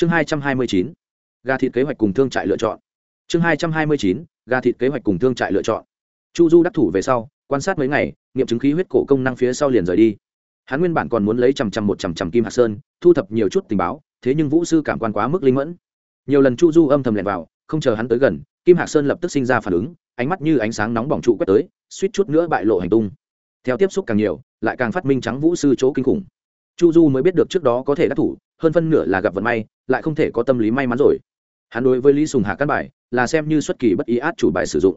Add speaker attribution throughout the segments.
Speaker 1: chương hai trăm hai mươi chín, gà thịt kế hoạch cùng thương trại lựa chọn. Chương hai trăm hai mươi chín, gà thịt kế hoạch cùng thương trại lựa chọn. Chu du đắc thủ về sau, quan sát mấy ngày, nghiệm chứng khí huyết cổ công năng phía sau liền rời đi. Hắn nguyên bản còn muốn lấy chằm chằm một chằm chằm kim hạt sơn, thu thập nhiều chút tình báo, thế nhưng vũ sư cảm quan quá mức linh mẫn. Nhiều lần chu du âm thầm lẹn vào, không chờ hắn tới gần, kim hạc sơn lập tức sinh ra phản ứng, ánh mắt như ánh sáng nóng bỏng trụ quét tới, suýt chút nữa bại lộ hành tung. Theo tiếp xúc càng nhiều, lại càng phát minh trắng vũ sư chỗ kinh khủng chu du mới biết được trước đó có thể đắc thủ, hơn phân nửa là gặp vận may, lại không thể có tâm lý may mắn rồi. Hắn đối với lý sùng Hà căn bài là xem như xuất kỳ bất ý át chủ bài sử dụng.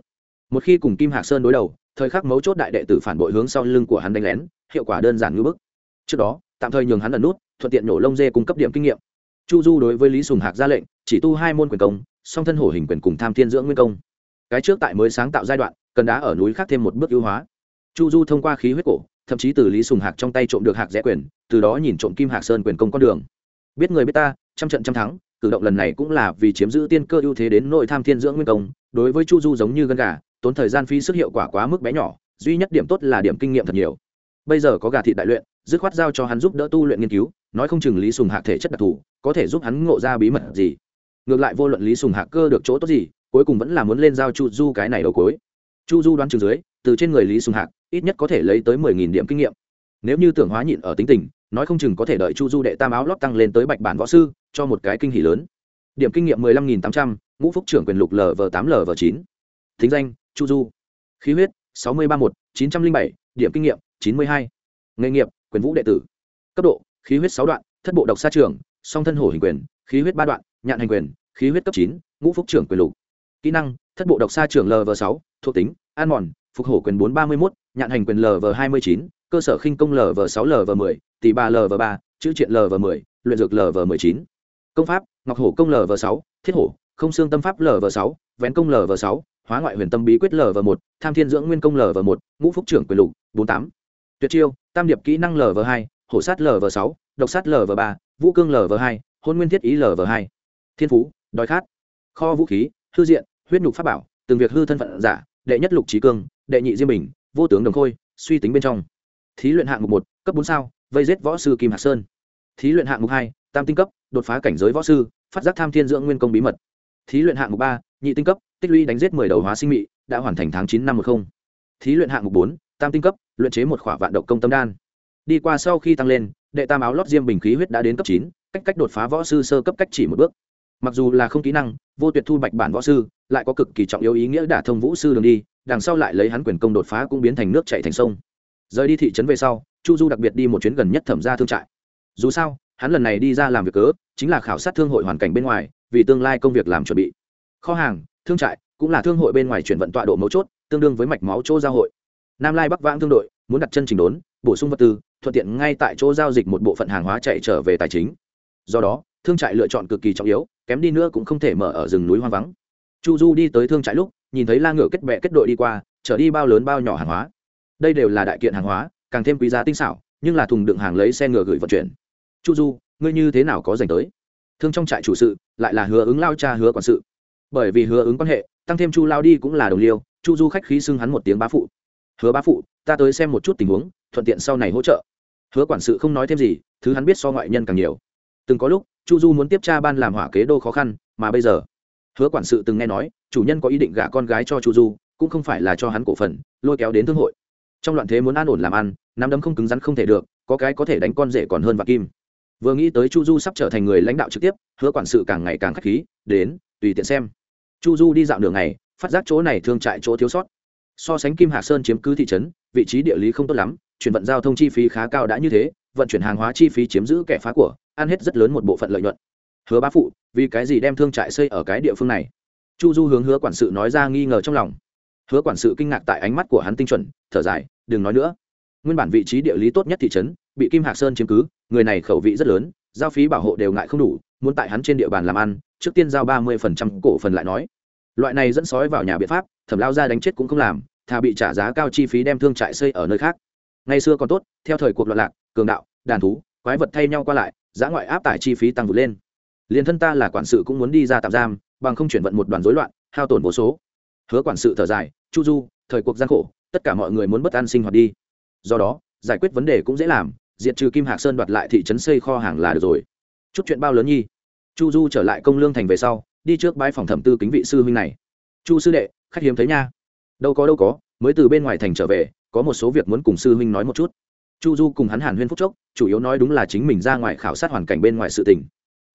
Speaker 1: Một khi cùng kim hạc sơn đối đầu, thời khắc mấu chốt đại đệ tử phản bội hướng sau lưng của hắn đánh lén, hiệu quả đơn giản như bức. Trước đó, tạm thời nhường hắn ẩn nút, thuận tiện nổ lông dê cung cấp điểm kinh nghiệm. Chu du đối với lý sùng hạc ra lệnh, chỉ tu hai môn quyền công, song thân hổ hình quyền cùng tham thiên dưỡng nguyên công. Cái trước tại mới sáng tạo giai đoạn, cần đá ở núi khác thêm một bước ưu hóa. Chu du thông qua khí huyết cổ thậm chí từ lý sùng hạc trong tay trộm được hạc rẽ quyền, từ đó nhìn trộm kim hạc sơn quyền công con đường. Biết người biết ta, trăm trận trăm thắng, cử động lần này cũng là vì chiếm giữ tiên cơ ưu thế đến nội tham thiên dưỡng nguyên công, đối với chu du giống như gân gà, tốn thời gian phi sức hiệu quả quá mức bé nhỏ, duy nhất điểm tốt là điểm kinh nghiệm thật nhiều. Bây giờ có gà thị đại luyện, dứt khoát giao cho hắn giúp đỡ tu luyện nghiên cứu, nói không chừng lý sùng hạc thể chất đặc thù, có thể giúp hắn ngộ ra bí mật gì. Ngược lại vô luận lý sùng hạc cơ được chỗ tốt gì, cuối cùng vẫn là muốn lên giao chu du cái này đầu cuối. Chu du đoán chừng dưới, từ trên người lý sùng hạc ít nhất có thể lấy tới mười nghìn điểm kinh nghiệm. Nếu như tưởng hóa nhịn ở tính tình, nói không chừng có thể đợi chu du đệ tam áo lót tăng lên tới bạch bản võ sư, cho một cái kinh hỷ lớn. Điểm kinh nghiệm mười lăm nghìn tám trăm, ngũ phúc trưởng quyền lục lv tám lv chín. Thính danh, chu du. Khí huyết, sáu mươi ba một chín trăm linh bảy, điểm kinh nghiệm, chín mươi hai. Nghề nghiệp, quyền vũ đệ tử. Cấp độ, khí huyết sáu đoạn, thất bộ độc sa trường, song thân hổ hình quyền, khí huyết ba đoạn, nhạn hành quyền, khí huyết cấp chín, ngũ phúc trưởng quyền lục. Kỹ năng, thất bộ độc sa trường lv sáu, thuộc tính an mòn phục hổ quyền bốn ba mươi một nhạn hành quyền lv hai mươi chín cơ sở khinh công lv sáu lv mười tỷ ba lv ba chữ triện lv mười luyện dược lv mười chín công pháp ngọc hổ công lv sáu thiết hổ không xương tâm pháp lv sáu vén công lv sáu hóa ngoại huyền tâm bí quyết lv một tham thiên dưỡng nguyên công lv một ngũ phúc trưởng quyền lục bốn tám tuyệt chiêu tam điệp kỹ năng lv hai hổ sát lv sáu độc sát lv ba vũ cương lv hai hôn nguyên thiết ý lv hai thiên phú đói khát kho vũ khí hư diện huyết nhục pháp bảo từng việc hư thân phận giả đệ nhất lục trí cương đệ nhị diêm bình, vô tướng đồng khôi, suy tính bên trong. Thí luyện hạng mục một, cấp bốn sao, vây giết võ sư kim hạc sơn. Thí luyện hạng mục hai, tam tinh cấp, đột phá cảnh giới võ sư, phát giác tham thiên dưỡng nguyên công bí mật. Thí luyện hạng mục ba, nhị tinh cấp, tích lũy đánh giết mười đầu hóa sinh mị, đã hoàn thành tháng chín năm một không. Thí luyện hạng mục bốn, tam tinh cấp, luyện chế một khỏa vạn độc công tâm đan. Đi qua sau khi tăng lên, đệ tam áo lót diêm bình khí huyết đã đến cấp chín, cách cách đột phá võ sư sơ cấp cách chỉ một bước. Mặc dù là không kỹ năng, vô tuyệt thu bạch bản võ sư, lại có cực kỳ trọng yếu ý nghĩa đả thông vũ sư đường đi đằng sau lại lấy hắn quyền công đột phá cũng biến thành nước chạy thành sông. Rời đi thị trấn về sau, chu du đặc biệt đi một chuyến gần nhất thẩm ra thương trại. Dù sao, hắn lần này đi ra làm việc cớ, chính là khảo sát thương hội hoàn cảnh bên ngoài, vì tương lai công việc làm chuẩn bị. Kho hàng, thương trại cũng là thương hội bên ngoài chuyển vận tọa độ mấu chốt, tương đương với mạch máu chỗ giao hội. Nam lai bắc vãng thương đội muốn đặt chân trình đốn, bổ sung vật tư, thuận tiện ngay tại chỗ giao dịch một bộ phận hàng hóa chạy trở về tài chính. Do đó, thương trại lựa chọn cực kỳ trọng yếu, kém đi nữa cũng không thể mở ở rừng núi hoang vắng. Chu du đi tới thương trại lúc nhìn thấy la ngựa kết bè kết đội đi qua, chở đi bao lớn bao nhỏ hàng hóa. Đây đều là đại kiện hàng hóa, càng thêm quý giá tinh xảo, nhưng là thùng đựng hàng lấy xe ngựa gửi vận chuyển. Chu du, ngươi như thế nào có dành tới? Thương trong trại chủ sự, lại là hứa ứng lao cha hứa quản sự. Bởi vì hứa ứng quan hệ, tăng thêm chu lao đi cũng là đồng liêu, chu du khách khí xưng hắn một tiếng bá phụ. Hứa bá phụ, ta tới xem một chút tình huống, thuận tiện sau này hỗ trợ. Hứa quản sự không nói thêm gì, thứ hắn biết so ngoại nhân càng nhiều. Từng có lúc, chu du muốn tiếp tra ban làm hỏa kế đô khó khăn, mà bây giờ, hứa quản sự từng nghe nói chủ nhân có ý định gả con gái cho chu du, cũng không phải là cho hắn cổ phần, lôi kéo đến thương hội. Trong loạn thế muốn an ổn làm ăn, nắm đấm không cứng rắn không thể được, có cái có thể đánh con rể còn hơn vạn kim. Vừa nghĩ tới chu du sắp trở thành người lãnh đạo trực tiếp, hứa quản sự càng ngày càng k h á c h khí, đến, tùy tiện xem. Chu du đi dạo đường này phát giác chỗ này thương trại chỗ thiếu sót. So sánh kim hạ sơn chiếm cứ thị trấn, vị trí địa lý không tốt lắm, chuyển vận giao thông chi phí khá cao đã như thế, vận chuyển hàng hóa chi phí chiếm giữ kẻ phá của, ăn hết rất lớn một bộ phận lợi nhuận. Hứa bá phụ, vì cái gì đem thương trại xây ở cái địa phương này? Chu du hướng hứa quản sự nói ra nghi ngờ trong lòng. Hứa quản sự kinh ngạc tại ánh mắt của hắn tinh chuẩn, thở dài, đừng nói nữa. Nguyên bản vị trí địa lý tốt nhất thị trấn, bị kim hạc sơn chiếm cứ, người này khẩu vị rất lớn, giao phí bảo hộ đều ngại không đủ, muốn tại hắn trên địa bàn làm ăn, trước tiên giao ba mươi phần trăm cổ phần lại nói. Loại này dẫn sói vào nhà biện pháp, thẩm lao ra đánh chết cũng không làm, thà bị trả giá cao chi phí đem thương trại xây ở nơi khác. Ngày xưa còn tốt, theo thời cuộc loạn lạc, cường đạo, đàn thú, quái vật thay nhau qua lại giã ngoại áp tải chi phí tăng vượt lên. Liền thân ta là quản sự cũng muốn đi ra tạm giam bằng không chuyển vận một đoàn rối loạn, hao tổn vô số. Hứa quản sự thở dài, chu du, thời cuộc gian khổ, tất cả mọi người muốn bất an sinh hoạt đi. Do đó, giải quyết vấn đề cũng dễ làm, diệt trừ kim hạc sơn đoạt lại thị trấn xây kho hàng là được rồi. Chút chuyện bao lớn nhi? Chu du trở lại công lương thành về sau, đi trước bãi phòng thẩm tư kính vị sư huynh này. Chu sư đệ, khách hiếm thấy nha. Đâu có đâu có, mới từ bên ngoài thành trở về, có một số việc muốn cùng sư huynh nói một chút. Chu du cùng hắn hàn huyên phúc chốc, chủ yếu nói đúng là chính mình ra ngoài khảo sát hoàn cảnh bên ngoài sự tình.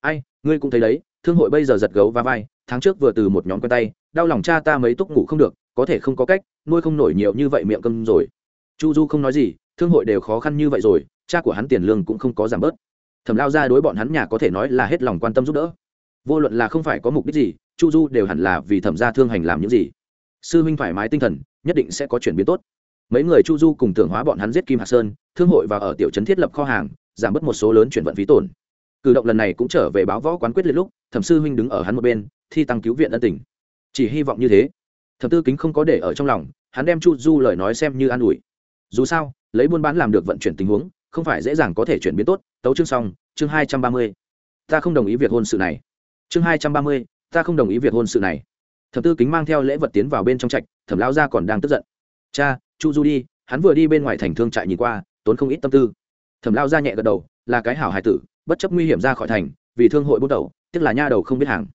Speaker 1: Ai, ngươi cũng thấy đấy, thương hội bây giờ giật gấu và vai tháng trước vừa từ một nhóm quen tay, đau lòng cha ta mấy túc ngủ không được, có thể không có cách, nuôi không nổi nhiều như vậy miệng cơm rồi. Chu du không nói gì, thương hội đều khó khăn như vậy rồi, cha của hắn tiền lương cũng không có giảm bớt. Thẩm lao ra đối bọn hắn nhà có thể nói là hết lòng quan tâm giúp đỡ. Vô luận là không phải có mục đích gì, chu du đều hẳn là vì thẩm gia thương hành làm những gì. Sư huynh thoải mái tinh thần, nhất định sẽ có chuyển biến tốt. Mấy người chu du cùng tưởng hóa bọn hắn giết kim hạ sơn, thương hội và ở tiểu trấn thiết lập kho hàng, giảm bớt một số lớn chuyển vận phí tổn. Cử động lần này cũng trở về báo võ quán quyết liệt lúc, thẩm sư huynh đứng ở hắn một bên thi tăng cứu viện ân tình. Chỉ hy vọng như thế. Thẩm tư kính không có để ở trong lòng, hắn đem chu du lời nói xem như an ủi. Dù sao, lấy buôn bán làm được vận chuyển tình huống, không phải dễ dàng có thể chuyển biến tốt. Tấu chương xong, chương hai trăm ba mươi. Ta không đồng ý việc hôn sự này. Chương hai trăm ba mươi, ta không đồng ý việc hôn sự này. Thẩm tư kính mang theo lễ vật tiến vào bên trong trạch, thẩm lao gia còn đang tức giận. Cha, chu du đi, hắn vừa đi bên ngoài thành thương trại nhìn qua, tốn không ít tâm tư. Thẩm lao gia nhẹ gật đầu, là cái hảo hài tử, bất chấp nguy hiểm ra khỏi thành, vì thương hội bút đầu tức là nha đầu không biết hàng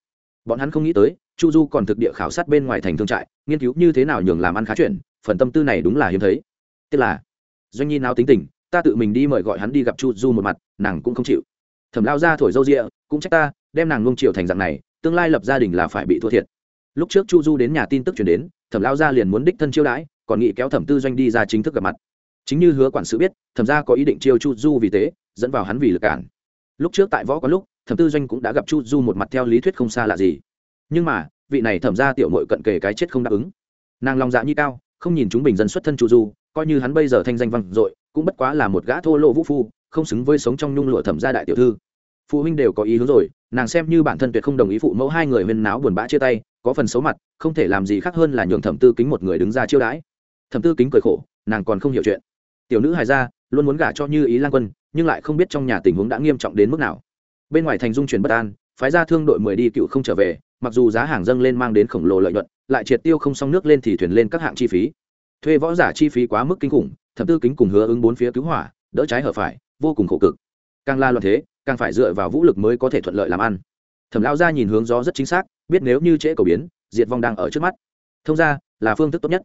Speaker 1: bọn hắn không nghĩ tới, chu du còn thực địa khảo sát bên ngoài thành thương trại, nghiên cứu như thế nào nhường làm ăn khá chuyện phần tâm tư này đúng là hiếm thấy. Tức là, doanh nhi nào tính tình, ta tự mình đi mời gọi hắn đi gặp chu du một mặt, nàng cũng không chịu. Thẩm lao ra thổi râu rịa, cũng trách ta, đem nàng nung chiều thành dạng này, tương lai lập gia đình là phải bị thua thiệt. Lúc trước chu du đến nhà tin tức chuyển đến, thẩm lao ra liền muốn đích thân chiêu đãi, còn nghĩ kéo thẩm tư doanh đi ra chính thức gặp mặt. Chính như hứa quản sự biết, thẩm ra có ý định chiêu chu du vì thế dẫn vào hắn vì lực cản. Lúc trước tại võ có lúc thẩm tư doanh cũng đã gặp chu du một mặt theo lý thuyết không xa lạ gì. Nhưng mà, vị này thẩm ra tiểu mội cận kề cái chết không đáp ứng. Nàng lòng dạ như cao, không nhìn chúng bình dân xuất thân chu du, coi như hắn bây giờ thanh danh vang dội, cũng bất quá là một gã thô lộ vũ phu, không xứng với sống trong nhung lụa thẩm gia đại tiểu thư. Phụ huynh đều có ý hướng rồi, nàng xem như bản thân tuyệt không đồng ý phụ mẫu hai người huyên náo buồn bã chia tay, có phần xấu mặt, không thể làm gì khác hơn là nhường thẩm tư kính một người đứng ra chiêu đãi. Thẩm tư kính cười khổ, nàng còn không hiểu chuyện. Tiểu nữ hài gia, luôn muốn gả cho như ý lan quân, nhưng lại không biết trong nhà tình huống đã nghiêm trọng đến mức nào bên ngoài thành dung chuyển bất an, phái ra thương đội mười đi cựu không trở về, mặc dù giá hàng dâng lên mang đến khổng lồ lợi nhuận, lại triệt tiêu không xong nước lên thì thuyền lên các hạng chi phí. Thuê võ giả chi phí quá mức kinh khủng, thẩm tư kính cùng hứa ứng bốn phía cứu hỏa, đỡ trái hở phải, vô cùng khổ cực. Càng la loạn thế, càng phải dựa vào vũ lực mới có thể thuận lợi làm ăn. Thẩm lao ra nhìn hướng gió rất chính xác, biết nếu như trễ cầu biến, diệt vong đang ở trước mắt. Thông ra, là phương thức tốt nhất.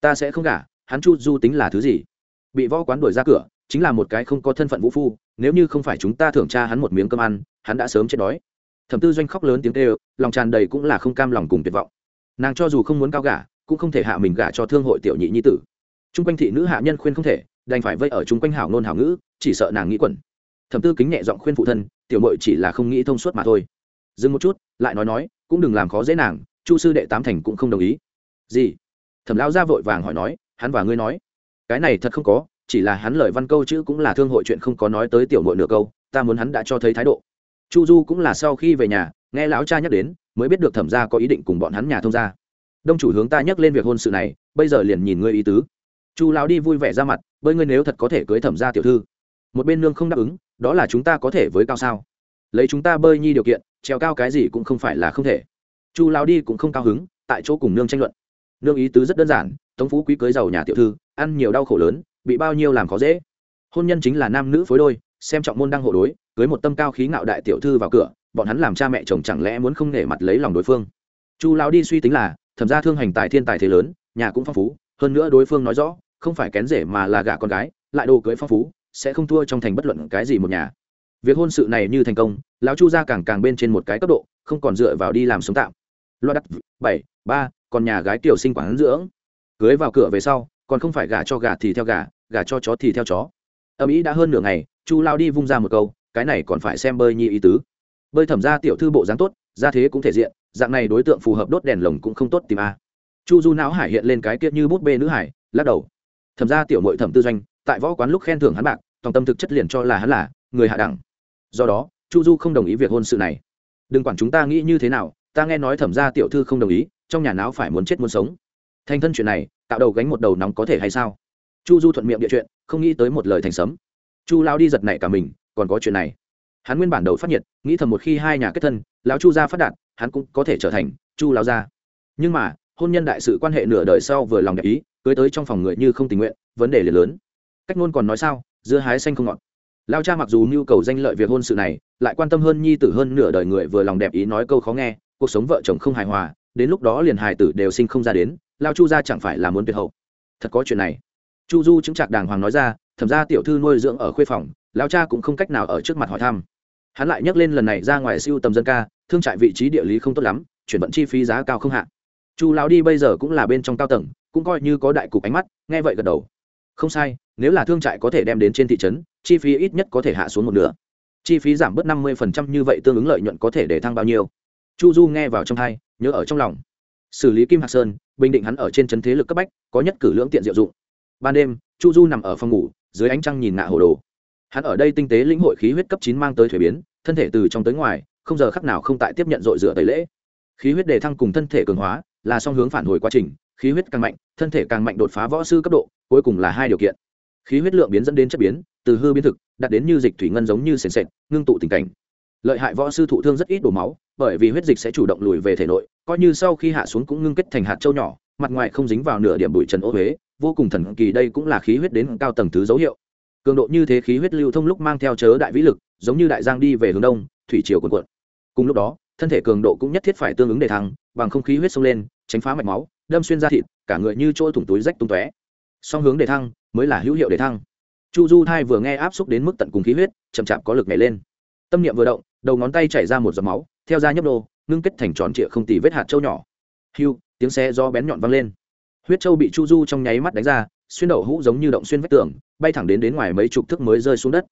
Speaker 1: Ta sẽ không gả, hắn chu du tính là thứ gì? Bị võ quán đuổi ra cửa, chính là một cái không có thân phận vũ phu nếu như không phải chúng ta thưởng tra hắn một miếng cơm ăn, hắn đã sớm chết đói. Thẩm tư doanh khóc lớn tiếng tê lòng tràn đầy cũng là không cam lòng cùng tuyệt vọng. Nàng cho dù không muốn cao gả, cũng không thể hạ mình gả cho thương hội tiểu nhị nhi tử. Trung quanh thị nữ hạ nhân khuyên không thể, đành phải vây ở Trung quanh hảo ngôn hảo ngữ, chỉ sợ nàng nghĩ quẩn. Thẩm tư kính nhẹ giọng khuyên phụ thân, tiểu mội chỉ là không nghĩ thông suốt mà thôi. Dừng một chút, lại nói nói, cũng đừng làm khó dễ nàng, chu sư đệ tám thành cũng không đồng ý. Gì? Thẩm lão ra vội vàng hỏi nói, hắn và ngươi nói, cái này thật không có chỉ là hắn lời văn câu chữ cũng là thương hội chuyện không có nói tới tiểu mội nửa câu, ta muốn hắn đã cho thấy thái độ. Chu du cũng là sau khi về nhà, nghe lão cha nhắc đến, mới biết được thẩm gia có ý định cùng bọn hắn nhà thông gia. đông chủ hướng ta nhắc lên việc hôn sự này, bây giờ liền nhìn ngươi ý tứ. Chu lão đi vui vẻ ra mặt, bơi ngươi nếu thật có thể cưới thẩm gia tiểu thư. Một bên nương không đáp ứng, đó là chúng ta có thể với cao sao. Lấy chúng ta bơi nhi điều kiện treo cao cái gì cũng không phải là không thể. Chu lão đi cũng không cao hứng, tại chỗ cùng nương tranh luận. Nương ý tứ rất đơn giản, tống phú quý cưới giàu nhà tiểu thư, ăn nhiều đau khổ lớn bị bao nhiêu làm khó dễ. Hôn nhân chính là nam nữ phối đôi, xem trọng môn đăng hộ đối, cưới một tâm cao khí ngạo đại tiểu thư vào cửa, bọn hắn làm cha mẹ chồng chẳng lẽ muốn không nể mặt lấy lòng đối phương. Chu lão đi suy tính là, thẩm ra thương hành tài thiên tài thế lớn, nhà cũng phong phú, hơn nữa đối phương nói rõ, không phải kén rể mà là gả con gái, lại đồ cưới phong phú, sẽ không thua trong thành bất luận cái gì một nhà. Việc hôn sự này như thành công, lão chu ra càng càng bên trên một cái cấp độ, không còn dựa vào đi làm sống tạm. Loa đắt bảy, ba, còn nhà gái tiểu sinh quản dưỡng. Cưới vào cửa về sau còn không phải gà cho gà thì theo gà gà cho chó thì theo chó. Âm ý đã hơn nửa ngày, chu lao đi vung ra một câu, cái này còn phải xem bơi nhi ý tứ. Bơi thẩm ra tiểu thư bộ dáng tốt ra thế cũng thể diện, dạng này đối tượng phù hợp đốt đèn lồng cũng không tốt tìm a. Chu du não hải hiện lên cái kiệt như bút bê nữ hải, lắc đầu. Thẩm ra tiểu mội thẩm tư doanh, tại võ quán lúc khen thưởng hắn bạc, toàn tâm thực chất liền cho là hắn là người hạ đẳng. Do đó, chu du không đồng ý việc hôn sự này. Đừng quản chúng ta nghĩ như thế nào, ta nghe nói thẩm ra tiểu thư không đồng ý, trong nhà não phải muốn chết muốn sống thành thân chuyện này tạo đầu gánh một đầu nóng có thể hay sao? Chu du thuận miệng địa chuyện, không nghĩ tới một lời thành sấm. Chu lao đi giật này cả mình, còn có chuyện này. Hắn nguyên bản đầu phát nhiệt, nghĩ thầm một khi hai nhà kết thân, lão chu gia phát đạt, hắn cũng có thể trở thành chu lao gia. Nhưng mà, hôn nhân đại sự quan hệ nửa đời sau vừa lòng đẹp ý, cưới tới trong phòng người như không tình nguyện, vấn đề liền lớn. Cách ngôn còn nói sao, dưa hái xanh không ngọt. Lao cha mặc dù nhu cầu danh lợi việc hôn sự này, lại quan tâm hơn nhi tử hơn nửa đời người vừa lòng đẹp ý nói câu khó nghe, cuộc sống vợ chồng không hài hòa đến lúc đó liền hài tử đều sinh không ra đến, lao chu ra chẳng phải là muốn tuyệt hậu. Thật có chuyện này. Chu du chứng trạc đàng hoàng nói ra, thẩm ra tiểu thư nuôi dưỡng ở khuê phòng, lao cha cũng không cách nào ở trước mặt hỏi thăm. Hắn lại nhắc lên lần này ra ngoài siêu tầm dân ca, thương trại vị trí địa lý không tốt lắm, chuyển vận chi phí giá cao không hạ. Chu lão đi bây giờ cũng là bên trong cao tầng, cũng coi như có đại cục ánh mắt, nghe vậy gật đầu. Không sai, nếu là thương trại có thể đem đến trên thị trấn, chi phí ít nhất có thể hạ xuống một nửa. Chi phí giảm bớt năm mươi như vậy tương ứng lợi nhuận có thể để thăng bao nhiêu? Chu du nghe vào trong hai nhớ ở trong lòng. Xử lý kim hạc sơn, bình định hắn ở trên trấn thế lực cấp bách, có nhất cử lưỡng tiện diệu dụng. Ban đêm, chu du nằm ở phòng ngủ, dưới ánh trăng nhìn ngạ hồ đồ. Hắn ở đây tinh tế lĩnh hội khí huyết cấp chín mang tới thuế biến, thân thể từ trong tới ngoài, không giờ khắc nào không tại tiếp nhận dội rửa tẩy lễ. Khí huyết đề thăng cùng thân thể cường hóa, là song hướng phản hồi quá trình, khí huyết càng mạnh, thân thể càng mạnh đột phá võ sư cấp độ, cuối cùng là hai điều kiện. Khí huyết lượng biến dẫn đến chất biến, từ hư biến thực, đạt đến như dịch thủy ngân giống như sền sệt, ngưng tụ tình cảnh lợi hại võ sư thụ thương rất ít đổ máu, bởi vì huyết dịch sẽ chủ động lùi về thể nội, coi như sau khi hạ xuống cũng ngưng kết thành hạt châu nhỏ, mặt ngoài không dính vào nửa điểm bụi trần ô huế, vô cùng thần kỳ đây cũng là khí huyết đến cao tầng thứ dấu hiệu. Cường độ như thế khí huyết lưu thông lúc mang theo chớ đại vĩ lực, giống như đại giang đi về hướng đông, thủy triều cuộn cuộn. Cùng lúc đó, thân thể cường độ cũng nhất thiết phải tương ứng để thăng, bằng không khí huyết sông lên, tránh phá mạch máu, đâm xuyên ra thịt, cả người như trôi thủng túi rách tung tóe. Song hướng để thăng, mới là hữu hiệu để thăng. Chu du thai vừa nghe áp xúc đến mức tận cùng khí huyết, chậm chạp có lực nhảy lên. Tâm niệm vừa động đầu ngón tay chảy ra một giọt máu, theo da nhấp đô, ngưng kết thành tròn trịa không tì vết hạt châu nhỏ. Hiu tiếng xe do bén nhọn văng lên. Huyết châu bị chu du trong nháy mắt đánh ra, xuyên đậu hũ giống như động xuyên vách tường, bay thẳng đến đến ngoài mấy chục thước mới rơi xuống đất.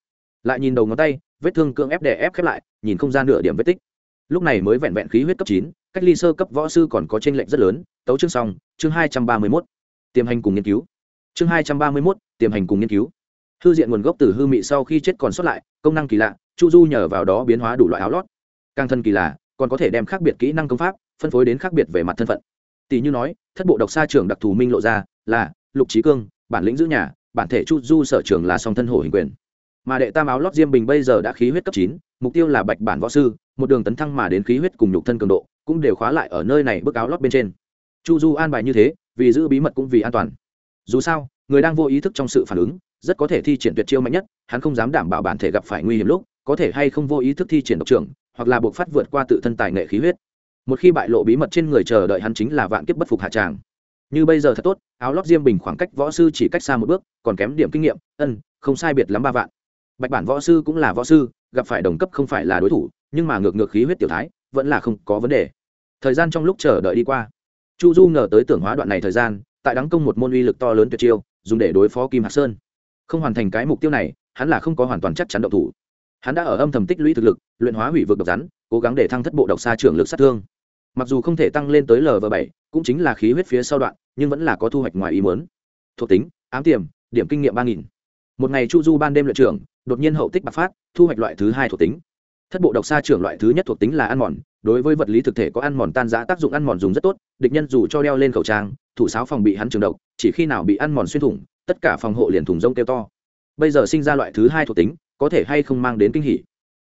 Speaker 1: Lại nhìn đầu ngón tay, vết thương cưỡng ép đè ép khép lại, nhìn không ra nửa điểm vết tích. Lúc này mới vẹn vẹn khí huyết cấp chín, cách ly sơ cấp võ sư còn có tranh lệch rất lớn, tấu chương xong, chương hai trăm ba mươi mốt. Tiềm hành cùng nghiên cứu. Chương hai trăm ba mươi mốt, tiềm hành cùng nghiên cứu. Hư diện nguồn gốc từ hư mị sau khi chết còn sót lại, công năng kỳ lạ chu du nhờ vào đó biến hóa đủ loại áo lót. Càng thân kỳ là, còn có thể đem khác biệt kỹ năng công pháp, phân phối đến khác biệt về mặt thân phận. Tỷ như nói, thất bộ độc xa trường đặc thù minh lộ ra là lục trí cương, bản lĩnh giữ nhà, bản thể chu du sở trường là song thân hổ hình quyền. Mà đệ tam áo lót diêm bình bây giờ đã khí huyết cấp chín, mục tiêu là bạch bản võ sư, một đường tấn thăng mà đến khí huyết cùng nhục thân cường độ, cũng đều khóa lại ở nơi này bức áo lót bên trên. Chu du an bài như thế, vì giữ bí mật cũng vì an toàn. Dù sao, người đang vô ý thức trong sự phản ứng, rất có thể thi triển tuyệt chiêu mạnh nhất, hắn không dám đảm bảo bản thể gặp phải nguy hiểm lúc có thể hay không vô ý thức thi triển độc trưởng, hoặc là buộc phát vượt qua tự thân tài nghệ khí huyết. Một khi bại lộ bí mật trên người chờ đợi hắn chính là vạn kiếp bất phục hạ tràng. Như bây giờ thật tốt, áo lót diêm bình khoảng cách võ sư chỉ cách xa một bước, còn kém điểm kinh nghiệm, ân, không sai biệt lắm ba vạn. Bạch bản võ sư cũng là võ sư, gặp phải đồng cấp không phải là đối thủ, nhưng mà ngược ngược khí huyết tiểu thái, vẫn là không có vấn đề. Thời gian trong lúc chờ đợi đi qua. Chu du ngờ tới tưởng hóa đoạn này thời gian, tại đắng công một môn uy lực to lớn tuyệt chiêu, dùng để đối phó kim hạc sơn. Không hoàn thành cái mục tiêu này, hắn là không có hoàn toàn chắc chắn động thủ hắn đã ở âm thầm tích lũy thực lực, luyện hóa hủy vực độc rắn, cố gắng để thăng thất bộ độc xa trưởng lực sát thương. Mặc dù không thể tăng lên tới lv bảy, cũng chính là khí huyết phía sau đoạn, nhưng vẫn là có thu hoạch ngoài ý muốn. Thuộc tính, ám tiềm, điểm kinh nghiệm ba nghìn. Một ngày chu du ban đêm luyện trưởng, đột nhiên hậu tích bạc phát, thu hoạch loại thứ hai thuộc tính. Thất bộ độc xa trưởng loại thứ nhất thuộc tính là ăn mòn, đối với vật lý thực thể có ăn mòn tan giã tác dụng ăn mòn dùng rất tốt, địch nhân dù cho đeo lên khẩu trang, thủ sáo phòng bị hắn trường độc, chỉ khi nào bị ăn mòn xuyên thủng, tất cả phòng hộ liền thủng rông kêu to. Bây giờ sinh ra loại thứ hai thuộc tính có thể hay không mang đến kinh hỉ.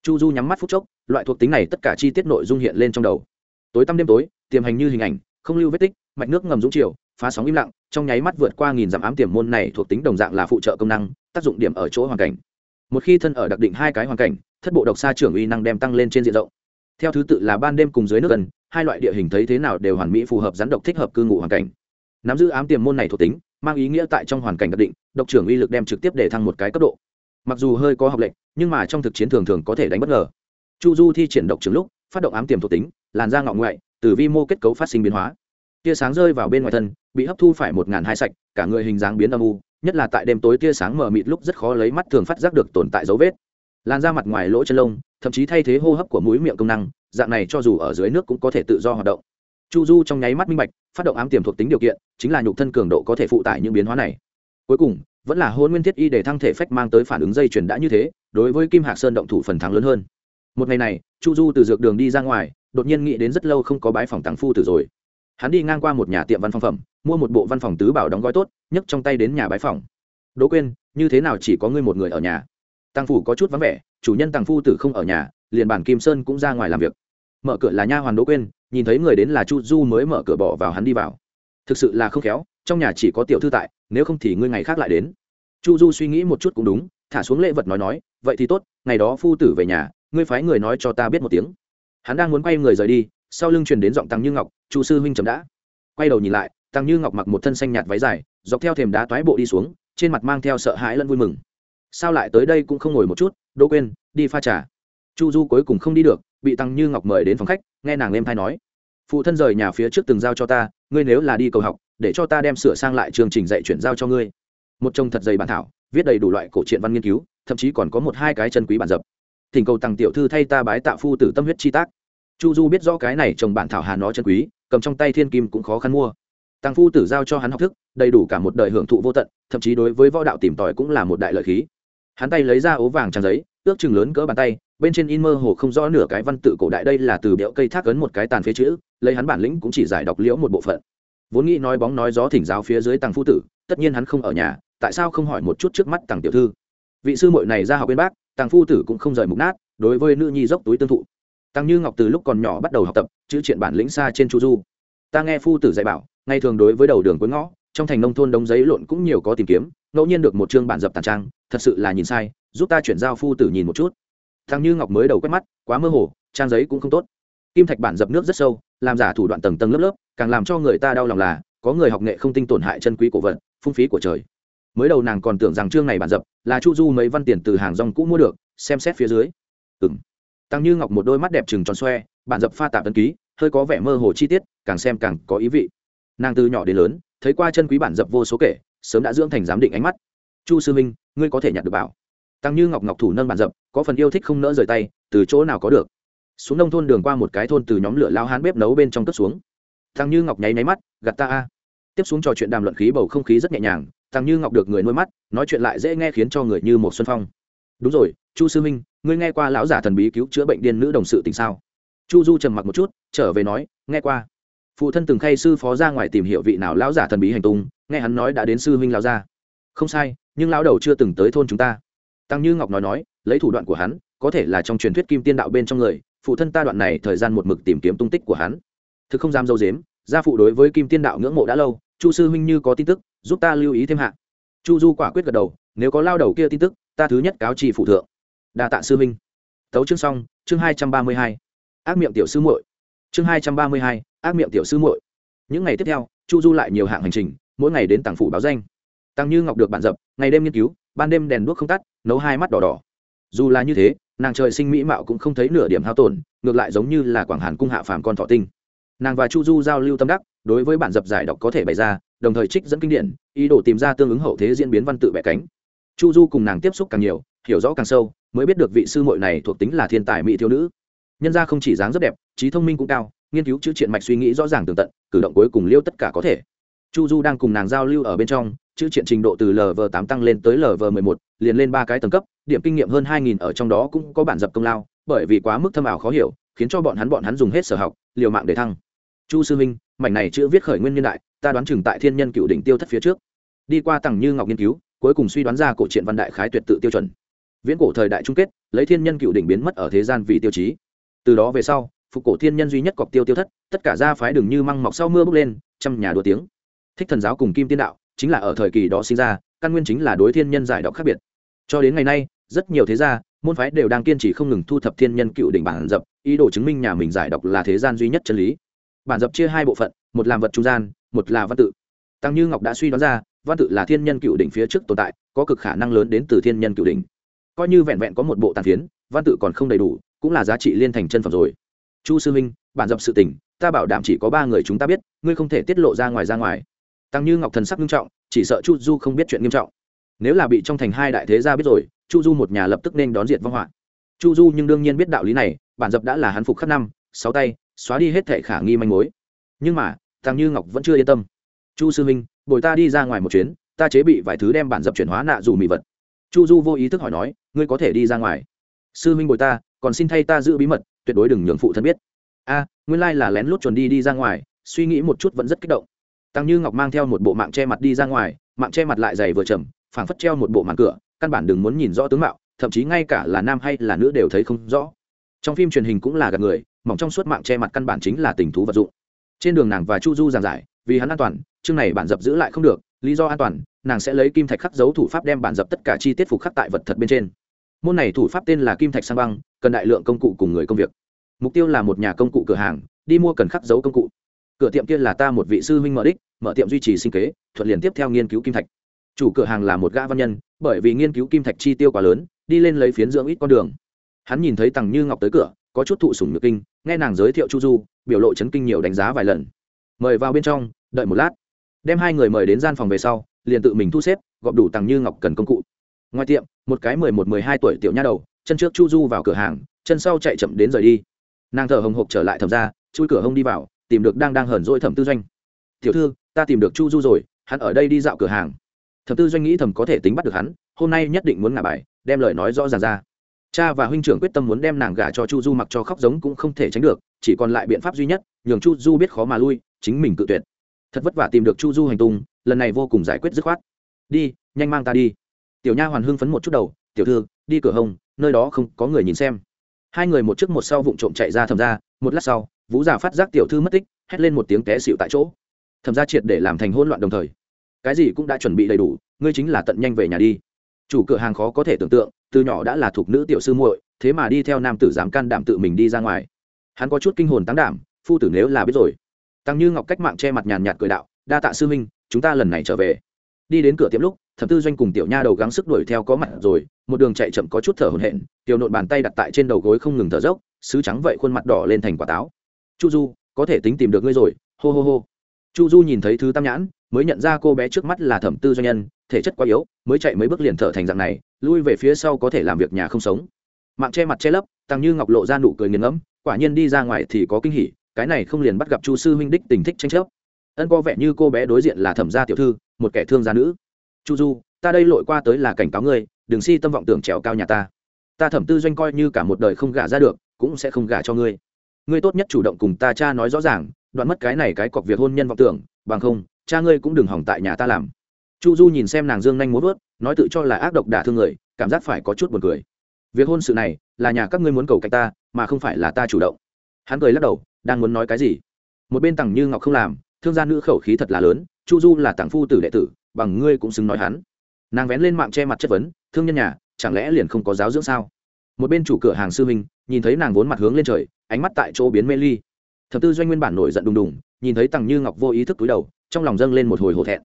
Speaker 1: Chu du nhắm mắt phút chốc, loại thuộc tính này tất cả chi tiết nội dung hiện lên trong đầu. Tối tăm đêm tối, tiềm hành như hình ảnh, không lưu vết tích, mạch nước ngầm dũng chiều, phá sóng im lặng, trong nháy mắt vượt qua nghìn dặm ám tiềm môn này thuộc tính đồng dạng là phụ trợ công năng, tác dụng điểm ở chỗ hoàn cảnh. Một khi thân ở đặc định hai cái hoàn cảnh, thất bộ độc xa trưởng uy năng đem tăng lên trên diện rộng. Theo thứ tự là ban đêm cùng dưới nước gần, hai loại địa hình thấy thế nào đều hoàn mỹ phù hợp rắn độc thích hợp cư ngụ hoàn cảnh. Nắm giữ ám tiềm môn này thuộc tính, mang ý nghĩa tại trong hoàn cảnh đặc định, độc trưởng uy lực đem trực tiếp để thăng một cái cấp độ mặc dù hơi có học lệnh, nhưng mà trong thực chiến thường thường có thể đánh bất ngờ. Chu du thi triển độc trường lúc, phát động ám tiềm thuộc tính, làn da ngọn ngoại, từ vi mô kết cấu phát sinh biến hóa. Tia sáng rơi vào bên ngoài thân, bị hấp thu phải một ngàn hai sạch, cả người hình dáng biến âm u, nhất là tại đêm tối tia sáng mờ mịt lúc rất khó lấy mắt thường phát giác được tồn tại dấu vết. Lan ra mặt ngoài lỗ chân lông, thậm chí thay thế hô hấp của mũi miệng công năng, dạng này cho dù ở dưới nước cũng có thể tự do hoạt động. Chu du trong nháy mắt minh bạch, phát động ám tiềm thuộc tính điều kiện, chính là nhục thân cường độ có thể phụ tải những biến hóa này cuối cùng, vẫn là hôn nguyên thiết y để thăng thể phách mang tới phản ứng dây chuyển đã như thế, đối với kim hạc sơn động thủ phần thắng lớn hơn. Một ngày này, chu du từ dược đường đi ra ngoài, đột nhiên nghĩ đến rất lâu không có bái phòng tàng phu tử rồi. Hắn đi ngang qua một nhà tiệm văn phòng phẩm, mua một bộ văn phòng tứ bảo đóng gói tốt, nhấc trong tay đến nhà bái phòng. Đỗ quên như thế nào chỉ có ngươi một người ở nhà? Tăng phủ có chút vắng vẻ, chủ nhân tăng phu tử không ở nhà, liền bản kim sơn cũng ra ngoài làm việc. Mở cửa là nha hoàn đỗ quên nhìn thấy người đến là chu du mới mở cửa bỏ vào hắn đi vào. Thực sự là không khéo, trong nhà chỉ có tiểu thư tại nếu không thì ngươi ngày khác lại đến. Chu du suy nghĩ một chút cũng đúng, thả xuống lễ vật nói nói, vậy thì tốt, ngày đó phu tử về nhà, ngươi phái người nói cho ta biết một tiếng. Hắn đang muốn quay người rời đi, sau lưng truyền đến giọng tăng như ngọc, chu sư huynh chấm đã. Quay đầu nhìn lại, tăng như ngọc mặc một thân xanh nhạt váy dài, dọc theo thềm đá toái bộ đi xuống, trên mặt mang theo sợ hãi lẫn vui mừng. Sao lại tới đây cũng không ngồi một chút, đỗ quên đi pha trà. Chu du cuối cùng không đi được, bị tăng như ngọc mời đến phòng khách, nghe nàng em thay nói, phụ thân rời nhà phía trước từng giao cho ta ngươi nếu là đi cầu học, để cho ta đem sửa sang lại chương trình dạy chuyển giao cho ngươi. Một chồng thật dày bản thảo, viết đầy đủ loại cổ truyện văn nghiên cứu, thậm chí còn có một hai cái chân quý bản dập. Thỉnh cầu tăng tiểu thư thay ta bái tạ phu tử tâm huyết chi tác. Chu du biết rõ cái này chồng bản thảo hà nó chân quý, cầm trong tay thiên kim cũng khó khăn mua. Tăng phu tử giao cho hắn học thức, đầy đủ cả một đời hưởng thụ vô tận, thậm chí đối với võ đạo tìm tòi cũng là một đại lợi khí. Hắn tay lấy ra ố vàng trang giấy, ước chừng lớn cỡ bàn tay, bên trên in mơ hồ không rõ nửa cái văn tự cổ đại. Đây là từ biểu cây thác ấn một cái tàn phế chữ lấy hắn bản lĩnh cũng chỉ giải đọc liễu một bộ phận. Vốn nghĩ nói bóng nói gió thỉnh giáo phía dưới tăng phu tử, tất nhiên hắn không ở nhà, tại sao không hỏi một chút trước mắt tăng tiểu thư? Vị sư muội này ra học bên bác tăng phu tử cũng không rời mục nát, đối với nữ nhi dốc túi tương thụ. Tăng như ngọc từ lúc còn nhỏ bắt đầu học tập, chữ triện bản lĩnh xa trên chu du. Ta nghe phu tử dạy bảo, ngay thường đối với đầu đường cuối ngõ, trong thành nông thôn đống giấy lộn cũng nhiều có tìm kiếm, ngẫu nhiên được một chương bản dập tàn trang, thật sự là nhìn sai, giúp ta chuyển giao phu tử nhìn một chút. Thằng như ngọc mới đầu quét mắt, quá mơ hồ, trang giấy cũng không tốt. Kim thạch bản dập nước rất sâu làm giả thủ đoạn tầng tầng lớp lớp, càng làm cho người ta đau lòng là, có người học nghệ không tinh tổn hại chân quý cổ vật, phung phí của trời. Mới đầu nàng còn tưởng rằng chương này bản dập, là chu du mấy văn tiền từ hàng rong cũ mua được, xem xét phía dưới. Ừ m tăng như ngọc một đôi mắt đẹp trừng tròn xoe, bản dập pha tạp tân ký, hơi có vẻ mơ hồ chi tiết, càng xem càng có ý vị. Nàng từ nhỏ đến lớn, thấy qua chân quý bản dập vô số kể, sớm đã dưỡng thành giám định ánh mắt. Chu sư minh ngươi có thể nhận được bảo. Tăng như ngọc ngọc thủ nâng bản dập, có phần yêu thích không nỡ rời tay, từ chỗ nào có được xuống nông thôn đường qua một cái thôn từ nhóm lửa lao hán bếp nấu bên trong cất xuống. Tăng như ngọc nháy nháy mắt gặt ta a. Tiếp xuống trò chuyện đàm luận khí bầu không khí rất nhẹ nhàng tăng như ngọc được người nuôi mắt, nói chuyện lại dễ nghe khiến cho người như một xuân phong. Đúng rồi, chu sư minh ngươi nghe qua lão giả thần bí cứu chữa bệnh điên nữ đồng sự tình sao? Chu du trầm mặc một chút, trở về nói, nghe qua. Phụ thân từng khay sư phó ra ngoài tìm hiểu vị nào lão giả thần bí hành tung, nghe hắn nói đã đến sư huynh lão gia. Không sai, nhưng lão đầu chưa từng tới thôn chúng ta. Tăng như ngọc nói nói, lấy thủ đoạn của hắn, có thể là trong truyền thuyết kim tiên đạo bên trong người phụ thân ta đoạn này thời gian một mực tìm kiếm tung tích của hắn. Thực không dám dâu dếm, gia phụ đối với kim tiên đạo ngưỡng mộ đã lâu, chu sư huynh như có tin tức, giúp ta lưu ý thêm hạ. Chu du quả quyết gật đầu, nếu có lao đầu kia tin tức, ta thứ nhất cáo trì phụ thượng. Đa tạ sư huynh. Tấu chương xong, chương hai trăm ba mươi hai. Ác miệng tiểu sư muội. Chương hai trăm ba mươi hai, ác miệng tiểu sư muội. Những ngày tiếp theo, chu du lại nhiều hạng hành trình, mỗi ngày đến tàng phủ báo danh. Tăng như ngọc được bạn dập, ngày đêm nghiên cứu, ban đêm đèn đuốc không tắt, nấu hai mắt đỏ đỏ. Dù là như thế nàng trời sinh mỹ mạo cũng không thấy nửa điểm hao tổn, ngược lại giống như là quảng hàn cung hạ phàm con thọ tinh. Nàng và chu du giao lưu tâm đắc, đối với bản dập giải đọc có thể bày ra, đồng thời trích dẫn kinh điển, ý đồ tìm ra tương ứng hậu thế diễn biến văn tự bẻ cánh. Chu du cùng nàng tiếp xúc càng nhiều, hiểu rõ càng sâu, mới biết được vị sư muội này thuộc tính là thiên tài mỹ thiếu nữ. Nhân gia không chỉ dáng rất đẹp, trí thông minh cũng cao, nghiên cứu chữ triện mạch suy nghĩ rõ ràng tường tận, cử động cuối cùng liêu tất cả có thể chu du đang cùng nàng giao lưu ở bên trong, chữ triện trình độ từ lv tám tăng lên tới lv mười một, liền lên ba cái tầng cấp, điểm kinh nghiệm hơn hai nghìn ở trong đó cũng có bản dập công lao, bởi vì quá mức thâm ảo khó hiểu, khiến cho bọn hắn bọn hắn dùng hết sở học, liều mạng để thăng. Chu sư minh, mảnh này chữ viết khởi nguyên nhân đại, ta đoán chừng tại thiên nhân cựu đỉnh tiêu thất phía trước. Đi qua tầng như ngọc nghiên cứu, cuối cùng suy đoán ra cổ truyện văn đại khái tuyệt tự tiêu chuẩn. Viễn cổ thời đại chung kết, lấy thiên nhân cựu đỉnh biến mất ở thế gian vì tiêu chí. Từ đó về sau, phục cổ thiên nhân duy nhất cọc tiêu tiêu thất, tất cả gia phái đường như măng mọc sau mưa bước lên, trăm nhà đùa tiếng thích thần giáo cùng kim tiên đạo chính là ở thời kỳ đó sinh ra, căn nguyên chính là đối thiên nhân giải đọc khác biệt. Cho đến ngày nay, rất nhiều thế gia, môn phái đều đang kiên trì không ngừng thu thập thiên nhân cựu đỉnh bản dập, ý đồ chứng minh nhà mình giải đọc là thế gian duy nhất chân lý. Bản dập chia hai bộ phận, một làm vật trung gian, một là văn tự. Tăng như ngọc đã suy đoán ra, văn tự là thiên nhân cựu đỉnh phía trước tồn tại, có cực khả năng lớn đến từ thiên nhân cựu đỉnh. Coi như vẹn vẹn có một bộ tàn phiến, văn tự còn không đầy đủ, cũng là giá trị liên thành chân phẩm rồi. Chu sư minh, bản dập sự tình, ta bảo đảm chỉ có ba người chúng ta biết, ngươi không thể tiết lộ ra ngoài ra ngoài tăng như ngọc thần sắc nghiêm trọng, chỉ sợ chu du không biết chuyện nghiêm trọng. Nếu là bị trong thành hai đại thế gia biết rồi, chu du một nhà lập tức nên đón diệt vong họa. Chu du nhưng đương nhiên biết đạo lý này, bản dập đã là hắn phục khắc năm, sáu tay, xóa đi hết thệ khả nghi manh mối. Nhưng mà, tăng như ngọc vẫn chưa yên tâm. Chu sư minh bồi ta đi ra ngoài một chuyến, ta chế bị vài thứ đem bản dập chuyển hóa nạ dù mì vật. Chu du vô ý thức hỏi nói, ngươi có thể đi ra ngoài? Sư minh bồi ta, còn xin thay ta giữ bí mật, tuyệt đối đừng nhường phụ thân biết. A, nguyên lai là lén lút chuẩn đi đi ra ngoài, suy nghĩ một chút vẫn rất kích động tăng như ngọc mang theo một bộ mạng che mặt đi ra ngoài, mạng che mặt lại dày vừa chầm phảng phất treo một bộ màn cửa, căn bản đừng muốn nhìn rõ tướng mạo, thậm chí ngay cả là nam hay là nữ đều thấy không rõ. Trong phim truyền hình cũng là gặp người, mỏng trong suốt mạng che mặt căn bản chính là tình thú vật dụng. Trên đường nàng và chu du giảng giải, vì hắn an toàn, chương này bản dập giữ lại không được, lý do an toàn, nàng sẽ lấy kim thạch khắc dấu thủ pháp đem bản dập tất cả chi tiết phục khắc tại vật thật bên trên. Môn này thủ pháp tên là kim thạch sang băng, cần đại lượng công cụ cùng người công việc. Mục tiêu là một nhà công cụ cửa hàng, đi mua cần khắc dấu công cụ cửa tiệm kia là ta một vị sư huynh mở đích, mở tiệm duy trì sinh kế, thuận liền tiếp theo nghiên cứu kim thạch. Chủ cửa hàng là một gã văn nhân, bởi vì nghiên cứu kim thạch chi tiêu quá lớn, đi lên lấy phiến dưỡng ít con đường. Hắn nhìn thấy tằng như ngọc tới cửa, có chút thụ sủng nhược kinh, nghe nàng giới thiệu chu du, biểu lộ chấn kinh nhiều đánh giá vài lần. Mời vào bên trong, đợi một lát. Đem hai người mời đến gian phòng về sau, liền tự mình thu xếp, gọp đủ tằng như ngọc cần công cụ. Ngoài tiệm, một cái mười một, mười hai tuổi tiểu nha đầu, chân trước chu du vào cửa hàng, chân sau chạy chậm đến rời đi. Nàng thở hồng hộc trở lại thầm ra, chui cửa hông đi vào tìm được đang đang hờn dỗi thẩm tư doanh. Tiểu thư, ta tìm được chu du rồi, hắn ở đây đi dạo cửa hàng. Thẩm tư doanh nghĩ thầm có thể tính bắt được hắn, hôm nay nhất định muốn ngả bài, đem lời nói rõ ràng ra. Cha và huynh trưởng quyết tâm muốn đem nàng gả cho chu du mặc cho khóc giống cũng không thể tránh được, chỉ còn lại biện pháp duy nhất, nhường chu du biết khó mà lui, chính mình cự tuyệt. Thật vất vả tìm được chu du hành tung, lần này vô cùng giải quyết dứt khoát. Đi, nhanh mang ta đi. Tiểu nha hoàn hưng phấn một chút đầu, tiểu thư, đi cửa hông, nơi đó không có người nhìn xem. Hai người một trước một sau vụng trộm chạy ra thầm ra một lát sau vũ già phát giác tiểu thư mất tích, hét lên một tiếng té xịu tại chỗ. Thẩm ra triệt để làm thành hỗn loạn đồng thời. Cái gì cũng đã chuẩn bị đầy đủ, ngươi chính là tận nhanh về nhà đi. Chủ cửa hàng khó có thể tưởng tượng, từ nhỏ đã là thuộc nữ tiểu sư muội, thế mà đi theo nam tử dám can đảm tự mình đi ra ngoài. Hắn có chút kinh hồn tăng đảm, phu tử nếu là biết rồi. Tăng như ngọc cách mạng che mặt nhàn nhạt cười đạo, đa tạ sư minh chúng ta lần này trở về. Đi đến cửa tiệm lúc thập tư doanh cùng tiểu nha đầu gắng sức đuổi theo có mặt rồi, một đường chạy chậm có chút thở hổn hển, tiểu nộn bàn tay đặt tại trên đầu gối không ngừng thở dốc, sứ trắng vậy khuôn mặt đỏ lên thành quả táo chu du, có thể tính tìm được ngươi rồi, hô hô hô. Chu du nhìn thấy thứ tam nhãn, mới nhận ra cô bé trước mắt là thẩm tư doanh nhân, thể chất quá yếu, mới chạy mấy bước liền thở thành dạng này, lui về phía sau có thể làm việc nhà không sống. Mạng che mặt che lấp, tăng như ngọc lộ ra nụ cười nghiền ngẫm, quả nhiên đi ra ngoài thì có kinh hỉ, cái này không liền bắt gặp chu sư huynh đích tình thích tranh chấp. Ân có vẻ như cô bé đối diện là thẩm gia tiểu thư, một kẻ thương gia nữ. Chu du, ta đây lội qua tới là cảnh cáo ngươi, đừng si tâm vọng tưởng trèo cao nhà ta. Ta thẩm tư doanh coi như cả một đời không gả ra được, cũng sẽ không gả cho ngươi ngươi tốt nhất chủ động cùng ta cha nói rõ ràng, đoạn mất cái này cái cọc việc hôn nhân vọng tưởng, bằng không, cha ngươi cũng đừng hỏng tại nhà ta làm. Chu du nhìn xem nàng dương nhanh muốn vớt nói tự cho là ác độc đả thương người, cảm giác phải có chút buồn cười. Việc hôn sự này, là nhà các ngươi muốn cầu cạnh ta, mà không phải là ta chủ động. Hắn cười lắc đầu, đang muốn nói cái gì? Một bên tằng như ngọc không làm, thương gia nữ khẩu khí thật là lớn, chu du là tặng phu tử đệ tử, bằng ngươi cũng xứng nói hắn. Nàng vén lên mạng che mặt chất vấn, thương nhân nhà, chẳng lẽ liền không có giáo dưỡng sao? Một bên chủ cửa hàng sư huynh nhìn thấy nàng vốn mặt hướng lên trời, ánh mắt tại chỗ biến mê ly. Thập tư doanh nguyên bản nổi giận đùng đùng, nhìn thấy tằng như ngọc vô ý thức túi đầu, trong lòng dâng lên một hồi hổ thẹn.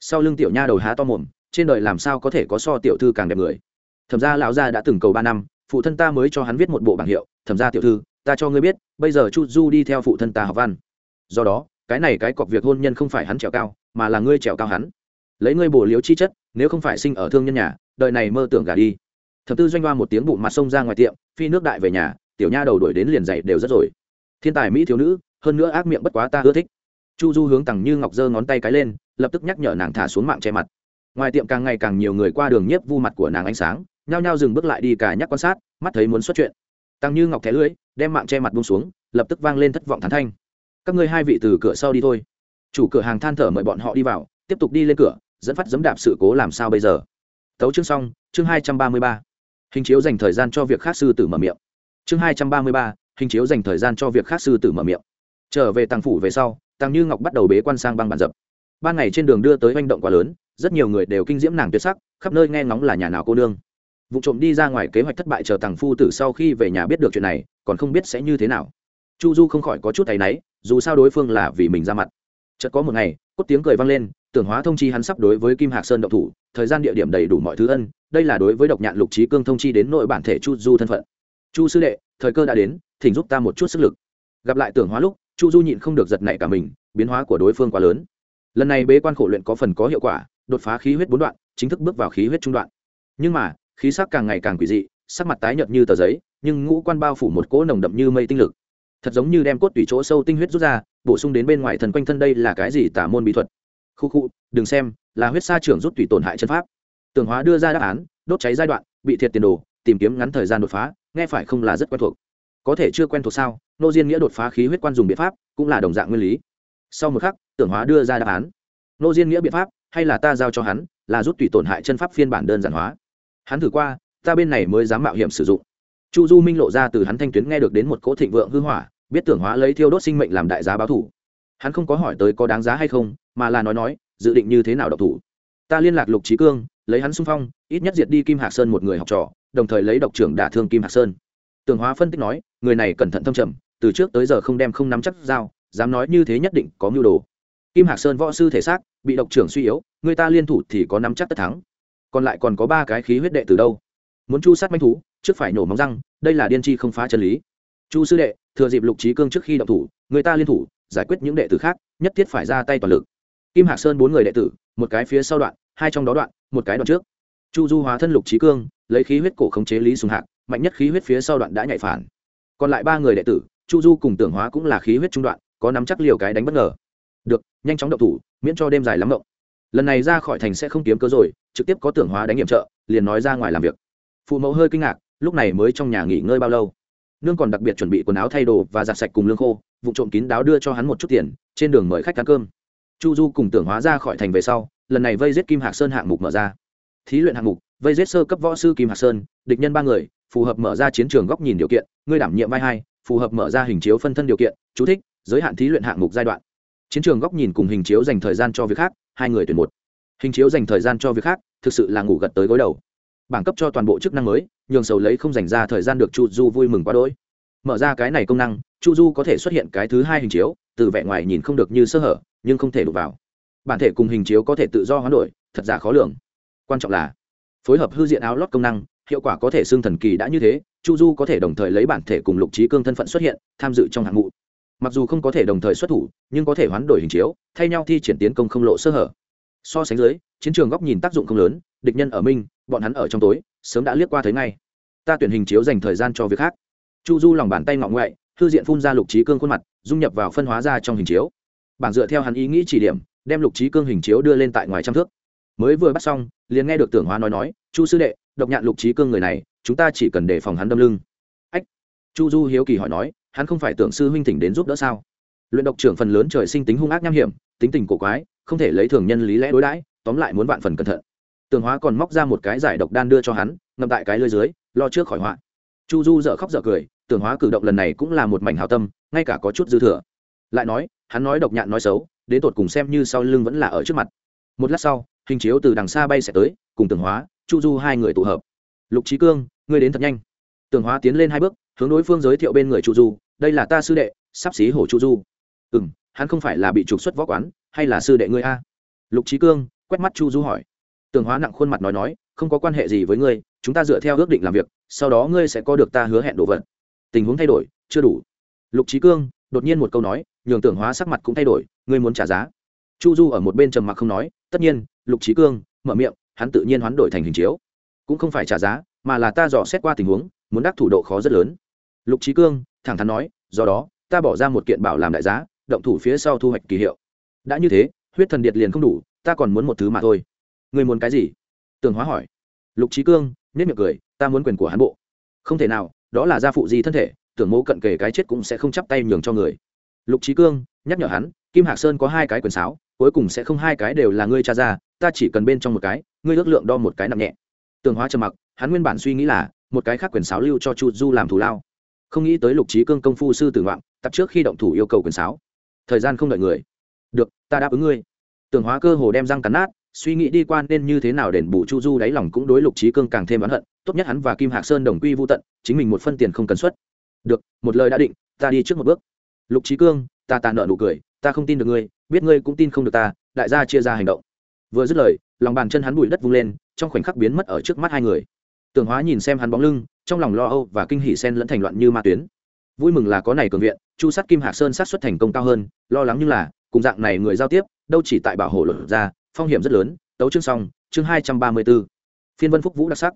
Speaker 1: Sau lưng tiểu nha đầu há to mồm, trên đời làm sao có thể có so tiểu thư càng đẹp người? Thẩm gia lão gia đã từng cầu ba năm, phụ thân ta mới cho hắn viết một bộ bảng hiệu, thẩm gia tiểu thư, ta cho ngươi biết, bây giờ chu du đi theo phụ thân ta học văn. Do đó, cái này cái cọc việc hôn nhân không phải hắn trèo cao, mà là ngươi trèo cao hắn. Lấy ngươi bổ liếu chi chất, nếu không phải sinh ở thương nhân nhà, đời này mơ tưởng gả đi thập tư doanh hoa một tiếng bụng mặt sông ra ngoài tiệm, phi nước đại về nhà, tiểu nha đầu đuổi đến liền dậy đều rất rồi. Thiên tài mỹ thiếu nữ, hơn nữa ác miệng bất quá ta ưa thích. Chu du hướng tằng như ngọc giơ ngón tay cái lên, lập tức nhắc nhở nàng thả xuống mạng che mặt. Ngoài tiệm càng ngày càng nhiều người qua đường nhiếp vu mặt của nàng ánh sáng, nhao nhao dừng bước lại đi cả nhắc quan sát, mắt thấy muốn xuất chuyện. Tăng như ngọc thẻ lưới, đem mạng che mặt buông xuống, lập tức vang lên thất vọng thán thanh. Các ngươi hai vị từ cửa sau đi thôi. Chủ cửa hàng than thở mời bọn họ đi vào, tiếp tục đi lên cửa, dẫn phát dẫm đạp sự cố làm sao bây giờ? Tấu chương xong, chương hai trăm ba mươi ba hình chiếu dành thời gian cho việc khác sư tử mở miệng. Chương hai trăm ba mươi ba, hình chiếu dành thời gian cho việc khác sư tử mở miệng. Trở về tàng phủ về sau, tàng như ngọc bắt đầu bế quan sang băng bản dập. Ban ngày trên đường đưa tới manh động quá lớn, rất nhiều người đều kinh diễm nàng tuyệt sắc, khắp nơi nghe ngóng là nhà nào cô nương. Vụ trộm đi ra ngoài kế hoạch thất bại chờ tàng phu tử sau khi về nhà biết được chuyện này, còn không biết sẽ như thế nào. Chu du không khỏi có chút thấy náy, dù sao đối phương là vì mình ra mặt. Chợt có một ngày, cốt tiếng cười vang lên tưởng hóa thông chi hắn sắp đối với kim hạc sơn động thủ, thời gian địa điểm đầy đủ mọi thứ ân, đây là đối với độc nhạn lục trí cương thông chi đến nội bản thể chu du thân phận. Chu sư đệ, thời cơ đã đến, thỉnh giúp ta một chút sức lực. Gặp lại tưởng hóa lúc, chu du nhịn không được giật nảy cả mình, biến hóa của đối phương quá lớn. Lần này bế quan khổ luyện có phần có hiệu quả, đột phá khí huyết bốn đoạn, chính thức bước vào khí huyết trung đoạn. Nhưng mà, khí sắc càng ngày càng quỷ dị, sắc mặt tái nhợt như tờ giấy, nhưng ngũ quan bao phủ một cỗ nồng đậm như mây tinh lực. Thật giống như đem cốt tủy chỗ sâu tinh huyết rút ra, bổ sung đến bên ngoài thần quanh thân đây là cái gì tả môn bí thuật? Khu khu, đừng xem, là huyết sa trưởng rút tủy tổn hại chân pháp. Tường hóa đưa ra đáp án, đốt cháy giai đoạn, bị thiệt tiền đồ, tìm kiếm ngắn thời gian đột phá, nghe phải không là rất quen thuộc. Có thể chưa quen thuộc sao? Nô diên nghĩa đột phá khí huyết quan dùng biện pháp, cũng là đồng dạng nguyên lý. Sau một khắc tưởng hóa đưa ra đáp án. Nô diên nghĩa biện pháp, hay là ta giao cho hắn, là rút tùy tổn hại chân pháp phiên bản đơn giản hóa. Hắn thử qua, ta bên này mới dám mạo hiểm sử dụng. Chu du minh lộ ra từ hắn thanh tuyến nghe được đến một cỗ thịnh vượng hư hỏa, biết tưởng hóa lấy thiêu đốt sinh mệnh làm đại giá báo thủ hắn không có hỏi tới có đáng giá hay không, mà là nói nói, dự định như thế nào độc thủ. Ta liên lạc lục trí cương, lấy hắn xung phong, ít nhất diệt đi kim hạc sơn một người học trò, đồng thời lấy độc trưởng đả thương kim hạc sơn. Tường hóa phân tích nói, người này cẩn thận thâm trầm, từ trước tới giờ không đem không nắm chắc dao, dám nói như thế nhất định có mưu đồ. Kim hạc sơn võ sư thể xác, bị độc trưởng suy yếu, người ta liên thủ thì có nắm chắc tất thắng. Còn lại còn có ba cái khí huyết đệ từ đâu. Muốn chu sát manh thú, trước phải nổ móng răng, đây là điên chi không phá chân lý. Chu sư đệ, thừa dịp lục trí cương trước khi động thủ, người ta liên thủ giải quyết những đệ tử khác, nhất thiết phải ra tay toàn lực. Kim hạc sơn bốn người đệ tử, một cái phía sau đoạn, hai trong đó đoạn, một cái đoạn trước. Chu du hóa thân lục trí cương, lấy khí huyết cổ khống chế lý sùng hạc, mạnh nhất khí huyết phía sau đoạn đã nhạy phản. Còn lại ba người đệ tử, chu du cùng tưởng hóa cũng là khí huyết trung đoạn, có nắm chắc liều cái đánh bất ngờ. Được, nhanh chóng động thủ, miễn cho đêm dài lắm động lần này ra khỏi thành sẽ không kiếm cớ rồi, trực tiếp có tưởng hóa đánh nghiệm trợ, liền nói ra ngoài làm việc. Phụ mẫu hơi kinh ngạc, lúc này mới trong nhà nghỉ ngơi bao lâu? Nương còn đặc biệt chuẩn bị quần áo thay đồ và giặt sạch cùng lương khô vụ trộm kín đáo đưa cho hắn một chút tiền, trên đường mời khách ăn cơm. Chu du cùng tưởng hóa ra khỏi thành về sau, lần này vây giết kim hạc sơn hạng mục mở ra. Thí luyện hạng mục, vây giết sơ cấp võ sư kim hạc sơn, địch nhân ba người, phù hợp mở ra chiến trường góc nhìn điều kiện, ngươi đảm nhiệm vai hai, phù hợp mở ra hình chiếu phân thân điều kiện, chú thích, giới hạn thí luyện hạng mục giai đoạn. Chiến trường góc nhìn cùng hình chiếu dành thời gian cho việc khác, hai người tuyển một. Hình chiếu dành thời gian cho việc khác, thực sự là ngủ gật tới gối đầu. Bảng cấp cho toàn bộ chức năng mới, nhường sầu lấy không dành ra thời gian được chu du vui mừng quá đỗi. Mở ra cái này công năng chu du có thể xuất hiện cái thứ hai hình chiếu, từ vẻ ngoài nhìn không được như sơ hở, nhưng không thể đụng vào. Bản thể cùng hình chiếu có thể tự do hoán đổi, thật giả khó lường. Quan trọng là, phối hợp hư diện áo lót công năng, hiệu quả có thể xương thần kỳ đã như thế, chu du có thể đồng thời lấy bản thể cùng lục trí cương thân phận xuất hiện, tham dự trong hạng mụ mặc dù không có thể đồng thời xuất thủ, nhưng có thể hoán đổi hình chiếu, thay nhau thi triển tiến công không lộ sơ hở. So sánh dưới, chiến trường góc nhìn tác dụng không lớn, địch nhân ở minh, bọn hắn ở trong tối, sớm đã liếc qua thấy ngay. Ta tuyển hình chiếu dành thời gian cho việc khác. Chu du lòng bàn tay ngọ ngoại thư diện phun ra lục trí cương khuôn mặt, dung nhập vào phân hóa ra trong hình chiếu. Bảng dựa theo hắn ý nghĩ chỉ điểm, đem lục trí cương hình chiếu đưa lên tại ngoài trăm thước. Mới vừa bắt xong, liền nghe được tưởng hóa nói nói, chu sư đệ, độc nhạn lục trí cương người này, chúng ta chỉ cần đề phòng hắn đâm lưng. Ách, chu du hiếu kỳ hỏi nói, hắn không phải tưởng sư huynh thỉnh đến giúp đỡ sao? Luyện độc trưởng phần lớn trời sinh tính hung ác nham hiểm, tính tình cổ quái, không thể lấy thường nhân lý lẽ đối đãi, tóm lại muốn vạn phần cẩn thận. Tường hóa còn móc ra một cái giải độc đan đưa cho hắn, ngậm tại cái lưới dưới, lo trước khỏi họa. Chu du dợ khóc dợ cười tường hóa cử động lần này cũng là một mảnh hào tâm, ngay cả có chút dư thừa. Lại nói, hắn nói độc nhạn nói xấu, đến tột cùng xem như sau lưng vẫn là ở trước mặt. Một lát sau, hình chiếu từ đằng xa bay sẽ tới, cùng tường hóa, chu du hai người tụ hợp. Lục trí cương, ngươi đến thật nhanh. Tường hóa tiến lên hai bước, hướng đối phương giới thiệu bên người chu du, đây là ta sư đệ, sắp xí hổ chu du. Ừ m hắn không phải là bị trục xuất võ quán, hay là sư đệ ngươi a? Lục trí cương, quét mắt chu du hỏi. Tường hóa nặng khuôn mặt nói nói, không có quan hệ gì với ngươi, chúng ta dựa theo ước định làm việc, sau đó ngươi sẽ có được ta hứa hẹn đồ vật tình huống thay đổi, chưa đủ. Lục trí cương đột nhiên một câu nói, nhường tưởng hóa sắc mặt cũng thay đổi, ngươi muốn trả giá. Chu du ở một bên trầm mặc không nói, tất nhiên, lục trí cương mở miệng, hắn tự nhiên hoán đổi thành hình chiếu. Cũng không phải trả giá, mà là ta dò xét qua tình huống, muốn đắc thủ độ khó rất lớn. Lục trí cương thẳng thắn nói, do đó, ta bỏ ra một kiện bảo làm đại giá, động thủ phía sau thu hoạch kỳ hiệu. Đã như thế, huyết thần điệt liền không đủ, ta còn muốn một thứ mà thôi. Người muốn cái gì? Tường hóa hỏi. Lục trí cương nếp miệng cười, ta muốn quyền của hắn bộ. Không thể nào đó là gia phụ di thân thể, tưởng mẫu cận kề cái chết cũng sẽ không chắp tay nhường cho người. Lục trí cương nhắc nhở hắn, kim hạc sơn có hai cái quyền sáo, cuối cùng sẽ không hai cái đều là ngươi cha ra, ta chỉ cần bên trong một cái, ngươi ước lượng đo một cái nặng nhẹ. Tường hóa trầm mặc, hắn nguyên bản suy nghĩ là, một cái khác quyền sáo lưu cho chu du làm thù lao. Không nghĩ tới lục trí cương công phu sư tử ngoạn, tập trước khi động thủ yêu cầu quyền sáo. Thời gian không đợi người. Được, ta đáp ứng ngươi. Tường hóa cơ hồ đem răng cắn nát suy nghĩ đi qua nên như thế nào đền bù chu du, đáy lòng cũng đối lục trí cương càng thêm oán hận, tốt nhất hắn và kim hạc sơn đồng quy vô tận, chính mình một phân tiền không cần xuất. Được, một lời đã định, ta đi trước một bước. Lục trí cương, ta tàn nợ nụ cười, ta không tin được ngươi, biết ngươi cũng tin không được ta, đại gia chia ra hành động. Vừa dứt lời, lòng bàn chân hắn bụi đất vung lên, trong khoảnh khắc biến mất ở trước mắt hai người. Tường hóa nhìn xem hắn bóng lưng, trong lòng lo âu và kinh hỉ sen lẫn thành loạn như ma tuyến. Vui mừng là có này cường viện, chu sát kim hạc sơn sát xuất thành công cao hơn, lo lắng như là, cùng dạng này người giao tiếp, đâu chỉ tại bảo hộ luật ra phong hiểm rất lớn, tấu chương xong, chương hai trăm ba mươi b ố phiên vân phúc vũ đặc sắc.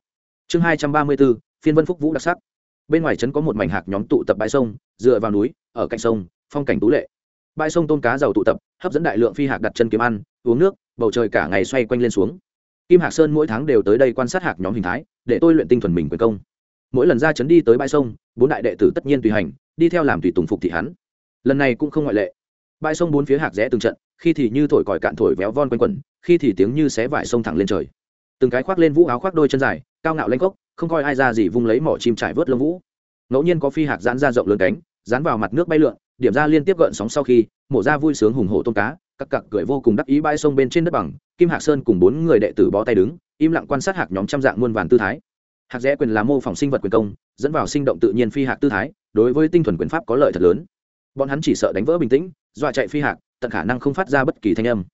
Speaker 1: Chương hai trăm ba mươi b ố phiên vân phúc vũ đặc sắc. Bên ngoài trấn có một mảnh hạc nhóm tụ tập bãi sông, dựa vào núi, ở cạnh sông, phong cảnh tú lệ. Bãi sông tôm cá giàu tụ tập, hấp dẫn đại lượng phi hạc đặt chân kiếm ăn, uống nước, bầu trời cả ngày xoay quanh lên xuống. Kim hạc sơn mỗi tháng đều tới đây quan sát hạc nhóm hình thái, để tôi luyện tinh thuần mình quyền công. Mỗi lần ra trấn đi tới bãi sông, bốn đại đệ tử tất nhiên tùy hành, đi theo làm tùy tùng phục thị hắn. Lần này cũng không ngoại lệ. Bãi sông bốn phía hạc rẽ từng trận, khi thì như thổi còi cạn thổi véo von quanh quẩn khi thì tiếng như xé vải sông thẳng lên trời. Từng cái khoác lên vũ áo khoác đôi chân dài, cao ngạo lanh cốc, không coi ai ra gì vung lấy mỏ chim trải vớt lông vũ. Ngẫu nhiên có phi hạt giãn ra rộng lớn cánh, dán vào mặt nước bay lượn, điểm ra liên tiếp gợn sóng sau khi, mổ ra vui sướng hùng hổ tôm cá các cặc cười vô cùng đắc ý bãi sông bên trên đất bằng, kim hạc sơn cùng bốn người đệ tử bó tay đứng, im lặng quan sát hạc nhóm trăm dạng muôn vàn tư thái. Hạc rẽ quyền là mô phỏng sinh vật quyền công, dẫn vào sinh động tự nhiên phi hạc tư thái, đối với tinh thuần quyền pháp có lợi thật lớn. Bọn hắn chỉ sợ đánh vỡ bình tĩnh, dọa chạy phi hạc, tận khả năng không phát ra bất kỳ thanh âm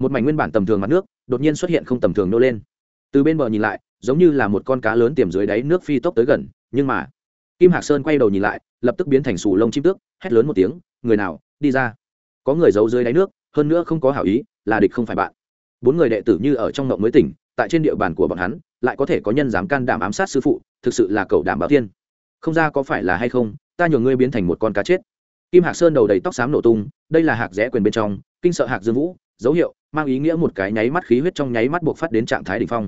Speaker 1: một mảnh nguyên bản tầm thường mặt nước đột nhiên xuất hiện không tầm thường nô lên từ bên bờ nhìn lại giống như là một con cá lớn tiềm dưới đáy nước phi tốc tới gần nhưng mà kim hạc sơn quay đầu nhìn lại lập tức biến thành sù lông chim tước hét lớn một tiếng người nào đi ra có người giấu dưới đáy nước hơn nữa không có hảo ý là địch không phải bạn bốn người đệ tử như ở trong ngộng mới tỉnh tại trên địa bàn của bọn hắn lại có thể có nhân dám can đảm ám sát sư phụ thực sự là cầu đảm bảo tiên không ra có phải là hay không ta nhường ngươi biến thành một con cá chết kim hạc sơn đầu đầy tóc xám nổ tung đây là hạc rẽ quyền bên trong kinh sợ hạc dương vũ dấu hiệu, mang ý nghĩa một cái nháy mắt khí huyết trong nháy mắt buộc phát đến trạng thái đ ỉ n h phong.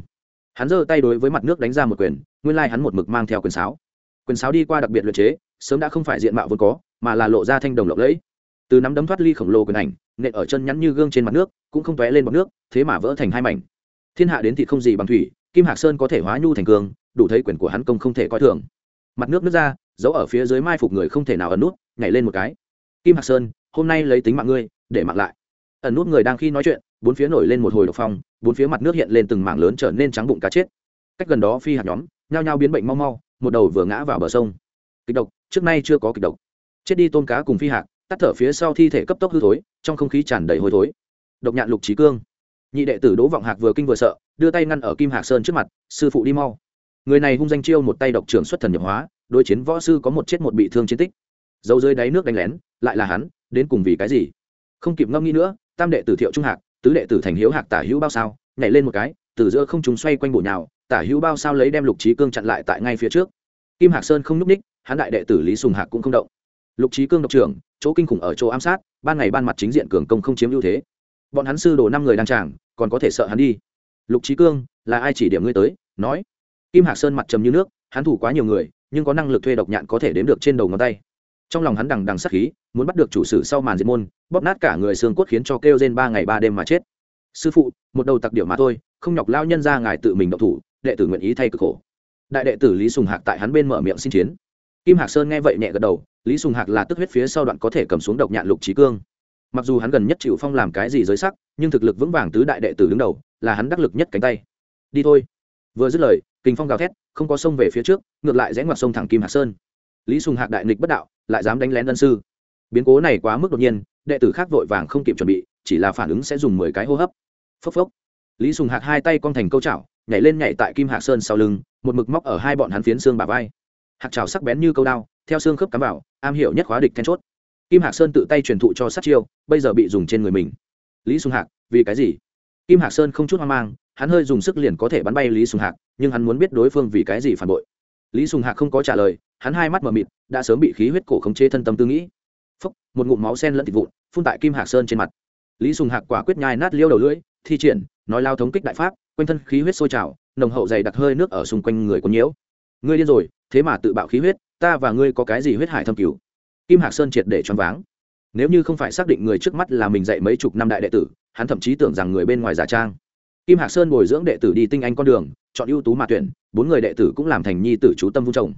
Speaker 1: Hắn giơ tay đối với mặt nước đánh ra một quyền, nguyên lai hắn một mực mang theo quyền sáo. Quyền sáo đi qua đặc biệt luật chế, sớm đã không phải diện mạo vốn có, mà là lộ ra thanh đồng lộng lẫy. Từ nắm đấm thoát ly khổng lồ quyền ảnh, nện ở chân nhắn như gương trên mặt nước, cũng không tóe lên bọc nước, thế mà vỡ thành hai mảnh. Thiên hạ đến thì không gì bằng thủy, kim hạc sơn có thể hóa nhu thành cường, đủ thấy quyền của hắn công không thể coi thường. Mặt nước nước ra giấu ở phía dưới mai phục người không thể nào ẩn nút, nhảy lên một cái. Kim hạc sơn, hôm nay lấy tính mạng ngươi, để mặc lại ẩn nút người đang khi nói chuyện, bốn phía nổi lên một hồi độc phong, bốn phía mặt nước hiện lên từng mảng lớn trở nên trắng bụng cá chết. Cách gần đó phi hạt nhóm, nhao nhao biến bệnh mau mau, một đầu vừa ngã vào bờ sông. Kịch độc, trước nay chưa có kịch độc. Chết đi tôm cá cùng phi hạt, tắt thở phía sau thi thể cấp tốc hư thối, trong không khí tràn đầy hôi thối. Độc nhạn lục trí cương. Nhị đệ tử đỗ vọng hạc vừa kinh vừa sợ, đưa tay ngăn ở kim hạc sơn trước mặt, sư phụ đi mau. Người này hung danh chiêu một tay độc trưởng xuất thần nhập hóa, đối chiến võ sư có một chết một bị thương chiến tích. Dấu dưới đáy nước đánh lén, lại là hắn, đến cùng vì cái gì? Không kịp ngâm nghĩ nữa, tam đệ tử thiệu trung hạc, tứ đệ tử thành hiếu hạc tả hữu bao sao, nhảy lên một cái, từ giữa không chúng xoay quanh bổ nhào, tả hữu bao sao lấy đem lục trí cương chặn lại tại ngay phía trước. Kim hạc sơn không n ú c ních hán đại đệ tử lý sùng hạc cũng không động. Lục trí cương độc trưởng, chỗ kinh khủng ở chỗ ám sát, ban ngày ban mặt chính diện cường công không chiếm ưu thế. Bọn hắn sư đổ năm người đang tràng, còn có thể sợ hắn đi. Lục trí cương, là ai chỉ điểm ngươi tới? Nói. Kim hạc sơn mặt trầm như nước, hắn thủ quá nhiều người, nhưng có năng lực thuê độc nhạn có thể đếm được trên đầu ngón tay trong lòng hắn đằng đằng sắc khí, muốn bắt được chủ sử sau màn diệt môn, bóp nát cả người xương cốt khiến cho kêu trên ba ngày ba đêm mà chết. Sư phụ, một đầu tặc điệu mà thôi, không nhọc lao nhân ra ngài tự mình động thủ, đệ tử nguyện ý thay cực khổ. Đại đệ tử lý sùng hạc tại hắn bên mở miệng xin chiến. Kim hạc sơn nghe vậy nhẹ gật đầu, lý sùng hạc là tức huyết phía sau đoạn có thể cầm xuống độc nhạn lục trí cương. Mặc dù hắn gần nhất chịu phong làm cái gì giới sắc, nhưng thực lực vững vàng tứ đại đệ tử đứng đầu, là hắn đắc lực nhất cánh tay. Đi thôi. Vừa dứt lời, kinh phong gào thét, không có sông về phía trước, ngược lại rẽ ngoặt sông thẳng kim hạc sơn. Lý sùng hạc đại nghịch bất đạo lại dám đánh lén ân sư. Biến cố này quá mức đột nhiên, đệ tử khác vội vàng không kịp chuẩn bị, chỉ là phản ứng sẽ dùng mười cái hô hấp. Phốc phốc. Lý sùng hạc hai tay cong thành câu chảo, nhảy lên nhảy tại kim hạc sơn sau lưng, một mực móc ở hai bọn hắn phiến xương bà vai. Hạc chảo sắc bén như câu đao, theo xương khớp cắm vào, am hiểu nhất khóa địch then chốt. Kim hạc sơn tự tay truyền thụ cho sát chiêu, bây giờ bị dùng trên người mình. Lý sùng hạc, vì cái gì? Kim hạc sơn không chút hoang mang, hắn hơi dùng sức liền có thể bắn bay lý sùng hạc, nhưng hắn muốn biết đối phương vì cái gì phản bội. Lý sùng hạc không có trả lời, hắn hai mắt mờ mịt đã sớm bị khí huyết cổ khống chế thân tâm tư nghĩ. Phốc một ngụm máu sen lẫn thịt vụn, phun tại kim hạc sơn trên mặt. Lý sùng hạc quả quyết nhai nát liêu đầu lưỡi, thi triển, nói lao thống kích đại pháp, quanh thân khí huyết sôi trào, nồng hậu dày đặc hơi nước ở xung quanh người của nhiễu. Ngươi điên rồi, thế mà tự bạo khí huyết, ta và ngươi có cái gì huyết hải thâm cứu kim hạc sơn triệt để choáng váng. Nếu như không phải xác định người trước mắt là mình dạy mấy chục năm đại đệ tử, hắn thậm chí tưởng rằng người bên ngoài giả trang. Kim hạc sơn bồi dưỡng đệ tử đi tinh anh con đường, chọn ưu tú mà tuyển, bốn người đệ tử cũng làm thành nhi tử chú tâm vung chồng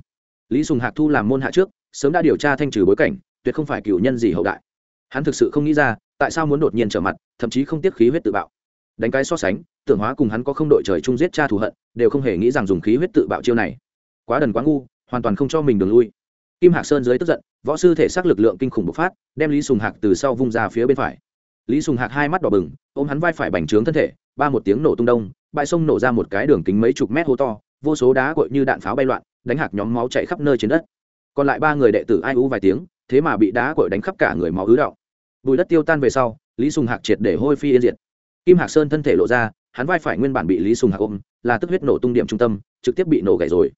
Speaker 1: lý sùng hạc thu làm môn hạ trước, sớm đã điều tra thanh trừ bối cảnh, tuyệt không phải cựu nhân gì hậu đại. Hắn thực sự không nghĩ ra, tại sao muốn đột nhiên trở mặt, thậm chí không tiếc khí huyết tự bạo. Đánh cái so sánh, tưởng hóa cùng hắn có không đội trời chung giết cha thù hận, đều không hề nghĩ rằng dùng khí huyết tự bạo chiêu này. Quá đần quá ngu, hoàn toàn không cho mình đường lui. Kim hạc sơn dưới tức giận, võ sư thể xác lực lượng kinh khủng bộc phát, đem lý sùng hạc từ sau vung ra phía bên phải. Lý sùng hạc hai mắt đỏ bừng, ôm hắn vai phải bành trướng thân thể, ba một tiếng nổ tung đông, bãi sông nổ ra một cái đường kính mấy chục mét hố to, vô số đá cội như đạn pháo bay loạn đánh hạc nhóm máu chạy khắp nơi trên đất. Còn lại ba người đệ tử ai u vài tiếng, thế mà bị đá cội đánh khắp cả người máu ứ động. Bùi đất tiêu tan về sau, lý sùng hạc triệt để hôi phi yên diệt. Kim hạc sơn thân thể lộ ra, hắn vai phải nguyên bản bị lý sùng hạc ôm, là tức huyết nổ tung điểm trung tâm, trực tiếp bị nổ gãy rồi.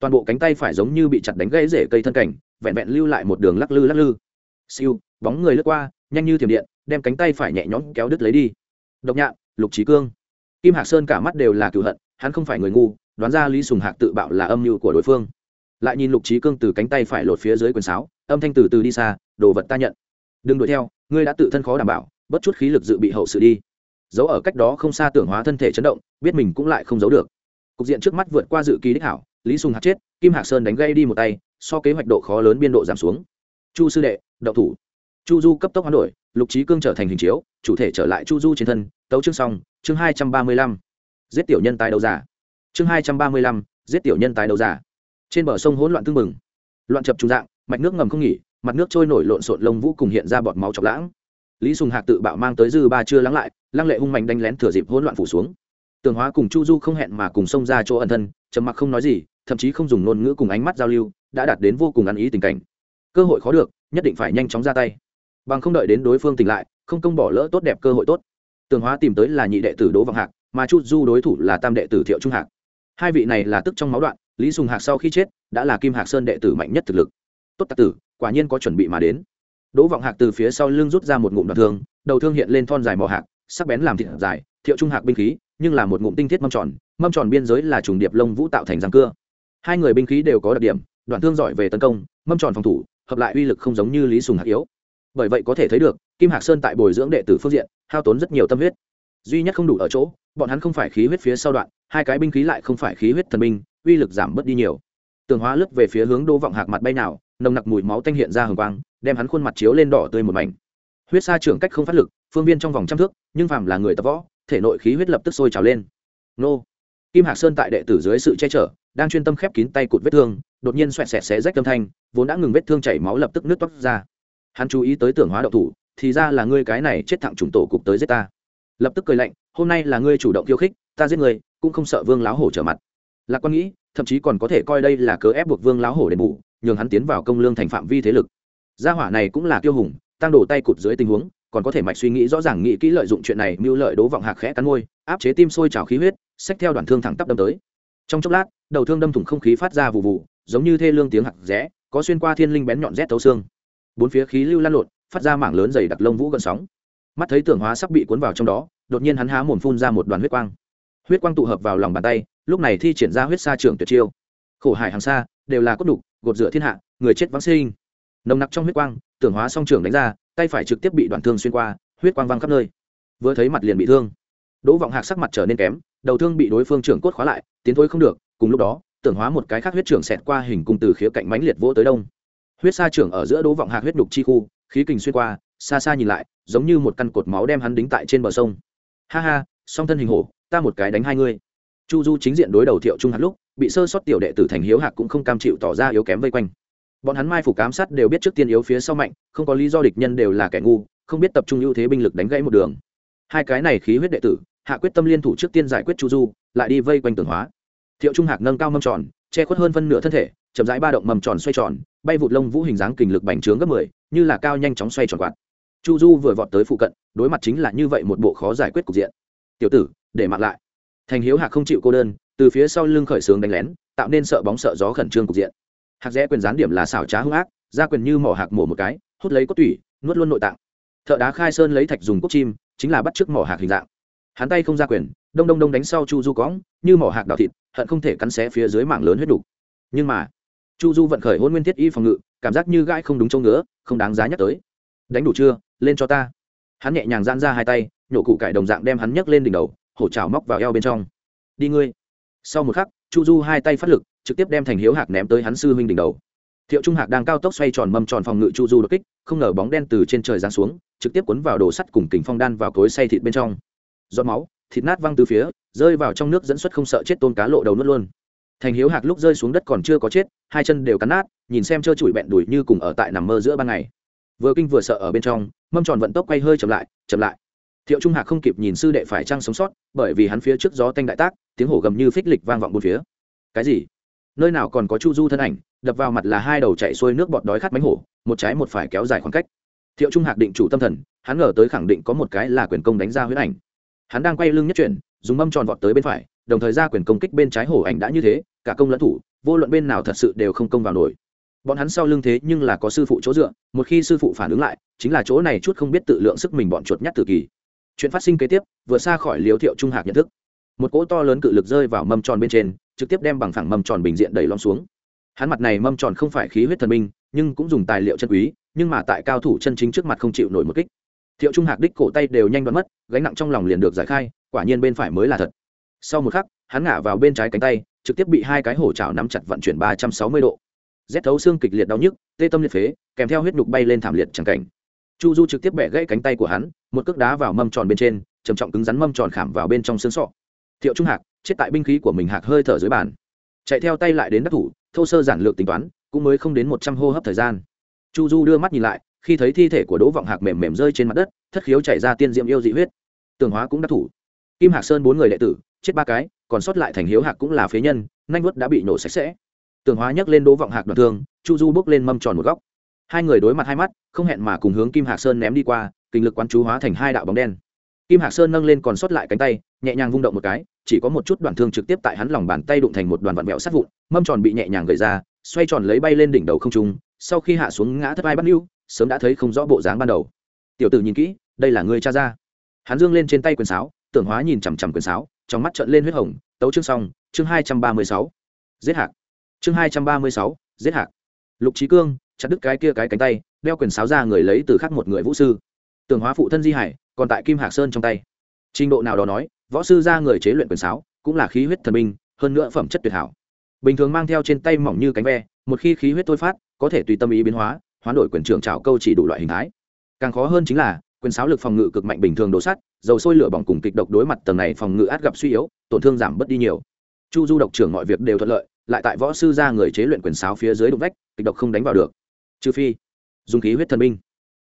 Speaker 1: Toàn bộ cánh tay phải giống như bị chặt đánh gãy rễ cây thân cảnh, vẹn vẹn lưu lại một đường lắc lư lắc lư. Siêu, bóng người lướt qua, nhanh như thiểm điện, đem cánh tay phải nhẹ nhõm kéo đứt lấy đi. Độc nhạn, lục trí cương. Kim hạc sơn cả mắt đều là cựu hận, hắn không phải người ngu đoán ra lý sùng hạc tự bạo là âm mưu của đối phương. Lại nhìn lục trí cương từ cánh tay phải lột phía dưới quần sáo, âm thanh từ từ đi xa, đồ vật ta nhận. Đừng đuổi theo, ngươi đã tự thân khó đảm bảo, bất chút khí lực dự bị hậu sự đi. Giấu ở cách đó không xa tưởng hóa thân thể chấn động, biết mình cũng lại không giấu được. Cục diện trước mắt vượt qua dự kỳ đích hảo, lý sùng hạc chết, kim hạc sơn đánh gây đi một tay, so kế hoạch độ khó lớn biên độ giảm xuống. Chu sư đệ đậu thủ. Chu du cấp tốc hoán đổi, lục trí cương trở thành hình chiếu, chủ thể trở lại chu du trên thân, tấu chương xong, chương hai trăm ba mươi lăm. Giết tiểu nhân tài đầu giả chương hai trăm ba mươi lăm, giết tiểu nhân tài đầu giả. Trên bờ sông hỗn loạn tưng bừng. Loạn chập trùng dạng, mạch nước ngầm không nghỉ, mặt nước trôi nổi lộn xộn lông vũ cùng hiện ra bọt máu chọc lãng. Lý sùng hạc tự bạo mang tới dư ba chưa lắng lại, lăng lệ hung mạnh đánh lén thừa dịp hỗn loạn phủ xuống. Tường hóa cùng chu du không hẹn mà cùng xông ra chỗ ẩn thân, trầm mặc không nói gì, thậm chí không dùng ngôn ngữ cùng ánh mắt giao lưu, đã đạt đến vô cùng ăn ý tình cảnh. Cơ hội khó được, nhất định phải nhanh chóng ra tay. Bằng không đợi đến đối phương tỉnh lại, không công bỏ lỡ tốt đẹp cơ hội tốt. Tường hóa tìm tới là nhị đệ tử đỗ vọng hạc, mà chu du đối thủ là tam đệ tử thiệu trung hạc hai vị này là tức trong máu đoạn, lý sùng hạc sau khi chết, đã là kim hạc sơn đệ tử mạnh nhất thực lực. Tốt tạc tử, quả nhiên có chuẩn bị mà đến. Đỗ vọng hạc từ phía sau lưng rút ra một ngụm đoạn thương, đầu thương hiện lên thon dài mỏ hạc, sắc bén làm thịt dài, thiệu trung hạc binh khí, nhưng là một ngụm tinh thiết mâm tròn mâm tròn biên giới là trùng điệp lông vũ tạo thành răng cưa. Hai người binh khí đều có đặc điểm, đoạn thương giỏi về tấn công, mâm tròn phòng thủ, hợp lại uy lực không giống như lý sùng hạc yếu. Bởi vậy có thể thấy được, kim hạc sơn tại bồi dưỡng đệ tử phương diện, hao tốn rất nhiều tâm huyết duy nhất không đủ ở chỗ, bọn hắn không phải khí huyết phía sau đoạn, hai cái binh khí lại không phải khí huyết thần binh, uy lực giảm bớt đi nhiều. Tường hóa lướt về phía hướng đô vọng hạc mặt bay nào, nồng nặc mùi máu tanh hiện ra hừng quang, đem hắn khuôn mặt chiếu lên đỏ tươi một mảnh. Huyết sa trưởng cách không phát lực, phương viên trong vòng trăm thước, nhưng phàm là người tập võ, thể nội khí huyết lập tức sôi trào lên. Nô! Kim hạc sơn tại đệ tử dưới sự che chở, đang chuyên tâm khép kín tay cụt vết thương, đột nhiên xoẹt xẹt xé rách âm thanh, vốn đã ngừng vết thương chảy máu lập tức nước toát ra. Hắn chú ý tới tưởng hóa đậu thủ, thì ra là ngươi cái này chết thẳng trùng tổ cục tới giết ta lập tức cười lạnh, hôm nay là ngươi chủ động khiêu khích, ta giết người cũng không sợ vương láo hổ trở mặt. Lạc quan nghĩ, thậm chí còn có thể coi đây là cớ ép buộc vương láo hổ đền bù, nhường hắn tiến vào công lương thành phạm vi thế lực. Gia hỏa này cũng là kiêu hùng, tăng đổ tay cụt dưới tình huống, còn có thể mạch suy nghĩ rõ ràng nghĩ kỹ lợi dụng chuyện này mưu lợi đố vọng hạc khẽ cắn môi, áp chế tim sôi trào khí huyết, xách theo đoạn thương thẳng tắp đâm tới. Trong chốc lát, đầu thương đâm thủng không khí phát ra vụ vụ giống như thê lương tiếng hạc rẽ, có xuyên qua thiên linh bén nhọn rét thấu xương. Bốn phía khí lưu lan lộn, phát ra mảng lớn dày đặc lông vũ gần sóng mắt thấy tưởng hóa sắp bị cuốn vào trong đó, đột nhiên hắn há mồm phun ra một đoàn huyết quang. Huyết quang tụ hợp vào lòng bàn tay, lúc này thi triển ra huyết sa trường tuyệt chiêu. Khổ hải hàng xa đều là cốt đục, gột rửa thiên hạ, người chết vắng sinh. Nồng nặc trong huyết quang, tưởng hóa song trường đánh ra, tay phải trực tiếp bị đoạn thương xuyên qua, huyết quang văng khắp nơi. Vừa thấy mặt liền bị thương. Đỗ vọng hạc sắc mặt trở nên kém, đầu thương bị đối phương trưởng cốt khóa lại, tiến thôi không được, cùng lúc đó, tưởng hóa một cái khác huyết trưởng xẹt qua hình cung từ khía cạnh mánh liệt vỗ tới đông. Huyết sa trưởng ở giữa đỗ vọng hạc huyết đục chi khu, khí kình xuyên qua, xa xa nhìn lại giống như một căn cột máu đem hắn đính tại trên bờ sông. Ha ha, song thân hình hổ, ta một cái đánh hai ngươi. Chu du chính diện đối đầu thiệu trung hạt lúc, bị sơ sót tiểu đệ tử thành hiếu hạc cũng không cam chịu tỏ ra yếu kém vây quanh. Bọn hắn mai phục cám sát đều biết trước tiên yếu phía sau mạnh, không có lý do địch nhân đều là kẻ ngu, không biết tập trung ưu thế binh lực đánh gãy một đường. Hai cái này khí huyết đệ tử, hạ quyết tâm liên thủ trước tiên giải quyết chu du, lại đi vây quanh tường hóa. Thiệu trung hạc nâng cao mâm tròn, che khuất hơn phân nửa thân thể, chậm rãi ba động mầm tròn xoay tròn, bay vụt lông vũ hình dáng kình lực bành trướng gấp mười, như là cao nhanh chóng xoay tròn quạt chu du vừa vọt tới phụ cận, đối mặt chính là như vậy một bộ khó giải quyết cục diện. Tiểu tử, để mặc lại. Thành hiếu hạc không chịu cô đơn, từ phía sau lưng khởi xướng đánh lén, tạo nên sợ bóng sợ gió khẩn trương cục diện. Hạc rẽ quyền gián điểm là xảo trá hung ác, ra quyền như mỏ hạc mổ một cái, hút lấy cốt tủy, nuốt luôn nội tạng. Thợ đá khai sơn lấy thạch dùng cốt chim, chính là bắt t mỏ hạc hình dạng. Hắn tay không ra quyền, đông đông đông đánh sau chu du cõng, như mỏ hạc đào thịt, hận không thể cắn xé phía dưới mạng lớn huyết đục. Nhưng mà, chu du vận khởi hôn nguyên thiết y phòng ngự, cảm giác như gãi không đúng chỗ ngứa, không đáng giá nhắc tới. Đánh đủ chưa? Lên cho ta. Hắn nhẹ nhàng giãn ra hai tay, nhổ cụ cải đồng dạng đem hắn nhấc lên đỉnh đầu, hổ trào móc vào eo bên trong. Đi ngươi. Sau một khắc, chu du hai tay phát lực, trực tiếp đem thành hiếu hạc ném tới hắn sư huynh đỉnh đầu. Thiệu trung hạc đang cao tốc xoay tròn mâm tròn phòng ngự chu du đột kích, không ngờ bóng đen từ trên trời giáng xuống, trực tiếp cuốn vào đồ sắt cùng kính phong đan vào cối xay thịt bên trong. Giọt máu, thịt nát văng từ phía, rơi vào trong nước dẫn xuất không sợ chết tôn cá lộ đầu nuốt luôn. Thành hiếu hạc lúc rơi xuống đất còn chưa có chết, hai chân đều cắn nát, nhìn xem trơ trụi bẹn đùi như cùng ở tại nằm mơ giữa ban ngày vừa kinh vừa sợ ở bên trong, mâm tròn vận tốc quay hơi chậm lại chậm lại. Thiệu trung hạc không kịp nhìn sư đệ phải trăng sống sót, bởi vì hắn phía trước gió tanh đại tác, tiếng hổ gầm như phích lịch vang vọng bốn phía. Cái gì? Nơi nào còn có chu du thân ảnh, đập vào mặt là hai đầu chạy xuôi nước bọt đói khát bánh hổ, một trái một phải kéo dài khoảng cách. Thiệu trung hạc định chủ tâm thần, hắn ngờ tới khẳng định có một cái là quyền công đánh ra huyết ảnh. Hắn đang quay lưng nhất chuyển, dùng mâm tròn vọt tới bên phải, đồng thời ra quyền công kích bên trái hổ ảnh đã như thế, cả công lẫn thủ, vô luận bên nào thật sự đều không công vào nổi bọn hắn sau lưng thế nhưng là có sư phụ chỗ dựa, một khi sư phụ phản ứng lại, chính là chỗ này chút không biết tự lượng sức mình bọn chuột nhắt tự kỳ. Chuyện phát sinh kế tiếp, vừa xa khỏi liều thiệu trung hạc nhận thức. Một cỗ to lớn cự lực rơi vào mâm tròn bên trên, trực tiếp đem bằng phẳng mâm tròn bình diện đẩy lom xuống. Hắn mặt này mâm tròn không phải khí huyết thần minh, nhưng cũng dùng tài liệu chân quý, nhưng mà tại cao thủ chân chính trước mặt không chịu nổi một kích. Thiệu trung hạc đích cổ tay đều nhanh đoán mất, gánh nặng trong lòng liền được giải khai, quả nhiên bên phải mới là thật. Sau một khắc, hắn ngã vào bên trái cánh tay, trực tiếp bị hai cái hổ trào nắm chặt vận chuyển ba trăm sáu mươi độ rét thấu xương kịch liệt đau nhức, tê tâm liệt phế, kèm theo huyết nhục bay lên thảm liệt chẳng cảnh. Chu du trực tiếp bẻ gãy cánh tay của hắn, một cước đá vào mâm tròn bên trên, trầm trọng cứng rắn mâm tròn khảm vào bên trong xương sọ. Thiệu trung hạc, chết tại binh khí của mình hạc hơi thở dưới bàn. Chạy theo tay lại đến đắc thủ, thô sơ giản lược tính toán, cũng mới không đến một trăm hô hấp thời gian. Chu du đưa mắt nhìn lại, khi thấy thi thể của đỗ vọng hạc mềm mềm rơi trên mặt đất, thất khiếu chảy ra tiên diệm yêu dị huyết. Tường hóa cũng đắc thủ. Kim hạc sơn bốn người đệ tử, chết ba cái, còn sót lại thành hiếu hạc cũng là phế nhân, nanh vớt đã bị nổ sạch sẽ tường hóa nhấc lên đỗ vọng hạc đoạn thương, chu du bước lên mâm tròn một góc. Hai người đối mặt hai mắt, không hẹn mà cùng hướng kim hạc sơn ném đi qua, kinh lực quán chú hóa thành hai đạo bóng đen. Kim hạc sơn nâng lên còn sót lại cánh tay, nhẹ nhàng vung động một cái, chỉ có một chút đoạn thương trực tiếp tại hắn lòng bàn tay đụng thành một đoàn vặn vẹo sát vụn, mâm tròn bị nhẹ nhàng gầy ra, xoay tròn lấy bay lên đỉnh đầu không trung, sau khi hạ xuống ngã thất vai bắt lưu, sớm đã thấy không rõ bộ dáng ban đầu. Tiểu tử nhìn kỹ, đây là người cha ra. Hắn dương lên trên tay quyền sáo tưởng hóa nhìn chằm chằm quyền sáo, trong mắt trợn lên huyết hồng, tấu chương xong, chương hai trăm ba mươi sáu. Giết hạc chương hai trăm ba mươi sáu, giết hạc. Lục trí cương, chặt đứt cái kia cái cánh tay, đeo quyền sáo ra người lấy từ khắc một người vũ sư. Tường hóa phụ thân di hải, còn tại kim hạc sơn trong tay. Trình độ nào đó nói, võ sư ra người chế luyện quyền sáo, cũng là khí huyết thần minh hơn nữa phẩm chất tuyệt hảo. Bình thường mang theo trên tay mỏng như cánh ve, một khi khí huyết thôi phát, có thể tùy tâm ý biến hóa, hoán đổi quyền trưởng trào câu chỉ đủ loại hình thái. Càng khó hơn chính là, quyền sáo lực phòng ngự cực mạnh bình thường đổ sắt, dầu sôi lửa bỏng cùng kịch độc đối mặt tầng này phòng ngự át gặp suy yếu, tổn thương giảm bớt đi nhiều. Chu du độc trưởng mọi việc đều thuận lợi lại tại võ sư ra người chế luyện quyền sáo phía dưới đục vách, kịch độc không đánh vào được. Trừ phi, dùng khí huyết thần binh.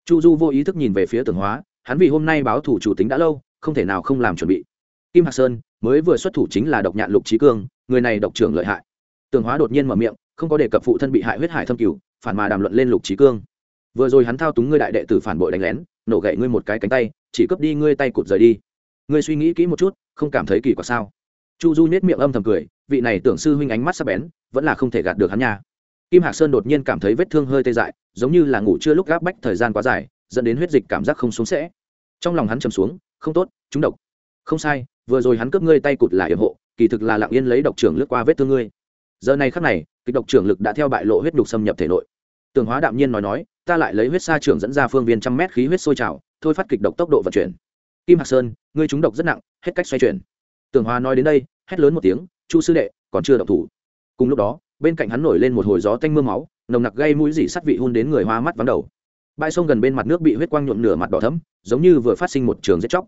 Speaker 1: Chu du vô ý thức nhìn về phía tường hóa, hắn vì hôm nay báo thủ chủ tính đã lâu, không thể nào không làm chuẩn bị. Kim hạc sơn mới vừa xuất thủ chính là độc nhạn lục trí cương, người này độc trưởng lợi hại. Tường hóa đột nhiên mở miệng, không có đề cập phụ thân bị hại huyết hải thâm cửu, phản mà đàm luận lên lục trí cương. Vừa rồi hắn thao túng ngươi đại đệ tử phản bội đánh lén, nổ gậy ngươi một cái cánh tay, chỉ cướp đi ngươi tay cụt rời đi. Ngươi suy nghĩ kỹ một chút, không cảm thấy kỳ quặc sao? Chu du nhét miệng âm thầm cười, vị này tưởng sư huynh ánh mắt sắp bén, vẫn là không thể gạt được hắn nha. Kim hạc sơn đột nhiên cảm thấy vết thương hơi tê dại, giống như là ngủ chưa lúc gáp bách thời gian quá dài, dẫn đến huyết dịch cảm giác không xuống sẽ. Trong lòng hắn trầm xuống, không tốt, chúng độc. Không sai, vừa rồi hắn cướp ngươi tay cụt là yểm hộ, kỳ thực là lặng yên lấy độc trưởng lướt qua vết thương ngươi. Giờ này khắc này, kịch độc trưởng lực đã theo bại lộ huyết đục xâm nhập thể nội. Tường hóa đạm nhiên nói nói, ta lại lấy huyết sa trưởng dẫn ra phương viên trăm mét khí huyết sôi trào, thôi phát kịch độc tốc độ vận chuyển. Kim hạc sơn, ngươi trúng độc rất nặng, hết cách xoay chuyển tường hóa nói đến đây, hét lớn một tiếng, chu sư đệ, còn chưa động thủ. Cùng lúc đó, bên cạnh hắn nổi lên một hồi gió tanh mưa máu, nồng nặc gây mũi dị sắt vị hôn đến người hoa mắt vắng đầu. Bãi sông gần bên mặt nước bị huyết quang nhuộm nửa mặt đỏ thấm giống như vừa phát sinh một trường giết chóc.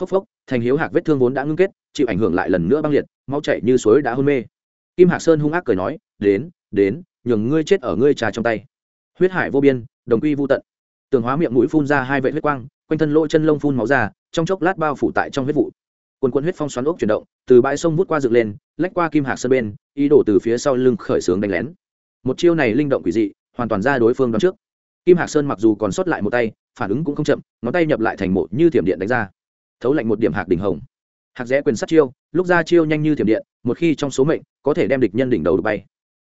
Speaker 1: Phốc phốc, thành hiếu hạc vết thương vốn đã ngưng kết, chịu ảnh hưởng lại lần nữa băng liệt, máu chảy như suối đã hôn mê. Kim hạc sơn hung ác cười nói, đến đến, nhường ngươi chết ở ngươi trà trong tay. Huyết hải vô biên, đồng quy vô tận. Tường hóa miệng mũi phun ra hai vệ huyết quang, quanh thân lỗ chân lông phun máu ra, trong chốc lát bao phủ tại trong huyết vụ quần quân huyết phong xoắn ốc chuyển động, từ bãi sông vút qua dựng lên, lách qua kim hạc sơn bên, ý đổ từ phía sau lưng khởi xướng đánh lén. Một chiêu này linh động quỷ dị, hoàn toàn ra đối phương đón trước. Kim hạc sơn mặc dù còn sót lại một tay, phản ứng cũng không chậm, ngón tay nhập lại thành một như thiểm điện đánh ra. Thấu lạnh một điểm hạc đỉnh hồng. Hạc rẽ quyền sát chiêu, lúc ra chiêu nhanh như thiểm điện, một khi trong số mệnh, có thể đem địch nhân đỉnh đầu đụng bay.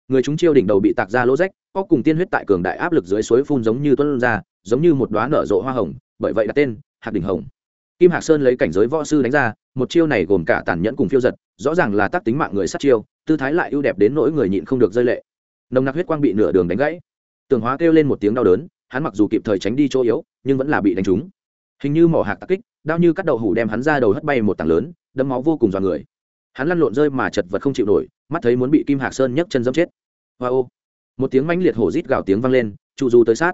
Speaker 1: Người chúng chiêu đỉnh đầu bị tạc ra lỗ rách, có cùng tiên huyết tại cường đại áp lực dưới suối phun giống như tuân ra, giống như một đoá nở rộ hoa hồng, bởi vậy đặt tên, hạc đỉnh hồng. Kim hạc sơn lấy cảnh giới võ sư đánh ra một chiêu này gồm cả tàn nhẫn cùng phiêu giật, rõ ràng là tác tính mạng người sát chiêu, tư thái lại ưu đẹp đến nỗi người nhịn không được rơi lệ. Nồng nặc huyết quang bị nửa đường đánh gãy. Tường hóa kêu lên một tiếng đau đớn, hắn mặc dù kịp thời tránh đi chỗ yếu, nhưng vẫn là bị đánh trúng. Hình như mỏ hạc tắc kích đau như cắt đầu hủ đem hắn ra đầu hất bay một tảng lớn, đấm máu vô cùng dọa người. Hắn lăn lộn rơi mà chật vật không chịu nổi, mắt thấy muốn bị kim hạc sơn nhấc chân dẫm chết. Hoa ô. Một tiếng mãnh liệt hổ rít gào tiếng vang lên, trụ du tới sát.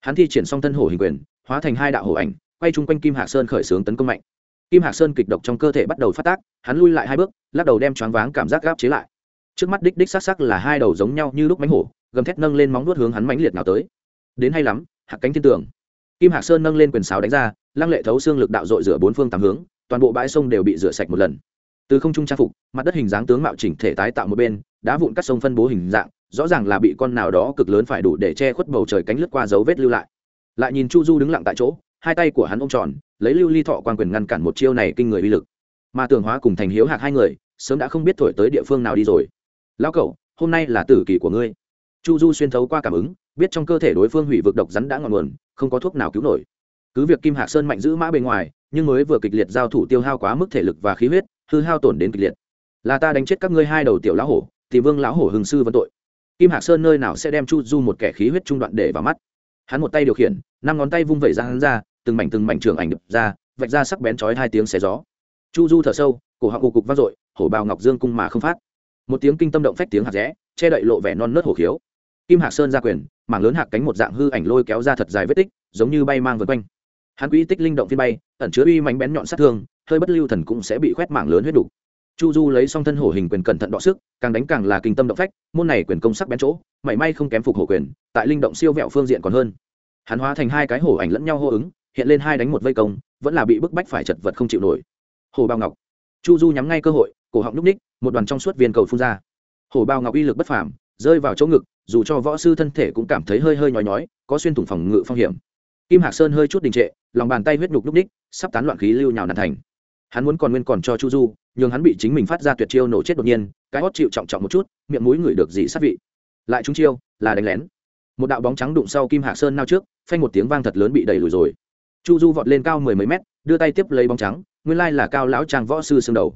Speaker 1: Hắn thi triển xong thân hổ hình quyền, hóa thành hai đạo hổ ảnh, quay chung quanh kim hạc sơn khởi xướng tấn công mạnh kim hạc sơn kịch độc trong cơ thể bắt đầu phát tác, hắn lui lại hai bước, lắc đầu đem choáng váng cảm giác gáp chế lại. Trước mắt đích đích sắc sắc là hai đầu giống nhau như lúc mánh hổ, gầm thét nâng lên móng nuốt hướng hắn mãnh liệt nào tới. Đến hay lắm hạc cánh thiên tường. Kim hạc sơn nâng lên quyền sáo đánh ra, lăng lệ thấu xương lực đạo dội rửa bốn phương tám hướng, toàn bộ bãi sông đều bị rửa sạch một lần. Từ không trung trang phục, mặt đất hình dáng tướng mạo chỉnh thể tái tạo một bên, đá vụn cắt sông phân bố hình dạng, rõ ràng là bị con nào đó cực lớn phải đủ để che khuất bầu trời cánh lướt qua dấu vết lưu lại. Lại nhìn chu du đứng lặng tại chỗ, hai tay của hắn ôm tròn lấy lưu ly thọ quan quyền ngăn cản một chiêu này kinh người uy lực. Mà tường hóa cùng thành hiếu hạc hai người, sớm đã không biết thổi tới địa phương nào đi rồi. Lão cậu hôm nay là tử kỳ của ngươi. Chu du xuyên thấu qua cảm ứng, biết trong cơ thể đối phương hủy vực độc rắn đã ngọn nguồn, không có thuốc nào cứu nổi. Cứ việc kim hạc sơn mạnh giữ mã bên ngoài, nhưng mới vừa kịch liệt giao thủ tiêu hao quá mức thể lực và khí huyết, hư hao tổn đến kịch liệt. Là ta đánh chết các ngươi hai đầu tiểu lão hổ, thì vương lão hổ hừng sư vấn tội. Kim hạc sơn nơi nào sẽ đem chu du một kẻ khí huyết trung đoạn để vào mắt? Hắn một tay điều khiển, năm ngón tay vung vẩy ra hắn ra từng mảnh từng mảnh trường ảnh đập ra, vạch ra sắc bén chói hai tiếng xé gió. Chu du thở sâu, cổ họng cục cục vang dội, hổ bào ngọc dương cung mà không phát. Một tiếng kinh tâm động phách tiếng hạt rẽ, che đậy lộ vẻ non nớt hổ khiếu. Kim hạc sơn ra quyền, mảng lớn hạc cánh một dạng hư ảnh lôi kéo ra thật dài vết tích, giống như bay mang vượt quanh. Hắn quỹ tích linh động phiên bay, ẩn chứa uy mánh bén nhọn sát thương, hơi bất lưu thần cũng sẽ bị khoét mảng lớn huyết đủ. chu du lấy song thân hổ hình quyền cẩn thận đọ sức, càng đánh càng là kinh tâm động phách, môn này quyền công sắc bén chỗ, mảy may không kém phục hổ quyền, tại linh động siêu vẹo phương diện còn hơn. Hắn hóa thành hai cái hổ ảnh lẫn nhau hô ứng hiện lên hai đánh một vây công, vẫn là bị bức bách phải chật vật không chịu nổi. Hồ bao ngọc. Chu du nhắm ngay cơ hội, cổ họng núp ních một đoàn trong suốt viên cầu phun ra. Hồ bao ngọc uy lực bất phàm, rơi vào chỗ ngực, dù cho võ sư thân thể cũng cảm thấy hơi hơi nhói nhói, có xuyên thủng phòng ngự phong hiểm. Kim hạc sơn hơi chút đình trệ, lòng bàn tay huyết nhục núp ních sắp tán loạn khí lưu nhào nàn thành. Hắn muốn còn nguyên còn cho chu du nhưng hắn bị chính mình phát ra tuyệt chiêu nổ chết đột nhiên, cái hót chịu trọng trọng một chút, miệng mũi ngửi được gì sát vị. Lại trúng chiêu, là đánh lén. Một đạo bóng trắng đụng sau kim hạc sơn nao trước, phanh một tiếng vang thật lớn bị đẩy lùi rồi chu du vọt lên cao mười mấy mét, đưa tay tiếp lấy bóng trắng, nguyên lai là cao lão trang võ sư xương đầu.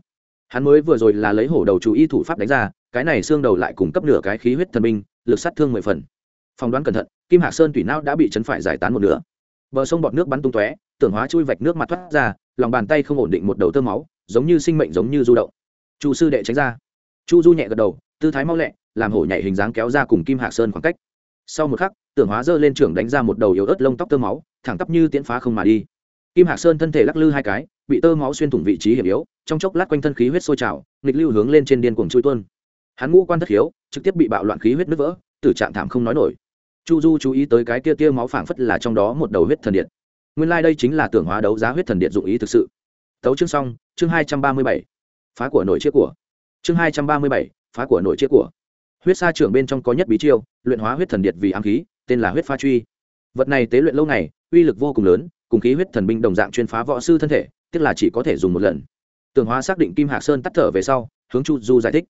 Speaker 1: Hắn mới vừa rồi là lấy hổ đầu chú y thủ pháp đánh ra, cái này xương đầu lại cung cấp nửa cái khí huyết thần binh, lực sát thương mười phần. Phỏng đoán cẩn thận, kim hạc sơn tủy não đã bị chấn phải giải tán một nửa. Bờ sông bọt nước bắn tung tóe tưởng hóa chui vạch nước mặt thoát ra, lòng bàn tay không ổn định một đầu tơ máu, giống như sinh mệnh giống như du động. Chu sư đệ tránh ra. Chu du nhẹ gật đầu, tư thái mau lẹ, làm hổ nhảy hình dáng kéo ra cùng kim hạc sơn khoảng cách. Sau một khắc tưởng hóa giơ lên trưởng đánh ra một đầu yếu ớt lông tóc tơ máu, thẳng tắp như tiễn phá không mà đi. Kim hạc sơn thân thể lắc lư hai cái, bị tơ máu xuyên thủng vị trí hiểm yếu, trong chốc lát quanh thân khí huyết sôi trào, nghịch lưu hướng lên trên điên cuồng chui tuôn. Hắn ngũ quan thất hiếu, trực tiếp bị bạo loạn khí huyết nứt vỡ, tử trạng thảm không nói nổi. Chu du chú ý tới cái kia tia máu phảng phất là trong đó một đầu huyết thần điện. Nguyên lai、like、đây chính là tưởng hóa đấu giá huyết thần điện dụng ý thực sự. Tấu chương xong, chương hai trăm ba mươi bảy. Phá của nội chiếc của. Chương hai trăm ba mươi bảy, phá của nội chiếc của. Huyết sa trưởng bên trong có nhất bí chiêu, luyện hóa huyết thần điện vì ám khí tên là huyết pha truy. Vật này tế luyện lâu ngày, uy lực vô cùng lớn, cùng khí huyết thần binh đồng dạng chuyên phá võ sư thân thể tức là chỉ có thể dùng một lần. Tường hóa xác định kim hạc sơn tắt thở về sau, hướng chu du giải thích.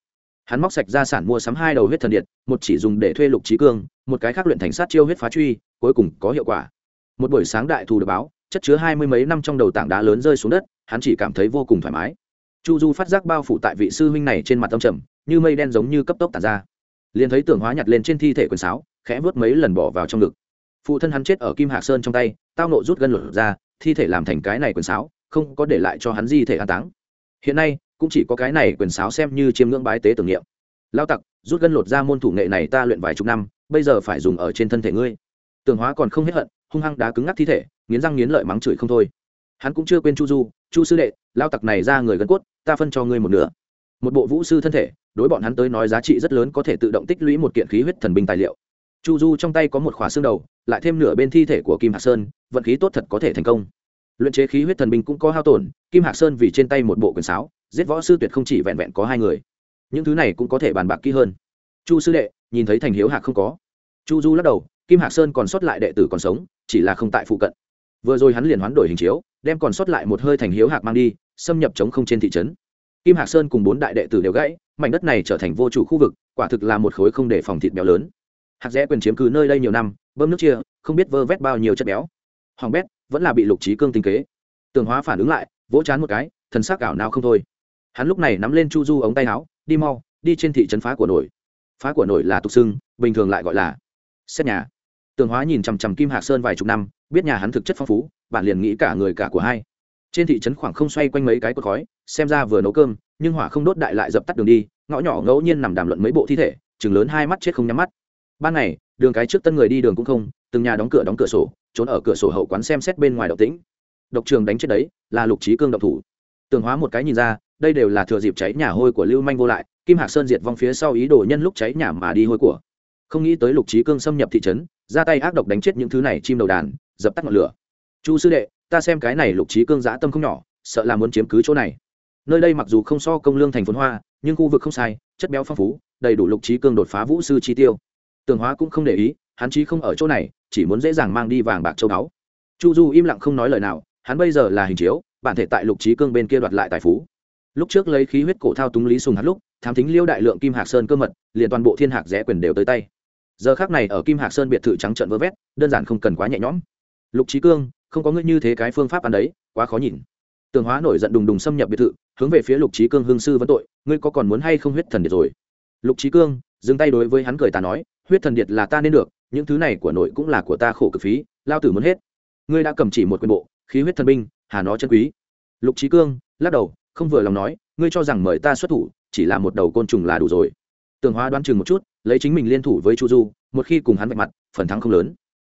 Speaker 1: Hắn móc sạch ra sản mua sắm hai đầu huyết thần điện, một chỉ dùng để thuê lục trí cương, một cái khác luyện thành sát chiêu huyết phá truy, cuối cùng có hiệu quả. Một buổi sáng đại thù được báo, chất chứa hai mươi mấy năm trong đầu tảng đá lớn rơi xuống đất, hắn chỉ cảm thấy vô cùng thoải mái. Chu du phát giác bao phủ tại vị sư huynh này trên mặt tâm trầm, như mây đen giống như cấp tốc tàn ra liền thấy tưởng hóa nhặt lên trên thi thể quần sáo, khẽ vớt mấy lần bỏ vào trong ngực. Phụ thân hắn chết ở kim hạc sơn trong tay, tao nộ rút gân lột ra, thi thể làm thành cái này quần sáo, không có để lại cho hắn di thể an táng. Hiện nay, cũng chỉ có cái này quần sáo xem như chiêm ngưỡng bái tế tưởng niệm. Lao tặc, rút gân lột ra môn thủ nghệ này ta luyện vài chục năm, bây giờ phải dùng ở trên thân thể ngươi. Tường hóa còn không hết hận, hung hăng đá cứng ngắc thi thể, nghiến răng nghiến lợi mắng chửi không thôi. Hắn cũng chưa quên chu du, chu sư đệ, lao tặc này ra người gân cốt, ta phân cho ngươi một nửa một bộ vũ sư thân thể, đối bọn hắn tới nói giá trị rất lớn có thể tự động tích lũy một kiện khí huyết thần binh tài liệu. Chu du trong tay có một khóa xương đầu, lại thêm nửa bên thi thể của kim hạc sơn, vận khí tốt thật có thể thành công. Luyện chế khí huyết thần binh cũng có hao tổn, kim hạc sơn vì trên tay một bộ quyền sáo, giết võ sư tuyệt không chỉ vẹn vẹn có hai người. Những thứ này cũng có thể bàn bạc kỹ hơn. Chu sư đệ, nhìn thấy thành hiếu hạc không có? Chu du lắc đầu, kim hạc sơn còn sót lại đệ tử còn sống, chỉ là không tại phụ cận. Vừa rồi hắn liền hoán đổi hình chiếu, đem còn sót lại một hơi thành hiếu hạc mang đi, xâm nhập chống không trên thị trấn kim hạc sơn cùng bốn đại đệ tử đều gãy, mảnh đất này trở thành vô chủ khu vực, quả thực là một khối không để phòng thịt béo lớn. Hạc rẽ quyền chiếm cứ nơi đây nhiều năm, bơm nước chia, không biết vơ vét bao nhiêu chất béo. Hoàng bét vẫn là bị lục trí cương tinh kế. Tường hóa phản ứng lại, vỗ chán một cái, thần sắc ảo nào không thôi. Hắn lúc này nắm lên chu du ống tay áo, đi mau, đi trên thị trấn phá của nổi. Phá của nổi là tục xưng, bình thường lại gọi là xét nhà. Tường hóa nhìn chằm chằm kim hạc sơn vài chục năm, biết nhà hắn thực chất phong phú bạn liền nghĩ cả người cả của hai trên thị trấn khoảng không xoay quanh mấy cái cột khói, xem ra vừa nấu cơm, nhưng hỏa không đốt đại lại dập tắt đường đi, ngõ nhỏ ngẫu nhiên nằm đàm luận mấy bộ thi thể, chừng lớn hai mắt chết không nhắm mắt. Ban ngày, đường cái trước tân người đi đường cũng không, từng nhà đóng cửa đóng cửa sổ, trốn ở cửa sổ hậu quán xem xét bên ngoài độc tĩnh. Độc trường đánh chết đấy, là lục trí cương độc thủ. Tường hóa một cái nhìn ra, đây đều là thừa dịp cháy nhà hôi của lưu manh vô lại, kim hạc sơn diệt vong phía sau ý đồ nhân lúc cháy nhà mà đi hôi của. Không nghĩ tới lục trí cương xâm nhập thị trấn, ra tay ác độc đánh chết những thứ này chim đầu đàn, dập tắt ngọn lửa. Chu sư đệ ta xem cái này lục trí cương giã tâm không nhỏ, sợ là muốn chiếm cứ chỗ này. Nơi đây mặc dù không so công lương thành phồn hoa, nhưng khu vực không sai, chất béo phong phú, đầy đủ lục trí cương đột phá vũ sư chi tiêu. Tường hóa cũng không để ý, hắn chí không ở chỗ này, chỉ muốn dễ dàng mang đi vàng bạc châu báu. Chu du im lặng không nói lời nào, hắn bây giờ là hình chiếu, bản thể tại lục trí cương bên kia đoạt lại tài phú. Lúc trước lấy khí huyết cổ thao túng lý sùng hắn lúc, thám thính liêu đại lượng kim hạc sơn cơ mật, liền toàn bộ thiên hạc rẽ quyền đều tới tay. Giờ khác này ở kim hạc sơn biệt thự trắng trận vơ vét, đơn giản không cần quá nhẹ nhõm. Lục trí cương không có ngươi như thế cái phương pháp ăn đấy, quá khó nhìn. Tường hóa nổi giận đùng đùng xâm nhập biệt thự, hướng về phía lục trí cương hương sư vấn tội, ngươi có còn muốn hay không huyết thần điệt rồi? Lục trí cương, dừng tay đối với hắn cười ta nói, huyết thần điệt là ta nên được, những thứ này của nội cũng là của ta khổ cực phí, lao tử muốn hết. Ngươi đã cầm chỉ một quyền bộ, khí huyết thần binh, hà nó chân quý. Lục trí cương, lắc đầu, không vừa lòng nói, ngươi cho rằng mời ta xuất thủ, chỉ là một đầu côn trùng là đủ rồi. Tường hóa đoán chừng một chút, lấy chính mình liên thủ với chu du, một khi cùng hắn vạch mặt, phần thắng không lớn.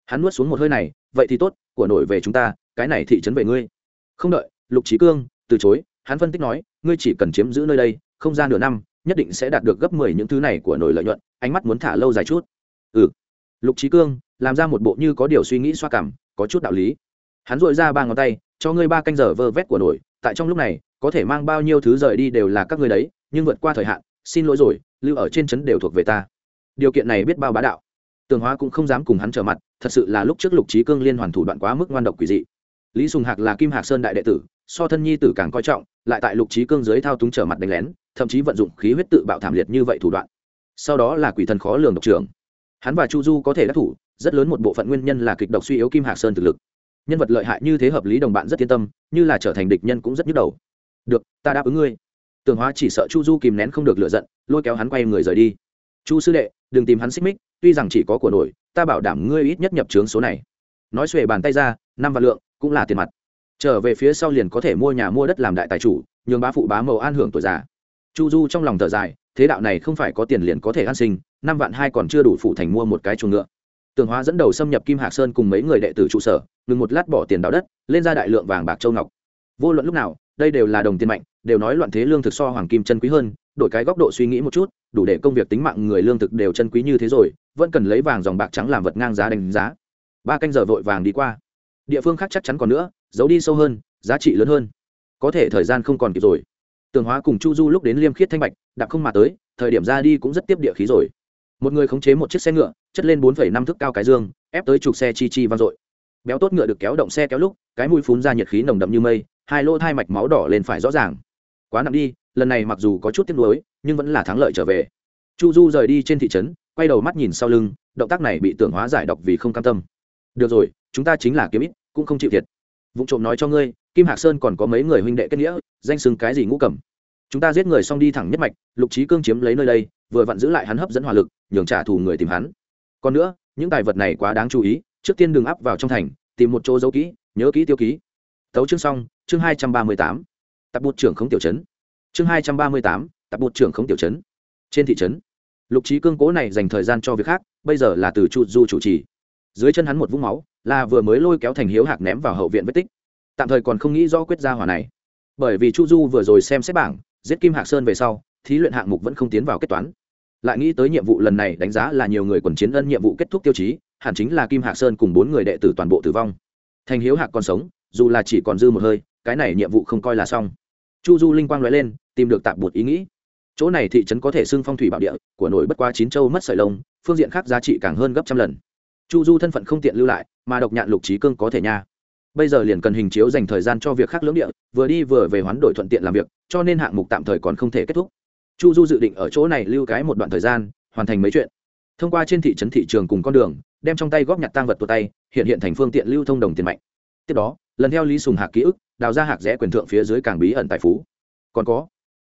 Speaker 1: Hắn nuốt xuống một hơi này, vậy thì tốt của nội về chúng ta, cái này thị trấn về ngươi. Không đợi, lục trí cương, từ chối, hắn phân tích nói, ngươi chỉ cần chiếm giữ nơi đây, không ra nửa năm, nhất định sẽ đạt được gấp mười những thứ này của nổi lợi nhuận, ánh mắt muốn thả lâu dài chút. Ừ. Lục trí cương, làm ra một bộ như có điều suy nghĩ xoa cảm, có chút đạo lý. Hắn dội ra ba ngón tay, cho ngươi ba canh giờ vơ vét của nổi, tại trong lúc này, có thể mang bao nhiêu thứ rời đi đều là các ngươi đấy, nhưng vượt qua thời hạn, xin lỗi rồi, lưu ở trên trấn đều thuộc về ta. Điều kiện này biết bao bá đạo tường hóa cũng không dám cùng hắn trở mặt, thật sự là lúc trước lục trí cương liên hoàn thủ đoạn quá mức ngoan độc quỷ dị. Lý sùng hạc là kim hạc sơn đại đệ tử, so thân nhi tử càng coi trọng, lại tại lục trí cương dưới thao túng trở mặt đánh lén, thậm chí vận dụng khí huyết tự bạo thảm liệt như vậy thủ đoạn. Sau đó là quỷ thần khó lường độc trưởng. Hắn và chu du có thể đắc thủ, rất lớn một bộ phận nguyên nhân là kịch độc suy yếu kim hạc sơn thực lực. Nhân vật lợi hại như thế hợp lý đồng bạn rất yên tâm, như là trở thành địch nhân cũng rất nhức đầu. Được, ta đáp ứng ngươi. Tường hóa chỉ sợ chu du kìm nén không được lựa giận, lôi kéo hắn quay người rời đi. Chu sư đệ, đừng tìm hắn xích mích tuy rằng chỉ có của nổi, ta bảo đảm ngươi ít nhất nhập trướng số này. Nói xuề bàn tay ra, năm vạn lượng, cũng là tiền mặt. Trở về phía sau liền có thể mua nhà mua đất làm đại tài chủ, nhường bá phụ bá màu an hưởng tuổi già. Chu du trong lòng thở dài, thế đạo này không phải có tiền liền có thể an sinh, năm vạn hai còn chưa đủ phụ thành mua một cái chuồng ngựa. Tường hóa dẫn đầu xâm nhập kim hạc sơn cùng mấy người đệ tử trụ sở, ngừng một lát bỏ tiền đào đất, lên ra đại lượng vàng bạc châu ngọc. Vô luận lúc nào, đây đều là đồng tiền mạnh, đều nói loạn thế lương thực so hoàng kim chân quý hơn, đổi cái góc độ suy nghĩ một chút, đủ để công việc tính mạng người lương thực đều chân quý như thế rồi vẫn cần lấy vàng dòng bạc trắng làm vật ngang giá đánh giá. Ba canh giờ vội vàng đi qua. Địa phương khác chắc chắn còn nữa, giấu đi sâu hơn, giá trị lớn hơn. Có thể thời gian không còn kịp rồi. Tường hóa cùng chu du lúc đến liêm khiết thanh bạch, đạp không mà tới, thời điểm ra đi cũng rất tiếp địa khí rồi. Một người khống chế một chiếc xe ngựa, chất lên bốn năm thước cao cái dương, ép tới chục xe chi chi vang dội. Béo tốt ngựa được kéo động xe kéo lúc, cái mũi phun ra nhiệt khí nồng đậm như mây, hai lỗ thai mạch máu đỏ lên phải rõ ràng. Quá nặng đi, lần này mặc dù có chút tiếc nuối, nhưng vẫn là thắng lợi trở về. Chu du rời đi trên thị trấn quay đầu mắt nhìn sau lưng, động tác này bị tưởng hóa giải độc vì không cam tâm. Được rồi, chúng ta chính là kiếm ít, cũng không chịu thiệt. Vụ trộm nói cho ngươi, kim hạc sơn còn có mấy người huynh đệ kết nghĩa, danh xưng cái gì ngũ cầm chúng ta giết người xong đi thẳng nhất mạch, lục trí cương chiếm lấy nơi đây, vừa vặn giữ lại hắn hấp dẫn hỏa lực, nhường trả thù người tìm hắn. Còn nữa, những tài vật này quá đáng chú ý, trước tiên đừng áp vào trong thành, tìm một chỗ giấu kỹ, nhớ kỹ tiêu ký. Tấu chương xong, chương hai trăm ba mươi tám. Tập bút trưởng không tiểu chấn chương hai trăm ba mươi tám tập bút trưởng không tiểu chấn trên thị trấn lục trí cương cố này dành thời gian cho việc khác, bây giờ là từ chu du chủ trì. Dưới chân hắn một vũng máu, là vừa mới lôi kéo thành hiếu hạc ném vào hậu viện vết tích. Tạm thời còn không nghĩ rõ quyết gia hỏa này. Bởi vì chu du vừa rồi xem xét bảng, giết kim hạc sơn về sau, thí luyện hạng mục vẫn không tiến vào kết toán. Lại nghĩ tới nhiệm vụ lần này đánh giá là nhiều người quần chiến ân nhiệm vụ kết thúc tiêu chí, hẳn chính là kim hạc sơn cùng bốn người đệ tử toàn bộ tử vong. Thành hiếu hạc còn sống, dù là chỉ còn dư một hơi, cái này nhiệm vụ không coi là xong. Chu du linh quang nói lên, tìm được tạp bột ý nghĩ chỗ này thị trấn có thể xưng phong thủy bảo địa, của nổi bất qua chín châu mất sợi lông, phương diện khác giá trị càng hơn gấp trăm lần. Chu du thân phận không tiện lưu lại, mà độc nhạn lục trí cương có thể nha. Bây giờ liền cần hình chiếu dành thời gian cho việc khác lưỡng địa, vừa đi vừa về hoán đổi thuận tiện làm việc, cho nên hạng mục tạm thời còn không thể kết thúc. Chu du dự định ở chỗ này lưu cái một đoạn thời gian, hoàn thành mấy chuyện. Thông qua trên thị trấn thị trường cùng con đường, đem trong tay góp nhặt tăng vật tuột tay, hiện hiện thành phương tiện lưu thông đồng tiền mạnh. Tiếp đó, lần theo lý sùng hạc ký ức, đào ra hạc rẽ quyền thượng phía dưới càng bí ẩn tài phú. Còn có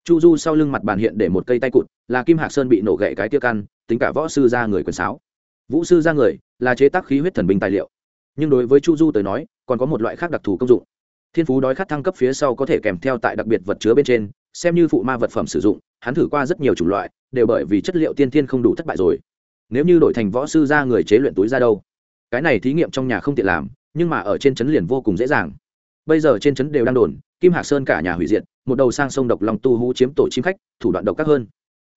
Speaker 1: chu du sau lưng mặt bàn hiện để một cây tay cụt, là kim hạc sơn bị nổ gậy cái tiêu căn, tính cả võ sư ra người quần sáo. Vũ sư ra người, là chế tác khí huyết thần binh tài liệu. Nhưng đối với chu du tới nói, còn có một loại khác đặc thù công dụng. Thiên phú đói khát thăng cấp phía sau có thể kèm theo tại đặc biệt vật chứa bên trên, xem như phụ ma vật phẩm sử dụng, hắn thử qua rất nhiều chủng loại, đều bởi vì chất liệu tiên thiên không đủ thất bại rồi. Nếu như đổi thành võ sư ra người chế luyện túi ra đâu? Cái này thí nghiệm trong nhà không tiện làm, nhưng mà ở trên trấn liền vô cùng dễ dàng. Bây giờ trên trấn đều đang đồn, kim hạc sơn cả nhà hủy diệt một đầu sang sông độc lòng tu hú chiếm tổ chim khách, thủ đoạn độc các hơn.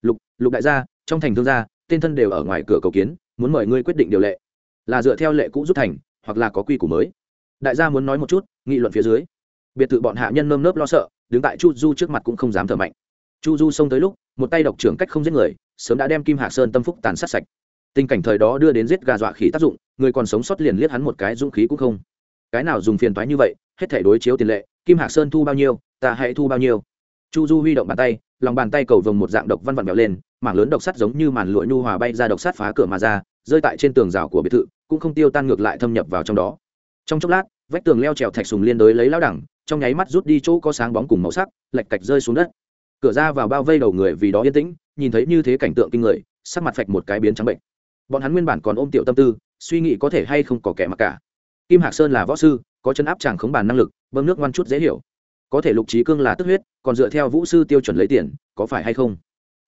Speaker 1: Lục lục đại gia, trong thành thương gia, tên thân đều ở ngoài cửa cầu kiến, muốn mời ngươi quyết định điều lệ. Là dựa theo lệ cũ rút thành, hoặc là có quy củ mới. Đại gia muốn nói một chút, nghị luận phía dưới. Biệt thự bọn hạ nhân nơm nớp lo sợ, đứng tại chu du trước mặt cũng không dám thở mạnh. Chu du xông tới lúc, một tay độc trưởng cách không giết người, sớm đã đem kim hạ sơn tâm phúc tàn sát sạch. Tình cảnh thời đó đưa đến giết gà dọa khỉ tác dụng, người còn sống sót liền liếc hắn một cái dũng khí cũng không. Cái nào dùng phiền toái như vậy, hết thể đối chiếu tiền lệ, kim hạ sơn thu bao nhiêu ta hãy thu bao nhiêu? Chu du huy động bàn tay, lòng bàn tay cầu vồng một dạng độc văn vặn vẹo lên, mảng lớn độc sắt giống như màn lụa nhu hòa bay ra độc sắt phá cửa mà ra, rơi tại trên tường rào của biệt thự, cũng không tiêu tan ngược lại thâm nhập vào trong đó. Trong chốc lát, vách tường leo trèo thạch sùng liên đối lấy lao đẳng, trong nháy mắt rút đi chỗ có sáng bóng cùng màu sắc lạch cạch rơi xuống đất. Cửa ra vào bao vây đầu người vì đó yên tĩnh, nhìn thấy như thế cảnh tượng kinh người, sắc mặt phạch một cái biến trắng bệnh. Bọn hắn nguyên bản còn ôm tiểu tâm tư, suy nghĩ có thể hay không có kẻ mặc cả. Kim hạc sơn là võ sư, có chân áp chàng khống bàn năng lực, bơm nước ngoan chút dễ hiểu có thể lục trí cương là tức huyết, còn dựa theo vũ sư tiêu chuẩn lấy tiền, có phải hay không?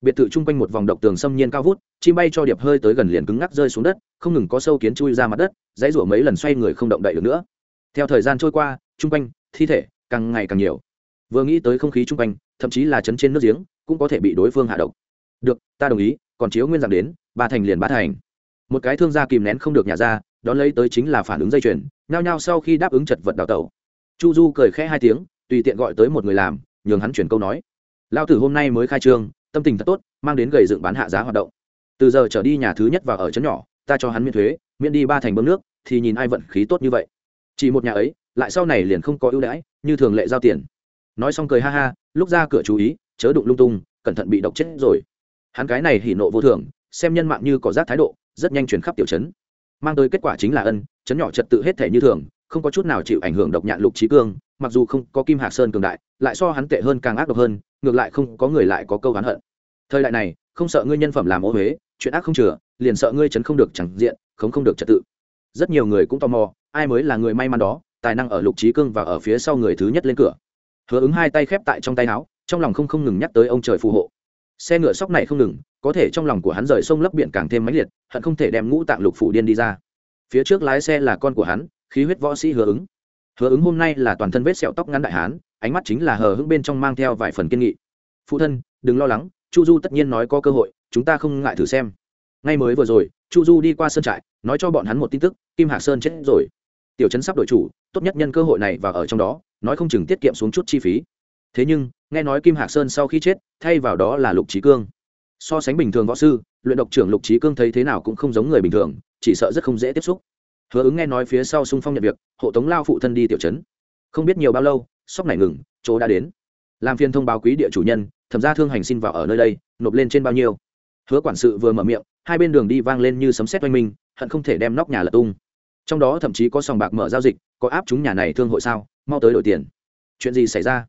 Speaker 1: Biệt thự chung quanh một vòng độc tường xâm nhiên cao vút, chim bay cho điệp hơi tới gần liền cứng ngắc rơi xuống đất, không ngừng có sâu kiến chui ra mặt đất, dãy rủa mấy lần xoay người không động đậy được nữa. Theo thời gian trôi qua, chung quanh, thi thể càng ngày càng nhiều. Vừa nghĩ tới không khí chung quanh, thậm chí là chấn trên nước giếng, cũng có thể bị đối phương hạ độc. Được, ta đồng ý, còn chiếu nguyên dạng đến, ba thành liền ba thành. Một cái thương gia kìm nén không được nhà ra, đón lấy tới chính là phản ứng dây chuyền, nhao nhao sau khi đáp ứng chật vật đào tẩu. Chu du cười khẽ hai tiếng tùy tiện gọi tới một người làm, nhường hắn chuyển câu nói. Lao tử hôm nay mới khai trương, tâm tình thật tốt, mang đến gầy dựng bán hạ giá hoạt động. Từ giờ trở đi nhà thứ nhất vào ở chấn nhỏ, ta cho hắn miễn thuế, miễn đi ba thành bơm nước, thì nhìn ai vận khí tốt như vậy. Chỉ một nhà ấy, lại sau này liền không có ưu đãi, như thường lệ giao tiền. Nói xong cười ha ha, lúc ra cửa chú ý, chớ đụng lung tung, cẩn thận bị độc chết rồi. Hắn cái này hỉ nộ vô thường, xem nhân mạng như có rác thái độ, rất nhanh chuyển khắp tiểu chấn mang tới kết quả chính là ân chấn nhỏ trật tự hết thể như thường không có chút nào chịu ảnh hưởng độc nhạn lục trí cương, mặc dù không có kim hạc sơn cường đại, lại so hắn tệ hơn càng ác độc hơn, ngược lại không có người lại có câu hắn hận. Thời đại này, không sợ ngươi nhân phẩm làm ô huế chuyện ác không chừa, liền sợ ngươi chấn không được chẳng diện không không được trật tự. Rất nhiều người cũng tò mò, ai mới là người may mắn đó, tài năng ở lục trí cương và ở phía sau người thứ nhất lên cửa. Hứa ứng hai tay khép tại trong tay áo, trong lòng không không ngừng nhắc tới ông trời phù hộ. Xe ngựa sóc này không ngừng, có thể trong lòng của hắn rời sông lấp biển càng thêm mãnh liệt, hận không thể đem ngũ tạng lục phủ điên đi ra. Phía trước lái xe là con của hắn khí huyết võ sĩ hứa ứng. Hứa ứng hôm nay là toàn thân vết sẹo tóc ngắn đại hán, ánh mắt chính là hờ hững bên trong mang theo vài phần kiên nghị. Phụ thân, đừng lo lắng, chu du tất nhiên nói có cơ hội, chúng ta không ngại thử xem. Ngay mới vừa rồi, chu du đi qua sân trại, nói cho bọn hắn một tin tức, kim hạc sơn chết rồi. Tiểu trấn sắp đổi chủ, tốt nhất nhân cơ hội này và ở trong đó, nói không chừng tiết kiệm xuống chút chi phí. Thế nhưng, nghe nói kim hạc sơn sau khi chết, thay vào đó là lục trí cương. So sánh bình thường võ sư, luyện độc trưởng lục trí cương thấy thế nào cũng không giống người bình thường, chỉ sợ rất không dễ tiếp xúc hứa ứng nghe nói phía sau Xung phong nhận việc, hộ tống lao phụ thân đi tiểu trấn. Không biết nhiều bao lâu, sóc này ngừng, chỗ đã đến. Làm phiên thông báo quý địa chủ nhân, thẩm ra thương hành xin vào ở nơi đây, nộp lên trên bao nhiêu. Hứa quản sự vừa mở miệng, hai bên đường đi vang lên như sấm sét oanh minh, hận không thể đem nóc nhà lật tung. Trong đó thậm chí có sòng bạc mở giao dịch, có áp chúng nhà này thương hội sao, mau tới đổi tiền. Chuyện gì xảy ra?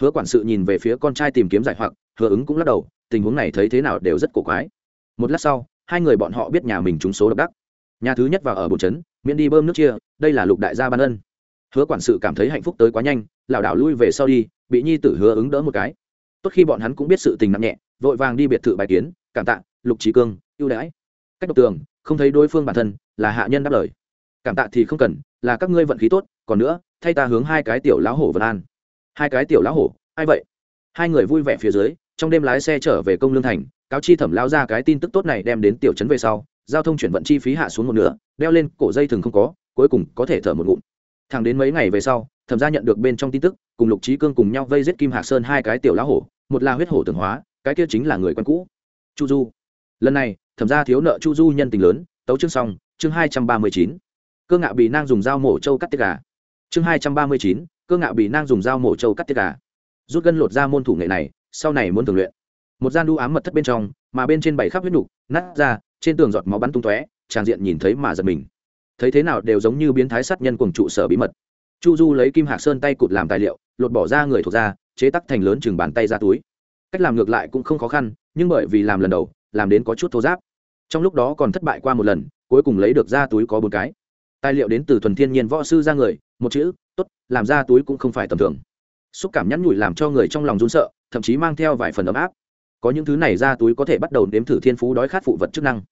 Speaker 1: Hứa quản sự nhìn về phía con trai tìm kiếm giải hoặc, hứa ứng cũng lắc đầu, tình huống này thấy thế nào đều rất cổ quái. Một lát sau, hai người bọn họ biết nhà mình trúng số độc đắc. Nhà thứ nhất vào ở bồn trấn miễn đi bơm nước chia, đây là lục đại gia ban ân. Hứa quản sự cảm thấy hạnh phúc tới quá nhanh, lảo đảo lui về sau đi, bị nhi tử hứa ứng đỡ một cái. Tốt khi bọn hắn cũng biết sự tình nặng nhẹ, vội vàng đi biệt thự bài kiến, cảm tạ, lục trí cương, ưu đãi. Cách độc tường, không thấy đối phương bản thân, là hạ nhân đáp lời. Cảm tạ thì không cần, là các ngươi vận khí tốt, còn nữa, thay ta hướng hai cái tiểu lão hổ vân an. Hai cái tiểu lão hổ, ai vậy? Hai người vui vẻ phía dưới, trong đêm lái xe trở về công lương thành, cáo chi thẩm lao ra cái tin tức tốt này đem đến tiểu trấn về sau giao thông chuyển vận chi phí hạ xuống một nửa, đeo lên cổ dây thừng không có, cuối cùng có thể thở một ngụm. Thẳng đến mấy ngày về sau, thẩm gia nhận được bên trong tin tức, cùng lục trí cương cùng nhau vây giết kim hạc sơn hai cái tiểu lá hổ, một là huyết hổ tường hóa, cái kia chính là người quen cũ. Chu du. Lần này, thẩm gia thiếu nợ chu du nhân tình lớn, tấu chương xong, chương hai trăm ba mươi chín. Cơ ngạo bị nang dùng dao mổ trâu cắt tiết gà. Chương hai trăm ba mươi chín, cơ ngạo bị nang dùng dao mổ trâu cắt tiết gà. Rút gân lột ra môn thủ nghệ này, sau này muốn thường luyện. Một gian đu ám mật thất bên trong, mà bên trên bảy khắp huyết nục, nát ra trên tường giọt máu bắn tung tóe, tràng diện nhìn thấy mà giật mình. Thấy thế nào đều giống như biến thái sát nhân cùng trụ sở bí mật. Chu du lấy kim hạc sơn tay cụt làm tài liệu, lột bỏ ra người thuộc ra, chế tắc thành lớn chừng bàn tay ra túi. Cách làm ngược lại cũng không khó khăn, nhưng bởi vì làm lần đầu, làm đến có chút thô giáp trong lúc đó còn thất bại qua một lần, cuối cùng lấy được ra túi có bốn cái. Tài liệu đến từ thuần thiên nhiên võ sư ra người, một chữ, tốt, làm ra túi cũng không phải tầm thường. Xúc cảm nhắn nhủi làm cho người trong lòng run sợ, thậm chí mang theo vài phần ấm áp có những thứ này ra túi có thể bắt đầu nếm thử thiên phú đói khát phụ vật chức năng.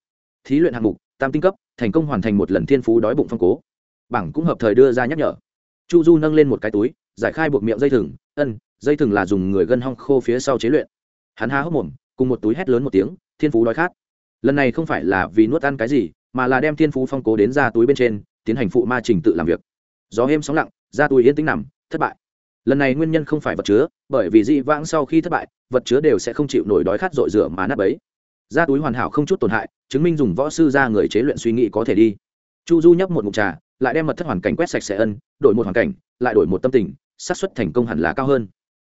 Speaker 1: Thí luyện hạng mục, tam tinh cấp, thành công hoàn thành một lần thiên phú đói bụng phong cố. Bảng cũng hợp thời đưa ra nhắc nhở. Chu du nâng lên một cái túi, giải khai buộc miệng dây thừng, ân, dây thừng là dùng người gân hong khô phía sau chế luyện. Hắn há hốc mồm, cùng một túi hét lớn một tiếng, thiên phú đói khát. Lần này không phải là vì nuốt ăn cái gì, mà là đem thiên phú phong cố đến ra túi bên trên, tiến hành phụ ma trình tự làm việc. Gió êm sóng lặng, ra túi yên tĩnh nằm, thất bại lần này nguyên nhân không phải vật chứa, bởi vì dị vãng sau khi thất bại, vật chứa đều sẽ không chịu nổi đói khát dội rửa mà nắp ấy ra túi hoàn hảo không chút tổn hại, chứng minh dùng võ sư ra người chế luyện suy nghĩ có thể đi. Chu du nhấp một mục trà, lại đem mật thất hoàn cảnh quét sạch sẽ ân, đổi một hoàn cảnh, lại đổi một tâm tình, xác suất thành công hẳn là cao hơn.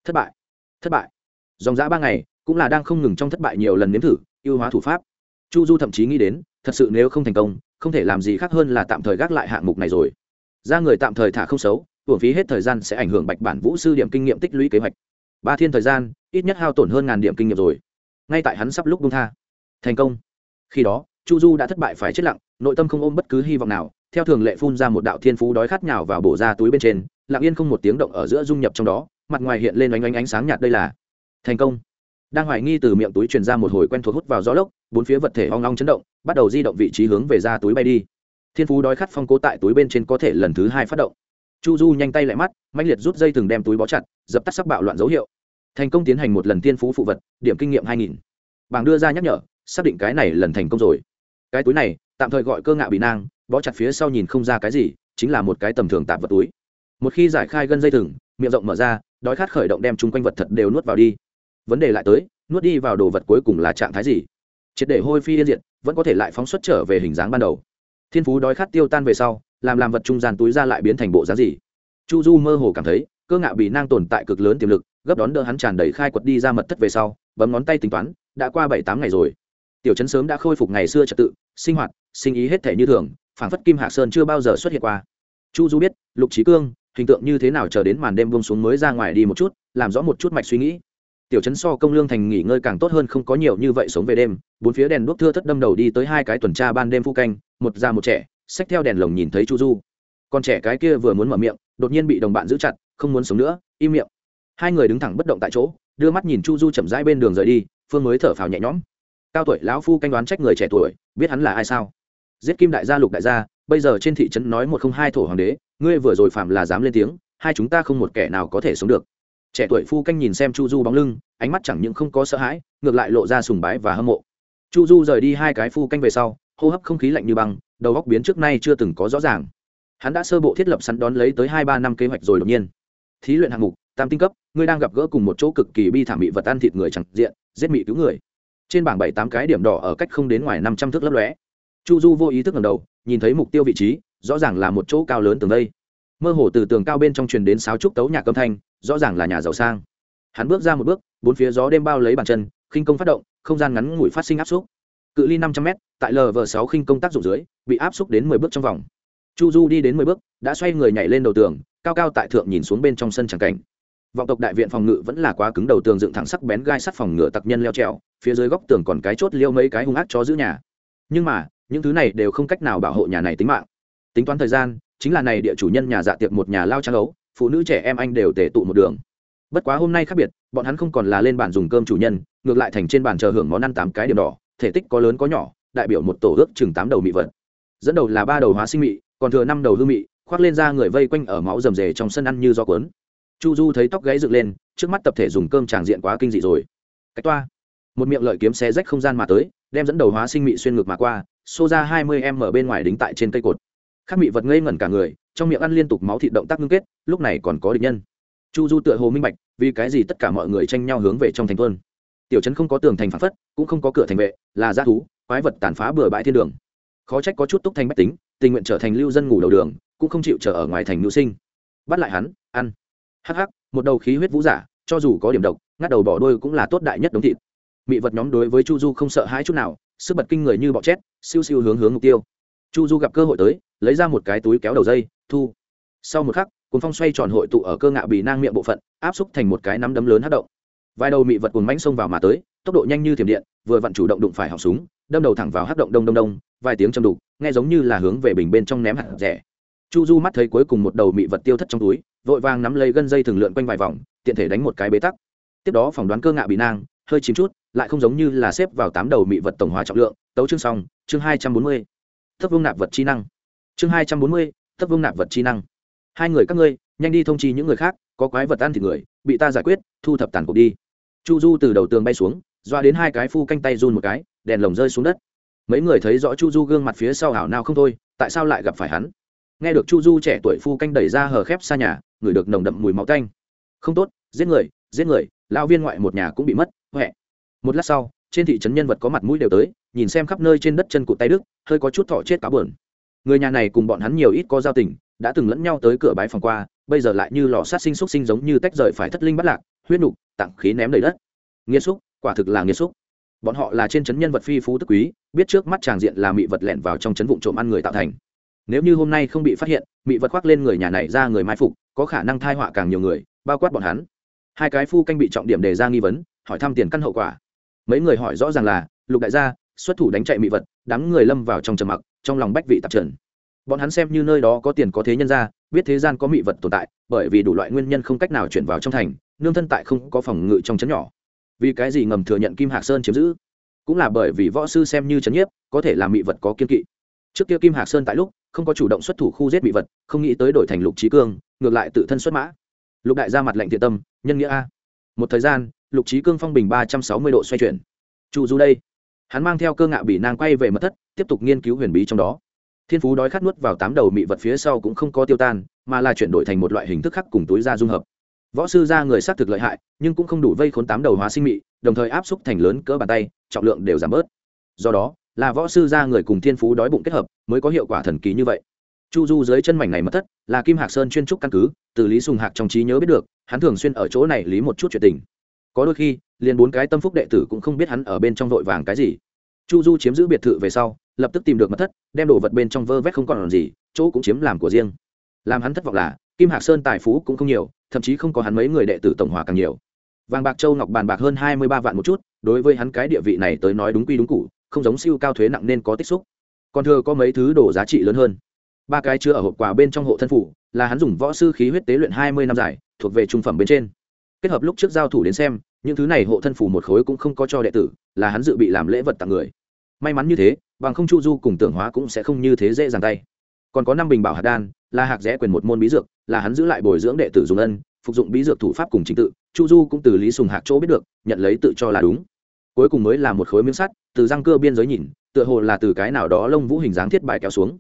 Speaker 1: Thất bại thất bại. Dòng giã ba ngày, cũng là đang không ngừng trong thất bại nhiều lần nếm thử, ưu hóa thủ pháp. Chu du thậm chí nghĩ đến, thật sự nếu không thành công, không thể làm gì khác hơn là tạm thời gác lại hạng mục này rồi. Ra người tạm thời thả không xấu hưởng phí hết thời gian sẽ ảnh hưởng bạch bản vũ sư điểm kinh nghiệm tích lũy kế hoạch. Ba thiên thời gian, ít nhất hao tổn hơn ngàn điểm kinh nghiệm rồi. Ngay tại hắn sắp lúc bung tha. Thành công. Khi đó, chu du đã thất bại phải chết lặng, nội tâm không ôm bất cứ hy vọng nào, theo thường lệ phun ra một đạo thiên phú đói khát nhào vào bổ ra túi bên trên, lặng yên không một tiếng động ở giữa dung nhập trong đó, mặt ngoài hiện lên oanh oanh ánh sáng nhạt đây là thành công. Đang hoài nghi từ miệng túi truyền ra một hồi quen thuộc hút vào gió lốc, bốn phía vật thể hoang long chấn động, bắt đầu di động vị trí hướng về ra túi bay đi. Thiên phú đói khát phong cố tại túi bên trên có thể lần thứ hai phát động chu du nhanh tay lại mắt mạnh liệt rút dây thừng đem túi bó chặt, dập tắt sắc bạo loạn dấu hiệu. Thành công tiến hành một lần tiên phú phụ vật, điểm kinh nghiệm hai nghìn. Bảng đưa ra nhắc nhở, xác định cái này lần thành công rồi. Cái túi này, tạm thời gọi cơ ngạo bị nang, bó chặt phía sau nhìn không ra cái gì, chính là một cái tầm thường tạp vật túi. Một khi giải khai gân dây thừng, miệng rộng mở ra, đói khát khởi động đem chung quanh vật thật đều nuốt vào đi. Vấn đề lại tới, nuốt đi vào đồ vật cuối cùng là trạng thái gì? Triệt để hôi phi yên diệt, vẫn có thể lại phóng xuất trở về hình dáng ban đầu thiên phú đói khát tiêu tan về sau, làm làm vật trung gian túi ra lại biến thành bộ giá gì. Chu du mơ hồ cảm thấy, cơ ngạo bị nang tồn tại cực lớn tiềm lực, gấp đón đỡ hắn tràn đầy khai quật đi ra mật thất về sau, bấm ngón tay tính toán, đã qua bảy tám ngày rồi. Tiểu chấn sớm đã khôi phục ngày xưa trật tự, sinh hoạt, sinh ý hết thể như thường, phảng phất kim hạ sơn chưa bao giờ xuất hiện qua. Chu du biết, lục trí cương, hình tượng như thế nào chờ đến màn đêm buông xuống mới ra ngoài đi một chút, làm rõ một chút mạch suy nghĩ tiểu Trấn so công lương thành nghỉ ngơi càng tốt hơn không có nhiều như vậy sống về đêm. Bốn phía đèn đuốc thưa thất đâm đầu đi tới hai cái tuần tra ban đêm phu canh, một già một trẻ, xách theo đèn lồng nhìn thấy chu du. Con trẻ cái kia vừa muốn mở miệng, đột nhiên bị đồng bạn giữ chặt, không muốn sống nữa, im miệng. Hai người đứng thẳng bất động tại chỗ, đưa mắt nhìn chu du chậm rãi bên đường rời đi, phương mới thở phào nhẹ nhõm. Cao tuổi lão phu canh đoán trách người trẻ tuổi, biết hắn là ai sao? Giết kim đại gia, lục đại gia, bây giờ trên thị trấn nói một không hai thổ hoàng đế, ngươi vừa rồi phạm là dám lên tiếng, hai chúng ta không một kẻ nào có thể sống được trẻ tuổi phu canh nhìn xem chu du bóng lưng, ánh mắt chẳng những không có sợ hãi, ngược lại lộ ra sùng bái và hâm mộ. Chu du rời đi hai cái phu canh về sau, hô hấp không khí lạnh như băng, đầu góc biến trước nay chưa từng có rõ ràng. Hắn đã sơ bộ thiết lập sẵn đón lấy tới hai ba năm kế hoạch rồi đột nhiên. Thí luyện hạng mục, tam tinh cấp, ngươi đang gặp gỡ cùng một chỗ cực kỳ bi thảm bị vật ăn thịt người chẳng diện, giết mị cứu người. Trên bảng bảy tám cái điểm đỏ ở cách không đến ngoài năm trăm thước lấp lóe. Chu du vô ý thức ngầm đầu, nhìn thấy mục tiêu vị trí, rõ ràng là một chỗ cao lớn từng đây mơ hồ từ tường cao bên trong truyền đến sáo trúc tấu nhạc âm thanh, rõ ràng là nhà giàu sang. Hắn bước ra một bước, bốn phía gió đêm bao lấy bàn chân, khinh công phát động, không gian ngắn ngủi phát sinh áp xúc. Cự ly năm trăm m tại lv sáu khinh công tác dụng dưới, bị áp xúc đến mười bước trong vòng. Chu du đi đến mười bước, đã xoay người nhảy lên đầu tường, cao cao tại thượng nhìn xuống bên trong sân tràng cảnh. Vọng tộc đại viện phòng ngự vẫn là quá cứng đầu tường dựng thẳng sắc bén gai sắt phòng ngựa tặc nhân leo trèo, phía dưới góc tường còn cái chốt liêu mấy cái hung ác cho giữ nhà. Nhưng mà, những thứ này đều không cách nào bảo hộ nhà này tính mạng. Tính toán thời gian chính là này địa chủ nhân nhà dạ tiệc một nhà lao trang ấu, phụ nữ trẻ em anh đều tề tụ một đường. Bất quá hôm nay khác biệt, bọn hắn không còn là lên bàn dùng cơm chủ nhân, ngược lại thành trên bàn chờ hưởng món ăn tám cái điểm đỏ, thể tích có lớn có nhỏ, đại biểu một tổ ước chừng tám đầu mị vật. Dẫn đầu là ba đầu hóa sinh mị, còn thừa năm đầu hư mị, khoác lên ra người vây quanh ở máu rầm rề trong sân ăn như do cuốn. Chu du thấy tóc gáy dựng lên, trước mắt tập thể dùng cơm tràng diện quá kinh dị rồi. Cách toa. Một miệng lợi kiếm xé rách không gian mà tới, đem dẫn đầu hóa sinh mị xuyên ngược mà qua, xô ra hai mươi em ở bên ngoài đính tại trên cây cột khắc mị vật ngây ngẩn cả người, trong miệng ăn liên tục máu thịt động tác ngưng kết, lúc này còn có địch nhân. Chu du tựa hồ minh bạch, vì cái gì tất cả mọi người tranh nhau hướng về trong thành tuân tiểu trấn không có tường thành phản phất, cũng không có cửa thành vệ, là g thú, quái vật tàn phá bừa bãi thiên đường. Khó trách có chút túc thanh bách tính, tình nguyện trở thành lưu dân ngủ đầu đường, cũng không chịu trở ở ngoài thành nữ sinh. Bắt lại hắn, ăn. Hắc hắc, một đầu khí huyết vũ giả, cho dù có điểm độc, ngắt đầu bỏ đôi cũng là tốt đại nhất đống thịt. Mị vật nhóm đối với chu du không sợ hãi chút nào, sức bật kinh người như bọ chét siêu siêu hướng hướng mục tiêu chu du gặp cơ hội tới, lấy ra một cái túi kéo đầu dây, thu. Sau một khắc cuốn phong xoay tròn hội tụ ở cơ ngạo bì nang miệng bộ phận, áp xúc thành một cái nắm đấm lớn hát động. Vài đầu mị vật cuốn mánh xông vào mà tới, tốc độ nhanh như thiểm điện, vừa vặn chủ động đụng phải họng súng, đâm đầu thẳng vào hát động đông đông đông, vài tiếng châm đục, nghe giống như là hướng về bình bên trong ném hạt rẻ. Chu du mắt thấy cuối cùng một đầu mị vật tiêu thất trong túi, vội vàng nắm lấy gân dây thường lượn quanh vài vòng, tiện thể đánh một cái bế tắc. Tiếp đó phỏng đoán cơ ngạo bị nang, hơi chìm chút, lại không giống như là xếp vào tám đầu mị vật tổng hòa trọng lượng. Tấu chương xong, chương hai trăm bốn mươi thấp vương nạp vật chi năng. Chương hai trăm bốn mươi, thấp vương nạp vật chi năng. Hai người các ngươi, nhanh đi thông chi những người khác, có quái vật ăn thịt người, bị ta giải quyết, thu thập tàn cuộc đi. Chu du từ đầu tường bay xuống, doa đến hai cái phu canh tay run một cái, đèn lồng rơi xuống đất. Mấy người thấy rõ chu du gương mặt phía sau hảo nào không thôi, tại sao lại gặp phải hắn? Nghe được chu du trẻ tuổi phu canh đẩy ra hờ khép xa nhà ngửi được nồng đậm mùi máu canh không tốt, giết người giết người lao viên ngoại một nhà cũng bị mất huệ một lát sau trên thị trấn nhân vật có mặt mũi đều tới, nhìn xem khắp nơi trên đất chân cụt tay đức, hơi có chút thọ chết cá bờn. Người nhà này cùng bọn hắn nhiều ít có giao tình, đã từng lẫn nhau tới cửa bái phòng qua, bây giờ lại như lò sát sinh xúc sinh giống như tách rời phải thất linh bắt lạc, huyết nục tặng khí ném đầy đất. Nghiêm xúc, quả thực là nghiêm xúc. Bọn họ là trên trấn nhân vật phi phú tức quý, biết trước mắt tràng diện là mị vật lẻn vào trong trấn vụ trộm ăn người tạo thành. Nếu như hôm nay không bị phát hiện, mị vật khoác lên người nhà này ra người mai phục, có khả năng thai họa càng nhiều người, bao quát bọn hắn. Hai cái phu canh bị trọng điểm đề ra nghi vấn, hỏi thăm tiền căn hậu quả mấy người hỏi rõ ràng là, lục đại gia, xuất thủ đánh chạy mị vật, đám người lâm vào trong trầm mặc, trong lòng bách vị tạp trần. Bọn hắn xem như nơi đó có tiền có thế nhân ra, biết thế gian có mị vật tồn tại, bởi vì đủ loại nguyên nhân không cách nào chuyển vào trong thành, nương thân tại không có phòng ngự trong trấn nhỏ. Vì cái gì ngầm thừa nhận kim hạc sơn chiếm giữ? Cũng là bởi vì võ sư xem như trấn nhiếp, có thể làm mị vật có kiên kỵ. Trước kia kim hạc sơn tại lúc, không có chủ động xuất thủ khu giết mị vật, không nghĩ tới đổi thành lục trí cương, ngược lại tự thân xuất mã. Lục đại ra mặt lệnh thiện tâm, nhân nghĩa a. Một thời gian lục trí cương phong bình ba trăm sáu mươi độ xoay chuyển. Chu du đây. Hắn mang theo cơ ngạo bị nàng quay về mật thất, tiếp tục nghiên cứu huyền bí trong đó. Thiên phú đói khát nuốt vào tám đầu mị vật phía sau cũng không có tiêu tan, mà là chuyển đổi thành một loại hình thức khác cùng túi da dung hợp. Võ sư ra người xác thực lợi hại, nhưng cũng không đủ vây khốn tám đầu hóa sinh mị, đồng thời áp xúc thành lớn cỡ bàn tay, trọng lượng đều giảm bớt. Do đó, là võ sư ra người cùng thiên phú đói bụng kết hợp, mới có hiệu quả thần kỳ như vậy. Chu du dưới chân mảnh này mất thất, là kim hạc sơn chuyên trúc căn cứ, từ lý sùng hạc trong trí nhớ biết được, hắn thường xuyên ở chỗ này lý một chút chuyện tình có đôi khi, liền bốn cái tâm phúc đệ tử cũng không biết hắn ở bên trong vội vàng cái gì. Chu du chiếm giữ biệt thự về sau, lập tức tìm được mật thất, đem đồ vật bên trong vơ vét không còn làm gì, chỗ cũng chiếm làm của riêng. Làm hắn thất vọng là, kim hạc sơn tài phú cũng không nhiều, thậm chí không có hắn mấy người đệ tử tổng hòa càng nhiều. Vàng bạc châu ngọc bàn bạc hơn hai mươi ba vạn một chút, đối với hắn cái địa vị này tới nói đúng quy đúng cụ không giống siêu cao thuế nặng nên có tích xúc. Còn thừa có mấy thứ đồ giá trị lớn hơn. Ba cái chưa ở hộp quà bên trong hộ thân phủ, là hắn dùng võ sư khí huyết tế luyện hai mươi năm giải thuộc về trung phẩm bên trên kết hợp lúc trước giao thủ đến xem, những thứ này hộ thân phủ một khối cũng không có cho đệ tử, là hắn dự bị làm lễ vật tặng người. May mắn như thế, bằng không chu du cùng tưởng hóa cũng sẽ không như thế dễ dàng tay. Còn có năm bình bảo hạt đan, là hạc rẽ quyền một môn bí dược, là hắn giữ lại bồi dưỡng đệ tử dùng ân, phục dụng bí dược thủ pháp cùng chính tự, chu du cũng từ lý sùng hạc chỗ biết được, nhận lấy tự cho là đúng. Cuối cùng mới là một khối miếng sắt, từ răng cưa biên giới nhìn, tựa hồ là từ cái nào đó lông vũ hình dáng thiết bài kéo xuống.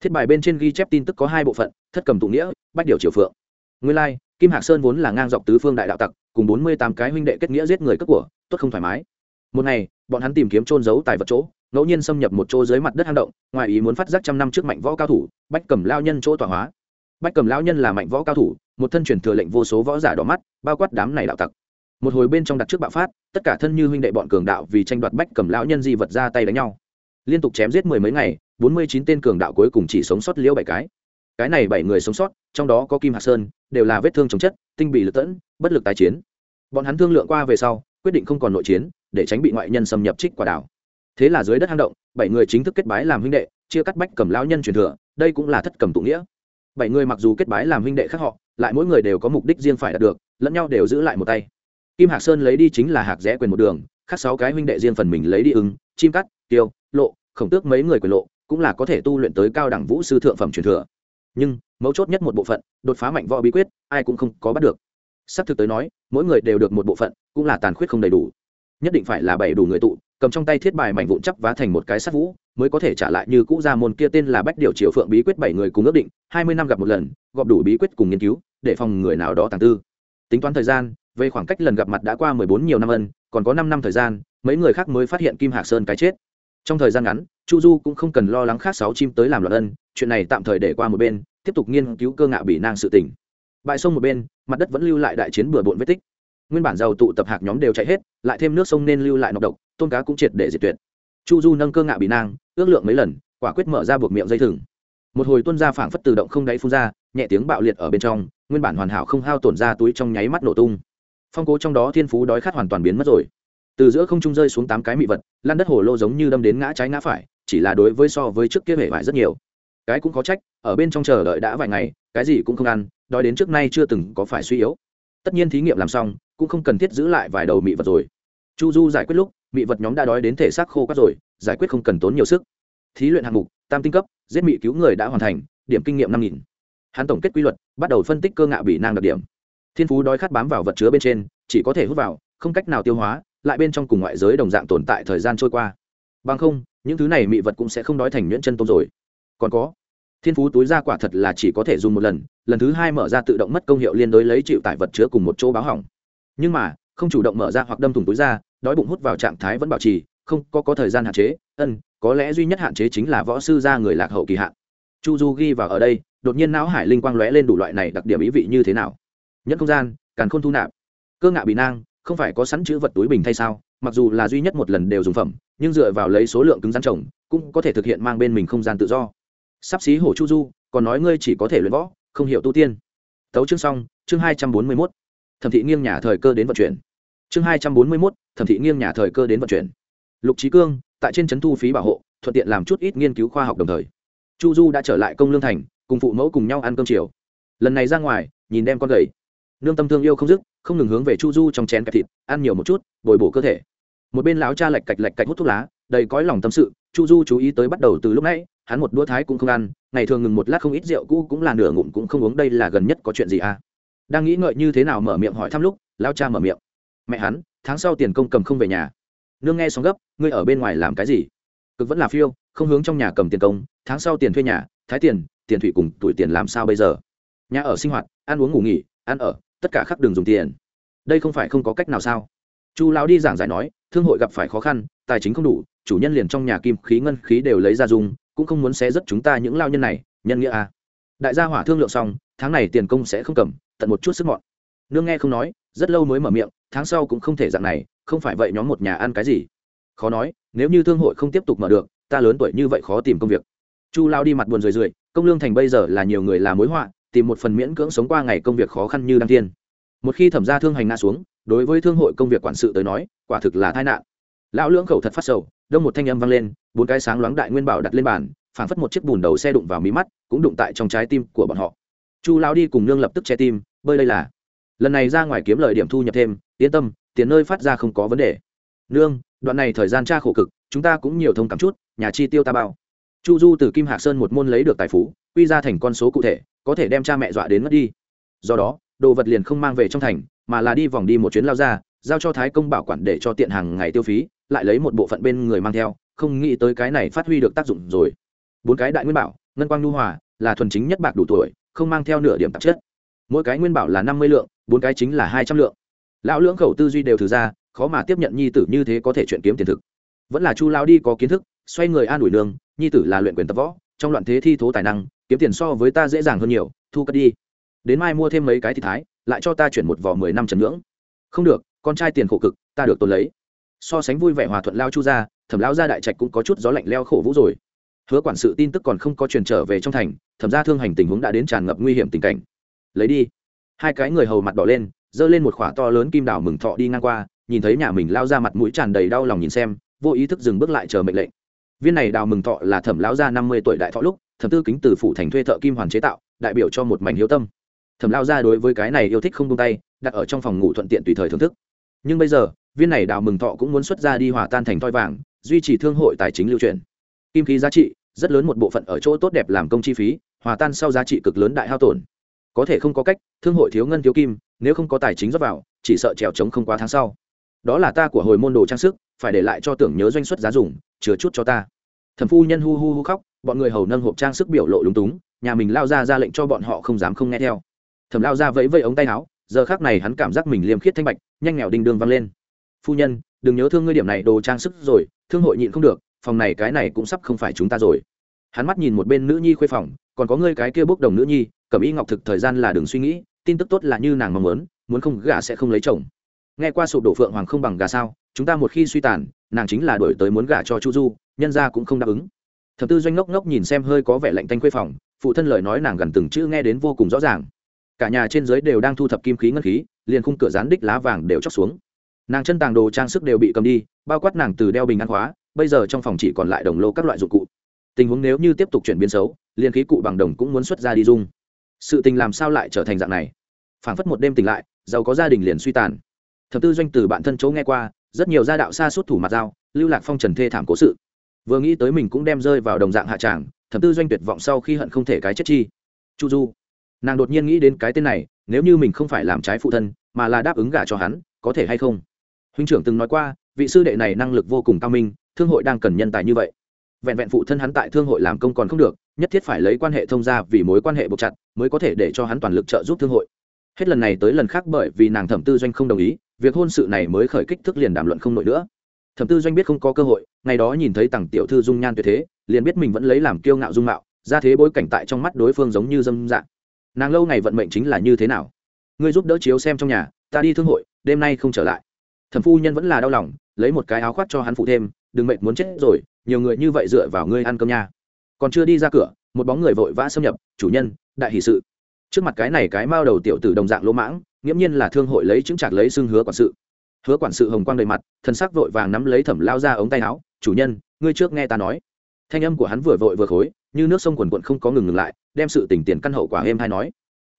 Speaker 1: Thiết bài bên trên ghi chép tin tức có hai bộ phận, thất cầm tụ nghĩa, bách điều triều phượng. Nguyên lai kim hạc sơn vốn là ngang dọc tứ phương đại đạo tặc, cùng bốn mươi tám cái huynh đệ kết nghĩa giết người cất của, tốt không thoải mái. Một ngày, bọn hắn tìm kiếm trôn giấu tài vật chỗ, ngẫu nhiên xâm nhập một chỗ dưới mặt đất hang động, ngoài ý muốn phát giác trăm năm trước mạnh võ cao thủ, bách cầm lao nhân chỗ tỏa hóa. Bách cầm lao nhân là mạnh võ cao thủ, một thân truyền thừa lệnh vô số võ giả đỏ mắt, bao quát đám này đạo tặc. Một hồi bên trong đặt trước bạo phát, tất cả thân như huynh đệ bọn cường đạo vì tranh đoạt bách cầm lão nhân di vật ra tay đánh nhau. Liên tục chém giết mười mấy ngày, bốn mươi chín tên cường đạo cuối cùng chỉ sống sót liễu bảy cái cái này bảy người sống sót, trong đó có kim hạ sơn, đều là vết thương chống chất, tinh bị lực tẫn, bất lực tái chiến. Bọn hắn thương lượng qua về sau, quyết định không còn nội chiến, để tránh bị ngoại nhân xâm nhập trích quả đảo. Thế là dưới đất hang động, bảy người chính thức kết bái làm huynh đệ, chia cắt bách cầm lão nhân truyền thừa, đây cũng là thất cầm tụ nghĩa. Bảy người mặc dù kết bái làm huynh đệ khác họ, lại mỗi người đều có mục đích riêng phải đạt được, lẫn nhau đều giữ lại một tay. Kim hạc sơn lấy đi chính là hạc rẽ quyền một đường, khác sáu cái huynh đệ riêng phần mình lấy đi ứng, chim cắt, tiêu, lộ, khổng tước mấy người quyền lộ, cũng là có thể tu luyện tới cao đẳng vũ sư thượng phẩm truyền thừa nhưng mấu chốt nhất một bộ phận đột phá mạnh võ bí quyết ai cũng không có bắt được. Sắp thực tới nói, mỗi người đều được một bộ phận, cũng là tàn khuyết không đầy đủ. Nhất định phải là bảy đủ người tụ, cầm trong tay thiết bài mảnh vụn chắp vá thành một cái sát vũ, mới có thể trả lại như cũ ra môn kia tên là bách điều triều phượng bí quyết bảy người cùng ước định, hai mươi năm gặp một lần, gọp đủ bí quyết cùng nghiên cứu, để phòng người nào đó tàng tư. Tính toán thời gian, về khoảng cách lần gặp mặt đã qua mười bốn nhiều năm ân, còn có năm năm thời gian, mấy người khác mới phát hiện kim hạc sơn cái chết trong thời gian ngắn, chu du cũng không cần lo lắng khác sáu chim tới làm loạn ân, chuyện này tạm thời để qua một bên, tiếp tục nghiên cứu cơ ngạ bị nang sự tỉnh bãi sông một bên, mặt đất vẫn lưu lại đại chiến bừa bộn vết tích. Nguyên bản giàu tụ tập hạc nhóm đều chạy hết, lại thêm nước sông nên lưu lại nọc độc, tôm cá cũng triệt để diệt tuyệt. Chu du nâng cơ ngạ bị nang, ước lượng mấy lần, quả quyết mở ra buộc miệng dây thừng. Một hồi tuân ra phảng phất tự động không đáy phun ra, nhẹ tiếng bạo liệt ở bên trong, nguyên bản hoàn hảo không hao tổn ra túi trong nháy mắt nổ tung. Phong cố trong đó thiên phú đói khát hoàn toàn biến mất rồi từ giữa không trung rơi xuống tám cái mị vật lan đất hồ lô giống như đâm đến ngã trái ngã phải, chỉ là đối với so với trước kia hệ vải rất nhiều. Cái cũng có trách, ở bên trong chờ đợi đã vài ngày, cái gì cũng không ăn, đói đến trước nay chưa từng có phải suy yếu. Tất nhiên thí nghiệm làm xong, cũng không cần thiết giữ lại vài đầu mị vật rồi. Chu du giải quyết lúc, mị vật nhóm đã đói đến thể xác khô cắt rồi, giải quyết không cần tốn nhiều sức. Thí luyện hạng mục, tam tinh cấp, giết mị cứu người đã hoàn thành, điểm kinh nghiệm năm nghìn. Hắn tổng kết quy luật, bắt đầu phân tích cơ ngạo bị nang đặc điểm. Thiên phú đói khát bám vào vật chứa bên trên, chỉ có thể hút vào, không cách nào tiêu hóa lại bên trong cùng ngoại giới đồng dạng tồn tại thời gian trôi qua. Bằng không, những thứ này mị vật cũng sẽ không đói thành nhuyễn chân tôm rồi. Còn có, thiên phú túi ra quả thật là chỉ có thể dùng một lần lần thứ hai mở ra tự động mất công hiệu liên đối lấy chịu tải vật chứa cùng một chỗ báo hỏng. Nhưng mà, không chủ động mở ra hoặc đâm thủng túi ra đói bụng hút vào trạng thái vẫn bảo trì, không có có thời gian hạn chế, ân, có lẽ duy nhất hạn chế chính là võ sư ra người lạc hậu kỳ hạn. Chu du ghi vào ở đây, đột nhiên não hải linh quang lóe lên đủ loại này đặc điểm ý vị như thế nào. Nhất không gian, càn khôn thu nạp. Cơ ngạ bị nang không phải có sẵn chữ vật túi bình thay sao? Mặc dù là duy nhất một lần đều dùng phẩm, nhưng dựa vào lấy số lượng cứng rắn trồng, cũng có thể thực hiện mang bên mình không gian tự do. Sắp xí hổ chu du, còn nói ngươi chỉ có thể luyện võ, không hiểu tu tiên. Tấu chương xong, chương hai trăm bốn mươi mốt. Thẩm thị nghiêng nhà thời cơ đến vận chuyển. Chương hai trăm bốn mươi mốt, thẩm thị nghiêng nhà thời cơ đến vận chuyển. Lục trí cương, tại trên trấn thu phí bảo hộ, thuận tiện làm chút ít nghiên cứu khoa học đồng thời. Chu du đã trở lại công lương thành, cùng phụ mẫu cùng nhau ăn cơm chiều. Lần này ra ngoài, nhìn đem con gầy nương tâm thương yêu không dứt, không ngừng hướng về chu du trong chén kẹp thịt, ăn nhiều một chút, bồi bổ cơ thể. Một bên lão cha lạch cạch lạch cạch hút thuốc lá, đầy cõi lòng tâm sự, chu du chú ý tới bắt đầu từ lúc nãy, hắn một đũa thái cũng không ăn, ngày thường ngừng một lát không ít rượu cũ cũng là nửa ngụm cũng không uống, đây là gần nhất có chuyện gì à? Đang nghĩ ngợi như thế nào mở miệng hỏi thăm lúc, lão cha mở miệng. Mẹ hắn, tháng sau tiền công cầm không về nhà. Nương nghe xong gấp, ngươi ở bên ngoài làm cái gì? Cực vẫn là phiêu, không hướng trong nhà cầm tiền công, tháng sau tiền thuê nhà, thái tiền tiền thủy cùng tuổi tiền làm sao bây giờ? Nhà ở sinh hoạt, ăn uống ngủ nghỉ, ăn ở tất cả khắc đường dùng tiền. Đây không phải không có cách nào sao? Chu lão đi giảng giải nói, thương hội gặp phải khó khăn, tài chính không đủ, chủ nhân liền trong nhà kim khí ngân khí đều lấy ra dùng, cũng không muốn xé rất chúng ta những lao nhân này, nhân nghĩa à. đại gia hỏa thương lượng xong, tháng này tiền công sẽ không cầm, tận một chút sức mọn. Nương nghe không nói, rất lâu mới mở miệng, tháng sau cũng không thể dạng này, không phải vậy nhóm một nhà ăn cái gì? Khó nói, nếu như thương hội không tiếp tục mở được, ta lớn tuổi như vậy khó tìm công việc. Chu lao đi mặt buồn rười rượi, công lương thành bây giờ là nhiều người làm mối họa tìm một phần miễn cưỡng sống qua ngày công việc khó khăn như đăng thiên. Một khi thẩm ra thương hành ngã xuống, đối với thương hội công việc quản sự tới nói, quả thực là tai nạn. Lão lưỡng khẩu thật phát sầu, đông một thanh âm vang lên, bốn cái sáng loáng đại nguyên bảo đặt lên bàn, phảng phất một chiếc bùn đầu xe đụng vào mí mắt, cũng đụng tại trong trái tim của bọn họ. Chu lão đi cùng nương lập tức che tim, bơi đây là. Lần này ra ngoài kiếm lời điểm thu nhập thêm, yên tâm, tiền nơi phát ra không có vấn đề. Nương, đoạn này thời gian tra khổ cực, chúng ta cũng nhiều thông cảm chút, nhà chi tiêu ta bao. Chu du từ kim hạ sơn một môn lấy được tài phú, quy ra thành con số cụ thể có thể đem cha mẹ dọa đến mất đi. Do đó, đồ vật liền không mang về trong thành, mà là đi vòng đi một chuyến lao ra, giao cho thái công bảo quản để cho tiện hàng ngày tiêu phí, lại lấy một bộ phận bên người mang theo, không nghĩ tới cái này phát huy được tác dụng rồi. Bốn cái đại nguyên bảo, ngân quang nhu hòa, là thuần chính nhất bạc đủ tuổi, không mang theo nửa điểm tạp chất. Mỗi cái nguyên bảo là năm mươi lượng, bốn cái chính là hai trăm lượng. Lão lưỡng khẩu tư duy đều thử ra, khó mà tiếp nhận nhi tử như thế có thể chuyện kiếm tiền thực. Vẫn là chu lao đi có kiến thức, xoay người an ủi nương, nhi tử là luyện quyền tập võ, trong loạn thế thi thố tài năng kiếm tiền so với ta dễ dàng hơn nhiều, thu cất đi. Đến mai mua thêm mấy cái thì thái, lại cho ta chuyển một vỏ mười năm trần ngưỡng. Không được, con trai tiền khổ cực, ta được tồn lấy. So sánh vui vẻ hòa thuận lao chu ra thẩm lao ra đại trạch cũng có chút gió lạnh leo khổ vũ rồi. Hứa quản sự tin tức còn không có truyền trở về trong thành, thẩm ra thương hành tình huống đã đến tràn ngập nguy hiểm tình cảnh. Lấy đi. Hai cái người hầu mặt đỏ lên, giơ lên một khỏa to lớn kim đảo mừng thọ đi ngang qua, nhìn thấy nhà mình lao ra mặt mũi tràn đầy đau lòng nhìn xem, vô ý thức dừng bước lại chờ mệnh lệnh. Viên này đào mừng thọ là thẩm lão gia năm mươi tuổi đại thọ lúc thẩm tư kính từ phủ thành thuê thợ kim hoàn chế tạo, đại biểu cho một mảnh hiếu tâm. Thẩm lao ra đối với cái này yêu thích không tung tay, đặt ở trong phòng ngủ thuận tiện tùy thời thưởng thức. Nhưng bây giờ, viên này đào mừng thọ cũng muốn xuất ra đi hòa tan thành thoi vàng, duy trì thương hội tài chính lưu truyền. Kim khí giá trị, rất lớn một bộ phận ở chỗ tốt đẹp làm công chi phí, hòa tan sau giá trị cực lớn đại hao tổn. Có thể không có cách, thương hội thiếu ngân thiếu kim, nếu không có tài chính rót vào, chỉ sợ trèo trống không quá tháng sau. Đó là ta của hồi môn đồ trang sức, phải để lại cho tưởng nhớ doanh xuất giá dùng chứa chút cho ta thẩm phu nhân hu hu hu khóc, bọn người hầu nâng hộp trang sức biểu lộ lúng túng, nhà mình lao ra ra lệnh cho bọn họ không dám không nghe theo. Thẩm lao ra vẫy vẫy ống tay áo, giờ khác này hắn cảm giác mình liêm khiết thanh bạch, nhanh nghèo đinh đương văng lên. Phu nhân, đừng nhớ thương ngươi điểm này đồ trang sức rồi, thương hội nhịn không được, phòng này cái này cũng sắp không phải chúng ta rồi. Hắn mắt nhìn một bên nữ nhi khuê phòng, còn có ngươi cái kia bốc đồng nữ nhi cẩm y ngọc thực thời gian là đừng suy nghĩ, tin tức tốt là như nàng mong muốn muốn không gả sẽ không lấy chồng. Nghe qua sụp đổ phượng hoàng không bằng gà sao, chúng ta một khi suy tàn, nàng chính là đổi tới muốn gả cho chu du nhân ra cũng không đáp ứng. Thập tư doanh ngốc ngốc nhìn xem hơi có vẻ lạnh tanh khuê phòng phụ thân lời nói nàng gần từng chữ nghe đến vô cùng rõ ràng. Cả nhà trên dưới đều đang thu thập kim khí ngân khí liền khung cửa rán đích lá vàng đều chóc xuống. Nàng chân tàng đồ trang sức đều bị cầm đi bao quát nàng từ đeo bình ăn hóa, bây giờ trong phòng chỉ còn lại đồng lô các loại dụng cụ. Tình huống nếu như tiếp tục chuyển biến xấu liền khí cụ bằng đồng cũng muốn xuất ra đi dung. Sự tình làm sao lại trở thành dạng này? Phảng phất một đêm tỉnh lại giàu có gia đình liền suy tàn. Thập tư doanh từ bạn thân chỗ nghe qua rất nhiều gia đạo xa suốt thủ mặt dao lưu lạc phong trần thê thảm cố sự vừa nghĩ tới mình cũng đem rơi vào đồng dạng hạ tràng, thẩm tư doanh tuyệt vọng sau khi hận không thể cái chết chi. Chu du, nàng đột nhiên nghĩ đến cái tên này, nếu như mình không phải làm trái phụ thân, mà là đáp ứng gả cho hắn, có thể hay không? Huynh trưởng từng nói qua, vị sư đệ này năng lực vô cùng cao minh, thương hội đang cần nhân tài như vậy. Vẹn vẹn phụ thân hắn tại thương hội làm công còn không được, nhất thiết phải lấy quan hệ thông gia vì mối quan hệ buộc chặt, mới có thể để cho hắn toàn lực trợ giúp thương hội. Hết lần này tới lần khác bởi vì nàng thẩm tư doanh không đồng ý, việc hôn sự này mới khởi kích thức liền đàm luận không nổi nữa thẩm tư doanh biết không có cơ hội, ngày đó nhìn thấy tằng tiểu thư dung nhan tuyệt thế, liền biết mình vẫn lấy làm kiêu ngạo dung mạo, ra thế bối cảnh tại trong mắt đối phương giống như dâm dạng. Nàng lâu ngày vận mệnh chính là như thế nào? Ngươi giúp đỡ chiếu xem trong nhà, ta đi thương hội, đêm nay không trở lại. Thẩm phu nhân vẫn là đau lòng, lấy một cái áo khoác cho hắn phụ thêm, đừng mệt muốn chết rồi, nhiều người như vậy dựa vào ngươi ăn cơm nha. Còn chưa đi ra cửa, một bóng người vội vã xâm nhập, chủ nhân, đại hỷ sự. Trước mặt cái này cái mao đầu tiểu tử đồng dạng lỗ mãng, nghiễm nhiên là thương hội lấy chứng trạc lấy xưng hứa quản sự hứa quản sự hồng quang đầy mặt, thân sắc vội vàng nắm lấy thẩm lao ra ống tay áo, chủ nhân, ngươi trước nghe ta nói. Thanh âm của hắn vừa vội vừa khối, như nước sông quần quận không có ngừng ngừng lại, đem sự tỉnh tiền căn hậu quả êm hay nói.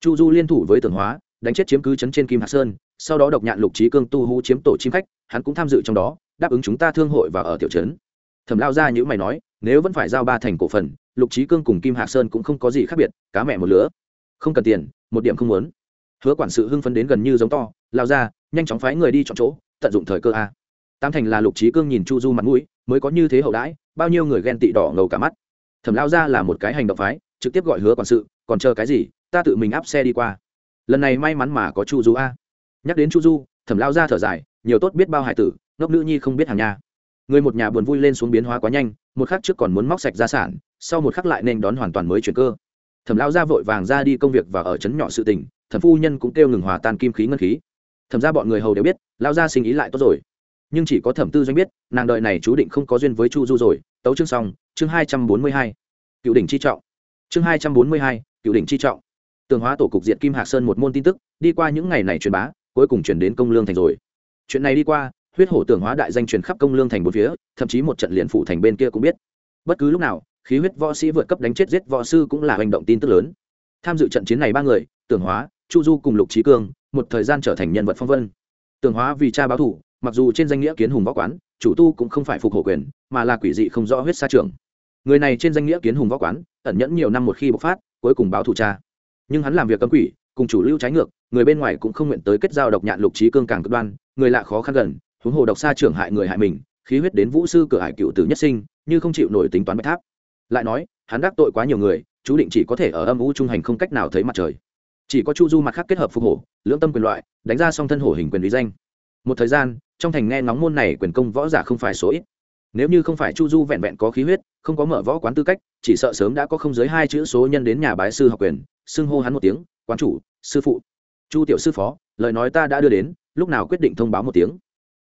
Speaker 1: Chu du liên thủ với tưởng hóa, đánh chết chiếm cứ chấn trên kim hạ sơn, sau đó độc nhạn lục trí cương tu hú chiếm tổ chim khách, hắn cũng tham dự trong đó, đáp ứng chúng ta thương hội và ở tiểu trấn. Thẩm lao ra những mày nói, nếu vẫn phải giao ba thành cổ phần, lục trí cương cùng kim hạ sơn cũng không có gì khác biệt, cá mẹ một lứa. Không cần tiền, một điểm không muốn. Hứa quản sự hưng phấn đến gần như giống to, lao ra nhanh chóng phái người đi chọn chỗ, tận dụng thời cơ a. Tam thành là lục trí cương nhìn chu du mặt mũi, mới có như thế hậu đãi, bao nhiêu người ghen tị đỏ ngầu cả mắt. Thẩm lao ra là một cái hành động phái, trực tiếp gọi hứa quản sự, còn chờ cái gì? Ta tự mình áp xe đi qua. Lần này may mắn mà có chu du a. Nhắc đến chu du, thẩm lao ra thở dài, nhiều tốt biết bao hải tử, ngốc nữ nhi không biết hàng nhà người một nhà buồn vui lên xuống biến hóa quá nhanh, một khắc trước còn muốn móc sạch gia sản, sau một khắc lại nên đón hoàn toàn mới chuyển cơ. Thẩm lao ra vội vàng ra đi công việc và ở trấn nhỏ sự tình thẩm phu nhân cũng kêu ngừng hòa tan kim khí ngân khí thẩm ra bọn người hầu đều biết, lao ra sinh ý lại tốt rồi. Nhưng chỉ có thẩm tư doanh biết, nàng đợi này chú định không có duyên với chu du rồi. Tấu chương xong, chương hai trăm bốn mươi hai. Cựu đỉnh chi trọng. Chương hai trăm bốn mươi hai, cựu đỉnh chi trọng. Tường hóa tổ cục diện kim hạc sơn một môn tin tức, đi qua những ngày này truyền bá, cuối cùng chuyển đến công lương thành rồi. Chuyện này đi qua, huyết hổ tường hóa đại danh truyền khắp công lương thành một phía, thậm chí một trận liền phủ thành bên kia cũng biết. Bất cứ lúc nào, khí huyết võ sĩ vượt cấp đánh chết giết võ sư cũng là hành động tin tức lớn. Tham dự trận chiến này ba người, tường hóa, chu du cùng lục trí cương một thời gian trở thành nhân vật phong vân. Tường hóa vì cha báo thủ, mặc dù trên danh nghĩa kiến hùng võ quán, chủ tu cũng không phải phục hộ quyền, mà là quỷ dị không rõ huyết xa trường người này trên danh nghĩa kiến hùng võ quán, ẩn nhẫn nhiều năm một khi bộc phát, cuối cùng báo thủ cha. Nhưng hắn làm việc cấm quỷ, cùng chủ lưu trái ngược, người bên ngoài cũng không nguyện tới kết giao độc nhạn lục trí cương càng cực đoan, người lạ khó khăn gần, huống hồ độc xa trưởng hại người hại mình, khí huyết đến vũ sư cửa hải cựu tử nhất sinh, như không chịu nổi tính toán bạch tháp. Lại nói, hắn đắc tội quá nhiều người, chú định chỉ có thể ở âm u trung hành không cách nào thấy mặt trời. Chỉ có chu du mặt khác kết hợp phục hổ lưỡng tâm quyền loại, đánh ra song thân hổ hình quyền lý danh. Một thời gian, trong thành nghe ngóng môn này quyền công võ giả không phải số ít. Nếu như không phải chu du vẹn vẹn có khí huyết, không có mở võ quán tư cách, chỉ sợ sớm đã có không dưới hai chữ số nhân đến nhà bái sư học quyền, xưng hô hắn một tiếng, quán chủ, sư phụ. Chu tiểu sư phó, lời nói ta đã đưa đến, lúc nào quyết định thông báo một tiếng.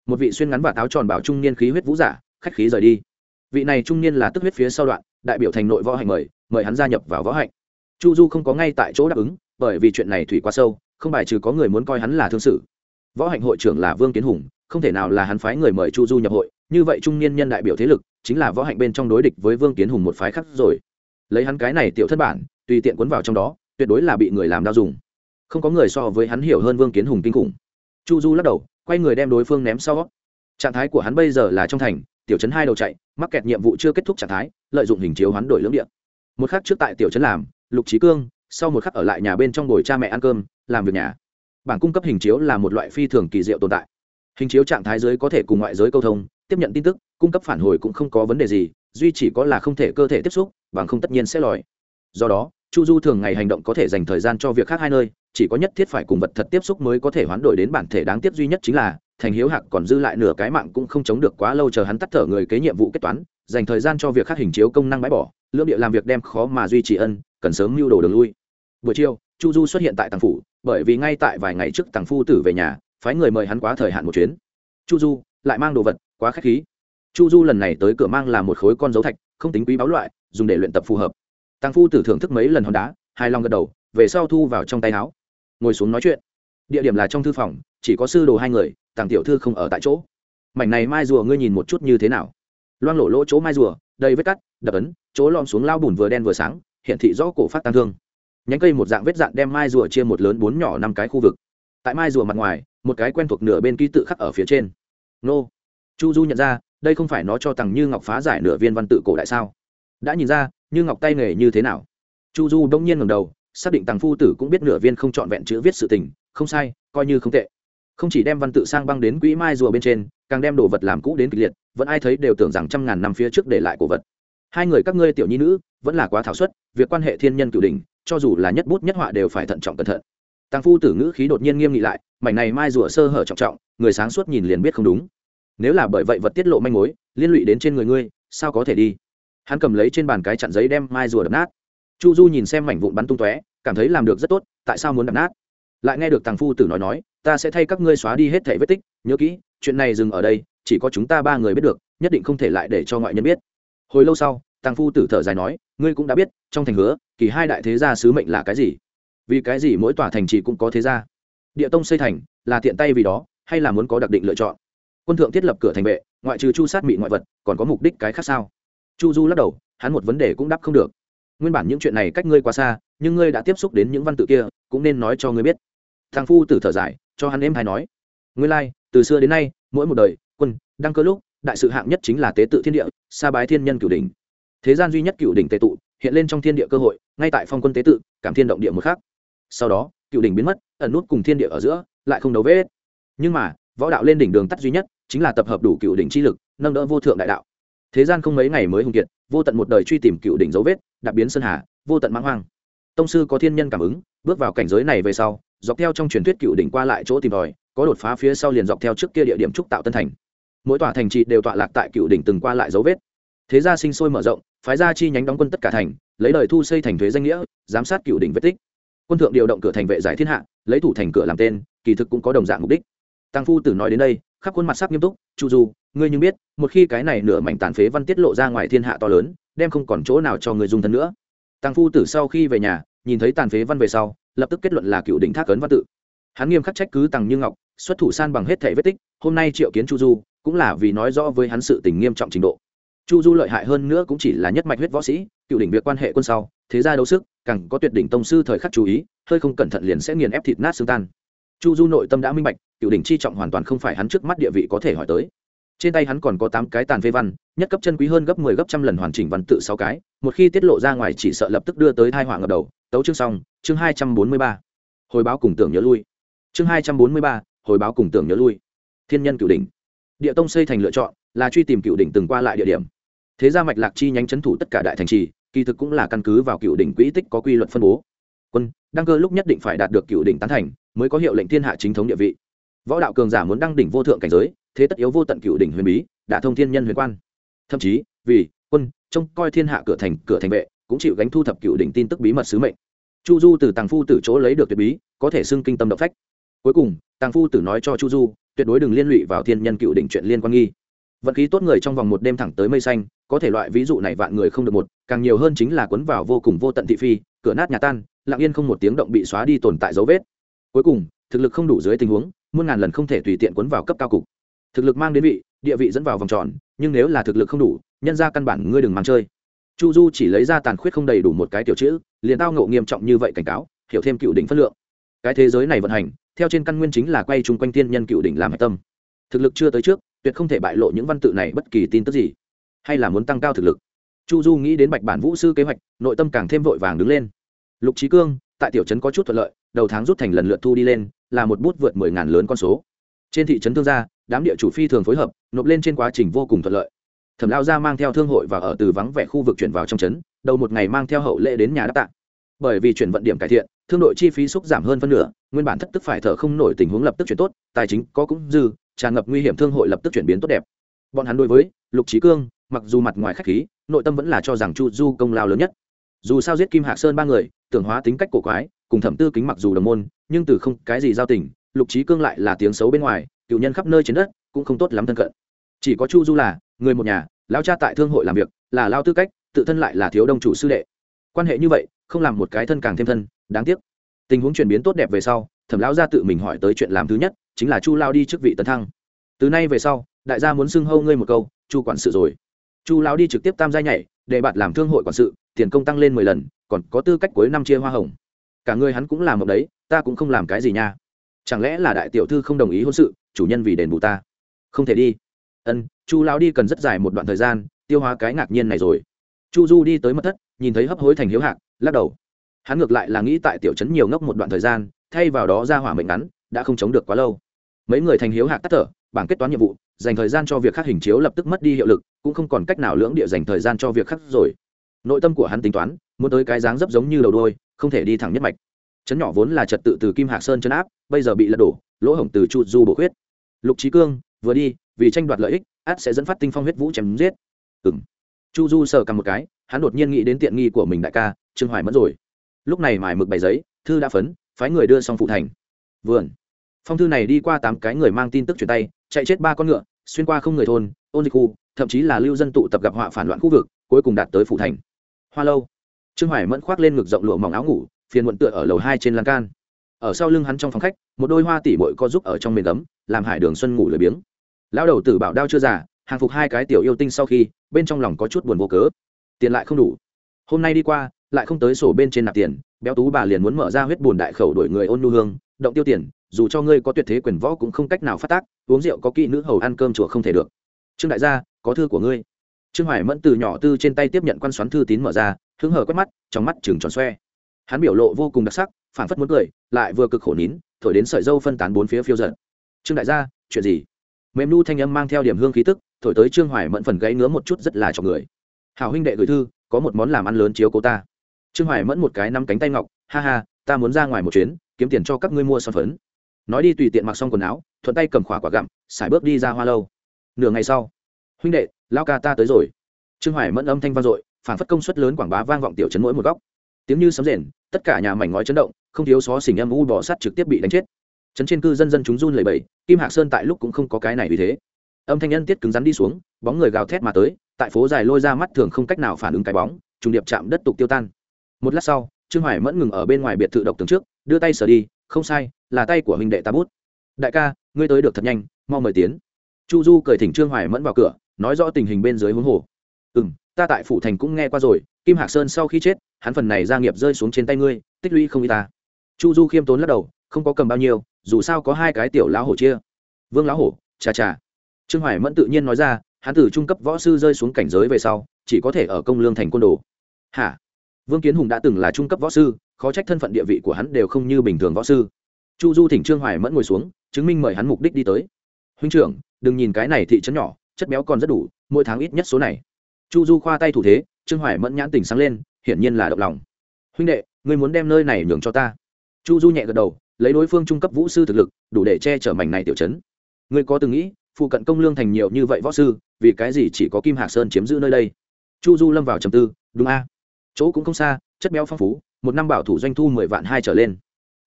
Speaker 1: Một vị xuyên ngắn và táo tròn bảo trung niên khí huyết vũ giả, khách khí rời đi. Vị này trung niên là tức huyết phía sau đoạn, đại biểu thành nội võ hạnh mời mời hắn gia nhập vào võ hạnh. Chu du không có ngay tại chỗ đáp ứng, bởi vì chuyện này thủy quá sâu không bài trừ có người muốn coi hắn là thương sự. Võ hạnh hội trưởng là vương kiến hùng, không thể nào là hắn phái người mời chu du nhập hội, như vậy trung niên nhân đại biểu thế lực, chính là võ hạnh bên trong đối địch với vương kiến hùng một phái khác rồi. Lấy hắn cái này tiểu thất bản, tùy tiện cuốn vào trong đó, tuyệt đối là bị người làm đau dùng. Không có người so với hắn hiểu hơn vương kiến hùng kinh khủng. Chu du lắc đầu, quay người đem đối phương ném sau. Trạng thái của hắn bây giờ là trong thành, tiểu trấn hai đầu chạy, mắc kẹt nhiệm vụ chưa kết thúc trạng thái, lợi dụng hình chiếu hoán đổi lưỡng điện một khắc trước tại tiểu trấn làm, lục trí cương sau một khắc ở lại nhà bên trong ngồi cha mẹ ăn cơm, làm việc nhà. Bảng cung cấp hình chiếu là một loại phi thường kỳ diệu tồn tại. Hình chiếu trạng thái giới có thể cùng ngoại giới câu thông, tiếp nhận tin tức, cung cấp phản hồi cũng không có vấn đề gì, duy chỉ có là không thể cơ thể tiếp xúc, bằng không tất nhiên sẽ lòi. Do đó, chu du thường ngày hành động có thể dành thời gian cho việc khác hai nơi, chỉ có nhất thiết phải cùng vật thật tiếp xúc mới có thể hoán đổi đến bản thể đáng tiếc duy nhất chính là, thành hiếu hạc còn dư lại nửa cái mạng cũng không chống được quá lâu chờ hắn tắt thở người kế nhiệm vụ kết toán, dành thời gian cho việc khác hình chiếu công năng bãi bỏ, lưỡng địa làm việc đem khó mà duy trì ân, cần sớm mưu đồ đường lui buổi chiều, chu du xuất hiện tại tàng phủ, bởi vì ngay tại vài ngày trước tàng phu tử về nhà, phái người mời hắn quá thời hạn một chuyến. Chu du, lại mang đồ vật, quá k h á c h khí. Chu du lần này tới cửa mang là một khối con dấu thạch, không tính quý báo loại, dùng để luyện tập phù hợp. Tàng phu tử thưởng thức mấy lần hòn đá hai lòng gật đầu, về sau thu vào trong tay áo. Ngồi xuống nói chuyện. Địa điểm là trong thư phòng, chỉ có sư đồ hai người, tàng tiểu thư không ở tại chỗ. Mảnh này mai rùa ngươi nhìn một chút như thế nào? Loang lỗ lỗ chỗ mai rùa, đầy vết cắt, đập ấn, chỗ lom xuống lao bùn vừa đen vừa sáng hiện thị rõ cổ phát tăng thương nhánh cây một dạng vết dạn đem mai rùa chia một lớn bốn nhỏ năm cái khu vực. Tại mai rùa mặt ngoài, một cái quen thuộc nửa bên ký tự khắc ở phía trên. Nô. Chu du nhận ra, đây không phải nó cho tằng như ngọc phá giải nửa viên văn tự cổ đại sao? Đã nhìn ra, như ngọc tay nghề như thế nào? Chu du đông nhiên ngầm đầu, xác định tàng phu tử cũng biết nửa viên không trọn vẹn chữ viết sự tình, không sai, coi như không tệ. Không chỉ đem văn tự sang băng đến quỹ mai rùa bên trên, càng đem đồ vật làm cũ đến kịch liệt, vẫn ai thấy đều tưởng rằng trăm ngàn năm phía trước để lại cổ vật. Hai người các ngươi tiểu nhi nữ, vẫn là quá thảo suất, việc quan hệ thiên nhân cửu đình cho dù là nhất bút nhất họa đều phải thận trọng cẩn thận. Tăng phu tử ngữ khí đột nhiên nghiêm nghị lại, mảnh này mai rùa sơ hở trọng trọng, người sáng suốt nhìn liền biết không đúng. Nếu là bởi vậy vật tiết lộ manh mối, liên lụy đến trên người ngươi, sao có thể đi? Hắn cầm lấy trên bàn cái chặn giấy đem mai rùa đập nát. Chu du nhìn xem mảnh vụn bắn tung tóe, cảm thấy làm được rất tốt, tại sao muốn đập nát? Lại nghe được tàng phu tử nói nói, ta sẽ thay các ngươi xóa đi hết thẻ vết tích, nhớ kỹ, chuyện này dừng ở đây, chỉ có chúng ta ba người biết được, nhất định không thể lại để cho ngoại nhân biết. Hồi lâu sau tăng phu tử thở dài nói ngươi cũng đã biết trong thành hứa kỳ hai đại thế gia sứ mệnh là cái gì? Vì cái gì mỗi tòa thành trì cũng có thế gia? Địa tông xây thành là tiện tay vì đó hay là muốn có đặc định lựa chọn? Quân thượng thiết lập cửa thành vệ ngoại trừ chu sát mị ngoại vật còn có mục đích cái khác sao? Chu du lắc đầu hắn một vấn đề cũng đáp không được. Nguyên bản những chuyện này cách ngươi quá xa nhưng ngươi đã tiếp xúc đến những văn tự kia cũng nên nói cho ngươi biết. Thằng phu tử thở dài cho hắn em hay nói ngươi lai、like, từ xưa đến nay mỗi một đời quân đăng cơ lúc đại sự hạng nhất chính là tế tự thiên địa sa bái thiên nhân cửu đỉnh thế gian duy nhất cựu đỉnh tệ tụ, hiện lên trong thiên địa cơ hội, ngay tại phong quân tế tự, cảm thiên động địa một khác sau đó, cựu đỉnh biến mất, ẩn nút cùng thiên địa ở giữa, lại không đấu vết. Nhưng mà, võ đạo lên đỉnh đường tắt duy nhất, chính là tập hợp đủ cựu đỉnh chi lực, nâng đỡ vô thượng đại đạo. Thế gian không mấy ngày mới hùng kiệt, vô tận một đời truy tìm cựu đỉnh dấu vết đặc biến sơn hà, vô tận mãng hoang. Tông sư có thiên nhân cảm ứng, bước vào cảnh giới này về sau, dọc theo trong truyền thuyết cựu đỉnh qua lại chỗ tìm tòi, có đột phá phía sau liền dọc theo trước kia địa điểm trúc tạo tân thành. Mỗi tòa thành trị đều tọa lạc tại cựu đỉnh từng qua lại dấu vết thế gia sinh sôi mở rộng, phái gia chi nhánh đóng quân tất cả thành, lấy lời thu xây thành thuế danh nghĩa, giám sát cựu đỉnh vết tích. Quân thượng điều động cửa thành vệ giải thiên hạ, lấy thủ thành cửa làm tên, kỳ thực cũng có đồng dạng mục đích. Tăng phu tử nói đến đây, khắp khuôn mặt sắc nghiêm túc, chu du, ngươi nhưng biết, một khi cái này nửa mảnh tàn phế văn tiết lộ ra ngoài thiên hạ to lớn, đem không còn chỗ nào cho người dùng thân nữa. Tăng phu tử sau khi về nhà, nhìn thấy tàn phế văn về sau, lập tức kết luận là cựu đỉnh thác cấn văn tự. Hắn nghiêm khắc trách cứ tăng như ngọc, xuất thủ san bằng hết thể vết tích, hôm nay triệu kiến chu du, cũng là vì nói rõ với hắn sự tình nghiêm trọng trình độ chu du lợi hại hơn nữa cũng chỉ là nhất mạch huyết võ sĩ, cựu đỉnh việc quan hệ quân sau, thế gia đấu sức, càng có tuyệt đỉnh tông sư thời khắc chú ý, hơi không cẩn thận liền sẽ nghiền ép thịt nát xương tan. Chu du nội tâm đã minh bạch, cựu đỉnh chi trọng hoàn toàn không phải hắn trước mắt địa vị có thể hỏi tới. Trên tay hắn còn có tám cái tàn phê văn, nhất cấp chân quý hơn gấp mười 10 gấp trăm lần hoàn chỉnh văn tự sáu cái, một khi tiết lộ ra ngoài chỉ sợ lập tức đưa tới thai họa ngập đầu. Tấu chương xong, chương hai trăm bốn mươi ba. Hồi báo cùng tưởng nhớ lui. Chương hai trăm bốn mươi ba, hồi báo cùng tưởng nhớ lui. Thiên nhân cựu đỉnh. Địa tông xây thành lựa chọn là truy tìm cựu đỉnh từng qua lại địa điểm. Thế ra mạch lạc chi nhánh c thủ tất cả đại thành trì, kỳ thực cũng là căn cứ vào cựu đỉnh quỹ tích có quy luật phân bố. Quân, đăng cơ lúc nhất định phải đạt được cựu đỉnh tán thành, mới có hiệu lệnh thiên hạ chính thống địa vị. Võ đạo cường giả muốn đăng đỉnh vô thượng cảnh giới, thế tất yếu vô tận cựu đỉnh huyền bí, đã thông thiên nhân huyền quan. Thậm chí, vì, quân, trông coi thiên hạ cửa thành cửa thành vệ, cũng chịu gánh thu thập cựu đỉnh tin tức bí mật sứ mệnh. Chu du từ tàng phu từ chỗ lấy được tuyệt bí, có thể xưng kinh tâm động phách. Cuối cùng, tàng phu tử nói cho chu du, tuyệt đối đừng liên lụy vào thiên nhân cựu đỉnh chuyện liên quan nghi vận khí tốt người trong vòng một đêm thẳng tới mây xanh, có thể loại ví dụ này vạn người không được một, càng nhiều hơn chính là cuốn vào vô cùng vô tận thị phi, cửa nát nhà tan, lặng yên không một tiếng động bị xóa đi tồn tại dấu vết. Cuối cùng, thực lực không đủ dưới tình huống, muôn ngàn lần không thể tùy tiện cuốn vào cấp cao cục. Thực lực mang đến vị, địa vị dẫn vào vòng tròn, nhưng nếu là thực lực không đủ, nhân ra căn bản ngươi đừng mang chơi. Chu du chỉ lấy ra tàn khuyết không đầy đủ một cái tiểu chữ, liền tao ngộ nghiêm trọng như vậy cảnh cáo, hiểu thêm cựu đỉnh phất lượng. Cái thế giới này vận hành, theo trên căn nguyên chính là quay chung quanh tiên nhân cựu đỉnh làm hạch tâm. Thực lực chưa tới trước tuyệt không thể bại lộ những văn tự này bất kỳ tin tức gì. Hay là muốn tăng cao thực lực. Chu du nghĩ đến bạch bản vũ sư kế hoạch, nội tâm càng thêm vội vàng đứng lên. Lục trí cương, tại tiểu trấn có chút thuận lợi, đầu tháng rút thành lần lượt thu đi lên, là một bút vượt mười ngàn lớn con số. Trên thị trấn thương gia, đám địa chủ phi thường phối hợp, nộp lên trên quá trình vô cùng thuận lợi. Thẩm lao gia mang theo thương hội và ở từ vắng vẻ khu vực chuyển vào trong trấn, đầu một ngày mang theo hậu lễ đến nhà đáp tạng bởi vì chuyển vận điểm cải thiện, thương đội chi phí xúc giảm hơn phân nửa, nguyên bản thất tức phải thở không nổi tình huống lập tức chuyển tốt, tài chính có cũng dư tràn ngập nguy hiểm thương hội lập tức chuyển biến tốt đẹp. Bọn hắn đối với lục trí cương, mặc dù mặt ngoài khách khí, nội tâm vẫn là cho rằng chu du công lao lớn nhất. Dù sao giết kim hạc sơn ba người, tưởng hóa tính cách cổ quái, cùng thẩm tư kính mặc dù đồng môn, nhưng từ không cái gì giao tình, lục trí cương lại là tiếng xấu bên ngoài, cựu nhân khắp nơi trên đất, cũng không tốt lắm thân cận. Chỉ có chu du là người một nhà, lao cha tại thương hội làm việc, là lao tư cách, tự thân lại là thiếu đông chủ sư đệ. Quan hệ như vậy, không làm một cái thân càng thêm thân, đáng tiếc. Tình huống chuyển biến tốt đẹp về sau thẩm lão gia tự mình hỏi tới chuyện làm thứ nhất, chính là chu lao đi trước vị tấn thăng. Từ nay về sau, đại gia muốn xưng hâu ngươi một câu, chu quản sự rồi. Chu lao đi trực tiếp tam gia nhảy, để bạn làm thương hội quản sự, tiền công tăng lên mười lần, còn có tư cách cuối năm chia hoa hồng. Cả người hắn cũng làm một đấy, ta cũng không làm cái gì nha. Chẳng lẽ là đại tiểu thư không đồng ý hôn sự, chủ nhân vì đền bù ta? Không thể đi. Ân, chu lao đi cần rất dài một đoạn thời gian, tiêu hóa cái ngạc nhiên này rồi. Chu du đi tới mất thất, nhìn thấy hấp hối thành hiếu hạc, lắc đầu. Hắn ngược lại là nghĩ tại tiểu trấn nhiều ngốc một đoạn thời gian thay vào đó ra hỏa mệnh ngắn, đã không chống được quá lâu. Mấy người thành hiếu hạc tắt thở, bảng kết toán nhiệm vụ, dành thời gian cho việc khác hình chiếu lập tức mất đi hiệu lực, cũng không còn cách nào lưỡng địa dành thời gian cho việc khác rồi. Nội tâm của hắn tính toán, muốn tới cái dáng dấp giống như đầu đôi, không thể đi thẳng nhất mạch. Chấn nhỏ vốn là trật tự từ kim hạc sơn chấn áp, bây giờ bị lật đổ, lỗ hổng từ chu du bổ khuyết. Lục trí cương, vừa đi, vì tranh đoạt lợi ích, át sẽ dẫn phát tinh phong huyết vũ chém giết. Ừng chu du sờ cầm một cái, hắn đột nhiên nghĩ đến tiện nghi của mình đại ca, trương hoài mất rồi. Lúc này mài mực bày giấy, thư đã phấn phái người đưa xong phụ thành. Vườn. Phong thư này đi qua tám cái người mang tin tức chuyển tay, chạy chết ba con ngựa, xuyên qua không người thôn, ôn dịch khu, thậm chí là lưu dân tụ tập gặp họa phản loạn khu vực, cuối cùng đạt tới phủ thành. Hoa lâu. Trương hoài mẫn khoác lên ngực rộng lụa mỏng áo ngủ, phiền muộn tựa ở lầu hai trên lan can. Ở sau lưng hắn trong phòng khách, một đôi hoa tỉ bội co giúp ở trong miền tấm làm hải đường xuân ngủ lười biếng. Lão đầu tử bảo đao chưa già, hàng phục hai cái tiểu yêu tinh sau khi, bên trong lòng có chút buồn vô cớ. Tiền lại không đủ. Hôm nay đi qua lại không tới sổ bên trên nạp tiền, béo tú bà liền muốn mở ra huyết bùn đại khẩu đổi người ôn nu hương, động tiêu tiền, dù cho ngươi có tuyệt thế quyền võ cũng không cách nào phát tác, uống rượu có kỹ nữ hầu ăn cơm chùa không thể được. Trương đại gia, có thư của ngươi. Trương hoài mẫn từ nhỏ tư trên tay tiếp nhận quan xoắn thư tín mở ra, hứng hở quét mắt, trong mắt chừng tròn xoe. Hắn biểu lộ vô cùng đặc sắc phản phất muốn cười, lại vừa cực khổ nín, thổi đến sợi dâu phân tán bốn phía phiêu giận trương đại gia, chuyện gì? Mềm nu thanh âm mang theo điểm hương khí tức, thổi tới trương hoài mẫn phần gãy ngứa một chút rất là cho người. Hào huynh đệ gửi thư, có một món làm ăn lớn chiếu cố ta trương hoài mẫn một cái nắm cánh tay ngọc, ha ha, ta muốn ra ngoài một chuyến, kiếm tiền cho các ngươi mua son phấn. Nói đi tùy tiện mặc xong quần áo, thuận tay cầm khỏa quả gặm, xài bước đi ra hoa lâu. Nửa ngày sau, huynh đệ lao ca ta tới rồi. Trương hoài mẫn âm thanh vang dội, phản phất công suất lớn quảng bá vang vọng tiểu chấn mỗi một góc. Tiếng như sấm rền, tất cả nhà mảnh ngói chấn động, không thiếu xó xỉnh âm u bò sắt trực tiếp bị đánh chết. Chấn trên cư dân dân chúng run lẩy bẩy, kim hạc sơn tại lúc cũng không có cái này vì thế. Âm thanh nhân tiết cứng rắn đi xuống, bóng người gào thét mà tới, tại phố dài lôi ra mắt thường không cách nào phản ứng cái bóng, trùng điệp chạm đất tục tiêu tan một lát sau, trương hoài mẫn ngừng ở bên ngoài biệt thự độc tường trước, đưa tay sờ đi, không sai, là tay của huynh đệ ta bút. Đại ca, ngươi tới được thật nhanh, mau mời tiến. Chu du cười thỉnh trương hoài mẫn vào cửa, nói rõ tình hình bên dưới huống hồ. Ừ m ta tại phủ thành cũng nghe qua rồi, kim hạc sơn sau khi chết, hắn phần này gia nghiệp rơi xuống trên tay ngươi, tích lũy không y ta. Chu du khiêm tốn lắc đầu, không có cầm bao nhiêu, dù sao có hai cái tiểu lão hổ chia. Vương lão hổ, chà chà. Trương hoài mẫn tự nhiên nói ra, hắn từ trung cấp võ sư rơi xuống cảnh giới về sau, chỉ có thể ở công lương thành côn đồ. Hả? Vương kiến hùng đã từng là trung cấp võ sư, khó trách thân phận địa vị của hắn đều không như bình thường võ sư. Chu du thỉnh trương hoài mẫn ngồi xuống, chứng minh mời hắn mục đích đi tới. Huynh trưởng, đừng nhìn cái này thị trấn nhỏ, chất béo còn rất đủ, mỗi tháng ít nhất số này. Chu du khoa tay thủ thế, trương hoài mẫn nhãn tình sáng lên, hiển nhiên là động lòng. Huynh đệ, ngươi muốn đem nơi này nhường cho ta? Chu du nhẹ gật đầu, lấy đối phương trung cấp vũ sư thực lực, đủ để che chở mảnh này tiểu trấn. ngươi có từng nghĩ, phụ cận công lương thành nhiều như vậy võ sư, vì cái gì chỉ có kim hạc sơn chiếm giữ nơi đây? Chu du lâm vào trầm tư, đúng a chỗ cũng không xa, chất béo phong phú, một năm bảo thủ doanh thu mười vạn hai trở lên.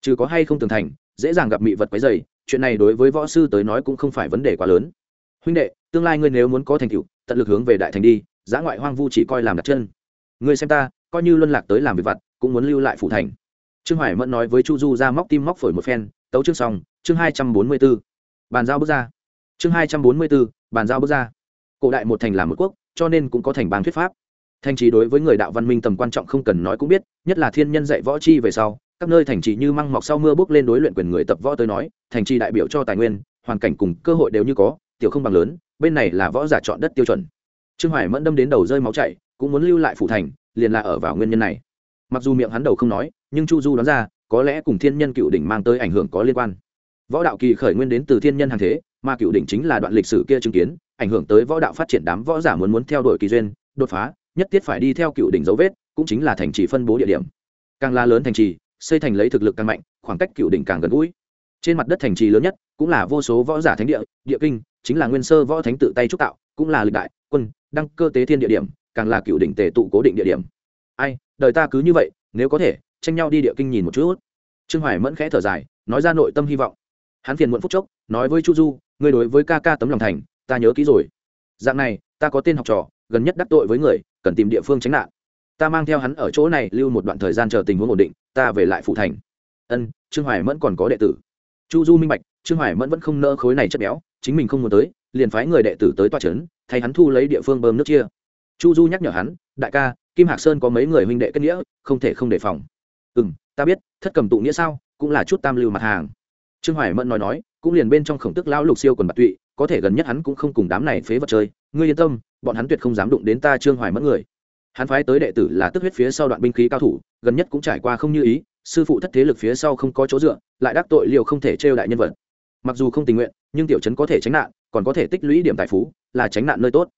Speaker 1: Trừ có hay không tường thành, dễ dàng gặp mị vật quấy dày chuyện này đối với võ sư tới nói cũng không phải vấn đề quá lớn. Huynh đệ, tương lai ngươi nếu muốn có thành tựu, tận lực hướng về đại thành đi, giã ngoại hoang vu chỉ coi làm đặt chân. Ngươi xem ta, coi như luân lạc tới làm việc vặt, cũng muốn lưu lại phủ thành. Trương hoài mẫn nói với chu du ra móc tim móc phổi một phen, tấu chương xong, chương hai trăm bốn mươi b ố bàn giao bước ra. Chương hai trăm bốn mươi b ố bàn giao bước ra. Cổ đại một thành là một quốc, cho nên cũng có thành bang thuyết pháp thành trì đối với người đạo văn minh tầm quan trọng không cần nói cũng biết, nhất là thiên nhân dạy võ chi về sau, các nơi thành trì như măng mọc sau mưa bước lên đối luyện quyền người tập võ tới nói, thành trì đại biểu cho tài nguyên, hoàn cảnh cùng cơ hội đều như có, tiểu không bằng lớn, bên này là võ giả chọn đất tiêu chuẩn. Trương hoài mẫn đâm đến đầu rơi máu chảy, cũng muốn lưu lại phủ thành, liền là ở vào nguyên nhân này. Mặc dù miệng hắn đầu không nói, nhưng chu du đoán ra, có lẽ cùng thiên nhân cựu đỉnh mang tới ảnh hưởng có liên quan. Võ đạo kỳ khởi nguyên đến từ thiên nhân hàng thế, mà cựu đỉnh chính là đoạn lịch sử kia chứng kiến, ảnh hưởng tới võ đạo phát triển đám võ giả muốn muốn theo đuổi kỳ duyên, đột phá nhất thiết phải đi theo cựu đỉnh dấu vết, cũng chính là thành trì phân bố địa điểm. Càng la lớn thành trì, xây thành lấy thực lực càng mạnh, khoảng cách cựu đỉnh càng gần gũi. Trên mặt đất thành trì lớn nhất cũng là vô số võ giả thánh địa địa kinh, chính là nguyên sơ võ thánh tự tay trúc tạo, cũng là lịch đại, quân, đăng cơ tế thiên địa điểm, càng là cựu đỉnh tề tụ cố định địa điểm. Ai, đời ta cứ như vậy, nếu có thể, tranh nhau đi địa kinh nhìn một chút. Trương hoài mẫn khẽ thở dài, nói ra nội tâm hy vọng. Hắn phiền muộn phúc chốc, nói với chu du, ngươi đối với ca ca tấm lòng thành, ta nhớ kỹ rồi. Dạng này, ta có tên học trò, gần nhất đắc tội với người cần tìm địa phương tránh nạn. Ta mang theo hắn ở chỗ này lưu một đoạn thời gian chờ tình huống ổn định, ta về lại phụ thành. Ân, trương hoài mẫn còn có đệ tử. Chu du minh bạch, trương hoài mẫn vẫn không nỡ khối này chất béo, chính mình không muốn tới, liền phái người đệ tử tới toa trấn, thay hắn thu lấy địa phương bơm nước chia. Chu du nhắc nhở hắn, đại ca, kim hạc sơn có mấy người huynh đệ kết nghĩa, không thể không đề phòng. Ừ m ta biết, thất cầm tụ nghĩa sao, cũng là chút tam lưu mặt hàng. Trương hoài mẫn nói nói, cũng liền bên trong khổng tức lão lục siêu quần bạc tụy, có thể gần nhất hắn cũng không cùng đám này phế vật chơi ngươi yên tâm, bọn hắn tuyệt không dám đụng đến ta trương hoài mẫn người. Hắn phái tới đệ tử là tức huyết phía sau đoạn binh khí cao thủ, gần nhất cũng trải qua không như ý, sư phụ thất thế lực phía sau không có chỗ dựa, lại đắc tội liều không thể trêu đại nhân vật. Mặc dù không tình nguyện, nhưng tiểu trấn có thể tránh nạn, còn có thể tích lũy điểm tài phú, là tránh nạn nơi tốt.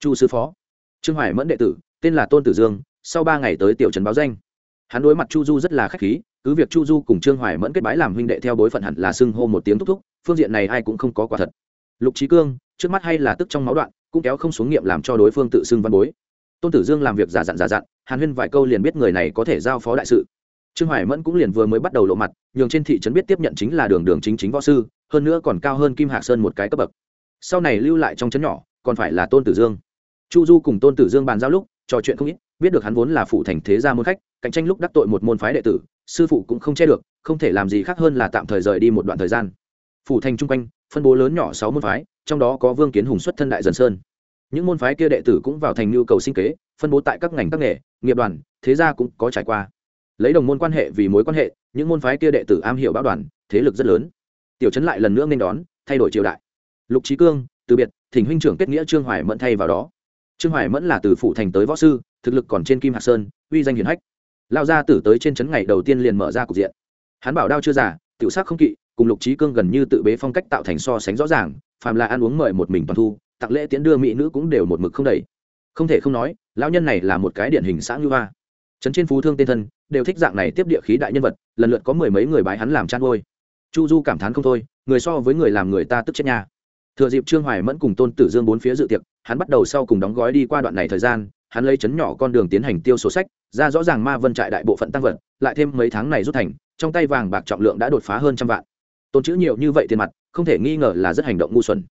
Speaker 1: Chu sư phó, trương hoài mẫn đệ tử, tên là tôn tử dương, sau ba ngày tới tiểu trấn báo danh. Hắn đối mặt chu du rất là khách khí, cứ việc chu du cùng trương hoài mẫn kết bái làm huynh đệ theo bối phận hẳn là xưng hô một tiếng thúc thúc, phương diện này ai cũng không có quả thật. Lục trí cương, trước mắt hay là tức trong máu đoạn cũng kéo không xuống nghiệm làm cho đối phương tự xưng văn bối. Tôn tử dương làm việc giả dặn giả dặn, hàn huyên vài câu liền biết người này có thể giao phó đại sự. Trương hoài mẫn cũng liền vừa mới bắt đầu lộ mặt, nhường trên thị trấn biết tiếp nhận chính là đường đường chính chính võ sư, hơn nữa còn cao hơn kim hạc sơn một cái cấp bậc. Sau này lưu lại trong trấn nhỏ, còn phải là tôn tử dương. Chu du cùng tôn tử dương bàn giao lúc, trò chuyện không ít, biết được hắn vốn là phụ thành thế gia môn khách, cạnh tranh lúc đắc tội một môn phái đệ tử, sư phụ cũng không che được, không thể làm gì khác hơn là tạm thời rời đi một đoạn thời gian. Phủ thành chung quanh, phân bố lớn nhỏ sáu môn phái trong đó có vương kiến hùng xuất thân đại dần sơn. Những môn phái kia đệ tử cũng vào thành nhu cầu sinh kế, phân bố tại các ngành các nghề, nghiệp đoàn, thế gia cũng có trải qua. Lấy đồng môn quan hệ vì mối quan hệ, những môn phái kia đệ tử am hiểu báo đoàn, thế lực rất lớn. Tiểu trấn lại lần nữa nên đón, thay đổi triều đại. Lục trí cương, từ biệt, thỉnh huynh trưởng kết nghĩa trương hoài mẫn thay vào đó. Trương hoài mẫn là từ phủ thành tới võ sư, thực lực còn trên kim hạ sơn, uy danh hiển hách. Lao ra tử tới trên trấn ngày đầu tiên liền mở ra cục diện. Hắn bảo đao chưa giả tiểu sắc không kỵ, cùng lục trí cương gần như tự bế phong cách tạo thành so sánh rõ ràng phàm là ăn uống mời một mình toàn thu, tặng lễ tiễn đưa mỹ nữ cũng đều một mực không đầy. Không thể không nói, lão nhân này là một cái điển hình xã ngư hoa. Trấn trên phú thương tên thân, đều thích dạng này tiếp địa khí đại nhân vật, lần lượt có mười mấy người bái hắn làm chăn ngôi chu du cảm thán không thôi, người so với người làm người ta tức chết nhà thừa dịp trương hoài mẫn cùng tôn tử dương bốn phía dự tiệc, hắn bắt đầu sau cùng đóng gói đi qua đoạn này thời gian, hắn lấy chấn nhỏ con đường tiến hành tiêu số sách, ra rõ ràng ma vân trại đại bộ phận tăng vật, lại thêm mấy tháng này rút thành, trong tay vàng bạc trọng lượng đã đột phá hơn trăm vạn tôn chữ nhiều như vậy tiền mặt, không thể nghi ngờ là rất hành động ngu xuẩn.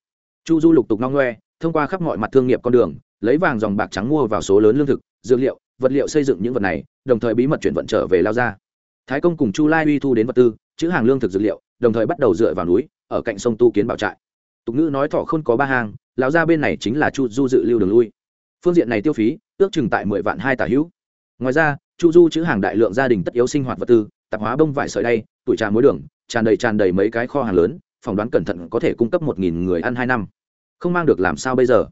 Speaker 1: Chu du lục tục no ngoe, thông qua khắp mọi mặt thương nghiệp con đường, lấy vàng dòng bạc trắng mua vào số lớn lương thực, dược liệu, vật liệu xây dựng những vật này, đồng thời bí mật chuyển vận trở về lao ra thái công cùng chu lai uy thu đến vật tư, chữ hàng lương thực dược liệu, đồng thời bắt đầu dựa vào núi, ở cạnh sông tu kiến bảo trại. Tục ngữ nói thọ không có ba hàng lão ra bên này chính là chu du dự lưu đường lui. Phương diện này tiêu phí, ước chừng tại mười vạn hai tả hữu. Ngoài ra, chu du chữ hàng đại lượng gia đình tất yếu sinh hoạt vật tư, tạp hóa bông vải sợi đay, tuổi trà muối đường tràn đầy tràn đầy mấy cái kho hàng lớn, phỏng đoán cẩn thận có thể cung cấp một nghìn người ăn hai năm. Không mang được làm sao bây giờ?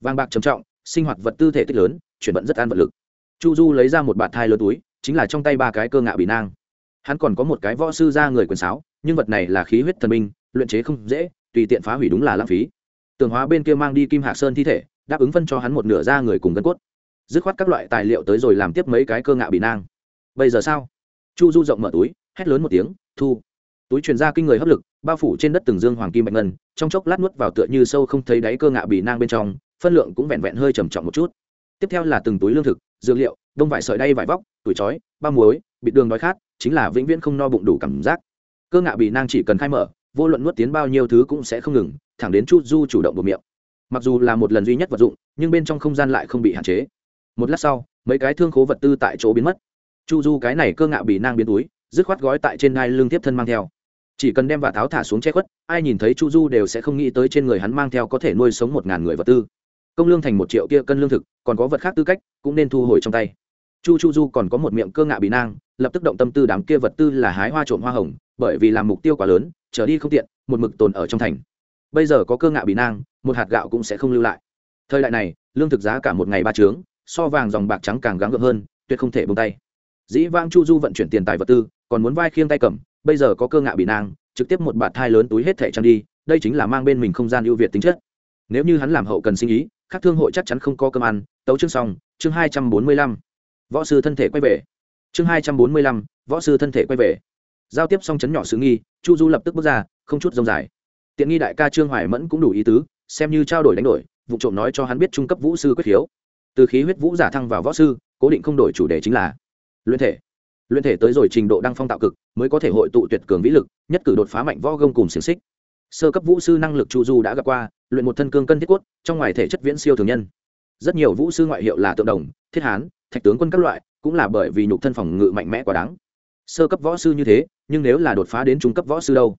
Speaker 1: Vàng bạc trầm trọng, sinh hoạt vật tư thể tích lớn, chuyển vận rất an vật lực. Chu du lấy ra một bạt thai lớn túi, chính là trong tay ba cái cơ ngạo bị nang. Hắn còn có một cái võ sư ra người quyền sáo, nhưng vật này là khí huyết thần minh luyện chế không dễ, tùy tiện phá hủy đúng là lãng phí. Tường hóa bên kia mang đi kim hạc sơn thi thể, đáp ứng phân cho hắn một nửa ra người cùng gân cốt. Dứt khoát các loại tài liệu tới rồi làm tiếp mấy cái cơ ngạo bị nang. Bây giờ sao? Chu du rộng mở túi, hét lớn một tiếng, thu túi truyền ra kinh người hấp lực, bao phủ trên đất từng dương hoàng kim bạch ngân, trong chốc lát nuốt vào tựa như sâu không thấy đáy cơ ngạ bị nang bên trong, phân lượng cũng vẹn vẹn hơi trầm trọng một chút. Tiếp theo là từng túi lương thực, dược liệu, đông vải sợi đay vải vóc tuổi chói ba muối bị đường đói khát, chính là vĩnh viễn không no bụng đủ cảm giác. Cơ ngạ bị nang chỉ cần khai mở, vô luận nuốt tiến bao nhiêu thứ cũng sẽ không ngừng, thẳng đến chu du chủ động buộc miệng. Mặc dù là một lần duy nhất vật dụng, nhưng bên trong không gian lại không bị hạn chế. Một lát sau, mấy cái thương khố vật tư tại chỗ biến mất. Chu du cái này cơ ngạ bị nang biến túi, dứt khoát gói tại trên ngai lương tiếp thân mang theo chỉ cần đem vả tháo thả xuống che khuất, ai nhìn thấy chu du đều sẽ không nghĩ tới trên người hắn mang theo có thể nuôi sống một ngàn người vật tư. Công lương thành một triệu kia cân lương thực, còn có vật khác tư cách, cũng nên thu hồi trong tay. Chu chu du còn có một miệng cơ ngạo bị nang, lập tức động tâm tư đám kia vật tư là hái hoa trộm hoa hồng, bởi vì làm mục tiêu quá lớn, trở đi không tiện, một mực tồn ở trong thành. Bây giờ có cơ ngạo bị nang, một hạt gạo cũng sẽ không lưu lại. Thời đại này, lương thực giá cả một ngày ba trướng, so vàng dòng bạc trắng càng gắng gượng hơn, tuyệt không thể bông tay. Dĩ vang chu du vận chuyển tiền tài vật tư, còn muốn vai khiêng tay cầm bây giờ có cơ ngạ bị nang, trực tiếp một bạt thai lớn túi hết thẻ trang đi, đây chính là mang bên mình không gian ưu việt tính chất. Nếu như hắn làm hậu cần sinh ý các thương hội chắc chắn không có cơm ăn. Tấu chương xong, chương hai trăm bốn mươi lăm. Võ sư thân thể quay về. Chương hai trăm bốn mươi lăm, võ sư thân thể quay về. Giao tiếp xong chấn nhỏ xứ nghi, chu du lập tức bước ra, không chút rông dài. Tiện nghi đại ca trương hoài mẫn cũng đủ ý tứ, xem như trao đổi đánh đổi, vụ trộm nói cho hắn biết trung cấp vũ sư quyết khiếu từ khí huyết vũ giả thăng vào võ sư, cố định không đổi chủ đề chính là luyện thể luyện thể tới rồi trình độ đăng phong tạo cực, mới có thể hội tụ tuyệt cường vĩ lực, nhất cử đột phá mạnh võ gông cùng xiềng xích. Sơ cấp vũ sư năng lực chu du đã gặp qua, luyện một thân cương cân thiết quất trong ngoài thể chất viễn siêu thường nhân. Rất nhiều vũ sư ngoại hiệu là tượng đồng, thiết hán, thạch tướng quân các loại, cũng là bởi vì nhục thân phòng ngự mạnh mẽ quá đáng. Sơ cấp võ sư như thế, nhưng nếu là đột phá đến trung cấp võ sư đâu?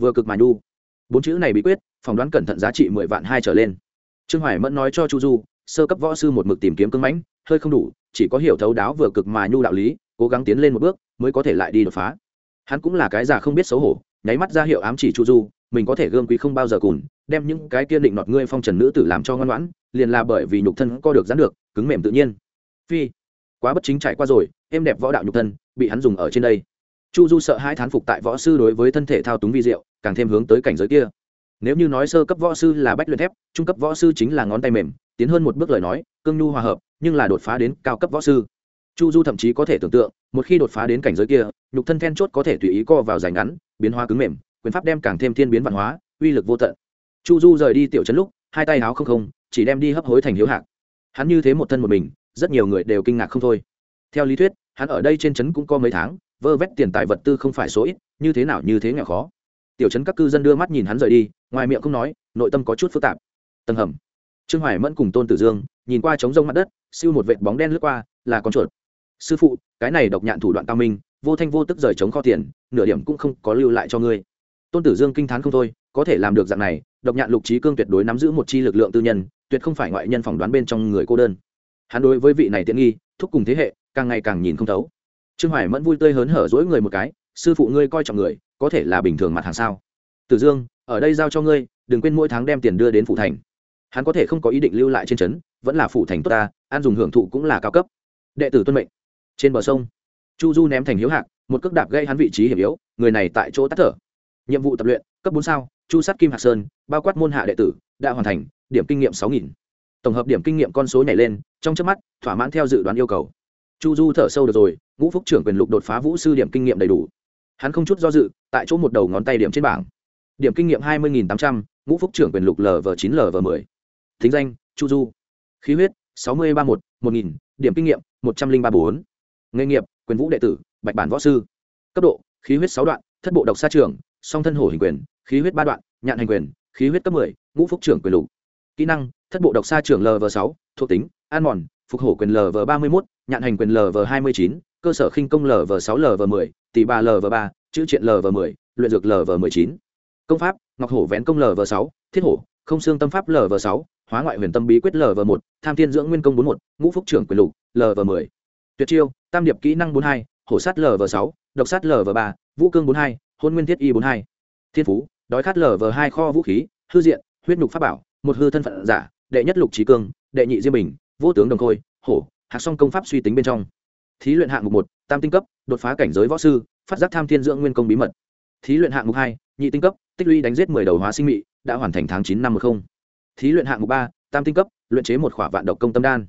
Speaker 1: Vừa cực mà nhu. Bốn chữ này bí quyết, phỏng đoán cẩn thận giá trị mười vạn hai trở lên. Trương hoài mẫn nói cho chu du, sơ cấp võ sư một mực tìm kiếm cưng mãnh, hơi không đủ, chỉ có hiểu thấu đáo vừa cực mà nhu đạo lý cố gắng tiến lên một bước, mới có thể lại đi đột phá. Hắn cũng là cái già không biết xấu hổ, nháy mắt ra hiệu ám chỉ chu du, mình có thể gương quý không bao giờ cùn, đem những cái kia định nọt ngươi phong trần nữ tử làm cho ngoan ngoãn, liền là bởi vì nhục thân co được dán được, cứng mềm tự nhiên. Phi, quá bất chính trải qua rồi em đẹp võ đạo nhục thân, bị hắn dùng ở trên đây. Chu du sợ hai thán phục tại võ sư đối với thân thể thao túng vi diệu, càng thêm hướng tới cảnh giới kia. Nếu như nói sơ cấp võ sư là bách luyện thép, trung cấp võ sư chính là ngón tay mềm, tiến hơn một bước lời nói, cương nhu hòa hợp, nhưng là đột phá đến cao cấp võ sư chu du thậm chí có thể tưởng tượng, một khi đột phá đến cảnh giới kia, nhục thân then chốt có thể tùy ý co vào dài ngắn, biến hóa cứng mềm, quyền pháp đem càng thêm thiên biến văn hóa, uy lực vô tận. Chu du rời đi tiểu trấn lúc, hai tay háo không không, chỉ đem đi hấp hối thành hiếu hạc. Hắn như thế một thân một mình, rất nhiều người đều kinh ngạc không thôi. Theo lý thuyết, hắn ở đây trên trấn cũng có mấy tháng, vơ vét tiền tài vật tư không phải số ít, như thế nào như thế nghèo khó. Tiểu trấn các cư dân đưa mắt nhìn hắn rời đi, ngoài miệng không nói, nội tâm có chút phức tạp. Tầng hầm. Trương hoài mẫn cùng tôn tử dương, nhìn qua trống rông mặt đất, siêu một vệt bóng đen lướt qua, là con chuột sư phụ, cái này độc nhạn thủ đoạn cao minh, vô thanh vô tức rời chống kho tiền, nửa điểm cũng không có lưu lại cho ngươi. Tôn tử dương kinh t h á n không thôi, có thể làm được dạng này, độc nhạn lục trí cương tuyệt đối nắm giữ một chi lực lượng tư nhân, tuyệt không phải ngoại nhân phỏng đoán bên trong người cô đơn. Hắn đối với vị này tiện nghi, thúc cùng thế hệ, càng ngày càng nhìn không thấu. Trương hoài mẫn vui tươi hớn hở dỗi người một cái, sư phụ ngươi coi trọng người, có thể là bình thường mặt hàng sao? Tử dương, ở đây giao cho ngươi, đừng quên mỗi tháng đem tiền đưa đến phủ thành. Hắn có thể không có ý định lưu lại trên trấn, vẫn là phủ thành tốt ta, an dùng hưởng thụ cũng là cao cấp. Đệ tử tuân mệnh trên bờ sông, chu du ném thành hiếu hạc, một cước đạp gây hắn vị trí hiểm yếu, người này tại chỗ tắt thở. Nhiệm vụ tập luyện, cấp bốn sao, chu sát kim hạc sơn, bao quát môn hạ đệ tử, đã hoàn thành, điểm kinh nghiệm sáu nghìn. Tổng hợp điểm kinh nghiệm con số nhảy lên, trong trước mắt, thỏa mãn theo dự đoán yêu cầu. Chu du thở sâu được rồi, ngũ phúc trưởng quyền lục đột phá vũ sư điểm kinh nghiệm đầy đủ. Hắn không chút do dự, tại chỗ một đầu ngón tay điểm trên bảng. Điểm kinh nghiệm hai mươi tám trăm n ngũ phúc trưởng quyền lục lv chín lv m ộ ư thính danh, chu du. Khí huyết, sáu mươi ba một một nghìn. Điểm kinh nghiệm, một trăm linh ba bốn nghề nghiệp quyền vũ đệ tử bạch bản võ sư cấp độ khí huyết sáu đoạn thất bộ độc sa trường, song thân hổ hình quyền khí huyết ba đoạn nhạn hành quyền khí huyết cấp mười ngũ phúc trưởng quyền lục kỹ năng thất bộ độc sa trưởng lv sáu thuộc tính an mòn phục hổ quyền lv ba mươi một nhạn hành quyền lv hai mươi chín cơ sở khinh công lv sáu lv m ộ ư ơ i tỷ ba lv ba chữ triện lv m ộ ư ơ i luyện dược lv m ộ ư ơ i chín công pháp ngọc hổ vén công lv sáu thiết hổ không xương tâm pháp lv sáu hóa ngoại huyền tâm bí quyết lv một tham thiên dưỡng nguyên công bốn một ngũ phúc trưởng quyền lục lv m ộ ư ơ i tuyệt chiêu, tam điệp kỹ năng bốn hai, hổ sát lv sáu, độc sát lv ba, vũ cương bốn hai, hôn nguyên thiết y bốn hai. Thiên phú, đói khát lv hai kho vũ khí, hư diện, huyết nhục pháp bảo, một hư thân phận giả, đệ nhất lục trí cương, đệ nhị diêm bình, vô tướng đồng khôi, hổ, hạc song công pháp suy tính bên trong. Thí luyện hạng mục một, tam tinh cấp, đột phá cảnh giới võ sư, phát giác tham thiên dưỡng nguyên công bí mật. Thí luyện hạng mục hai, nhị tinh cấp, tích lũy đánh giết mười đầu hóa sinh mị, đã hoàn thành tháng chín năm một không. Thí luyện hạng mục ba, tam tinh cấp, luyện chế một khỏa vạn độc công tâm đan.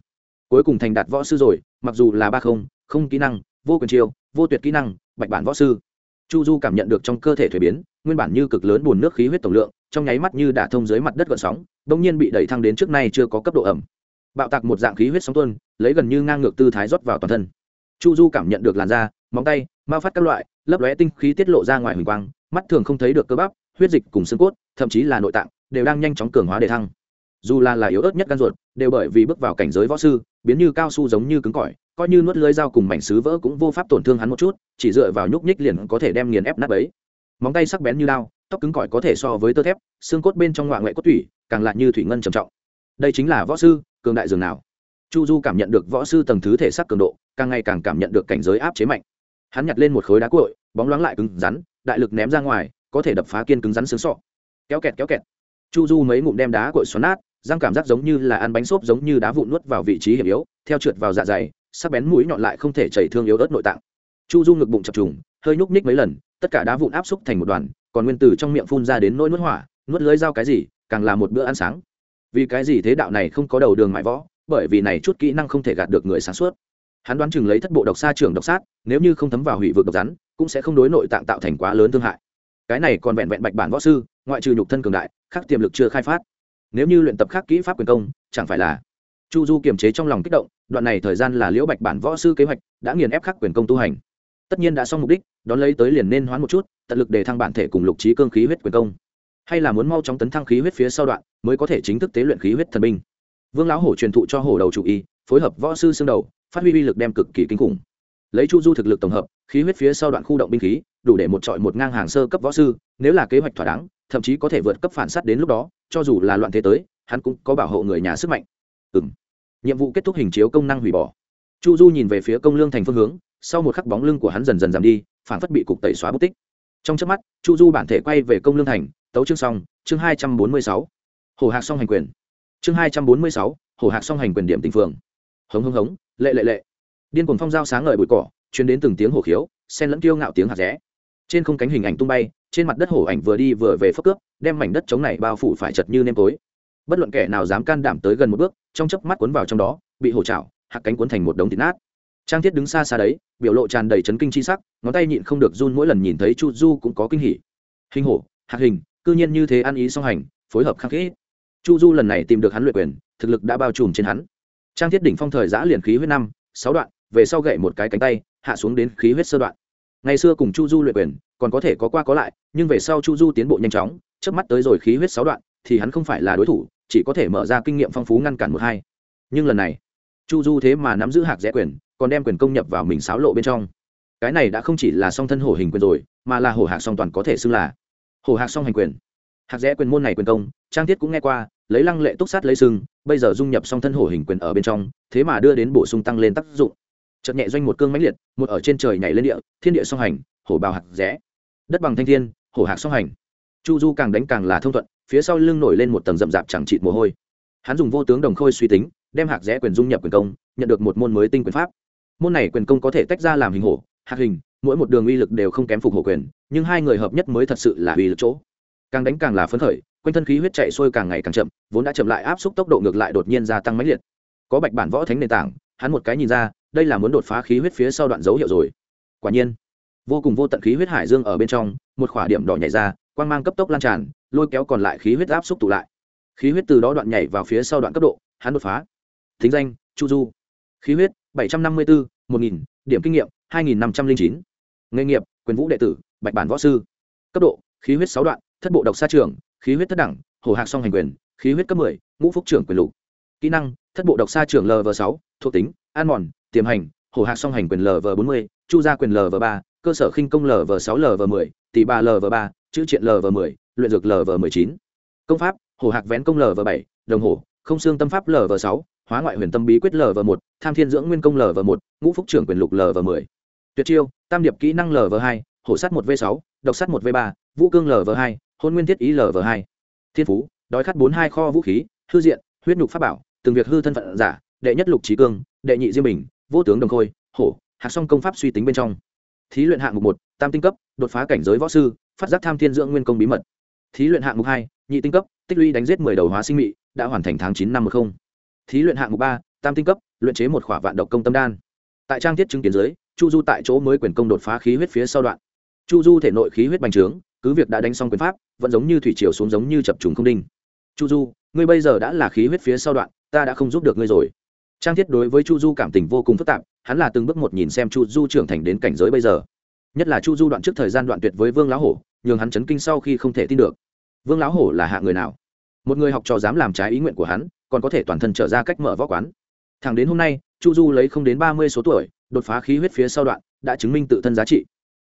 Speaker 1: Cuối cùng thành đạt võ sư rồi mặc dù là ba không không kỹ năng, vô quyền chiêu, vô tuyệt kỹ năng, bạch bản võ sư. Chu du cảm nhận được trong cơ thể thuế biến, nguyên bản như cực lớn bùn nước khí huyết tổng lượng, trong nháy mắt như đả thông dưới mặt đất gợn sóng đ ỗ n g nhiên bị đẩy thăng đến trước nay chưa có cấp độ ẩm. Bạo tạc một dạng khí huyết sóng tuân lấy gần như ngang ngược tư thái rót vào toàn thân. Chu du cảm nhận được làn da, móng tay mao phát các loại, lấp lóe tinh khí tiết lộ ra ngoài huỳnh quang, mắt thường không thấy được cơ bắp, huyết dịch cùng xương cốt, thậm chí là nội tạng, đều đang nhanh chóng cường hóa để thăng dù là là yếu ớt nhất gan ruột đều bởi vì bước vào cảnh giới võ sư biến như cao su giống như cứng cỏi coi như nuốt lưới dao cùng mảnh sứ vỡ cũng vô pháp tổn thương hắn một chút chỉ dựa vào nhúc nhích liền có thể đem nghiền ép nát ấy móng tay sắc bén như lao tóc cứng cỏi có thể so với tơ thép xương cốt bên trong ngoại ngoại cốt thủy, càng lạ như thủy ngân trầm trọng. Đây chính là võ sư cường đại dường nào. Chu du cảm nhận được võ sư tầng thứ thể xác cường độ càng ngày càng cảm nhận được cảnh giới áp chế mạnh. Hắn nhặt lên một khối đá cội bóng loáng lại cứng rắn đại lực ném ra ngoài có thể đập phá kiên cứng rắn xứng sọ. Kéo kẹt kéo kẹt. Chu du mấy ngụm đem đá cội xoắn nát răng cảm giác giống như là ăn bánh xốp giống như đá vụn nuốt vào vị trí hiểm yếu, theo trượt vào dạ dày, sắc bén mũi nhọn lại không thể chảy thương yếu ớt nội tạng. Chu du ngực bụng chập trùng, hơi nhúc ních mấy lần, tất cả đá vụn áp xúc thành một đoàn, còn nguyên tử trong miệng phun ra đến nỗi nuốt hỏa, nuốt lưới dao cái gì, càng là một bữa ăn sáng. Vì cái gì thế đạo này không có đầu đường mại võ, bởi vì này chút kỹ năng không thể gạt được người sáng suốt. Hắn đoán chừng lấy thất bộ độc xa trường độc sát, nếu như không thấm vào hủy vực độc rắn, cũng sẽ không đối nội tạng tạo thành quá lớn thương hại. Cái này còn vẹn vẹn bạch bản võ sư, ngoại trừ nhục thân cường đại khắc tiềm lực chưa khai phát nếu như luyện tập khắc kỹ pháp quyền công, chẳng phải là chu du kiềm chế trong lòng kích động, đoạn này thời gian là liễu bạch bản võ sư kế hoạch, đã nghiền ép khắc quyền công tu hành. Tất nhiên đã xong mục đích, đón lấy tới liền nên hoán một chút, tận lực để thăng bản thể cùng lục trí cương khí huyết quyền công. Hay là muốn mau chóng tấn thăng khí huyết phía sau đoạn, mới có thể chính thức tế luyện khí huyết thần binh. Vương lão hổ truyền thụ cho hổ đầu chủ y, phối hợp võ sư xương đầu, phát huy uy lực đem cực kỳ kinh khủng. Lấy chu du thực lực tổng hợp, khí huyết phía sau đoạn khu động binh khí, đủ để một trọi một ngang hàng sơ cấp võ sư, nếu là kế hoạch thỏa đáng, thậm chí có thể vượt cấp phản s á t đến lúc đó cho dù là loạn thế tới, hắn cũng có bảo hộ người nhà sức mạnh. Ừ m nhiệm vụ kết thúc hình chiếu công năng hủy bỏ. Chu du nhìn về phía công lương thành phương hướng, sau một khắc bóng lưng của hắn dần dần giảm đi phản phất bị cục tẩy xóa bút tích. Trong trước mắt, chu du bản thể quay về công lương thành, tấu chương xong, chương hai trăm bốn mươi sáu. Hồ hạc song hành quyền. Chương hai trăm bốn mươi sáu, hồ hạc song hành quyền điểm tình phường. Hống hống hống, lệ lệ lệ. Điên cuồng phong dao sáng ngời bụi cỏ chuyến đến từng tiếng hổ khiếu sen lẫn kiêu ngạo tiếng hạt rẽ. Trên không cánh hình ảnh tung bay trên mặt đất hổ ảnh vừa đi vừa về phất cướp, đem mảnh đất trống này bao phủ phải chật như nêm tối. Bất luận kẻ nào dám can đảm tới gần một bước, trong chớp mắt cuốn vào trong đó, bị hổ chảo hạc cánh cuốn thành một đống thịt nát. Trang thiết đứng xa xa đấy, biểu lộ tràn đầy chấn kinh chi sắc, ngón tay nhịn không được run mỗi lần nhìn thấy chu du cũng có kinh hỉ. Hình hổ hạc hình, cư nhiên như thế ăn ý song hành, phối hợp khắc kỹ chu du lần này tìm được hắn luyện quyền, thực lực đã bao trùm trên hắn. Trang thiết đỉnh phong thời giã liền khí huyết năm, sáu đoạn, về sau gậy một cái cánh tay, hạ xuống đến khí huyết sơ đoạn ngày xưa cùng chu du luyện quyền, còn có thể có qua có lại, nhưng về sau chu du tiến bộ nhanh chóng trước mắt tới rồi khí huyết sáu đoạn, thì hắn không phải là đối thủ, chỉ có thể mở ra kinh nghiệm phong phú ngăn cản một hai. Nhưng lần này, chu du thế mà nắm giữ hạc rẽ quyền, còn đem quyền công nhập vào mình xáo lộ bên trong. Cái này đã không chỉ là song thân hổ hình quyền rồi, mà là hổ hạc song toàn có thể xưng là hổ hạc song hành quyền. Hạc rẽ quyền môn này quyền công, trang thiết cũng nghe qua, lấy lăng lệ túc sát lấy sưng bây giờ dung nhập song thân hổ hình quyền ở bên trong, thế mà đưa đến bổ sung tăng lên tác dụng chợt nhẹ doanh một cương mãnh liệt, một ở trên trời nhảy lên địa, thiên địa song hành, hổ bào hạc rẽ. Đất bằng thanh thiên, hổ hạc song hành. Chu du càng đánh càng là thông thuận, phía sau lưng nổi lên một tầng rậm rạp chẳng trịt mồ hôi. Hắn dùng vô tướng đồng khôi suy tính, đem hạc rẽ quyền dung nhập quyền công, nhận được một môn mới tinh quyền pháp. Môn này quyền công có thể tách ra làm hình hổ, hạc hình, mỗi một đường uy lực đều không kém phục hổ quyền, nhưng hai người hợp nhất mới thật sự là uy lực chỗ. Càng đánh càng là phấn khởi, quanh thân khí huyết chạy sôi càng ngày càng chậm, vốn đã chậm lại áp suất tốc độ ngược lại đột nhiên gia tăng mãnh liệt. Có bạch bản võ thánh nền tảng, hắn một cái nhìn ra đây là muốn đột phá khí huyết phía sau đoạn dấu hiệu rồi. Quả nhiên, vô cùng vô tận khí huyết hải dương ở bên trong, một khỏa điểm đỏ nhảy ra, quang mang cấp tốc lan tràn, lôi kéo còn lại khí huyết áp xúc tụ lại. Khí huyết từ đó đoạn nhảy vào phía sau đoạn cấp độ, hắn đột phá. Thính danh, chu du. Khí huyết, bảy trăm năm mươi bốn một nghìn, điểm kinh nghiệm, hai nghìn năm trăm linh chín. Nghề nghiệp, quyền vũ đệ tử, bạch bản võ sư. Cấp độ, khí huyết sáu đoạn, thất bộ độc sa trưởng khí huyết thất đẳng, hổ hạc song hành quyền, khí huyết cấp mười, ngũ phúc trưởng quyền lục. Kỹ năng, thất bộ độc sa trưởng lv sáu, thuộc tính, an mòn tiềm hành hồ hạc song hành quyền lv bốn mươi chu gia quyền lv ba cơ sở khinh công lv sáu lv mười tỷ ba lv ba chữ triện lv mười luyện dược lv mười chín công pháp hồ hạc vén công lv bảy đồng hồ không xương tâm pháp lv sáu hóa ngoại huyền tâm bí quyết lv một tham thiên dưỡng nguyên công lv một ngũ phúc trưởng quyền lục lv mười tuyệt chiêu tam điệp kỹ năng lv hai hổ sắt một v sáu độc sắt một v ba vũ cương lv hai hôn nguyên thiết ý lv hai thiên phú đói khát bốn hai kho vũ khí hư diện huyết nhục pháp bảo từng việc hư thân phận giả đệ nhất lục trí cương đệ nhị diêm bình vô tướng đồng khôi, hổ, hạc song công pháp suy tính bên trong. Thí luyện hạng mục một, tam tinh cấp, đột phá cảnh giới võ sư, phát giác tham thiên dưỡng nguyên công bí mật. Thí luyện hạng mục hai, nhị tinh cấp, tích lũy đánh giết mười đầu hóa sinh mị, đã hoàn thành tháng chín năm một không. Thí luyện hạng mục ba, tam tinh cấp, luyện chế một khỏa vạn độc công tâm đan. Tại trang thiết chứng kiến giới chu du tại chỗ mới quyền công đột phá khí huyết phía sau đoạn. Chu du thể nội khí huyết bành trướng, cứ việc đã đánh xong quyền pháp, vẫn giống như thủy triều xuống giống như chập trùng không đinh. Chu du, ngươi bây giờ đã là khí huyết phía sau đoạn, ta đã không giúp được ngươi rồi trang thiết đối với chu du cảm tình vô cùng phức tạp, hắn là từng bước một nhìn xem chu du trưởng thành đến cảnh giới bây giờ. Nhất là chu du đoạn trước thời gian đoạn tuyệt với vương lão hổ, nhường hắn chấn kinh sau khi không thể tin được. Vương lão hổ là hạ người nào? Một người học trò dám làm trái ý nguyện của hắn, còn có thể toàn thân trở ra cách mở võ quán. Thẳng đến hôm nay, chu du lấy không đến ba mươi số tuổi, đột phá khí huyết phía sau đoạn, đã chứng minh tự thân giá trị.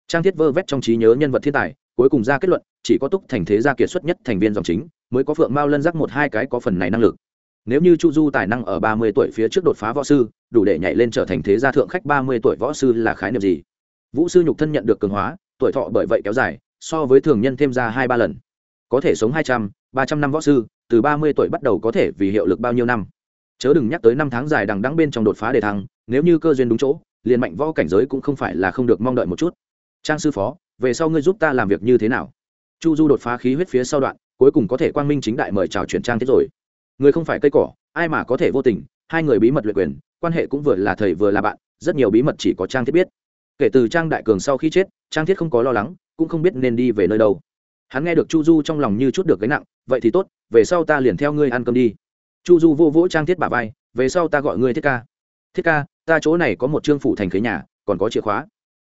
Speaker 1: Trang thiết vơ vét trong trí nhớ nhân vật thiên tài, cuối cùng ra kết luận, chỉ có túc thành thế gia kiệt xuất nhất thành viên dòng chính, mới có phượng mao lân giác một hai cái có phần này năng lực nếu như chu du tài năng ở ba mươi tuổi phía trước đột phá võ sư, đủ để nhảy lên trở thành thế gia thượng khách ba mươi tuổi võ sư là khái niệm gì? Vũ sư nhục thân nhận được cường hóa, tuổi thọ bởi vậy kéo dài, so với thường nhân thêm ra hai ba lần. Có thể sống hai trăm, ba trăm năm võ sư, từ ba mươi tuổi bắt đầu có thể vì hiệu lực bao nhiêu năm? Chớ đừng nhắc tới năm tháng dài đằng đẵng bên trong đột phá đề thăng, nếu như cơ duyên đúng chỗ, liền mạnh võ cảnh giới cũng không phải là không được mong đợi một chút. Trang sư phó, về sau ngươi giúp ta làm việc như thế nào? Chu du đột phá khí huyết phía sau đoạn, cuối cùng có thể quang minh chính đại mời chào chuyển trang thế rồi người không phải cây cỏ, ai mà có thể vô tình, hai người bí mật luyện quyền, quan hệ cũng vừa là thầy vừa là bạn, rất nhiều bí mật chỉ có trang thiết biết. Kể từ trang đại cường sau khi chết, trang thiết không có lo lắng, cũng không biết nên đi về nơi đâu. Hắn nghe được chu du trong lòng như chút được gánh nặng, vậy thì tốt, về sau ta liền theo ngươi ăn cơm đi. Chu du vô vỗ trang thiết bà vai, về sau ta gọi ngươi thiết ca. Thiết ca, ta chỗ này có một trương phủ thành khế nhà, còn có chìa khóa.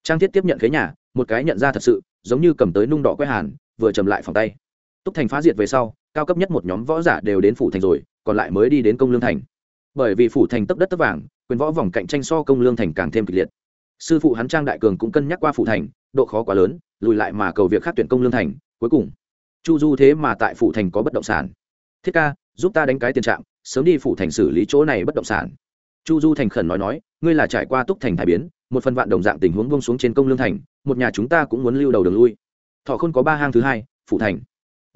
Speaker 1: Trang thiết tiếp nhận khế nhà, một cái nhận ra thật sự, giống như cầm tới nung đỏ quét hàn, vừa chầm lại phòng tay. Túc thành phá diệt về sau cao cấp nhất một nhóm võ giả đều đến phủ thành rồi, còn lại mới đi đến công lương thành. Bởi vì phủ thành tấp đất tấp vàng, quyền võ vòng cạnh tranh so công lương thành càng thêm kịch liệt. Sư phụ hắn trang đại cường cũng cân nhắc qua phủ thành, độ khó quá lớn, lùi lại mà cầu việc khác tuyển công lương thành, cuối cùng, chu du thế mà tại phủ thành có bất động sản. Thiết ca, giúp ta đánh cái tiền trạng sớm đi phủ thành xử lý chỗ này bất động sản. Chu du thành khẩn nói nói, ngươi là trải qua túc thành thái biến, một phần vạn đồng dạng tình huống bông xuống trên công lương thành, một nhà chúng ta cũng muốn lưu đầu đường lui. Thọ không có ba hang thứ hai, phủ thành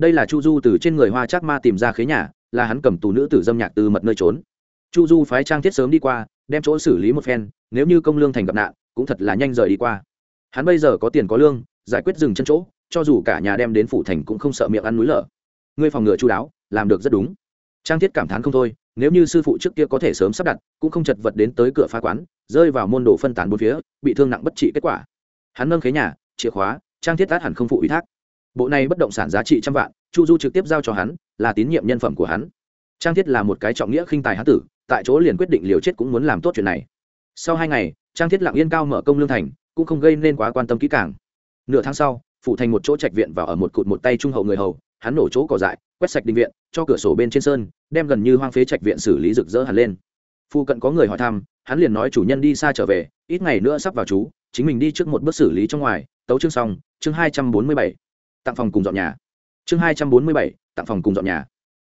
Speaker 1: đây là chu du từ trên người hoa trác ma tìm ra khế nhà, là hắn cầm tù nữ tử dâm nhạc từ mật nơi trốn. Chu du phái trang thiết sớm đi qua, đem chỗ xử lý một phen, nếu như công lương thành gặp nạn, cũng thật là nhanh rời đi qua. Hắn bây giờ có tiền có lương, giải quyết dừng chân chỗ, cho dù cả nhà đem đến phủ thành cũng không sợ miệng ăn núi lở. Ngươi phòng ngừa chú đáo, làm được rất đúng. Trang thiết cảm thán không thôi, nếu như sư phụ trước kia có thể sớm sắp đặt, cũng không chật vật đến tới cửa phá quán, rơi vào môn đồ phân tán bốn phía, bị thương nặng bất trị kết quả. Hắn nâng khế nhà, chìa khóa, trang thiết tát hẳn không phụ ủy thác bộ này bất động sản giá trị trăm vạn, chu du trực tiếp giao cho hắn, là tín nhiệm nhân phẩm của hắn. Trang thiết là một cái trọng nghĩa khinh tài hán tử, tại chỗ liền quyết định liều chết cũng muốn làm tốt chuyện này. Sau hai ngày, trang thiết lặng yên cao mở công lương thành, cũng không gây nên quá quan tâm kỹ càng. Nửa tháng sau phụ thành một chỗ trạch viện vào ở một cụt một tay trung hậu người hầu, hắn nổ chỗ cỏ dại, quét sạch đình viện, cho cửa sổ bên trên sơn, đem gần như hoang phế trạch viện xử lý rực rỡ hẳn lên. Phu cận có người hỏi thăm, hắn liền nói chủ nhân đi xa trở về, ít ngày nữa sắp vào chú chính mình đi trước một bước xử lý trong ngoài, tấu chương xong, chương hai trăm bốn mươi bảy tặng phòng cùng dọn nhà. Chương hai trăm bốn mươi bảy, tặng phòng cùng dọn nhà.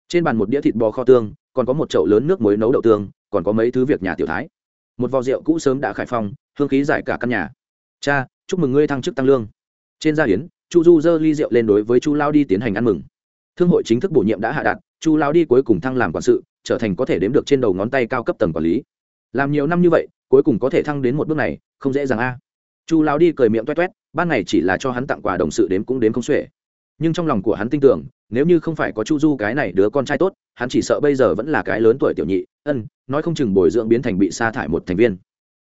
Speaker 1: Trên bàn một đĩa thịt bò kho tương, còn có một chậu lớn nước muối nấu đậu tương, còn có mấy thứ việc nhà tiểu thái. Một vò rượu cũ sớm đã khải phong, hương khí giải cả căn nhà. Cha, chúc mừng ngươi thăng chức tăng lương. Trên gia hiến chu du dơ ly rượu lên đối với chu lao đi tiến hành ăn mừng. Thương hội chính thức bổ nhiệm đã hạ đạt, chu lao đi cuối cùng thăng làm quản sự, trở thành có thể đếm được trên đầu ngón tay cao cấp tầng quản lý. Làm nhiều năm như vậy, cuối cùng có thể thăng đến một bước này, không dễ dàng a. Chu lao đi cười miệng toét toét ban ngày chỉ là cho hắn tặng quà đồng sự đếm cũng đếm không xuể. Nhưng trong lòng của hắn tin tưởng, nếu như không phải có chu du cái này đứa con trai tốt, hắn chỉ sợ bây giờ vẫn là cái lớn tuổi tiểu nhị, ân, nói không chừng bồi dưỡng biến thành bị sa thải một thành viên.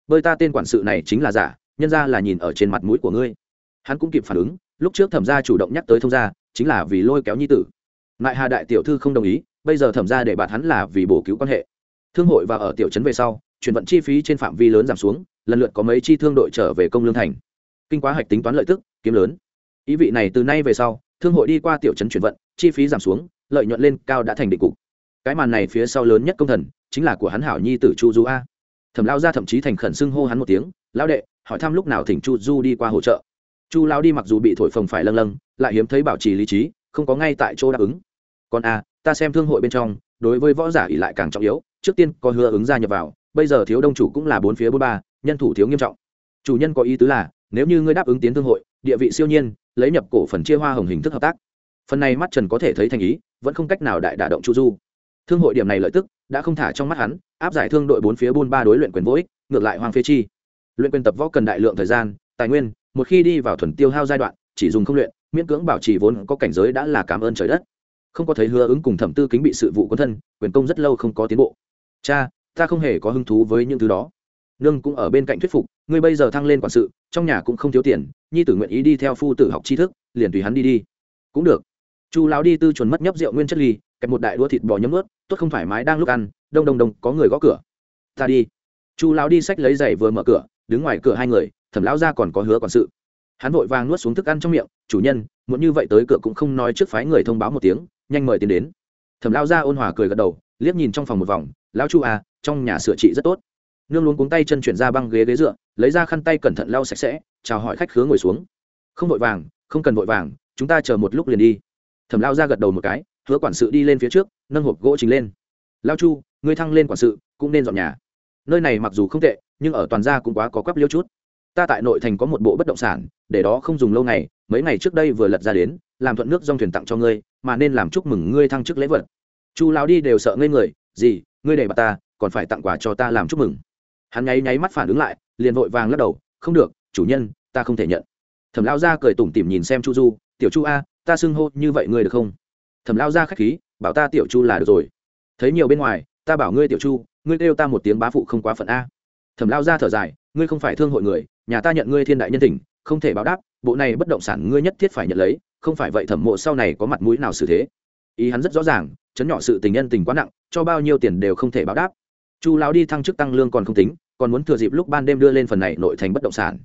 Speaker 1: Bơi ta tên quản sự này chính là giả, nhân ra là nhìn ở trên mặt mũi của ngươi. Hắn cũng kịp phản ứng, lúc trước thẩm gia chủ động nhắc tới thông gia, chính là vì lôi kéo nhi tử. Ngại hà đại tiểu thư không đồng ý, bây giờ thẩm gia để bạt hắn là vì bổ cứu quan hệ. Thương hội và ở tiểu trấn về sau, chuyển vận chi phí trên phạm vi lớn giảm xuống, lần lượt có mấy chi thương đội trở về công lương thành kinh quá hạch tính toán lợi tức, kiếm lớn. Ý vị này từ nay về sau, thương hội đi qua tiểu trấn chuyển vận, chi phí giảm xuống, lợi nhuận lên cao đã thành định cục. Cái màn này phía sau lớn nhất công thần, chính là của hắn hảo nhi tử chu du a. Thẩm lao ra thậm chí thành khẩn xưng hô hắn một tiếng, lão đệ, hỏi thăm lúc nào thỉnh chu du đi qua hỗ trợ. Chu lao đi mặc dù bị thổi phồng phải lâng lâng, lại hiếm thấy bảo trì lý trí, không có ngay tại chỗ đáp ứng. Còn a, ta xem thương hội bên trong, đối với võ giả ỉ lại càng trọng yếu, trước tiên có hứa ứng gia nhập vào, bây giờ thiếu đông chủ cũng là bốn phía bốn ba, nhân thủ thiếu nghiêm trọng. Chủ nhân có ý tứ là nếu như ngươi đáp ứng tiến thương hội, địa vị siêu nhiên, lấy nhập cổ phần chia hoa hồng hình thức hợp tác. Phần này mắt trần có thể thấy thành ý, vẫn không cách nào đại đả động chu du. Thương hội điểm này lợi tức, đã không thả trong mắt hắn, áp giải thương đội bốn phía buôn ba đối luyện quyền vô ích, ngược lại hoàng phế chi. Luyện quyền tập võ cần đại lượng thời gian, tài nguyên, một khi đi vào thuần tiêu hao giai đoạn, chỉ dùng không luyện, miễn cưỡng bảo trì vốn có cảnh giới đã là cảm ơn trời đất. Không có thấy hứa ứng cùng thẩm tư kính bị sự vụ quân thân, quyền công rất lâu không có tiến bộ. Cha, ta không hề có hứng thú với những thứ đó nương cũng ở bên cạnh thuyết phục, ngươi bây giờ thăng lên quản sự, trong nhà cũng không thiếu tiền, nhi tử nguyện ý đi theo phu tử học tri thức, liền tùy hắn đi đi. Cũng được. Chu lão đi tư chuẩn mất nhấp rượu nguyên chất ly, kẹp một đại đũa thịt bò nhấm ướt tốt không thoải mái đang lúc ăn, đông đông đông, có người gõ cửa. Ta đi. Chu lão đi sách lấy giày vừa mở cửa, đứng ngoài cửa hai người, thẩm lão ra còn có hứa quản sự. Hắn vội vàng nuốt xuống thức ăn trong miệng, chủ nhân muốn như vậy tới cửa cũng không nói trước phái người thông báo một tiếng, nhanh mời tiến đến. Thẩm lão ra ôn hòa cười gật đầu, liếc nhìn trong phòng một vòng, lão chu à trong nhà sửa trị rất tốt nương luôn cuống tay chân chuyển ra băng ghế ghế dựa, lấy ra khăn tay cẩn thận lau sạch sẽ, chào hỏi khách khứa ngồi xuống. Không vội vàng, không cần vội vàng, chúng ta chờ một lúc liền đi. Thẩm lao ra gật đầu một cái, hứa quản sự đi lên phía trước, nâng hộp gỗ trình lên. Lao chu, ngươi thăng lên quản sự, cũng nên dọn nhà. Nơi này mặc dù không tệ, nhưng ở toàn gia cũng quá có quắp liêu chút. Ta tại nội thành có một bộ bất động sản, để đó không dùng lâu ngày, mấy ngày trước đây vừa lật ra đến, làm thuận nước dòng thuyền tặng cho ngươi, mà nên làm chúc mừng ngươi thăng chức lễ vật. Chu lao đi đều sợ ngây người, gì, ngươi để bà ta, còn phải tặng quà cho ta làm chúc mừng hắn nháy nháy mắt phản ứng lại, liền vội vàng lắc đầu, không được, chủ nhân, ta không thể nhận. Thẩm lao ra cười tủm tỉm nhìn xem chu du, tiểu chu a, ta xưng hô như vậy ngươi được không? Thẩm lao ra k h á c h khí, bảo ta tiểu chu là được rồi. Thấy nhiều bên ngoài, ta bảo ngươi tiểu chu, ngươi kêu ta một tiếng bá phụ không quá phận a. Thẩm lao ra thở dài, ngươi không phải thương hội người, nhà ta nhận ngươi thiên đại nhân tình, không thể báo đáp, bộ này bất động sản ngươi nhất thiết phải nhận lấy, không phải vậy thẩm mộ sau này có mặt mũi nào xử thế. Ý hắn rất rõ ràng, chấn nhỏ sự tình nhân tình quá nặng, cho bao nhiêu tiền đều không thể báo đáp. Chu lão đi thăng chức tăng lương còn không tính còn muốn thừa dịp lúc ban đêm đưa lên phần này nội thành bất động sản.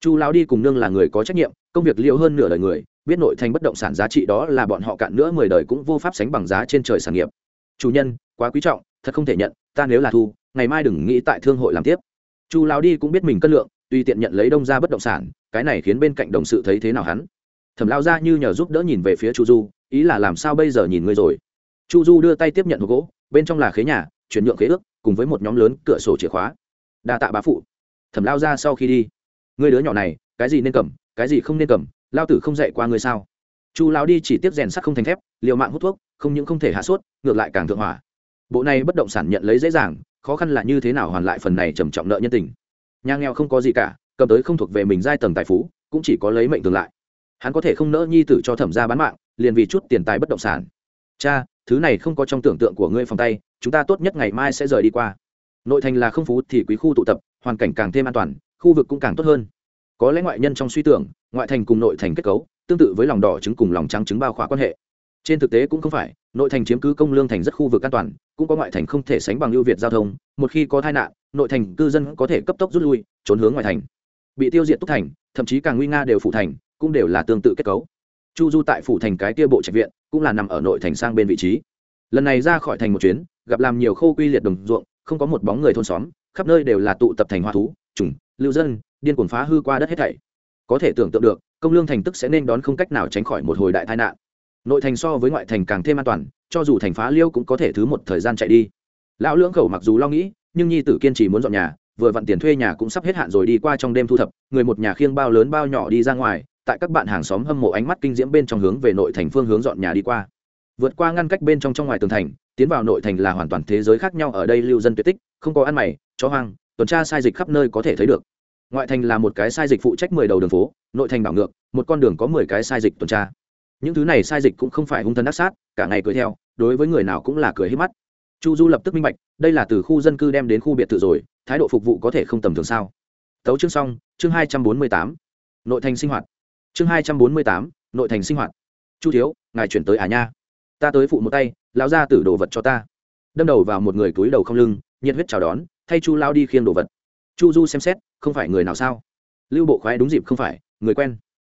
Speaker 1: Chu lão đi cùng nương là người có trách nhiệm, công việc liệu hơn nửa đời người, biết nội thành bất động sản giá trị đó là bọn họ cạn nữa mười đời cũng vô pháp sánh bằng giá trên trời sản nghiệp. Chủ nhân, quá quý trọng, thật không thể nhận, ta nếu là thu, ngày mai đừng nghĩ tại thương hội làm tiếp. Chu lão đi cũng biết mình cân lượng, tùy tiện nhận lấy đông ra bất động sản, cái này khiến bên cạnh đồng sự thấy thế nào hắn? Thẩm lao ra như nhờ giúp đỡ nhìn về phía chu du, ý là làm sao bây giờ nhìn ngươi rồi? Chu du đưa tay tiếp nhận hộp gỗ, bên trong là khế nhà, chuyển nhượng khế ước, cùng với một nhóm lớn cửa sổ chìa khóa đa tạ bá phụ. Thẩm lao ra sau khi đi. Ngươi đứa nhỏ này, cái gì nên cầm, cái gì không nên cầm, lao tử không dạy qua ngươi sao? Chu lao đi chỉ tiếp rèn sắt không thành thép, liều mạng hút thuốc, không những không thể hạ sốt, ngược lại càng thượng hỏa. Bộ này bất động sản nhận lấy dễ dàng, khó khăn là như thế nào hoàn lại phần này trầm trọng nợ nhân tình. Nhà nghèo không có gì cả, cầm tới không thuộc về mình giai tầng tài phú, cũng chỉ có lấy mệnh tương lại. Hắn có thể không nỡ nhi tử cho thẩm ra bán mạng, liền vì chút tiền tài bất động sản. Cha, thứ này không có trong tưởng tượng của ngươi phòng tay, chúng ta tốt nhất ngày mai sẽ rời đi qua nội thành là không phú thì quý khu tụ tập, hoàn cảnh càng thêm an toàn, khu vực cũng càng tốt hơn. Có lẽ ngoại nhân trong suy tưởng, ngoại thành cùng nội thành kết cấu, tương tự với lòng đỏ trứng cùng lòng trắng trứng bao khóa quan hệ. Trên thực tế cũng không phải, nội thành chiếm cứ công lương thành rất khu vực an toàn, cũng có ngoại thành không thể sánh bằng ưu việt giao thông, một khi có tai nạn, nội thành cư dân có thể cấp tốc rút lui, trốn hướng ngoại thành. Bị tiêu diệt túc thành, thậm chí càng nguy nga đều phủ thành, cũng đều là tương tự kết cấu. Chu du tại phủ thành cái kia bộ trạch viện, cũng là nằm ở nội thành sang bên vị trí. Lần này ra khỏi thành một chuyến, gặp làm nhiều khô quy liệt đồng ruộng không có một bóng người thôn xóm, khắp nơi đều là tụ tập thành hoa thú, trùng, lưu dân, điên cuồng phá hư qua đất hết thảy. Có thể tưởng tượng được, công lương thành tức sẽ nên đón không cách nào tránh khỏi một hồi đại tai nạn. Nội thành so với ngoại thành càng thêm an toàn, cho dù thành phá liêu cũng có thể thứ một thời gian chạy đi. Lão lưỡng khẩu mặc dù lo nghĩ, nhưng nhi tử kiên trì muốn dọn nhà, vừa vặn tiền thuê nhà cũng sắp hết hạn rồi đi qua trong đêm thu thập, người một nhà khiêng bao lớn bao nhỏ đi ra ngoài, tại các bạn hàng xóm hâm mộ ánh mắt kinh diễm bên trong hướng về nội thành phương hướng dọn nhà đi qua. Vượt qua ngăn cách bên trong trong ngoài tường thành tiến vào nội thành là hoàn toàn thế giới khác nhau ở đây lưu dân tuyệt tích, không có ăn mày, chó hoang, tuần tra sai dịch khắp nơi có thể thấy được. Ngoại thành là một cái sai dịch phụ trách mười đầu đường phố, nội thành bảo ngược, một con đường có mười cái sai dịch tuần tra. Những thứ này sai dịch cũng không phải hung thân ác sát, cả ngày cười theo, đối với người nào cũng là cười hết mắt. Chu du lập tức minh bạch, đây là từ khu dân cư đem đến khu biệt thự rồi, thái độ phục vụ có thể không tầm thường sao? Tấu chương xong, chương hai trăm bốn mươi tám, nội thành sinh hoạt. Chương hai trăm bốn mươi tám, nội thành sinh hoạt. Chu thiếu, ngài chuyển tới à nha ta tới phụ một tay lao ra tử đồ vật cho ta. Đâm đầu vào một người túi đầu không lưng, nhiệt huyết chào đón, thay chu lao đi khiêng đồ vật. Chu du xem xét, không phải người nào sao? Lưu bộ khoái đúng dịp không phải, người quen.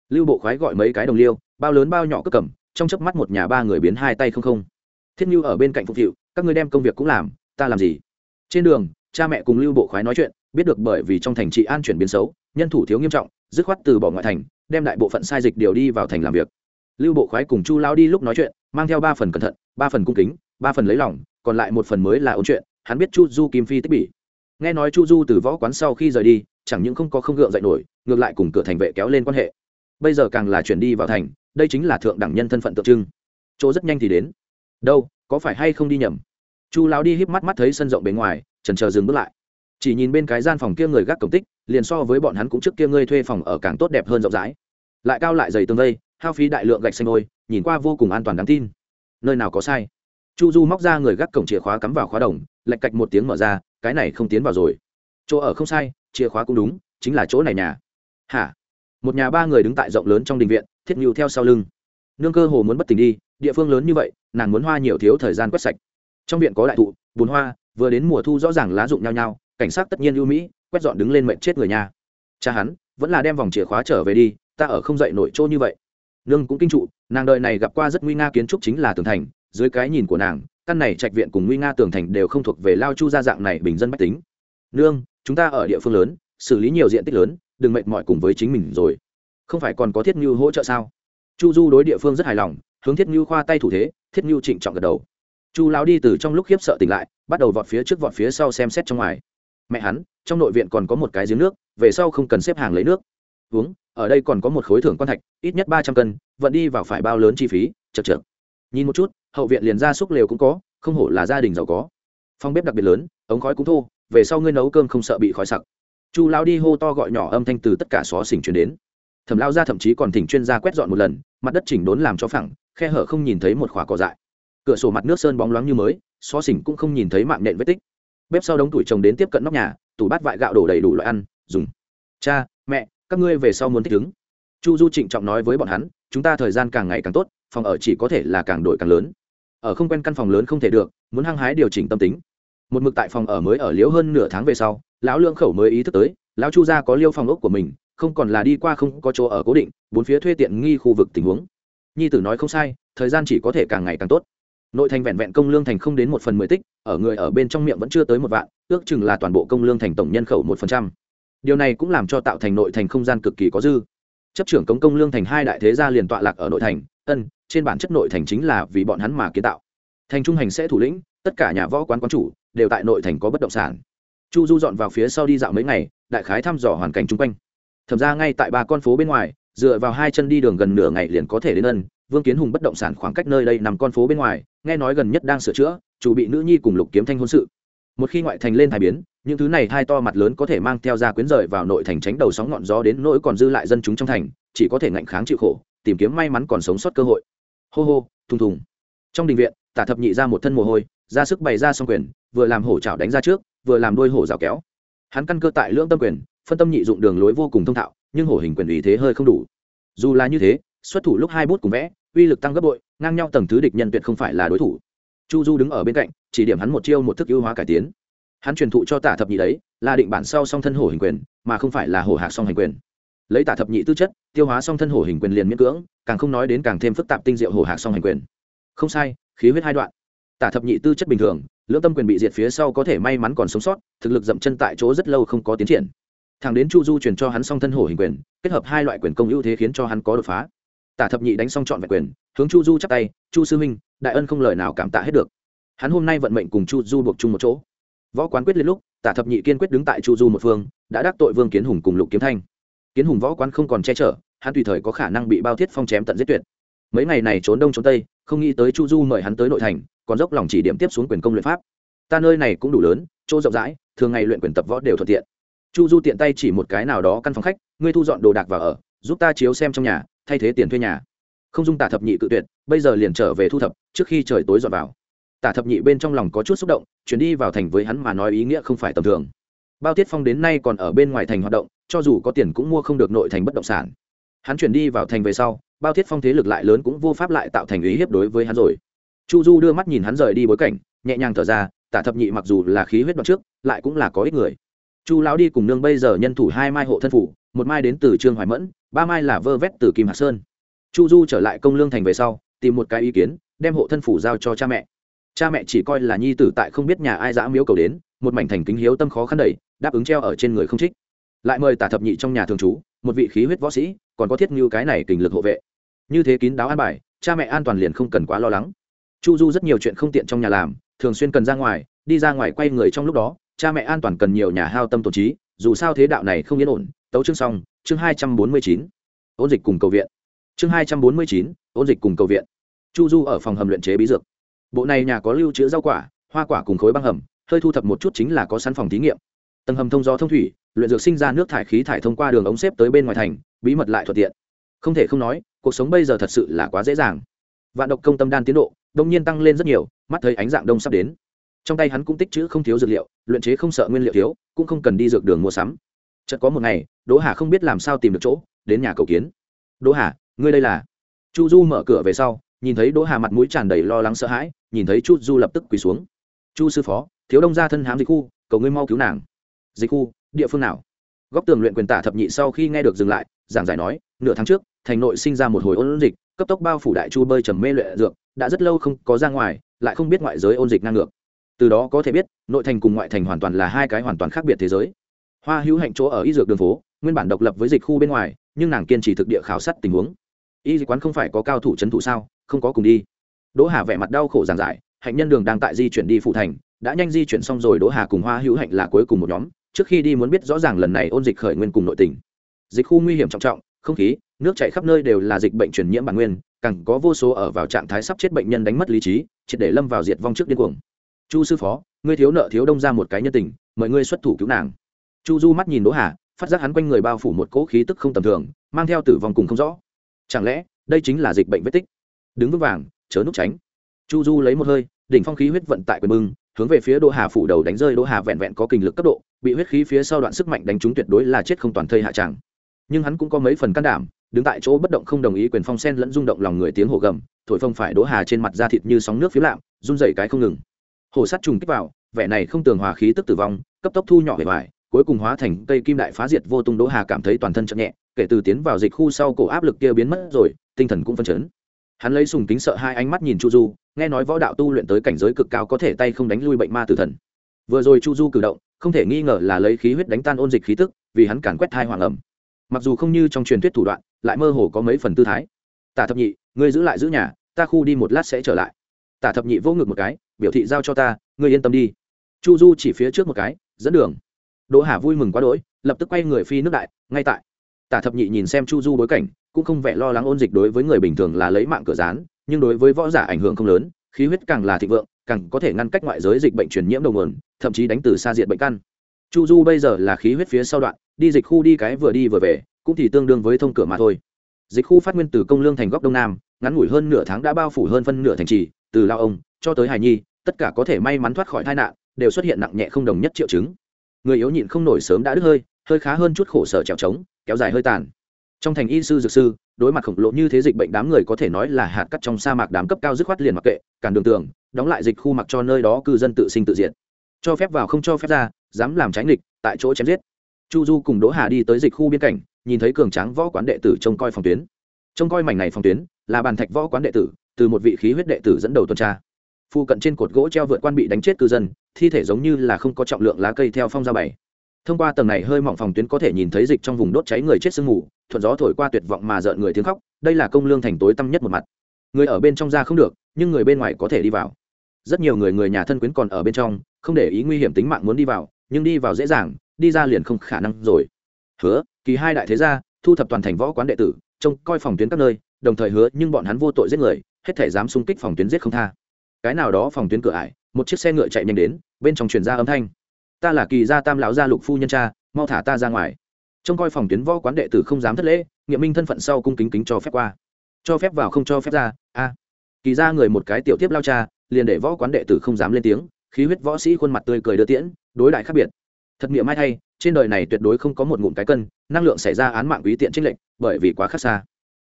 Speaker 1: Lưu bộ khoái gọi mấy cái đồng liêu, bao lớn bao nhỏ cất cầm, trong chớp mắt một nhà ba người biến hai tay không không. Thiết như ở bên cạnh phục vụ, các ngươi đem công việc cũng làm, ta làm gì? Trên đường, cha mẹ cùng lưu bộ khoái nói chuyện, biết được bởi vì trong thành trị an chuyển biến xấu, nhân thủ thiếu nghiêm trọng, dứt khoát từ bỏ ngoại thành, đem đại bộ phận sai dịch điều đi vào thành làm việc. Lưu bộ khoái cùng chu lao đi lúc nói chuyện mang theo ba phần cẩn thận, ba phần cung kính, ba phần lấy lòng, còn lại một phần mới là ôn chuyện, hắn biết chu du kim phi tích bỉ. Nghe nói chu du từ võ quán sau khi rời đi, chẳng những không có không gượng dậy nổi, ngược lại cùng cửa thành vệ kéo lên quan hệ. Bây giờ càng là chuyển đi vào thành, đây chính là thượng đẳng nhân thân phận tượng trưng. Chỗ rất nhanh thì đến. Đâu, có phải hay không đi nhầm? Chu lão đi híp mắt mắt thấy sân rộng bề ngoài trần chờ dừng bước lại. Chỉ nhìn bên cái gian phòng kia người gác cổng tích, liền so với bọn hắn cũng trước kia ngươi thuê phòng ở càng tốt đẹp hơn rộng rãi. Lại cao lại dày tường vây, hao phí đại lượng gạch xanh ôi nhìn qua vô cùng an toàn đáng tin. Nơi nào có sai. Chu du móc ra người gác cổng chìa khóa cắm vào khóa đồng, lạch cạch một tiếng mở ra, cái này không tiến vào rồi. Chỗ ở không sai, chìa khóa cũng đúng, chính là chỗ này nhà. Hả? Một nhà ba người đứng tại rộng lớn trong đình viện, thiết nhu theo sau lưng. Nương cơ hồ muốn bất tỉnh đi, địa phương lớn như vậy, nàng muốn hoa nhiều thiếu thời gian quét sạch. Trong viện có đại thụ, bùn hoa, vừa đến mùa thu rõ ràng lá rụng nhau nhau, cảnh sát tất nhiên ưu mỹ, quét dọn đứng lên mệnh chết người nhà. Cha hắn, vẫn là đem vòng chìa khóa trở về đi, ta ở không dậy nổi chỗ như vậy nương cũng kinh trụ, nàng đợi này gặp qua rất nguy nga kiến trúc chính là tường thành, dưới cái nhìn của nàng, căn này trạch viện cùng nguy nga tường thành đều không thuộc về lao chu gia dạng này bình dân bách tính. Nương, chúng ta ở địa phương lớn, xử lý nhiều diện tích lớn, đừng mệt mỏi cùng với chính mình rồi. Không phải còn có thiết như hỗ trợ sao? Chu du đối địa phương rất hài lòng, hướng thiết như khoa tay thủ thế, thiết như trịnh trọng gật đầu. Chu lão đi từ trong lúc khiếp sợ tỉnh lại, bắt đầu vọt phía trước vọt phía sau xem xét trong ngoài. Mẹ hắn, trong nội viện còn có một cái giếng nước, về sau không cần xếp hàng lấy nước. Uống ở đây còn có một khối thưởng quan thạch, ít nhất ba trăm cân, vận đi vào phải bao lớn chi phí, chật chật nhìn một chút, hậu viện liền ra xúc lều cũng có, không hổ là gia đình giàu có. Phòng bếp đặc biệt lớn, ống khói cũng thô, về sau ngươi nấu cơm không sợ bị khói sặc. Chu lao đi hô to gọi nhỏ âm thanh từ tất cả xó xỉnh chuyển đến. Thẩm lao ra thậm chí còn thỉnh chuyên gia quét dọn một lần, mặt đất chỉnh đốn làm cho phẳng, khe hở không nhìn thấy một khỏa cỏ dại. Cửa sổ mặt nước sơn bóng loáng như mới, xó xỉnh cũng không nhìn thấy mạng nện vết tích. Bếp sau đống tuổi chồng đến tiếp cận nóc nhà, tủ bát vại gạo đổ đầy đủ loại ăn, dùng. Cha, mẹ các ngươi về sau muốn thích ứng. Chu du trịnh trọng nói với bọn hắn, chúng ta thời gian càng ngày càng tốt, phòng ở chỉ có thể là càng đổi càng lớn. Ở không quen căn phòng lớn không thể được, muốn hăng hái điều chỉnh tâm tính. Một mực tại phòng ở mới ở liễu hơn nửa tháng về sau, lão lương khẩu mới ý thức tới, lão chu gia có liêu phòng ốc của mình, không còn là đi qua không có chỗ ở cố định, bốn phía thuê tiện nghi khu vực tình huống. Nhi tử nói không sai, thời gian chỉ có thể càng ngày càng tốt. Nội thành vẹn vẹn công lương thành không đến một phần mười tích, ở người ở bên trong miệng vẫn chưa tới một vạn, ước chừng là toàn bộ công lương thành tổng nhân khẩu một phần trăm điều này cũng làm cho tạo thành nội thành không gian cực kỳ có dư. Chấp trưởng công công lương thành hai đại thế gia liền tọa lạc ở nội thành, ân, trên bản chất nội thành chính là vì bọn hắn mà kiến tạo. Thành trung hành sẽ thủ lĩnh, tất cả nhà võ quán quán chủ đều tại nội thành có bất động sản. Chu du dọn vào phía sau đi dạo mấy ngày, đại khái thăm dò hoàn cảnh chung quanh. Thậm ra ngay tại ba con phố bên ngoài, dựa vào hai chân đi đường gần nửa ngày liền có thể đến ân. Vương kiến hùng bất động sản khoảng cách nơi đây nằm con phố bên ngoài, nghe nói gần nhất đang sửa chữa, chủ bị nữ nhi cùng lục kiếm thanh hôn sự. Một khi ngoại thành lên thái biến những thứ này hai to mặt lớn có thể mang theo ra quyến rời vào nội thành tránh đầu sóng ngọn gió đến nỗi còn dư lại dân chúng trong thành, chỉ có thể ngạnh kháng chịu khổ, tìm kiếm may mắn còn sống sót cơ hội. Hô hô, thùng thùng. Trong đình viện, tả thập nhị ra một thân mồ hôi, ra sức bày ra xong quyền, vừa làm hổ chảo đánh ra trước, vừa làm đôi hổ rào kéo. Hắn căn cơ tại lưỡng tâm quyền, phân tâm nhị dụng đường lối vô cùng thông thạo, nhưng hổ hình quyền ý thế hơi không đủ. Dù là như thế, xuất thủ lúc hai bút cùng vẽ, uy lực tăng gấp bội, ngang nhau tầng thứ địch nhân tuyệt không phải là đối thủ. Chu du đứng ở bên cạnh, chỉ điểm hắn một chiêu một thức ưu hóa cải tiến hắn truyền thụ cho tả thập nhị đấy, là định bản sau song thân hổ hình quyền, mà không phải là hổ hạc song hành quyền. Lấy tả thập nhị tư chất, tiêu hóa song thân hổ hình quyền liền miễn cưỡng, càng không nói đến càng thêm phức tạp tinh diệu hổ hạc song hành quyền. Không sai, khí huyết hai đoạn. Tả thập nhị tư chất bình thường, lưỡng tâm quyền bị diệt phía sau có thể may mắn còn sống sót, thực lực dậm chân tại chỗ rất lâu không có tiến triển. Thằng đến chu du truyền cho hắn song thân hổ hình quyền, kết hợp hai loại quyền công ưu thế khiến cho hắn có đột phá. Tả thập nhị đánh xong trọn vẹn quyền, hướng chu du chắp tay, chu sư minh đại ân không lời nào cảm tạ hết được. Hắn hôm nay vận mệnh cùng chu du buộc chung một chỗ võ quán quyết liệt lúc, tả thập nhị kiên quyết đứng tại chu du một phương, đã đắc tội vương kiến hùng cùng lục kiếm thanh. Kiến hùng võ quán không còn che chở, hắn tùy thời có khả năng bị bao thiết phong chém tận giết tuyệt. Mấy ngày này trốn đông trốn tây, không nghĩ tới chu du mời hắn tới nội thành, còn dốc lòng chỉ điểm tiếp xuống quyền công luyện pháp. Ta nơi này cũng đủ lớn, chỗ rộng rãi, thường ngày luyện quyền tập võ đều thuận tiện. Chu du tiện tay chỉ một cái nào đó căn phòng khách, ngươi thu dọn đồ đạc vào ở, giúp ta chiếu xem trong nhà, thay thế tiền thuê nhà. Không dung tả thập nhị cự tuyệt, bây giờ liền trở về thu thập, trước khi trời tối dọn vào. Tả thập nhị bên trong lòng có chút xúc động chuyển đi vào thành với hắn mà nói ý nghĩa không phải tầm thường. Bao tiết phong đến nay còn ở bên ngoài thành hoạt động, cho dù có tiền cũng mua không được nội thành bất động sản. Hắn chuyển đi vào thành về sau, bao thiết phong thế lực lại lớn cũng vô pháp lại tạo thành ý hiếp đối với hắn rồi. Chu du đưa mắt nhìn hắn rời đi bối cảnh, nhẹ nhàng thở ra, tả thập nhị mặc dù là khí huyết đoạn trước, lại cũng là có ít người. Chu lão đi cùng nương bây giờ nhân thủ hai mai hộ thân phủ, một mai đến từ trương hoài mẫn, ba mai là vơ vét từ kim hạc sơn. Chu du trở lại công lương thành về sau, tìm một cái ý kiến, đem hộ thân phủ giao cho cha mẹ cha mẹ chỉ coi là nhi tử tại không biết nhà ai dã miếu cầu đến, một mảnh thành kính hiếu tâm khó khăn đầy, đáp ứng treo ở trên người không trích. Lại mời tả thập nhị trong nhà thường trú, một vị khí huyết võ sĩ, còn có thiết như cái này kình lực hộ vệ. Như thế kín đáo an bài, cha mẹ an toàn liền không cần quá lo lắng. Chu du rất nhiều chuyện không tiện trong nhà làm, thường xuyên cần ra ngoài, đi ra ngoài quay người trong lúc đó, cha mẹ an toàn cần nhiều nhà hao tâm tổn trí, dù sao thế đạo này không yên ổn. Tấu chương xong, chương hai trăm bốn mươi chín. Ôn dịch cùng cầu viện. Chương hai trăm bốn mươi chín, ôn dịch cùng cầu viện. Chu du ở phòng hầm luyện chế bí dược bộ này nhà có lưu trữ rau quả, hoa quả cùng khối băng hầm, hơi thu thập một chút chính là có sẵn phòng thí nghiệm. Tầng hầm thông gió thông thủy, luyện dược sinh ra nước thải khí thải thông qua đường ống xếp tới bên ngoài thành, bí mật lại thuận tiện. Không thể không nói, cuộc sống bây giờ thật sự là quá dễ dàng. Vạn độc công tâm đan tiến độ, đông nhiên tăng lên rất nhiều, mắt thấy ánh dạng đông sắp đến. Trong tay hắn cũng tích chữ không thiếu dược liệu, luyện chế không sợ nguyên liệu thiếu, cũng không cần đi dược đường mua sắm. Chợt có một ngày, đỗ hà không biết làm sao tìm được chỗ, đến nhà cầu kiến. Đỗ hà, ngươi đây là? Chu du mở cửa về sau nhìn thấy đỗ hà mặt mũi tràn đầy lo lắng sợ hãi, nhìn thấy chu du lập tức quỳ xuống. Chu sư phó, thiếu đông gia thân hám dịch khu, cầu ngươi mau cứu nàng. Dịch khu, địa phương nào? Góc tường luyện quyền tả thập nhị sau khi nghe được dừng lại, giảng giải nói, nửa tháng trước, thành nội sinh ra một hồi ôn dịch, cấp tốc bao phủ đại chu bơi trầm mê luyện dược, đã rất lâu không có ra ngoài, lại không biết ngoại giới ôn dịch ngang ngược. Từ đó có thể biết, nội thành cùng ngoại thành hoàn toàn là hai cái hoàn toàn khác biệt thế giới. Hoa hữu hạnh chỗ ở y dược đường phố, nguyên bản độc lập với dịch khu bên ngoài, nhưng nàng kiên trì thực địa khảo sát tình huống. Y dịch quán không phải có cao thủ c thủ sao? Không có cùng đi. Đỗ hà vẻ mặt đau khổ giảng giải, hạnh nhân đường đang tại di chuyển đi phụ thành, đã nhanh di chuyển xong rồi đỗ hà cùng hoa hữu hạnh là cuối cùng một nhóm, trước khi đi muốn biết rõ ràng lần này ôn dịch khởi nguyên cùng nội tình. Dịch khu nguy hiểm trọng trọng, không khí, nước chảy khắp nơi đều là dịch bệnh truyền nhiễm bản nguyên, càng có vô số ở vào trạng thái sắp chết bệnh nhân đánh mất lý trí, triệt để lâm vào diệt vong trước điên cuồng. Chu sư phó, ngươi thiếu nợ thiếu đông ra một cái nhân tình, mời ngươi xuất thủ cứu nàng. Chu du mắt nhìn đỗ hà, phát giác hắn quanh người bao phủ một cỗ khí tức không tầm thường, mang theo tử vong cùng không rõ. Chẳng lẽ, đây chính là dịch bệnh vết tích? Đứng vững vàng, chớ núp tránh. Chu du lấy một hơi, đỉnh phong khí huyết vận tại quyền bưng, hướng về phía đỗ hà phủ đầu đánh rơi, đỗ hà vẹn vẹn có kinh lực cấp độ, bị huyết khí phía sau đoạn sức mạnh đánh trúng tuyệt đối là chết không toàn thây hạ tràng nhưng hắn cũng có mấy phần can đảm, đứng tại chỗ bất động không đồng ý quyền phong sen lẫn rung động lòng người tiếng hổ gầm, thổi phong phải đỗ hà trên mặt da thịt như sóng nước phiếu lạm, run dày cái không ngừng. Hổ sắt trùng kích vào, vẻ này không tường hòa khí tức tử vong, cấp tốc thu nhỏ về vải cuối cùng hóa thành cây kim đại phá diệt vô tung đỗ hà cảm thấy toàn thân chậm nhẹ, kể từ tiến vào dịch khu sau cổ áp lực kia biến mất rồi, tinh thần cũng phân chấn hắn lấy sùng kính sợ hai ánh mắt nhìn chu du, nghe nói võ đạo tu luyện tới cảnh giới cực cao có thể tay không đánh lui bệnh ma tử thần. Vừa rồi chu du cử động, không thể nghi ngờ là lấy khí huyết đánh tan ôn dịch khí tức, vì hắn càn quét thai hoàng ẩm. Mặc dù không như trong truyền thuyết thủ đoạn, lại mơ hồ có mấy phần tư thái. Tả thập nhị, ngươi giữ lại giữ nhà, ta khu đi một lát sẽ trở lại. Tả thập nhị vô ngực một cái, biểu thị giao cho ta, ngươi yên tâm đi. Chu du chỉ phía trước một cái, dẫn đường. Đỗ hà vui mừng quá đỗi, lập tức quay người phi nước đại, ngay tại. Tả thập nhị nhìn xem chu du bối cảnh cũng không vẻ lo lắng ôn dịch đối với người bình thường là lấy mạng cửa rán nhưng đối với võ giả ảnh hưởng không lớn, khí huyết càng là thịnh vượng, càng có thể ngăn cách ngoại giới dịch bệnh truyền nhiễm đầu nguồn, thậm chí đánh từ xa diện bệnh căn. Chu du bây giờ là khí huyết phía sau đoạn, đi dịch khu đi cái vừa đi vừa về, cũng thì tương đương với thông cửa mà thôi. Dịch khu phát nguyên từ công lương thành góc đông nam, ngắn ngủi hơn nửa tháng đã bao phủ hơn phân nửa thành trì, từ lao ông cho tới hài nhi, tất cả có thể may mắn thoát khỏi tai nạn, đều xuất hiện nặng nhẹ không đồng nhất triệu chứng. Người yếu nhịn không nổi sớm đã đứt hơi hơi khá hơn chút khổ sở trèo trống, kéo dài hơi tàn trong thành y sư dược sư, đối mặt khổng lồ như thế dịch bệnh đám người có thể nói là hạt cắt trong sa mạc đám cấp cao dứt khoát liền mặc kệ, cản đường tường, đóng lại dịch khu mặc cho nơi đó cư dân tự sinh tự diệt. Cho phép vào không cho phép ra, dám làm tránh địch tại chỗ chém giết. Chu du cùng đỗ hà đi tới dịch khu biên cảnh, nhìn thấy cường tráng võ quán đệ tử trông coi phòng tuyến. Trông coi mảnh này phòng tuyến, là bàn thạch võ quán đệ tử, từ một vị khí huyết đệ tử dẫn đầu tuần tra. Phu cận trên cột gỗ treo vượt quan bị đánh chết cư dân, thi thể giống như là không có trọng lượng lá cây theo phong ra bảy thông qua tầng này hơi mỏng phòng tuyến có thể nhìn thấy dịch trong vùng đốt cháy người chết sương mù, thuận gió thổi qua tuyệt vọng mà rợn người tiếng khóc, đây là công lương thành tối tăm nhất một mặt. Người ở bên trong ra không được, nhưng người bên ngoài có thể đi vào. Rất nhiều người người nhà thân quyến còn ở bên trong, không để ý nguy hiểm tính mạng muốn đi vào, nhưng đi vào dễ dàng, đi ra liền không khả năng rồi. Hứa, kỳ hai đại thế gia, thu thập toàn thành võ quán đệ tử, trông coi phòng tuyến các nơi, đồng thời hứa nhưng bọn hắn vô tội giết người, hết thể dám xung kích phòng tuyến giết không tha. Cái nào đó phòng tuyến cửa ải, một chiếc xe ngựa chạy nhanh đến, bên trong truyền ra âm thanh ta là kỳ gia tam lão gia lục phu nhân cha, mau thả ta ra ngoài. Trông coi phòng tuyến võ quán đệ tử không dám thất lễ, nghiệm minh thân phận sau cung kính kính cho phép qua. Cho phép vào không cho phép ra, a. Kỳ ra người một cái tiểu tiếp lao cha, liền để võ quán đệ tử không dám lên tiếng, khí huyết võ sĩ khuôn mặt tươi cười đưa tiễn, đối đại khác biệt. Thật miệng mai thay, trên đời này tuyệt đối không có một ngụm cái cân, năng lượng xảy ra án mạng quý tiện trích lệnh bởi vì quá khác xa.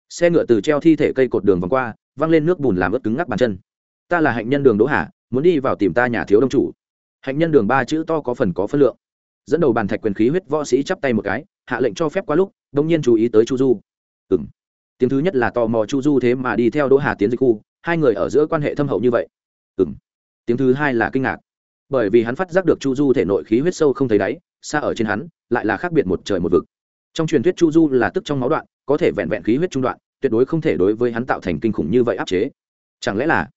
Speaker 1: Xe ngựa từ treo thi thể cây cột đường vòng qua, văng lên nước bùn làm ướt cứng ngắc bàn chân. Ta là hạnh nhân đường đỗ hà, muốn đi vào tìm ta nhà thiếu đông chủ hạnh nhân đường ba chữ to có phần có phân lượng. Dẫn đầu bàn thạch quyền khí huyết võ sĩ chắp tay một cái, hạ lệnh cho phép qua lúc, đông nhiên chú ý tới chu du. Ừ m tiếng thứ nhất là tò mò chu du thế mà đi theo đỗ hà tiến dịch khu, hai người ở giữa quan hệ thâm hậu như vậy. Ừ m tiếng thứ hai là kinh ngạc. Bởi vì hắn phát giác được chu du thể nội khí huyết sâu không thấy đáy, xa ở trên hắn, lại là khác biệt một trời một vực. Trong truyền thuyết chu du là tức trong máu đoạn, có thể vẹn vẹn khí huyết trung đoạn, tuyệt đối không thể đối với hắn tạo thành kinh khủng như vậy áp chế. Chẳng lẽ là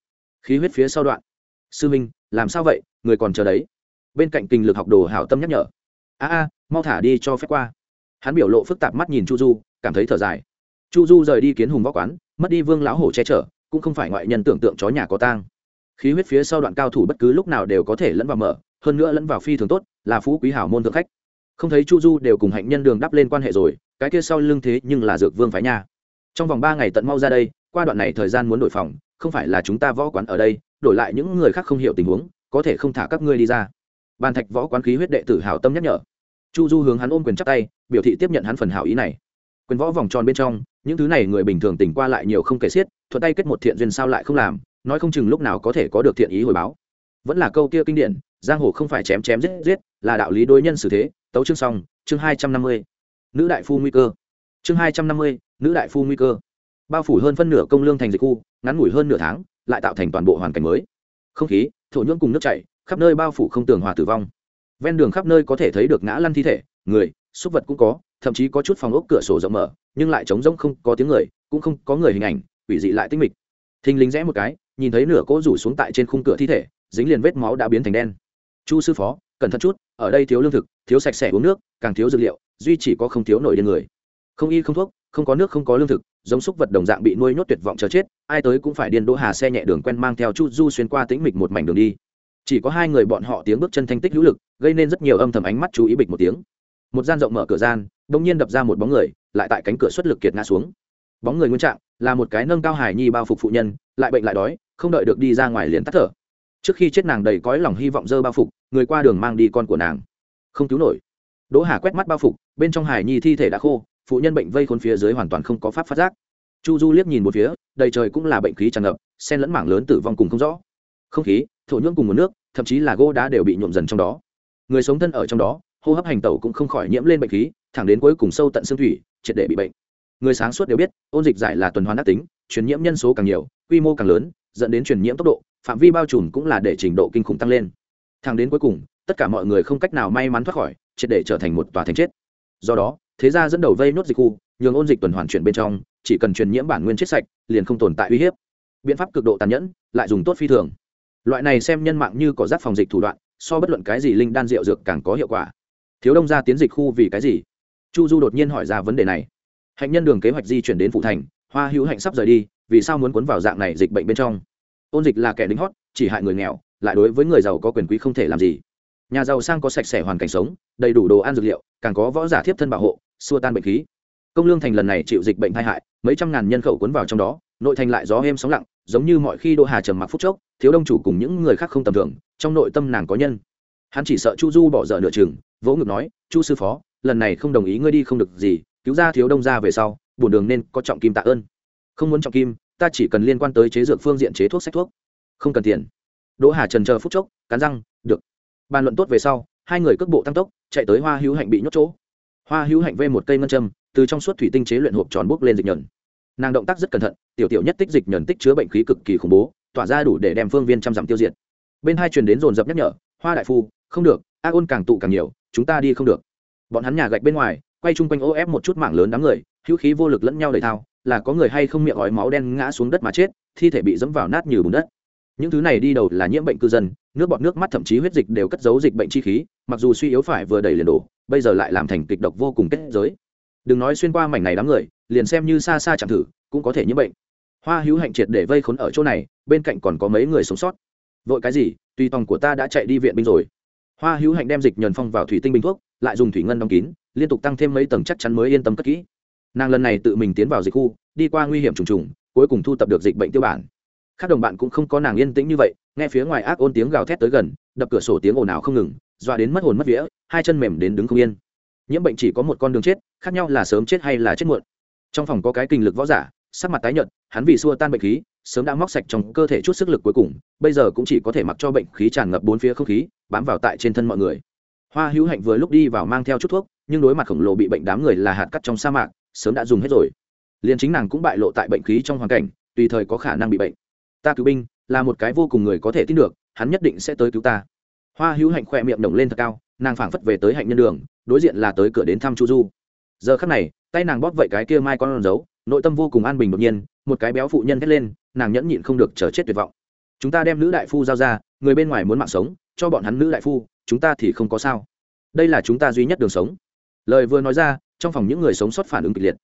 Speaker 1: khí huyết phía sau đoạn? Sư minh làm sao vậy, người còn chờ đấy. Bên cạnh kinh lực học đồ hảo tâm nhắc nhở. A a, mau thả đi cho phép qua. Hắn biểu lộ phức tạp mắt nhìn chu du, cảm thấy thở dài. Chu du rời đi kiến hùng võ quán, mất đi vương lão hổ che chở, cũng không phải ngoại nhân tưởng tượng chó nhà có tang. Khí huyết phía sau đoạn cao thủ bất cứ lúc nào đều có thể lẫn vào mở, hơn nữa lẫn vào phi thường tốt, là phú quý hảo môn thượng khách. Không thấy chu du đều cùng hạnh nhân đường đắp lên quan hệ rồi, cái kia sau lưng thế nhưng là dược vương phái nha. Trong vòng ba ngày tận mau ra đây, qua đoạn này thời gian muốn đổi phòng không phải là chúng ta võ quán ở đây, đổi lại những người khác không hiểu tình huống, có thể không thả các ngươi đi ra. Bàn thạch võ quán khí huyết đệ tử hảo tâm nhắc nhở. Chu du hướng hắn ôm quyền chắc tay, biểu thị tiếp nhận hắn phần hảo ý này. Quyền võ vòng tròn bên trong, những thứ này người bình thường tỉnh qua lại nhiều không kể xiết, thuận tay kết một thiện duyên sao lại không làm, nói không chừng lúc nào có thể có được thiện ý hồi báo. Vẫn là câu kia kinh điển, giang hồ không phải chém chém giết giết, là đạo lý đối nhân xử thế. Tấu chương xong, chương hai trăm năm mươi. Nữ đại phu nguy cơ. Chương hai trăm năm mươi, nữ đại phu nguy cơ bao phủ hơn phân nửa công lương thành dịch khu, ngắn ngủi hơn nửa tháng, lại tạo thành toàn bộ hoàn cảnh mới. Không khí, thổ nhưỡng cùng nước chảy, khắp nơi bao phủ không tường hòa tử vong. Ven đường khắp nơi có thể thấy được ngã lăn thi thể, người, súc vật cũng có, thậm chí có chút phòng ốc cửa sổ rộng mở, nhưng lại trống rỗng không có tiếng người, cũng không có người hình ảnh, quỷ dị lại tinh mịch. Thình lính rẽ một cái, nhìn thấy nửa cỗ rủ xuống tại trên khung cửa thi thể, dính liền vết máu đã biến thành đen. Chu sư phó, cẩn thận chút, ở đây thiếu lương thực, thiếu sạch sẽ uống nước, càng thiếu dược liệu, duy chỉ có không thiếu nổi điên người. Không y không thuốc, không có nước, không có lương thực giống súc vật đồng dạng bị nuôi nhốt tuyệt vọng chờ chết, ai tới cũng phải điên đỗ hà xe nhẹ đường quen mang theo chu du xuyên qua tĩnh mịch một mảnh đường đi. Chỉ có hai người bọn họ tiếng bước chân thanh tích hữu lực, gây nên rất nhiều âm thầm ánh mắt chú ý bịch một tiếng. Một gian rộng mở cửa gian đông nhiên đập ra một bóng người, lại tại cánh cửa xuất lực kiệt ngã xuống. Bóng người nguyên trạng, là một cái nâng cao hải nhi bao phục phụ nhân, lại bệnh lại đói, không đợi được đi ra ngoài liền tắt thở. Trước khi chết nàng đầy cõi lòng hy vọng dơ bao phục, người qua đường mang đi con của nàng. Không cứu nổi. Đỗ hà quét mắt bao phục, bên trong hải nhi thi thể đã khô phụ nhân bệnh vây khốn phía dưới hoàn toàn không có pháp phát giác. Chu du liếc nhìn một phía, đầy trời cũng là bệnh khí tràn ngập, sen lẫn mảng lớn tử vong cùng không rõ. Không khí, thổ nhưỡng cùng nguồn nước, thậm chí là gỗ đá đều bị nhuộm dần trong đó. Người sống thân ở trong đó, hô hấp hành tẩu cũng không khỏi nhiễm lên bệnh khí, thẳng đến cuối cùng sâu tận xương thủy, triệt để bị bệnh. Người sáng suốt đều biết, ôn dịch giải là tuần hoàn ác tính, truyền nhiễm nhân số càng nhiều, quy mô càng lớn, dẫn đến truyền nhiễm tốc độ, phạm vi bao trùm cũng là để trình độ kinh khủng tăng lên. Thẳng đến cuối cùng, tất cả mọi người không cách nào may mắn thoát khỏi, triệt để trở thành một tòa thành chết. Do đó thế gia dẫn đầu vây nốt dịch khu, nhường ôn dịch tuần hoàn chuyển bên trong, chỉ cần truyền nhiễm bản nguyên chết sạch, liền không tồn tại uy hiếp. Biện pháp cực độ tàn nhẫn, lại dùng tốt phi thường. Loại này xem nhân mạng như có rác phòng dịch thủ đoạn, so bất luận cái gì linh đan rượu dược càng có hiệu quả. Thiếu đông ra tiến dịch khu vì cái gì? Chu du đột nhiên hỏi ra vấn đề này. Hạnh nhân đường kế hoạch di chuyển đến phụ thành, hoa hữu hạnh sắp rời đi, vì sao muốn cuốn vào dạng này dịch bệnh bên trong? Ôn dịch là kẻ lính hót, chỉ hại người nghèo, lại đối với người giàu có quyền quý không thể làm gì. Nhà giàu sang có sạch sẽ hoàn cảnh sống, đầy đủ đồ ăn dược liệu, càng có võ giả thiếp thân bảo hộ xua tan bệnh khí. Công lương thành lần này chịu dịch bệnh tai hại, mấy trăm ngàn nhân khẩu cuốn vào trong đó, nội thành lại gió êm sóng lặng, giống như mọi khi đỗ hà trầm mặc phút chốc, thiếu đông chủ cùng những người khác không tầm thường, trong nội tâm nàng có nhân. Hắn chỉ sợ chu du bỏ dở nửa chừng, vỗ ngực nói, chu sư phó, lần này không đồng ý ngươi đi không được gì, cứu ra thiếu đông ra về sau, bổn đường nên có trọng kim tạ ơn. Không muốn trọng kim, ta chỉ cần liên quan tới chế dược phương diện chế thuốc sách thuốc. Không cần tiền. Đỗ hà trần chờ phút chốc, cắn răng, được. Bàn luận tốt về sau, hai người cước bộ tăng tốc, chạy tới hoa hữu hạnh bị nhốt chỗ hoa hữu hạnh vê một cây ngân châm, từ trong suốt thủy tinh chế luyện hộp tròn bốc lên dịch nhẫn. Nàng động tác rất cẩn thận, tiểu tiểu nhất tích dịch nhẫn tích chứa bệnh khí cực kỳ khủng bố, tỏa ra đủ để đem phương viên trăm dặm tiêu diệt. Bên hai truyền đến dồn dập nhắc nhở, hoa đại phu, không được ác ôn càng tụ càng nhiều, chúng ta đi không được. Bọn hắn nhà gạch bên ngoài, quay chung quanh ô ép một chút mảng lớn đám người, hữu khí vô lực lẫn nhau đầy thao, là có người hay không miệng ói máu đen ngã xuống đất mà chết, thi thể bị dẫm vào nát như bùn đất những thứ này đi đầu là nhiễm bệnh cư dân, nước bọt nước mắt thậm chí huyết dịch đều cất giấu dịch bệnh chi khí, mặc dù suy yếu phải vừa đẩy liền đổ, bây giờ lại làm thành kịch độc vô cùng kết giới. Đừng nói xuyên qua mảnh này đám người, liền xem như xa xa chẳng thử, cũng có thể nhiễm bệnh. Hoa hữu hạnh triệt để vây khốn ở chỗ này, bên cạnh còn có mấy người sống sót. Vội cái gì? Tùy tòng của ta đã chạy đi viện binh rồi. Hoa hữu hạnh đem dịch nhờn phong vào thủy tinh bình thuốc, lại dùng thủy ngân đóng kín, liên tục tăng thêm mấy tầng chắc chắn mới yên tâm cất kỹ. Nàng lần này tự mình tiến vào dịch khu, đi qua nguy hiểm trùng trùng, cuối cùng thu tập được dịch bệnh tiêu bản các đồng bạn cũng không có nàng yên tĩnh như vậy, nghe phía ngoài ác ôn tiếng gào thét tới gần, đập cửa sổ tiếng ồn ào không ngừng, dọa đến mất hồn mất vía, hai chân mềm đến đứng không yên. Nhiễm bệnh chỉ có một con đường chết, khác nhau là sớm chết hay là chết muộn. Trong phòng có cái kinh lực võ giả, sắc mặt tái nhợt, hắn vì xua tan bệnh khí, sớm đã móc sạch trong cơ thể chút sức lực cuối cùng, bây giờ cũng chỉ có thể mặc cho bệnh khí tràn ngập bốn phía không khí, bám vào tại trên thân mọi người. Hoa hữu hạnh vừa lúc đi vào mang theo chút thuốc, nhưng đối mặt khổng lồ bị bệnh đám người là hạt cắt trong sa mạc, sớm đã dùng hết rồi. Liền chính nàng cũng bại lộ tại bệnh khí trong hoàn cảnh, tùy thời có khả năng bị bệnh ta cứu binh là một cái vô cùng người có thể tin được, hắn nhất định sẽ tới cứu ta. Hoa hữu hạnh khoe miệng nồng lên thật cao, nàng phảng phất về tới hạnh nhân đường, đối diện là tới cửa đến thăm chu du. Giờ khắc này, tay nàng bóp vậy cái kia mai con giấu, nội tâm vô cùng an bình đột nhiên, một cái béo phụ nhân thét lên, nàng nhẫn nhịn không được chờ chết tuyệt vọng. Chúng ta đem nữ đại phu giao ra, người bên ngoài muốn mạng sống, cho bọn hắn nữ đại phu, chúng ta thì không có sao. Đây là chúng ta duy nhất đường sống. Lời vừa nói ra, trong phòng những người sống sót phản ứng kịch liệt.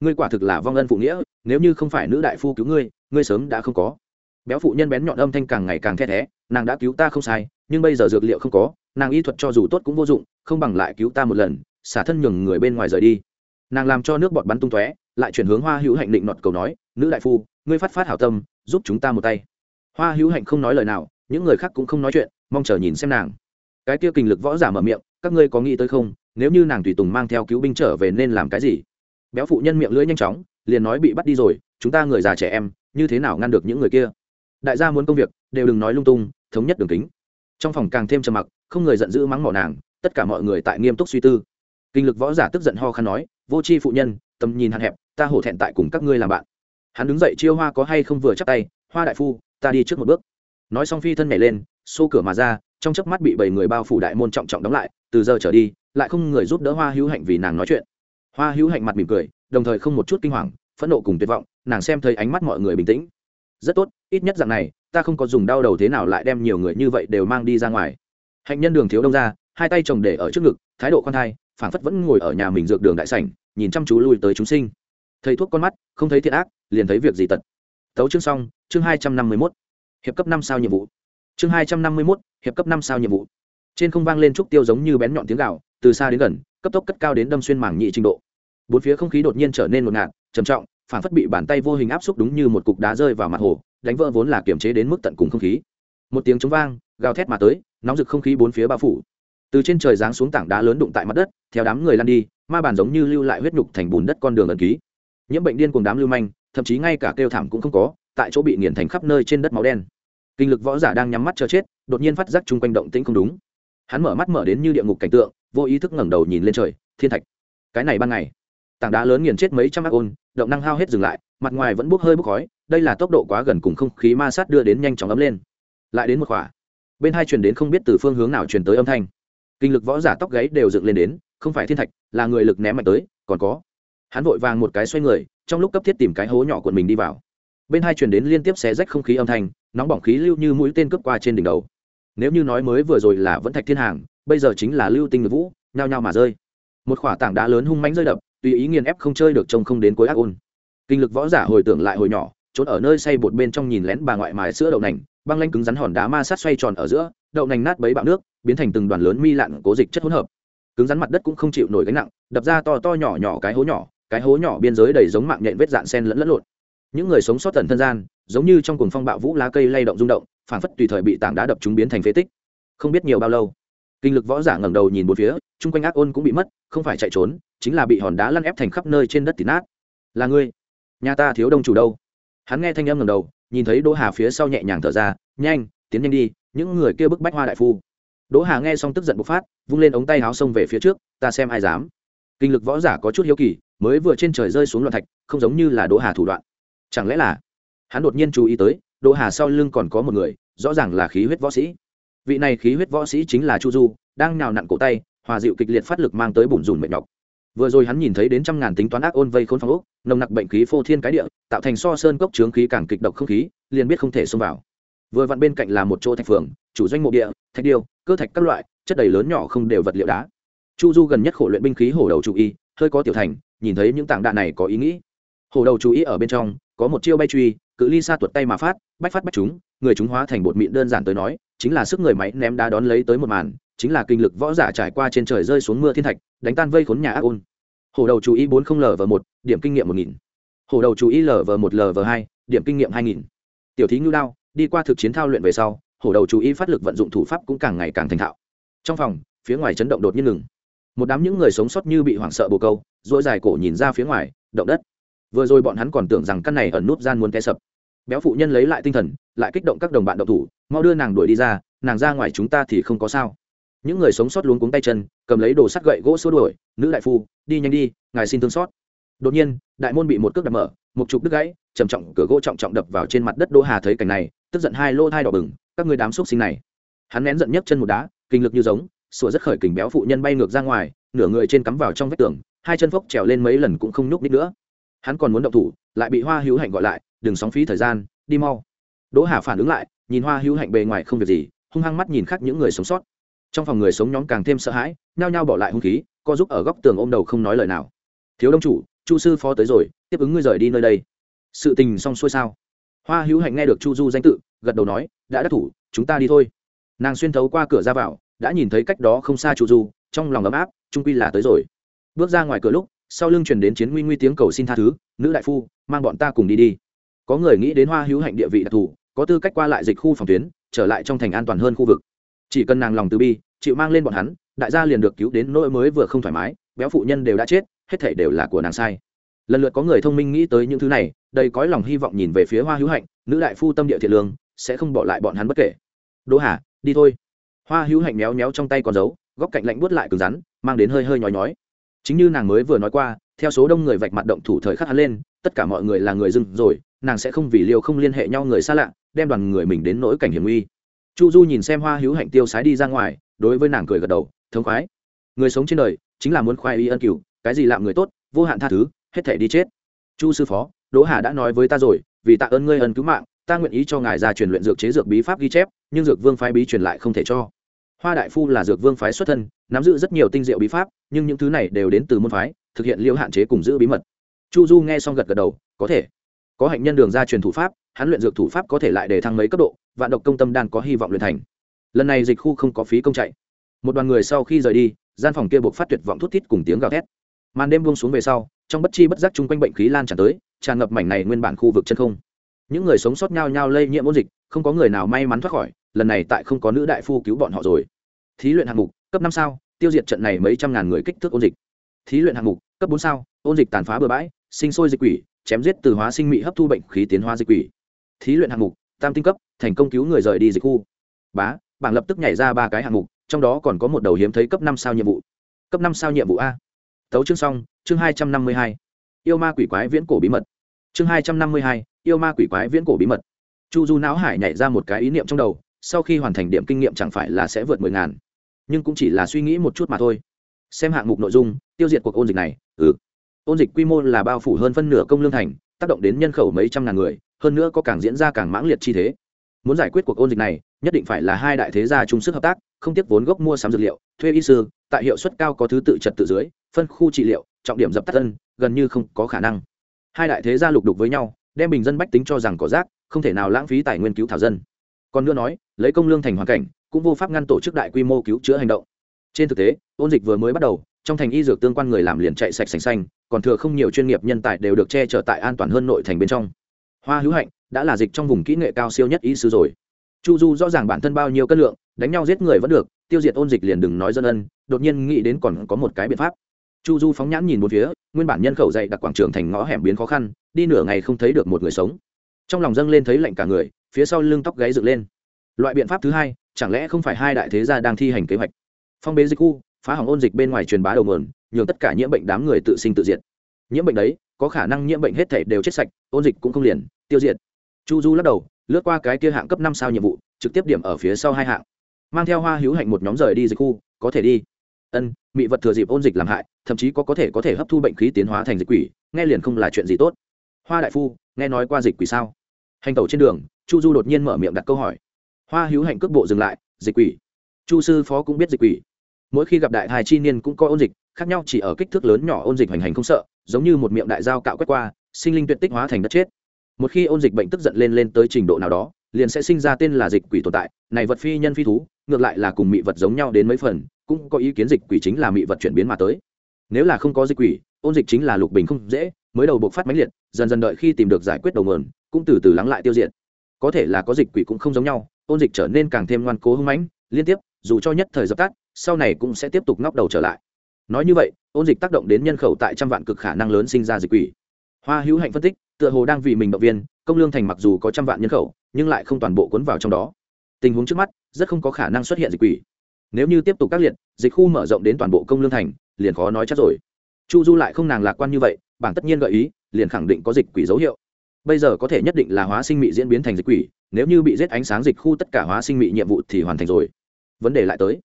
Speaker 1: Ngươi quả thực là vong ân phụ nghĩa, nếu như không phải nữ đại phu cứu ngươi ngươi sớm đã không có béo phụ nhân bén nhọn âm thanh càng ngày càng the thé, nàng đã cứu ta không sai, nhưng bây giờ dược liệu không có, nàng y thuật cho dù tốt cũng vô dụng, không bằng lại cứu ta một lần, xả thân nhường người bên ngoài rời đi. Nàng làm cho nước bọt bắn tung tóe, lại chuyển hướng hoa hữu hạnh định nọt cầu nói, nữ đại phu, ngươi phát phát hảo tâm, giúp chúng ta một tay. Hoa hữu hạnh không nói lời nào, những người khác cũng không nói chuyện, mong chờ nhìn xem nàng. Cái kia kinh lực võ giả mở miệng, các ngươi có nghĩ tới không? Nếu như nàng tùy tùng mang theo cứu binh trở về nên làm cái gì? Béo phụ nhân miệng lưỡi nhanh chóng, liền nói, bị bắt đi rồi, chúng ta người già trẻ em, như thế nào ngăn được những người kia? Đại gia muốn công việc, đều đừng nói lung tung, thống nhất đường kính. Trong phòng càng thêm trầm mặc, không người giận dữ mắng mỏ nàng, tất cả mọi người tại nghiêm túc suy tư. Kinh lực võ giả tức giận ho khăn nói, vô c h i phụ nhân, tầm nhìn hạn hẹp, ta hổ thẹn tại cùng các ngươi làm bạn. Hắn đứng dậy chiêu hoa có hay không vừa chắc tay, hoa đại phu, ta đi trước một bước. Nói xong phi thân nhảy lên, xô cửa mà ra, trong chớp mắt bị bảy người bao phủ đại môn trọng trọng đóng lại, từ giờ trở đi, lại không người giúp đỡ hoa hữu hạnh vì nàng nói chuyện. Hoa hữu hạnh mặt mỉm cười, đồng thời không một chút kinh hoàng, phẫn nộ cùng tuyệt vọng, nàng xem thấy ánh mắt mọi người bình tĩnh rất tốt, ít nhất dạng này, ta không có dùng đau đầu thế nào lại đem nhiều người như vậy đều mang đi ra ngoài. Hạnh nhân đường thiếu đông ra, hai tay chồng để ở trước ngực, thái độ khoan thai, phảng phất vẫn ngồi ở nhà mình dược đường đại sảnh, nhìn chăm chú lui tới chúng sinh. Thầy thuốc con mắt, không thấy thiện ác, liền thấy việc gì tật. Tấu chương xong, chương hai trăm năm mươi mốt. Hiệp cấp năm sao nhiệm vụ. Chương hai trăm năm mươi mốt, hiệp cấp năm sao nhiệm vụ. Trên không vang lên trúc tiêu giống như bén nhọn tiếng gạo từ xa đến gần, cấp tốc cất cao đến đâm xuyên mảng nhị trình độ. Bốn phía không khí đột nhiên trở nên ngột ngạt, trầm trọng phản phất bị bàn tay vô hình áp xúc đúng như một cục đá rơi vào mặt hồ, đánh vỡ vốn là kiềm chế đến mức tận cùng không khí. Một tiếng chống vang, gào thét mà tới, nóng rực không khí bốn phía bao phủ. Từ trên trời giáng xuống tảng đá lớn đụng tại mặt đất, theo đám người lăn đi, ma bàn giống như lưu lại huyết nhục thành bùn đất con đường ẩn ký. Nhiễm bệnh điên cùng đám lưu manh, thậm chí ngay cả kêu thảm cũng không có, tại chỗ bị nghiền thành khắp nơi trên đất máu đen. Kinh lực võ giả đang nhắm mắt chờ chết, đột nhiên phát giác chung quanh động tĩnh không đúng. Hắn mở mắt mở đến như địa ngục cảnh tượng, vô ý thức ngẩng đầu nhìn lên trời, thiên thạch, cái này ban ngày tảng đá lớn nghiền chết mấy trăm ác ôn, động năng hao hết dừng lại, mặt ngoài vẫn bốc hơi bốc khói, đây là tốc độ quá gần cùng không khí ma sát đưa đến nhanh chóng ấm lên. Lại đến một khỏa. Bên hai truyền đến không biết từ phương hướng nào truyền tới âm thanh. Kinh lực võ giả tóc gáy đều dựng lên đến, không phải thiên thạch, là người lực ném mạnh tới, còn có. Hắn vội vàng một cái xoay người, trong lúc cấp thiết tìm cái hố nhỏ của mình đi vào. Bên hai truyền đến liên tiếp xé rách không khí âm thanh, nóng bỏng khí lưu như mũi tên cướp qua trên đỉnh đầu. Nếu như nói mới vừa rồi là vẫn thạch thiên hàng, bây giờ chính là lưu tinh vũ, nhao nhao mà rơi. Một khỏa tảng đá lớn hung mánh rơi đập tùy ý nghiền ép không chơi được trông không đến cuối ác ôn. Kinh lực võ giả hồi tưởng lại hồi nhỏ, trốn ở nơi say bột bên trong nhìn lén bà ngoại mài sữa đậu nành, băng lanh cứng rắn hòn đá ma sát xoay tròn ở giữa, đậu nành nát bấy bạo nước, biến thành từng đoàn lớn mi lặn cố dịch chất hỗn hợp. Cứng rắn mặt đất cũng không chịu nổi gánh nặng, đập ra to to nhỏ nhỏ cái hố nhỏ, cái hố nhỏ biên giới đầy giống mạng nhện vết dạn sen lẫn lẫn lộn. Những người sống sót tận thân gian, giống như trong cuồng phong bạo vũ lá cây lay động rung động, phảng phất tùy thời bị tảng đá đập chúng biến thành phế tích. Không biết nhiều bao lâu, kinh lực võ giả ngẩng đầu nhìn một phía, chung quanh ác ôn cũng bị mất, không phải chạy trốn chính là bị hòn đá lăn ép thành khắp nơi trên đất tỉ nát. Là ngươi? Nhà ta thiếu đông chủ đâu? Hắn nghe thanh âm ngầm đầu, nhìn thấy đỗ hà phía sau nhẹ nhàng thở ra, nhanh, tiến nhanh đi, những người kia bức bách hoa đại phu. Đỗ hà nghe xong tức giận bộc phát, vung lên ống tay áo xông về phía trước, ta xem ai dám. Kinh lực võ giả có chút hiếu kỳ, mới vừa trên trời rơi xuống loạn thạch, không giống như là đỗ hà thủ đoạn. Chẳng lẽ là hắn đột nhiên chú ý tới, đỗ hà sau lưng còn có một người, rõ ràng là khí huyết võ sĩ. Vị này khí huyết võ sĩ chính là chu du, đang nào nặn cổ tay, hòa dịu kịch liệt phát lực mang tới bùn rùn mệt nhọc vừa rồi hắn nhìn thấy đến trăm ngàn tính toán ác ôn vây khốn phong ốc, nồng nặc bệnh khí phô thiên cái địa, tạo thành so sơn cốc trướng khí càng kịch độc không khí, liền biết không thể xông vào. Vừa vặn bên cạnh là một chỗ thạch phường, chủ doanh mộ địa, thạch điêu, cơ thạch các loại, chất đầy lớn nhỏ không đều vật liệu đá. Chu du gần nhất khổ luyện binh khí hổ đầu chủ y, hơi có tiểu thành, nhìn thấy những tảng đạn này có ý nghĩ. Hổ đầu chú ý ở bên trong, có một chiêu bay truy, cự ly xa tuột tay mà phát, bách phát bách chúng, người chúng hóa thành bột mịn đơn giản tới nói, chính là sức người máy ném đá đón lấy tới một màn chính là kinh lực võ giả trải qua trên trời rơi xuống mưa thiên thạch, đánh tan vây khốn nhà ác ôn. Hổ đầu chú ý bốn không lv một, điểm kinh nghiệm một nghìn. Hổ đầu chú ý lv một lv hai, điểm kinh nghiệm hai nghìn. Tiểu thí ngưu đao, đi qua thực chiến thao luyện về sau, hổ đầu chú ý phát lực vận dụng thủ pháp cũng càng ngày càng thành thạo. Trong phòng, phía ngoài chấn động đột nhiên ngừng. Một đám những người sống sót như bị hoảng sợ bồ câu dỗi dài cổ nhìn ra phía ngoài, động đất. Vừa rồi bọn hắn còn tưởng rằng căn này ẩn nút gian muốn té sập. Béo phụ nhân lấy lại tinh thần, lại kích động các đồng bạn động thủ, mau đưa nàng đuổi đi ra, nàng ra ngoài chúng ta thì không có sao những người sống sót luống cuống tay chân, cầm lấy đồ sắt gậy gỗ xua đuổi, nữ đại phu, đi nhanh đi, ngài xin thương xót. Đột nhiên, đại môn bị một cước đập mở, một chục đứt gãy, trầm trọng cửa gỗ trọng trọng đập vào trên mặt đất đỗ hà thấy cảnh này, tức giận hai lô thai đỏ bừng, các người đám xúc sinh này. Hắn nén giận nhấc chân một đá, kinh lực như giống, sủa rất khởi kình béo phụ nhân bay ngược ra ngoài, nửa người trên cắm vào trong vách tường, hai chân phốc trèo lên mấy lần cũng không nhúc nít nữa. Hắn còn muốn động thủ, lại bị hoa hữu hạnh gọi lại, đừng sóng phí thời gian, đi mau. Đỗ hà phản ứng lại, nhìn hoa hữu hạnh bề ngoài không việc gì, hung hăng mắt nhìn khác những người sống sót trong phòng người sống nhóm càng thêm sợ hãi, nhao nhao bỏ lại hung khí, co giúp ở góc tường ôm đầu không nói lời nào. Thiếu đông chủ, chu sư phó tới rồi, tiếp ứng ngươi rời đi nơi đây. Sự tình xong xuôi sao? Hoa hữu hạnh nghe được chu du danh tự, gật đầu nói, đã đắc thủ, chúng ta đi thôi. Nàng xuyên thấu qua cửa ra vào, đã nhìn thấy cách đó không xa chu du, trong lòng ấm áp, trung quy là tới rồi. Bước ra ngoài cửa lúc, sau lưng truyền đến chiến nguy nguy tiếng cầu xin tha thứ, nữ đại phu, mang bọn ta cùng đi đi. Có người nghĩ đến hoa hữu hạnh địa vị đặc thù, có tư cách qua lại dịch khu phòng tuyến, trở lại trong thành an toàn hơn khu vực. Chỉ cần nàng lòng từ bi chịu mang lên bọn hắn, đại gia liền được cứu đến nỗi mới vừa không thoải mái, béo phụ nhân đều đã chết, hết thể đều là của nàng sai. Lần lượt có người thông minh nghĩ tới những thứ này, đầy cõi lòng hy vọng nhìn về phía hoa hữu hạnh, nữ đại phu tâm địa thiện lương, sẽ không bỏ lại bọn hắn bất kể. Đỗ hà, đi thôi. Hoa hữu hạnh méo méo trong tay còn giấu góc cạnh lạnh buốt lại cứng rắn, mang đến hơi hơi nhói nhói. Chính như nàng mới vừa nói qua, theo số đông người vạch mặt động thủ thời khắc hắn lên, tất cả mọi người là người dưng rồi, nàng sẽ không vì liều không liên hệ nhau người xa lạ, đem đoàn người mình đến nỗi cảnh hiểm nguy. Chu du nhìn xem hoa hữu hạnh tiêu sái đi ra ngoài đối với nàng cười gật đầu, thống khoái. Người sống trên đời chính là muốn khoai y ân cửu, cái gì làm người tốt, vô hạn tha thứ, hết thể đi chết. Chu sư phó, đỗ hà đã nói với ta rồi, vì tạ ơn ngươi ân cứu mạng, ta nguyện ý cho ngài ra truyền luyện dược chế dược bí pháp ghi chép, nhưng dược vương phái bí truyền lại không thể cho. Hoa đại phu là dược vương phái xuất thân, nắm giữ rất nhiều tinh diệu bí pháp, nhưng những thứ này đều đến từ môn phái, thực hiện liêu hạn chế cùng giữ bí mật. Chu du nghe xong gật gật đầu, có thể. Có hạnh nhân đường ra truyền thủ pháp, hắn luyện dược thủ pháp có thể lại để thăng mấy cấp độ, vạn độc công tâm đan có hy vọng luyện thành lần này dịch khu không có phí công chạy. Một đoàn người sau khi rời đi, gian phòng kia buộc phát tuyệt vọng thút thít cùng tiếng gào thét. Màn đêm buông xuống về sau, trong bất chi bất giác chung quanh bệnh khí lan tràn tới, tràn ngập mảnh này nguyên bản khu vực chân không. Những người sống sót nhau nhau lây nhiễm ôn dịch, không có người nào may mắn thoát khỏi, lần này tại không có nữ đại phu cứu bọn họ rồi. Thí luyện hạng mục, cấp năm sao, tiêu diệt trận này mấy trăm ngàn người kích thước ôn dịch. Thí luyện hạng mục, cấp bốn sao, ôn dịch tàn phá bừa bãi, sinh sôi dịch quỷ, chém giết từ hóa sinh mị hấp thu bệnh khí tiến hóa dịch quỷ. Thí luyện hạng mục, tam tinh cấp, thành công cứu người rời đi dịch khu. Bá bảng lập tức nhảy ra ba cái hạng mục, trong đó còn có một đầu hiếm thấy cấp năm sao nhiệm vụ. Cấp năm sao nhiệm vụ a. Tấu chương xong, chương hai trăm năm mươi hai. Yêu ma quỷ quái viễn cổ bí mật. Chương hai trăm năm mươi hai, yêu ma quỷ quái viễn cổ bí mật. Chu du não hải nhảy ra một cái ý niệm trong đầu, sau khi hoàn thành điểm kinh nghiệm chẳng phải là sẽ vượt mười ngàn. Nhưng cũng chỉ là suy nghĩ một chút mà thôi. Xem hạng mục nội dung, tiêu diệt cuộc ôn dịch này ừ. Ôn dịch quy mô là bao phủ hơn phân nửa công lương thành, tác động đến nhân khẩu mấy trăm ngàn người, hơn nữa có càng diễn ra càng mãng liệt chi thế. Muốn giải quyết cuộc ôn dịch này nhất định phải là hai đại thế gia chung sức hợp tác, không tiếp vốn gốc mua sắm dược liệu, thuê y sư, tại hiệu suất cao có thứ tự trật tự dưới, phân khu trị liệu, trọng điểm dập tắt tân gần như không có khả năng. Hai đại thế gia lục đục với nhau, đem bình dân bách tính cho rằng có rác, không thể nào lãng phí tài nguyên cứu thảo dân. Còn nữa nói, lấy công lương thành hoàn cảnh, cũng vô pháp ngăn tổ chức đại quy mô cứu chữa hành động. Trên thực tế, ôn dịch vừa mới bắt đầu, trong thành y dược tương quan người làm liền chạy sạch sành xanh, còn thừa không nhiều chuyên nghiệp nhân tài đều được che chở tại an toàn hơn nội thành bên trong. Hoa hữu hạnh, đã là dịch trong vùng kỹ nghệ cao siêu nhất y sư rồi chu du rõ ràng bản thân bao nhiêu cân lượng, đánh nhau giết người vẫn được, tiêu diệt ôn dịch liền đừng nói dân ân, đột nhiên nghĩ đến còn có một cái biện pháp. Chu du phóng nhãn nhìn một phía, nguyên bản nhân khẩu dậy đặc quảng trường thành ngõ hẻm biến khó khăn, đi nửa ngày không thấy được một người sống. Trong lòng dâng lên thấy lạnh cả người, phía sau lưng tóc gáy dựng lên. Loại biện pháp thứ hai, chẳng lẽ không phải hai đại thế gia đang thi hành kế hoạch? Phong bế dịch khu, phá hỏng ôn dịch bên ngoài truyền bá đầu mườn nhường tất cả nhiễm bệnh đám người tự sinh tự diệt. Nhiễm bệnh đấy, có khả năng nhiễm bệnh hết thể đều chết sạch, ôn dịch cũng không liền, tiêu diệt. Chu du lắc đầu lướt qua cái kia hạng cấp năm sao nhiệm vụ, trực tiếp điểm ở phía sau hai hạng. Mang theo hoa hữu hạnh một nhóm rời đi dịch khu, có thể đi. Ân, mị vật thừa dịp ôn dịch làm hại, thậm chí có có thể có thể hấp thu bệnh khí tiến hóa thành dịch quỷ, nghe liền không là chuyện gì tốt. Hoa đại phu, nghe nói qua dịch quỷ sao? Hành tẩu trên đường, chu du đột nhiên mở miệng đặt câu hỏi. Hoa hữu hạnh cước bộ dừng lại, dịch quỷ. Chu sư phó cũng biết dịch quỷ. Mỗi khi gặp đại hài chi niên cũng có ôn dịch, khác nhau chỉ ở kích thước lớn nhỏ ôn dịch hành hành không sợ, giống như một miệng đại dao cạo quét qua, sinh linh tuyệt tích hóa thành đất chết một khi ôn dịch bệnh tức giận lên lên tới trình độ nào đó, liền sẽ sinh ra tên là dịch quỷ tồn tại. Này vật phi nhân phi thú, ngược lại là cùng mị vật giống nhau đến mấy phần, cũng có ý kiến dịch quỷ chính là mị vật chuyển biến mà tới. Nếu là không có dịch quỷ, ôn dịch chính là lục bình không dễ, mới đầu buộc phát mãnh liệt, dần dần đợi khi tìm được giải quyết đầu mườn cũng từ từ lắng lại tiêu diệt. Có thể là có dịch quỷ cũng không giống nhau, ôn dịch trở nên càng thêm ngoan cố hưng mãnh, liên tiếp, dù cho nhất thời dập tắt, sau này cũng sẽ tiếp tục ngóc đầu trở lại. Nói như vậy, ôn dịch tác động đến nhân khẩu tại trăm vạn cực khả năng lớn sinh ra dịch quỷ. Hoa hữu hạnh phân tích tựa hồ đang vì mình động viên, công lương thành mặc dù có trăm vạn nhân khẩu, nhưng lại không toàn bộ cuốn vào trong đó. Tình huống trước mắt, rất không có khả năng xuất hiện dịch quỷ. Nếu như tiếp tục các liệt, dịch khu mở rộng đến toàn bộ công lương thành, liền khó nói chắc rồi. Chu du lại không nàng lạc quan như vậy, bảng tất nhiên gợi ý, liền khẳng định có dịch quỷ dấu hiệu. Bây giờ có thể nhất định là hóa sinh mị diễn biến thành dịch quỷ, nếu như bị giết ánh sáng dịch khu tất cả hóa sinh mị nhiệm vụ thì hoàn thành rồi. Vấn đề lại tới.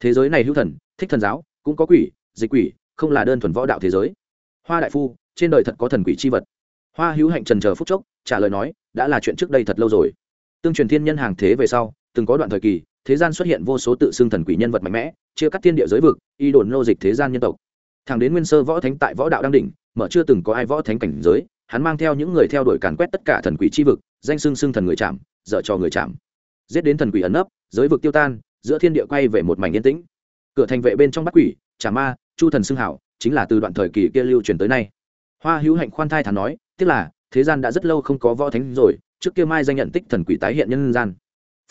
Speaker 1: Thế giới này hữu thần, thích thần giáo, cũng có quỷ, dịch quỷ, không là đơn thuần võ đạo thế giới. Hoa đại phu, trên đời thật có thần quỷ c h i vật hoa hữu hạnh trần chờ phúc chốc, trả lời nói, đã là chuyện trước đây thật lâu rồi. Tương truyền thiên nhân hàng thế về sau, từng có đoạn thời kỳ, thế gian xuất hiện vô số tự xưng thần quỷ nhân vật mạnh mẽ, chia cắt thiên địa giới vực, y đồn nô dịch thế gian nhân tộc. Thẳng đến nguyên sơ võ thánh tại võ đạo đang đỉnh, mở chưa từng có ai võ thánh cảnh giới, hắn mang theo những người theo đuổi càn quét tất cả thần quỷ c h i vực, danh xưng xưng thần người chạm, dở cho người chạm. Giết đến thần quỷ ẩn nấp, giới vực tiêu tan, giữa thiên địa quay về một mảnh yên tĩnh. Cửa thành vệ bên trong bắt quỷ trả ma, chu thần xưng hảo, chính là từ đoạn thời kỳ kia lưu truyền tới nay. Hoa hữu hạnh khoan thai thắn nói tức là, thế gian đã rất lâu không có võ thánh rồi, trước kia mai danh nhận tích thần quỷ tái hiện nhân gian.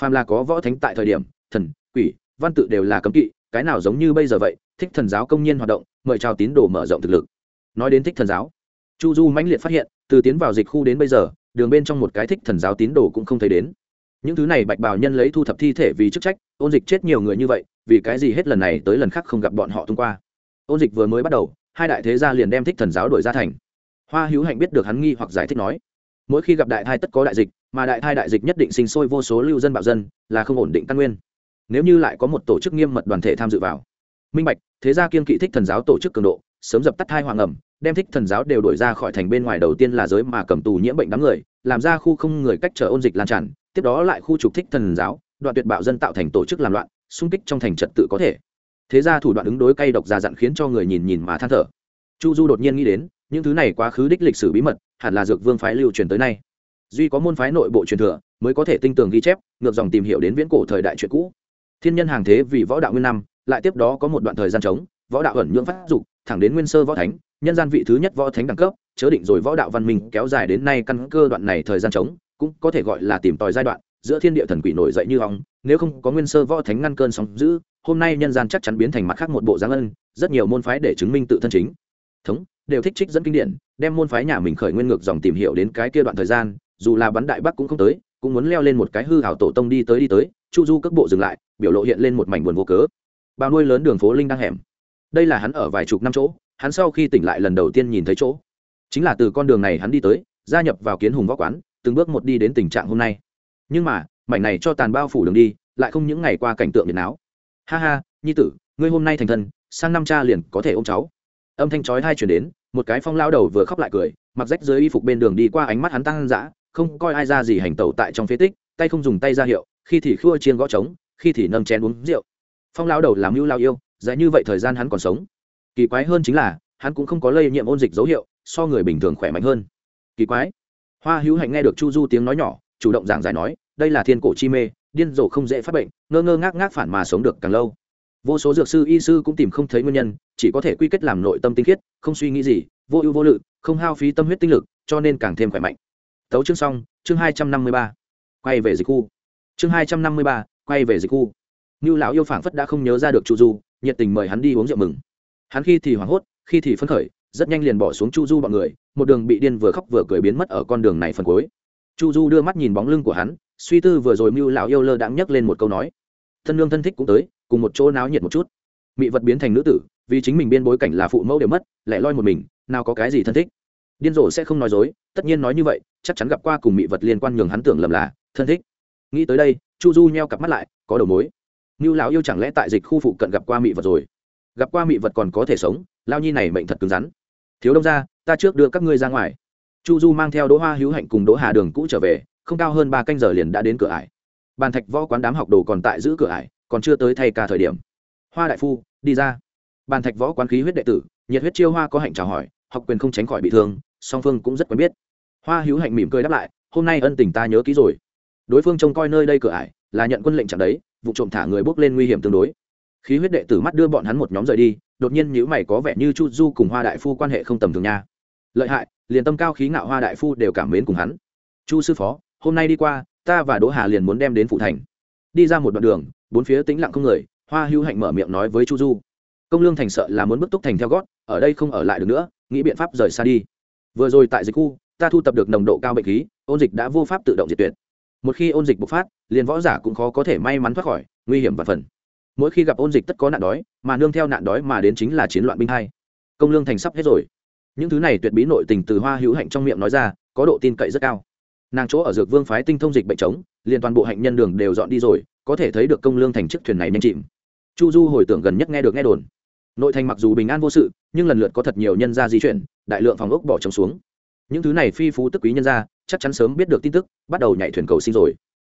Speaker 1: Phàm là có võ thánh tại thời điểm, thần, quỷ, văn tự đều là cấm kỵ, cái nào giống như bây giờ vậy, thích thần giáo công nhân hoạt động, mời chào tín đồ mở rộng thực lực. Nói đến thích thần giáo, chu du mãnh liệt phát hiện, từ tiến vào dịch khu đến bây giờ, đường bên trong một cái thích thần giáo tín đồ cũng không thấy đến. Những thứ này bạch bào nhân lấy thu thập thi thể vì chức trách, ôn dịch chết nhiều người như vậy, vì cái gì hết lần này tới lần khác không gặp bọn họ thông qua? Ôn dịch vừa mới bắt đầu, hai đại thế gia liền đem thích thần giáo đổi ra thành hoa hữu hạnh biết được hắn nghi hoặc giải thích nói, mỗi khi gặp đại thai tất có đại dịch, mà đại thai đại dịch nhất định sinh sôi vô số lưu dân bạo dân, là không ổn định căn nguyên. Nếu như lại có một tổ chức nghiêm mật đoàn thể tham dự vào, minh bạch, thế gia kiên kỵ thích thần giáo tổ chức cường độ, sớm dập tắt thai hoàng ẩm, đem thích thần giáo đều đổi ra khỏi thành bên ngoài đầu tiên là giới mà cầm tù nhiễm bệnh đám người, làm ra khu không người cách trở ôn dịch lan tràn, tiếp đó lại khu trục thích thần giáo, đoạn tuyệt bạo dân tạo thành tổ chức làm loạn, xung kích trong thành trật tự có thể. Thế ra thủ đoạn ứng đối cay độc già dặn khiến cho người nhìn nhìn mà than thở. Chu du đột nhiên nghĩ đến những thứ này quá khứ đích lịch sử bí mật, hẳn là dược vương phái lưu truyền tới nay. Duy có môn phái nội bộ truyền thừa, mới có thể tinh tường ghi chép, ngược dòng tìm hiểu đến viễn cổ thời đại chuyện cũ. Thiên nhân hàng thế vì võ đạo nguyên năm, lại tiếp đó có một đoạn thời gian trống, võ đạo ẩn nhưỡng phát dục, thẳng đến nguyên sơ võ thánh, nhân gian vị thứ nhất võ thánh đẳng cấp, chớ định rồi võ đạo văn minh kéo dài đến nay căn cơ đoạn này thời gian trống, cũng có thể gọi là tìm tòi giai đoạn, giữa thiên địa thần quỷ nổi dậy như hóng nếu không có nguyên sơ võ thánh ngăn cơn sóng giữ hôm nay nhân gian chắc chắn biến thành mặt khác một bộ giáng ân, rất nhiều môn phái để chứng minh tự thân chính thống, đều thích trích dẫn kinh điển, đem môn phái nhà mình khởi nguyên ngược dòng tìm hiểu đến cái kia đoạn thời gian, dù là bắn đại bắc cũng không tới, cũng muốn leo lên một cái hư hảo tổ tông đi tới đi tới, chu du cước bộ dừng lại, biểu lộ hiện lên một mảnh buồn vô cớ. Bao nuôi lớn đường phố linh đang hẻm. Đây là hắn ở vài chục năm chỗ, hắn sau khi tỉnh lại lần đầu tiên nhìn thấy chỗ. Chính là từ con đường này hắn đi tới, gia nhập vào kiến hùng võ quán, từng bước một đi đến tình trạng hôm nay. Nhưng mà, mảnh này cho tàn bao phủ đường đi, lại không những ngày qua cảnh tượng nhiệt náo. Ha ha, nhi tử, ngươi hôm nay thành thân, sang năm cha liền có thể ôm cháu âm thanh chói hai chuyển đến, một cái phong lao đầu vừa khóc lại cười, mặc rách dưới y phục bên đường đi qua ánh mắt hắn tăng dã, không coi ai ra gì hành tẩu tại trong phế tích, tay không dùng tay ra hiệu, khi thì khua chiên gõ trống, khi thì nâng chén uống rượu. Phong lao đầu làm mưu lao yêu dài như vậy thời gian hắn còn sống. Kỳ quái hơn chính là, hắn cũng không có lây nhiễm ôn dịch dấu hiệu, so người bình thường khỏe mạnh hơn. Kỳ quái. Hoa hữu hạnh nghe được chu du tiếng nói nhỏ, chủ động giảng giải nói, đây là thiên cổ chi mê, điên rồ không dễ phát bệnh, ngơ ngơ ngác ngác phản mà sống được càng lâu vô số dược sư, y sư cũng tìm không thấy nguyên nhân, chỉ có thể quy kết làm nội tâm tinh khiết, không suy nghĩ gì, vô ưu vô lự, không hao phí tâm huyết tinh lực, cho nên càng thêm khỏe mạnh. Tấu chương xong, chương hai trăm năm mươi ba, quay về dịch khu. Chương hai trăm năm mươi ba, quay về dịch khu. Như lão yêu phảng phất đã không nhớ ra được chu du, nhiệt tình mời hắn đi uống rượu mừng. Hắn khi thì hoảng hốt, khi thì phấn khởi, rất nhanh liền bỏ xuống chu du bọn người, một đường bị điên vừa khóc vừa cười biến mất ở con đường này phần cuối. Chu du đưa mắt nhìn bóng lưng của hắn, suy tư vừa rồi mưu lão yêu lơ đãng nhấc lên một câu nói. Thân lương thân thích cũng tới cùng một chỗ náo nhiệt một chút. Mị vật biến thành nữ tử, vì chính mình biên bối cảnh là phụ mẫu đều mất, lại loi một mình, nào có cái gì thân thích. Điên rồ sẽ không nói dối, tất nhiên nói như vậy, chắc chắn gặp qua cùng mị vật liên quan nhường hắn tưởng lầm là thân thích. Nghĩ tới đây, chu du nheo cặp mắt lại, có đầu mối. Như lão yêu chẳng lẽ tại dịch khu phụ cận gặp qua mị vật rồi? Gặp qua mị vật còn có thể sống, lao nhi này mệnh thật cứng rắn. Thiếu đông ra ta trước đưa các ngươi ra ngoài. Chu du mang theo đỗ hoa hữu hạnh cùng đỗ hà đường cũ trở về, không cao hơn ba canh giờ liền đã đến cửa ải. Bàn thạch võ quán đám học đồ còn tại giữ cửa ải còn chưa tới thay cả thời điểm. Hoa đại phu, đi ra. Bàn thạch võ quán khí huyết đệ tử, nhiệt huyết chiêu hoa có hạnh chào hỏi, học quyền không tránh khỏi bị thương, song phương cũng rất quen biết. Hoa hữu hạnh mỉm cười đáp lại, hôm nay ân tình ta nhớ kỹ rồi. Đối phương trông coi nơi đây cửa ải, là nhận quân lệnh chẳng đấy, vụ trộm thả người bước lên nguy hiểm tương đối. Khí huyết đệ tử mắt đưa bọn hắn một nhóm rời đi, đột nhiên nhữ mày có vẻ như chu du cùng hoa đại phu quan hệ không tầm thường nha. Lợi hại, liền tâm cao khí ngạo hoa đại phu đều cảm mến cùng hắn. Chu sư phó, hôm nay đi qua, ta và đỗ hà liền muốn đem đến phụ thành. Đi ra một đoạn đường bốn phía tĩnh lặng không người, hoa hữu hạnh mở miệng nói với chu du. Công lương thành sợ là muốn bức túc thành theo gót, ở đây không ở lại được nữa, nghĩ biện pháp rời xa đi. Vừa rồi tại dịch khu, ta thu tập được nồng độ cao bệnh khí, ôn dịch đã vô pháp tự động diệt tuyệt. Một khi ôn dịch bộc phát, liền võ giả cũng khó có thể may mắn thoát khỏi, nguy hiểm và phần. Mỗi khi gặp ôn dịch tất có nạn đói, mà nương theo nạn đói mà đến chính là chiến loạn binh hai công lương thành sắp hết rồi. Những thứ này tuyệt bí nội tình từ hoa hữu hạnh trong miệng nói ra, có độ tin cậy rất cao nàng chỗ ở dược vương phái tinh thông dịch bệnh chống, liền toàn bộ hạnh nhân đường đều dọn đi rồi, có thể thấy được công lương thành chiếc thuyền này nhanh chìm. Chu du hồi tưởng gần nhất nghe được nghe đồn. Nội thành mặc dù bình an vô sự, nhưng lần lượt có thật nhiều nhân gia di chuyển, đại lượng phòng ốc bỏ trống xuống. Những thứ này phi phú tức quý nhân gia, chắc chắn sớm biết được tin tức, bắt đầu nhảy thuyền cầu sinh rồi.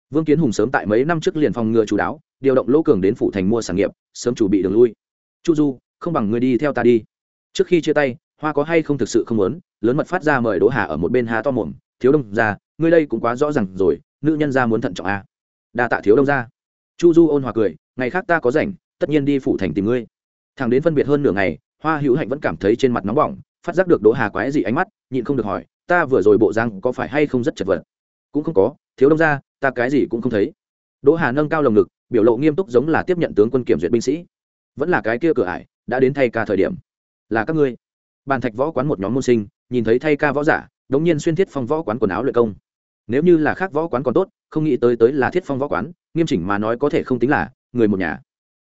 Speaker 1: Vương kiến hùng sớm tại mấy năm trước liền phòng ngừa chú đáo, điều động lỗ cường đến phủ thành mua sản nghiệp, sớm chuẩn bị đường lui. Chu du, không bằng người đi theo ta đi. Trước khi chia tay, hoa có hay không thực sự không muốn, lớn mật phát ra mời đỗ hà ở một bên hà to mồm thiếu đông ra, ngươi đây cũng quá rõ ràng rồi, nữ nhân ra muốn thận trọng a. À. đa tạ thiếu đông ra. Chu du ôn hòa cười, ngày khác ta có rảnh, tất nhiên đi phủ thành tìm ngươi. Thằng đến phân biệt hơn nửa ngày, hoa hữu hạnh vẫn cảm thấy trên mặt nóng bỏng, phát giác được đỗ hà quái dị ánh mắt, nhịn không được hỏi, ta vừa rồi bộ răng có phải hay không rất chật vật? Cũng không có, thiếu đông ra, ta cái gì cũng không thấy. Đỗ hà nâng cao lồng ngực, biểu lộ nghiêm túc giống là tiếp nhận tướng quân kiểm duyệt binh sĩ. Vẫn là cái kia cửa ải, đã đến thay ca thời điểm. Là các ngươi. Bàn thạch võ quán một nhóm môn sinh, nhìn thấy thay ca võ giả đống nhiên xuyên thiết phong võ quán quần áo luyện công. Nếu như là khác võ quán còn tốt, không nghĩ tới tới là thiết phong võ quán, nghiêm chỉnh mà nói có thể không tính là người một nhà.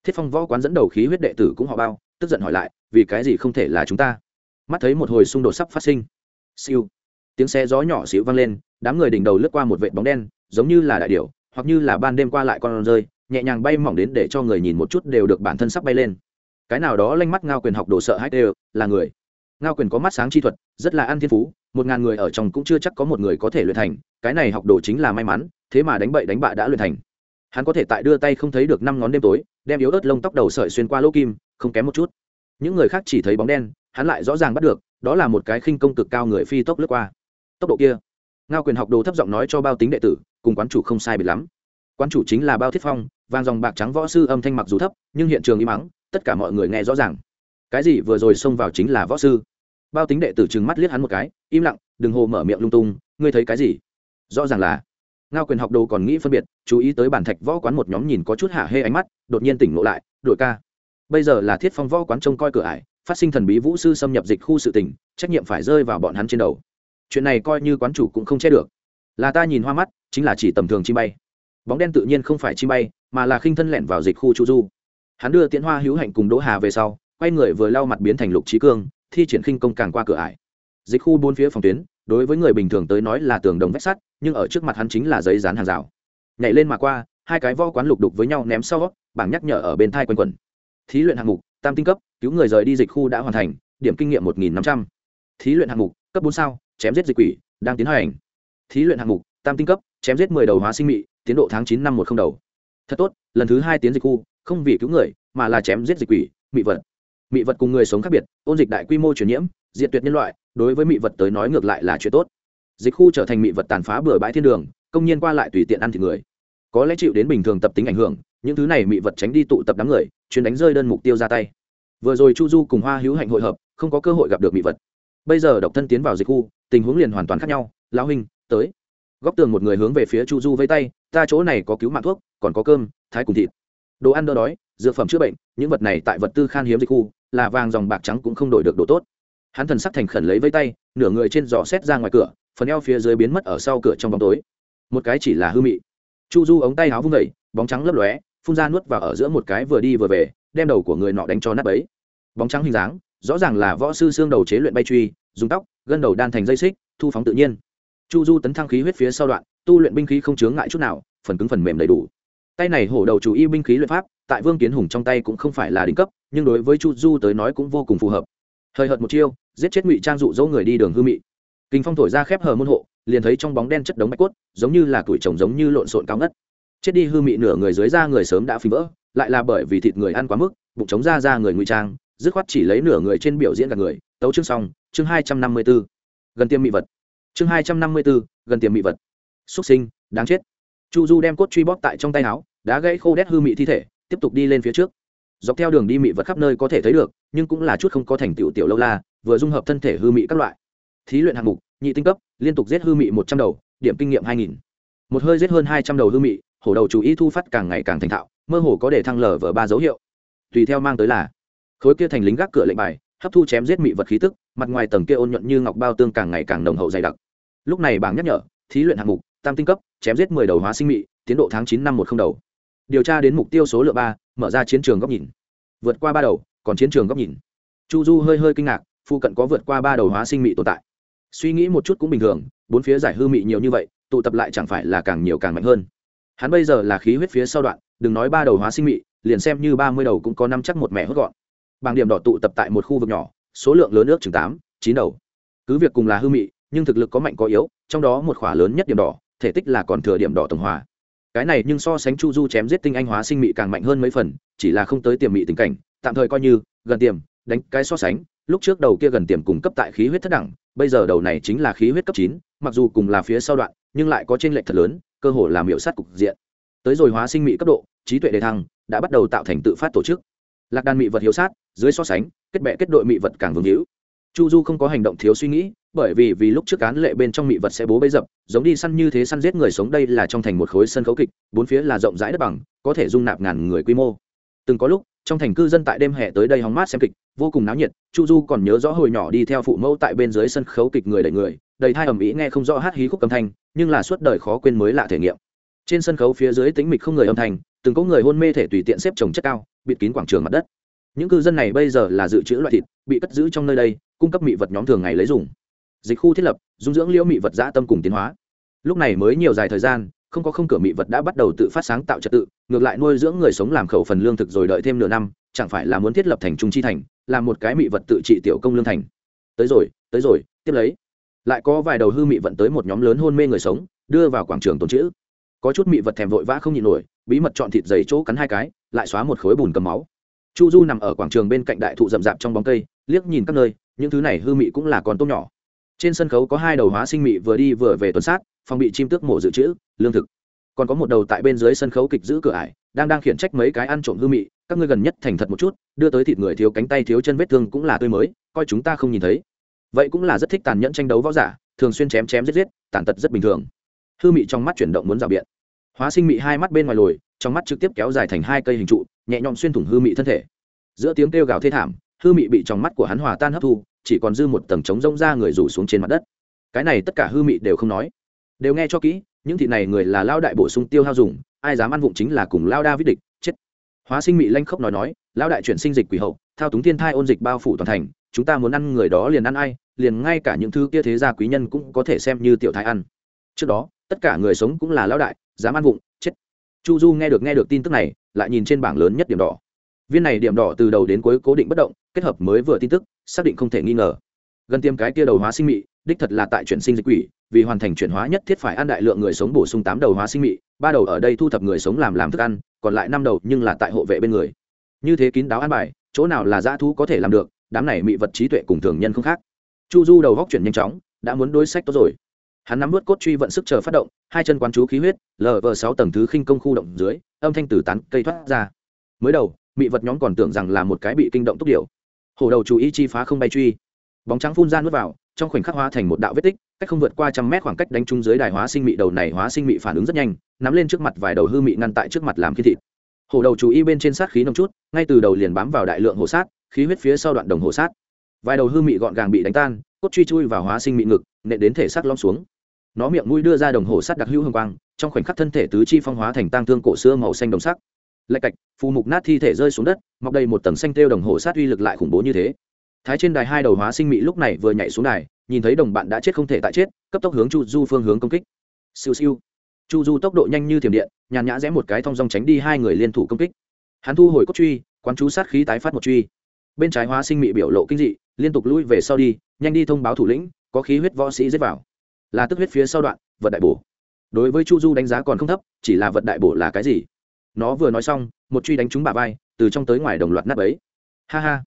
Speaker 1: Thiết phong võ quán dẫn đầu khí huyết đệ tử cũng họ bao, tức giận hỏi lại, vì cái gì không thể là chúng ta? Mắt thấy một hồi xung đột sắp phát sinh. Siêu. Tiếng xe gió nhỏ xíu vang lên, đám người đỉnh đầu lướt qua một vệ bóng đen, giống như là đại điểu, hoặc như là ban đêm qua lại con rơi, nhẹ nhàng bay mỏng đến để cho người nhìn một chút đều được bản thân sắp bay lên. Cái nào đó lanh mắt ngao quyền học đồ sợ hãi đều, là người. Ngao quyền có mắt sáng chi thuật, rất là ăn thiên phú một ngàn người ở trong cũng chưa chắc có một người có thể luyện thành, cái này học đồ chính là may mắn, thế mà đánh bậy đánh bạ đã luyện thành. Hắn có thể tại đưa tay không thấy được năm ngón đêm tối, đem yếu ớt lông tóc đầu sợi xuyên qua lỗ kim, không kém một chút. Những người khác chỉ thấy bóng đen, hắn lại rõ ràng bắt được, đó là một cái khinh công cực cao người phi tốc lướt qua. Tốc độ kia, ngao quyền học đồ thấp giọng nói cho bao tính đệ tử, cùng quán chủ không sai biệt lắm. Quán chủ chính là bao thiết phong vàng dòng bạc trắng võ sư âm thanh mặc dù thấp, nhưng hiện trường im mắng tất cả mọi người nghe rõ ràng. Cái gì vừa rồi xông vào chính là võ sư bao tính đệ tử trừng mắt liếc hắn một cái, im lặng, đừng hồ mở miệng lung tung, ngươi thấy cái gì? Rõ ràng là, ngao quyền học đồ còn nghĩ phân biệt, chú ý tới bản thạch võ quán một nhóm nhìn có chút hạ hê ánh mắt, đột nhiên tỉnh ngộ lại, đội ca, bây giờ là thiết phong võ quán trông coi cửa ải, phát sinh thần bí vũ sư xâm nhập dịch khu sự tỉnh trách nhiệm phải rơi vào bọn hắn trên đầu. Chuyện này coi như quán chủ cũng không che được. Là ta nhìn hoa mắt, chính là chỉ tầm thường chi bay. Bóng đen tự nhiên không phải chi bay, mà là khinh thân lẹn vào dịch khu chu du. Hắn đưa tiễn hoa hữu hạnh cùng đỗ hà về sau, quay người vừa lau mặt biến thành lục trí cương thi triển khinh công càng qua cửa ải. Dịch khu bốn phía phòng tuyến, đối với người bình thường tới nói là tường đồng vách sắt, nhưng ở trước mặt hắn chính là giấy dán hàng rào. Nhảy lên mà qua, hai cái vo quán lục đục với nhau ném sau, bảng nhắc nhở ở bên thai quanh quần thí luyện hạng mục, tam tinh cấp, cứu người rời đi dịch khu đã hoàn thành, điểm kinh nghiệm một nghìn năm trăm. Thí luyện hạng mục, cấp bốn sao, chém giết dịch quỷ, đang tiến hành. Thí luyện hạng mục, tam tinh cấp, chém giết mười đầu hóa sinh mị, tiến độ tháng chín năm một không đầu. Thật tốt, lần thứ hai tiến dịch khu, không vì cứu người, mà là chém giết dịch quỷ, mị vật mị vật cùng người sống khác biệt, ôn dịch đại quy mô truyền nhiễm, diệt tuyệt nhân loại, đối với mị vật tới nói ngược lại là chuyện tốt. Dịch khu trở thành mị vật tàn phá bừa bãi thiên đường, công nhiên qua lại tùy tiện ăn thịt người. Có lẽ chịu đến bình thường tập tính ảnh hưởng, những thứ này mị vật tránh đi tụ tập đám người, chuyên đánh rơi đơn mục tiêu ra tay. Vừa rồi chu du cùng hoa hữu hạnh hội hợp, không có cơ hội gặp được mị vật. Bây giờ độc thân tiến vào dịch khu, tình huống liền hoàn toàn khác nhau. Lão huynh, tới. Góc tường một người hướng về phía chu du vây tay, ta chỗ này có cứu mạng thuốc, còn có cơm, thái cùng thịt. Đồ ăn đỡ đói, dược phẩm chữa bệnh, những vật này tại vật tư khan hiếm dịch khu là vàng dòng bạc trắng cũng không đổi được đồ tốt. Hắn thần sắc thành khẩn lấy vây tay, nửa người trên giò xét ra ngoài cửa, phần eo phía dưới biến mất ở sau cửa trong bóng tối. Một cái chỉ là hư mị. Chu du ống tay áo vung vẩy bóng trắng lấp lóe, phun ra nuốt vào ở giữa một cái vừa đi vừa về, đem đầu của người nọ đánh cho nát ấy bóng trắng hình dáng, rõ ràng là võ sư xương đầu chế luyện bay truy, dùng tóc, gân đầu đan thành dây xích, thu phóng tự nhiên. Chu du tấn thăng khí huyết phía sau đoạn, tu luyện binh khí không chướng ngại chút nào, phần cứng phần mềm đầy đủ. Tay này hổ đầu chủ y binh khí luyện pháp tại vương kiến hùng trong tay cũng không phải là đỉnh cấp, nhưng đối với chu du tới nói cũng vô cùng phù hợp. Hời hợt một chiêu, giết chết ngụy trang dụ dỗ người đi đường hư mị. Kinh phong thổi ra khép hờ môn hộ, liền thấy trong bóng đen chất đống bạch cốt, giống như là tuổi chồng giống như lộn xộn cao ngất. Chết đi hư mị nửa người dưới da người sớm đã phí vỡ, lại là bởi vì thịt người ăn quá mức, bụng chống ra ra người ngụy trang, dứt khoát chỉ lấy nửa người trên biểu diễn cả người. Tấu chương xong, chương hai trăm năm mươi b ố gần tiêm mị vật. Chương hai trăm năm mươi b ố gần tiêm mị vật. Xuất sinh, đáng chết. Chu du đem cốt truy bóp tại trong tay áo, đá gãy khô đét hư mị thi thể tiếp tục đi lên phía trước. Dọc theo đường đi mị vật khắp nơi có thể thấy được, nhưng cũng là chút không có thành tựu tiểu lâu la, vừa dung hợp thân thể hư mị các loại. Thí luyện hạng mục, nhị tinh cấp, liên tục giết hư mị một trăm đầu, điểm kinh nghiệm hai nghìn. Một hơi giết hơn hai trăm đầu hư mị, hổ đầu chú ý thu phát càng ngày càng thành thạo, mơ hồ có để thăng lở vở ba dấu hiệu. Tùy theo mang tới là, khối kia thành lính gác cửa lệnh bài, hấp thu chém giết mị vật khí tức, mặt ngoài tầng kia ôn nhuận như ngọc bao tương càng ngày càng nồng hậu dày đặc. Lúc này bảng nhắc nhở, thí luyện hạng mục, tam tinh cấp, chém giết mười đầu hóa sinh mị, tiến độ tháng chín năm một không đầu điều tra đến mục tiêu số lượng ba, mở ra chiến trường góc nhìn. Vượt qua ba đầu, còn chiến trường góc nhìn. Chu du hơi hơi kinh ngạc phụ cận có vượt qua ba đầu hóa sinh mị tồn tại. Suy nghĩ một chút cũng bình thường, bốn phía giải hư mị nhiều như vậy, tụ tập lại chẳng phải là càng nhiều càng mạnh hơn. Hắn bây giờ là khí huyết phía sau đoạn, đừng nói ba đầu hóa sinh mị, liền xem như ba mươi đầu cũng có năm chắc một mẹ hốt gọn. Bảng điểm đỏ tụ tập tại một khu vực nhỏ, số lượng lớn ước chừng tám, chín đầu. Cứ việc cùng là hư mị, nhưng thực lực có mạnh có yếu, trong đó một khỏa lớn nhất điểm đỏ, thể tích là còn thừa điểm đỏ tổng hòa cái này nhưng so sánh chu du chém giết tinh anh hóa sinh mị càng mạnh hơn mấy phần, chỉ là không tới tiềm mị tình cảnh, tạm thời coi như, gần tiềm, đánh cái so sánh, lúc trước đầu kia gần tiềm cung cấp tại khí huyết thất đẳng, bây giờ đầu này chính là khí huyết cấp chín, mặc dù cùng là phía sau đoạn, nhưng lại có trên lệch thật lớn, cơ hội làm hiệu sát cục diện. Tới rồi hóa sinh mị cấp độ, trí tuệ đề thăng, đã bắt đầu tạo thành tự phát tổ chức. Lạc đàn mị vật hiếu sát, dưới so sánh, kết bệ kết đội mị vật càng vương hữu chu du không có hành động thiếu suy nghĩ, bởi vì vì lúc trước án lệ bên trong mị vật sẽ bố bấy dập, giống đi săn như thế săn giết người sống đây là trong thành một khối sân khấu kịch, bốn phía là rộng rãi đất bằng, có thể dung nạp ngàn người quy mô. Từng có lúc, trong thành cư dân tại đêm hè tới đây hóng mát xem kịch, vô cùng náo nhiệt, chu du còn nhớ rõ hồi nhỏ đi theo phụ mẫu tại bên dưới sân khấu kịch người đầy người, đầy thai ầm ĩ nghe không rõ hát hí khúc âm thanh, nhưng là suốt đời khó quên mới lạ thể nghiệm. Trên sân khấu phía dưới tĩnh mịch không người âm thanh, từng có người hôn mê thể tùy tiện xếp trồng chất cao, bịt kín quảng trường mặt đất. Những cư dân này bây giờ là dự trữ loại thịt, bị cất giữ trong nơi đây cung cấp mị vật nhóm thường ngày lấy dùng. Dịch khu thiết lập, dung dưỡng liễu mị vật dã tâm cùng tiến hóa. Lúc này mới nhiều dài thời gian, không có không cửa mị vật đã bắt đầu tự phát sáng tạo trật tự, ngược lại nuôi dưỡng người sống làm khẩu phần lương thực rồi đợi thêm nửa năm, chẳng phải là muốn thiết lập thành trung chi thành là một cái mị vật tự trị tiểu công lương thành. Tới rồi tới rồi, tiếp lấy. Lại có vài đầu hư mị vận tới một nhóm lớn hôn mê người sống, đưa vào quảng trường tồn chữ có chút mị vật thèm vội vã không nhịn nổi, bí mật chọn thịt dày chỗ cắn hai cái, lại xóa một khối bùn cầm máu. Chu du nằm ở quảng trường bên cạnh đại thụ rậm rạp trong bóng cây, liếc nhìn các nơi những thứ này hư mị cũng là con tôm nhỏ. Trên sân khấu có hai đầu hóa sinh mị vừa đi vừa về tuần sát, phòng bị chim tước mổ dự trữ, lương thực. Còn có một đầu tại bên dưới sân khấu kịch giữ cửa ải, đang đang khiển trách mấy cái ăn trộm hư mị, các ngươi gần nhất thành thật một chút, đưa tới thịt người thiếu cánh tay thiếu chân vết thương cũng là tươi mới, coi chúng ta không nhìn thấy. Vậy cũng là rất thích tàn nhẫn tranh đấu võ giả, thường xuyên chém chém giết giết, tàn tật rất bình thường. Hư mị trong mắt chuyển động muốn rào biện. Hóa sinh mị hai mắt bên ngoài lồi, trong mắt trực tiếp kéo dài thành hai cây hình trụ, nhẹ nhõm xuyên thủng hư mị thân thể. Giữa tiếng kêu gào thê thảm hư mị bị trong mắt của hắn hòa tan hấp thu, chỉ còn dư một tầng trống rông ra người rủ xuống trên mặt đất. Cái này tất cả hư mị đều không nói. Đều nghe cho kỹ, những thị này người là lao đại bổ sung tiêu hao dùng, ai dám ăn vụng chính là cùng lao đa viết địch, chết. Hóa sinh mị lanh khốc nói nói lao đại chuyển sinh dịch quỷ hậu, thao túng thiên thai ôn dịch bao phủ toàn thành, chúng ta muốn ăn người đó liền ăn ai, liền ngay cả những thứ kia thế gia quý nhân cũng có thể xem như tiểu thái ăn. Trước đó, tất cả người sống cũng là lao đại, dám ăn vụng, chết. Chu du nghe được nghe được tin tức này, lại nhìn trên bảng lớn nhất điểm đỏ viên này điểm đỏ từ đầu đến cuối cố định bất động, kết hợp mới vừa tin tức, xác định không thể nghi ngờ. Gần tiêm cái kia đầu hóa sinh mị, đích thật là tại chuyển sinh dịch quỷ, vì hoàn thành chuyển hóa nhất thiết phải ăn đại lượng người sống bổ sung tám đầu hóa sinh mị, ba đầu ở đây thu thập người sống làm làm thức ăn, còn lại năm đầu nhưng là tại hộ vệ bên người. Như thế kín đáo ăn bài, chỗ nào là dã thú có thể làm được, đám này mị vật trí tuệ cùng thường nhân không khác. Chu du đầu góc chuyển nhanh chóng, đã muốn đối sách tốt rồi. Hắn nắm vớt cốt truy vận sức chờ phát động, hai chân quán chú khí huyết lv sáu tầng thứ khinh công khu động dưới, âm thanh từ tán cây thoát ra. Mới đầu mị vật nhóm còn tưởng rằng là một cái bị kinh động túc điệu hổ đầu chú ý chi phá không bay truy. Bóng trắng phun ra nuốt vào, trong khoảnh khắc hóa thành một đạo vết tích, cách không vượt qua trăm mét khoảng cách đánh trúng dưới đài hóa sinh mị đầu này hóa sinh mị phản ứng rất nhanh, nắm lên trước mặt vài đầu hư mị ngăn tại trước mặt làm khi thịt. Hổ đầu chú ý bên trên sát khí nông chút, ngay từ đầu liền bám vào đại lượng hổ sát, khí huyết phía sau đoạn đồng hổ sát. Vài đầu hư mị gọn gàng bị đánh tan, cốt truy chui vào hóa sinh mị ngực, nện đến thể xác lom xuống. Nó miệng mũi đưa ra đồng hồ sắt đặc hữu hương quang, trong khoảnh khắc thân thể tứ chi phong hóa thành tang thương cổ xưa màu xanh đồng sắc lạch cạch, phù mục nát thi thể rơi xuống đất, mọc đầy một tầng xanh tiêu đồng hồ sát uy lực lại khủng bố như thế. Thái trên đài hai đầu hóa sinh mị lúc này vừa nhảy xuống đài, nhìn thấy đồng bạn đã chết không thể tại chết, cấp tốc hướng chu du phương hướng công kích. Siêu siêu. Chu du tốc độ nhanh như thiểm điện, nhàn nhã rẽ một cái thong dong tránh đi hai người liên thủ công kích. Hắn thu hồi cốt truy, quán chú sát khí tái phát một truy. Bên trái hóa sinh mị biểu lộ kinh dị, liên tục lui về sau đi, nhanh đi thông báo thủ lĩnh, có khí huyết võ sĩ giết vào. Là tức huyết phía sau đoạn, vật đại bổ. Đối với chu du đánh giá còn không thấp, chỉ là vật đại bổ là cái gì? Nó vừa nói xong, một truy đánh trúng bà vai, từ trong tới ngoài đồng loạt nắp ấy ha ha.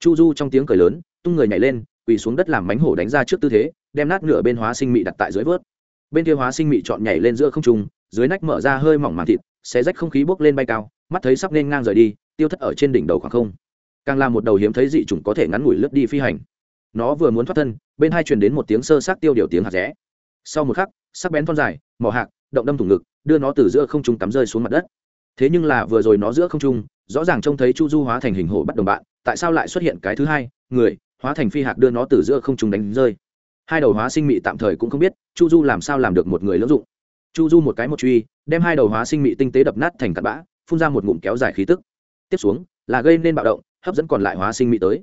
Speaker 1: Chu du trong tiếng cười lớn, tung người nhảy lên, quỳ xuống đất làm mánh hổ đánh ra trước tư thế, đem nát nửa bên hóa sinh mị đặt tại dưới vớt. Bên kia hóa sinh mị chọn nhảy lên giữa không trung, dưới nách mở ra hơi mỏng màng thịt, xé rách không khí bốc lên bay cao, mắt thấy sắp nên ngang rời đi, tiêu thất ở trên đỉnh đầu khoảng không. Càng là một đầu hiếm thấy dị chủng có thể ngắn ngủi lướt đi phi hành. Nó vừa muốn thoát thân, bên hai truyền đến một tiếng sơ sát tiêu điều tiếng hạt rẽ. Sau một khắc, sắc bén thon dài mỏ hạc, động đâm thủng ngực, đưa nó từ giữa không trung tắm rơi xuống mặt đất thế nhưng là vừa rồi nó giữa không trung, rõ ràng trông thấy chu du hóa thành hình hổ bắt đồng bạn, tại sao lại xuất hiện cái thứ hai? Người, hóa thành phi hạc đưa nó từ giữa không trung đánh rơi. Hai đầu hóa sinh mị tạm thời cũng không biết, chu du làm sao làm được một người lưỡng dụng? Chu du một cái một truy, đem hai đầu hóa sinh mị tinh tế đập nát thành cặn bã, phun ra một ngụm kéo dài khí tức. Tiếp xuống, là gây nên bạo động, hấp dẫn còn lại hóa sinh mị tới.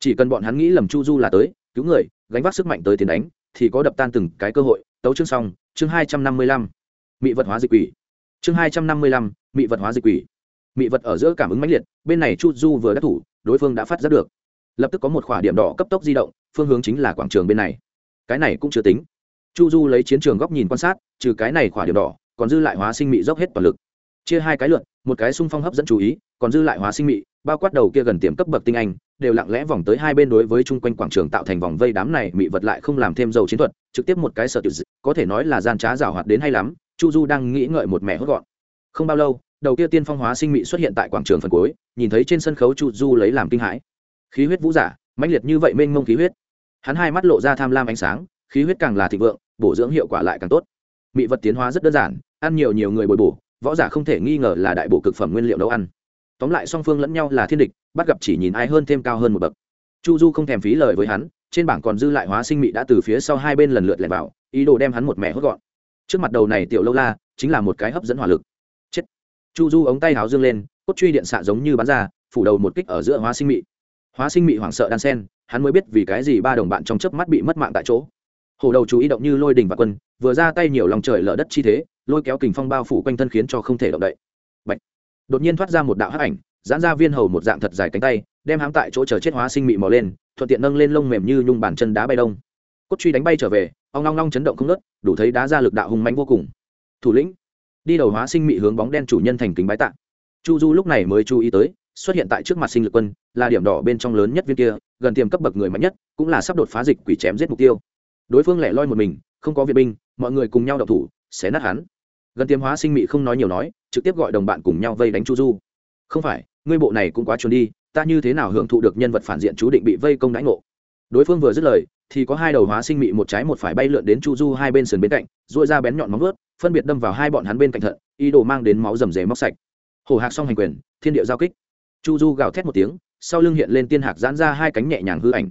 Speaker 1: Chỉ cần bọn hắn nghĩ lầm chu du là tới, cứu người, gánh vác sức mạnh tới tiền đánh, thì có đập tan từng cái cơ hội. Tấu chương xong, chương hai trăm năm mươi lăm. Mị vật hóa dịch quỷ chương hai trăm năm mươi lăm, mị vật hóa dịch quỷ. Mị vật ở giữa cảm ứng mãnh liệt, bên này chu du vừa đắc thủ, đối phương đã phát giác được. Lập tức có một khỏa điểm đỏ cấp tốc di động, phương hướng chính là quảng trường bên này. Cái này cũng chưa tính. Chu du lấy chiến trường góc nhìn quan sát, trừ cái này khỏa điểm đỏ, còn dư lại hóa sinh mị dốc hết toàn lực. Chia hai cái lượn một cái xung phong hấp dẫn chú ý, còn dư lại hóa sinh mị, bao quát đầu kia gần tiềm cấp bậc tinh anh, đều lặng lẽ vòng tới hai bên đối với chung quanh quảng trường tạo thành vòng vây đám này, mị vật lại không làm thêm dầu chiến thuật, trực tiếp một cái sở tự có thể nói là gian trá rào hoạt đến hay lắm chu du đang nghĩ ngợi một mẹ hốt gọn. Không bao lâu, đầu kia tiên phong hóa sinh mị xuất hiện tại quảng trường phần cuối, nhìn thấy trên sân khấu chu du lấy làm kinh hãi. Khí huyết vũ giả, mãnh liệt như vậy mênh mông khí huyết. Hắn hai mắt lộ ra tham lam ánh sáng, khí huyết càng là thịnh vượng, bổ dưỡng hiệu quả lại càng tốt. Mị vật tiến hóa rất đơn giản, ăn nhiều nhiều người bồi bổ, võ giả không thể nghi ngờ là đại bổ cực phẩm nguyên liệu nấu ăn. Tóm lại song phương lẫn nhau là thiên địch, bắt gặp chỉ nhìn ai hơn thêm cao hơn một bậc. Chu du không thèm phí lời với hắn, trên bảng còn dư lại hóa sinh mị đã từ phía sau hai bên lần lượt lẻn vào, ý đồ đem hắn một mẻ hốt gọn trước mặt đầu này tiểu lâu la chính là một cái hấp dẫn hỏa lực. Chết. Chu du ống tay háo dương lên, cốt truy điện xạ giống như bắn ra, phủ đầu một kích ở giữa hóa sinh mị. Hóa sinh mị hoảng sợ đan sen, hắn mới biết vì cái gì ba đồng bạn trong chớp mắt bị mất mạng tại chỗ. Hồ đầu chú ý động như lôi đình và quân, vừa ra tay nhiều lòng trời lở đất chi thế, lôi kéo kình phong bao phủ quanh thân khiến cho không thể động đậy. Bạch. đột nhiên thoát ra một đạo hắc ảnh, giãn ra viên hầu một dạng thật dài cánh tay, đem hãm tại chỗ chờ chết hóa sinh mị mò lên, thuận tiện nâng lên lông mềm như nhung bàn chân đá bay đông. Cốt truy đánh bay trở về ong long long chấn động không nớt đủ thấy đá ra lực đạo hùng mạnh vô cùng. Thủ lĩnh, đi đầu hóa sinh mị hướng bóng đen chủ nhân thành kính bái tạ. Chu du lúc này mới chú ý tới, xuất hiện tại trước mặt sinh lực quân, là điểm đỏ bên trong lớn nhất viên kia, gần tiềm cấp bậc người mạnh nhất, cũng là sắp đột phá dịch quỷ chém giết mục tiêu. Đối phương lẻ loi một mình, không có viện binh, mọi người cùng nhau đậu thủ, xé nát hắn. Gần tiềm hóa sinh mị không nói nhiều nói, trực tiếp gọi đồng bạn cùng nhau vây đánh chu du. Không phải, ngươi bộ này cũng quá trốn đi, ta như thế nào hưởng thụ được nhân vật phản diện chú định bị vây công đánh ngộ? Đối phương vừa dứt lời thì có hai đầu hóa sinh mị một trái một phải bay lượn đến chu du hai bên sườn bên cạnh dội ra bén nhọn móng vớt phân biệt đâm vào hai bọn hắn bên cạnh thận, ý đồ mang đến máu rầm rề móc sạch. Hổ hạc song hành quyền, thiên địa giao kích. Chu du gào thét một tiếng, sau lưng hiện lên tiên hạc giãn ra hai cánh nhẹ nhàng hư ảnh.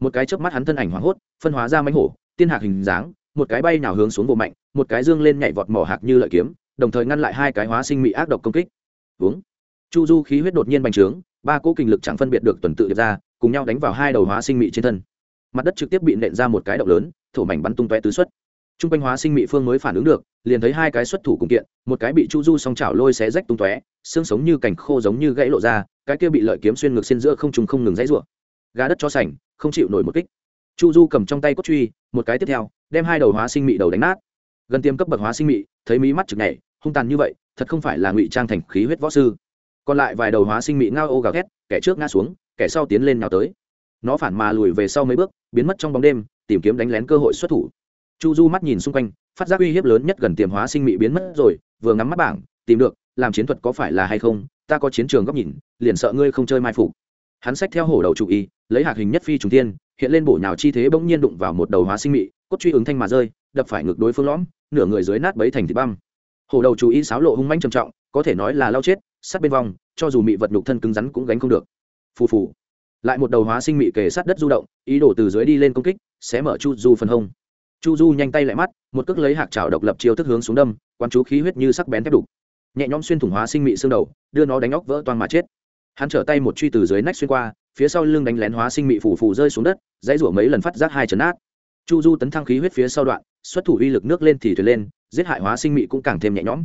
Speaker 1: Một cái chớp mắt hắn thân ảnh hoảng hốt, phân hóa ra mánh hổ, tiên hạc hình dáng, một cái bay nào hướng xuống bộ mạnh, một cái dương lên nhảy vọt mỏ hạc như lợi kiếm, đồng thời ngăn lại hai cái hóa sinh mị ác độc công kích. Uống chu du khí huyết đột nhiên bành trướng, ba cỗ kinh lực chẳng phân biệt được tuần tự điệp ra, cùng nhau đánh vào hai đầu hóa sinh mị trên thân mặt đất trực tiếp bị nện ra một cái động lớn, thổ mảnh bắn tung toe tứ xuất. T r u n g quanh hóa sinh mị phương mới phản ứng được, liền thấy hai cái xuất thủ cùng kiện, một cái bị chu du song chảo lôi xé rách tung tóe, xương sống như cành khô giống như gãy lộ ra, cái kia bị lợi kiếm xuyên ngược xin giữa không trùng không ngừng dãy ruộng gà đất cho sành, không chịu nổi một kích. Chu du cầm trong tay cốt truy, một cái tiếp theo, đem hai đầu hóa sinh mị đầu đánh nát. Gần tiêm cấp bậc hóa sinh mị, thấy mí mắt chực nhảy, hung tàn như vậy, thật không phải là ngụy trang thành khí huyết võ sư. Còn lại vài đầu hóa sinh mị ngao ô gào ghét kẻ trước ngã xuống, kẻ sau tiến lên nào tới nó phản mà lùi về sau mấy bước, biến mất trong bóng đêm, tìm kiếm đánh lén cơ hội xuất thủ. Chu du mắt nhìn xung quanh, phát giác uy hiếp lớn nhất gần tiềm hóa sinh mị biến mất rồi, vừa ngắm mắt bảng, tìm được, làm chiến thuật có phải là hay không, ta có chiến trường góc nhìn, liền sợ ngươi không chơi mai phục. Hắn xách theo hổ đầu chủ y lấy hạc hình nhất phi trùng tiên hiện lên bổ nhào chi thế bỗng nhiên đụng vào một đầu hóa sinh mị, cốt truy ứng thanh mà rơi, đập phải ngược đối phương lõm, nửa người dưới nát bấy thành thịt băm. Hổ đầu chủ ý sáo lộ hung manh trầm trọng, có thể nói là lao chết, sát bên vòng, cho dù mị vật nhục thân cứng rắn cũng gánh không được. Phù phù lại một đầu hóa sinh mị kề sát đất du động, ý đồ từ dưới đi lên công kích, sẽ mở chu du phần hông. Chu du nhanh tay lại mắt, một cước lấy hạc trào độc lập chiêu thức hướng xuống đâm quan chú khí huyết như sắc bén thép đục. Nhẹ nhõm xuyên thủng hóa sinh mị xương đầu, đưa nó đánh óc vỡ toan mà chết. Hắn trở tay một truy từ dưới nách xuyên qua, phía sau lưng đánh lén hóa sinh mị phủ phủ rơi xuống đất, dãy rủa mấy lần phát giác hai chấn át chu du tấn thăng khí huyết phía sau đoạn, xuất thủ uy lực nước lên thì thuyền lên, giết hại hóa sinh mị cũng càng thêm nhẹ nhõm.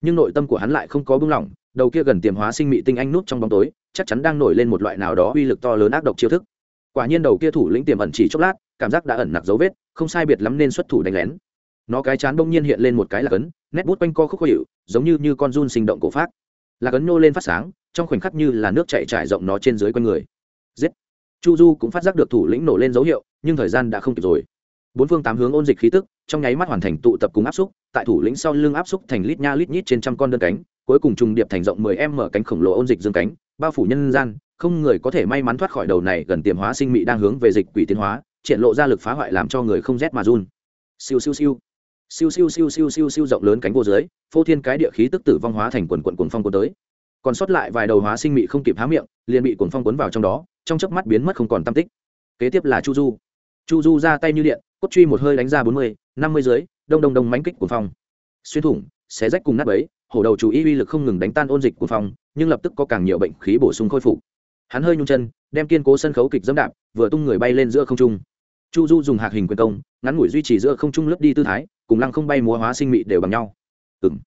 Speaker 1: Nhưng nội tâm của hắn lại không có bưng lỏng đầu kia gần tiềm hóa sinh mị tinh anh nút trong bóng tối, chắc chắn đang nổi lên một loại nào đó uy lực to lớn ác độc chiêu thức. Quả nhiên đầu kia thủ lĩnh tiềm ẩn chỉ chốc lát, cảm giác đã ẩn nặc dấu vết, không sai biệt lắm nên xuất thủ đánh lén. Nó cái chán bỗng nhiên hiện lên một cái là cấn, nét bút quanh co khúc khó hiệu giống như như con run sinh động cổ phát. Là cấn nhô lên phát sáng, trong khoảnh khắc như là nước chạy trải rộng nó trên dưới quanh người. Giết! Chu du cũng phát giác được thủ lĩnh nổ lên dấu hiệu, nhưng thời gian đã không kịp rồi. Bốn phương tám hướng ôn dịch khí tức, trong nháy mắt hoàn thành tụ tập cùng áp xúc, tại thủ lĩnh sau lưng áp xúc thành lít nha lít nhít trên trăm con đơn cánh cuối cùng trùng điệp thành rộng 10m cánh khổng lồ ôn dịch dương cánh, bao phủ nhân gian, không người có thể may mắn thoát khỏi đầu này gần tiềm hóa sinh mị đang hướng về dịch quỷ tiến hóa, triển lộ ra lực phá hoại làm cho người không rét mà run. Siêu siêu siêu. Siêu siêu siêu siêu siêu siêu rộng lớn cánh vô dưới, phô thiên cái địa khí tức tử vong hóa thành quần quần cuồng phong cuốn tới. Còn sót lại vài đầu hóa sinh mị không kịp há miệng, liền bị cuồng phong cuốn vào trong đó, trong chớp mắt biến mất không còn tăm tích. Kế tiếp là Chu Du. Chu Du ra tay như điện, cốt truy một hơi đánh ra 40, 50 dưới, đông đông đông mãnh kích cuồng phong. Xuyên thủng, xé rách cùng nát bấy, hổ đầu chủ y uy lực không ngừng đánh tan ôn dịch của phong, nhưng lập tức có càng nhiều bệnh khí bổ sung khôi phục. Hắn hơi nhung chân, đem kiên cố sân khấu kịch dẫm đạp, vừa tung người bay lên giữa không trung. Chu du dùng hạc hình quyền công, ngắn ngủi duy trì giữa không trung lướt đi tư thái, cùng lăng không bay múa hóa sinh mị đều bằng nhau. Ừ m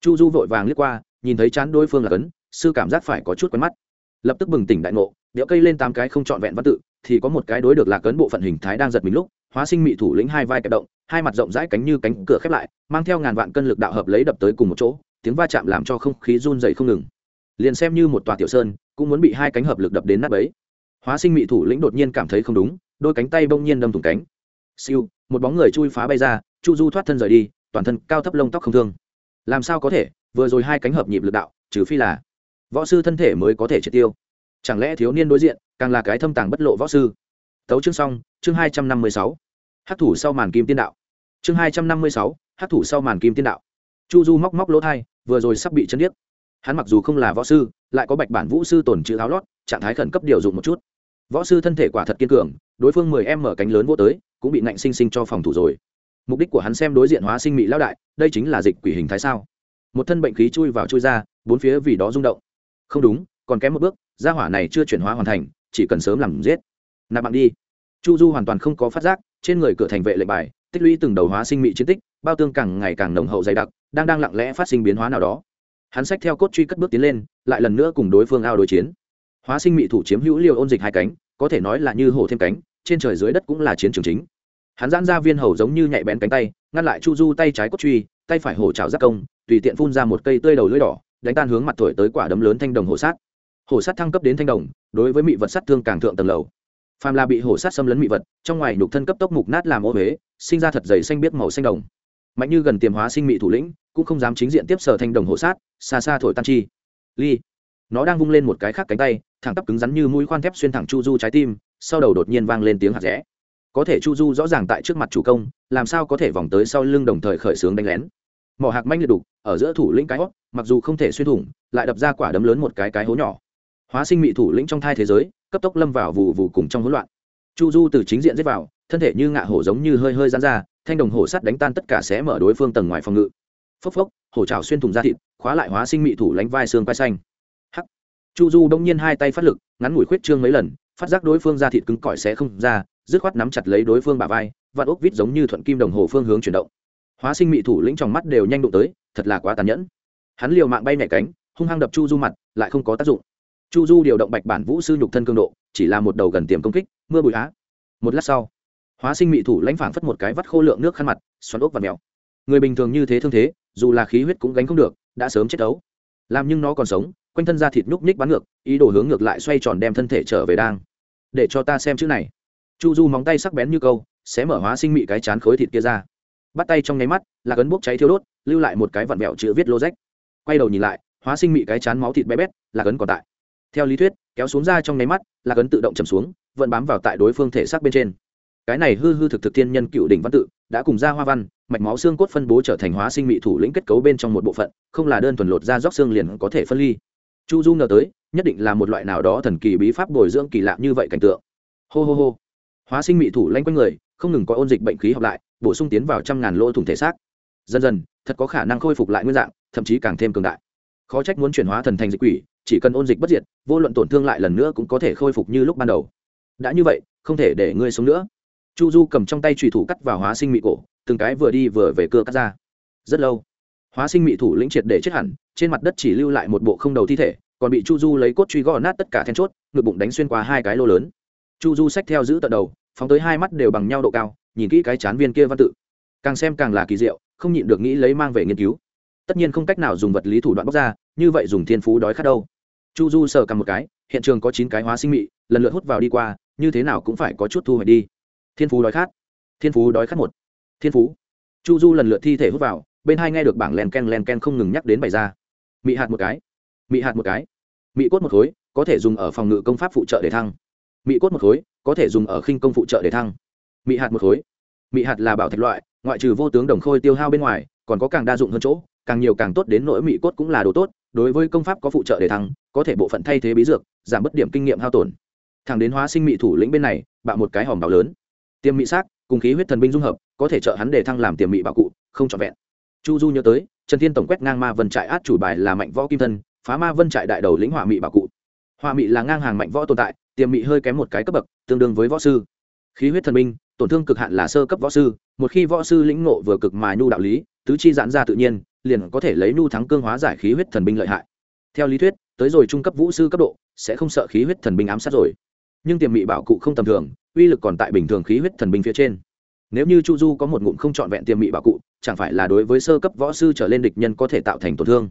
Speaker 1: chu du vội vàng lướt qua, nhìn thấy chán đối phương là cấn, sư cảm giác phải có chút quen mắt. Lập tức bừng tỉnh đại ngộ đẽo cây lên tám cái không trọn vẹn văn tự, thì có một cái đối được là cấn bộ phận hình thái đang giật mình lúc, hóa sinh mị thủ lĩnh hai vai kẹp động, hai mặt rộng rãi cánh như cánh cửa khép lại, mang theo ngàn vạn cân lực đạo hợp lấy đập tới cùng một chỗ tiếng va chạm làm cho không khí run dày không ngừng. Liền xem như một tòa tiểu sơn, cũng muốn bị hai cánh hợp lực đập đến nắp ấy hóa sinh mị thủ lĩnh đột nhiên cảm thấy không đúng, đôi cánh tay bỗng nhiên đâm thủng cánh. Siêu, một bóng người chui phá bay ra, chu du thoát thân rời đi, toàn thân cao thấp lông tóc không thương. Làm sao có thể, vừa rồi hai cánh hợp nhịp lực đạo, trừ phi là võ sư thân thể mới có thể triệt tiêu. Chẳng lẽ thiếu niên đối diện, càng là cái thâm tàng bất lộ võ sư? Tấu chương xong, chương hai trăm năm mươi sáu. Hát thủ sau màn kim tiên đạo. Chương hai trăm năm mươi sáu hát thủ sau màn kim tiên đạo chu du móc móc lỗ thai, vừa rồi sắp bị chân điếc. Hắn mặc dù không là võ sư, lại có bạch bản vũ sư tổn chữ áo lót, trạng thái khẩn cấp điều dụng một chút. Võ sư thân thể quả thật kiên cường, đối phương mười em mở cánh lớn vô tới, cũng bị nạnh sinh sinh cho phòng thủ rồi. Mục đích của hắn xem đối diện hóa sinh mị lao đại, đây chính là dịch quỷ hình thái sao? Một thân bệnh khí chui vào chui ra, bốn phía vì đó rung động. Không đúng, còn kém một bước, gia hỏa này chưa chuyển hóa hoàn thành, chỉ cần sớm làm giết. Nạp mạng đi. Chu du hoàn toàn không có phát giác, trên người cửa thành vệ lệnh bài tích lũy từng đầu hóa sinh mị chiến tích, bao tương càng ngày càng nồng hậu dày đặc, đang đang lặng lẽ phát sinh biến hóa nào đó. Hắn xách theo cốt truy cất bước tiến lên, lại lần nữa cùng đối phương ao đối chiến. Hóa sinh mị thủ chiếm hữu liều ôn dịch hai cánh, có thể nói là như hổ thêm cánh, trên trời dưới đất cũng là chiến trường chính. Hắn giãn ra viên hầu giống như nhạy bén cánh tay, ngăn lại chu du tay trái cốt truy, tay phải hổ trào giác công, tùy tiện phun ra một cây tươi đầu lưỡi đỏ, đánh tan hướng mặt thổi tới quả đấm lớn thanh đồng hổ sát. Hổ sát thăng cấp đến thanh đồng, đối với mị vật sát thương càng thượng tầng lầu phàm là bị hổ sát xâm lấn mị vật, trong ngoài nhục thân cấp tốc mục nát làm ô huế sinh ra thật dày xanh biết màu xanh đồng. Mạnh như gần tiềm hóa sinh mị thủ lĩnh, cũng không dám chính diện tiếp sở thanh đồng hổ sát, xa xa thổi tan chi. Ly. Nó đang vung lên một cái khác cánh tay, thẳng tắp cứng rắn như mũi khoan thép xuyên thẳng chu du trái tim, sau đầu đột nhiên vang lên tiếng hạt rẽ. Có thể chu du rõ ràng tại trước mặt chủ công, làm sao có thể vòng tới sau lưng đồng thời khởi xướng đánh lén. Mỏ hạc manh liệt đục, ở giữa thủ lĩnh cái hót mặc dù không thể xuyên thủng, lại đập ra quả đấm lớn một cái cái hố nhỏ. Hóa sinh mị thủ lĩnh trong thai thế giới cấp tốc lâm vào vụ vụ cùng trong hỗn loạn. Chu du từ chính diện giết vào, thân thể như ngạ hổ giống như hơi hơi dán ra, thanh đồng hổ sắt đánh tan tất cả sẽ mở đối phương tầng ngoài phòng ngự. Phốc phốc, hổ trào xuyên thủng da thịt, khóa lại hóa sinh mị thủ lánh vai xương vai xanh. Hắc. Chu du đông nhiên hai tay phát lực, ngắn ngủi khuyết trương mấy lần, phát giác đối phương da thịt cứng cỏi sẽ không ra, dứt khoát nắm chặt lấy đối phương bả vai vạn ốc vít giống như thuận kim đồng hồ phương hướng chuyển động. Hóa sinh mị thủ lĩnh trong mắt đều nhanh đụng tới, thật là quá tàn nhẫn. Hắn liều mạng bay nhảy cánh, hung hăng đập chu du mặt, lại không có tác dụng chu du điều động bạch bản vũ sư nhục thân cương độ, chỉ là một đầu gần tiềm công kích, mưa bụi á. Một lát sau, hóa sinh mị thủ lãnh phảng phất một cái vắt khô lượng nước khăn mặt, xoắn ốc và mèo. Người bình thường như thế thương thế, dù là khí huyết cũng gánh không được, đã sớm chết đấu. Làm nhưng nó còn sống, quanh thân da thịt nhúc nhích bắn ngược, ý đồ hướng ngược lại xoay tròn đem thân thể trở về đang. Để cho ta xem chữ này. Chu du móng tay sắc bén như câu, xé mở hóa sinh mị cái chán khối thịt kia ra. Bắt tay trong nháy mắt, là cấn bốc cháy thiêu đốt, lưu lại một cái vặn vẹo chữ viết lô rách quay đầu nhìn lại, hóa sinh mị cái chán máu thịt bé bét, là cấn còn tại theo lý thuyết, kéo xuống ra trong nháy mắt, là cấn tự động chầm xuống, vẫn bám vào tại đối phương thể xác bên trên. Cái này hư hư thực thực thiên nhân cựu đỉnh văn tự, đã cùng ra hoa văn, mạch máu xương cốt phân bố trở thành hóa sinh mị thủ lĩnh kết cấu bên trong một bộ phận, không là đơn thuần lột ra róc xương liền có thể phân ly. Chu du ngờ tới, nhất định là một loại nào đó thần kỳ bí pháp bồi dưỡng kỳ lạ như vậy cảnh tượng. Hô hô hô. Hóa sinh mị thủ lanh quanh người, không ngừng có ôn dịch bệnh khí học lại, bổ sung tiến vào trăm ngàn lỗ thủng thể xác. Dần dần, thật có khả năng khôi phục lại nguyên dạng, thậm chí càng thêm cường đại. Khó trách muốn chuyển hóa thần thành dịch quỷ chỉ cần ôn dịch bất diệt, vô luận tổn thương lại lần nữa cũng có thể khôi phục như lúc ban đầu. Đã như vậy, không thể để ngươi sống nữa. Chu du cầm trong tay trùy thủ cắt vào hóa sinh mị cổ, từng cái vừa đi vừa về cưa cắt ra. Rất lâu, hóa sinh mị thủ lĩnh triệt để chết hẳn, trên mặt đất chỉ lưu lại một bộ không đầu thi thể, còn bị chu du lấy cốt truy gõ nát tất cả then chốt, ngực bụng đánh xuyên qua hai cái lô lớn. Chu du xách theo giữ tận đầu, phóng tới hai mắt đều bằng nhau độ cao, nhìn kỹ cái chán viên kia văn tự. Càng xem càng là kỳ diệu, không nhịn được nghĩ lấy mang về nghiên cứu. Tất nhiên không cách nào dùng vật lý thủ đoạn bóc ra, như vậy dùng thiên phú đói khát đâu chu du sờ cầm một cái, hiện trường có chín cái hóa sinh mị, lần lượt hút vào đi qua, như thế nào cũng phải có chút thu hoạch đi. Thiên phú đói khát. Thiên phú đói khát một. Thiên phú. Chu du lần lượt thi thể hút vào, bên hai nghe được bảng len ken len ken không ngừng nhắc đến bày ra. Mị hạt một cái. Mị hạt một cái. Mị cốt một khối, có thể dùng ở phòng ngự công pháp phụ trợ để thăng. Mị cốt một khối, có thể dùng ở khinh công phụ trợ để thăng. Mị hạt một khối. Mị hạt là bảo thạch loại, ngoại trừ vô tướng đồng khôi tiêu hao bên ngoài, còn có càng đa dụng hơn chỗ, càng nhiều càng tốt đến nỗi mị cốt cũng là đồ tốt đối với công pháp có phụ trợ để thăng, có thể bộ phận thay thế bí dược, giảm bất điểm kinh nghiệm hao tổn. Thẳng đến hóa sinh mị thủ lĩnh bên này, bạo một cái hòm bảo lớn. Tiêm mị xác cùng khí huyết thần binh dung hợp, có thể trợ hắn để thăng làm tiềm mị bảo cụ, không trọn vẹn. Chu du nhớ tới, trần thiên tổng quét ngang ma vân trại át chủ bài là mạnh võ kim thân, phá ma vân trại đại đầu lĩnh hỏa mị bảo cụ. Hỏa mị là ngang hàng mạnh võ tồn tại tiềm mị hơi kém một cái cấp bậc, tương đương với võ sư. Khí huyết thần binh, tổn thương cực hạn là sơ cấp võ sư, một khi võ sư lĩnh ngộ vừa cực mà nhu đạo lý, tứ chi giãn ra tự nhiên liền có thể lấy nhu thắng cương hóa giải khí huyết thần binh lợi hại. Theo lý thuyết, tới rồi trung cấp vũ sư cấp độ, sẽ không sợ khí huyết thần binh ám sát rồi. Nhưng tiềm mị bảo cụ không tầm thường, uy lực còn tại bình thường khí huyết thần binh phía trên. Nếu như chu du có một ngụm không trọn vẹn tiềm mị bảo cụ, chẳng phải là đối với sơ cấp võ sư trở lên địch nhân có thể tạo thành tổn thương.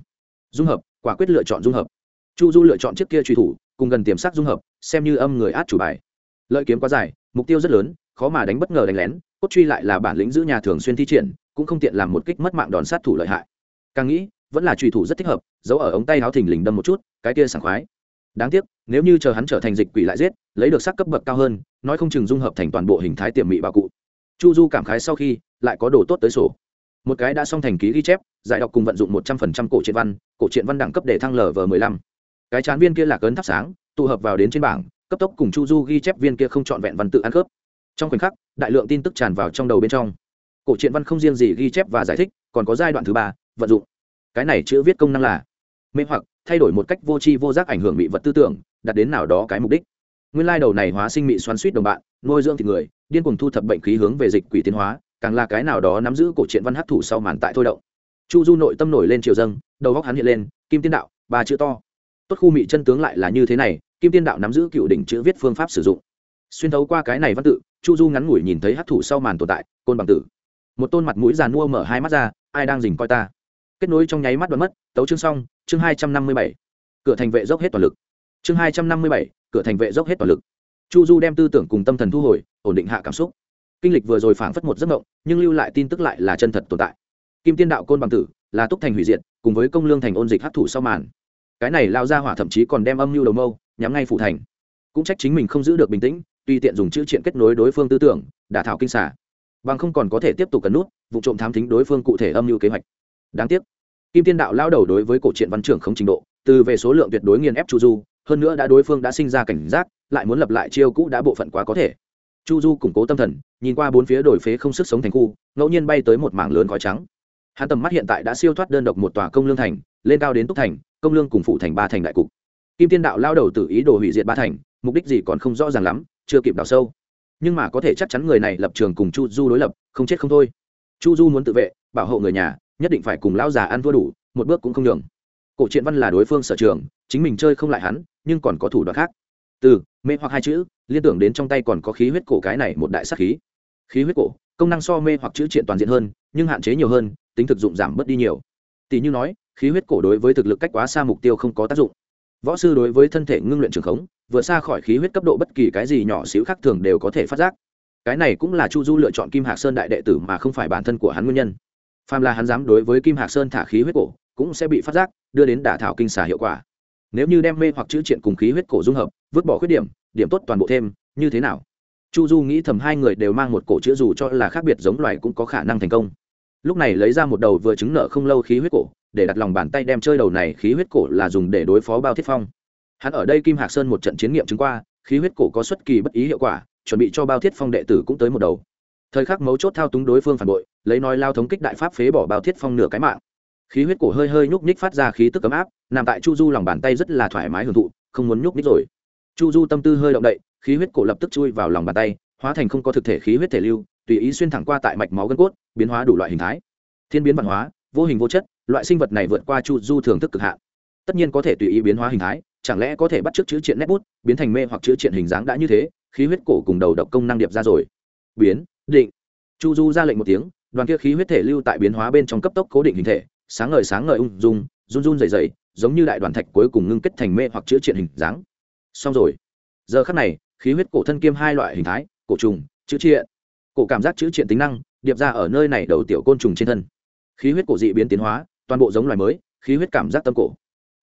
Speaker 1: Dung hợp, quả quyết lựa chọn dung hợp. Chu du lựa chọn chiếc kia truy thủ, cùng gần tiềm sắc dung hợp, xem như âm người át chủ bài. Lợi kiếm quá dài, mục tiêu rất lớn, khó mà đánh bất ngờ đánh lén, cốt truy lại là bản lĩnh giữ nhà thường xuyên thi triển, cũng không tiện làm một kích mất mạng đòn sát thủ lợi hại càng nghĩ, vẫn là trùy thủ rất thích hợp, giấu ở ống tay áo thình lình đâm một chút, cái kia sảng khoái. Đáng tiếc, nếu như chờ hắn trở thành dịch quỷ lại giết, lấy được sắc cấp bậc cao hơn, nói không chừng dung hợp thành toàn bộ hình thái tiềm mị bà cụ. Chu du cảm khái sau khi, lại có đồ tốt tới sổ. Một cái đã xong thành ký ghi chép, giải đọc cùng vận dụng một trăm phần trăm cổ truyện văn, cổ truyện văn đẳng cấp để thăng lv mười lăm. Cái chán viên kia là cấn thắp sáng, tụ hợp vào đến trên bảng, cấp tốc cùng chu du ghi chép viên kia không trọn vẹn văn tự ăn khớp. Trong khoảnh khắc, đại lượng tin tức tràn vào trong đầu bên trong. Cổ truyện văn không riêng gì ghi chép và giải thích, còn có giai đoạn thứ ba vận dụng. Cái này chữ viết công năng là mê hoặc, thay đổi một cách vô tri vô giác ảnh hưởng bị vật tư tưởng đặt đến nào đó cái mục đích. Nguyên lai đầu này hóa sinh mị xoắn suýt đồng bạn, nuôi dưỡng thịt người, điên cuồng thu thập bệnh khí hướng về dịch quỷ tiến hóa, càng là cái nào đó nắm giữ cổ truyện văn hấp thủ sau màn tại thôi động. Chu du nội tâm nổi lên triều dâng, đầu góc hắn hiện lên, kim tiên đạo, ba chữ to. Tốt khu mị chân tướng lại là như thế này, kim tiên đạo nắm giữ cựu đỉnh chữ viết phương pháp sử dụng. Xuyên thấu qua cái này văn tự, chu du ngắn ngủi nhìn thấy hấp thủ sau màn tồn tại, côn bằng tử. Một tôn mặt mũi giàn mua mở hai mắt ra, ai đang dình coi ta? Kết nối trong nháy mắt đoạn mất, tấu chương xong, chương hai trăm năm mươi bảy. Cửa thành vệ dốc hết toàn lực. Chương hai trăm năm mươi bảy, cửa thành vệ dốc hết toàn lực. Chu du đem tư tưởng cùng tâm thần thu hồi, ổn định hạ cảm xúc. Kinh lịch vừa rồi phảng phất một giấc mộng, nhưng lưu lại tin tức lại là chân thật tồn tại. Kim tiên đạo côn bằng tử, là túc thành hủy diệt, cùng với công lương thành ôn dịch hấp thụ sau màn. Cái này lao ra hỏa thậm chí còn đem âm mưu đầu mâu, nhắm ngay phủ thành. Cũng trách chính mình không giữ được bình tĩnh tùy tiện dùng chữ triện kết nối đối phương tư tưởng, đả thảo kinh xả bằng không còn có thể tiếp tục cấn nút, vụ trộm thám thính đối phương cụ thể âm mưu kế hoạch đáng tiếc, kim tiên đạo lao đầu đối với cổ truyện văn trưởng không trình độ, từ về số lượng tuyệt đối nghiền ép chu du, hơn nữa đã đối phương đã sinh ra cảnh giác, lại muốn lập lại chiêu cũ đã bộ phận quá có thể. Chu du củng cố tâm thần, nhìn qua bốn phía đổi phế không sức sống thành khu, ngẫu nhiên bay tới một mảng lớn khói trắng. Hắn tầm mắt hiện tại đã siêu thoát đơn độc một tòa công lương thành, lên cao đến túc thành, công lương cùng phụ thành ba thành đại cục. Kim tiên đạo lao đầu tự ý đồ hủy diệt ba thành, mục đích gì còn không rõ ràng lắm, chưa kịp đào sâu. Nhưng mà có thể chắc chắn người này lập trường cùng chu du đối lập, không chết không thôi. Chu du muốn tự vệ, bảo hộ người nhà nhất định phải cùng lão già ăn thua đủ, một bước cũng không đường cổ truyện văn là đối phương sở trường, chính mình chơi không lại hắn, nhưng còn có thủ đoạn khác. Từ, mê hoặc hai chữ, liên tưởng đến trong tay còn có khí huyết cổ cái này một đại sắc khí. Khí huyết cổ, công năng so mê hoặc chữ triện toàn diện hơn, nhưng hạn chế nhiều hơn, tính thực dụng giảm bớt đi nhiều. Tỷ như nói, khí huyết cổ đối với thực lực cách quá xa mục tiêu không có tác dụng. Võ sư đối với thân thể ngưng luyện trường khống, vừa xa khỏi khí huyết cấp độ bất kỳ cái gì nhỏ xíu khác thường đều có thể phát giác. Cái này cũng là chu du lựa chọn kim hạc sơn đại đệ tử mà không phải bản thân của hắn nguyên nhân phàm là hắn dám đối với kim hạc sơn thả khí huyết cổ, cũng sẽ bị phát giác, đưa đến đả thảo kinh xà hiệu quả. Nếu như đem mê hoặc chữ triện cùng khí huyết cổ dung hợp, vứt bỏ khuyết điểm điểm tốt toàn bộ thêm, như thế nào? Chu du nghĩ thầm hai người đều mang một cổ chữ dù cho là khác biệt giống loài cũng có khả năng thành công. Lúc này lấy ra một đầu vừa chứng nợ không lâu khí huyết cổ, để đặt lòng bàn tay đem chơi đầu này khí huyết cổ là dùng để đối phó bao thiết phong. Hắn ở đây kim hạc sơn một trận chiến nghiệm chứng qua, khí huyết cổ có xuất kỳ bất ý hiệu quả, chuẩn bị cho bao thiết phong đệ tử cũng tới một đầu thời khắc mấu chốt thao túng đối phương phản bội, lấy nói lao thống kích đại pháp phế bỏ bao thiết phong nửa cái mạng. Khí huyết cổ hơi hơi nhúc nhích phát ra khí tức ấm áp, nằm tại chu du lòng bàn tay rất là thoải mái hưởng thụ, không muốn nhúc nhích rồi. Chu du tâm tư hơi động đậy, khí huyết cổ lập tức chui vào lòng bàn tay, hóa thành không có thực thể khí huyết thể lưu, tùy ý xuyên thẳng qua tại mạch máu gân cốt, biến hóa đủ loại hình thái. Thiên biến văn hóa, vô hình vô chất, loại sinh vật này vượt qua chu du thưởng thức cực hạn. Tất nhiên có thể tùy ý biến hóa hình thái, chẳng lẽ có thể bắt chước chữ triện nét bút, biến thành mê hoặc chữ triện hình dáng đã như thế, khí huyết cổ cùng đầu độc công năng điệp ra rồi. Biến định. Chu du ra lệnh một tiếng, đoàn kia khí huyết thể lưu tại biến hóa bên trong cấp tốc cố định hình thể, sáng ngời sáng ngời ung dung, run run dày dày giống như đại đoàn thạch cuối cùng ngưng kết thành mê hoặc chữa triện hình dáng. Xong rồi. Giờ khắc này, khí huyết cổ thân kiêm hai loại hình thái, cổ trùng chữ triện. Cổ cảm giác chữ triện tính năng, điệp ra ở nơi này đầu tiểu côn trùng trên thân. Khí huyết cổ dị biến tiến hóa, toàn bộ giống loài mới, khí huyết cảm giác tâm cổ.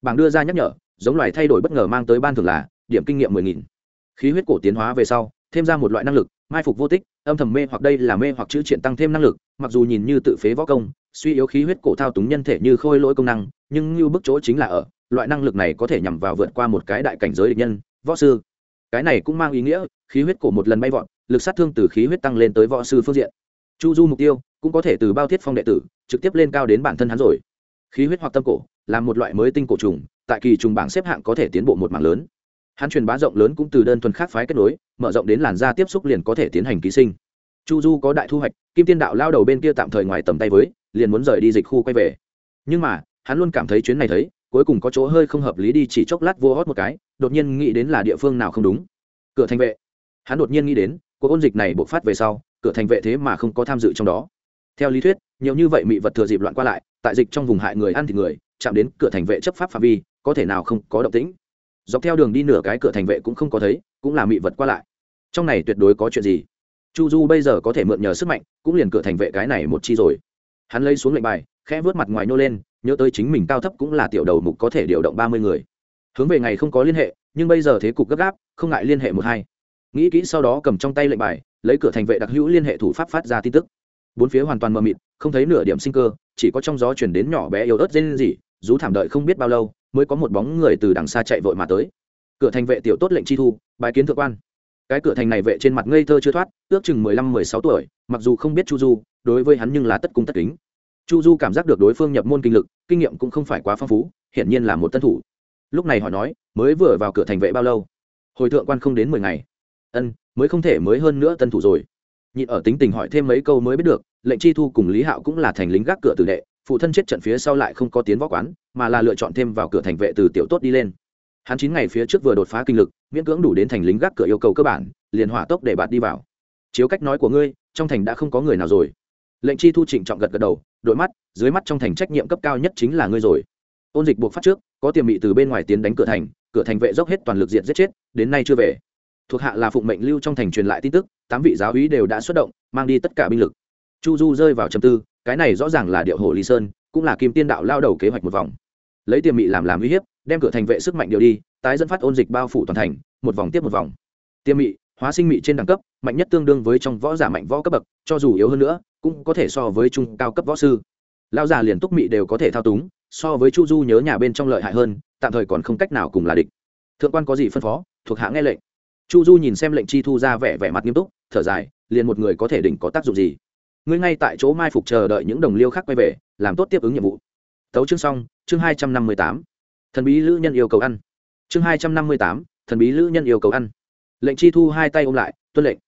Speaker 1: Bảng đưa ra nhắc nhở, giống loài thay đổi bất ngờ mang tới ban thường là điểm kinh nghiệm mười nghìn. Khí huyết cổ tiến hóa về sau, thêm ra một loại năng lực mai phục vô tích, âm thầm mê hoặc đây là mê hoặc chữ triện tăng thêm năng lực, mặc dù nhìn như tự phế võ công, suy yếu khí huyết cổ thao túng nhân thể như khôi lỗi công năng, nhưng như bức chỗ chính là ở, loại năng lực này có thể nhằm vào vượt qua một cái đại cảnh giới địch nhân, võ sư. Cái này cũng mang ý nghĩa, khí huyết cổ một lần bay vọt, lực sát thương từ khí huyết tăng lên tới võ sư phương diện. Chu du mục tiêu cũng có thể từ bao thiết phong đệ tử, trực tiếp lên cao đến bản thân hắn rồi. Khí huyết hoặc tâm cổ, là một loại mới tinh cổ trùng, tại kỳ trùng bảng xếp hạng có thể tiến bộ một mảng lớn. Hắn truyền bá rộng lớn cũng từ đơn thuần khác phái kết nối mở rộng đến làn da tiếp xúc liền có thể tiến hành ký sinh. Chu du có đại thu hoạch, kim tiên đạo lao đầu bên kia tạm thời ngoài tầm tay với, liền muốn rời đi dịch khu quay về. Nhưng mà, hắn luôn cảm thấy chuyến này thấy, cuối cùng có chỗ hơi không hợp lý đi chỉ chốc lát vô hót một cái, đột nhiên nghĩ đến là địa phương nào không đúng. Cửa thành vệ. Hắn đột nhiên nghĩ đến, cuộc ôn dịch này bộc phát về sau, cửa thành vệ thế mà không có tham dự trong đó. Theo lý thuyết, nhiều như vậy mị vật thừa dịp loạn qua lại, tại dịch trong vùng hại người ăn thịt người, chạm đến cửa thành vệ chấp pháp phạm vi, có thể nào không có động tĩnh. Dọc theo đường đi nửa cái cửa thành vệ cũng không có thấy, cũng là mị vật qua lại trong này tuyệt đối có chuyện gì? Chu du bây giờ có thể mượn nhờ sức mạnh, cũng liền cửa thành vệ cái này một chi rồi. Hắn lấy xuống lệnh bài, khẽ vớt mặt ngoài nô lên, nhớ tới chính mình cao thấp cũng là tiểu đầu mục có thể điều động ba mươi người. Hướng về ngày không có liên hệ, nhưng bây giờ thế cục gấp gáp, không ngại liên hệ một hai. Nghĩ kỹ sau đó cầm trong tay lệnh bài, lấy cửa thành vệ đặc hữu liên hệ thủ pháp phát ra tin tức. Bốn phía hoàn toàn mờ mịt, không thấy nửa điểm sinh cơ, chỉ có trong gió chuyển đến nhỏ bé yếu ớt dên gì rú thảm đợi không biết bao lâu, mới có một bóng người từ đằng xa chạy vội mà tới. Cửa thành vệ tiểu tốt lệnh chi thu bài kiến thượng quan cái cửa thành này vệ trên mặt ngây thơ chưa thoát, ước chừng mười lăm, mười sáu tuổi, mặc dù không biết chu du, đối với hắn nhưng là tất cung tất kính. Chu du cảm giác được đối phương nhập môn kinh lực, kinh nghiệm cũng không phải quá phong phú, hiển nhiên là một tân thủ. Lúc này hỏi nói, mới vừa vào cửa thành vệ bao lâu? Hồi thượng quan không đến mười ngày. Ân, mới không thể mới hơn nữa tân thủ rồi. Nhịn ở tính tình hỏi thêm mấy câu mới biết được, lệnh chi thu cùng lý hạo cũng là thành lính gác cửa tử đệ, phụ thân chết trận phía sau lại không có tiến võ quán, mà là lựa chọn thêm vào cửa thành vệ từ tiểu tốt đi lên hắn chín ngày phía trước vừa đột phá kinh lực, miễn cưỡng đủ đến thành lính gác cửa yêu cầu cơ bản, liền hỏa tốc để bạn đi vào. Chiếu cách nói của ngươi, trong thành đã không có người nào rồi. Lệnh chi thu trịnh trọng gật gật đầu, đội mắt, dưới mắt trong thành trách nhiệm cấp cao nhất chính là ngươi rồi. Ôn dịch buộc phát trước, có tiềm bị từ bên ngoài tiến đánh cửa thành cửa thành vệ dốc hết toàn lực diện giết chết, đến nay chưa về. Thuộc hạ là phụng mệnh lưu trong thành truyền lại tin tức, tám vị giáo úy đều đã xuất động, mang đi tất cả binh lực. Chu du rơi vào trầm tư, cái này rõ ràng là điệu hồ lý sơn, cũng là kim tiên đạo lao đầu kế hoạch một vòng. Lấy tiềm mị làm làm uy hiếp đem cửa thành vệ sức mạnh điều đi, tái dẫn phát ôn dịch bao phủ toàn thành, một vòng tiếp một vòng. Tiêm mị, hóa sinh mị trên đẳng cấp, mạnh nhất tương đương với trong võ giả mạnh võ cấp bậc, cho dù yếu hơn nữa, cũng có thể so với trung cao cấp võ sư. Lao già liền túc mị đều có thể thao túng, so với chu du nhớ nhà bên trong lợi hại hơn, tạm thời còn không cách nào cùng là địch. Thượng quan có gì phân phó, thuộc hạ nghe lệnh. Chu du nhìn xem lệnh chi thu ra vẻ vẻ mặt nghiêm túc, thở dài, liền một người có thể đỉnh có tác dụng gì? Ngươi ngay tại chỗ mai phục chờ đợi những đồng liêu khác quay về, làm tốt tiếp ứng nhiệm vụ. Tấu chương xong, chương hai trăm năm mươi tám thần bí lữ nhân yêu cầu ăn. Chương hai trăm năm mươi tám, thần bí lữ nhân yêu cầu ăn. Lệnh chi thu hai tay ôm lại, tuân lệnh.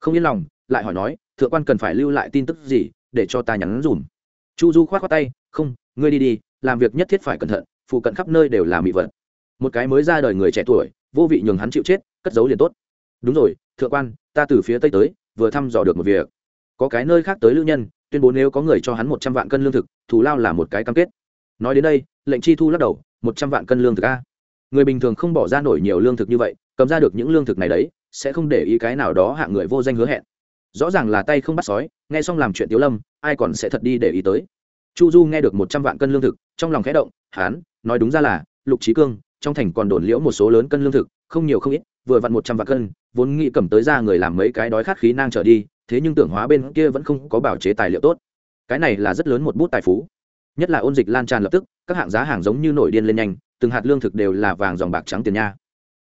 Speaker 1: Không yên lòng, lại hỏi nói, thượng quan cần phải lưu lại tin tức gì để cho ta nhắn dùm? Chu du k h o á t khoác tay, không, ngươi đi đi, làm việc nhất thiết phải cẩn thận, phụ cận khắp nơi đều là mị vật. Một cái mới ra đời người trẻ tuổi, vô vị nhường hắn chịu chết, cất giấu liền tốt. Đúng rồi, thượng quan, ta từ phía tây tới, vừa thăm dò được một việc. Có cái nơi khác tới lữ nhân, tuyên bố nếu có người cho hắn một trăm vạn cân lương thực, thù lao là một cái cam kết. Nói đến đây, lệnh chi thu lắc đầu một trăm vạn cân lương thực a. Người bình thường không bỏ ra nổi nhiều lương thực như vậy, cầm ra được những lương thực này đấy, sẽ không để ý cái nào đó hạng người vô danh hứa hẹn. Rõ ràng là tay không bắt sói, nghe xong làm chuyện tiếu lâm, ai còn sẽ thật đi để ý tới. Chu du nghe được một trăm vạn cân lương thực, trong lòng khẽ động, hán, nói đúng ra là, lục trí cương, trong thành còn đồn liễu một số lớn cân lương thực, không nhiều không ít, vừa vặn một trăm vạn cân, vốn nghĩ cầm tới ra người làm mấy cái đói khát khí nang trở đi, thế nhưng tưởng hóa bên kia vẫn không có bảo chế tài liệu tốt. Cái này là rất lớn một bút tài phú nhất là ôn dịch lan tràn lập tức, các hạng giá hàng giống như nổi điên lên nhanh, từng hạt lương thực đều là vàng dòng bạc trắng tiền nha.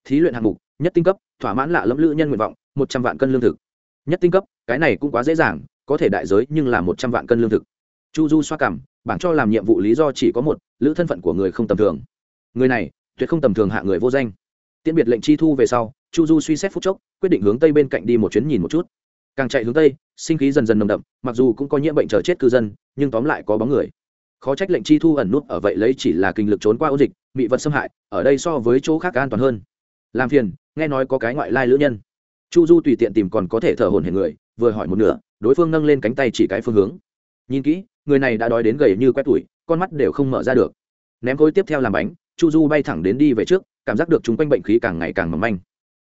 Speaker 1: Thí luyện hạng mục, nhất tinh cấp, thỏa mãn lạ lẫm lữ nhân nguyện vọng, một trăm vạn cân lương thực. Nhất tinh cấp, cái này cũng quá dễ dàng, có thể đại giới nhưng là một trăm vạn cân lương thực. Chu du xoa cảm, bảng cho làm nhiệm vụ lý do chỉ có một, lữ thân phận của người không tầm thường. Người này, tuyệt không tầm thường hạ người vô danh. Tiễn biệt lệnh chi thu về sau, chu du suy xét phút chốc, quyết định hướng tây bên cạnh đi một chuyến nhìn một chút. Càng chạy hướng tây, sinh khí dần dần nồng đậm, mặc dù cũng có nhiễm bệnh chờ chết cư dân, nhưng tóm lại có bóng người khó trách lệnh chi thu ẩn nút ở vậy lấy chỉ là kinh lực trốn qua ố dịch bị vật xâm hại, ở đây so với chỗ khác an toàn hơn. Làm phiền, nghe nói có cái ngoại lai lữ nhân. Chu du tùy tiện tìm còn có thể thở hồn hển người, vừa hỏi một nửa, đối phương nâng lên cánh tay chỉ cái phương hướng. Nhìn kỹ, người này đã đói đến gầy như quét tủi con mắt đều không mở ra được. Ném khối tiếp theo làm bánh, chu du bay thẳng đến đi về trước, cảm giác được chúng quanh bệnh khí càng ngày càng mỏng manh.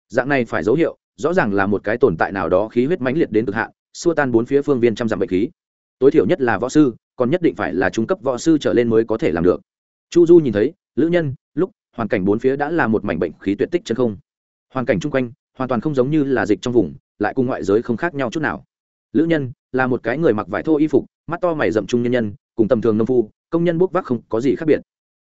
Speaker 1: Dạng này phải dấu hiệu, rõ ràng là một cái tồn tại nào đó khí huyết mãnh liệt đến cực hạn, xua tan bốn phía phương viên trăm dặm bệnh khí tối thiểu nhất là võ sư, còn nhất định phải là trung cấp võ sư trở lên mới có thể làm được. Chu du nhìn thấy, lữ nhân, lúc, hoàn cảnh bốn phía đã là một mảnh bệnh khí tuyệt tích chân không. Hoàn cảnh chung quanh, hoàn toàn không giống như là dịch trong vùng, lại cùng ngoại giới không khác nhau chút nào. Lữ nhân, là một cái người mặc vải thô y phục, mắt to mày rậm trung nhân nhân, cùng tầm thường nông phu, công nhân bốc vác không có gì khác biệt.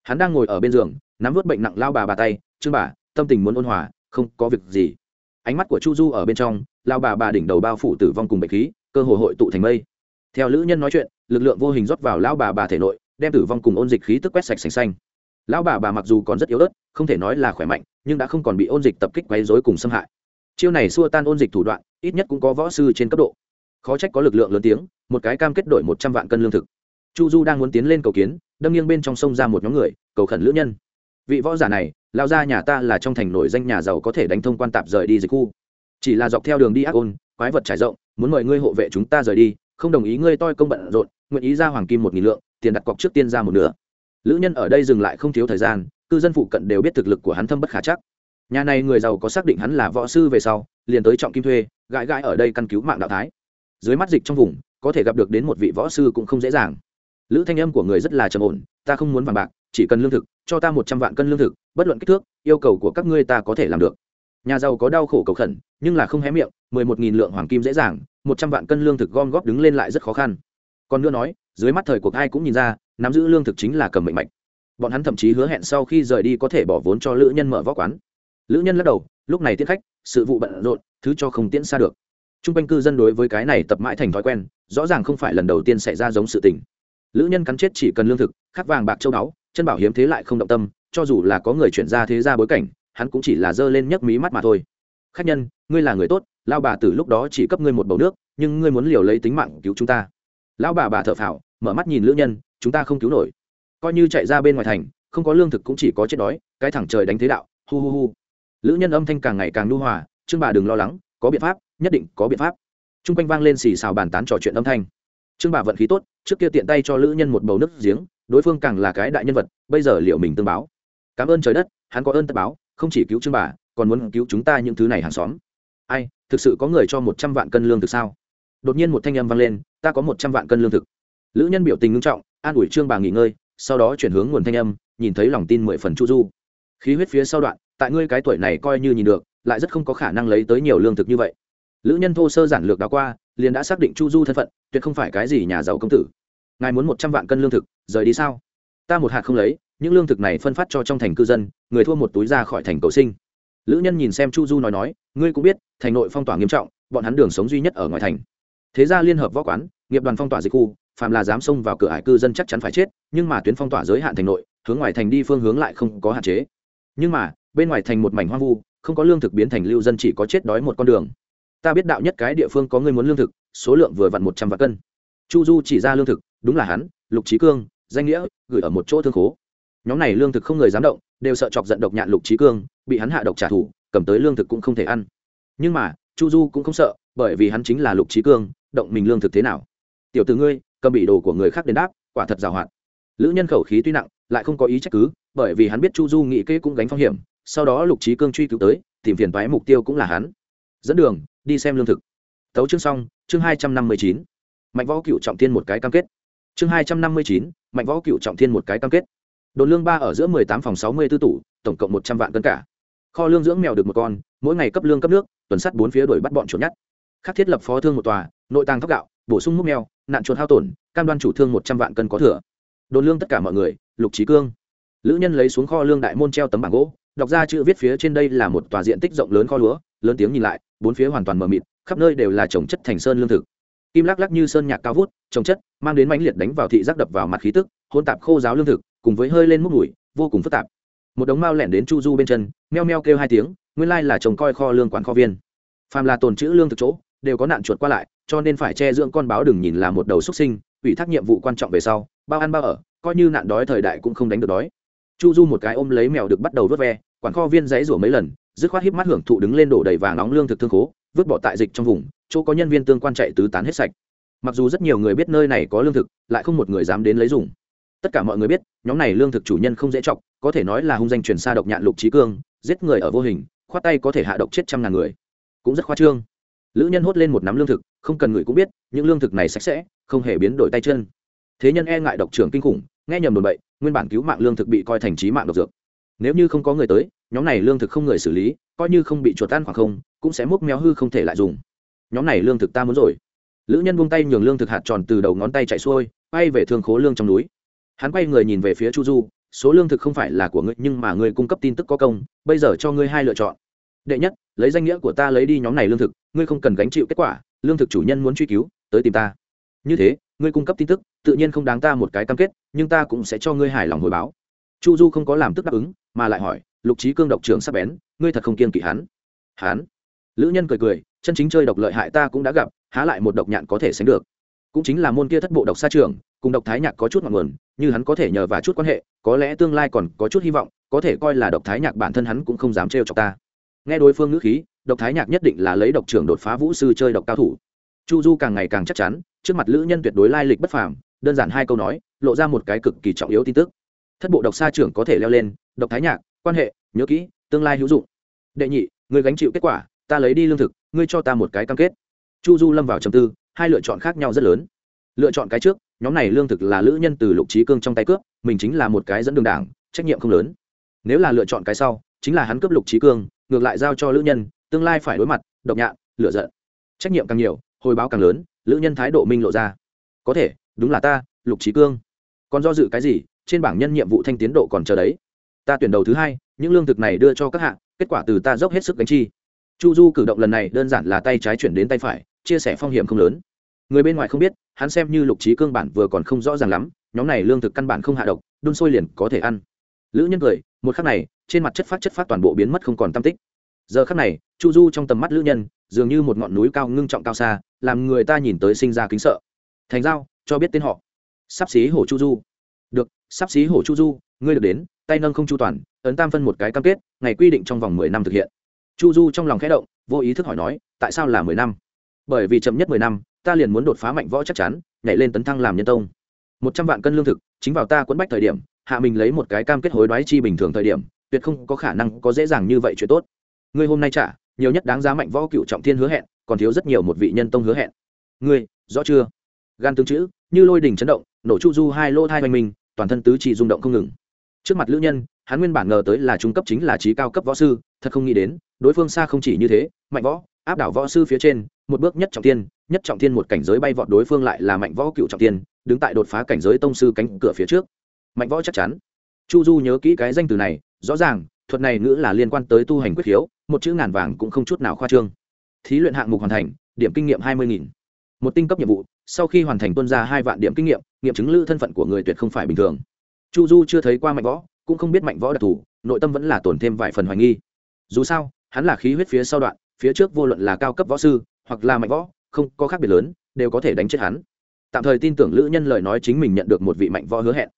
Speaker 1: Hắn đang ngồi ở bên giường, nắm vớt bệnh nặng lao bà bà tay chương bà, tâm tình muốn ôn hòa, không có việc gì. Ánh mắt của chu du ở bên trong, lao bà bà đỉnh đầu bao phủ tử vong cùng bệnh khí, cơ hội hội tụ thành mây theo lữ nhân nói chuyện, lực lượng vô hình rót vào lão bà bà thể nội, đem tử vong cùng ôn dịch khí tức quét sạch sành xanh. Lão bà bà mặc dù còn rất yếu ớt, không thể nói là khỏe mạnh, nhưng đã không còn bị ôn dịch tập kích quấy dối cùng xâm hại. Chiêu này xua tan ôn dịch thủ đoạn, ít nhất cũng có võ sư trên cấp độ. Khó trách có lực lượng lớn tiếng, một cái cam kết đổi một trăm vạn cân lương thực. Chu du đang muốn tiến lên cầu kiến, đâm nghiêng bên trong sông ra một nhóm người, cầu khẩn lữ nhân. Vị võ giả này lao ra nhà ta là trong thành nổi danh nhà giàu có thể đánh thông quan tạp rời đi dịch khu. Chỉ là dọc theo đường đi ác ôn, quái vật trải rộng, muốn mời ngươi hộ vệ chúng ta rời đi không đồng ý ngươi toi công bận rộn, nguyện ý ra hoàng kim một nghìn lượng, tiền đặt cọc trước tiên ra một nửa. Lữ nhân ở đây dừng lại không thiếu thời gian, cư dân phụ cận đều biết thực lực của hắn thâm bất khả chắc. Nhà này người giàu có xác định hắn là võ sư về sau, liền tới trọng kim thuê, gãi gãi ở đây căn cứu mạng đạo thái. Dưới mắt dịch trong vùng, có thể gặp được đến một vị võ sư cũng không dễ dàng. Lữ thanh âm của người rất là trầm ổn, ta không muốn vàng bạc, chỉ cần lương thực, cho ta một trăm vạn cân lương thực, bất luận kích thước, yêu cầu của các ngươi ta có thể làm được. Nhà giàu có đau khổ cầu khẩn, nhưng là không hé miệng, mười một nghìn lượng hoàng kim dễ dàng một trăm vạn cân lương thực gom góp đứng lên lại rất khó khăn. Còn nữa nói, dưới mắt thời cuộc ai cũng nhìn ra, nắm giữ lương thực chính là cầm mệnh mạch. Bọn hắn thậm chí hứa hẹn sau khi rời đi có thể bỏ vốn cho lữ nhân mở võ quán. Lữ nhân lắc đầu, lúc này tiết khách, sự vụ bận rộn, thứ cho không tiễn xa được. T r u n g quanh cư dân đối với cái này tập mãi thành thói quen, rõ ràng không phải lần đầu tiên xảy ra giống sự tình. Lữ nhân cắn chết chỉ cần lương thực khát vàng bạc châu báu, chân bảo hiếm thế lại không động tâm, cho dù là có người chuyển ra thế ra bối cảnh, hắn cũng chỉ là dơ lên nhấc mí mắt mà thôi. Khách nhân, ngươi là người tốt lao bà từ lúc đó chỉ cấp ngươi một bầu nước, nhưng ngươi muốn liều lấy tính mạng cứu chúng ta. Lão bà bà thở phào, mở mắt nhìn lữ nhân, chúng ta không cứu nổi. Coi như chạy ra bên ngoài thành, không có lương thực cũng chỉ có chết đói, cái thẳng trời đánh thế đạo, hu hu hu. Lữ nhân âm thanh càng ngày càng nu hòa, trương bà đừng lo lắng, có biện pháp, nhất định có biện pháp. T r u n g quanh vang lên xì xào bàn tán trò chuyện âm thanh. Trương bà vận khí tốt, trước kia tiện tay cho lữ nhân một bầu nước giếng, đối phương càng là cái đại nhân vật, bây giờ liệu mình tương báo. Cảm ơn trời đất, hắn có ơn tất báo, không chỉ cứu trương bà, còn muốn cứu chúng ta những thứ này hàng xóm. Ai thực sự có người cho một trăm vạn cân lương thực sao? Đột nhiên một thanh âm vang lên, ta có một trăm vạn cân lương thực. Lữ nhân biểu tình nghiêm trọng, an ủi trương bà nghỉ ngơi, sau đó chuyển hướng nguồn thanh âm, nhìn thấy lòng tin mười phần chu du. Khí huyết phía sau đoạn, tại ngươi cái tuổi này coi như nhìn được, lại rất không có khả năng lấy tới nhiều lương thực như vậy. Lữ nhân thô sơ giản lược đã qua, liền đã xác định chu du thân phận, tuyệt không phải cái gì nhà giàu công tử. Ngài muốn một trăm vạn cân lương thực, rời đi sao? Ta một hạt không lấy, những lương thực này phân phát cho trong thành cư dân, người thua một túi ra khỏi thành cầu sinh lữ nhân nhìn xem chu du nói nói, ngươi cũng biết, thành nội phong tỏa nghiêm trọng, bọn hắn đường sống duy nhất ở ngoài thành. Thế ra liên hợp võ quán, nghiệp đoàn phong tỏa dịch khu, phàm là dám xông vào cửa hải cư dân chắc chắn phải chết, nhưng mà tuyến phong tỏa giới hạn thành nội, hướng ngoài thành đi phương hướng lại không có hạn chế. Nhưng mà, bên ngoài thành một mảnh hoang vu, không có lương thực biến thành lưu dân chỉ có chết đói một con đường. Ta biết đạo nhất cái địa phương có người muốn lương thực, số lượng vừa vặn một trăm vạn cân. Chu du chỉ ra lương thực, đúng là hắn, lục trí cương, danh nghĩa, gửi ở một chỗ thương khố. Nhóm này lương thực không người dám động, đều sợ chọc giận độc nhạn lục trí cương bị hắn hạ độc trả thù, cầm tới lương thực cũng không thể ăn. Nhưng mà, chu du cũng không sợ, bởi vì hắn chính là lục trí cương, động mình lương thực thế nào? Tiểu từ ngươi, cầm bị đồ của người khác đến đáp, quả thật giàu hạn. Lữ nhân khẩu khí tuy nặng, lại không có ý trách cứ, bởi vì hắn biết chu du nghĩ kế cũng gánh phong hiểm, sau đó lục trí cương truy cứu tới, tìm phiền toái mục tiêu cũng là hắn. Dẫn đường, đi xem lương thực. Tấu chương xong, chương hai trăm năm mươi chín. Mạnh võ cựu trọng thiên một cái cam kết. Chương hai trăm năm mươi chín, mạnh võ cựu trọng thiên một cái cam kết. Đồn lương ba ở giữa mười tám phòng sáu mươi tư tủ, tổng cộng một trăm vạn cân cả kho lương dưỡng mèo được một con, mỗi ngày cấp lương cấp nước, tuần sắt bốn phía đuổi bắt bọn chuột nhát khắc thiết lập phó thương một tòa, nội tàng thóc gạo, bổ sung múc mèo, nạn chuột hao tổn, cam đoan chủ thương một trăm vạn cân có thừa. Đồn lương tất cả mọi người, lục trí cương. Lữ nhân lấy xuống kho lương đại môn treo tấm bảng gỗ, đọc ra chữ viết phía trên đây là một tòa diện tích rộng lớn kho lúa, lớn tiếng nhìn lại, bốn phía hoàn toàn mờ mịt, khắp nơi đều là trồng chất thành sơn lương thực. Kim lắc lắc như sơn nhạc cao vút, trồng chất, mang đến mãnh liệt đánh vào thị giác đập vào mặt khí tức hôn tạp khô giáo lương thực, cùng với hơi lên múc mùi, vô cùng phức tạp một đống mao lẻn đến chu du bên chân, meo meo kêu hai tiếng, nguyên lai là trồng coi kho lương quản kho viên. Phàm là tồn chữ lương thực chỗ, đều có nạn chuột qua lại, cho nên phải che dưỡng con báo đừng nhìn là một đầu xuất sinh, ủy thác nhiệm vụ quan trọng về sau, bao ăn bao ở, coi như nạn đói thời đại cũng không đánh được đói. Chu du một cái ôm lấy mèo được bắt đầu vớt ve, quản kho viên dãy rủa mấy lần, dứt khoát híp mắt hưởng thụ đứng lên đổ đầy vàng nóng lương thực thương khố, vứt bỏ tại dịch trong vùng, chỗ có nhân viên tương quan chạy tứ tán hết sạch. Mặc dù rất nhiều người biết nơi này có lương thực, lại không một người dám đến lấy dùng. Tất cả mọi người biết, nhóm này lương thực chủ nhân không dễ chọc có thể nói là hung danh truyền xa độc nhạn lục trí cương, giết người ở vô hình, khoát tay có thể hạ độc chết trăm ngàn người. Cũng rất khoa trương. Lữ nhân hốt lên một nắm lương thực, không cần người cũng biết, những lương thực này sạch sẽ, không hề biến đổi tay chân. Thế nhân e ngại độc trưởng kinh khủng, nghe nhầm đồn bậy, nguyên bản cứu mạng lương thực bị coi thành trí mạng độc dược. Nếu như không có người tới, nhóm này lương thực không người xử lý, coi như không bị chuột tan khoảng không, cũng sẽ múc méo hư không thể lại dùng. Nhóm này lương thực ta muốn rồi. Lữ nhân buông tay nhường lương thực hạt tròn từ đầu ngón tay chạy xuôi, bay về thương khố lương trong núi. Hắn quay người nhìn về phía chu du số lương thực không phải là của ngươi, nhưng mà ngươi cung cấp tin tức có công, bây giờ cho ngươi hai lựa chọn. Đệ nhất, lấy danh nghĩa của ta lấy đi nhóm này lương thực, ngươi không cần gánh chịu kết quả, lương thực chủ nhân muốn truy cứu, tới tìm ta. Như thế, ngươi cung cấp tin tức, tự nhiên không đáng ta một cái cam kết, nhưng ta cũng sẽ cho ngươi hài lòng hồi báo. Chu du không có làm tức đáp ứng, mà lại hỏi, lục trí cương độc trưởng sắp bén, ngươi thật không kiên kỵ hắn? Hắn? Lữ nhân cười cười, chân chính chơi độc lợi hại ta cũng đã gặp, há lại một độc nhạn có thể sánh được. Cũng chính là môn kia thất bộ độc xa trường cùng độc thái nhạc có chút ngọn nguồn, như hắn có thể nhờ và chút quan hệ có lẽ tương lai còn có chút hy vọng, có thể coi là độc thái nhạc bản thân hắn cũng không dám trêu chọc ta. Nghe đối phương ngữ khí, độc thái nhạc nhất định là lấy độc trưởng đột phá vũ sư chơi độc cao thủ. Chu du càng ngày càng chắc chắn, trước mặt lữ nhân tuyệt đối lai lịch bất phàm, đơn giản hai câu nói, lộ ra một cái cực kỳ trọng yếu tin tức. Thất bộ độc xa trưởng có thể leo lên, độc thái nhạc, quan hệ, nhớ kỹ, tương lai hữu dụng. Đệ nhị, người gánh chịu kết quả, ta lấy đi lương thực, ngươi cho ta một cái cam kết. Chu du lâm vào trầm tư, hai lựa chọn khác nhau rất lớn. Lựa chọn cái trước, nhóm này lương thực là lữ nhân từ lục trí cương trong tay cướp mình chính là một cái dẫn đường đảng, trách nhiệm không lớn. Nếu là lựa chọn cái sau, chính là hắn cướp lục trí cương, ngược lại giao cho lữ nhân, tương lai phải đối mặt, độc nhạn lựa giận. Trách nhiệm càng nhiều, hồi báo càng lớn, lữ nhân thái độ minh lộ ra. Có thể, đúng là ta, lục trí cương. Còn do dự cái gì, trên bảng nhân nhiệm vụ thanh tiến độ còn chờ đấy. Ta tuyển đầu thứ hai, những lương thực này đưa cho các hạng kết quả từ ta dốc hết sức gánh chi. Chu du cử động lần này đơn giản là tay trái chuyển đến tay phải, chia sẻ phong hiểm không lớn. Người bên ngoài không biết, hắn xem như lục trí cương bản vừa còn không rõ ràng lắm nhóm này lương thực căn bản không hạ độc, đun sôi liền có thể ăn. Lữ nhân cười, một khắc này, trên mặt chất phát chất phát toàn bộ biến mất không còn tam tích. Giờ khắc này, chu du trong tầm mắt lữ nhân, dường như một ngọn núi cao ngưng trọng cao xa, làm người ta nhìn tới sinh ra kính sợ. Thành giao, cho biết tên họ. Sắp xí hổ chu du. Được, sắp xí hổ chu du, ngươi được đến, tay nâng không chu toàn, ấn tam phân một cái cam kết, ngày quy định trong vòng mười năm thực hiện. Chu du trong lòng khẽ động, vô ý thức hỏi nói, tại sao là mười năm? Bởi vì chậm nhất mười năm, ta liền muốn đột phá mạnh võ chắc chắn, nhảy lên tấn thăng làm nhân tông một trăm vạn cân lương thực, chính vào ta quẫn bách thời điểm, hạ mình lấy một cái cam kết hối đoái chi bình thường thời điểm, tuyệt không có khả năng có dễ dàng như vậy chuyện tốt. Ngươi hôm nay trả, nhiều nhất đáng giá mạnh võ cựu trọng thiên hứa hẹn, còn thiếu rất nhiều một vị nhân tông hứa hẹn. Ngươi, rõ chưa? Gan tương chữ, như lôi đình chấn động, nổ chu du hai lô thai hoành minh toàn thân tứ chỉ rung động không ngừng. Trước mặt lữ nhân, hắn nguyên bản ngờ tới là trung cấp chính là trí cao cấp võ sư, thật không nghĩ đến, đối phương xa không chỉ như thế, mạnh võ, áp đảo võ sư phía trên, một bước nhất trọng tiên nhất trọng tiên một cảnh giới bay vọt đối phương lại là mạnh võ cựu trọng tiên đứng tại đột phá cảnh giới tông sư cánh cửa phía trước. Mạnh võ chắc chắn. Chu du nhớ kỹ cái danh từ này, rõ ràng, thuật này ngữ là liên quan tới tu hành quyết khiếu, một chữ ngàn vàng cũng không chút nào khoa trương. Thí luyện hạng mục hoàn thành, điểm kinh nghiệm hai mươi nghìn. Một tinh cấp nhiệm vụ, sau khi hoàn thành tuân ra hai vạn điểm kinh nghiệm nghiệm chứng lư thân phận của người tuyệt không phải bình thường. Chu du chưa thấy qua mạnh võ, cũng không biết mạnh võ đặc thù, nội tâm vẫn là tổn thêm vài phần hoài nghi. Dù sao, hắn là khí huyết phía sau đoạn, phía trước vô luận là cao cấp võ sư, hoặc là mạnh võ, không có khác biệt lớn, đều có thể đánh chết hắn tạm thời tin tưởng lữ nhân lời nói chính mình nhận được một vị mạnh võ hứa hẹn.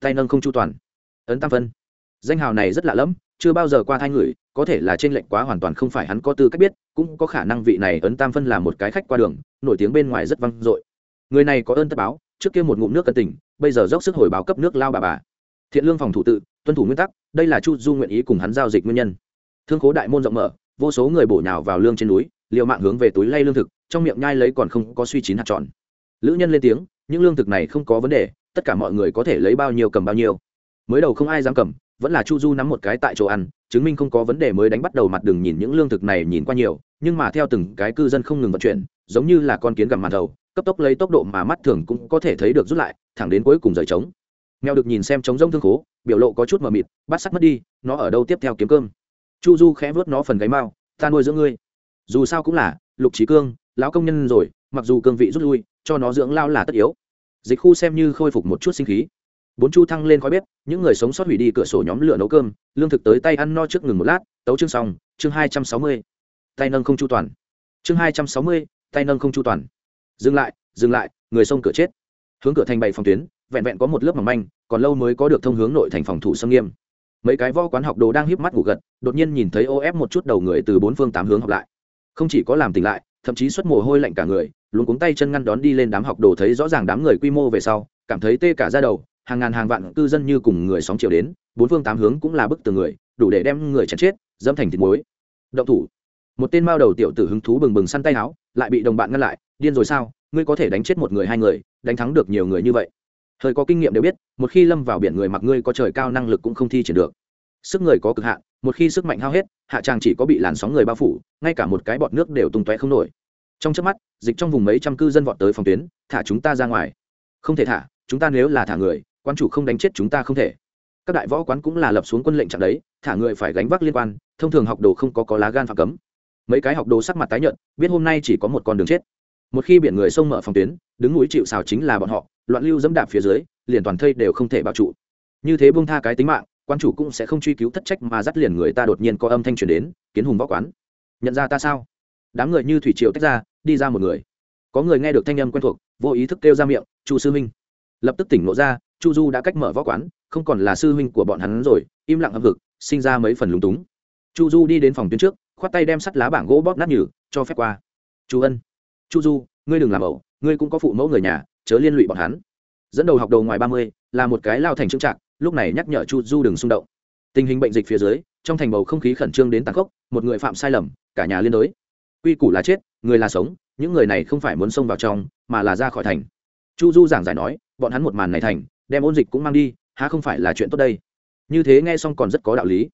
Speaker 1: Tay nâng không chu toàn. Ấn tam phân danh hào này rất lạ lẫm, chưa bao giờ qua thai người, có thể là trên lệnh quá hoàn toàn không phải hắn có tư cách biết, cũng có khả năng vị này ấn tam phân là một cái khách qua đường, nổi tiếng bên ngoài rất vang dội. Người này có ơn tất báo, trước kia một ngụm nước cân tình, bây giờ dốc sức hồi báo cấp nước lao bà bà. Thiện lương phòng thủ tự, tuân thủ nguyên tắc, đây là chu du nguyện ý cùng hắn giao dịch nguyên nhân. Thương khố đại môn rộng mở, vô số người bổ nhào vào lương trên núi, liều mạng hướng về túi lay lương thực, trong miệng nhai lấy còn không có suy chín hạt tròn lữ nhân lên tiếng những lương thực này không có vấn đề tất cả mọi người có thể lấy bao nhiêu cầm bao nhiêu. Mới đầu không ai dám cầm vẫn là chu du nắm một cái tại chỗ ăn chứng minh không có vấn đề mới đánh bắt đầu mặt đường nhìn những lương thực này nhìn qua nhiều nhưng mà theo từng cái cư dân không ngừng vận chuyển giống như là con kiến gặm màn đầu cấp tốc lấy tốc độ mà mắt thường cũng có thể thấy được rút lại thẳng đến cuối cùng rời trống. Mèo được nhìn xem trống rông thương khố biểu lộ có chút mờ mịt bắt sắc mất đi nó ở đâu tiếp theo kiếm cơm? Chu du khẽ vớt nó phần gáy mau, ta nuôi dưỡng ngươi. Dù sao cũng là lục trí cương lão công nhân rồi mặc dù cương vị rút lui cho nó dưỡng lao là tất yếu. Dịch khu xem như khôi phục một chút sinh khí. Bốn chu thăng lên khói bếp, những người sống sót hủy đi cửa sổ nhóm lửa nấu cơm, lương thực tới tay ăn no trước ngừng một lát, tấu chương xong, chương hai trăm sáu mươi. Tay nâng không chu toàn. Chương hai trăm sáu mươi, tay nâng không chu toàn. Dừng lại dừng lại, người xông cửa chết. Hướng cửa thành bày phòng tuyến, vẹn vẹn có một lớp mỏng manh, còn lâu mới có được thông hướng nội thành phòng thủ xâm nghiêm. Mấy cái vo quán học đồ đang híp mắt ngủ gật, đột nhiên nhìn thấy ô ép một chút đầu người từ bốn phương tám hướng học lại. Không chỉ có làm tỉnh lại thậm chí xuất mồ hôi lạnh cả người luôn cuống tay chân ngăn đón đi lên đám học đồ thấy rõ ràng đám người quy mô về sau, cảm thấy tê cả ra đầu, hàng ngàn hàng vạn cư dân như cùng người sóng chiều đến, bốn phương tám hướng cũng là bức tường người, đủ để đem người chặt chết, dẫm thành thịt muối. Động thủ. Một tên mao đầu tiểu tử hứng thú bừng bừng săn tay áo, lại bị đồng bạn ngăn lại, điên rồi sao, ngươi có thể đánh chết một người hai người, đánh thắng được nhiều người như vậy. Thời có kinh nghiệm đều biết, một khi lâm vào biển người mặc ngươi có trời cao năng lực cũng không thi triển được. Sức người có cực hạn một khi sức mạnh hao hết, hạ tràng chỉ có bị làn sóng người bao phủ, ngay cả một cái bọt nước đều tung tóe không nổi. Trong chớp mắt, dịch trong vùng mấy trăm cư dân vọt tới phòng tuyến, thả chúng ta ra ngoài. Không thể thả, chúng ta nếu là thả người, quan chủ không đánh chết chúng ta không thể. Các đại võ quán cũng là lập xuống quân lệnh chặn đấy, thả người phải gánh vác liên quan, thông thường học đồ không có có lá gan phạm cấm. Mấy cái học đồ sắc mặt tái nhợt, biết hôm nay chỉ có một con đường chết. Một khi biển người xông mở phòng tuyến, đứng núi chịu xào chính là bọn họ, loạn lưu dẫm đạp phía dưới, liền toàn thây đều không thể bảo trụ. Như thế buông tha cái tính mạng quan chủ cũng sẽ không truy cứu thất trách mà dắt liền người ta đột nhiên có âm thanh truyền đến, kiến hùng võ quán, nhận ra ta sao? Đám người như thủy triều tách ra, đi ra một người. Có người nghe được thanh âm quen thuộc, vô ý thức kêu ra miệng, chu sư huynh. Lập tức tỉnh ngộ ra, chu du đã cách mở võ quán, không còn là sư huynh của bọn hắn rồi, im lặng hậm vực sinh ra mấy phần lúng túng. Chu du đi đến phòng tuyến trước, khoát tay đem sắt lá bảng gỗ bóp nát nhử cho phép qua. Chu ân, chu du, ngươi đừng làm ẩu, ngươi cũng có phụ mẫu người nhà, chớ liên lụy bọn hắn. Dẫn đầu học đầu ngoài ba mươi, là một cái lao thành trưng trạng lúc này nhắc nhở chu du đừng xung động. Tình hình bệnh dịch phía dưới, trong thành bầu không khí khẩn trương đến tàn khốc, một người phạm sai lầm, cả nhà liên đối. Quy củ là chết, người là sống, những người này không phải muốn xông vào trong, mà là ra khỏi thành. Chu du giảng giải nói, bọn hắn một màn này thành, đem ôn dịch cũng mang đi, há không phải là chuyện tốt đây? Như thế nghe xong còn rất có đạo lý.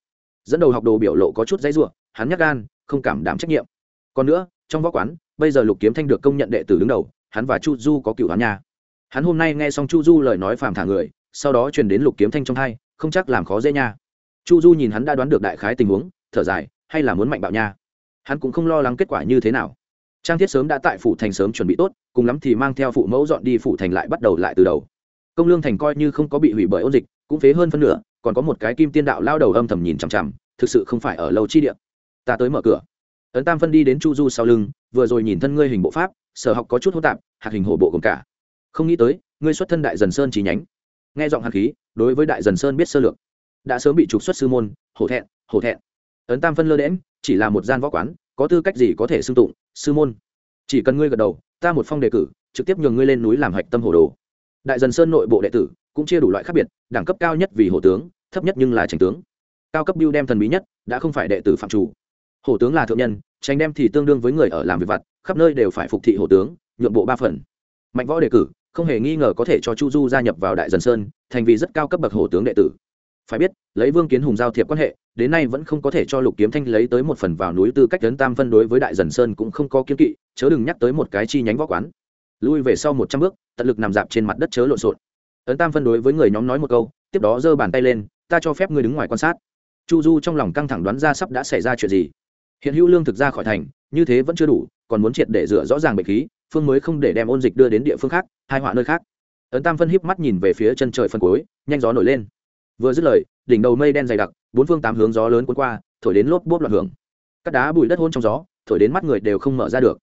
Speaker 1: Dẫn đầu học đồ biểu lộ có chút dãy ruộng hắn nhắc gan, không cảm đảm trách nhiệm. Còn nữa, trong võ quán, bây giờ lục kiếm thanh được công nhận đệ tử đứng đầu, hắn và chu du có cựu hắn nha. Hắn hôm nay nghe xong chu du lời nói phàm thả người sau đó truyền đến lục kiếm thanh trong hai không chắc làm khó dễ nha. Chu du nhìn hắn đã đoán được đại khái tình huống, thở dài, hay là muốn mạnh bạo nha. Hắn cũng không lo lắng kết quả như thế nào. Trang thiết sớm đã tại phủ thành sớm chuẩn bị tốt, cùng lắm thì mang theo phụ mẫu dọn đi phủ thành lại bắt đầu lại từ đầu. Công lương thành coi như không có bị hủy bởi ôn dịch, cũng phế hơn phân nửa, còn có một cái kim tiên đạo lao đầu âm thầm nhìn chằm chằm, thực sự không phải ở lâu chi địa. Ta tới mở cửa. Ấn tam phân đi đến chu du sau lưng, vừa rồi nhìn thân ngươi hình bộ pháp, sở học có chút hô tạp, hạt hình hổ bộ gồm cả. Không nghĩ tới, ngươi xuất thân đại dần sơn trí nhánh nghe giọng hạt khí, đối với đại dần sơn biết sơ lược. Đã sớm bị trục xuất sư môn, hổ thẹn hổ thẹn. Ấn tam phân lơ đễm chỉ là một gian võ quán, có tư cách gì có thể xưng tụng, sư môn? Chỉ cần ngươi gật đầu, ta một phong đề cử, trực tiếp nhường ngươi lên núi làm hạch tâm hồ đồ. Đại dần sơn nội bộ đệ tử, cũng chia đủ loại khác biệt, đẳng cấp cao nhất vì hổ tướng, thấp nhất nhưng là tránh tướng. Cao cấp biêu đem thần bí nhất, đã không phải đệ tử phạm chủ. Hổ tướng là thượng nhân tránh đem thì tương đương với người ở làm việc vặt, khắp nơi đều phải phục thị hổ tướng, nhượng bộ ba phần. Mạnh võ đề cử không hề nghi ngờ có thể cho chu du gia nhập vào đại dần sơn, thành vì rất cao cấp bậc hổ tướng đệ tử. Phải biết, lấy vương kiến hùng giao thiệp quan hệ, đến nay vẫn không có thể cho lục kiếm thanh lấy tới một phần vào núi tư cách tấn tam phân đối với đại dần sơn cũng không có kiếm kỵ, chớ đừng nhắc tới một cái chi nhánh võ quán. Lui về sau một trăm bước, tận lực nằm dạp trên mặt đất chớ lộn xộn. Ấn tam phân đối với người nhóm nói một câu, tiếp đó giơ bàn tay lên, ta cho phép ngươi đứng ngoài quan sát. Chu du trong lòng căng thẳng đoán ra sắp đã xảy ra chuyện gì. Hiện hữu lương thực ra khỏi thành, như thế vẫn chưa đủ, còn muốn triệt để rửa rõ ràng bệnh khí phương mới không để đem ôn dịch đưa đến địa phương khác, hai họa nơi khác. Ấn tam phân híp mắt nhìn về phía chân trời phân cuối, nhanh gió nổi lên. Vừa dứt lời, đỉnh đầu mây đen dày đặc, bốn phương tám hướng gió lớn cuốn qua, thổi đến lốp bốp loạn hưởng. Các đá bụi đất hôn trong gió, thổi đến mắt người đều không mở ra được.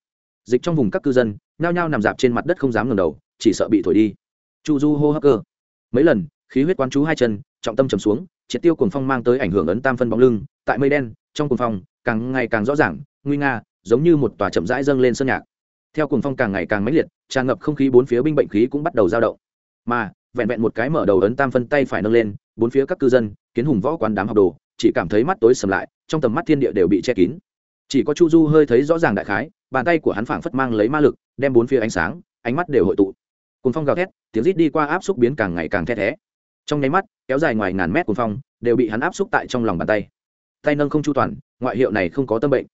Speaker 1: Dịch trong vùng các cư dân, nhao nhao nằm dạp trên mặt đất không dám ngẩng đầu, chỉ sợ bị thổi đi. Chu du hô hấp cơ. Mấy lần, khí huyết quán chú hai chân, trọng tâm trầm xuống, triệt tiêu cuồng phong mang tới ảnh hưởng ấn tam phân bóng lưng, tại mây đen, trong cuồng phong, càng ngày càng rõ ràng, nguy nga, giống như một tòa chậm rãi dâng lên sơn nhạc theo cuồng phong càng ngày càng mãnh liệt, tràn ngập không khí bốn phía binh bệnh khí cũng bắt đầu dao động. Mà, vẹn vẹn một cái mở đầu ấn tam phân tay phải nâng lên, bốn phía các cư dân, kiến hùng võ quán đám học đồ, chỉ cảm thấy mắt tối sầm lại, trong tầm mắt thiên địa đều bị che kín. Chỉ có chu du hơi thấy rõ ràng đại khái, bàn tay của hắn phảng phất mang lấy ma lực, đem bốn phía ánh sáng, ánh mắt đều hội tụ. Cuồng phong gào thét, tiếng rít đi qua áp xúc biến càng ngày càng the thé. Trong nháy mắt, kéo dài ngoài ngàn mét cuồng phong, đều bị hắn áp xúc tại trong lòng bàn tay. Tay nâng không chu toàn, ngoại hiệu này không có tâm bệnh.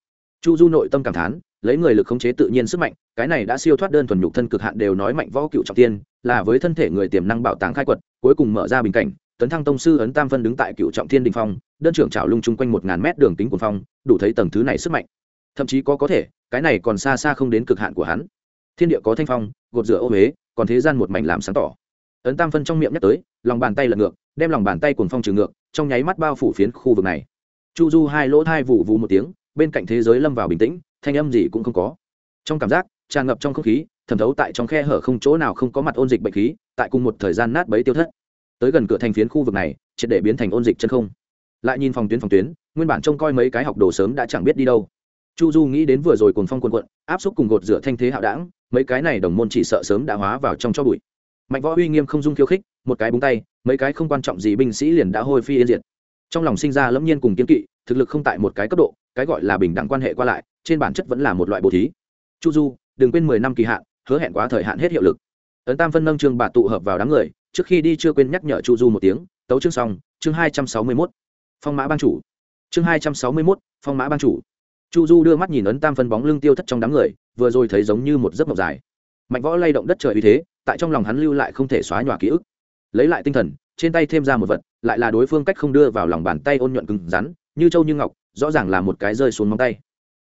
Speaker 1: Chu du nội tâm cảm thán lấy người lực khống chế tự nhiên sức mạnh, cái này đã siêu thoát đơn thuần nhục thân cực hạn đều nói mạnh võ cựu trọng tiên, là với thân thể người tiềm năng bảo tàng khai quật, cuối cùng mở ra bình cảnh, tấn thăng tông sư ấn tam phân đứng tại cựu trọng thiên đình phong, đơn trưởng trào lung chung quanh một ngàn mét đường tính của phong, đủ thấy tầng thứ này sức mạnh. Thậm chí có có thể, cái này còn xa xa không đến cực hạn của hắn. Thiên địa có thanh phong, gột rửa ô huế, còn thế gian một mảnh làm sáng tỏ. Ấn tam phân trong miệng nhắc tới, lòng bàn tay lật ngược, đem lòng bàn tay cuồng phong trừ ngược, trong nháy mắt bao phủ phiến khu vực này. Chu du hai lỗ thai vụ vụ một tiếng, bên cạnh thế giới lâm vào bình tĩnh thanh âm gì cũng không có. Trong cảm giác, tràn ngập trong không khí, thẩm thấu tại trong khe hở không chỗ nào không có mặt ôn dịch bệnh khí, tại cùng một thời gian nát bấy tiêu thất. Tới gần cửa thành phiến khu vực này, triệt để biến thành ôn dịch chân không. Lại nhìn phòng tuyến phòng tuyến, nguyên bản trông coi mấy cái học đồ sớm đã chẳng biết đi đâu. Chu du nghĩ đến vừa rồi cồn phong quần quận áp xúc cùng gột rửa thanh thế hạo đảng, mấy cái này đồng môn chỉ sợ sớm đã hóa vào trong cho bụi. Mạnh võ uy nghiêm không dung khiêu khích, một cái búng tay, mấy cái không quan trọng gì binh sĩ liền đã hôi phi yên diệt. Trong lòng sinh ra lẫm nhiên cùng kiên kỵ, thực lực không tại một cái cấp độ, cái gọi là bình đẳng quan hệ qua lại trên bản chất vẫn là một loại bố thí. Chu du, đừng quên mười năm kỳ hạn, hứa hẹn quá thời hạn hết hiệu lực. Ấn tam phân nâng chương bà tụ hợp vào đám người, trước khi đi chưa quên nhắc nhở chu du một tiếng, tấu chương xong, chương hai trăm sáu mươi mốt. Phong mã ban chủ. Chương hai trăm sáu mươi mốt, phong mã ban chủ. Chu du đưa mắt nhìn ấn tam phân bóng lưng tiêu thất trong đám người, vừa rồi thấy giống như một giấc mộng dài. Mạnh võ lay động đất trời uy thế, tại trong lòng hắn lưu lại không thể xóa nhòa ký ức. Lấy lại tinh thần, trên tay thêm ra một vật, lại là đối phương cách không đưa vào lòng bàn tay ôn nhuận cứng rắn, như châu như ngọc, rõ ràng là một cái rơi xuống móng tay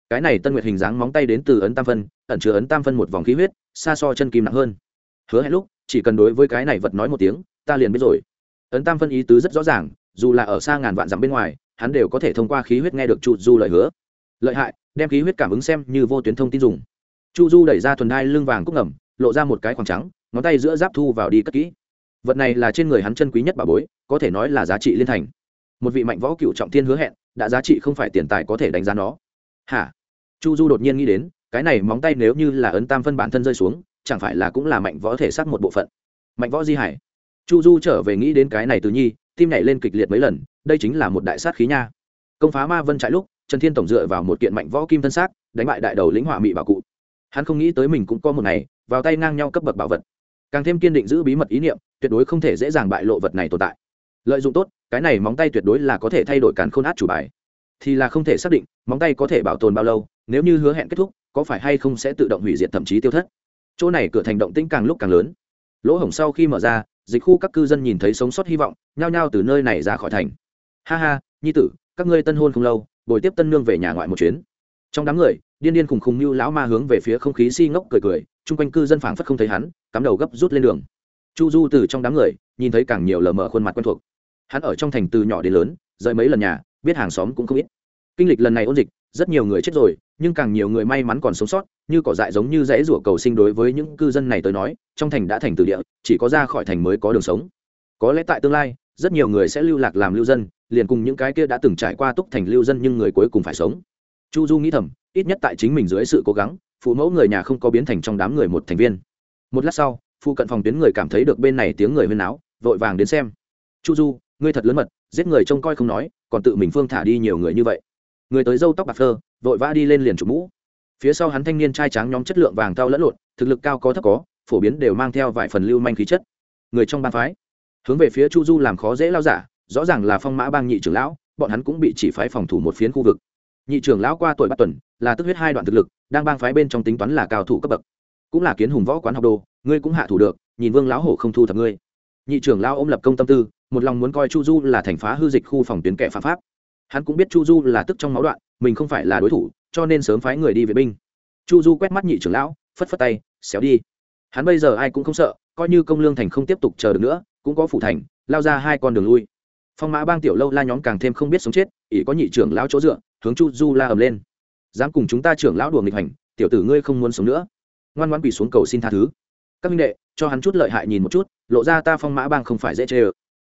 Speaker 1: cái này tân nguyệt hình dáng móng tay đến từ ấn tam phân, ẩn chứa ấn tam phân một vòng khí huyết, xa so chân kim nặng hơn. Hứa hẹn lúc, chỉ cần đối với cái này vật nói một tiếng, ta liền biết rồi. Ấn tam phân ý tứ rất rõ ràng, dù là ở xa ngàn vạn dặm bên ngoài, hắn đều có thể thông qua khí huyết nghe được chu du lời hứa. Lợi hại, đem khí huyết cảm ứng xem như vô tuyến thông tin dùng. Chu du đẩy ra thuần đai lưng vàng cúc ngầm, lộ ra một cái khoảng trắng, ngón tay giữa giáp thu vào đi cất kỹ. Vật này là trên người hắn chân quý nhất bà bối, có thể nói là giá trị liên thành. Một vị mạnh võ cựu trọng thiên hứa hẹn, đã giá trị không phải tiền tài có thể đánh giá nó. Hả? Chu du đột nhiên nghĩ đến, cái này móng tay nếu như là ấn tam phân bản thân rơi xuống, chẳng phải là cũng là mạnh võ thể xác một bộ phận. Mạnh võ di hải. Chu du trở về nghĩ đến cái này từ nhi, tim nhảy lên kịch liệt mấy lần, đây chính là một đại sát khí nha. Công phá ma vân trại lúc, trần thiên tổng dựa vào một kiện mạnh võ kim thân xác, đánh bại đại đầu lĩnh hỏa mị bảo cụ. Hắn không nghĩ tới mình cũng có một ngày, vào tay ngang nhau cấp bậc bảo vật. Càng thêm kiên định giữ bí mật ý niệm, tuyệt đối không thể dễ dàng bại lộ vật này tồn tại. Lợi dụng tốt, cái này móng tay tuyệt đối là có thể thay đổi càn khôn át chủ bài. Thì là không thể xác định móng tay có thể bảo tồn bao lâu nếu như hứa hẹn kết thúc, có phải hay không sẽ tự động hủy diệt thậm chí tiêu thất? Chỗ này cửa thành động tĩnh càng lúc càng lớn. Lỗ hổng sau khi mở ra, dịch khu các cư dân nhìn thấy sống sót hy vọng, nhao nhao từ nơi này ra khỏi thành. Ha ha, nhi tử, các ngươi tân hôn không lâu, bồi tiếp tân nương về nhà ngoại một chuyến. Trong đám người, điên điên khùng khùng như lão ma hướng về phía không khí si ngốc cười cười, chung quanh cư dân phảng phất không thấy hắn, cắm đầu gấp rút lên đường. Chu du từ trong đám người, nhìn thấy càng nhiều lờ mờ khuôn mặt quen thuộc. Hắn ở trong thành từ nhỏ đến lớn, rời mấy lần nhà, biết hàng xóm cũng không ít. Kinh lịch lần này ôn dịch rất nhiều người chết rồi, nhưng càng nhiều người may mắn còn sống sót, như cỏ dại giống như dãy rủa cầu sinh đối với những cư dân này tới nói, trong thành đã thành từ địa, chỉ có ra khỏi thành mới có đường sống. Có lẽ tại tương lai, rất nhiều người sẽ lưu lạc làm lưu dân, liền cùng những cái kia đã từng trải qua túc thành lưu dân nhưng người cuối cùng phải sống. Chu du nghĩ thầm, ít nhất tại chính mình dưới sự cố gắng, phụ mẫu người nhà không có biến thành trong đám người một thành viên. Một lát sau, phụ cận phòng tuyến người cảm thấy được bên này tiếng người huyên náo, vội vàng đến xem. Chu du, ngươi thật lớn mật, giết người trông coi không nói, còn tự mình phương thả đi nhiều người như vậy người tới dâu tóc bạc phơ, vội vã đi lên liền chụp mũ. Phía sau hắn thanh niên trai tráng nhóm chất lượng vàng cao lẫn lộn, thực lực cao có thấp có, phổ biến đều mang theo vài phần lưu manh khí chất. Người trong bang phái, hướng về phía chu du làm khó dễ lao giả, rõ ràng là phong mã bang nhị trưởng lão, bọn hắn cũng bị chỉ phái phòng thủ một phiến khu vực. Nhị trưởng lão qua tuổi bắt tuần, là tức huyết hai đoạn thực lực, đang bang phái bên trong tính toán là cao thủ cấp bậc. Cũng là kiến hùng võ quán học đồ, ngươi cũng hạ thủ được nhìn vương lão hổ không thu thập ngươi. Nhị trưởng lão ôm lập công tâm tư, một lòng muốn coi chu du là thành phá hư dịch khu phòng tuyến kẻ phạm pháp hắn cũng biết chu du là tức trong máu đoạn, mình không phải là đối thủ, cho nên sớm phái người đi vệ binh. Chu du quét mắt nhị trưởng lão, phất phất tay, xéo đi. Hắn bây giờ ai cũng không sợ, coi như công lương thành không tiếp tục chờ được nữa, cũng có phủ thành, lao ra hai con đường lui. Phong mã bang tiểu lâu la nhóm càng thêm không biết sống chết, ỷ có nhị trưởng lão chỗ dựa, hướng chu du la ầm lên. Dám cùng chúng ta trưởng lão đùa nghịch hành tiểu tử ngươi không muốn sống nữa. Ngoan ngoan quỳ xuống cầu xin tha thứ. Các minh đệ, cho hắn chút lợi hại nhìn một chút, lộ ra ta phong mã bang không phải dễ chê ơ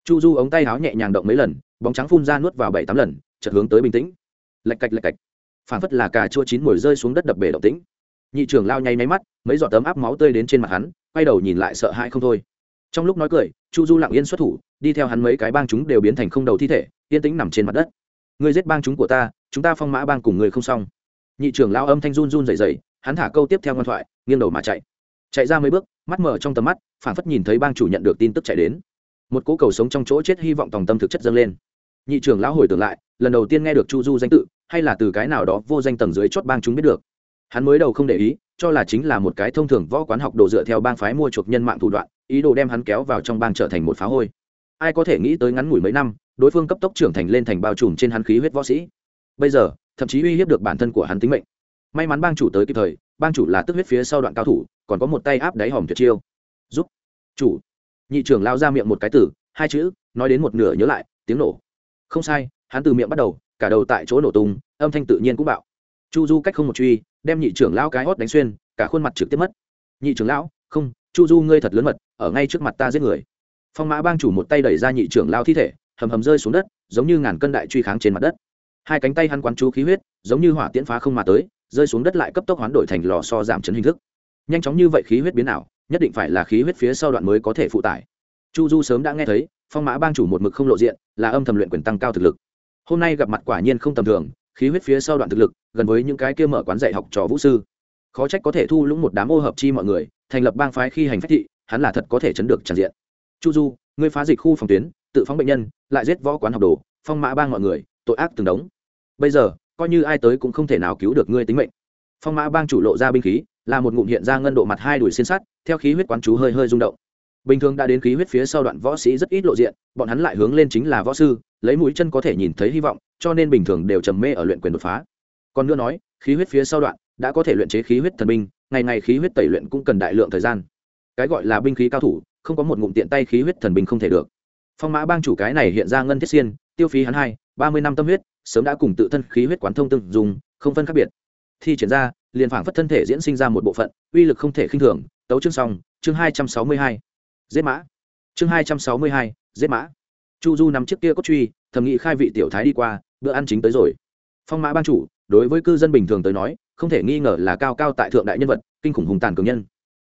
Speaker 1: chu du ống tay áo nhẹ nhàng động mấy lần, bóng trắng phun ra nuốt vào bảy tám lần, chợt hướng tới bình tĩnh. Lạch cạch lạch cạch. Phản phất là cà chua chín mồi rơi xuống đất đập bể động tĩnh. Nhị trưởng lao nháy máy mắt, mấy giọt tấm áp máu tươi đến trên mặt hắn, quay đầu nhìn lại sợ hãi không thôi. Trong lúc nói cười, chu du lặng yên xuất thủ, đi theo hắn mấy cái bang chúng đều biến thành không đầu thi thể, yên tĩnh nằm trên mặt đất. Ngươi giết bang chúng của ta, chúng ta phong mã bang cùng người không xong. Nhị trưởng lao âm thanh run run dày dày hắn thả câu tiếp theo ngoan thoại, nghiêng đầu mà chạy. Chạy ra mấy bước, mắt mở trong tầm mắt phản phất nhìn thấy bang chủ nhận được tin tức chạy đến một cố cầu sống trong chỗ chết hy vọng tòng tâm thực chất dâng lên. Nhị trưởng lão hồi tưởng lại, lần đầu tiên nghe được chu du danh tự, hay là từ cái nào đó vô danh tầng dưới chót bang chúng biết được. Hắn mới đầu không để ý, cho là chính là một cái thông thường võ quán học đồ dựa theo bang phái mua chuộc nhân mạng thủ đoạn, ý đồ đem hắn kéo vào trong bang trở thành một phá hôi. Ai có thể nghĩ tới ngắn ngủi mấy năm, đối phương cấp tốc trưởng thành lên thành bao trùm trên hắn khí huyết võ sĩ. Bây giờ, thậm chí uy hiếp được bản thân của hắn tính mệnh. May mắn bang chủ tới kịp thời, bang chủ là tức huyết phía sau đoạn cao thủ, còn có một tay áp đáy hòm tuyệt chiêu. Giúp. Chủ nhị trưởng lao ra miệng một cái tử hai chữ, nói đến một nửa nhớ lại, tiếng nổ. Không sai, hắn từ miệng bắt đầu, cả đầu tại chỗ nổ tung, âm thanh tự nhiên cũng bạo. Chu du cách không một truy, đem nhị trưởng lão cái hót đánh xuyên, cả khuôn mặt trực tiếp mất. Nhị trưởng lão, không, chu du ngươi thật lớn mật, ở ngay trước mặt ta giết người. Phong mã bang chủ một tay đẩy ra nhị trưởng lao thi thể, hầm hầm rơi xuống đất, giống như ngàn cân đại truy kháng trên mặt đất. Hai cánh tay hắn quán chú khí huyết, giống như hỏa tiễn phá không mà tới, rơi xuống đất lại cấp tốc hoán đổi thành lò so giảm chấn hình thức. Nhanh chóng như vậy khí huyết biến ảo nhất định phải là khí huyết phía sau đoạn mới có thể phụ tải. Chu du sớm đã nghe thấy, phong mã bang chủ một mực không lộ diện, là âm thầm luyện quyền tăng cao thực lực. Hôm nay gặp mặt quả nhiên không tầm thường, khí huyết phía sau đoạn thực lực, gần với những cái kia mở quán dạy học trò vũ sư. Khó trách có thể thu lũng một đám ô hợp chi mọi người, thành lập bang phái khi hành phách thị, hắn là thật có thể chấn được tràn diện. Chu du, ngươi phá dịch khu phòng tuyến, tự phóng bệnh nhân, lại giết võ quán học đồ, phong mã bang mọi người, tội ác từng đống. Bây giờ, coi như ai tới cũng không thể nào cứu được ngươi tính mệnh. Phong mã bang chủ lộ ra binh khí là một ngụm hiện ra ngân độ mặt hai đùi xiên sắt, theo khí huyết quán chú hơi hơi rung động. Bình thường đã đến khí huyết phía sau đoạn võ sĩ rất ít lộ diện, bọn hắn lại hướng lên chính là võ sư, lấy mũi chân có thể nhìn thấy hy vọng, cho nên bình thường đều trầm mê ở luyện quyền đột phá. Còn nữa nói, khí huyết phía sau đoạn đã có thể luyện chế khí huyết thần binh, ngày ngày khí huyết tẩy luyện cũng cần đại lượng thời gian. Cái gọi là binh khí cao thủ, không có một ngụm tiện tay khí huyết thần binh không thể được. Phong mã bang chủ cái này hiện ra ngân thiết xiên, tiêu phí hắn hai, ba mươi năm tâm huyết, sớm đã cùng tự thân khí huyết quán thông tương dùng, không phân khác biệt. Thi triển ra liền phảng phất thân thể diễn sinh ra một bộ phận, uy lực không thể khinh thường. Tấu chương xong, chương hai trăm sáu mươi hai, giết mã. Chương hai trăm sáu mươi hai, giết mã. Chu du nằm chiếc kia cốt truy, thầm nghĩ khai vị tiểu thái đi qua, bữa ăn chính tới rồi. Phong mã ban chủ, đối với cư dân bình thường tới nói, không thể nghi ngờ là cao cao tại thượng đại nhân vật, kinh khủng hùng tàn cường nhân.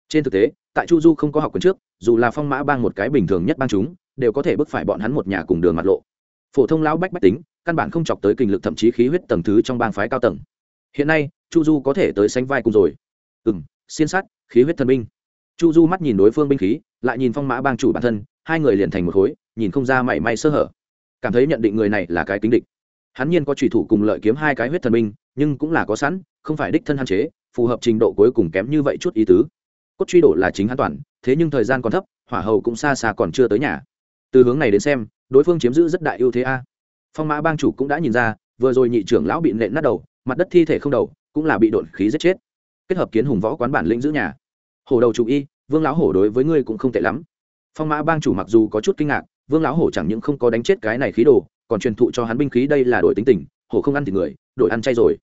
Speaker 1: Trên thực tế, tại chu du không có học quyền trước, dù là phong mã bang một cái bình thường nhất bang chúng, đều có thể bức phải bọn hắn một nhà cùng đường mặt lộ. Phổ thông lão bách bách tính, căn bản không chọc tới kinh lực thậm chí khí huyết tầng thứ trong bang phái cao tầng hiện nay, chu du có thể tới sánh vai cùng rồi. Ừ m xiên sát khí huyết thần binh. Chu du mắt nhìn đối phương binh khí, lại nhìn phong mã bang chủ bản thân, hai người liền thành một khối, nhìn không ra mảy may sơ hở. Cảm thấy nhận định người này là cái kính địch. Hắn nhiên có trùy thủ cùng lợi kiếm hai cái huyết thần binh, nhưng cũng là có sẵn, không phải đích thân hạn chế, phù hợp trình độ cuối cùng kém như vậy chút ý tứ. Cốt truy đổ là chính hắn toàn, thế nhưng thời gian còn thấp, hỏa hầu cũng xa xa còn chưa tới nhà. Từ hướng này đến xem, đối phương chiếm giữ rất đại ưu thế a. Phong mã bang chủ cũng đã nhìn ra, vừa rồi nhị trưởng lão bị nện nát đầu mặt đất thi thể không đầu, cũng là bị đột khí giết chết. Kết hợp kiến hùng võ quán bản lĩnh giữ nhà. Hổ đầu chủ y, vương lão hổ đối với ngươi cũng không tệ lắm. Phong mã bang chủ mặc dù có chút kinh ngạc, vương lão hổ chẳng những không có đánh chết cái này khí đồ, còn truyền thụ cho hắn binh khí đây là đổi tính tình, hổ không ăn thịt người, đổi ăn chay rồi.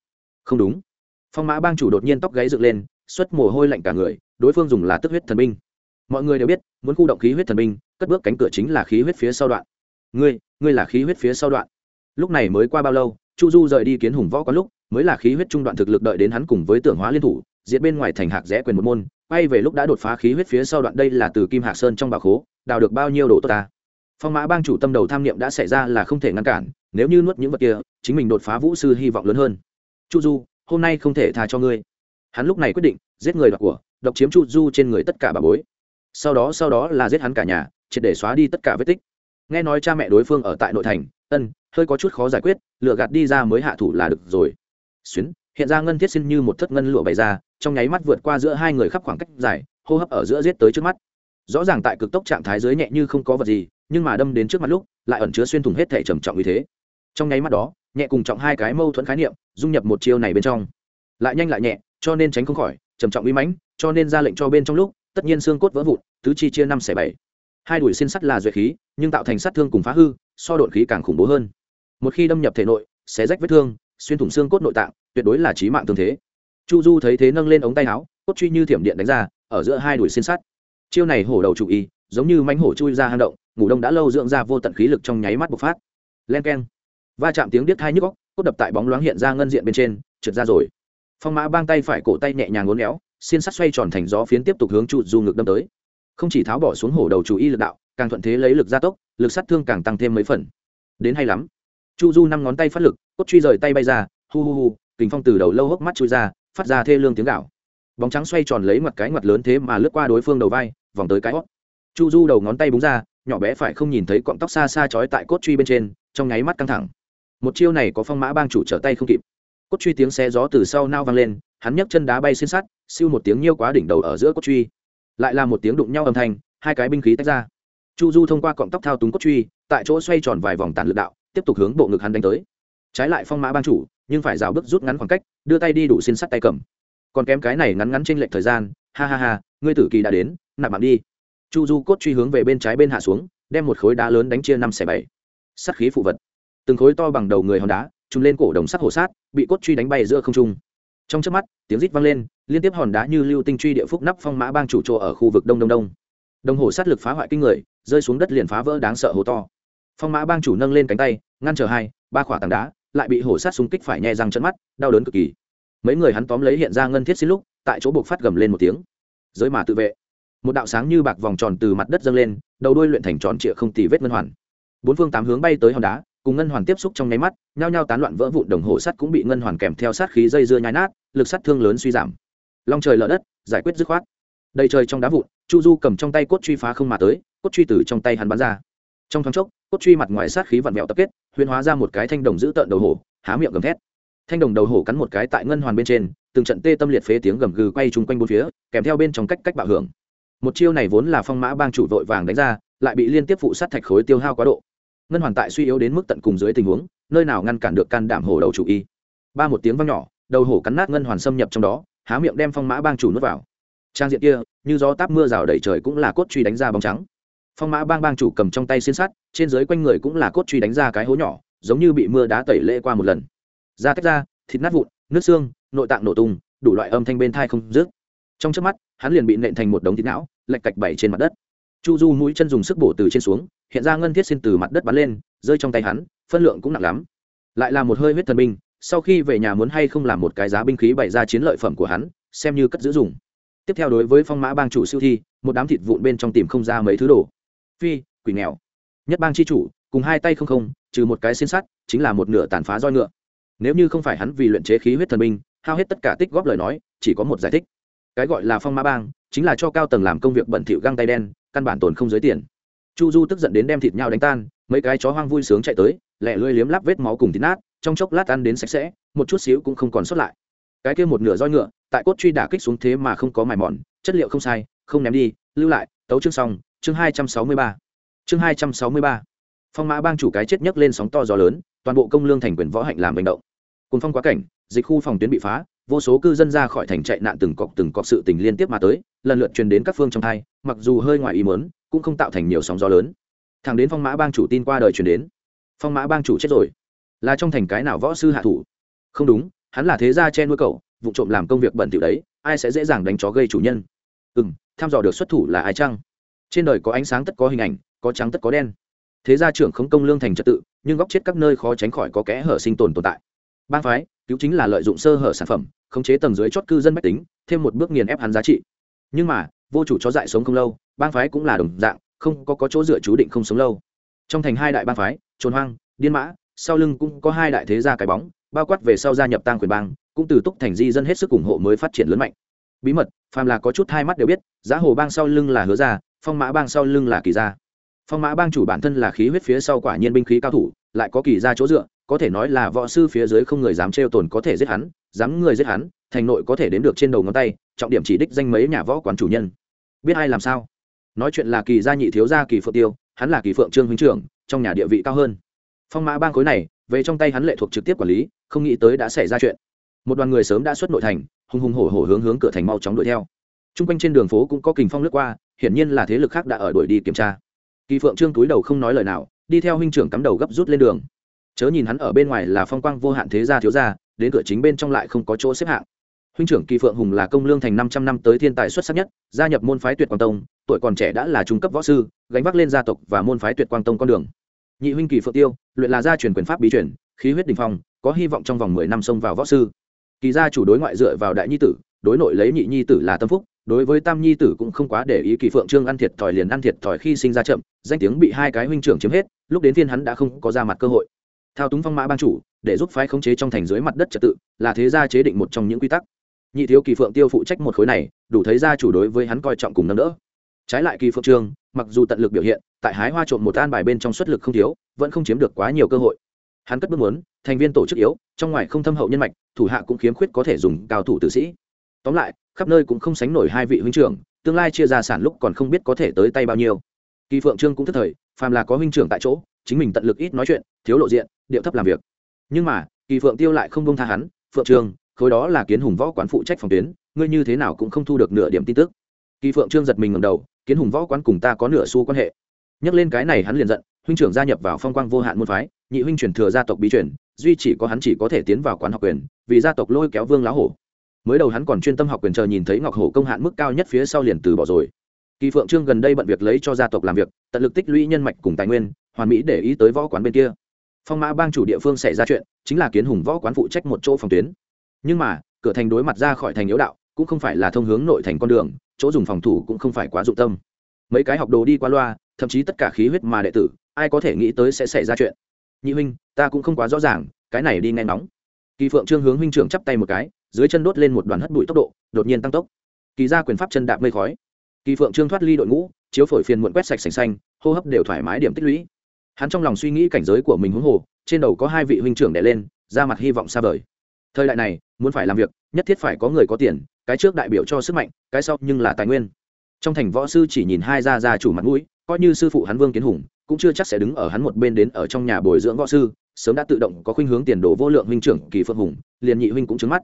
Speaker 1: Không đúng. Phong mã bang chủ đột nhiên tóc gáy dựng lên, xuất mồ hôi lạnh cả người, đối phương dùng là tức huyết thần binh. Mọi người đều biết, muốn khu động khí huyết thần binh, cất bước cánh cửa chính là khí huyết phía sau đoạn. Ngươi ngươi là khí huyết phía sau đoạn. Lúc này mới qua bao lâu, chu du rời đi kiến hùng võ có lúc mới là khí huyết trung đoạn thực lực đợi đến hắn cùng với tưởng hóa liên thủ, diệt bên ngoài thành hạc rẽ quyền một môn bay về lúc đã đột phá khí huyết phía sau đoạn, đây là từ kim hạc sơn trong bà khố, đào được bao nhiêu đồ tốt ta? Phong mã bang chủ tâm đầu tham niệm đã xảy ra là không thể ngăn cản, nếu như nuốt những vật kia, chính mình đột phá vũ sư hy vọng lớn hơn. Chu du, hôm nay không thể tha cho ngươi. Hắn lúc này quyết định, giết người đoạt của, độc chiếm chu du trên người tất cả bà bối. Sau đó sau đó là giết hắn cả nhà, triệt để xóa đi tất cả vết tích. Nghe nói cha mẹ đối phương ở tại nội thành, ân, hơi có chút khó giải quyết lựa gạt đi ra mới hạ thủ là được rồi xuyến, hiện ra ngân thiết xin như một thất ngân lụa bày ra, trong nháy mắt vượt qua giữa hai người khắp khoảng cách dài, hô hấp ở giữa giết tới trước mắt. Rõ ràng tại cực tốc trạng thái dưới nhẹ như không có vật gì, nhưng mà đâm đến trước mặt lúc, lại ẩn chứa xuyên thủng hết thể trầm trọng như thế. Trong nháy mắt đó, nhẹ cùng trọng hai cái mâu thuẫn khái niệm, dung nhập một chiêu này bên trong. Lại nhanh lại nhẹ, cho nên tránh không khỏi, trầm trọng uy mãnh, cho nên ra lệnh cho bên trong lúc, tất nhiên xương cốt vỡ vụn, tứ chi chia năm xẻ bảy. Hai đuổi xin sắt là duệ khí, nhưng tạo thành sát thương cùng phá hư, so đột khí càng khủng bố hơn. Một khi đâm nhập thể nội, xé rách vết thương xuyên thủng xương cốt nội tạng, tuyệt đối là trí mạng tương thế. Chu du thấy thế nâng lên ống tay áo, cốt truy như thiểm điện đánh ra, ở giữa hai đùi xin sắt. Chiêu này hổ đầu chủ y, giống như mánh hổ chui ra hang động, ngủ đông đã lâu dưỡng ra vô tận khí lực trong nháy mắt bộc phát. Len keng. Va chạm tiếng điếc hai nhức góc cốt đập tại bóng loáng hiện ra ngân diện bên trên, trượt ra rồi. Phong mã bang tay phải cổ tay nhẹ nhàng ngốn éo, xiên sắt xoay tròn thành gió phiến tiếp tục hướng chu du ngực đâm tới. Không chỉ tháo bỏ xuống hổ đầu chủ y lực đạo, càng thuận thế lấy lực gia tốc, lực sát thương càng tăng thêm mấy phần. Đến hay lắm chu du năm ngón tay phát lực, cốt truy rời tay bay ra, hu hu hu kính phong từ đầu lâu hốc mắt chui ra, phát ra thê lương tiếng gạo bóng trắng xoay tròn lấy mặt cái mặt lớn thế mà lướt qua đối phương đầu vai, vòng tới cái hót. Chu du đầu ngón tay búng ra, nhỏ bé phải không nhìn thấy cọng tóc xa xa trói tại cốt truy bên trên, trong nháy mắt căng thẳng. Một chiêu này có phong mã bang chủ trở tay không kịp. Cốt truy tiếng xe gió từ sau nao vang lên, hắn nhấc chân đá bay xin sắt, siêu một tiếng nhiêu quá đỉnh đầu ở giữa cốt truy. Lại là một tiếng đụng nhau âm thanh, hai cái binh khí tách ra. Chu du thông qua cọng tóc thao túng cốt truy, tại chỗ xoay tròn vài vòng tàn lực đạo tiếp tục hướng bộ ngực hắn đánh tới. Trái lại phong mã ban chủ, nhưng phải rào bước rút ngắn khoảng cách, đưa tay đi đủ xin sắt tay cầm. Còn kém cái này ngắn ngắn trên lệch thời gian, ha ha ha, ngươi tử kỳ đã đến, nạp mạng đi. Chu du cốt truy hướng về bên trái bên hạ xuống, đem một khối đá lớn đánh chia năm xẻ bảy. Sắt khí phụ vật. Từng khối to bằng đầu người hòn đá trùng lên cổ đồng sắt hổ sát, bị cốt truy đánh bay giữa không trung. Trong trước mắt, tiếng rít vang lên, liên tiếp hòn đá như lưu tinh truy địa phúc nắp phong mã bang chủ chỗ ở khu vực đông đông đông. Đồng hồ sát lực phá hoại kinh người, rơi xuống đất liền phá vỡ đáng sợ hố to phong mã bang chủ nâng lên cánh tay, ngăn trở hai, ba khỏa tảng đá, lại bị hổ sát xung kích phải nhẹ răng chân mắt, đau đớn cực kỳ. Mấy người hắn tóm lấy hiện ra ngân thiết xin lúc, tại chỗ buộc phát gầm lên một tiếng. Giới mà tự vệ. Một đạo sáng như bạc vòng tròn từ mặt đất dâng lên, đầu đuôi luyện thành tròn trịa không tì vết ngân hoàn. Bốn phương tám hướng bay tới hòn đá, cùng ngân hoàn tiếp xúc trong nháy mắt, nhao nhao tán loạn vỡ vụn đồng hồ sắt cũng bị ngân hoàn kèm theo sát khí dây dưa nhai nát, lực sát thương lớn suy giảm. Long trời lở đất, giải quyết dứt khoát. Đầy trời trong đá vụn, chu du cầm trong tay cốt truy phá không mà tới, cốt truy từ trong tay hắn bắn ra. Trong thoáng chốc cốt truy mặt ngoài sát khí vặn vẹo tập kết huyên hóa ra một cái thanh đồng giữ tợn đầu hổ, há miệng gầm thét. Thanh đồng đầu hổ cắn một cái tại ngân hoàn bên trên, từng trận tê tâm liệt phế tiếng gầm gừ quay chung quanh bốn phía, kèm theo bên trong cách cách bạo hưởng. Một chiêu này vốn là phong mã bang chủ vội vàng đánh ra, lại bị liên tiếp phụ sát thạch khối tiêu hao quá độ. Ngân hoàn tại suy yếu đến mức tận cùng dưới tình huống, nơi nào ngăn cản được can đảm hổ đầu chủ y. Ba một tiếng vang nhỏ, đầu hổ cắn nát ngân hoàn xâm nhập trong đó, há miệng đem phong mã bang chủ nuốt vào. Trang diện kia, như gió táp mưa rào đầy trời cũng là cốt truy đánh ra bóng trắng phong mã bang bang chủ cầm trong tay xiên sắt, trên dưới quanh người cũng là cốt truy đánh ra cái hố nhỏ, giống như bị mưa đá tẩy lễ qua một lần. Da tách ra thịt nát vụn, nước xương, nội tạng nổ tung, đủ loại âm thanh bên thai không dứt. Trong trước mắt, hắn liền bị nện thành một đống thịt não lạch cạch bảy trên mặt đất. Chu du mũi chân dùng sức bổ từ trên xuống, hiện ra ngân thiết xin từ mặt đất bắn lên, rơi trong tay hắn, phân lượng cũng nặng lắm. Lại là một hơi huyết thần binh, sau khi về nhà muốn hay không làm một cái giá binh khí bày ra chiến lợi phẩm của hắn, xem như cất giữ dùng. Tiếp theo đối với phong mã bang chủ siêu thi, một đám thịt vụn bên trong tìm không ra mấy thứ đồ phi, quỷ nghèo. Nhất bang chi chủ, cùng hai tay không không, trừ một cái xin sắt, chính là một nửa tàn phá roi ngựa. Nếu như không phải hắn vì luyện chế khí huyết thần binh, hao hết tất cả tích góp lời nói, chỉ có một giải thích. Cái gọi là phong mã bang, chính là cho cao tầng làm công việc bẩn thỉu găng tay đen, căn bản tồn không dưới tiền. Chu du tức giận đến đem thịt nhau đánh tan, mấy cái chó hoang vui sướng chạy tới, lẹ lưỡi liếm lắp vết máu cùng thịt nát, trong chốc lát ăn đến sạch sẽ, một chút xíu cũng không còn sót lại. Cái kia một nửa roi ngựa, tại cốt truy đả kích xuống thế mà không có mài mòn, chất liệu không sai, không ném đi, lưu lại, tấu chương xong chương hai trăm sáu mươi ba. Chương hai trăm sáu mươi ba. Phong mã bang chủ cái chết nhấc lên sóng to gió lớn, toàn bộ công lương thành quyền võ hạnh làm hành động. Cùng phong quá cảnh, dịch khu phòng tuyến bị phá, vô số cư dân ra khỏi thành chạy nạn từng cọc từng cọc sự tình liên tiếp mà tới, lần lượt truyền đến các phương trong thai, mặc dù hơi ngoài ý mớn cũng không tạo thành nhiều sóng gió lớn. Thẳng đến phong mã bang chủ tin qua đời truyền đến, phong mã bang chủ chết rồi. Là trong thành cái nào võ sư hạ thủ? Không đúng, hắn là thế gia che nuôi cậu, vụ trộm làm công việc bẩn thỉu đấy, ai sẽ dễ dàng đánh chó gây chủ nhân? Ừ m thăm dò được xuất thủ là ai chăng? Trên đời có ánh sáng tất có hình ảnh có trắng tất có đen. Thế gia trưởng không công lương thành trật tự nhưng góc chết các nơi khó tránh khỏi có kẽ hở sinh tồn tồn tại. Bang phái cứu chính là lợi dụng sơ hở sản phẩm khống chế tầng dưới chót cư dân mách tính thêm một bước nghiền ép hắn giá trị. Nhưng mà vô chủ chó dại sống không lâu bang phái cũng là đồng dạng không có, có chỗ dựa chú định không sống lâu. Trong thành hai đại bang phái trồn hoang điên mã sau lưng cũng có hai đại thế gia cái bóng bao quát về sau gia nhập tăng quyền bang cũng từ túc thành di dân hết sức ủng hộ mới phát triển lớn mạnh. Bí mật phàm là có chút hai mắt đều biết giá hồ bang sau lưng là hứa gia phong mã bang sau lưng là kỳ gia. Phong mã bang chủ bản thân là khí huyết phía sau quả nhiên binh khí cao thủ, lại có kỳ gia chỗ dựa, có thể nói là võ sư phía dưới không người dám trêu tồn có thể giết hắn, dám người giết hắn, thành nội có thể đến được trên đầu ngón tay, trọng điểm chỉ đích danh mấy nhà võ quán chủ nhân. Biết ai làm sao? Nói chuyện là kỳ gia nhị thiếu gia kỳ phượng tiêu, hắn là kỳ phượng trương huynh trưởng, trong nhà địa vị cao hơn. Phong mã bang khối này, về trong tay hắn lệ thuộc trực tiếp quản lý, không nghĩ tới đã xảy ra chuyện. Một đoàn người sớm đã xuất nội thành, hùng hùng hổ hổ hướng hướng cửa thành mau chóng đuổi theo. T r u n g quanh trên đường phố cũng có kình phong lướt qua hiển nhiên là thế lực khác đã ở đuổi đi kiểm tra. Kỳ phượng trương túi đầu không nói lời nào, đi theo huynh trưởng cắm đầu gấp rút lên đường. Chớ nhìn hắn ở bên ngoài là phong quang vô hạn thế gia thiếu gia, đến cửa chính bên trong lại không có chỗ xếp hạng. Huynh trưởng kỳ phượng hùng là công lương thành năm trăm năm tới thiên tài xuất sắc nhất, gia nhập môn phái tuyệt quang tông, tuổi còn trẻ đã là trung cấp võ sư, gánh vác lên gia tộc và môn phái tuyệt quang tông con đường. Nhị huynh kỳ phượng tiêu, luyện là gia truyền quyền pháp bí truyền, khí huyết đình phong, có hy vọng trong vòng mười năm xông vào võ sư. Kỳ gia chủ đối ngoại dựa vào đại nhi tử, đối nội lấy nhị nhi tử là tâm phúc đối với tam nhi tử cũng không quá để ý kỳ phượng trương ăn thiệt thòi liền ăn thiệt thòi khi sinh ra chậm, danh tiếng bị hai cái huynh trưởng chiếm hết, lúc đến phiên hắn đã không có ra mặt cơ hội. Thao túng phong mã ban chủ, để giúp phái khống chế trong thành dưới mặt đất trật tự, là thế gia chế định một trong những quy tắc. Nhị thiếu kỳ phượng tiêu phụ trách một khối này, đủ thấy gia chủ đối với hắn coi trọng cùng nâng đỡ. Trái lại kỳ phượng trương, mặc dù tận lực biểu hiện, tại hái hoa trộm một an bài bên trong xuất lực không thiếu, vẫn không chiếm được quá nhiều cơ hội. Hắn cất bước muốn, thành viên tổ chức yếu, trong ngoài không thâm hậu nhân mạch, thủ hạ cũng khiếm khuyết có thể dùng cao thủ tử sĩ. Tóm lại khắp nơi cũng không sánh nổi hai vị huynh trưởng, tương lai chia ra sản lúc còn không biết có thể tới tay bao nhiêu. Kỳ phượng trương cũng thất thời, phàm là có huynh trưởng tại chỗ, chính mình tận lực ít nói chuyện, thiếu lộ diện, điệu thấp làm việc. Nhưng mà, kỳ phượng tiêu lại không bông tha hắn, phượng trương, khối đó là kiến hùng võ quán phụ trách phòng tuyến, ngươi như thế nào cũng không thu được nửa điểm tin tức. Kỳ phượng trương giật mình ngầm đầu, kiến hùng võ quán cùng ta có nửa xu quan hệ. Nhắc lên cái này hắn liền giận, huynh trưởng gia nhập vào phong quang vô hạn môn phái, nhị huynh truyền thừa gia tộc bí truyền, duy chỉ có hắn chỉ có thể tiến vào quán học quyền, vì gia tộc lôi kéo vương lá hổ mới đầu hắn còn chuyên tâm học quyền chờ nhìn thấy ngọc hổ công hạn mức cao nhất phía sau liền từ bỏ rồi. Kỳ phượng trương gần đây bận việc lấy cho gia tộc làm việc, tận lực tích lũy nhân mạch cùng tài nguyên, hoàn mỹ để ý tới võ quán bên kia. Phong mã bang chủ địa phương xảy ra chuyện, chính là kiến hùng võ quán phụ trách một chỗ phòng tuyến. Nhưng mà, cửa thành đối mặt ra khỏi thành yếu đạo, cũng không phải là thông hướng nội thành con đường, chỗ dùng phòng thủ cũng không phải quá dụng tâm. Mấy cái học đồ đi qua loa, thậm chí tất cả khí huyết mà đệ tử, ai có thể nghĩ tới sẽ xảy ra chuyện. Nhị huynh, ta cũng không quá rõ ràng, cái này đi nghe nóng kỳ phượng trương hướng huynh trưởng chắp tay một cái dưới chân đốt lên một đoàn hất bụi tốc độ, đột nhiên tăng tốc. Kỳ ra quyền pháp chân đạp mây khói. Kỳ phượng trương thoát ly đội ngũ, chiếu phổi phiền muộn quét sạch sành xanh, hô hấp đều thoải mái điểm tích lũy. Hắn trong lòng suy nghĩ cảnh giới của mình huống hồ, trên đầu có hai vị huynh trưởng đẻ lên ra mặt hy vọng xa vời. Thời đại này, muốn phải làm việc, nhất thiết phải có người có tiền, cái trước đại biểu cho sức mạnh, cái sau nhưng là tài nguyên. Trong thành võ sư chỉ nhìn hai gia gia chủ mặt mũi, coi như sư phụ hắn vương kiến hùng, cũng chưa chắc sẽ đứng ở hắn một bên đến ở trong nhà bồi dưỡng võ sư, sớm đã tự động có khuynh hướng tiền đồ vô lượng huynh trưởng kỳ phượng hùng, liền nhị huynh cũng trứng mắt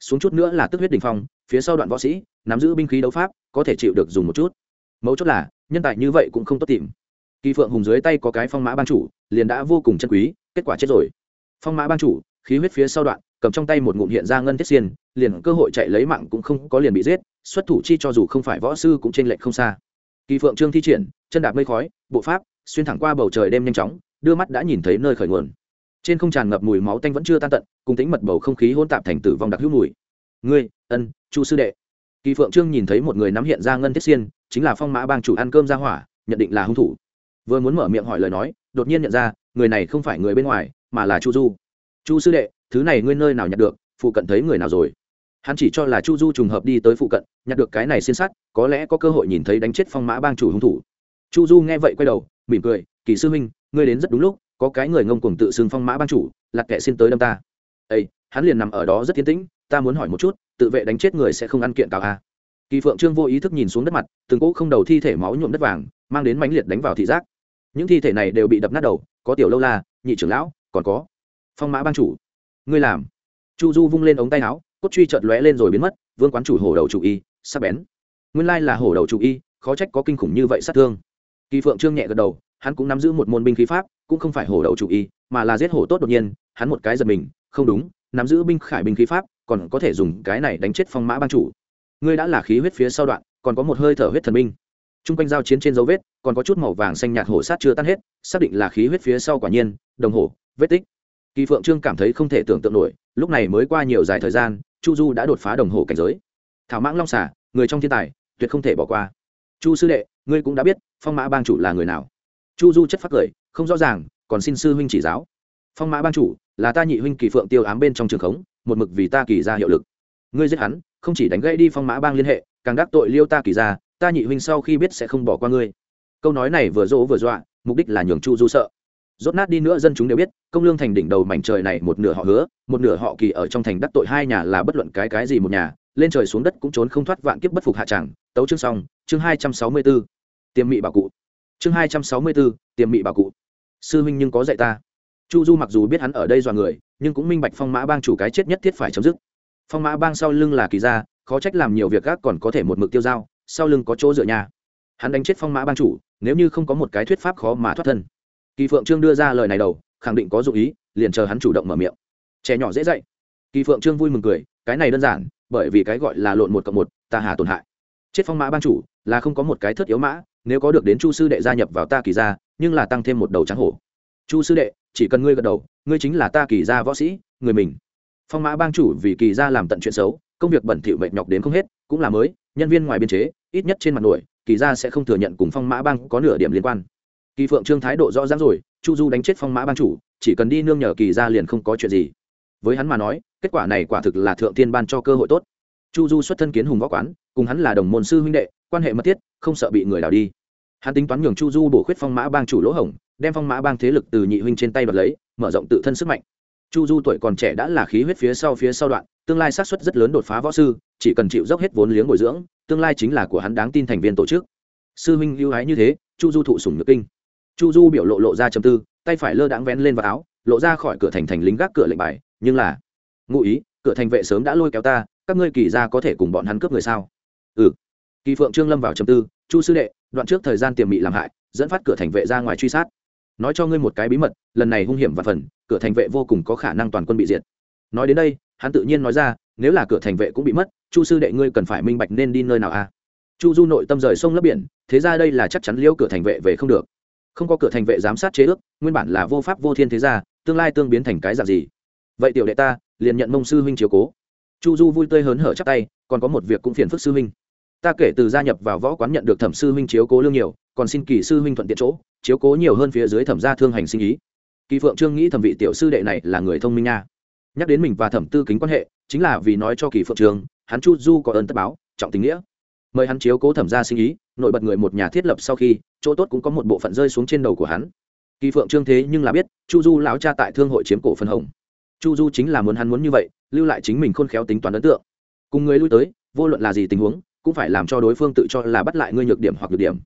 Speaker 1: xuống chút nữa là tức huyết đình phong, phía sau đoạn võ sĩ, nắm giữ binh khí đấu pháp, có thể chịu được dùng một chút. Mấu chốt là, nhân tài như vậy cũng không tốt tìm. Kỳ phượng hùng dưới tay có cái phong mã ban chủ, liền đã vô cùng chân quý, kết quả chết rồi. Phong mã ban chủ, khí huyết phía sau đoạn, cầm trong tay một ngụm hiện ra ngân thiết xiên, liền cơ hội chạy lấy mạng cũng không có liền bị giết, xuất thủ chi cho dù không phải võ sư cũng trên lệnh không xa. Kỳ phượng trương thi triển, chân đạp mây khói, bộ pháp, xuyên thẳng qua bầu trời đêm nhanh chóng, đưa mắt đã nhìn thấy nơi khởi nguồn trên không tràn ngập mùi máu tanh vẫn chưa tan tận, cùng tính mật bầu không khí hôn tạp thành tử vong đặc hữu mùi. Ngươi, ân, chu sư đệ. Kỳ phượng trương nhìn thấy một người nắm hiện ra ngân thiết xiên, chính là phong mã bang chủ ăn cơm ra hỏa, nhận định là hung thủ. Vừa muốn mở miệng hỏi lời nói, đột nhiên nhận ra, người này không phải người bên ngoài, mà là chu du. Chu sư đệ, thứ này ngươi nơi nào nhặt được, phụ cận thấy người nào rồi? Hắn chỉ cho là chu du trùng hợp đi tới phụ cận, nhặt được cái này xin sát có lẽ có cơ hội nhìn thấy đánh chết phong mã bang chủ hung thủ. Chu du nghe vậy quay đầu, mỉm cười, kỳ sư huynh, ngươi đến rất đúng lúc có cái người ngông cuồng tự xưng phong mã bang chủ lạc kệ xin tới đâm ta. Ây hắn liền nằm ở đó rất tiến tĩnh, ta muốn hỏi một chút, tự vệ đánh chết người sẽ không ăn kiện cào à. kỳ phượng trương vô ý thức nhìn xuống đất mặt, từng cỗ không đầu thi thể máu nhuộm đất vàng, mang đến mãnh liệt đánh vào thị giác. Những thi thể này đều bị đập nát đầu, có tiểu lâu la, nhị trưởng lão, còn có phong mã bang chủ. Ngươi làm. Chu du vung lên ống tay áo, cốt truy chợt lóe lên rồi biến mất, vương quán chủ hổ đầu chủ y sắp bén. Nguyên lai là hổ đầu chủ y, khó trách có kinh khủng như vậy sát thương. Kỳ phượng trương nhẹ gật đầu, hắn cũng nắm giữ một môn binh khí pháp cũng không phải hổ đầu chủ y, mà là giết hổ tốt đột nhiên, hắn một cái giật mình, không đúng, nắm giữ binh khải binh khí pháp, còn có thể dùng cái này đánh chết phong mã ban chủ. Ngươi đã là khí huyết phía sau đoạn, còn có một hơi thở huyết thần binh. T r u n g quanh giao chiến trên dấu vết, còn có chút màu vàng xanh nhạt hổ sát chưa tan hết, xác định là khí huyết phía sau quả nhiên, đồng hồ vết tích. Kỳ phượng trương cảm thấy không thể tưởng tượng nổi, lúc này mới qua nhiều dài thời gian, chu du đã đột phá đồng hồ cảnh giới. Thảo mãng long xả người trong thiên tài, tuyệt không thể bỏ qua. Chu sư đệ, ngươi cũng đã biết, phong mã bang chủ là người nào. Chu du chất phát cười không rõ ràng còn xin sư huynh chỉ giáo. Phong mã bang chủ là ta nhị huynh kỳ phượng tiêu ám bên trong trường khống một mực vì ta kỳ ra hiệu lực. Ngươi giết hắn không chỉ đánh gãy đi phong mã bang liên hệ càng đắc tội liêu ta kỳ ra ta nhị huynh sau khi biết sẽ không bỏ qua ngươi. Câu nói này vừa dỗ vừa dọa mục đích là nhường chu du sợ. Rốt nát đi nữa dân chúng đều biết công lương thành đỉnh đầu mảnh trời này một nửa họ hứa một nửa họ kỳ ở trong thành đắc tội hai nhà là bất luận cái cái gì một nhà lên trời xuống đất cũng trốn không thoát vạn kiếp bất phục hạ tràng tấu chương xong chương hai trăm sáu mươi 264. tiềm mị bảo cụ. Chương hai trăm sáu mươi 264, tiềm mị bảo cụ sư huynh nhưng có dạy ta. Chu du mặc dù biết hắn ở đây dọa người, nhưng cũng minh bạch phong mã bang chủ cái chết nhất thiết phải chấm dứt. Phong mã bang sau lưng là kỳ gia, khó trách làm nhiều việc gác còn có thể một mực tiêu dao, sau lưng có chỗ dựa nhà. Hắn đánh chết phong mã bang chủ, nếu như không có một cái thuyết pháp khó mà thoát thân. Kỳ phượng trương đưa ra lời này đầu, khẳng định có dụng ý, liền chờ hắn chủ động mở miệng. Trẻ nhỏ dễ dạy. Kỳ phượng trương vui mừng cười, cái này đơn giản, bởi vì cái gọi là lộn một cộng một, ta hà tổn hại. Chết phong mã bang chủ, là không có một cái thất yếu mã, nếu có được đến chu sư đệ gia nhập vào ta kỳ gia nhưng là tăng thêm một đầu trắng hổ. Chu sư đệ, chỉ cần ngươi gật đầu, ngươi chính là ta kỳ gia võ sĩ, người mình. Phong mã bang chủ vì kỳ gia làm tận chuyện xấu, công việc bẩn thỉu mệt nhọc đến không hết, cũng là mới, nhân viên ngoài biên chế, ít nhất trên mặt nổi, kỳ gia sẽ không thừa nhận cùng phong mã bang có nửa điểm liên quan. Kỳ phượng trương thái độ rõ ràng rồi, chu du đánh chết phong mã bang chủ, chỉ cần đi nương nhờ kỳ gia liền không có chuyện gì. Với hắn mà nói, kết quả này quả thực là thượng tiên ban cho cơ hội tốt. Chu du xuất thân kiến hùng võ quán, cùng hắn là đồng môn sư huynh đệ, quan hệ mật thiết, không sợ bị người đào đi hắn tính toán nhường chu du bổ khuyết phong mã bang chủ lỗ hổng, đem phong mã bang thế lực từ nhị huynh trên tay đoạt lấy, mở rộng tự thân sức mạnh. Chu du tuổi còn trẻ đã là khí huyết phía sau phía sau đoạn, tương lai xác suất rất lớn đột phá võ sư, chỉ cần chịu dốc hết vốn liếng bồi dưỡng, tương lai chính là của hắn đáng tin thành viên tổ chức. Sư huynh ưu ái như thế, chu du thụ sủng nhược kinh. Chu du biểu lộ lộ ra chầm tư, tay phải lơ đãng vén lên vào áo, lộ ra khỏi cửa thành thành lính gác cửa lệnh bài, nhưng là, ngụ ý, cửa thành vệ sớm đã lôi kéo ta, các ngươi kỳ ra có thể cùng bọn hắn cướp người sao? Ừ. Kỳ phượng trương lâm vào trầm tư chu sư đệ, đoạn trước thời gian tiềm mị làm hại, dẫn phát cửa thành vệ ra ngoài truy sát. Nói cho ngươi một cái bí mật, lần này hung hiểm và phần, cửa thành vệ vô cùng có khả năng toàn quân bị diệt. Nói đến đây, hắn tự nhiên nói ra, nếu là cửa thành vệ cũng bị mất, chu sư đệ ngươi cần phải minh bạch nên đi nơi nào a à? chu du nội tâm rời sông lấp biển, thế ra đây là chắc chắn liêu cửa thành vệ về không được. Không có cửa thành vệ giám sát chế ước, nguyên bản là vô pháp vô thiên thế gia tương lai tương biến thành cái dạng gì? Vậy tiểu đệ ta, liền nhận mông sư huynh chiếu cố. Chu du vui tươi hớn hở chắc tay, còn có một việc cũng phiền phức sư huynh ta kể từ gia nhập vào võ quán nhận được thẩm sư huynh chiếu cố lương nhiều còn xin kỳ sư huynh thuận tiện chỗ chiếu cố nhiều hơn phía dưới thẩm gia thương hành sinh ý. Kỳ phượng trương nghĩ thẩm vị tiểu sư đệ này là người thông minh nha. Nhắc đến mình và thẩm tư kính quan hệ chính là vì nói cho kỳ phượng trương, hắn chu du có ơn tất báo trọng tình nghĩa. Mời hắn chiếu cố thẩm gia sinh ý nổi bật người một nhà thiết lập sau khi chỗ tốt cũng có một bộ phận rơi xuống trên đầu của hắn. Kỳ phượng trương thế nhưng là biết chu du lão cha tại thương hội chiếm cổ phân hồng. Chu du chính là muốn hắn muốn như vậy lưu lại chính mình khôn khéo tính toán ấn tượng. Cùng người lui tới vô luận là gì tình huống cũng phải làm cho đối phương tự cho là bắt lại ngươi nhược điểm hoặc nhược điểm.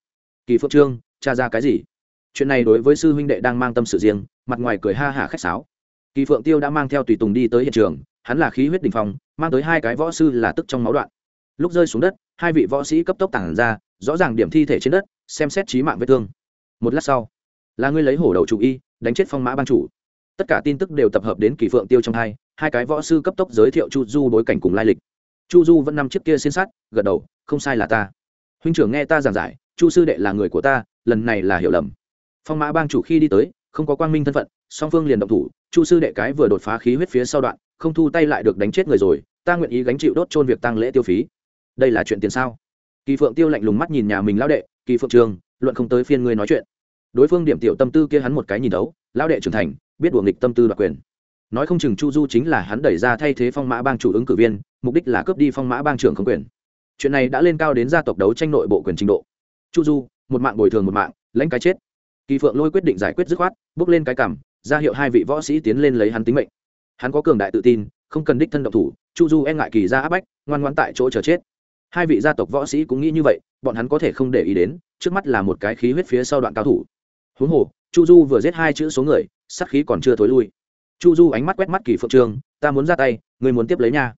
Speaker 1: Kỳ phượng trương tra ra cái gì? Chuyện này đối với sư huynh đệ đang mang tâm sự riêng, mặt ngoài cười ha hả khách sáo. Kỳ phượng tiêu đã mang theo tùy tùng đi tới hiện trường, hắn là khí huyết đình phong, mang tới hai cái võ sư là tức trong máu đoạn. Lúc rơi xuống đất, hai vị võ sĩ cấp tốc tản ra, rõ ràng điểm thi thể trên đất, xem xét trí mạng vết thương. Một lát sau, là ngươi lấy hổ đầu chủ y, đánh chết phong mã ban chủ. Tất cả tin tức đều tập hợp đến kỳ phượng tiêu trong hai hai cái võ sư cấp tốc giới thiệu chu du bối cảnh cùng lai lịch chu du vẫn nằm chiếc kia xin sát gật đầu, không sai là ta. Huynh trưởng nghe ta giảng giải, chu sư đệ là người của ta, lần này là hiểu lầm. Phong mã bang chủ khi đi tới, không có quang minh thân phận, song phương liền động thủ, chu sư đệ cái vừa đột phá khí huyết phía sau đoạn, không thu tay lại được đánh chết người rồi, ta nguyện ý gánh chịu đốt trôn việc tăng lễ tiêu phí. Đây là chuyện tiền sao? Kỳ phượng tiêu lạnh lùng mắt nhìn nhà mình lão đệ, kỳ phượng trường, luận không tới phiên ngươi nói chuyện. Đối phương điểm tiểu tâm tư kia hắn một cái nhìn đấu lão đệ trưởng thành, biết đùa nghịch tâm tư đoạt quyền nói không chừng chu du chính là hắn đẩy ra thay thế phong mã bang chủ ứng cử viên mục đích là cướp đi phong mã bang trưởng không quyền. Chuyện này đã lên cao đến gia tộc đấu tranh nội bộ quyền trình độ. Chu du một mạng bồi thường một mạng lãnh cái chết. Kỳ phượng lôi quyết định giải quyết dứt khoát bước lên cái cằm, ra hiệu hai vị võ sĩ tiến lên lấy hắn tính mệnh. Hắn có cường đại tự tin không cần đích thân động thủ chu du e ngại kỳ ra áp bách ngoan ngoan tại chỗ chờ chết. Hai vị gia tộc võ sĩ cũng nghĩ như vậy bọn hắn có thể không để ý đến trước mắt là một cái khí huyết phía sau đoạn cao thủ. Huống hồ chu du vừa giết hai chữ số người sắc khí còn chưa thối lui chu du ánh mắt quét mắt kỳ phượng trương ta muốn ra tay người muốn tiếp lấy nha.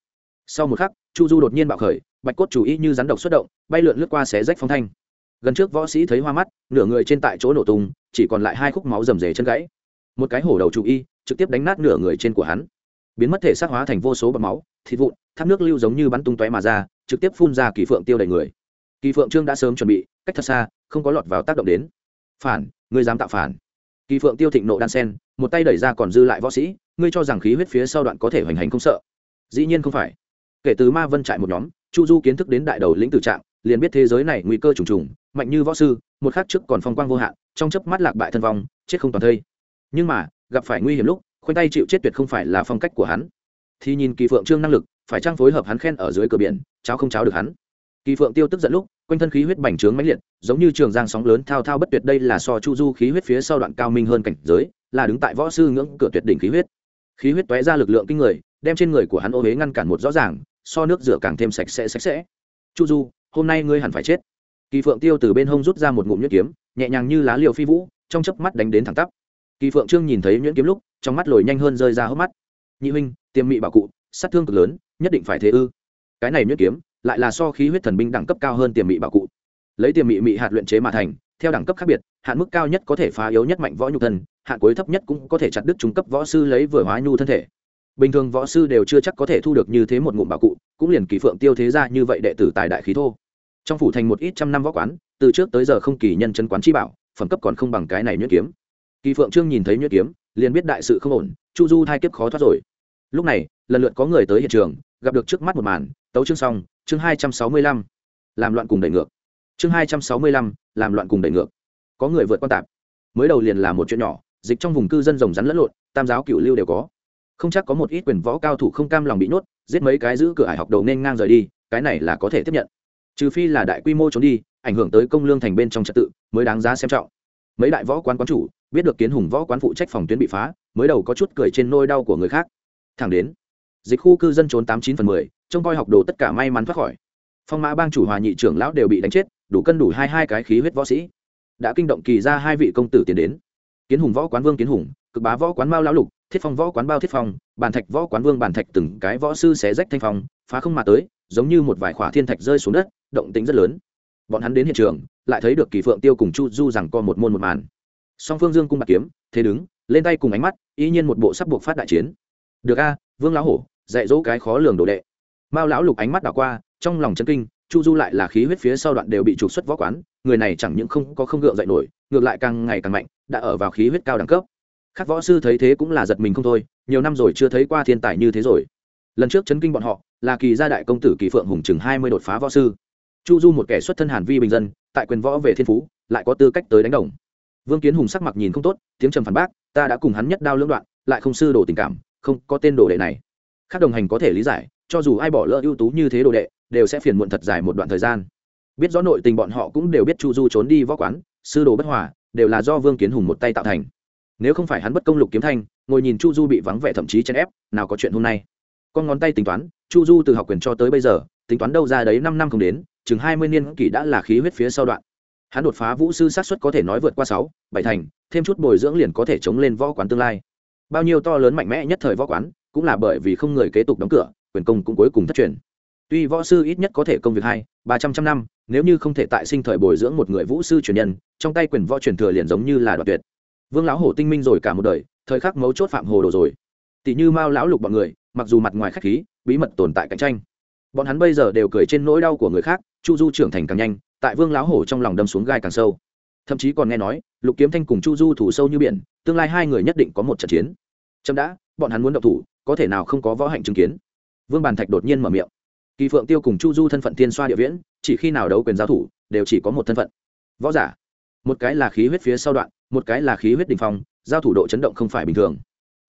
Speaker 1: Sau một khắc, chu du đột nhiên bạo khởi, bạch cốt chủ ý như rắn độc xuất động, bay lượn lướt qua xé rách phong thanh. Gần trước võ sĩ thấy hoa mắt, nửa người trên tại chỗ nổ tung, chỉ còn lại hai khúc máu rầm rề chân gãy. Một cái hổ đầu chủ y, trực tiếp đánh nát nửa người trên của hắn. Biến mất thể xác hóa thành vô số bọt máu, thịt vụn, thác nước lưu giống như bắn tung tóe mà ra, trực tiếp phun ra kỳ phượng tiêu đầy người. Kỳ phượng trương đã sớm chuẩn bị, cách thật xa, không có lọt vào tác động đến. Phản, ngươi dám tạo phản. Kỳ phượng tiêu thịnh nộ đan sen một tay đẩy ra còn dư lại võ sĩ, ngươi cho rằng khí huyết phía sau đoạn có thể hoành hành không sợ? Dĩ nhiên không phải. Kể từ ma vân trại một nhóm, chu du kiến thức đến đại đầu lĩnh tử trạng, liền biết thế giới này nguy cơ trùng trùng, mạnh như võ sư, một khắc trước còn phong quang vô hạn, trong chớp mắt lạc bại thân vong, chết không toàn thây. Nhưng mà, gặp phải nguy hiểm lúc, khoanh tay chịu chết tuyệt không phải là phong cách của hắn. Thì nhìn kỳ phượng trương năng lực, phải trang phối hợp hắn khen ở dưới cửa biển, cháo không cháo được hắn? Kỳ phượng tiêu tức giận lúc quanh thân khí huyết bành trướng mãnh liệt, giống như trường giang sóng lớn thao thao bất tuyệt đây là so chu du khí huyết phía sau đoạn cao minh hơn cảnh giới, là đứng tại võ sư ngưỡng cửa tuyệt đỉnh khí huyết. Khí huyết tóe ra lực lượng kinh người, đem trên người của hắn ô huế ngăn cản một rõ ràng, so nước rửa càng thêm sạch sẽ sạch sẽ. Chu du, hôm nay ngươi hẳn phải chết. Kỳ phượng tiêu từ bên hông rút ra một ngụm nhuyễn kiếm, nhẹ nhàng như lá liều phi vũ, trong chớp mắt đánh đến thẳng tắp. Kỳ phượng trương nhìn thấy nhuyễn kiếm lúc, trong mắt lồi nhanh hơn rơi ra hốc mắt. Nhị huynh, tiềm mị bảo cụ, sát thương cực lớn, nhất định phải thế ư? Cái này nhuyễn kiếm lại là so khí huyết thần binh đẳng cấp cao hơn tiềm mị bảo cụ. Lấy tiềm mị mị hạt luyện chế mà thành, theo đẳng cấp khác biệt, hạn mức cao nhất có thể phá yếu nhất mạnh võ nhu thân, hạn cuối thấp nhất cũng có thể chặt đứt trung cấp võ sư lấy vừa hóa nhu thân thể. Bình thường võ sư đều chưa chắc có thể thu được như thế một ngụm bảo cụ, cũng liền kỳ phượng tiêu thế ra như vậy đệ tử tài đại khí thô. Trong phủ thành một ít trăm năm võ quán, từ trước tới giờ không kỳ nhân chân quán chi bảo, phẩm cấp còn không bằng cái này nhuyễn kiếm. Kỳ phượng trương nhìn thấy nhuyễn kiếm, liền biết đại sự không ổn, chu du thai kiếp khó thoát rồi. Lúc này, lần lượt có người tới hiện trường, gặp được trước mắt một màn tấu chương xong, chương hai trăm sáu mươi lăm. Làm loạn cùng đẩy ngược. Chương hai trăm sáu mươi lăm, làm loạn cùng đẩy ngược. Có người vượt quan tạp. Mới đầu liền là một chuyện nhỏ, dịch trong vùng cư dân rồng rắn lẫn lộn, tam giáo cựu lưu đều có. Không chắc có một ít quyền võ cao thủ không cam lòng bị nhốt, giết mấy cái giữ cửa ải học đầu nên ngang rời đi, cái này là có thể tiếp nhận. Trừ phi là đại quy mô trốn đi, ảnh hưởng tới công lương thành bên trong trật tự, mới đáng giá xem trọng. Mấy đại võ quán quán chủ, biết được kiến hùng võ quán phụ trách phòng tuyến bị phá, mới đầu có chút cười trên nôi đau của người khác. Thẳng đến dịch khu cư dân trốn tám chín phần mười, trông coi học đồ tất cả may mắn thoát khỏi. Phong mã bang chủ hòa nhị trưởng lão đều bị đánh chết, đủ cân đủ hai hai cái khí huyết võ sĩ. Đã kinh động kỳ ra hai vị công tử tiến đến. Kiến hùng võ quán vương kiến hùng, cực bá võ quán mao lão lục, thiết phong võ quán bao thiết phong, bàn thạch võ quán vương bàn thạch từng cái võ sư xé rách thanh phong, phá không mà tới, giống như một vài khỏa thiên thạch rơi xuống đất, động tính rất lớn. Bọn hắn đến hiện trường, lại thấy được kỳ phượng tiêu cùng chu du rằng co một môn một màn. Song phương dương cung bạc kiếm, thế đứng, lên tay cùng ánh mắt ý nhiên một bộ sắp buộc phát đại chiến. Được a, vương lão hổ dạy dỗ cái khó lường đồ đệ. Mao lão lục ánh mắt đảo qua, trong lòng chân kinh, chu du lại là khí huyết phía sau đoạn đều bị trục xuất võ quán, người này chẳng những không có không gượng dậy nổi, ngược lại càng ngày càng mạnh, đã ở vào khí huyết cao đẳng cấp. Các võ sư thấy thế cũng là giật mình không thôi, nhiều năm rồi chưa thấy qua thiên tài như thế rồi. Lần trước chấn kinh bọn họ, là kỳ gia đại công tử kỳ phượng hùng chừng hai mươi đột phá võ sư. Chu du một kẻ xuất thân hàn vi bình dân, tại quyền võ về thiên phú, lại có tư cách tới đánh đồng. Vương kiến hùng sắc mặt nhìn không tốt, tiếng trầm phản bác, ta đã cùng hắn nhất đao lưỡng đoạn, lại không sư đồ tình cảm, không có tên đồ đệ này khác đồng hành có thể lý giải, cho dù ai bỏ lỡ ưu tú như thế đồ đệ, đều sẽ phiền muộn thật dài một đoạn thời gian. Biết rõ nội tình bọn họ cũng đều biết chu du trốn đi võ quán, sư đồ bất hòa, đều là do vương kiến hùng một tay tạo thành. Nếu không phải hắn bất công lục kiếm thanh, ngồi nhìn chu du bị vắng vẻ thậm chí chen ép, nào có chuyện hôm nay. Con ngón tay tính toán, chu du từ học quyền cho tới bây giờ, tính toán đâu ra đấy năm năm không đến, chừng hai mươi niên kỷ đã là khí huyết phía sau đoạn. Hắn đột phá vũ sư sát xuất có thể nói vượt qua sáu, bảy thành, thêm chút bồi dưỡng liền có thể chống lên võ quán tương lai. Bao nhiêu to lớn mạnh mẽ nhất thời võ quán cũng là bởi vì không người kế tục đóng cửa, quyền công cũng cuối cùng thất truyền. Tuy võ sư ít nhất có thể công việc hai, ba trăm trăm năm, nếu như không thể tại sinh thời bồi dưỡng một người vũ sư truyền nhân, trong tay quyền võ truyền thừa liền giống như là đoạt tuyệt. Vương lão hổ tinh minh rồi cả một đời, thời khắc mấu chốt phạm hồ đồ rồi. Tỷ như mao lão lục bọn người, mặc dù mặt ngoài khách khí, bí mật tồn tại cạnh tranh. Bọn hắn bây giờ đều cười trên nỗi đau của người khác, chu du trưởng thành càng nhanh, tại vương lão hổ trong lòng đâm xuống gai càng sâu. Thậm chí còn nghe nói, lục kiếm thanh cùng chu du thủ sâu như biển, tương lai hai người nhất định có một trận chiến. Chậm đã bọn hắn muốn động thủ, có thể nào không có võ hạnh chứng kiến? Vương bàn thạch đột nhiên mở miệng. Kỳ phượng tiêu cùng chu du thân phận tiên xoa địa viễn, chỉ khi nào đấu quyền giao thủ, đều chỉ có một thân phận. Võ giả. Một cái là khí huyết phía sau đoạn, một cái là khí huyết đ ỉ n h phong, giao thủ độ chấn động không phải bình thường.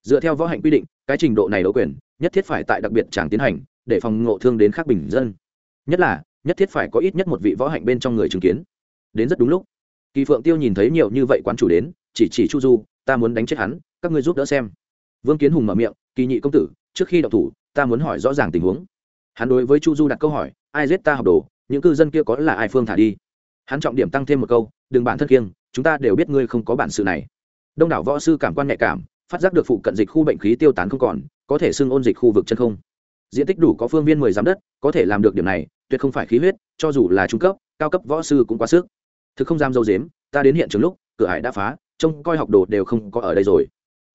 Speaker 1: Dựa theo võ hạnh quy định, cái trình độ này đấu quyền, nhất thiết phải tại đặc biệt tràng tiến hành, để phòng ngộ thương đến khác bình dân. Nhất là, nhất thiết phải có ít nhất một vị võ hạnh bên trong người chứng kiến. Đến rất đúng lúc, kỳ phượng tiêu nhìn thấy nhiều như vậy quán chủ đến, chỉ chỉ chu du, ta muốn đánh chết hắn, các ngươi giúp đỡ xem vương kiến hùng mở miệng, kỳ nhị công tử, trước khi đọc thủ, ta muốn hỏi rõ ràng tình huống. Hắn đối với chu du đặt câu hỏi, ai giết ta học đồ? Những cư dân kia có là ai phương thả đi? Hắn trọng điểm tăng thêm một câu, đừng bản thân kiêng, chúng ta đều biết ngươi không có bản sự này. Đông đảo võ sư cảm quan nhạy cảm, phát giác được phụ cận dịch khu bệnh khí tiêu tán không còn, có thể xưng ôn dịch khu vực chân không. Diện tích đủ có phương viên mười giám đất, có thể làm được điểm này, tuyệt không phải khí huyết, cho dù là trung cấp, cao cấp võ sư cũng quá sức. Thực không dám dâu dếm, ta đến hiện trường lúc, cửa hải đã phá, trông coi học đồ đều không có ở đây rồi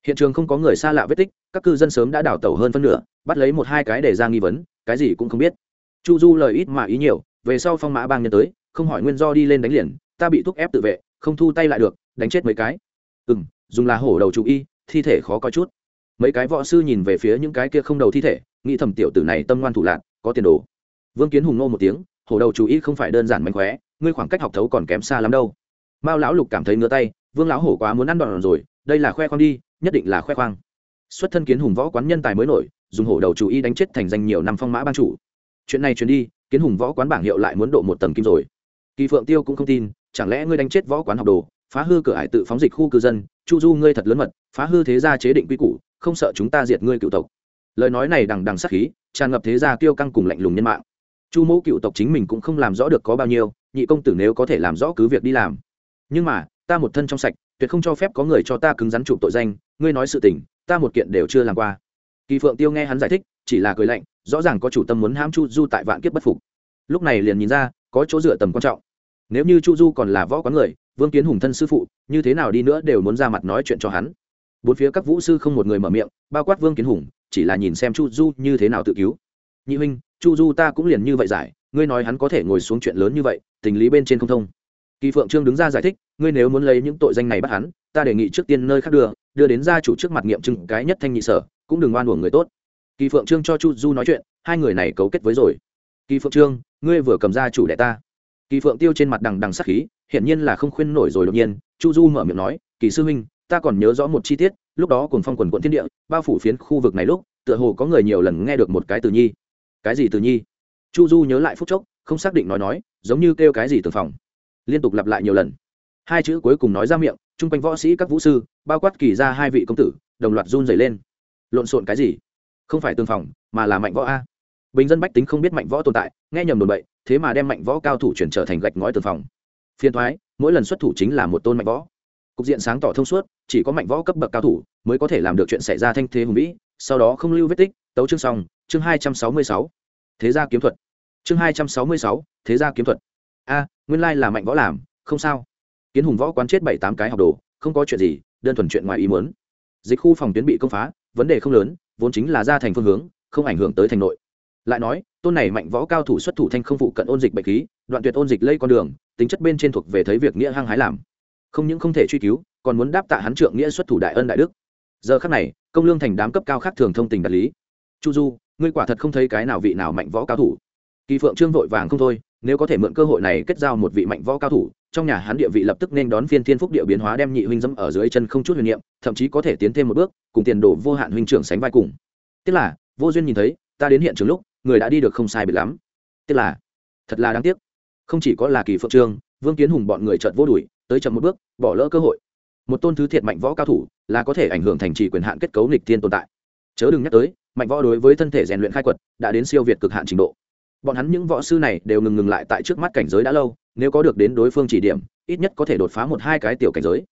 Speaker 1: hiện trường không có người xa lạ vết tích, các cư dân sớm đã đào tẩu hơn phân nửa, bắt lấy một hai cái để ra nghi vấn, cái gì cũng không biết. Chu du lời ít mà ý nhiều, về sau phong mã bang nhân tới, không hỏi nguyên do đi lên đánh liền, ta bị thúc ép tự vệ, không thu tay lại được, đánh chết mấy cái. Ừ m dùng là hổ đầu chủ y, thi thể khó coi chút. Mấy cái võ sư nhìn về phía những cái kia không đầu thi thể, nghĩ thầm tiểu tử này tâm ngoan thủ lạc có tiền đồ. Vương kiến hùng nô một tiếng, hổ đầu chủ y không phải đơn giản mánh khóe, ngươi khoảng cách học thấu còn kém xa lắm đâu. Mao lão lục cảm thấy ngứa tay, vương lão hổ quá muốn ăn đòn rồi đây là khoe khoang đi, nhất định là khoe khoang. Xuất thân kiến hùng võ quán nhân tài mới nổi, dùng hổ đầu chủ y đánh chết thành danh nhiều năm phong mã ban chủ. Chuyện này truyền đi, kiến hùng võ quán bảng hiệu lại muốn độ một tầng kim rồi. Kỳ phượng tiêu cũng không tin, chẳng lẽ ngươi đánh chết võ quán học đồ, phá hư cửa hải tự phóng dịch khu cư dân, chu du ngươi thật lớn mật, phá hư thế gia chế định quy củ, không sợ chúng ta diệt ngươi cựu tộc. Lời nói này đằng đằng sắc khí, tràn ngập thế gia tiêu căng cùng lạnh lùng nhân mạng. Chu mẫu cựu tộc chính mình cũng không làm rõ được có bao nhiêu, nhị công tử nếu có thể làm rõ cứ việc đi làm. Nhưng mà, ta một thân trong sạch tuyệt không cho phép có người cho ta cứng rắn chụp tội danh, ngươi nói sự tình, ta một kiện đều chưa làm qua. Kỳ phượng tiêu nghe hắn giải thích, chỉ là cười lạnh, rõ ràng có chủ tâm muốn hãm chu du tại vạn kiếp bất phục. Lúc này liền nhìn ra, có chỗ dựa tầm quan trọng. Nếu như chu du còn là võ quán người, vương kiến hùng thân sư phụ, như thế nào đi nữa đều muốn ra mặt nói chuyện cho hắn. Bốn phía các vũ sư không một người mở miệng, bao quát vương kiến hùng, chỉ là nhìn xem chu du như thế nào tự cứu. Nhị huynh, chu du ta cũng liền như vậy giải, ngươi nói hắn có thể ngồi xuống chuyện lớn như vậy, tình lý bên trên không thông kỳ phượng trương đứng ra giải thích, ngươi nếu muốn lấy những tội danh này bắt hắn, ta đề nghị trước tiên nơi khác đưa đưa đến gia chủ trước mặt nghiệm chứng cái nhất thanh nhị sở, cũng đừng oan uổng người tốt. Kỳ phượng trương cho chu du nói chuyện, hai người này cấu kết với rồi. Kỳ phượng trương, ngươi vừa cầm gia chủ để ta. Kỳ phượng tiêu trên mặt đằng đằng sắc khí, hiển nhiên là không khuyên nổi rồi đột nhiên, chu du mở miệng nói, kỳ sư huynh, ta còn nhớ rõ một chi tiết, lúc đó cùng phong quần quận thiên địa, bao phủ phiến khu vực này lúc, tựa hồ có người nhiều lần nghe được một cái từ nhi. Cái gì từ nhi? Chu du nhớ lại phút chốc, không xác định nói nói, giống như kêu cái gì từ phòng liên tục lặp lại nhiều lần. Hai chữ cuối cùng nói ra miệng, chung quanh võ sĩ các vũ sư, bao quát kỳ ra hai vị công tử, đồng loạt run dày lên. Lộn xộn cái gì? Không phải tương phòng, mà là mạnh võ a. Bình dân bách tính không biết mạnh võ tồn tại, nghe nhầm đồn bậy, thế mà đem mạnh võ cao thủ chuyển trở thành gạch ngói tường phòng. Phiên thoái mỗi lần xuất thủ chính là một tôn mạnh võ. Cục diện sáng tỏ thông suốt, chỉ có mạnh võ cấp bậc cao thủ mới có thể làm được chuyện xảy ra thanh thế hùng vĩ, sau đó không lưu vết tích, tấu chương xong, chương hai trăm sáu mươi sáu. Thế gia kiếm thuật. Chương hai trăm sáu mươi sáu, thế gia kiếm thuật. A nguyên lai là mạnh võ làm, không sao. Kiến hùng võ quán chết bảy tám cái học đồ, không có chuyện gì, đơn thuần chuyện ngoài ý muốn. Dịch khu phòng tuyến bị công phá, vấn đề không lớn, vốn chính là ra thành phương hướng, không ảnh hưởng tới thành nội. Lại nói, tôn này mạnh võ cao thủ xuất thủ thanh không phụ cận ôn dịch bệnh khí, đoạn tuyệt ôn dịch lây con đường, tính chất bên trên thuộc về thấy việc nghĩa hăng hái làm. Không những không thể truy cứu, còn muốn đáp tạ hắn trượng nghĩa xuất thủ đại ân đại đức. Giờ khắc này, công lương thành đám cấp cao khác thường thông tình đạt lý. Chu du, ngươi quả thật không thấy cái nào vị nào mạnh võ cao thủ. Kỳ phượng trương vội vàng không thôi nếu có thể mượn cơ hội này kết giao một vị mạnh võ cao thủ, trong nhà hắn địa vị lập tức nên đón phiên thiên phúc địa biến hóa đem nhị huynh dẫm ở dưới chân không chút huyền niệm, thậm chí có thể tiến thêm một bước, cùng tiền đồ vô hạn huynh trưởng sánh vai cùng. Tức là, vô duyên nhìn thấy, ta đến hiện trường lúc, người đã đi được không sai biệt lắm. Tức là, thật là đáng tiếc. Không chỉ có là kỳ phượng trương, vương kiến hùng bọn người chợt vô đuổi, tới chậm một bước, bỏ lỡ cơ hội. Một tôn thứ thiệt mạnh võ cao thủ, là có thể ảnh hưởng thành trì quyền hạn kết cấu nghịch thiên tồn tại. Chớ đừng nhắc tới, mạnh võ đối với thân thể rèn luyện khai quật, đã đến siêu việt cực hạn trình độ bọn hắn những võ sư này đều ngừng ngừng lại tại trước mắt cảnh giới đã lâu, nếu có được đến đối phương chỉ điểm, ít nhất có thể đột phá một hai cái tiểu cảnh giới.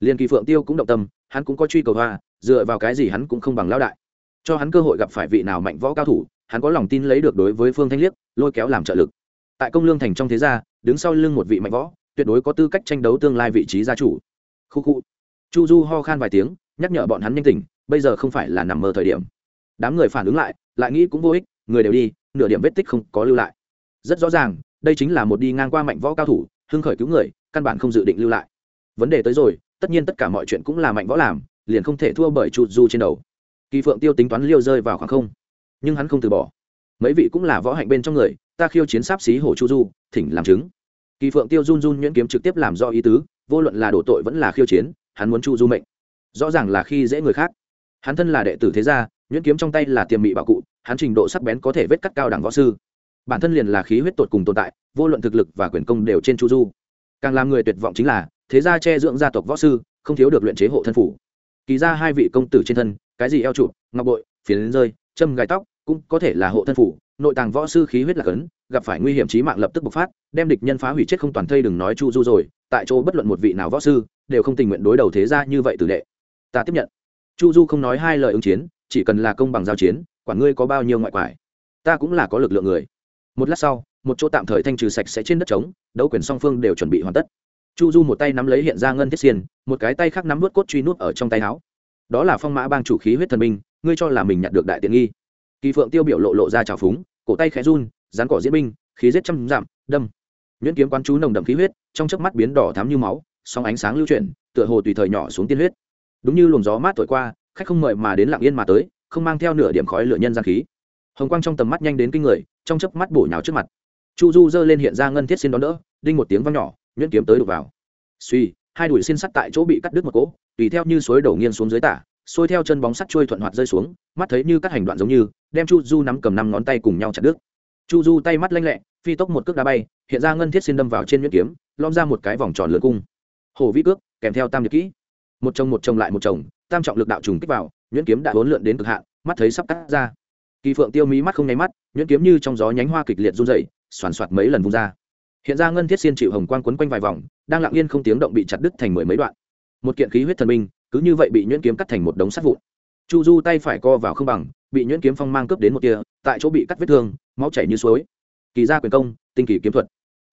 Speaker 1: Liên kỳ phượng tiêu cũng động tâm, hắn cũng có truy cầu hoa, dựa vào cái gì hắn cũng không bằng lão đại. Cho hắn cơ hội gặp phải vị nào mạnh võ cao thủ, hắn có lòng tin lấy được đối với phương thanh liếc, lôi kéo làm trợ lực. Tại công lương thành trong thế gia, đứng sau lưng một vị mạnh võ, tuyệt đối có tư cách tranh đấu tương lai vị trí gia chủ. Khu khu. Chu du ho khan vài tiếng, nhắc nhở bọn hắn nhanh tỉnh, bây giờ không phải là nằm mơ thời điểm. Đám người phản ứng lại lại nghĩ cũng vô ích, người đều đi nửa điểm vết tích không có lưu lại. Rất rõ ràng, đây chính là một đi ngang qua mạnh võ cao thủ, hưng khởi cứu người, căn bản không dự định lưu lại. Vấn đề tới rồi, tất nhiên tất cả mọi chuyện cũng là mạnh võ làm, liền không thể thua bởi chu du trên đầu. Kỳ phượng tiêu tính toán liêu rơi vào khoảng không, nhưng hắn không từ bỏ. Mấy vị cũng là võ hạnh bên trong người, ta khiêu chiến sáp xí hổ chu du, thỉnh làm chứng. Kỳ phượng tiêu run run nhuyễn kiếm trực tiếp làm do ý tứ, vô luận là đổ tội vẫn là khiêu chiến, hắn muốn chu du mệnh. Rõ ràng là khi dễ người khác. Hắn thân là đệ tử thế gia, nhuyễn kiếm trong tay là tiềm mị bảo cụ hắn trình độ sắc bén có thể vết cắt cao đẳng võ sư. Bản thân liền là khí huyết tột cùng tồn tại, vô luận thực lực và quyền công đều trên chu du. Càng làm người tuyệt vọng chính là, thế gia che dưỡng gia tộc võ sư, không thiếu được luyện chế hộ thân phủ. Kỳ ra hai vị công tử trên thân, cái gì eo trụ, ngọc bội, phiến rơi, châm gai tóc, cũng có thể là hộ thân phủ. Nội tàng võ sư khí huyết là cấn, gặp phải nguy hiểm trí mạng lập tức bộc phát, đem địch nhân phá hủy chết không toàn thây đừng nói chu du rồi, tại chỗ bất luận một vị nào võ sư, đều không tình nguyện đối đầu thế gia như vậy tử đệ. Ta tiếp nhận. Chu du không nói hai lời ứng chiến, chỉ cần là công bằng giao chiến quản ngươi có bao nhiêu ngoại quải, ta cũng là có lực lượng người. Một lát sau, một chỗ tạm thời thanh trừ sạch sẽ trên đất trống, đấu quyền song phương đều chuẩn bị hoàn tất. Chu du một tay nắm lấy hiện ra ngân thiết xiên, một cái tay khác nắm vớt cốt truy nút ở trong tay áo. Đó là phong mã bang chủ khí huyết thần minh ngươi cho là mình nhận được đại tiện nghi. Kỳ phượng tiêu biểu lộ lộ ra trào phúng, cổ tay khẽ run rán cỏ diễn binh, khí giết trăm giảm, đâm. Nhuyễn kiếm quán chú nồng đậm khí huyết, trong chớp mắt biến đỏ thắm như máu, song ánh sáng lưu chuyển, tựa hồ tùy thời nhỏ xuống tiên huyết. Đúng như luồng gió mát thổi qua, khách không mời mà đến lặng yên mà tới không mang theo nửa điểm khói lửa nhân gian khí. Hồng quang trong tầm mắt nhanh đến kinh người, trong chớp mắt bổ nhào trước mặt. Chu du giơ lên hiện ra ngân thiết xin đón đỡ, đinh một tiếng vang nhỏ, nhuyễn kiếm tới đục vào. Suy, hai đùi xin sắt tại chỗ bị cắt đứt một cỗ, tùy theo như suối đổ nghiêng xuống dưới tả, xuôi theo chân bóng sắt trôi thuận hoạt rơi xuống, mắt thấy như các hành đoạn giống như, đem chu du nắm cầm năm ngón tay cùng nhau chặt đứt. Chu du tay mắt lanh lẹ, phi tốc một cước đá bay, hiện ra ngân thiết xin đâm vào trên nhuyễn kiếm lom ra một cái vòng tròn lửa cung. Hổ vĩ cước, kèm theo tam nhật kỹ. Một chồng một chồng lại một chồng, tam trọng lực đạo trùng kích vào nhuyễn kiếm đã huấn lượn đến cực hạn mắt thấy sắp cắt ra. Kỳ phượng tiêu mí mắt không nháy mắt nhuyễn kiếm như trong gió nhánh hoa kịch liệt run rẩy, xoàn xoạt mấy lần vung ra. Hiện ra ngân thiết xiên chịu hồng quang quấn quanh vài vòng đang lặng yên không tiếng động bị chặt đứt thành mười mấy đoạn. Một kiện khí huyết thần minh cứ như vậy bị nhuyễn kiếm cắt thành một đống sắt vụn. Chu du tay phải co vào không bằng bị nhuyễn kiếm phong mang cướp đến một kia tại chỗ bị cắt vết thương máu chảy như suối. Kỳ ra quyền công tinh kỳ kiếm thuật.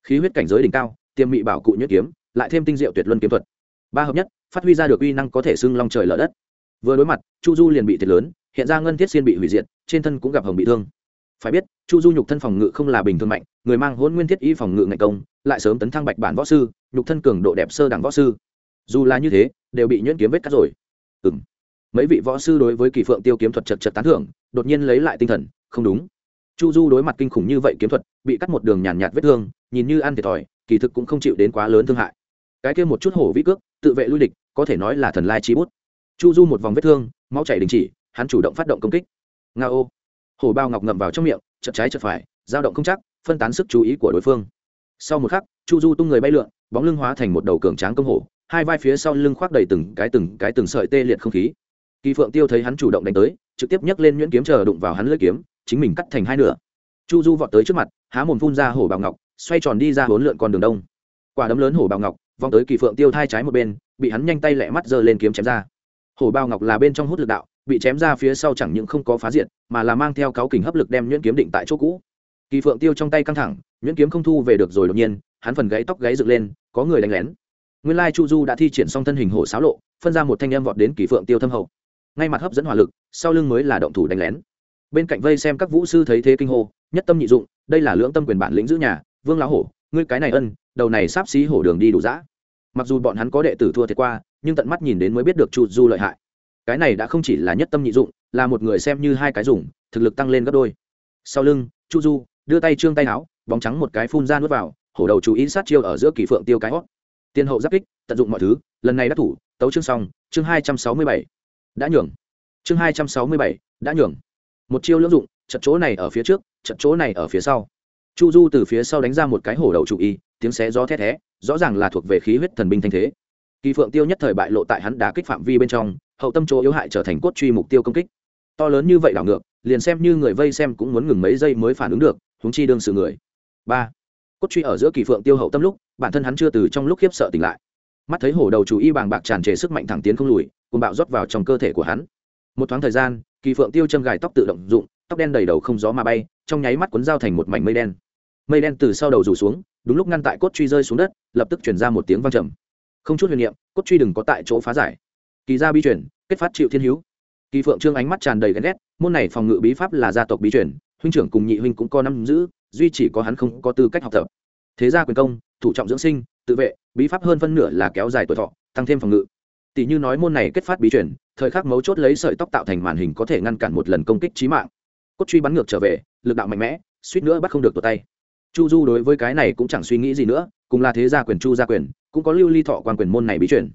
Speaker 1: Khí huyết cảnh giới đỉnh cao tiêm mị bảo cụ nhuyễn kiếm lại thêm tinh diệu tuyệt luân kiếm thuật. Ba hợp nhất phát huy ra được uy năng có thể xưng long trời lở đất vừa đối mặt chu du liền bị thiệt lớn hiện ra ngân thiết xiên bị hủy diệt trên thân cũng gặp hồng bị thương. Phải biết chu du nhục thân phòng ngự không là bình thường mạnh người mang hôn nguyên thiết y phòng ngự ngạch công lại sớm tấn thăng bạch bản võ sư nhục thân cường độ đẹp sơ đẳng võ sư. Dù là như thế đều bị nhuyễn kiếm vết cắt rồi. Ừ m mấy vị võ sư đối với kỳ phượng tiêu kiếm thuật chật chật tán thưởng đột nhiên lấy lại tinh thần không đúng. Chu du đối mặt kinh khủng như vậy kiếm thuật bị cắt một đường nhàn nhạt, nhạt vết thương nhìn như ăn thiệt thòi kỳ thực cũng không chịu đến quá lớn thương hại. Cái kia một chút hổ vĩ cước tự vệ lui địch có thể nói là thần lai chi bút chu du một vòng vết thương, máu chảy đình chỉ, hắn chủ động phát động công kích. Nga ô. Hổ bao ngọc ngậm vào trong miệng chật trái chật phải, dao động không chắc, phân tán sức chú ý của đối phương. Sau một khắc, chu du tung người bay lượn, bóng lưng hóa thành một đầu cường tráng công hổ, hai vai phía sau lưng khoác đầy từng cái từng cái từng sợi tê liệt không khí. Kỳ phượng tiêu thấy hắn chủ động đánh tới, trực tiếp nhấc lên nhuyễn kiếm chờ đụng vào hắn lưỡi kiếm, chính mình cắt thành hai nửa. Chu du vọt tới trước mặt, há mồm phun ra hổ bào ngọc, xoay tròn đi ra hốn lượn con đường đông. Quả đấm lớn hổ bào ngọc, vòng tới kỳ phượng tiêu thai trái một bên, bị hắn nhanh tay lẹ mắt giơ lên kiếm chém ra hổ bao ngọc là bên trong hút lực đạo, bị chém ra phía sau chẳng những không có phá diện mà là mang theo cáo kình hấp lực đem nhuyễn kiếm định tại chỗ cũ. Kỳ phượng tiêu trong tay căng thẳng, nhuyễn kiếm không thu về được rồi đột nhiên, hắn phần gáy tóc gáy dựng lên, có người đánh lén. Nguyên lai chu du đã thi triển xong thân hình hổ xáo lộ, phân ra một thanh em vọt đến kỳ phượng tiêu thâm hậu. Ngay mặt hấp dẫn hỏa lực, sau lưng mới là động thủ đánh lén. Bên cạnh vây xem các vũ sư thấy thế kinh hô, nhất tâm nhị dụng, đây là lưỡng tâm quyền bản lĩnh giữ nhà, vương lão hổ, ngươi cái này ân, đầu này sáp xí hổ đường đi đủ dã. Mặc dù bọn hắn có đệ tử thua thiệt qua nhưng tận mắt nhìn đến mới biết được chu du lợi hại. Cái này đã không chỉ là nhất tâm nhị dụng, là một người xem như hai cái dùng, thực lực tăng lên gấp đôi. Sau lưng, chu du đưa tay trương tay áo, bóng trắng một cái phun ra nuốt vào, hổ đầu chú ý sát chiêu ở giữa kỳ phượng tiêu cái hót. Tiên hậu giáp kích, tận dụng mọi thứ, lần này đắc thủ, tấu chương xong, chương hai trăm sáu mươi bảy, đã nhường. Chương hai trăm sáu mươi bảy, đã nhường. Một chiêu lưỡng dụng, trận chỗ này ở phía trước, trận chỗ này ở phía sau. Chu du từ phía sau đánh ra một cái hổ đầu chủ y tiếng xé gió thét thé, rõ ràng là thuộc về khí huyết thần binh thanh thế kỳ phượng tiêu nhất thời bại lộ tại hắn đá kích phạm vi bên trong, hậu tâm chỗ yếu hại trở thành cốt truy mục tiêu công kích. To lớn như vậy đảo ngược, liền xem như người vây xem cũng muốn ngừng mấy giây mới phản ứng được húng chi đương sự người. Ba, cốt truy ở giữa kỳ phượng tiêu hậu tâm lúc, bản thân hắn chưa từ trong lúc khiếp sợ tỉnh lại. Mắt thấy hổ đầu chú y bàng bạc tràn trề sức mạnh thẳng tiến không lùi cùng bạo rót vào trong cơ thể của hắn. Một thoáng thời gian, kỳ phượng tiêu châm gài tóc tự động dụng, tóc đen đầy đầu không gió mà bay, trong nháy mắt cuốn dao thành một mảnh mây đen. Mây đen từ sau đầu rủ xuống, đúng lúc ngăn tại cốt truy rơi xuống đất, lập tức chuyển ra một tiếng vang trầm không chút huyền niệm, cốt truy đừng có tại chỗ phá giải. Kỳ gia bi chuyển kết phát chịu thiên hữu kỳ phượng trương ánh mắt tràn đầy ghen ghét, môn này phòng ngự bí pháp là gia tộc bí chuyển huynh trưởng cùng nhị huynh cũng có năm giữ, duy chỉ có hắn không có tư cách học tập. Thế gia quyền công, thủ trọng dưỡng sinh, tự vệ, bí pháp hơn phân nửa là kéo dài tuổi thọ, tăng thêm phòng ngự. Tỷ như nói môn này kết phát bí chuyển thời khắc mấu chốt lấy sợi tóc tạo thành màn hình có thể ngăn cản một lần công kích trí mạng. Cốt truy bắn ngược trở về, lực đạo mạnh mẽ, suýt nữa bắt không được tột tay. Chu du đối với cái này cũng chẳng suy nghĩ gì nữa, cùng là thế gia quyền chu gia quyền cũng có lưu ly thọ quan quyền môn này bí truyền.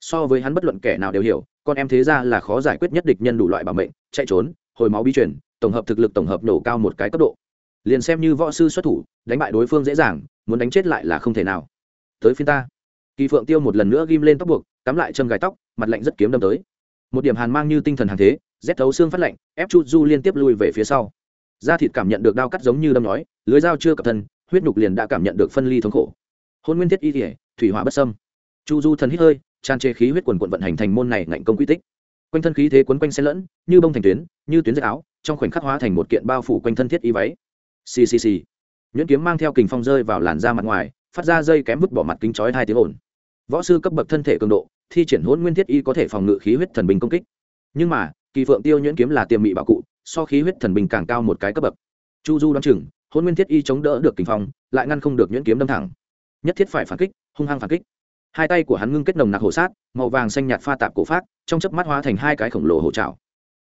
Speaker 1: So với hắn bất luận kẻ nào đều hiểu, con em thế gia là khó giải quyết nhất địch nhân đủ loại bảo mệnh, chạy trốn, hồi máu bí truyền, tổng hợp thực lực tổng hợp nổ cao một cái cấp độ. Liền xem như võ sư xuất thủ, đánh bại đối phương dễ dàng, muốn đánh chết lại là không thể nào. Tới phiên ta. Kỳ phượng tiêu một lần nữa ghim lên tóc buộc, cắm lại châm gài tóc, mặt lạnh rất kiếm đâm tới. Một điểm hàn mang như tinh thần hàng thế, rét thấu xương phát lạnh, ép chu du liên tiếp lui về phía sau. Da thịt cảm nhận được đau cắt giống như đâm nói, lưới dao chưa cập thân, huyết nhục liền đã cảm nhận được phân ly thống khổ. Hôn nguyên thiết y thể thủy hỏa bất sâm chu du thần hít hơi, tràn trề khí huyết quần quận vận hành thành môn này ngạnh công quy tích. Quanh thân khí thế quấn quanh xen lẫn, như bông thành tuyến, như tuyến dây áo, trong khoảnh khắc hóa thành một kiện bao phủ quanh thân thiết y váy. Ccc nhuyễn kiếm mang theo kình phong rơi vào làn da mặt ngoài, phát ra dây kém vứt bỏ mặt kính chói hai tiếng ồn. Võ sư cấp bậc thân thể cường độ, thi triển hôn nguyên thiết y có thể phòng ngự khí huyết thần bình công kích. Nhưng mà, kỳ phượng tiêu nhuyễn kiếm là tiềm mị bảo cụ, so khí huyết thần bình càng cao một cái cấp bậc. Chu du đoán chừng hôn nguyên thiết y chống đỡ được kình phong, lại ngăn không được nhuyễn kiếm đâm thẳng nhất thiết phải phản kích, hung hăng phản kích. Hai tay của hắn ngưng kết nồng nặc hổ sát, màu vàng xanh nhạt pha tạp cổ phát trong chớp mắt hóa thành hai cái khổng lồ hổ trào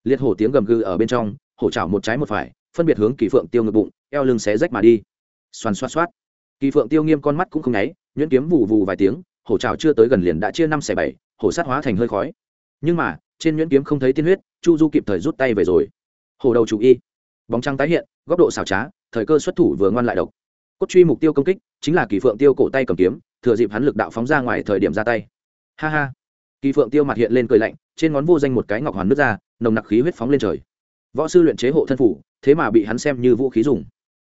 Speaker 1: liệt hổ tiếng gầm gừ ở bên trong, hổ trào một trái một phải, phân biệt hướng kỳ phượng tiêu ngực bụng, eo lưng xé rách mà đi. Xoắn xoát xoát. Kỳ phượng tiêu nghiêm con mắt cũng không nháy, nhuyễn kiếm vù vù vài tiếng, hổ trào chưa tới gần liền đã chia năm xẻ bảy, hổ sát hóa thành hơi khói. Nhưng mà, trên nhuyễn kiếm không thấy tiên huyết, chu du kịp thời rút tay về rồi. Hổ đầu chủ y. Bóng trăng tái hiện, góc độ xảo trá, thời cơ xuất thủ vừa ngoan lại độc cốt truy mục tiêu công kích chính là kỳ phượng tiêu cổ tay cầm kiếm, thừa dịp hắn lực đạo phóng ra ngoài thời điểm ra tay. Ha ha. Kỳ phượng tiêu mặt hiện lên cười lạnh, trên ngón vô danh một cái ngọc hoàn nước ra, nồng nặc khí huyết phóng lên trời. Võ sư luyện chế hộ thân phủ, thế mà bị hắn xem như vũ khí dùng.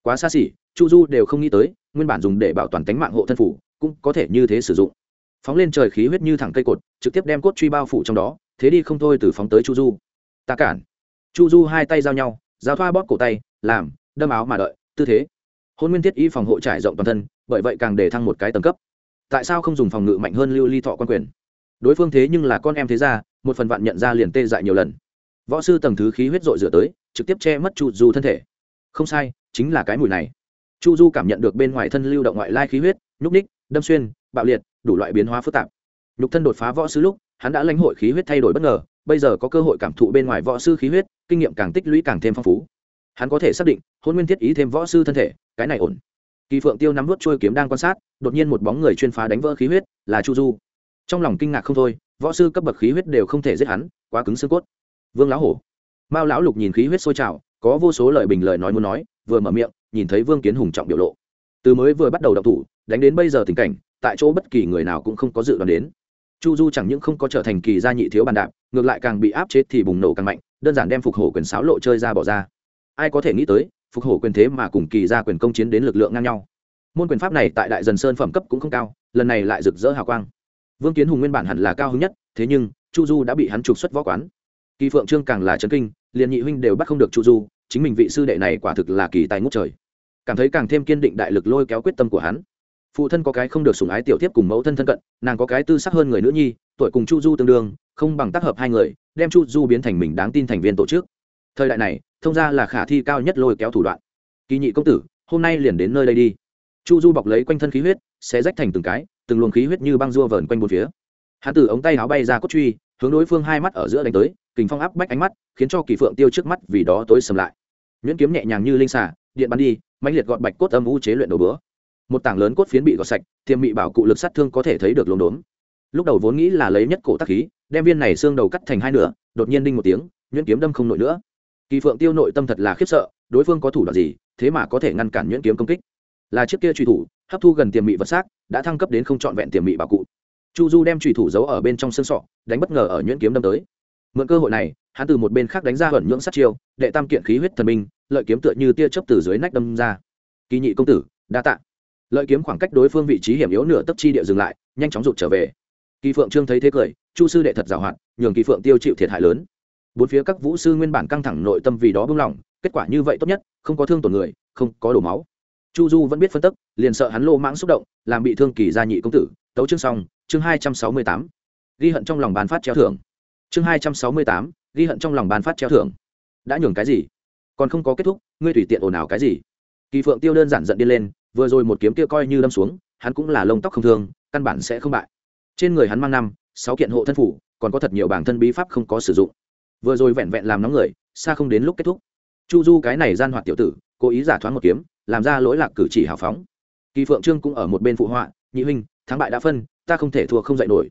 Speaker 1: Quá xa xỉ, chu du đều không nghĩ tới, nguyên bản dùng để bảo toàn tính mạng hộ thân phủ cũng có thể như thế sử dụng. Phóng lên trời khí huyết như thẳng cây cột, trực tiếp đem cốt truy bao phủ trong đó, thế đi không thôi từ phóng tới chu du. Ta cản. Chu du hai tay giao nhau, giao thoa bóp cổ tay, làm, đâm áo mà đợi, tư thế hôn nguyên thiết y phòng hộ trải rộng toàn thân, bởi vậy càng để thăng một cái tầng cấp. Tại sao không dùng phòng ngự mạnh hơn lưu ly thọ quan quyền? Đối phương thế nhưng là con em thế ra một phần vạn nhận ra liền tê dại nhiều lần. Võ sư tầng thứ khí huyết dội rửa tới, trực tiếp che mất chu du thân thể. Không sai, chính là cái mùi này. Chu du cảm nhận được bên ngoài thân lưu động ngoại lai khí huyết, nhúc ních đâm xuyên, bạo liệt, đủ loại biến hóa phức tạp. Nhục thân đột phá võ sư lúc, hắn đã lãnh hội khí huyết thay đổi bất ngờ, bây giờ có cơ hội cảm thụ bên ngoài võ sư khí huyết, kinh nghiệm càng tích lũy càng thêm phong phú. Hắn có thể xác định, hôn nguyên thiết ý thêm võ sư thân thể cái này ổn. Kỳ phượng tiêu nắm vút trôi kiếm đang quan sát, đột nhiên một bóng người chuyên phá đánh vỡ khí huyết, là chu du. Trong lòng kinh ngạc không thôi, võ sư cấp bậc khí huyết đều không thể giết hắn, quá cứng xương cốt. Vương lão hổ. Mao lão lục nhìn khí huyết sôi trào, có vô số lời bình lời nói muốn nói, vừa mở miệng, nhìn thấy vương kiến hùng trọng biểu lộ. Từ mới vừa bắt đầu đọc thủ, đánh đến bây giờ tình cảnh, tại chỗ bất kỳ người nào cũng không có dự đoán đến. Chu du chẳng những không có trở thành kỳ gia nhị thiếu bàn đạp, ngược lại càng bị áp chế thì bùng nổ càng mạnh, đơn giản đem phục hổ quyền sáo lộ chơi ra bỏ ra. Ai có thể nghĩ tới phục hổ quyền thế mà cùng kỳ gia quyền công chiến đến lực lượng ngang nhau. Môn quyền pháp này tại đại dần sơn phẩm cấp cũng không cao, lần này lại rực rỡ hào quang. Vương kiến hùng nguyên bản hẳn là cao hứng nhất, thế nhưng, chu du đã bị hắn trục xuất võ quán. Kỳ phượng trương càng là trấn kinh, liền nhị huynh đều bắt không được chu du, chính mình vị sư đệ này quả thực là kỳ tài ngút trời. Cảm thấy càng thêm kiên định đại lực lôi kéo quyết tâm của hắn. Phụ thân có cái không được sủng ái tiểu tiếp cùng mẫu thân thân cận, nàng có cái tư sắc hơn người nữ nhi, tuổi cùng chu du tương đương, không bằng tác hợp hai người, đem chu du biến thành mình đáng tin thành viên tổ chức. Thời đại này thông ra là khả thi cao nhất lôi kéo thủ đoạn. Kỳ nhị công tử, hôm nay liền đến nơi đây đi. Chu du bọc lấy quanh thân khí huyết sẽ rách thành từng cái, từng luồng khí huyết như băng rua vờn quanh một phía. Hắn từ ống tay áo bay ra cốt truy, hướng đối phương hai mắt ở giữa đánh tới, kình phong áp bách ánh mắt, khiến cho kỳ phượng tiêu trước mắt vì đó tối sầm lại. Nhuyễn kiếm nhẹ nhàng như linh xả điện bắn đi mạnh liệt gọt bạch cốt âm u chế luyện đầu bữa. Một tảng lớn cốt phiến bị gọt sạch, thiềm mị bảo cụ lực sát thương có thể thấy được lốm đốm lúc đầu vốn nghĩ là lấy nhất cổ tắc khí, đem viên này xương đầu cắt thành hai nửa, đột nhiên đinh một tiếng, nhuyễn kiếm đâm không nổi nữa kỳ phượng tiêu nội tâm thật là khiếp sợ, đối phương có thủ đoạn gì, thế mà có thể ngăn cản nhuyễn kiếm công kích? Là chiếc kia truy thủ, hấp thu gần tiềm mị vật xác, đã thăng cấp đến không trọn vẹn tiềm mị bảo cụ. Chu du đem truy thủ giấu ở bên trong xương sọ, đánh bất ngờ ở nhuyễn kiếm đâm tới. Mượn cơ hội này, hắn từ một bên khác đánh ra hận nhưỡng sát chiêu, đệ tam kiện khí huyết thần minh lợi kiếm tựa như tia chớp từ dưới nách đâm ra. Kỳ nhị công tử, đa tạ. Lợi kiếm khoảng cách đối phương vị trí hiểm yếu nửa tấc chi địa dừng lại, nhanh chóng rụt trở về. Kỳ phượng trương thấy thế cười, chu sư đệ thật giàu hạn, nhường kỳ phượng tiêu chịu thiệt hại lớn bốn phía các vũ sư nguyên bản căng thẳng nội tâm vì đó buông lỏng kết quả như vậy tốt nhất, không có thương tổn người, không có đổ máu. Chu du vẫn biết phân tức, liền sợ hắn lô mãng xúc động, làm bị thương kỳ gia nhị công tử, tấu chương xong, chương hai trăm sáu mươi tám. Ghi hận trong lòng bàn phát treo thưởng. Chương hai trăm sáu mươi tám, ghi hận trong lòng bàn phát treo thưởng. Đã nhường cái gì? Còn không có kết thúc, ngươi tùy tiện ồn ào cái gì? Kỳ phượng tiêu đơn giản giận đi lên, vừa rồi một kiếm kia coi như đâm xuống, hắn cũng là lông tóc không thương, căn bản sẽ không bại. Trên người hắn mang năm, sáu kiện hộ thân phủ, còn có thật nhiều bản thân bí pháp không có sử dụng vừa rồi vẹn vẹn làm nóng người, xa không đến lúc kết thúc. Chu du cái này gian hoạt tiểu tử, cố ý giả thoáng một kiếm, làm ra lỗi lạc cử chỉ hào phóng. Kỳ phượng trương cũng ở một bên phụ họa, nhị huynh, thắng bại đã phân, ta không thể thua không dạy nổi.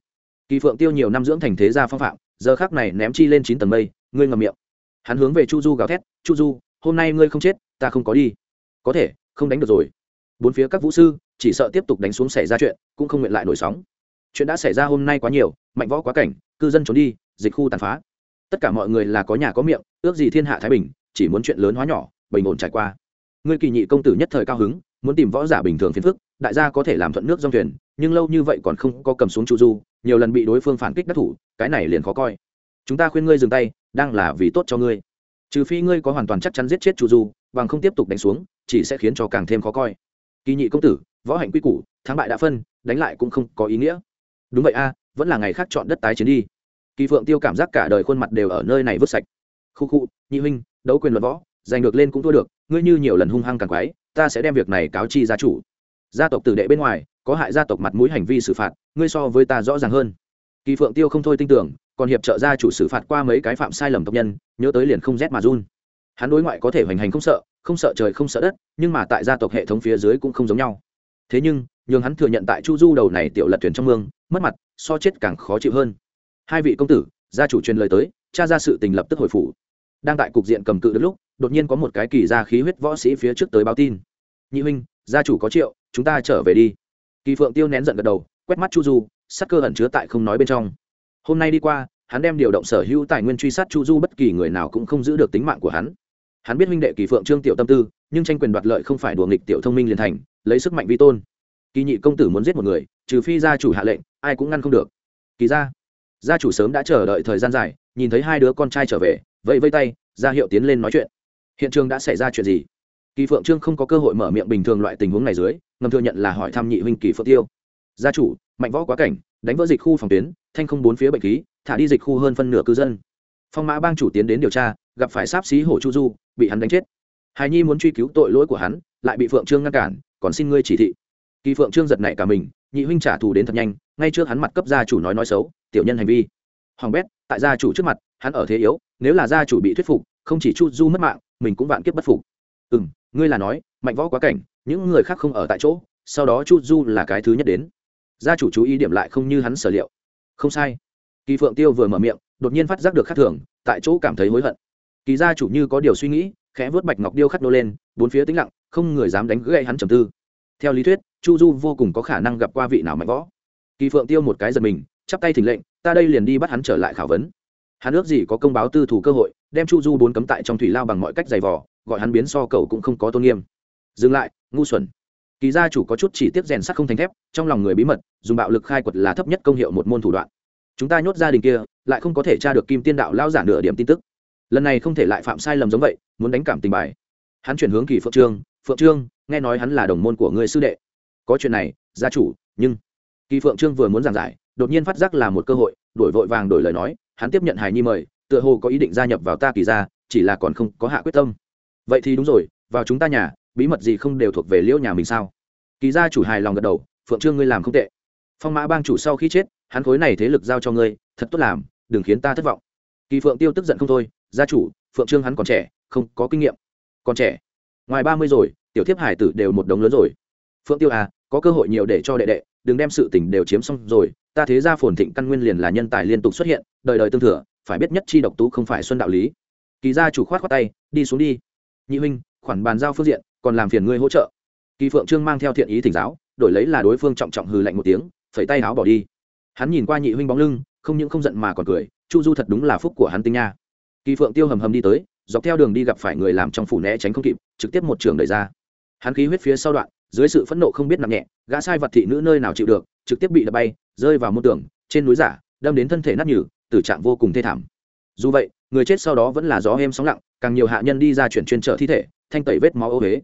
Speaker 1: Kỳ phượng tiêu nhiều năm dưỡng thành thế gia phong phạm, giờ khác này ném chi lên chín tầng mây, ngươi ngầm miệng. Hắn hướng về chu du gào thét, chu du, hôm nay ngươi không chết, ta không có đi. Có thể, không đánh được rồi. Bốn phía các vũ sư, chỉ sợ tiếp tục đánh xuống xảy ra chuyện, cũng không nguyện lại nổi sóng. Chuyện đã xảy ra hôm nay quá nhiều, mạnh võ quá cảnh, cư dân trốn đi, dịch khu tàn phá tất cả mọi người là có nhà có miệng, ước gì thiên hạ thái bình, chỉ muốn chuyện lớn hóa nhỏ, bình ổn trải qua. Ngươi kỳ nhị công tử nhất thời cao hứng, muốn tìm võ giả bình thường phiền phức, đại gia có thể làm thuận nước dòng thuyền, nhưng lâu như vậy còn không có cầm xuống chu du, nhiều lần bị đối phương phản kích đắc thủ, cái này liền khó coi. Chúng ta khuyên ngươi dừng tay, đang là vì tốt cho ngươi. Trừ phi ngươi có hoàn toàn chắc chắn giết chết chu du, bằng không tiếp tục đánh xuống, chỉ sẽ khiến cho càng thêm khó coi. Kỳ nhị công tử, võ hạnh quy củ, thắng bại đã phân, đánh lại cũng không có ý nghĩa. Đúng vậy a, vẫn là ngày khác chọn đất tái chiến đi kỳ phượng tiêu cảm giác cả đời khuôn mặt đều ở nơi này vứt sạch. Khu khu, nhị huynh, đấu quyền luận võ, giành được lên cũng thua được, ngươi như nhiều lần hung hăng càng quái, ta sẽ đem việc này cáo chi gia chủ. Gia tộc tử đệ bên ngoài, có hại gia tộc mặt mũi hành vi xử phạt, ngươi so với ta rõ ràng hơn. Kỳ phượng tiêu không thôi tin tưởng, còn hiệp trợ gia chủ xử phạt qua mấy cái phạm sai lầm tộc nhân, nhớ tới liền không rét mà run. Hắn đối ngoại có thể hoành hành không sợ không sợ trời không sợ đất, nhưng mà tại gia tộc hệ thống phía dưới cũng không giống nhau. Thế nhưng, nhường hắn thừa nhận tại chu du đầu này tiểu lật thuyền trong mương, mất mặt, so chết càng khó chịu hơn hai vị công tử, gia chủ truyền lời tới, cha ra sự tình lập tức hồi phủ. Đang tại cục diện cầm cự được lúc, đột nhiên có một cái kỳ gia khí huyết võ sĩ phía trước tới báo tin. Nhị huynh, gia chủ có triệu, chúng ta trở về đi. Kỳ phượng tiêu nén giận gật đầu, quét mắt chu du, sắc cơ ẩn chứa tại không nói bên trong. Hôm nay đi qua, hắn đem điều động sở hữu tài nguyên truy sát chu du, bất kỳ người nào cũng không giữ được tính mạng của hắn. Hắn biết huynh đệ kỳ phượng trương tiểu tâm tư, nhưng tranh quyền đoạt lợi không phải đùa nghịch tiểu thông minh liền thành, lấy sức mạnh vi tôn. Kỳ nhị công tử muốn giết một người, trừ phi gia chủ hạ lệnh, ai cũng ngăn không được. Kỳ gia gia chủ sớm đã chờ đợi thời gian dài, nhìn thấy hai đứa con trai trở về, vẫy vây tay ra hiệu tiến lên nói chuyện. Hiện trường đã xảy ra chuyện gì? Kỳ phượng trương không có cơ hội mở miệng bình thường loại tình huống này dưới, ngầm thừa nhận là hỏi thăm nhị huynh kỳ phượng tiêu. Gia chủ, mạnh võ quá cảnh, đánh vỡ dịch khu phòng tuyến, thanh không bốn phía bệnh khí, thả đi dịch khu hơn phân nửa cư dân. Phong mã bang chủ tiến đến điều tra, gặp phải sáp xí hổ chu du, bị hắn đánh chết. Hài nhi muốn truy cứu tội lỗi của hắn, lại bị phượng trương ngăn cản, còn xin ngươi chỉ thị. Kỳ phượng trương giật nảy cả mình, nhị huynh trả thù đến thật nhanh ngay trước hắn mặt cấp gia chủ nói nói xấu, tiểu nhân hành vi. Hoàng bét, tại gia chủ trước mặt, hắn ở thế yếu, nếu là gia chủ bị thuyết phục, không chỉ chu du mất mạng, mình cũng vạn kiếp bất phục. Ừ m ngươi là nói, mạnh võ quá cảnh, những người khác không ở tại chỗ, sau đó chu du là cái thứ nhất đến. Gia chủ chú ý điểm lại không như hắn sở liệu. Không sai. Kỳ phượng tiêu vừa mở miệng, đột nhiên phát giác được khắc thường, tại chỗ cảm thấy hối hận. Kỳ gia chủ như có điều suy nghĩ, khẽ vớt bạch ngọc điêu khắc đô lên, bốn phía tĩnh lặng, không người dám đánh gãy hắn trầm tư. Theo lý thuyết, chu du vô cùng có khả năng gặp qua vị nào mạnh võ kỳ phượng tiêu một cái giật mình, chắp tay thỉnh lệnh, ta đây liền đi bắt hắn trở lại khảo vấn. Hắn ước gì có công báo tư thủ cơ hội, đem chu du bốn cấm tại trong thủy lao bằng mọi cách giày vò, gọi hắn biến so cầu cũng không có tôn nghiêm. Dừng lại, ngu xuẩn. Kỳ gia chủ có chút chỉ tiếp rèn sắt không thành thép, trong lòng người bí mật, dùng bạo lực khai quật là thấp nhất công hiệu một môn thủ đoạn. Chúng ta nhốt gia đình kia, lại không có thể tra được kim tiên đạo lao giả nửa điểm tin tức. Lần này không thể lại phạm sai lầm giống vậy, muốn đánh cảm tình bài. Hắn chuyển hướng kỳ phượng trương phượng trương, nghe nói hắn là đồng môn của người sư đệ. Có chuyện này, gia chủ, nhưng kỳ phượng trương vừa muốn giảng giải, đột nhiên phát giác là một cơ hội, đổi vội vàng đổi lời nói, hắn tiếp nhận hài nhi mời, tựa hồ có ý định gia nhập vào ta kỳ gia, chỉ là còn không có hạ quyết tâm. Vậy thì đúng rồi, vào chúng ta nhà, bí mật gì không đều thuộc về liễu nhà mình sao? Kỳ gia chủ hài lòng gật đầu, phượng trương ngươi làm không tệ. Phong mã bang chủ sau khi chết, hắn khối này thế lực giao cho ngươi, thật tốt làm, đừng khiến ta thất vọng. Kỳ phượng tiêu tức giận không thôi, gia chủ, phượng trương hắn còn trẻ, không có kinh nghiệm. Còn trẻ? Ngoài ba mươi rồi, tiểu thiếp hải tử đều một đống lớn rồi. Phượng tiêu à có cơ hội nhiều để cho đệ đệ đừng đem sự tình đều chiếm xong rồi, ta thế ra phồn thịnh căn nguyên liền là nhân tài liên tục xuất hiện, đời đời tương thừa, phải biết nhất chi độc tú không phải xuân đạo lý. Kỳ gia chủ khoát khoát tay, đi xuống đi. Nhị huynh, khoản bàn giao phương diện, còn làm phiền ngươi hỗ trợ. Kỳ phượng trương mang theo thiện ý thỉnh giáo, đổi lấy là đối phương trọng trọng hừ lạnh một tiếng, phẩy tay áo bỏ đi. Hắn nhìn qua nhị huynh bóng lưng, không những không giận mà còn cười, chu du thật đúng là phúc của hắn tinh nha. Kỳ phượng tiêu hầm hầm đi tới, dọc theo đường đi gặp phải người làm trong phủ né tránh không kịp, trực tiếp một trường đẩy ra. Hắn khí huyết phía sau đoạn dưới sự phẫn nộ không biết nặng nhẹ, gã sai vật thị nữ nơi nào chịu được, trực tiếp bị đập bay, rơi vào môn tường, trên núi giả, đâm đến thân thể nát nhừ, tử trạng vô cùng thê thảm. Dù vậy, người chết sau đó vẫn là gió êm sóng lặng, càng nhiều hạ nhân đi ra chuyển chuyên trở thi thể, thanh tẩy vết máu ô huế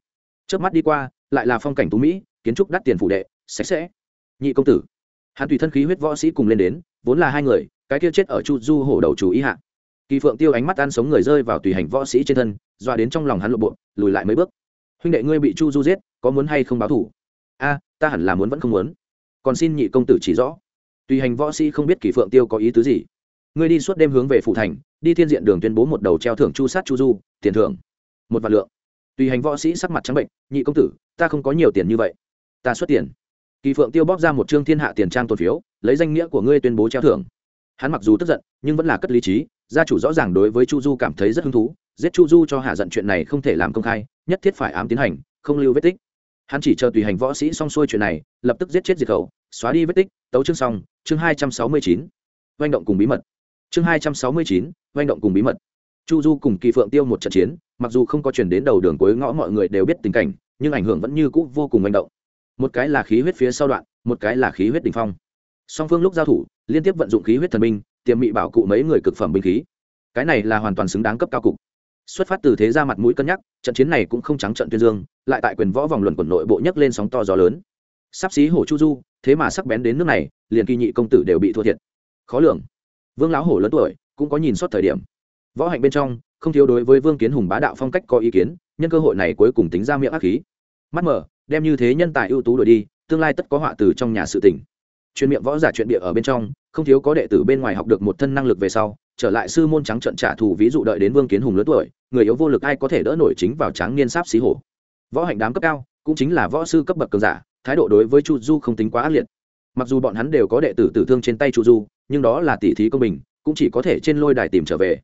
Speaker 1: trước mắt đi qua, lại là phong cảnh tú mỹ, kiến trúc đắt tiền phủ đệ, sạch sẽ. Nhị công tử. Hắn tùy thân khí huyết võ sĩ cùng lên đến, vốn là hai người, cái kia chết ở chu du hổ đầu chú ý hạ. Kỳ phượng tiêu ánh mắt ăn sống người rơi vào tùy hành võ sĩ trên thân doa đến trong lòng hắn lộ bộ, lùi lại mấy bước huynh đệ ngươi bị chu du giết, có muốn hay không báo thủ? A, ta hẳn là muốn vẫn không muốn. Còn xin nhị công tử chỉ rõ. Tùy hành võ sĩ không biết kỳ phượng tiêu có ý tứ gì. Ngươi đi suốt đêm hướng về phủ thành, đi thiên diện đường tuyên bố một đầu treo thưởng chu sát chu du, tiền thưởng. Một vạn lượng. Tùy hành võ sĩ sắc mặt trắng bệnh, nhị công tử, ta không có nhiều tiền như vậy. Ta xuất tiền. Kỳ phượng tiêu bóp ra một trương thiên hạ tiền trang tồn phiếu, lấy danh nghĩa của ngươi tuyên bố treo thưởng. Hắn mặc dù tức giận, nhưng vẫn là cất lý trí, gia chủ rõ ràng đối với chu du cảm thấy rất hứng thú, giết chu du cho hạ giận chuyện này không thể làm công khai nhất thiết phải ám tiến hành không lưu vết tích. Hắn chỉ chờ tùy hành võ sĩ xong xuôi chuyện này lập tức giết chết diệt khẩu xóa đi vết tích tấu chương xong chương hai trăm sáu mươi chín oanh động cùng bí mật. Chương hai trăm sáu mươi chín oanh động cùng bí mật. Chu du cùng kỳ phượng tiêu một trận chiến mặc dù không có chuyển đến đầu đường cuối ngõ mọi người đều biết tình cảnh nhưng ảnh hưởng vẫn như cũ vô cùng manh động. Một cái là khí huyết phía sau đoạn một cái là khí huyết đ ỉ n h phong. Song phương lúc giao thủ liên tiếp vận dụng khí huyết thần minh, tiềm mị bảo cụ mấy người cực phẩm binh khí. Cái này là hoàn toàn xứng đáng cấp cao cục xuất phát từ thế ra mặt mũi cân nhắc, trận chiến này cũng không trắng trận tuyên dương, lại tại quyền võ vòng luận quần nội bộ nhấc lên sóng to gió lớn. Sắp xí hổ chu du, thế mà sắc bén đến nước này, liền kỳ nhị công tử đều bị thua thiệt. Khó lường. Vương lão hổ lớn tuổi, cũng có nhìn suốt thời điểm. Võ hạnh bên trong, không thiếu đối với vương kiến hùng bá đạo phong cách có ý kiến, nhân cơ hội này cuối cùng tính ra miệng ác khí. Mắt mở, đem như thế nhân tài ưu tú đổi đi, tương lai tất có họa từ trong nhà sự tỉnh chuyên miệng võ giả chuyện địa ở bên trong, không thiếu có đệ tử bên ngoài học được một thân năng lực về sau, trở lại sư môn trắng trận trả thù ví dụ đợi đến vương kiến hùng lớn tuổi, người yếu vô lực ai có thể đỡ nổi chính vào tráng niên sáp xí hổ. Võ hạnh đám cấp cao, cũng chính là võ sư cấp bậc cường giả, thái độ đối với chu du không tính quá ác liệt. Mặc dù bọn hắn đều có đệ tử tử thương trên tay chu du, nhưng đó là tỷ thí công bình, cũng chỉ có thể trên lôi đài tìm trở về.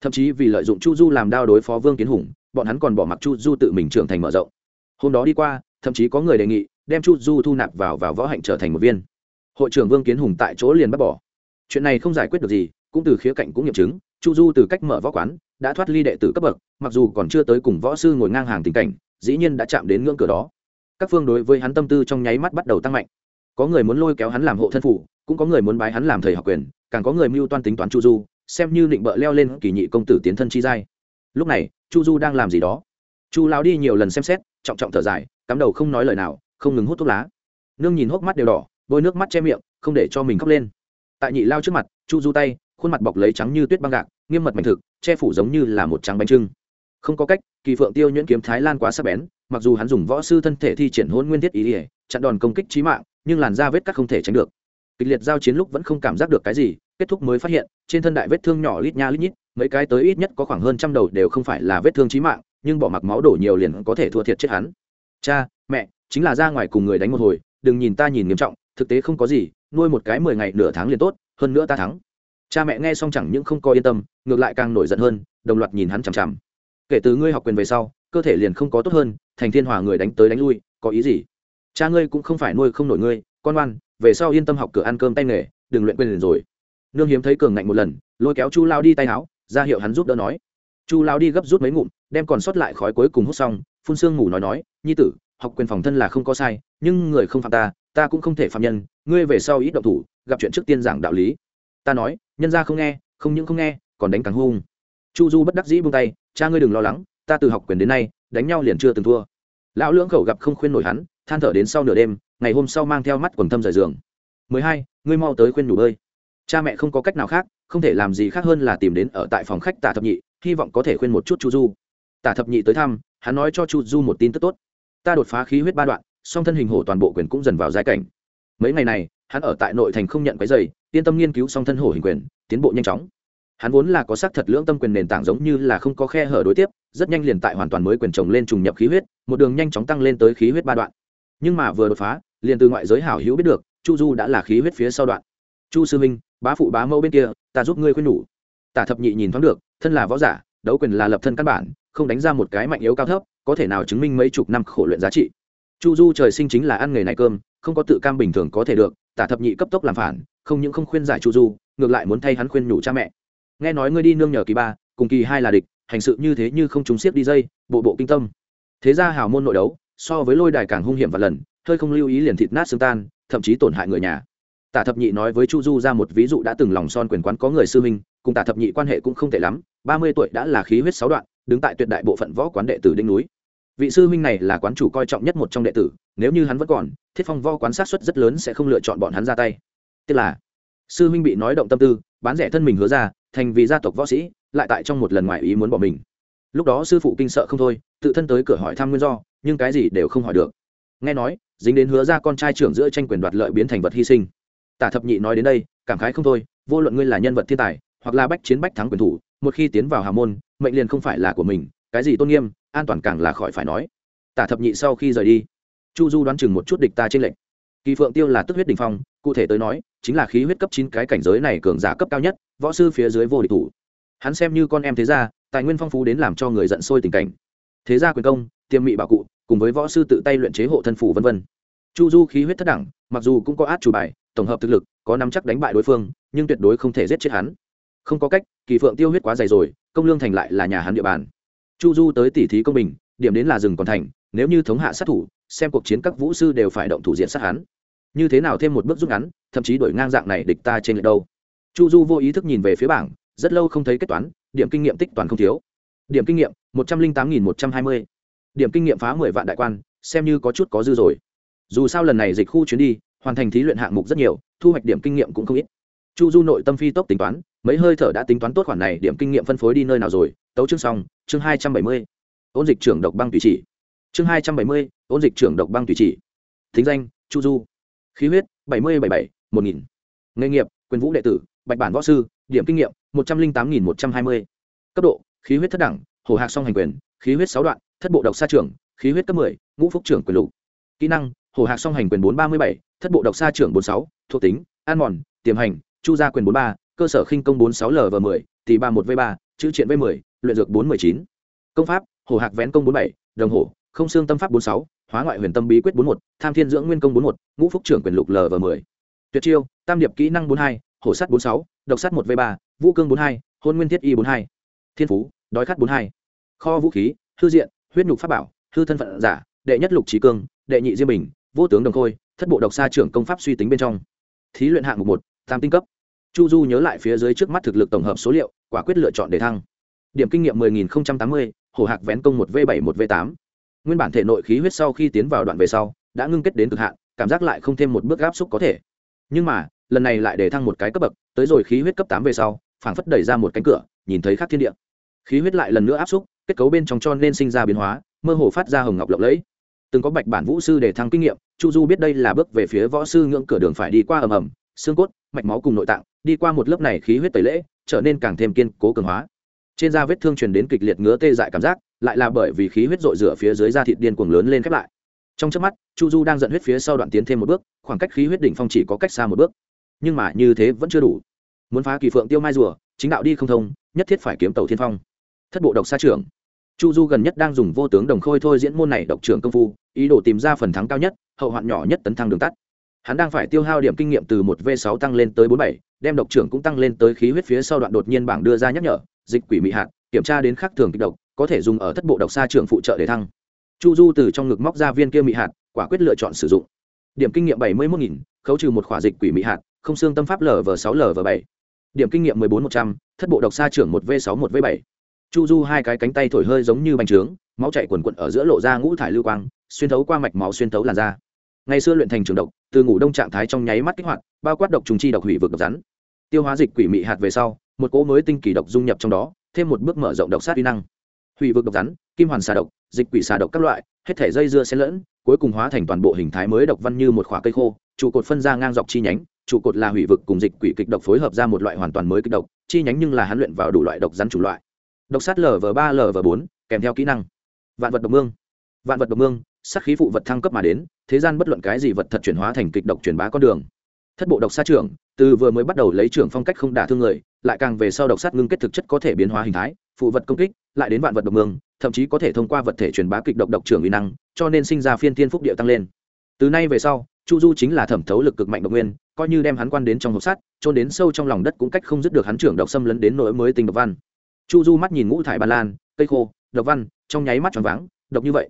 Speaker 1: Thậm chí vì lợi dụng chu du làm đao đối phó vương kiến hùng, bọn hắn còn bỏ mặc chu du tự mình trưởng thành mở rộng. Hôm đó đi qua, thậm chí có người đề nghị đem chu du thu nạp vào vào võ hạnh trở thành một viên hội trưởng vương kiến hùng tại chỗ liền bắt bỏ. Chuyện này không giải quyết được gì, cũng từ khía cạnh cũng nghiệm chứng, chu du từ cách mở võ quán, đã thoát ly đệ tử cấp bậc, mặc dù còn chưa tới cùng võ sư ngồi ngang hàng tình cảnh, dĩ nhiên đã chạm đến ngưỡng cửa đó. Các phương đối với hắn tâm tư trong nháy mắt bắt đầu tăng mạnh. Có người muốn lôi kéo hắn làm hộ thân phủ, cũng có người muốn bái hắn làm thầy học quyền, càng có người mưu toan tính toán chu du, xem như định bợ leo lên kỳ nhị công tử tiến thân chi giai. Lúc này, chu du đang làm gì đó? Chu lao đi nhiều lần xem xét, trọng trọng thở dài, cắm đầu không nói lời nào, không ngừng hút thuốc lá. Nương nhìn hốc mắt đều đỏ bôi nước mắt che miệng, không để cho mình khóc lên. Tại nhị lao trước mặt, chu du tay, khuôn mặt bọc lấy trắng như tuyết băng gạc, nghiêm mật mạnh thực, che phủ giống như là một trắng bánh trưng. Không có cách, kỳ phượng tiêu nhuyễn kiếm thái lan quá sắc bén, mặc dù hắn dùng võ sư thân thể thi triển hôn nguyên thiết ý ỉa chặn đòn công kích trí mạng, nhưng làn da vết cắt không thể tránh được. Kịch liệt giao chiến lúc vẫn không cảm giác được cái gì, kết thúc mới phát hiện, trên thân đại vết thương nhỏ lít nha lít nhít, mấy cái tới ít nhất có khoảng hơn trăm đầu đều không phải là vết thương trí mạng, nhưng bỏ mặc máu đổ nhiều liền có thể thua thiệt chết hắn. Cha, mẹ, chính là ra ngoài cùng người đánh một hồi, đừng nhìn ta nhìn nghiêm trọng thực tế không có gì, nuôi một cái mười ngày nửa tháng liền tốt, hơn nữa ta thắng. Cha mẹ nghe xong chẳng những không có yên tâm, ngược lại càng nổi giận hơn, đồng loạt nhìn hắn chằm chằm. Kể từ ngươi học quyền về sau, cơ thể liền không có tốt hơn, thành thiên hòa người đánh tới đánh lui, có ý gì? Cha ngươi cũng không phải nuôi không nổi ngươi, con ngoan, về sau yên tâm học cửa ăn cơm tay nghề, đừng luyện quyền liền rồi. Nương hiếm thấy cường ngạnh một lần, lôi kéo chu lao đi tay áo ra hiệu hắn giúp đỡ nói. Chu lao đi gấp rút mấy ngụm, đem còn sót lại khói cuối cùng hút xong, phun sương ngủ nói nói, nhi tử học quyền phòng thân là không có sai, nhưng người không phạm ta ta cũng không thể phạm nhân, ngươi về sau ít động thủ, gặp chuyện trước tiên giảng đạo lý. Ta nói, nhân ra không nghe, không những không nghe, còn đánh càng hung. Chu du bất đắc dĩ buông tay, cha ngươi đừng lo lắng, ta từ học quyền đến nay, đánh nhau liền chưa từng thua. Lão lưỡng khẩu gặp không khuyên nổi hắn, than thở đến sau nửa đêm, ngày hôm sau mang theo mắt quần thâm rời giường. Mười hai, ngươi mau tới khuyên nhủ bơi. Cha mẹ không có cách nào khác, không thể làm gì khác hơn là tìm đến ở tại phòng khách tả thập nhị, hy vọng có thể khuyên một chút chu du. Tả thập nhị tới thăm, hắn nói cho chu du một tin tức tốt ta đột phá khí huyết ba đoạn, song thân hình hổ toàn bộ quyền cũng dần vào giai cảnh. Mấy ngày này, hắn ở tại nội thành không nhận cái giày yên tâm nghiên cứu song thân hổ hình quyền, tiến bộ nhanh chóng. Hắn vốn là có sắc thật lưỡng tâm quyền nền tảng giống như là không có khe hở đối tiếp, rất nhanh liền tại hoàn toàn mới quyền trồng lên trùng nhập khí huyết, một đường nhanh chóng tăng lên tới khí huyết ba đoạn. Nhưng mà vừa đột phá, liền từ ngoại giới hảo hữu biết được, chu du đã là khí huyết phía sau đoạn. Chu sư minh bá phụ bá mẫu bên kia, ta giúp ngươi khuyên nhủ. Tả thập nhị nhìn thoáng được, thân là võ giả, đấu quyền là lập thân căn bản, không đánh ra một cái mạnh yếu cao thấp có thể nào chứng minh mấy chục năm khổ luyện giá trị? Chu du trời sinh chính là ăn nghề này cơm, không có tự cam bình thường có thể được, tả thập nhị cấp tốc làm phản, không những không khuyên giải chu du, ngược lại muốn thay hắn khuyên nhủ cha mẹ. Nghe nói ngươi đi nương nhờ kỳ ba, cùng kỳ hai là địch, hành sự như thế như không trúng xiết đi dây, bộ bộ kinh tâm. Thế ra hào môn nội đấu, so với lôi đài càng hung hiểm và lần, hơi không lưu ý liền thịt nát xương tan, thậm chí tổn hại người nhà. Tả thập nhị nói với chu du ra một ví dụ đã từng lòng son quyền quán có người sư huynh, cùng tả thập nhị quan hệ cũng không tệ lắm, ba mươi tuổi đã là khí huyết sáu đoạn đứng tại tuyệt đại bộ phận võ quán đệ tử đinh núi. Vị sư huynh này là quán chủ coi trọng nhất một trong đệ tử, nếu như hắn vẫn còn, thiết phong võ quán sát xuất rất lớn sẽ không lựa chọn bọn hắn ra tay. Tức là, sư huynh bị nói động tâm tư, bán rẻ thân mình hứa ra, thành vì gia tộc võ sĩ, lại tại trong một lần ngoài ý muốn bỏ mình. Lúc đó sư phụ kinh sợ không thôi, tự thân tới cửa hỏi thăm nguyên do, nhưng cái gì đều không hỏi được. Nghe nói, dính đến hứa ra con trai trưởng giữa tranh quyền đoạt lợi biến thành vật hy sinh. Tả thập nhị nói đến đây, cảm khái không thôi, vô luận ngươi là nhân vật thiên tài, hoặc là bách chiến bách thắng quyền thủ, một khi tiến vào hà môn mệnh liền không phải là của mình, cái gì tôn nghiêm, an toàn càng là khỏi phải nói. Tả thập nhị sau khi rời đi, chu du đoán chừng một chút địch ta trên lệnh. Kỳ phượng tiêu là tức huyết đình phong, cụ thể tới nói, chính là khí huyết cấp chín cái cảnh giới này cường giả cấp cao nhất, võ sư phía dưới vô địch thủ. Hắn xem như con em thế gia, tài nguyên phong phú đến làm cho người giận sôi tình cảnh. Thế gia quyền công, tiêm mị bảo cụ, cùng với võ sư tự tay luyện chế hộ thân phủ vân vân. Chu du khí huyết thất đẳng, mặc dù cũng có át chủ bài, tổng hợp thực lực, có nắm chắc đánh bại đối phương, nhưng tuyệt đối không thể giết chết hắn. Không có cách, kỳ phượng tiêu huyết quá dày rồi công lương thành lại là nhà hắn địa bàn. Chu du tới tỉ thí công bình, điểm đến là rừng còn thành, nếu như thống hạ sát thủ, xem cuộc chiến các vũ sư đều phải động thủ diện sát hắn. Như thế nào thêm một bước rút ngắn, thậm chí đổi ngang dạng này địch ta trên lệch đâu. Chu du vô ý thức nhìn về phía bảng, rất lâu không thấy kết toán, điểm kinh nghiệm tích toàn không thiếu. Điểm kinh nghiệm, một trăm linh tám nghìn một trăm hai mươi. Điểm kinh nghiệm phá mười vạn đại quan, xem như có chút có dư rồi. Dù sao lần này dịch khu chuyến đi, hoàn thành thí luyện hạng mục rất nhiều, thu hoạch điểm kinh nghiệm cũng không ít chu du nội tâm phi tốc tính toán, mấy hơi thở đã tính toán tốt khoản này, điểm kinh nghiệm phân phối đi nơi nào rồi? Tấu chương xong, chương hai trăm bảy mươi. Ôn dịch trưởng độc băng tùy chỉ. Chương hai trăm bảy mươi, ôn dịch trưởng độc băng tùy chỉ. Thính danh, chu du. Khí huyết, bảy mươi bảy bảy, một nghìn. Nghề nghiệp, quyền vũ đệ tử, bạch bản võ sư, điểm kinh nghiệm, một trăm linh tám nghìn một trăm hai mươi. Cấp độ, khí huyết thất đẳng hồ hạc song hành quyền, khí huyết sáu đoạn, thất bộ độc sa trưởng, khí huyết cấp mười, ngũ phúc trưởng quyền lục. Kỹ năng hồ hạc song hành quyền bốn ba mươi bảy, thất bộ độc sa trưởng bốn sáu, thuộc tính an mòn, tiềm hành chu gia quyền bốn ba, cơ sở khinh công bốn sáu l và mười, tỷ ba một v ba, chữ triện v mười, luyện dược bốn mười chín. Công pháp, hồ hạc vén công bốn bảy, đồng hồ, không xương tâm pháp bốn sáu, hóa ngoại huyền tâm bí quyết bốn một, tham thiên dưỡng nguyên công bốn một, ngũ phúc trưởng quyền lục l và mười. Tuyệt chiêu, tam điệp kỹ năng bốn hai, hổ sắt bốn sáu, độc sắt một v ba, vũ cương bốn hai, hôn nguyên thiết y bốn hai. Thiên phú, đói khát bốn hai. Kho vũ khí, hư diện, huyết nhục pháp bảo, hư thân phận giả, đệ nhất lục trí cương, đệ nhị diêm bình, vô tướng đồng khôi, thất bộ độc xa trưởng công pháp suy tính bên trong. Thí luyện hạng mục một, tam tinh cấp chu du nhớ lại phía dưới trước mắt thực lực tổng hợp số liệu quả quyết lựa chọn để thăng. Điểm kinh nghiệm 10.080, hổ hạc vén công một v 7 một v 8 nguyên bản thể nội khí huyết sau khi tiến vào đoạn về sau đã ngưng kết đến cực hạn cảm giác lại không thêm một bước áp xúc có thể. Nhưng mà lần này lại để thăng một cái cấp bậc tới rồi khí huyết cấp tám về sau phảng phất đẩy ra một cánh cửa nhìn thấy khắc thiên địa. Khí huyết lại lần nữa áp xúc kết cấu bên trong cho nên sinh ra biến hóa mơ hồ phát ra hồng ngọc lộng lẫy. Từng có bạch bản vũ sư để thăng kinh nghiệm chu du biết đây là bước về phía võ sư ngưỡng cửa đường phải đi qua ầm ầm xương cốt mạch máu cùng nội tạng, đi qua một lớp này khí huyết tẩy lễ, trở nên càng thêm kiên cố cường hóa. Trên da vết thương truyền đến kịch liệt ngứa tê dại cảm giác, lại là bởi vì khí huyết dội rửa phía dưới da thịt điên cuồng lớn lên khép lại. Trong chớp mắt, chu du đang dẫn huyết phía sau đoạn tiến thêm một bước, khoảng cách khí huyết đỉnh phong chỉ có cách xa một bước. Nhưng mà như thế vẫn chưa đủ. Muốn phá kỳ phượng tiêu mai rùa, chính đạo đi không thông, nhất thiết phải kiếm tàu thiên phong. Thất bộ độc xa trưởng. Chu du gần nhất đang dùng vô tướng đồng khôi thôi diễn môn này độc trưởng công phu, ý đồ tìm ra phần thắng cao nhất, hậu hoạn nhỏ nhất tấn thăng đường tắt hắn đang phải tiêu hao điểm kinh nghiệm từ một v sáu tăng lên tới bốn bảy, đem độc trưởng cũng tăng lên tới khí huyết phía sau đoạn đột nhiên bảng đưa ra nhắc nhở, dịch quỷ mị hạt, kiểm tra đến khắc thường kịch độc, có thể dùng ở thất bộ độc xa trưởng phụ trợ để thăng. Chu du từ trong ngực móc ra viên kia mị hạt, quả quyết lựa chọn sử dụng. Điểm kinh nghiệm bảy mươi một nghìn, khấu trừ một khỏa dịch quỷ mị hạt, không xương tâm pháp lv sáu lv bảy. Điểm kinh nghiệm mười bốn một trăm, thất bộ độc xa trưởng một v sáu một v bảy. Chu du hai cái cánh tay thổi hơi giống như bánh trướng, máu chạy quần quận ở giữa lộ ra ngũ thải lưu quang, xuyên thấu qua mạch máu xuyên thấu làn da ngày xưa luyện thành trường độc, từ ngủ đông trạng thái trong nháy mắt kích hoạt, bao quát độc trùng chi độc hủy vực độc rắn. Tiêu hóa dịch quỷ mị hạt về sau, một cỗ mới tinh kỳ độc dung nhập trong đó, thêm một bước mở rộng độc sát uy năng. Hủy vực độc rắn, kim hoàn xà độc, dịch quỷ xà độc các loại, hết thể dây dưa xen lẫn, cuối cùng hóa thành toàn bộ hình thái mới độc văn như một khoả cây khô, trụ cột phân ra ngang dọc chi nhánh, trụ cột là hủy vực cùng dịch quỷ kịch độc phối hợp ra một loại hoàn toàn mới kịch độc, chi nhánh nhưng là hắn luyện vào đủ loại độc rắn chủ loại. Độc sát lv ba lv bốn, kèm theo kỹ năng. Vạn vật độc mương. Vạn vật độc mương sát khí phụ vật thăng cấp mà đến, thế gian bất luận cái gì vật thật chuyển hóa thành kịch độc truyền bá con đường. Thất bộ độc sát trưởng, từ vừa mới bắt đầu lấy trưởng phong cách không đả thương người, lại càng về sau độc sát ngưng kết thực chất có thể biến hóa hình thái, phụ vật công kích, lại đến vạn vật độc mương, thậm chí có thể thông qua vật thể truyền bá kịch độc độc trưởng uy năng, cho nên sinh ra phiên thiên phúc địa tăng lên. Từ nay về sau, chu du chính là thẩm thấu lực cực mạnh độc nguyên, coi như đem hắn quan đến trong hộp sắt trôn đến sâu trong lòng đất cũng cách không dứt được hắn trưởng độc xâm lấn đến nỗi mới tình độc văn. Chu du mắt nhìn ngũ thải ba lan, cây khô, độc văn, trong nháy mắt tròn váng, độc như vậy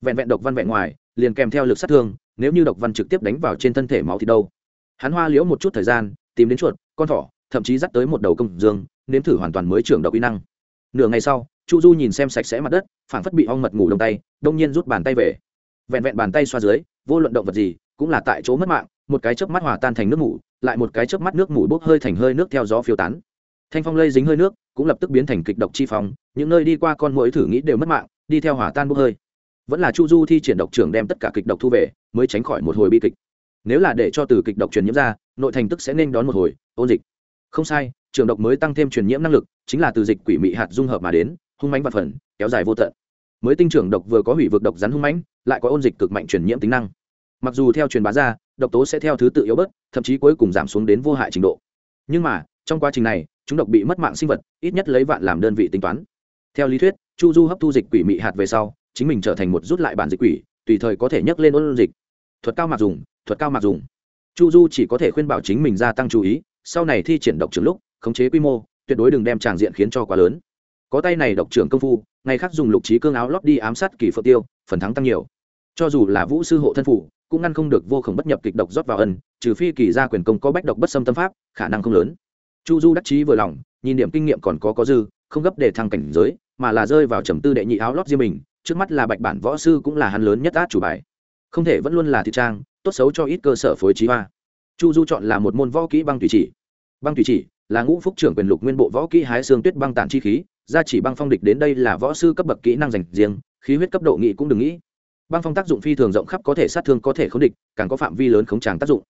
Speaker 1: vẹn vẹn độc văn vẹn ngoài, liền kèm theo lực sát thương, nếu như độc văn trực tiếp đánh vào trên thân thể máu thì đâu? Hắn hoa liễu một chút thời gian, tìm đến chuột, con thỏ, thậm chí dắt tới một đầu công dương, nếm thử hoàn toàn mới trưởng độc uy năng. Nửa ngày sau, chu du nhìn xem sạch sẽ mặt đất, phảng phất bị ong mật ngủ đông tay, đông nhiên rút bàn tay về. Vẹn vẹn bàn tay xoa dưới, vô luận động vật gì, cũng là tại chỗ mất mạng, một cái chớp mắt hòa tan thành nước mủ, lại một cái chớp mắt nước mủ bốc hơi thành hơi nước theo gió phiêu tán. Thanh phong lây dính hơi nước, cũng lập tức biến thành kịch độc chi phong, những nơi đi qua con mũi thử nghĩ đều mất mạng, đi theo hỏa tan bốc hơi vẫn là chu du thi triển độc trưởng đem tất cả kịch độc thu về, mới tránh khỏi một hồi bi kịch. Nếu là để cho từ kịch độc truyền nhiễm ra, nội thành tức sẽ nên đón một hồi, ôn dịch. Không sai, trường độc mới tăng thêm truyền nhiễm năng lực, chính là từ dịch quỷ mị hạt dung hợp mà đến, hung mánh vật phần, kéo dài vô tận. Mới tinh trưởng độc vừa có hủy vực độc rắn hung mãnh, lại có ôn dịch cực mạnh truyền nhiễm tính năng. Mặc dù theo truyền bá ra, độc tố sẽ theo thứ tự yếu bớt, thậm chí cuối cùng giảm xuống đến vô hại trình độ. Nhưng mà, trong quá trình này, chúng độc bị mất mạng sinh vật, ít nhất lấy vạn làm đơn vị tính toán. Theo lý thuyết, chu du hấp thu dịch quỷ mị hạt về sau chính mình trở thành một rút lại bản dịch quỷ, tùy thời có thể nhấc lên ôn dịch. Thuật cao mặc dùng, thuật cao mặc dùng. Chu du chỉ có thể khuyên bảo chính mình gia tăng chú ý, sau này thi triển độc trưởng lúc, khống chế quy mô, tuyệt đối đừng đem tràng diện khiến cho quá lớn. Có tay này độc trưởng công phu, ngày khác dùng lục trí cương áo lót đi ám sát kỳ phượng tiêu, phần thắng tăng nhiều. Cho dù là vũ sư hộ thân phủ, cũng ngăn không được vô khổng bất nhập kịch độc rót vào ân, trừ phi kỳ gia quyền công có bách độc bất xâm tâm pháp, khả năng không lớn. Chu du đắc chí vừa lòng, nhìn điểm kinh nghiệm còn có có dư, không gấp để thăng cảnh giới, mà là rơi vào trầm tư đệ nhị áo lót riêng mình trước mắt là bạch bản võ sư cũng là hắn lớn nhất át chủ bài. Không thể vẫn luôn là thị trang, tốt xấu cho ít cơ sở phối trí hoa. Chu du chọn là một môn võ kỹ băng thủy chỉ. Băng thủy chỉ là ngũ phúc trưởng quyền lục nguyên bộ võ kỹ hái xương tuyết băng tản chi khí gia chỉ băng phong địch đến đây là võ sư cấp bậc kỹ năng dành riêng, khí huyết cấp độ nghị cũng đừng nghĩ. Băng phong tác dụng phi thường rộng khắp có thể sát thương, có thể khống địch, càng có phạm vi lớn khống tràng tác dụng.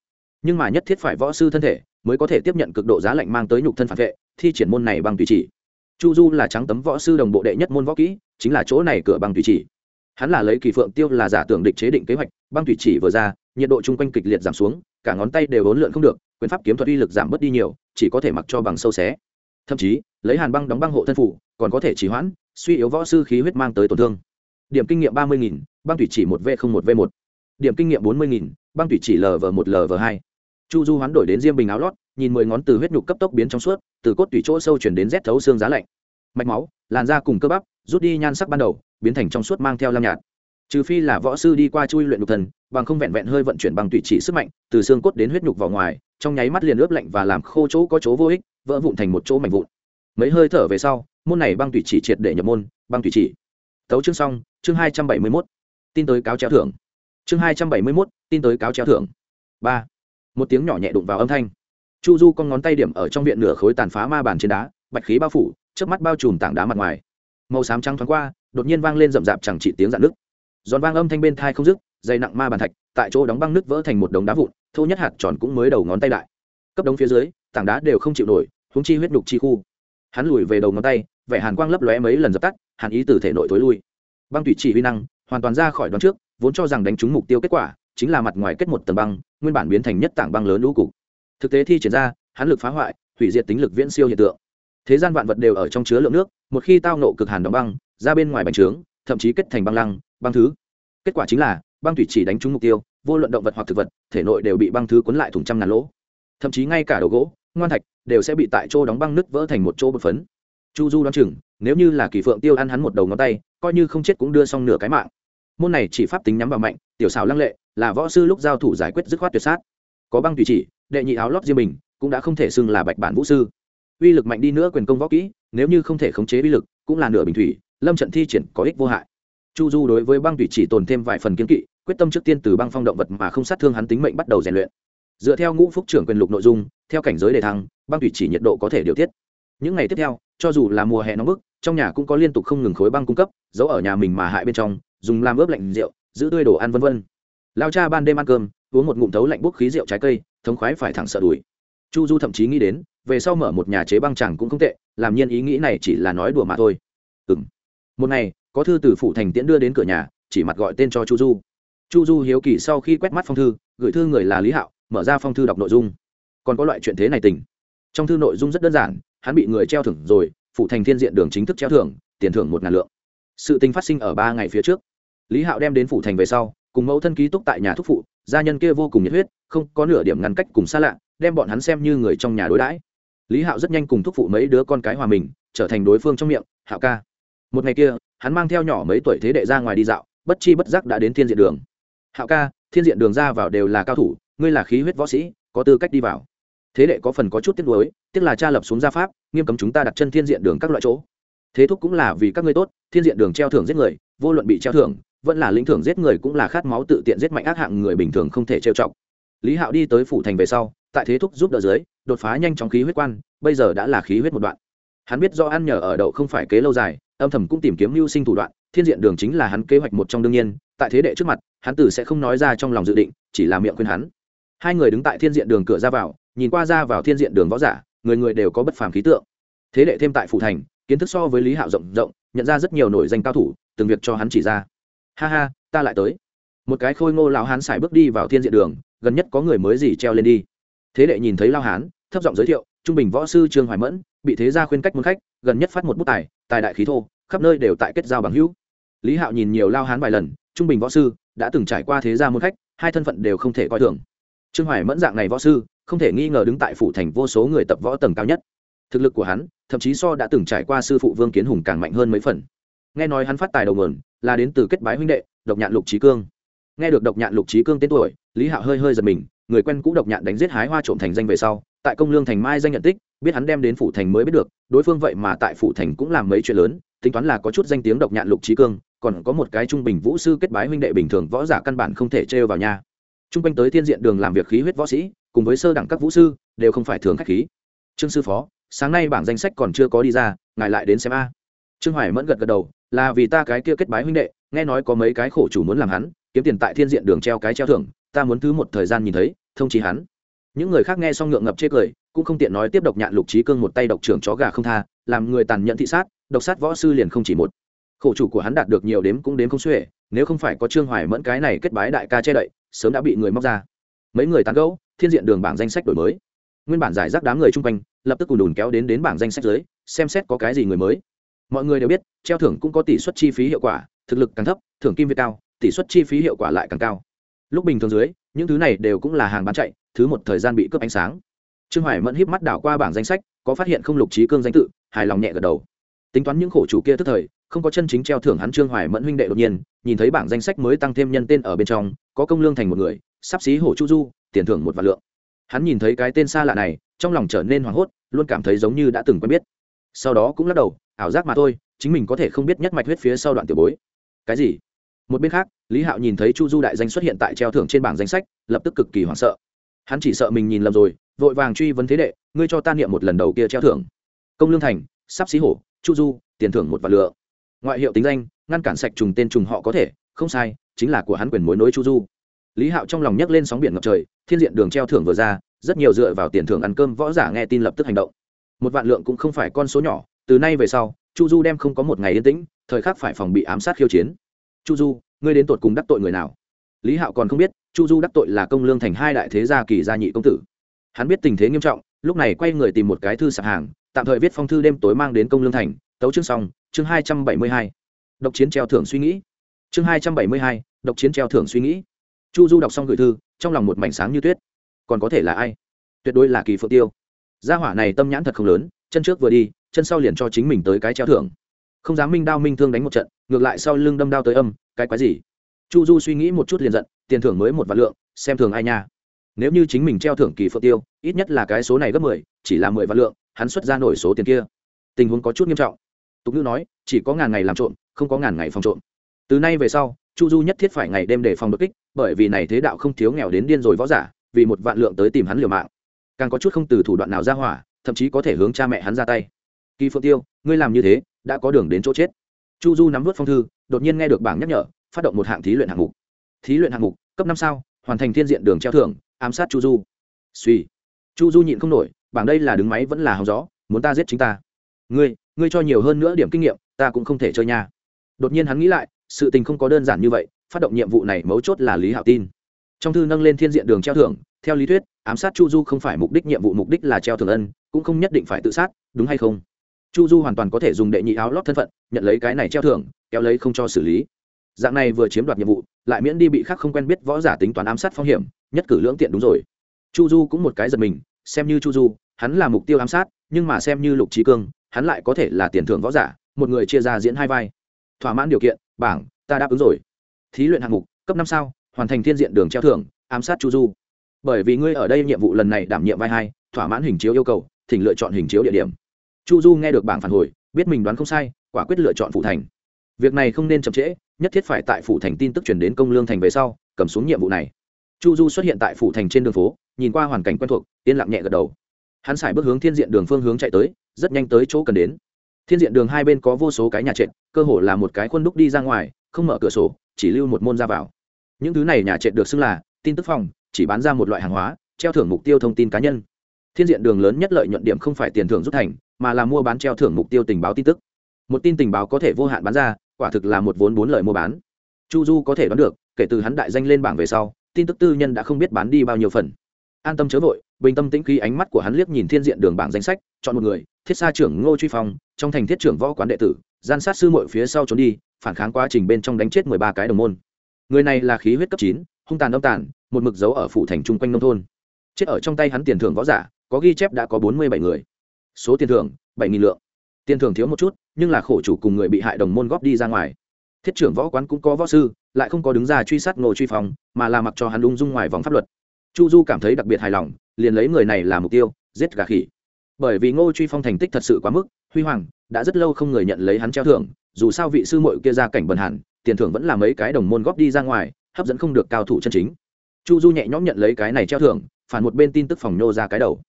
Speaker 1: Nhưng mà nhất thiết phải võ sư thân thể mới có thể tiếp nhận cực độ giá lạnh mang tới nhục thân phản vệ, thi triển môn này bằng tùy chỉ. Chu du là trắng tấm võ sư đồng bộ đệ nhất môn võ kỹ chính là chỗ này cửa băng thủy chỉ. Hắn là lấy kỳ phượng tiêu là giả tưởng địch chế định kế hoạch, băng thủy chỉ vừa ra, nhiệt độ chung quanh kịch liệt giảm xuống, cả ngón tay đều hỗn lượn không được, quyền pháp kiếm thuật uy lực giảm bớt đi nhiều, chỉ có thể mặc cho bằng sâu xé. Thậm chí, lấy hàn băng đóng băng hộ thân phủ, còn có thể chỉ hoãn, suy yếu võ sư khí huyết mang tới tổn thương. Điểm kinh nghiệm ba mươi nghìn, băng thủy chỉ một v không một v một. Điểm kinh nghiệm bốn mươi nghìn, băng thủy chỉ lv một lv hai. Chu du hoán đổi đến diêm bình áo lót, nhìn mười ngón từ huyết nhục cấp tốc biến trong suốt, từ cốt tủy chỗ sâu chuyển đến rét thấu xương giá lạnh mạch máu, làn da cùng cơ bắp, rút đi nhan sắc ban đầu, biến thành trong suốt mang theo lam nhạt. Trừ phi là võ sư đi qua chui luyện nhục thần, bằng không vẹn vẹn hơi vận chuyển bằng tủy chỉ sức mạnh, từ xương cốt đến huyết nhục vào ngoài, trong nháy mắt liền ướp lạnh và làm khô chỗ có chỗ vô ích, vỡ vụn thành một chỗ mảnh vụn. Mấy hơi thở về sau, môn này băng tủy chỉ triệt để nhập môn, băng tủy chỉ. Tấu chương xong, chương hai trăm bảy mươi mốt. Tin tới cáo treo thưởng. Chương hai trăm bảy mươi mốt, tin tới cáo treo thưởng. Ba. Một tiếng nhỏ nhẹ đụng vào âm thanh. Chu du con ngón tay điểm ở trong viện nửa khối tàn phá ma bàn trên đá, bạch khí bao phủ trước mắt bao trùm tảng đá mặt ngoài. Màu xám trắng thoáng qua, đột nhiên vang lên rậm rạp chẳng chỉ tiếng dạn nước giòn vang âm thanh bên thai không dứt, dày nặng ma bàn thạch, tại chỗ đóng băng nước vỡ thành một đống đá vụn, thô nhất hạt tròn cũng mới đầu ngón tay lại. Cấp đống phía dưới, tảng đá đều không chịu nổi húng chi huyết đục chi khu. Hắn lùi về đầu ngón tay, vẻ hàn quang lấp lóe mấy lần dập tắt, hàn ý từ thể nội tối lui. Băng thủy chỉ huy năng, hoàn toàn ra khỏi đoán trước, vốn cho rằng đánh trúng mục tiêu kết quả, chính là mặt ngoài kết một tầng băng, nguyên bản biến thành nhất tảng băng lớn lũ cục. Thực tế thi triển ra, hắn lực phá hoại, hủy diệt tính lực viễn siêu hiện tượng thế gian vạn vật đều ở trong chứa lượng nước, một khi tao nộ cực hàn đóng băng, ra bên ngoài bành trướng, thậm chí kết thành băng lăng, băng thứ. Kết quả chính là, băng thủy chỉ đánh trúng mục tiêu, vô luận động vật hoặc thực vật, thể nội đều bị băng thứ cuốn lại thùng trăm ngàn lỗ. Thậm chí ngay cả đầu gỗ, ngoan thạch đều sẽ bị tại chỗ đóng băng nứt vỡ thành một chỗ bột phấn. Chu du đoán chừng, nếu như là kỳ phượng tiêu ăn hắn một đầu ngón tay, coi như không chết cũng đưa xong nửa cái mạng. Môn này chỉ pháp tính nhắm vào mạnh, tiểu xào lăng lệ, là võ sư lúc giao thủ giải quyết dứt khoát tuyệt sát. Có băng tùy chỉ, đệ nhị áo lót riêng mình, cũng đã không thể xưng là bạch bản vũ sư uy lực mạnh đi nữa quyền công võ kỹ, nếu như không thể khống chế uy lực, cũng là nửa bình thủy, lâm trận thi triển có ích vô hại. Chu du đối với băng thủy chỉ tồn thêm vài phần kiến kỵ, quyết tâm trước tiên từ băng phong động vật mà không sát thương hắn tính mệnh bắt đầu rèn luyện. Dựa theo ngũ phúc trưởng quyền lục nội dung, theo cảnh giới đề thăng, băng thủy chỉ nhiệt độ có thể điều tiết. Những ngày tiếp theo, cho dù là mùa hè nóng bức, trong nhà cũng có liên tục không ngừng khối băng cung cấp, giấu ở nhà mình mà hại bên trong, dùng làm ướp lạnh rượu, giữ tươi đồ ăn vân vân. Lao cha ban đêm ăn cơm, uống một ngụm thấu lạnh bốc khí rượu trái cây, thống khoái phải thẳng sợ đuổi. Chu du thậm chí nghĩ đến về sau mở một nhà chế băng chẳng cũng không tệ, làm nhiên ý nghĩ này chỉ là nói đùa mà thôi. Ừng một ngày, có thư từ phủ thành tiễn đưa đến cửa nhà, chỉ mặt gọi tên cho chu du. Chu du hiếu kỳ sau khi quét mắt phong thư, gửi thư người là lý hạo, mở ra phong thư đọc nội dung. Còn có loại chuyện thế này tình. Trong thư nội dung rất đơn giản, hắn bị người treo thưởng rồi, phụ thành thiên diện đường chính thức treo thưởng, tiền thưởng một ngàn lượng. Sự tình phát sinh ở ba ngày phía trước. Lý hạo đem đến phủ thành về sau, cùng mẫu thân ký túc tại nhà thúc phụ, gia nhân kia vô cùng nhiệt huyết, không có nửa điểm ngăn cách cùng xa lạ, đem bọn hắn xem như người trong nhà đối đãi lý hạo rất nhanh cùng thúc phụ mấy đứa con cái hòa mình, trở thành đối phương trong miệng, hạo ca. Một ngày kia, hắn mang theo nhỏ mấy tuổi thế đệ ra ngoài đi dạo, bất chi bất giác đã đến thiên diện đường. Hạo ca, thiên diện đường ra vào đều là cao thủ, ngươi là khí huyết võ sĩ, có tư cách đi vào. Thế đệ có phần có chút tiếc nuối, tiếc là cha lập xuống gia pháp, nghiêm cấm chúng ta đặt chân thiên diện đường các loại chỗ. Thế thúc cũng là vì các ngươi tốt, thiên diện đường treo thưởng giết người, vô luận bị treo thưởng, vẫn là lĩnh thưởng giết người cũng là khát máu tự tiện giết mạnh ác hạng người bình thường không thể trêu chọc. Lý hạo đi tới phủ thành về sau tại thế thúc giúp đỡ dưới, đột phá nhanh chóng khí huyết quan, bây giờ đã là khí huyết một đoạn. Hắn biết do ăn nhờ ở đậu không phải kế lâu dài, âm thầm cũng tìm kiếm mưu sinh thủ đoạn, thiên diện đường chính là hắn kế hoạch một trong đương nhiên, tại thế đệ trước mặt, hắn tử sẽ không nói ra trong lòng dự định, chỉ là miệng khuyên hắn. Hai người đứng tại thiên diện đường cửa ra vào, nhìn qua ra vào thiên diện đường võ giả, người người đều có bất phàm khí tượng. Thế đệ thêm tại phủ thành, kiến thức so với lý hạo rộng rộng, nhận ra rất nhiều nổi danh cao thủ, từng việc cho hắn chỉ ra. Ha ha, ta lại tới. Một cái khôi ngô lão hán xài bước đi vào thiên diện đường, gần nhất có người mới gì treo lên đi thế đệ nhìn thấy lao hán, thấp giọng giới thiệu, trung bình võ sư trương hoài mẫn, bị thế gia khuyên cách muốn khách, gần nhất phát một bút tài tài đại khí thô, khắp nơi đều tại kết giao bằng hữu. Lý hạo nhìn nhiều lao hán vài lần, trung bình võ sư, đã từng trải qua thế gia muốn khách, hai thân phận đều không thể coi thường. Trương hoài mẫn dạng này võ sư, không thể nghi ngờ đứng tại phủ thành vô số người tập võ tầng cao nhất. Thực lực của hắn, thậm chí so đã từng trải qua sư phụ vương kiến hùng càng mạnh hơn mấy phần. Nghe nói hắn phát tài đầu nguồn, là đến từ kết bái huynh đệ, độc nhạn lục trí cương. Nghe được độc nhạn lục trí cương tên tuổi, lý hạo hơi hơi giật mình người quen cũ độc nhạn đánh giết hái hoa trộm thành danh về sau, tại công lương thành mai danh nhận tích, biết hắn đem đến phủ thành mới biết được, đối phương vậy mà tại phủ thành cũng làm mấy chuyện lớn, tính toán là có chút danh tiếng độc nhạn lục trí cương, còn có một cái trung bình vũ sư kết bái huynh đệ bình thường võ giả căn bản không thể trêu vào nhà chung quanh tới thiên diện đường làm việc khí huyết võ sĩ, cùng với sơ đẳng các vũ sư, đều không phải thường khách khí. Trương sư phó, sáng nay bảng danh sách còn chưa có đi ra, ngài lại đến xem a. Trương hoài mẫn gật gật đầu, là vì ta cái kia kết bái huynh đệ, nghe nói có mấy cái khổ chủ muốn làm hắn, kiếm tiền tại thiên diện đường treo cái treo thưởng ta muốn thứ một thời gian nhìn thấy, thông chí hắn. Những người khác nghe xong ngượng ngập chê cười, cũng không tiện nói tiếp độc nhạn lục trí cương một tay độc trưởng chó gà không tha, làm người tàn nhẫn thị sát, độc sát võ sư liền không chỉ một. Khổ chủ của hắn đạt được nhiều đếm cũng đếm không xuể, nếu không phải có trương hoài mẫn cái này kết bái đại ca che đậy, sớm đã bị người móc ra. Mấy người tán gẫu, thiên diện đường bảng danh sách đổi mới. Nguyên bản giải rác đám người chung quanh, lập tức cùn đùn kéo đến đến bảng danh sách dưới, xem xét có cái gì người mới. Mọi người đều biết, treo thưởng cũng có tỷ suất chi phí hiệu quả, thực lực càng thấp, thưởng kim việt cao, tỷ suất chi phí hiệu quả lại càng cao lúc bình thường dưới, những thứ này đều cũng là hàng bán chạy, thứ một thời gian bị cướp ánh sáng. Trương hoài mẫn híp mắt đảo qua bảng danh sách, có phát hiện không lục trí cương danh tự, hài lòng nhẹ gật đầu. Tính toán những khổ chủ kia tức thời, không có chân chính treo thưởng hắn trương hoài mẫn huynh đệ đột nhiên, nhìn thấy bảng danh sách mới tăng thêm nhân tên ở bên trong, có công lương thành một người, sắp xí hổ chu du, tiền thưởng một vạn lượng. Hắn nhìn thấy cái tên xa lạ này, trong lòng trở nên hoảng hốt, luôn cảm thấy giống như đã từng quen biết. Sau đó cũng lắc đầu, ảo giác mà thôi, chính mình có thể không biết nhất mạch huyết phía sau đoạn tiểu bối. Cái gì? Một bên khác, lý hạo nhìn thấy chu du đại danh xuất hiện tại treo thưởng trên bảng danh sách, lập tức cực kỳ hoảng sợ. Hắn chỉ sợ mình nhìn lầm rồi, vội vàng truy vấn thế đệ, ngươi cho ta niệm một lần đầu kia treo thưởng. Công lương thành, sắp xí hổ, chu du, tiền thưởng một vạn lựa ngoại hiệu tính danh, ngăn cản sạch trùng tên trùng họ có thể, không sai, chính là của hắn quyền mối nối chu du. Lý hạo trong lòng nhấc lên sóng biển ngập trời, thiên diện đường treo thưởng vừa ra, rất nhiều dựa vào tiền thưởng ăn cơm võ giả nghe tin lập tức hành động. Một vạn lượng cũng không phải con số nhỏ, từ nay về sau, chu du đem không có một ngày yên tĩnh, thời khắc phải phòng bị ám sát khiêu chiến chu du, ngươi đến tột cùng đắc tội người nào? Lý hạo còn không biết, chu du đắc tội là công lương thành hai đại thế gia kỳ gia nhị công tử. Hắn biết tình thế nghiêm trọng, lúc này quay người tìm một cái thư sạp hàng, tạm thời viết phong thư đêm tối mang đến công lương thành, tấu chương xong, chương hai trăm bảy mươi hai. Độc chiến treo thưởng suy nghĩ. Chương hai trăm bảy mươi hai, độc chiến treo thưởng suy nghĩ. Chu du đọc xong gửi thư, trong lòng một mảnh sáng như tuyết. Còn có thể là ai? Tuyệt đối là kỳ phượng tiêu. Gia hỏa này tâm nhãn thật không lớn, chân trước vừa đi, chân sau liền cho chính mình tới cái treo thưởng. Không dám minh đao minh thương đánh một trận ngược lại sau lưng đâm đao tới âm, cái quái gì? Chu du suy nghĩ một chút liền giận, tiền thưởng mới một vạn lượng, xem thường ai nha. Nếu như chính mình treo thưởng kỳ phượng tiêu, ít nhất là cái số này gấp mười, chỉ là mười vạn lượng, hắn xuất ra nổi số tiền kia. Tình huống có chút nghiêm trọng. Tục ngữ nói, chỉ có ngàn ngày làm trộm, không có ngàn ngày phòng trộm. Từ nay về sau, chu du nhất thiết phải ngày đêm để phòng đột kích, bởi vì này thế đạo không thiếu nghèo đến điên rồi võ giả, vì một vạn lượng tới tìm hắn liều mạng. Càng có chút không từ thủ đoạn nào ra hỏa, thậm chí có thể hướng cha mẹ hắn ra tay. Kỳ phượng tiêu, ngươi làm như thế, đã có đường đến chỗ chết chu du nắm vớt phong thư, đột nhiên nghe được bảng nhắc nhở, phát động một hạng thí luyện hạng mục. Thí luyện hạng mục, cấp năm sao, hoàn thành thiên diện đường treo thưởng, ám sát chu du. Suy. Chu du nhịn không nổi, bảng đây là đứng máy vẫn là hòng gió, muốn ta giết chính ta. Ngươi ngươi cho nhiều hơn nữa điểm kinh nghiệm, ta cũng không thể chơi nha. Đột nhiên hắn nghĩ lại, sự tình không có đơn giản như vậy, phát động nhiệm vụ này mấu chốt là lý hạo tin. Trong thư nâng lên thiên diện đường treo thưởng, theo lý thuyết, ám sát chu du không phải mục đích, nhiệm vụ mục đích là treo thưởng ân, cũng không nhất định phải tự sát, đúng hay không? Chu du hoàn toàn có thể dùng đệ nhị áo lót thân phận, nhận lấy cái này treo thưởng, kéo lấy không cho xử lý. Dạng này vừa chiếm đoạt nhiệm vụ, lại miễn đi bị khác không quen biết võ giả tính toán ám sát phong hiểm, nhất cử lưỡng tiện đúng rồi. Chu du cũng một cái giật mình, xem như chu du, hắn là mục tiêu ám sát, nhưng mà xem như lục trí cương, hắn lại có thể là tiền thưởng võ giả, một người chia ra diễn hai vai. Thỏa mãn điều kiện, bảng, ta đáp ứng rồi. Thí luyện hạng mục, cấp năm sao, hoàn thành thiên diện đường treo thưởng, ám sát chu du. Bởi vì ngươi ở đây nhiệm vụ lần này đảm nhiệm vai hai, thỏa mãn hình chiếu yêu cầu, thỉnh lựa chọn hình chiếu địa điểm chu du nghe được bảng phản hồi, biết mình đoán không sai, quả quyết lựa chọn phủ thành. Việc này không nên chậm trễ, nhất thiết phải tại phủ thành tin tức chuyển đến công lương thành về sau, cầm xuống nhiệm vụ này. Chu du xuất hiện tại phủ thành trên đường phố, nhìn qua hoàn cảnh quen thuộc, yên lặng nhẹ gật đầu. Hắn xài bước hướng thiên diện đường phương hướng chạy tới, rất nhanh tới chỗ cần đến. Thiên diện đường hai bên có vô số cái nhà trệt, cơ hồ là một cái khuôn đúc đi ra ngoài, không mở cửa sổ, chỉ lưu một môn ra vào. Những thứ này nhà trệt được xưng là tin tức phòng, chỉ bán ra một loại hàng hóa, treo thưởng mục tiêu thông tin cá nhân. Thiên diện đường lớn nhất lợi nhuận điểm không phải tiền thưởng rút thành mà là mua bán treo thưởng mục tiêu tình báo tin tức. Một tin tình báo có thể vô hạn bán ra, quả thực là một vốn bốn lợi mua bán. Chu du có thể đoán được, kể từ hắn đại danh lên bảng về sau, tin tức tư nhân đã không biết bán đi bao nhiêu phần. An tâm chớ vội, bình tâm tĩnh khí ánh mắt của hắn liếc nhìn thiên diện đường bảng danh sách, chọn một người, thiết sa trưởng ngô truy phong, trong thành thiết trưởng võ quán đệ tử, gian sát sư mội phía sau trốn đi, phản kháng quá trình bên trong đánh chết mười ba cái đồng môn. Người này là khí huyết cấp chín, hung tàn đông tàn, một mực dấu ở phủ thành chung quanh nông thôn. Chết ở trong tay hắn tiền thưởng võ giả, có ghi chép đã có bốn mươi bảy người số tiền thưởng, bảy nghìn lượng. Tiền thưởng thiếu một chút, nhưng là khổ chủ cùng người bị hại đồng môn góp đi ra ngoài. Thiết trưởng võ quán cũng có võ sư, lại không có đứng ra truy sát ngô truy phòng mà là mặc cho hắn ung dung ngoài vòng pháp luật. Chu du cảm thấy đặc biệt hài lòng, liền lấy người này làm mục tiêu, giết gà khỉ. Bởi vì ngô truy phong thành tích thật sự quá mức, huy hoàng, đã rất lâu không người nhận lấy hắn treo thưởng, dù sao vị sư mội kia ra cảnh bần hẳn, tiền thưởng vẫn là mấy cái đồng môn góp đi ra ngoài, hấp dẫn không được cao thủ chân chính. Chu du nhẹ nhõm nhận lấy cái này treo thưởng, phản một bên tin tức phòng nhô ra cái đầu.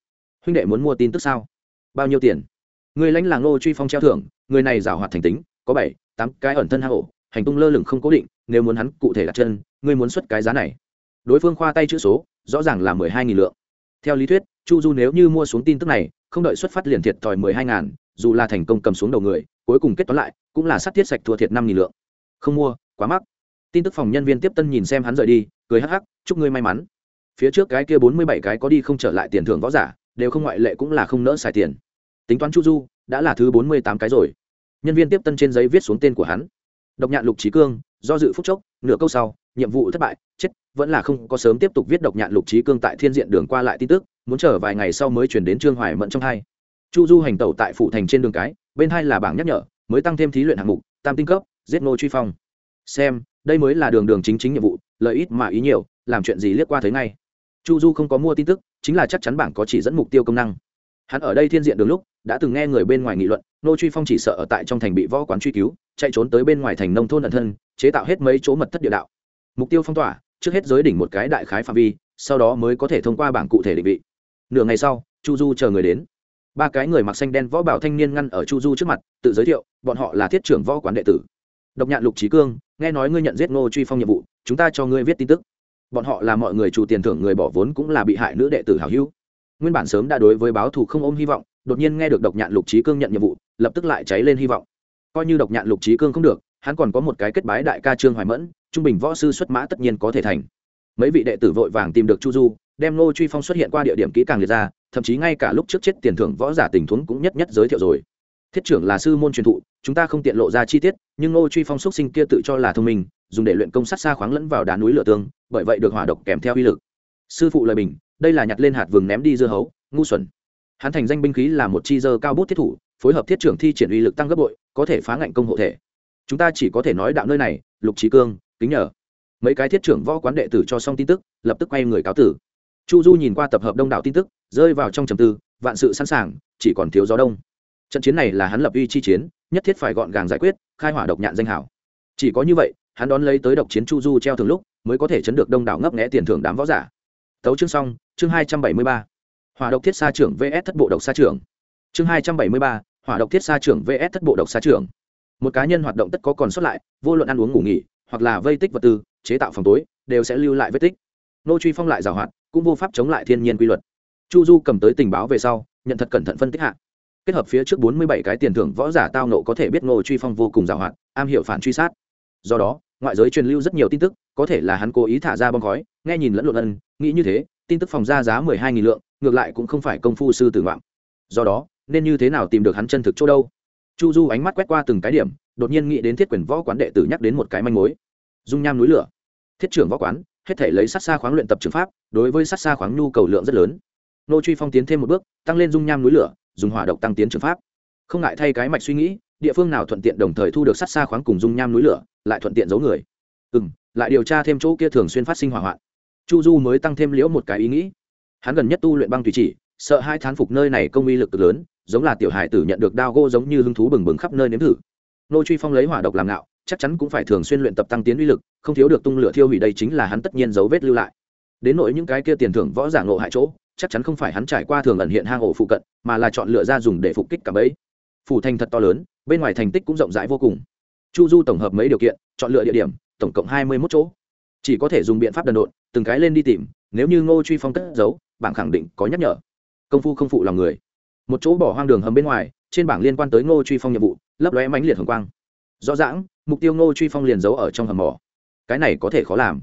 Speaker 1: Huynh đệ muốn mua tin tức sao? Bao nhiêu tiền? Người lãnh là ngô truy phong treo thưởng, người này giảo hoạt thành tính, có bảy, tám cái ẩn thân hạ hổ hành tung lơ lửng không cố định, nếu muốn hắn cụ thể đặt chân, ngươi muốn xuất cái giá này. Đối phương khoa tay chữ số, rõ ràng là mười hai nghìn lượng. Theo lý thuyết, chu du nếu như mua xuống tin tức này, không đợi xuất phát liền thiệt thòi mười hai ngàn, dù là thành công cầm xuống đầu người, cuối cùng kết toán lại, cũng là sắt thiết sạch thua thiệt năm nghìn lượng. Không mua, quá mắc. Tin tức phòng nhân viên tiếp tân nhìn xem hắn rời đi, cười hắc hắc, chúc ngươi may mắn. Phía trước cái kia bốn mươi bảy cái có đi không trở lại tiền thưởng võ giả đều không ngoại lệ cũng là không nỡ xài tiền. Tính toán chu du, đã là thứ bốn mươi tám cái rồi. Nhân viên tiếp tân trên giấy viết xuống tên của hắn. Độc nhạn lục trí cương, do dự phúc chốc, nửa câu sau, nhiệm vụ thất bại, chết, vẫn là không có sớm tiếp tục viết độc nhạn lục trí cương tại thiên diện đường qua lại tin tức, muốn chờ vài ngày sau mới chuyển đến trương hoài mẫn trong hai. Chu du hành tẩu tại phụ thành trên đường cái, bên hai là bảng nhắc nhở, mới tăng thêm thí luyện hạng mục, tam tinh cấp, giết nô truy phong. Xem, đây mới là đường đường chính chính nhiệm vụ, lợi ít mà ý nhiều, làm chuyện gì liếc qua thấy ngay chu du không có mua tin tức, chính là chắc chắn bảng có chỉ dẫn mục tiêu công năng. Hắn ở đây thiên diện đường lúc, đã từng nghe người bên ngoài nghị luận, nô truy phong chỉ sợ ở tại trong thành bị võ quán truy cứu, chạy trốn tới bên ngoài thành nông thôn ẩn thân, chế tạo hết mấy chỗ mật thất địa đạo. Mục tiêu phong tỏa, trước hết giới đỉnh một cái đại khái phạm vi, sau đó mới có thể thông qua bảng cụ thể định vị. Nửa ngày sau, chu du chờ người đến. Ba cái người mặc xanh đen võ bảo thanh niên ngăn ở chu du trước mặt, tự giới thiệu, bọn họ là thiết trưởng võ quán đệ tử. Độc nhạn lục trí cương, nghe nói ngươi nhận giết ngô truy phong nhiệm vụ, chúng ta cho ngươi viết tin tức bọn họ là mọi người chủ tiền thưởng người bỏ vốn cũng là bị hại nữ đệ tử hảo hữu. Nguyên bản sớm đã đối với báo thù không ôm hy vọng, đột nhiên nghe được độc nhạn lục trí cương nhận nhiệm vụ, lập tức lại cháy lên hy vọng. Coi như độc nhạn lục trí cương không được, hắn còn có một cái kết bái đại ca trương hoài mẫn, trung bình võ sư xuất mã tất nhiên có thể thành. Mấy vị đệ tử vội vàng tìm được chu du, đem ngô truy phong xuất hiện qua địa điểm kỹ càng liệt ra, thậm chí ngay cả lúc trước chết tiền thưởng võ giả tình thuấn cũng nhất nhất giới thiệu rồi. Thiết trưởng là sư môn truyền thụ, chúng ta không tiện lộ ra chi tiết, nhưng ngô truy phong xuất sinh kia tự cho là thông minh, dùng để luyện công sát xa khoáng lẫn vào đá núi lửa tương bởi vậy được hỏa độc kèm theo uy lực. Sư phụ lời bình, đây là nhặt lên hạt vừng ném đi dưa hấu, ngu xuẩn. Hắn thành danh binh khí là một chi dơ cao bút thiết thủ, phối hợp thiết trưởng thi triển uy lực tăng gấp bội, có thể phá ngạnh công hộ thể. Chúng ta chỉ có thể nói đạo nơi này, lục trí cương, kính nhờ. Mấy cái thiết trưởng võ quán đệ tử cho xong tin tức, lập tức quay người cáo tử. Chu du nhìn qua tập hợp đông đảo tin tức, rơi vào trong trầm tư, vạn sự sẵn sàng, chỉ còn thiếu gió đông. Trận chiến này là hắn lập uy chi chiến, nhất thiết phải gọn gàng giải quyết, khai hỏa độc nhạn danh hảo. Chỉ có như vậy, hắn đón lấy tới độc chiến chu du treo thường lúc mới có thể chấn được đông đảo ngấp nghẽ tiền thưởng đám võ giả. Tấu chương xong, chương hai trăm bảy mươi ba. Hỏa độc thiết sa trưởng vs thất bộ độc sa trưởng. Chương hai trăm bảy mươi ba, hỏa độc thiết sa trưởng vs thất bộ độc sa trưởng. Một cá nhân hoạt động tất có còn sót lại, vô luận ăn uống ngủ nghỉ, hoặc là vây tích vật tư, chế tạo phòng tối, đều sẽ lưu lại vết tích. Nô truy phong lại giảo hoạt, cũng vô pháp chống lại thiên nhiên quy luật. Chu du cầm tới tình báo về sau, nhận thật cẩn thận phân tích hạ. Kết hợp phía trước bốn mươi bảy cái tiền thưởng võ giả tao nộ có thể biết ngô truy phong vô cùng giàu hạn am hiểu phản truy sát. Do đó ngoại giới truyền lưu rất nhiều tin tức, có thể là hắn cố ý thả ra bom khói, nghe nhìn lẫn lộn ân, nghĩ như thế, tin tức phòng ra giá mười hai nghìn lượng, ngược lại cũng không phải công phu sư tử ngoạm. Do đó, nên như thế nào tìm được hắn chân thực chỗ đâu? Chu du ánh mắt quét qua từng cái điểm, đột nhiên nghĩ đến thiết quyền võ quán đệ tử nhắc đến một cái manh mối. Dung nham núi lửa. Thiết trưởng võ quán, hết thể lấy sát xa khoáng luyện tập trường pháp, đối với sát xa khoáng nhu cầu lượng rất lớn. Nô truy phong tiến thêm một bước, tăng lên dung nham núi lửa, dùng hỏa độc tăng tiến trường pháp. Không ngại thay cái mạch suy nghĩ địa phương nào thuận tiện đồng thời thu được sát xa khoáng cùng dung nham núi lửa, lại thuận tiện giấu người. Ừ m lại điều tra thêm chỗ kia thường xuyên phát sinh hỏa hoạn. Chu du mới tăng thêm liễu một cái ý nghĩ. Hắn gần nhất tu luyện băng thủy chỉ, sợ hai thán phục nơi này công uy lực lớn, giống là tiểu hải tử nhận được đao gỗ giống như hứng thú bừng bừng khắp nơi nếm thử. Nô truy phong lấy hỏa độc làm ngạo, chắc chắn cũng phải thường xuyên luyện tập tăng tiến uy lực, không thiếu được tung lửa thiêu hủy đây chính là hắn tất nhiên dấu vết lưu lại. Đến nỗi những cái kia tiền thưởng võ giả ngộ hại chỗ, chắc chắn không phải hắn trải qua thường ẩn hiện hang ổ phụ cận, mà là chọn lựa ra dùng để phục kích cả bấy phủ thành thật to lớn bên ngoài thành tích cũng rộng rãi vô cùng. Chu du tổng hợp mấy điều kiện, chọn lựa địa điểm, tổng cộng hai mươi mốt chỗ. Chỉ có thể dùng biện pháp đần độn, từng cái lên đi tìm, nếu như ngô truy phong cất giấu, bảng khẳng định có nhắc nhở. Công phu không phụ lòng người. Một chỗ bỏ hoang đường hầm bên ngoài, trên bảng liên quan tới ngô truy phong nhiệm vụ, lấp lóe mánh liệt hồng quang. Rõ ràng, mục tiêu ngô truy phong liền giấu ở trong hầm mỏ. Cái này có thể khó làm.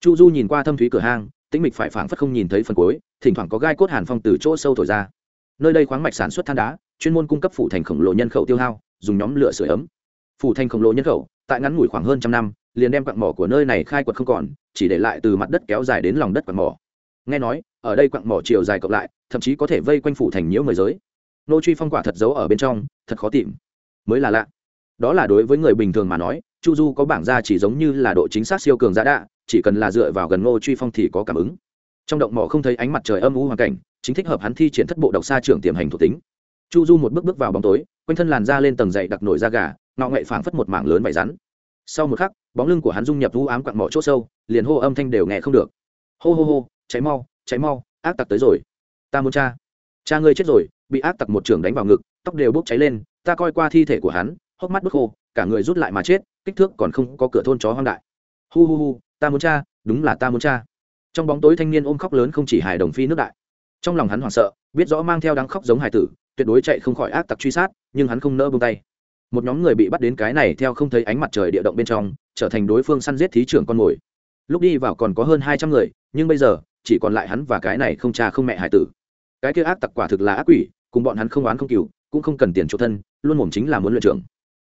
Speaker 1: Chu du nhìn qua thâm thúy cửa hang, tĩnh mịch phải phảng phất không nhìn thấy phần cuối, thỉnh thoảng có gai cốt hàn phong từ chỗ sâu thổi ra. Nơi đây khoáng mạch sản xuất than đá, chuyên môn cung cấp phủ thành khổng lồ nhân khẩu tiêu hao dùng nhóm lửa sửa ấm. Phủ thành khổng lồ nhân khẩu, tại ngắn ngủi khoảng hơn trăm năm, liền đem quặng mỏ của nơi này khai quật không còn, chỉ để lại từ mặt đất kéo dài đến lòng đất quặng mỏ. Nghe nói, ở đây quặng mỏ chiều dài cộng lại, thậm chí có thể vây quanh phủ thành nhiễu người giới. Nô truy phong quả thật giấu ở bên trong, thật khó tìm. Mới là lạ. Đó là đối với người bình thường mà nói, chu du có bảng ra chỉ giống như là độ chính xác siêu cường giá đạ, chỉ cần là dựa vào gần ngô truy phong thì có cảm ứng. Trong động mỏ không thấy ánh mặt trời âm u hoàn cảnh, chính thích hợp hắn thi triển thất bộ độc xa trưởng tiềm hành thuộc tính chu du một bước bước vào bóng tối, quanh thân làn da lên tầng dậy đặc nổi da gà ngọ ngậy phảng phất một mảng lớn vải rắn. Sau một khắc, bóng lưng của hắn dung nhập u ám quặn mỏ chỗ sâu, liền hô âm thanh đều nghe không được. Hô hô hô, cháy mau cháy mau, ác tặc tới rồi. Ta muốn cha. Cha ngươi chết rồi, bị ác tặc một trưởng đánh vào ngực, tóc đều bốc cháy lên, ta coi qua thi thể của hắn, hốc mắt bức khô, cả người rút lại mà chết, kích thước còn không có cửa thôn chó hoang đại. Hu hu hu, ta muốn cha, đúng là ta muốn cha. Trong bóng tối thanh niên ôm khóc lớn không chỉ hài đồng phi nước đại. Trong lòng hắn hoảng sợ, biết rõ mang theo đáng khóc giống hài tử tuyệt đối chạy không khỏi ác tặc truy sát, nhưng hắn không nỡ bông tay. Một nhóm người bị bắt đến cái này theo không thấy ánh mặt trời địa động bên trong, trở thành đối phương săn giết thí trưởng con mồi. Lúc đi vào còn có hơn hai trăm người, nhưng bây giờ, chỉ còn lại hắn và cái này không cha không mẹ hải tử. Cái kia ác tặc quả thực là ác quỷ, cùng bọn hắn không oán không cừu, cũng không cần tiền chỗ thân, luôn mồm chính là muốn luyện trưởng.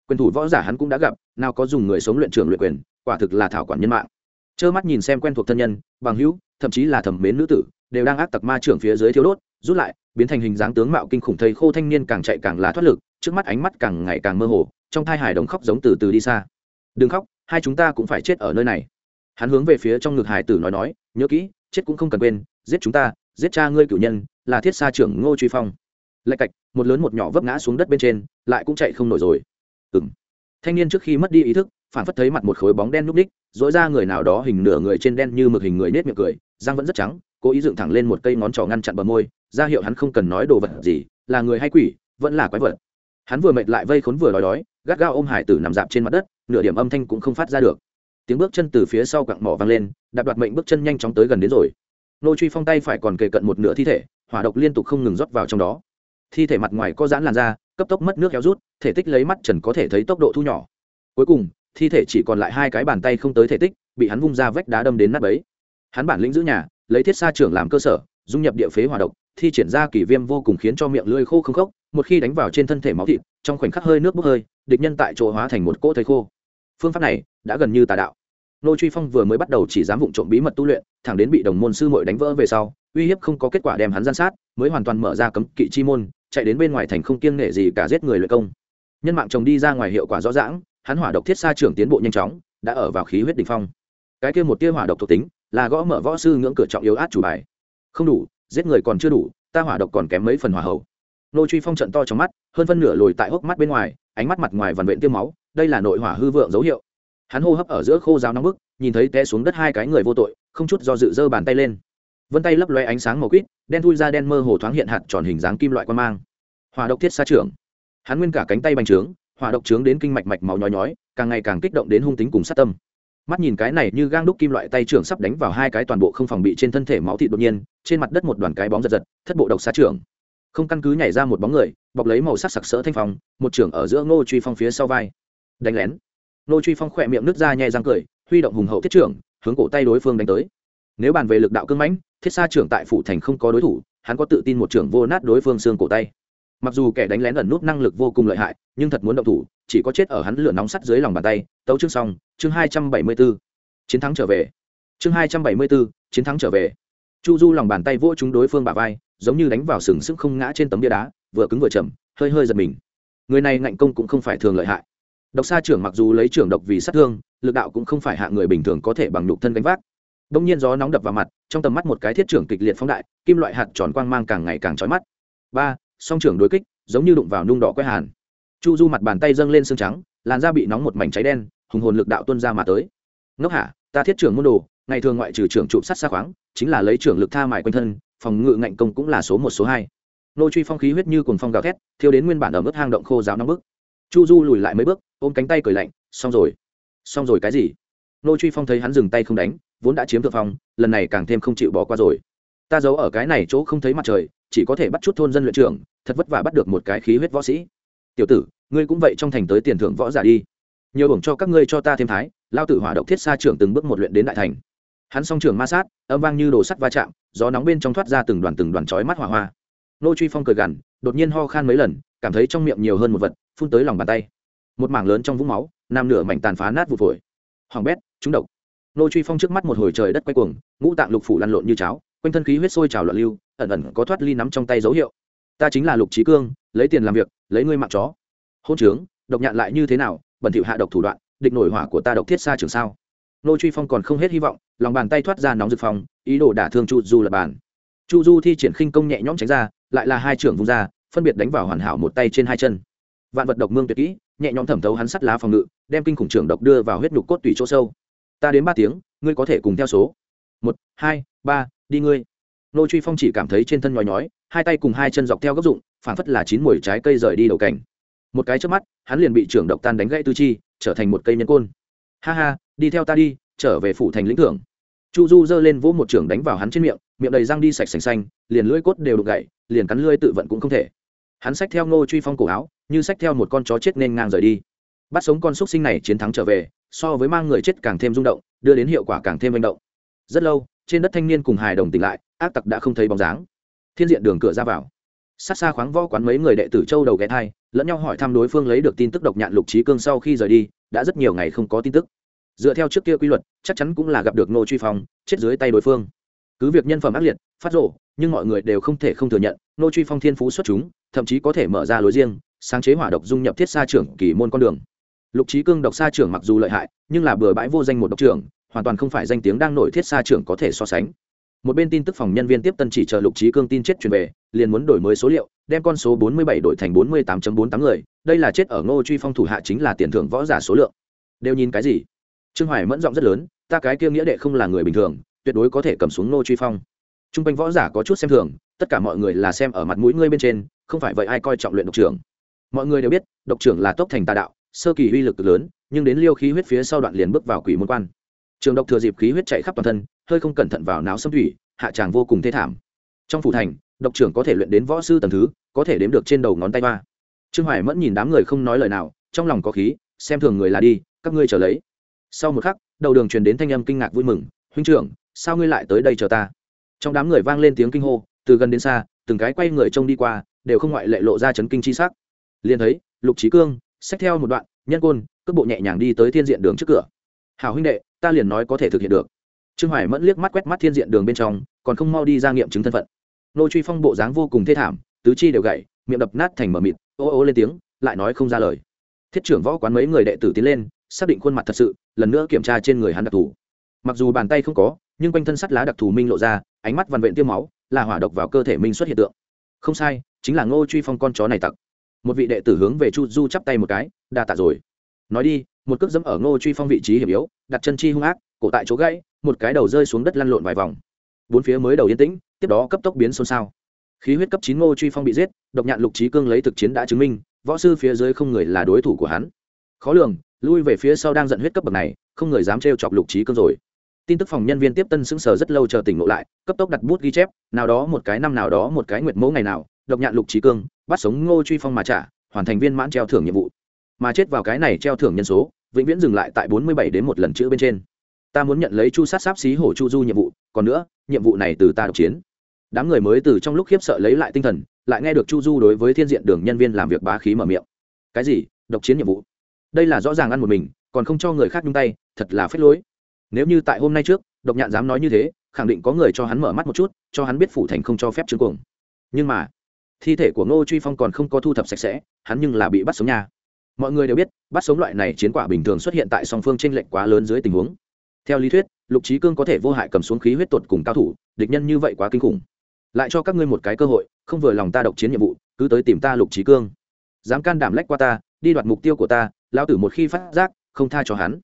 Speaker 1: Quyền thủ võ giả hắn cũng đã gặp, nào có dùng người sống luyện trưởng luyện quyền, quả thực là thảo quản nhân mạng trơ mắt nhìn xem quen thuộc thân nhân, bằng hữu, thậm chí là thẩm mến nữ tử, đều đang ác tặc ma trưởng phía dưới thiếu đốt, rút lại, biến thành hình dáng tướng mạo kinh khủng thầy khô thanh niên càng chạy càng là thoát lực, trước mắt ánh mắt càng ngày càng mơ hồ, trong thai hải đồng khóc giống từ từ đi xa. Đừng khóc, hai chúng ta cũng phải chết ở nơi này. Hắn hướng về phía trong ngực hải tử nói nói, nhớ kỹ, chết cũng không cần quên, giết chúng ta, giết cha ngươi cử nhân, là thiết sa trưởng ngô truy phong. Lạch cạch, một lớn một nhỏ vấp ngã xuống đất bên trên, lại cũng chạy không nổi rồi. Ừ m thanh niên trước khi mất đi ý thức phản phất thấy mặt một khối bóng đen núp ních dỗi ra người nào đó hình nửa người trên đen như mực hình người nết miệng cười, răng vẫn rất trắng, cố ý dựng thẳng lên một cây ngón trỏ ngăn chặn bờ môi, ra hiệu hắn không cần nói đồ vật gì, là người hay quỷ, vẫn là quái vật. Hắn vừa mệt lại vây khốn vừa đói đói, gắt gao ôm hải tử nằm dạp trên mặt đất, nửa điểm âm thanh cũng không phát ra được. Tiếng bước chân từ phía sau quặng mỏ vang lên, đạp đoạt mệnh bước chân nhanh chóng tới gần đến rồi. Nô truy phong tay phải còn kề cận một nửa thi thể, hỏa độc liên tục không ngừng rót vào trong đó. Thi thể mặt ngoài có giãn làn da, cấp tốc mất nước héo rút, thể tích lấy mắt trần có thể thấy tốc độ thu nhỏ. Cuối cùng thi thể chỉ còn lại hai cái bàn tay không tới thể tích, bị hắn vung ra vách đá đâm đến nắp ấy hắn bản lĩnh giữ nhà, lấy thiết sa trưởng làm cơ sở, dung nhập địa phế hỏa độc, thi triển ra kỷ viêm vô cùng khiến cho miệng lưỡi khô không khốc, một khi đánh vào trên thân thể máu thịt, trong khoảnh khắc hơi nước bốc hơi, địch nhân tại chỗ hóa thành một cỗ thầy khô. Phương pháp này đã gần như tà đạo. Nô truy phong vừa mới bắt đầu chỉ dám vụng trộm bí mật tu luyện, thẳng đến bị đồng môn sư muội đánh vỡ về sau, uy hiếp không có kết quả đem hắn gian sát, mới hoàn toàn mở ra cấm kỵ chi môn, chạy đến bên ngoài thành không kiêng nể gì cả giết người luyện công. Nhân mạng chồng đi ra ngoài hiệu quả rõ ràng hắn hỏa độc thiết xa trưởng tiến bộ nhanh chóng, đã ở vào khí huyết đỉnh phong. Cái kia một tia hỏa độc thuộc tính, là gõ mở võ sư ngưỡng cửa trọng yếu át chủ bài. Không đủ, giết người còn chưa đủ, ta hỏa độc còn kém mấy phần hỏa hậu nô truy phong trận to trong mắt, hơn phân nửa lồi tại hốc mắt bên ngoài, ánh mắt mặt ngoài vằn vện tiêm máu, đây là nội hỏa hư vượng dấu hiệu. Hắn hô hấp ở giữa khô giáo nóng bức, nhìn thấy té xuống đất hai cái người vô tội, không chút do dự giơ bàn tay lên. Vân tay lấp loe ánh sáng màu quýt, đen thui ra đen mơ hồ thoáng hiện hạt tròn hình dáng kim loại quan mang. Hòa độc thiết xa trưởng. Hắn nguyên cả cánh tay bành trướng hỏa độc trướng đến kinh mạch mạch máu nhói nhói, càng ngày càng kích động đến hung tính cùng sát tâm. Mắt nhìn cái này như gang đúc kim loại tay trưởng sắp đánh vào hai cái toàn bộ không phòng bị trên thân thể máu thịt đột nhiên, trên mặt đất một đoàn cái bóng giật giật, thất bộ độc xa trưởng. Không căn cứ nhảy ra một bóng người, bọc lấy màu sắc sặc sỡ thanh phong, một trưởng ở giữa ngô truy phong phía sau vai. Đánh lén. Ngô truy phong khỏe miệng nứt ra nhẹ răng cười, huy động hùng hậu thiết trưởng, hướng cổ tay đối phương đánh tới. Nếu bàn về lực đạo cưng mãnh, thiết xa trưởng tại phủ thành không có đối thủ, hắn có tự tin một trưởng vô nát đối phương xương cổ tay mặc dù kẻ đánh lén ẩn nút năng lực vô cùng lợi hại, nhưng thật muốn động thủ, chỉ có chết ở hắn lửa nóng sắt dưới lòng bàn tay. Tấu chương xong, chương hai trăm bảy mươi b ố chiến thắng trở về. Chương hai trăm bảy mươi b ố chiến thắng trở về. Chu du lòng bàn tay vỗ chúng đối phương bả vai, giống như đánh vào sừng sững không ngã trên tấm bia đá, vừa cứng vừa chậm, hơi hơi giật mình. Người này ngạnh công cũng không phải thường lợi hại. Độc xa trưởng mặc dù lấy trưởng độc vì sát thương, lực đạo cũng không phải hạ người bình thường có thể bằng nhục thân gánh vác. Đông nhiên gió nóng đập vào mặt, trong tầm mắt một cái thiết trưởng kịch liệt phóng đại, kim loại hạt tròn quang mang càng ngày càng trói mắt. Ba song trưởng đối kích, giống như đụng vào nung đỏ quét hàn. Chu du mặt bàn tay dâng lên xương trắng, làn da bị nóng một mảnh cháy đen, hùng hồn lực đạo tuân ra mà tới. Ngốc hả? Ta thiết trưởng môn đồ, ngày thường ngoại trừ trưởng trụ sắt xa khoáng, chính là lấy trưởng lực tha mải quanh thân, phòng ngự ngạnh công cũng là số một, số hai. Nô truy phong khí huyết như cùng phong gào thét, thiêu đến nguyên bản ở mức hang động khô giáo nóng bức chu du lùi lại mấy bước, ôm cánh tay cười lạnh, xong rồi. Xong rồi cái gì? Nô truy phong thấy hắn dừng tay không đánh, vốn đã chiếm thượng phong, lần này càng thêm không chịu bỏ qua rồi ta giấu ở cái này chỗ không thấy mặt trời, chỉ có thể bắt chút thôn dân luyện trưởng, thật vất vả bắt được một cái khí huyết võ sĩ. Tiểu tử, ngươi cũng vậy trong thành tới tiền thưởng võ giả đi. Nhiều hưởng cho các ngươi cho ta thêm thái, lao tử hỏa động thiết xa trưởng từng bước một luyện đến đại thành. Hắn song trưởng ma sát, âm vang như đồ sắt va chạm, gió nóng bên trong thoát ra từng đoàn từng đoàn chói mắt hỏa hoa. Nô truy phong cười gằn, đột nhiên ho khan mấy lần, cảm thấy trong miệng nhiều hơn một vật, phun tới lòng bàn tay. Một mảng lớn trong vũng máu, nam nửa mảnh tàn phá nát vụt phổi. Hoàng bét, trúng độc. Nô truy phong trước mắt một hồi trời đất quay cuồng, ngũ tạng lục phủ lăn lộn như cháo quanh thân khí huyết sôi trào loạn lưu, ẩn ẩn có thoát ly nắm trong tay dấu hiệu. Ta chính là lục trí cương, lấy tiền làm việc, lấy ngươi mạng chó. Hôn trướng, độc nhạn lại như thế nào, bẩn thỉu hạ độc thủ đoạn, địch nổi hỏa của ta độc thiết xa trường sao? Nô truy phong còn không hết hy vọng, lòng bàn tay thoát ra nóng rực phòng ý đồ đả thương chu du lập bàn. Chu du thi triển khinh công nhẹ nhõm tránh ra, lại là hai trưởng vung ra, phân biệt đánh vào hoàn hảo một tay trên hai chân. Vạn vật độc mương tuyệt kỹ, nhẹ nhõm thẩm thấu hắn sắt lá phòng ngự, đem kinh khủng trưởng độc đưa vào huyết nhục cốt tủy chỗ sâu. Ta đến ba tiếng, ngươi có thể cùng theo số. Một, hai, ba đi ngươi. Nô truy phong chỉ cảm thấy trên thân nhói nhói, hai tay cùng hai chân dọc theo góc dụng phản phất là chín mùi trái cây rời đi đầu cảnh. Một cái trước mắt, hắn liền bị trưởng độc tan đánh gãy tư chi, trở thành một cây nhân côn. Ha ha, đi theo ta đi, trở về phủ thành lĩnh thưởng. Chu du giơ lên vỗ một trưởng đánh vào hắn trên miệng miệng đầy răng đi sạch sành xanh, liền lưỡi cốt đều đục gậy liền cắn lưỡi tự vận cũng không thể. Hắn xách theo ngô truy phong cổ áo, như xách theo một con chó chết nên ngang rời đi. Bắt sống con xúc sinh này chiến thắng trở về, so với mang người chết càng thêm rung động, đưa đến hiệu quả càng thêm manh động. Rất lâu trên đất thanh niên cùng hài đồng tỉnh lại, ác tặc đã không thấy bóng dáng. Thiên diện đường cửa ra vào. Sát xa khoáng võ quán mấy người đệ tử châu đầu ghé thai, lẫn nhau hỏi thăm đối phương lấy được tin tức độc nhạn lục trí cương sau khi rời đi, đã rất nhiều ngày không có tin tức. Dựa theo trước kia quy luật, chắc chắn cũng là gặp được nô truy phong, chết dưới tay đối phương. Cứ việc nhân phẩm ác liệt, phát rộ nhưng mọi người đều không thể không thừa nhận nô truy phong thiên phú xuất chúng, thậm chí có thể mở ra lối riêng, sáng chế hỏa độc dung nhập thiết xa trưởng kỳ môn con đường. Lục trí cương độc xa trưởng mặc dù lợi hại, nhưng là bừa bãi vô danh một độc trưởng hoàn toàn không phải danh tiếng đang nổi thiết xa trưởng có thể so sánh. Một bên tin tức phòng nhân viên tiếp tân chỉ chờ lục trí cương tin chết truyền về, liền muốn đổi mới số liệu, đem con số 47 đổi thành 48.48 người, đây là chết ở ngô truy phong thủ hạ chính là tiền thưởng võ giả số lượng. Đều nhìn cái gì? Trương hoài mẫn giọng rất lớn, ta cái kia nghĩa đệ không là người bình thường, tuyệt đối có thể cầm xuống ngô truy phong. Trung quanh võ giả có chút xem thường, tất cả mọi người là xem ở mặt mũi ngươi bên trên, không phải vậy ai coi trọng luyện độc trưởng? Mọi người đều biết, độc trưởng là tốc thành tà đạo, sơ kỳ uy lực lớn, nhưng đến liêu khí huyết phía sau đoạn liền bước vào quỷ môn quan trường độc thừa dịp khí huyết chạy khắp toàn thân, hơi không cẩn thận vào não xâm thủy, hạ tràng vô cùng thê thảm. Trong phủ thành, độc trưởng có thể luyện đến võ sư tầm thứ, có thể đếm được trên đầu ngón tay ba. Trương hoài mẫn nhìn đám người không nói lời nào, trong lòng có khí, xem thường người là đi, các ngươi trở lấy. Sau một khắc, đầu đường truyền đến thanh âm kinh ngạc vui mừng, huynh trưởng, sao ngươi lại tới đây chờ ta? Trong đám người vang lên tiếng kinh hô, từ gần đến xa, từng cái quay người trông đi qua, đều không ngoại lệ lộ ra chấn kinh chi sắc. Liền thấy, lục trí cương, xách theo một đoạn, nhân côn, cước bộ nhẹ nhàng đi tới thiên diện đường trước cửa. Hảo huynh đệ ta liền nói có thể thực hiện được. Trương hoài mẫn liếc mắt quét mắt thiên diện đường bên trong, còn không mau đi ra nghiệm chứng thân phận. Nô truy phong bộ dáng vô cùng thê thảm, tứ chi đều gãy, miệng đập nát thành mờ mịt, ô ô lên tiếng, lại nói không ra lời. Thiết trưởng võ quán mấy người đệ tử tiến lên, xác định khuôn mặt thật sự, lần nữa kiểm tra trên người hắn đặc thù. Mặc dù bàn tay không có, nhưng quanh thân sắt lá đặc thù minh lộ ra, ánh mắt vằn vện tiêm máu, là hỏa độc vào cơ thể minh xuất hiện tượng. Không sai, chính là ngô truy phong con chó này tặc. Một vị đệ tử hướng về chu du chắp tay một cái, đa tạ rồi nói đi, một cước dẫm ở ngô truy phong vị trí hiểm yếu, đặt chân chi hung ác, cổ tại chỗ gãy, một cái đầu rơi xuống đất lăn lộn vài vòng. Bốn phía mới đầu yên tĩnh, tiếp đó cấp tốc biến xôn xao. Khí huyết cấp chín ngô truy phong bị giết, độc nhạn lục trí cương lấy thực chiến đã chứng minh, võ sư phía dưới không người là đối thủ của hắn. Khó lường, lui về phía sau đang giận huyết cấp bậc này, không người dám trêu chọc lục trí cương rồi. Tin tức phòng nhân viên tiếp tân sững sờ rất lâu chờ tỉnh ngộ lại, cấp tốc đặt bút ghi chép, nào đó một cái năm, nào đó một cái nguyệt mẫu ngày nào, độc nhạn lục trí cương bắt sống ngô truy phong mà trả, hoàn thành viên mãn treo thưởng nhiệm vụ mà chết vào cái này treo thưởng nhân số, vĩnh viễn dừng lại tại bốn mươi bảy đến một lần chữ bên trên. Ta muốn nhận lấy chu sát sáp xí hổ chu du nhiệm vụ, còn nữa, nhiệm vụ này từ ta độc chiến. Đám người mới từ trong lúc khiếp sợ lấy lại tinh thần, lại nghe được chu du đối với thiên diện đường nhân viên làm việc bá khí mở miệng. Cái gì? Độc chiến nhiệm vụ? Đây là rõ ràng ăn một mình, còn không cho người khác nhung tay, thật là phết lối. Nếu như tại hôm nay trước, độc nhạn dám nói như thế, khẳng định có người cho hắn mở mắt một chút, cho hắn biết phủ thành không cho phép chứng cuồng. Nhưng mà, thi thể của ngô truy phong còn không có thu thập sạch sẽ, hắn nhưng là bị bắt sống nhà mọi người đều biết, bắt sống loại này chiến quả bình thường xuất hiện tại song phương tranh lệch quá lớn dưới tình huống. Theo lý thuyết, lục trí cương có thể vô hại cầm xuống khí huyết tột cùng cao thủ, địch nhân như vậy quá kinh khủng. Lại cho các ngươi một cái cơ hội, không vừa lòng ta độc chiến nhiệm vụ, cứ tới tìm ta lục trí cương. Dám can đảm lách qua ta, đi đoạt mục tiêu của ta lao tử một khi phát giác, không tha cho hắn.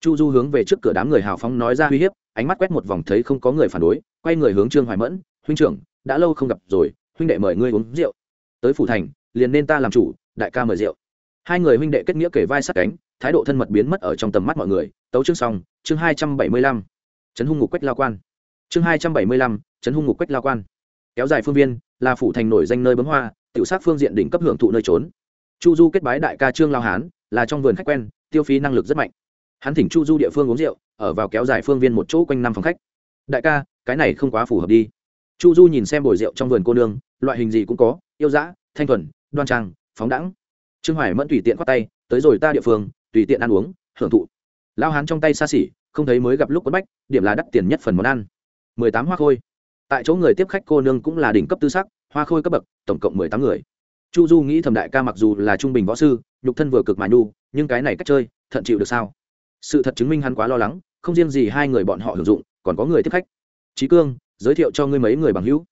Speaker 1: Chu du hướng về trước cửa đám người hào phóng nói ra uy hiếp, ánh mắt quét một vòng thấy không có người phản đối, quay người hướng trương hoài mẫn, huynh trưởng, đã lâu không gặp rồi, huynh đệ mời ngươi uống rượu. Tới phủ thành, liền nên ta làm chủ, đại ca mời rượu hai người huynh đệ kết nghĩa kể vai sát cánh, thái độ thân mật biến mất ở trong tầm mắt mọi người. Tấu chương xong, chương hai trăm bảy mươi lăm. Trấn hung ngục quách lao quan. Chương hai trăm bảy mươi lăm, trấn hung ngục quách lao quan. Kéo dài phương viên, là phủ thành nổi danh nơi bấm hoa, tiểu sát phương diện đỉnh cấp hưởng thụ nơi trốn. Chu du kết bái đại ca trương lao hán, là trong vườn khách quen, tiêu phí năng lực rất mạnh. Hắn thỉnh chu du địa phương uống rượu, ở vào kéo dài phương viên một chỗ quanh năm phòng khách. Đại ca, cái này không quá phù hợp đi. Chu du nhìn xem bồi rượu trong vườn cô nương, loại hình gì cũng có, yêu dã, thanh thuần, đoan trang, phóng đẳng trương hoài mẫn tùy tiện khoát tay, tới rồi ta địa phương, tùy tiện ăn uống, hưởng thụ. Lao hán trong tay xa xỉ, không thấy mới gặp lúc quất bách, điểm là đắt tiền nhất phần món ăn. Mười tám hoa khôi. Tại chỗ người tiếp khách cô nương cũng là đỉnh cấp tư sắc, hoa khôi cấp bậc, tổng cộng mười tám người. Chu du nghĩ thầm đại ca mặc dù là trung bình võ sư, nhục thân vừa cực mà nhu, nhưng cái này cách chơi, thận chịu được sao? Sự thật chứng minh hắn quá lo lắng, không riêng gì hai người bọn họ hưởng dụng, còn có người tiếp khách. Trí cương, giới thiệu cho ngươi mấy người bằng hữu.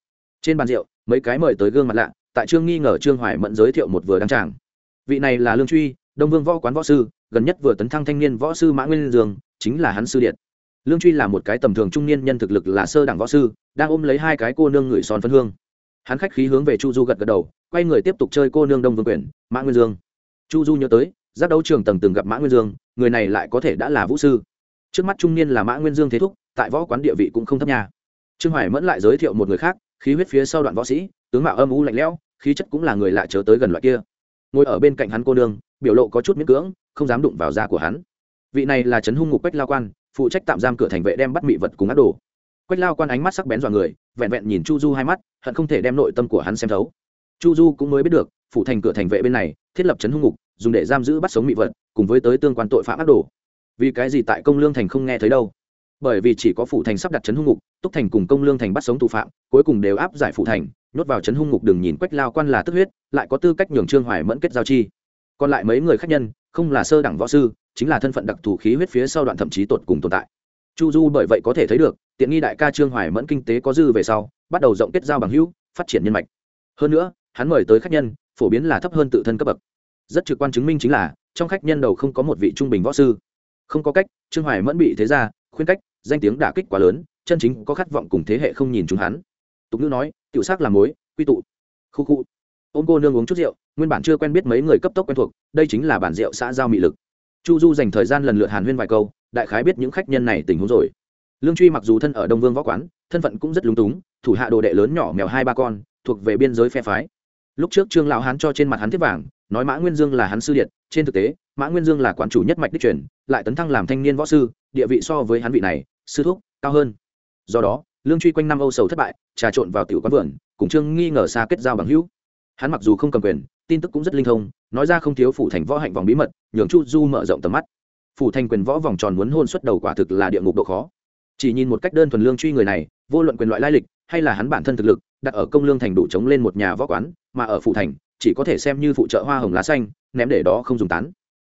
Speaker 1: Trên bàn rượu, mấy cái mời tới gương mặt lạ, tại trương nghi ngờ trương hoài mẫn giới thiệu một vừa đăng tràng vị này là lương truy, đông vương võ quán võ sư, gần nhất vừa tấn thăng thanh niên võ sư mã nguyên dương, chính là hắn sư điện. Lương truy là một cái tầm thường trung niên nhân thực lực là sơ đẳng võ sư, đang ôm lấy hai cái cô nương người son phân hương. Hắn khách khí hướng về chu du gật gật đầu, quay người tiếp tục chơi cô nương đông vương quyền, mã nguyên dương. Chu du nhớ tới, giác đấu trường tầng từng gặp mã nguyên dương, người này lại có thể đã là vũ sư. Trước mắt trung niên là mã nguyên dương thế thúc, tại võ quán địa vị cũng không thấp nhà trương hoài mẫn lại giới thiệu một người khác, khí huyết phía sau đoạn võ sĩ, tướng mạo âm u lạnh lẽo, khí chất cũng là người lạ chớ tới gần loại kia ngồi ở bên cạnh hắn cô nương, biểu lộ có chút miễn cưỡng, không dám đụng vào da của hắn. Vị này là trấn hung ngục quách lao quan, phụ trách tạm giam cửa thành vệ đem bắt mị vật cùng ác đồ. Quách lao quan ánh mắt sắc bén dọa người, vẹn vẹn nhìn chu du hai mắt, hận không thể đem nội tâm của hắn xem thấu. Chu du cũng mới biết được, phụ thành cửa thành vệ bên này, thiết lập trấn hung ngục, dùng để giam giữ bắt sống mị vật, cùng với tới tương quan tội phạm ác đồ. Vì cái gì tại công lương thành không nghe thấy đâu? Bởi vì chỉ có phủ thành sắp đặt trấn hung ngục, túc thành cùng công lương thành bắt sống tù phạm, cuối cùng đều áp giải phủ thành nhốt vào trấn hung ngục đừng nhìn quách lao quan là tức huyết, lại có tư cách nhường trương hoài mẫn kết giao chi. Còn lại mấy người khác nhân, không là sơ đẳng võ sư, chính là thân phận đặc thù khí huyết phía sau đoạn thậm chí tột cùng tồn tại. Chu du bởi vậy có thể thấy được, tiện nghi đại ca trương hoài mẫn kinh tế có dư về sau, bắt đầu rộng kết giao bằng hữu, phát triển nhân mạch. Hơn nữa, hắn mời tới khách nhân, phổ biến là thấp hơn tự thân cấp bậc. Rất trực quan chứng minh chính là, trong khách nhân đầu không có một vị trung bình võ sư. Không có cách, trương hoài mẫn bị thế ra, khuyên cách, danh tiếng đả kích quá lớn, chân chính có khát vọng cùng thế hệ không nhìn chúng hắn. Tục ngữ nói tiểu sắc làm mối, quy tụ. Khu khu. Ôm cô nương uống chút rượu, nguyên bản chưa quen biết mấy người cấp tốc quen thuộc, đây chính là bản rượu xã giao mị lực. Chu du dành thời gian lần lượt hàn huyên vài câu, đại khái biết những khách nhân này tình huống rồi. Lương truy mặc dù thân ở đông vương võ quán, thân phận cũng rất lúng túng, thủ hạ đồ đệ lớn nhỏ mèo hai ba con, thuộc về biên giới phe phái. Lúc trước trương lão hán cho trên mặt hắn tiếp vàng, nói mã nguyên dương là hắn sư điện trên thực tế, mã nguyên dương là quản chủ nhất mạch đích truyền, lại tấn thăng làm thanh niên võ sư, địa vị so với hắn vị này, sư thúc, cao hơn. Do đó lương truy quanh năm âu sầu thất bại, trà trộn vào tiểu quán vườn, cùng trương nghi ngờ xa kết giao bằng hữu. Hắn mặc dù không cầm quyền, tin tức cũng rất linh thông, nói ra không thiếu phủ thành võ hạnh vòng bí mật, nhường chu du mở rộng tầm mắt. Phủ thành quyền võ vòng tròn muốn hôn xuất đầu quả thực là địa ngục độ khó. Chỉ nhìn một cách đơn thuần lương truy người này, vô luận quyền loại lai lịch, hay là hắn bản thân thực lực, đặt ở công lương thành đủ chống lên một nhà võ quán, mà ở phủ thành, chỉ có thể xem như phụ trợ hoa hồng lá xanh, ném để đó không dùng tán.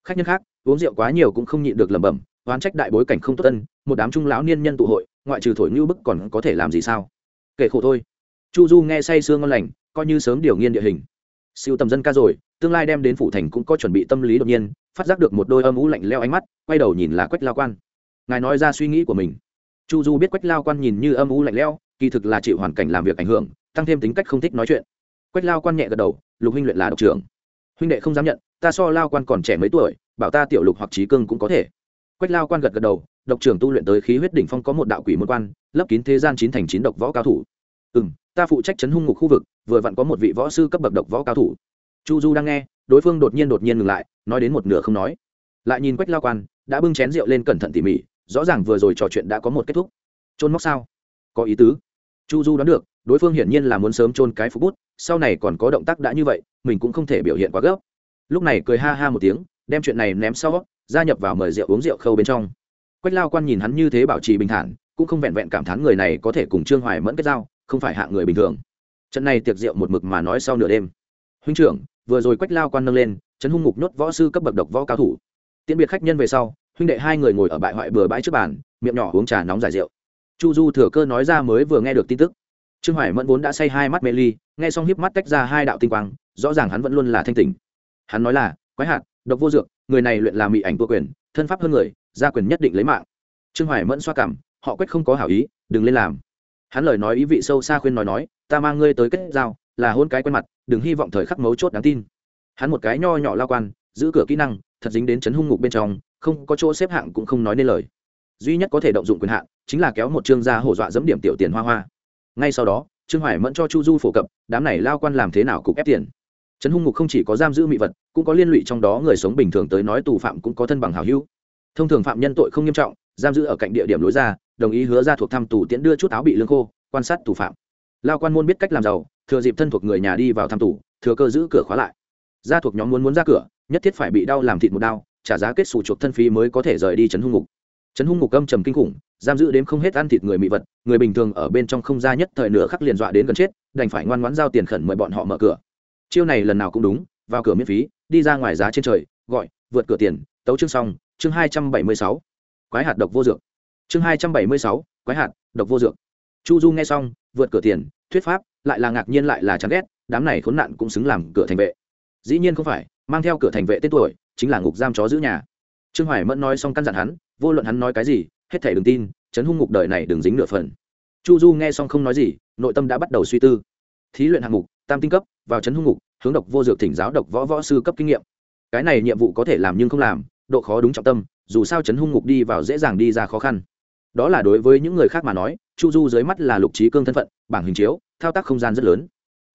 Speaker 1: Khách nhân khác, uống rượu quá nhiều cũng không nhịn được lẩm bẩm, oán trách đại bối cảnh không tốt tân một đám trung lão niên nhân tụ hội ngoại trừ thổi như bức còn có thể làm gì sao? Kể khổ thôi. Chu du nghe say sương ngon lành, coi như sớm điều nghiên địa hình. Siêu tầm dân ca rồi, tương lai đem đến phủ thành cũng có chuẩn bị tâm lý đột nhiên, phát giác được một đôi âm ú lạnh leo ánh mắt, quay đầu nhìn là quách lao quan. Ngài nói ra suy nghĩ của mình. Chu du biết quách lao quan nhìn như âm ú lạnh leo kỳ thực là chịu hoàn cảnh làm việc ảnh hưởng, tăng thêm tính cách không thích nói chuyện. Quách lao quan nhẹ gật đầu, lục huynh luyện là độc trưởng. Huynh đệ không dám nhận, ta so lao quan còn trẻ mấy tuổi, bảo ta tiểu lục hoặc trí cương cũng có thể. Quách lao quan gật gật đầu độc trưởng tu luyện tới khí huyết đỉnh phong có một đạo quỷ môn quan, lấp kín thế gian chín thành chín độc võ cao thủ. Ừ m ta phụ trách chấn hung ngục khu vực, vừa vặn có một vị võ sư cấp bậc độc võ cao thủ. Chu du đang nghe, đối phương đột nhiên đột nhiên ngừng lại, nói đến một nửa không nói. Lại nhìn quách lao quan, đã bưng chén rượu lên cẩn thận tỉ mỉ, rõ ràng vừa rồi trò chuyện đã có một kết thúc. Trôn móc sao? Có ý tứ. Chu du đoán được, đối phương hiển nhiên là muốn sớm trôn cái phục bút, sau này còn có động tác đã như vậy, mình cũng không thể biểu hiện quá gấp. Lúc này cười ha ha một tiếng, đem chuyện này ném sau, gia nhập vào mời rượu uống rượu khâu bên trong quách lao quan nhìn hắn như thế bảo trì bình thản, cũng không vẹn vẹn cảm thán người này có thể cùng trương hoài mẫn kết giao, không phải hạ người bình thường. Trận này tiệc rượu một mực mà nói sau nửa đêm. Huynh trưởng, vừa rồi quách lao quan nâng lên chấn hung ngục nhốt võ sư cấp bậc độc võ cao thủ. Tiễn biệt khách nhân về sau, huynh đệ hai người ngồi ở bãi hoại bừa bãi trước bàn, miệng nhỏ uống trà nóng giải rượu. Chu du thừa cơ nói ra mới vừa nghe được tin tức. Trương hoài mẫn vốn đã say hai mắt mê ly, nghe xong hiếp mắt tách ra hai đạo tinh quang, rõ ràng hắn vẫn luôn là thanh tỉnh. Hắn nói là, quái hạt, độc vô dược, người này luyện làm mỹ ảnh vô quyền, thân pháp hơn người gia quyền nhất định lấy mạng. Trương hoài mẫn xoa cảm, họ quách không có hảo ý, đừng lên làm. Hắn lời nói ý vị sâu xa khuyên nói nói, ta mang ngươi tới kết giao, là hôn cái quen mặt, đừng hy vọng thời khắc mấu chốt đáng tin. Hắn một cái nho nhỏ lao quan, giữ cửa kỹ năng, thật dính đến chấn hung ngục bên trong, không có chỗ xếp hạng cũng không nói nên lời. Duy nhất có thể động dụng quyền hạn, chính là kéo một chương gia hổ dọa dẫm điểm tiểu tiền hoa hoa. Ngay sau đó, trương hoài mẫn cho chu du phổ cập, đám này lao quan làm thế nào cục ép tiền? Trấn hung ngục không chỉ có giam giữ mỹ vật, cũng có liên lụy trong đó người sống bình thường tới nói tù phạm cũng có thân bằng hào hữu thông thường phạm nhân tội không nghiêm trọng, giam giữ ở cạnh địa điểm lối ra, đồng ý hứa ra thuộc thăm tù tiễn đưa chút áo bị lương khô, quan sát tù phạm. Lao quan môn biết cách làm giàu, thừa dịp thân thuộc người nhà đi vào thăm tù, thừa cơ giữ cửa khóa lại. Gia thuộc nhóm muốn muốn ra cửa, nhất thiết phải bị đau làm thịt một đau, trả giá kết xù chuộc thân phí mới có thể rời đi trấn hung ngục. Trấn hung ngục âm trầm kinh khủng, giam giữ đến không hết ăn thịt người mỹ vật, người bình thường ở bên trong không ra nhất thời nửa khắc liền dọa đến gần chết, đành phải ngoan ngoãn giao tiền khẩn mời bọn họ mở cửa. Chiêu này lần nào cũng đúng, vào cửa miễn phí, đi ra ngoài giá trên trời, gọi, vượt cửa tiền tấu chương xong, chương hai trăm bảy mươi sáu. Quái hạt độc vô dược. Chương hai trăm bảy mươi sáu, quái hạt độc vô dược. Chu du nghe xong, vượt cửa tiền, thuyết pháp, lại là ngạc nhiên lại là chán ghét, đám này khốn nạn cũng xứng làm cửa thành vệ. Dĩ nhiên không phải, mang theo cửa thành vệ tên tuổi, chính là ngục giam chó giữ nhà. Trương hoài mẫn nói xong căn dặn hắn, vô luận hắn nói cái gì, hết thể đừng tin, chấn hung ngục đời này đừng dính nửa phần. Chu du nghe xong không nói gì, nội tâm đã bắt đầu suy tư. Thí luyện hạng mục, tam tinh cấp, vào chấn hung ngục, hướng độc vô dược thỉnh giáo độc võ võ sư cấp kinh nghiệm. Cái này nhiệm vụ có thể làm nhưng không làm độ khó đúng trọng tâm, dù sao chấn hung ngục đi vào dễ dàng đi ra khó khăn. Đó là đối với những người khác mà nói, chu du dưới mắt là lục trí cương thân phận, bảng hình chiếu, thao tác không gian rất lớn.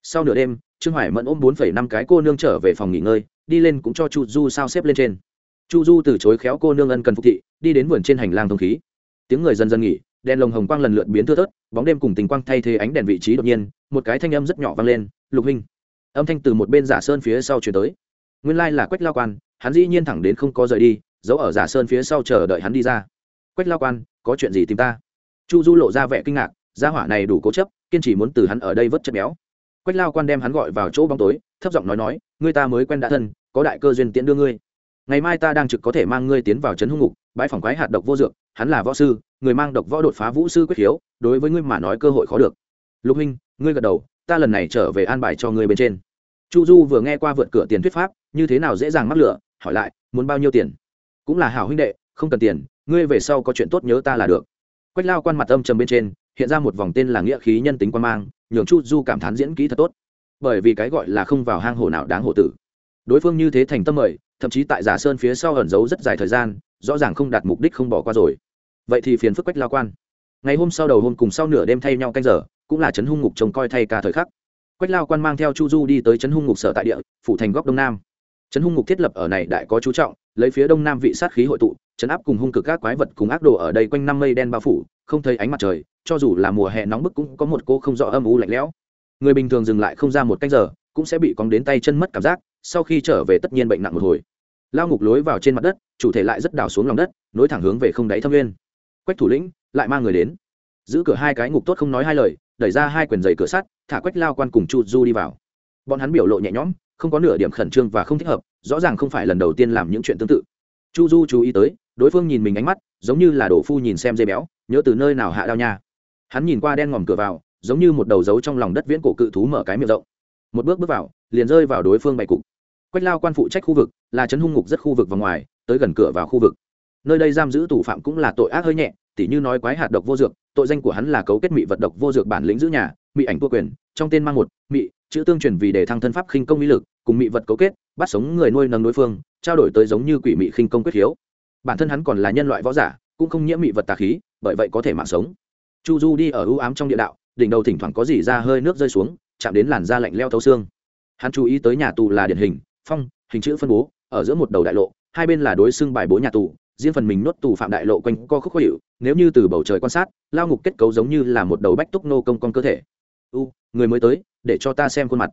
Speaker 1: Sau nửa đêm, trương hoài mẫn ôm bốn năm cái cô nương trở về phòng nghỉ ngơi, đi lên cũng cho chu du sao xếp lên trên. Chu du từ chối khéo cô nương ân cần phục thị, đi đến vườn trên hành lang thông khí. Tiếng người dần dần nghỉ, đèn lồng hồng quang lần lượt biến thưa thớt, bóng đêm cùng tình quang thay thế ánh đèn vị trí đột nhiên, một cái thanh âm rất nhỏ vang lên. Lục hình âm thanh từ một bên giả sơn phía sau chuyển tới. Nguyên lai là quách lao quan hắn dĩ nhiên thẳng đến không có rời đi giấu ở giả sơn phía sau chờ đợi hắn đi ra. Quách lao quan có chuyện gì tìm ta? Chu du lộ ra vẻ kinh ngạc gia hỏa này đủ cố chấp kiên trì muốn từ hắn ở đây vớt chất béo. Quách lao quan đem hắn gọi vào chỗ bóng tối thấp giọng nói nói ngươi ta mới quen đã thân có đại cơ duyên tiễn đưa ngươi. Ngày mai ta đang trực có thể mang ngươi tiến vào trấn hung ngục bãi phòng quái hạt độc vô dược hắn là võ sư người mang độc võ đột phá vũ sư quyết hiếu, đối với ngươi mà nói cơ hội khó được. Lục huynh ngươi gật đầu ta lần này trở về an bài cho ngươi bên trên. Chu du vừa nghe qua vượt cửa tiền thuyết pháp như thế nào dễ dàng mắc lửa hỏi lại, muốn bao nhiêu tiền? Cũng là hảo huynh đệ, không cần tiền, ngươi về sau có chuyện tốt nhớ ta là được. Quách lao quan mặt âm trầm bên trên, hiện ra một vòng tên là nghĩa khí nhân tính quan mang, nhường chu du cảm thán diễn kỹ thật tốt. Bởi vì cái gọi là không vào hang hổ nào đáng hổ tử. Đối phương như thế thành tâm mời, thậm chí tại giả sơn phía sau ẩn giấu rất dài thời gian, rõ ràng không đạt mục đích không bỏ qua rồi. Vậy thì phiền phức quách lao quan. Ngày hôm sau đầu hôm cùng sau nửa đêm thay nhau canh giờ, cũng là trấn hung ngục trông coi thay cả thời khắc. Quách lao quan mang theo chu du đi tới trấn hung ngục sở tại địa, phủ thành góc đông nam trấn hung ngục thiết lập ở này đại có chú trọng, lấy phía đông nam vị sát khí hội tụ, trấn áp cùng hung cực các quái vật cùng ác đồ ở đây quanh năm mây đen bao phủ, không thấy ánh mặt trời, cho dù là mùa hè nóng bức cũng có một cô không rõ âm u lạnh lẽo. Người bình thường dừng lại không ra một canh giờ, cũng sẽ bị cóng đến tay chân mất cảm giác, sau khi trở về tất nhiên bệnh nặng một hồi. Lao ngục lối vào trên mặt đất, chủ thể lại rất đào xuống lòng đất, nối thẳng hướng về không đáy thâm nguyên. Quách thủ lĩnh, lại mang người đến. Giữ cửa hai cái ngục tốt không nói hai lời, đẩy ra hai quyền giày cửa sắt, thả quách lao quan cùng chu du đi vào. Bọn hắn biểu lộ nhẹ nhõm không có nửa điểm khẩn trương và không thích hợp, rõ ràng không phải lần đầu tiên làm những chuyện tương tự. Chu du chú ý tới, đối phương nhìn mình ánh mắt, giống như là đổ phu nhìn xem dây béo, nhớ từ nơi nào hạ đao nha. Hắn nhìn qua đen ngòm cửa vào, giống như một đầu dấu trong lòng đất viễn cổ cự thú mở cái miệng rộng. Một bước bước vào, liền rơi vào đối phương bày cục. Quách lao quan phụ trách khu vực, là trấn hung ngục rất khu vực và ngoài, tới gần cửa vào khu vực. Nơi đây giam giữ tù phạm cũng là tội ác hơi nhẹ, tỉ như nói quái hạt độc vô dược, tội danh của hắn là cấu kết mị vật độc vô dược bản lĩnh giữ nhà, mị ảnh tua quyền, trong tên mang một, mị chữ tương truyền vì để thăng thân pháp khinh công uy lực, cùng mị vật cấu kết, bắt sống người nuôi nâng đối phương, trao đổi tới giống như quỷ mị khinh công quyết hiếu bản thân hắn còn là nhân loại võ giả, cũng không nhiễm mị vật tà khí, bởi vậy có thể mạng sống. Chu du đi ở ưu ám trong địa đạo, đỉnh đầu thỉnh thoảng có gì ra hơi nước rơi xuống, chạm đến làn da lạnh leo thấu xương. Hắn chú ý tới nhà tù là điển hình, phong, hình chữ phân bố, ở giữa một đầu đại lộ, hai bên là đối xưng bài bố nhà tù, riêng phần mình nuốt tù phạm đại lộ quanh co khúc khó hiệu nếu như từ bầu trời quan sát, lao ngục kết cấu giống như là một đầu bách túc nô công con cơ thể. U, người mới tới để cho ta xem khuôn mặt.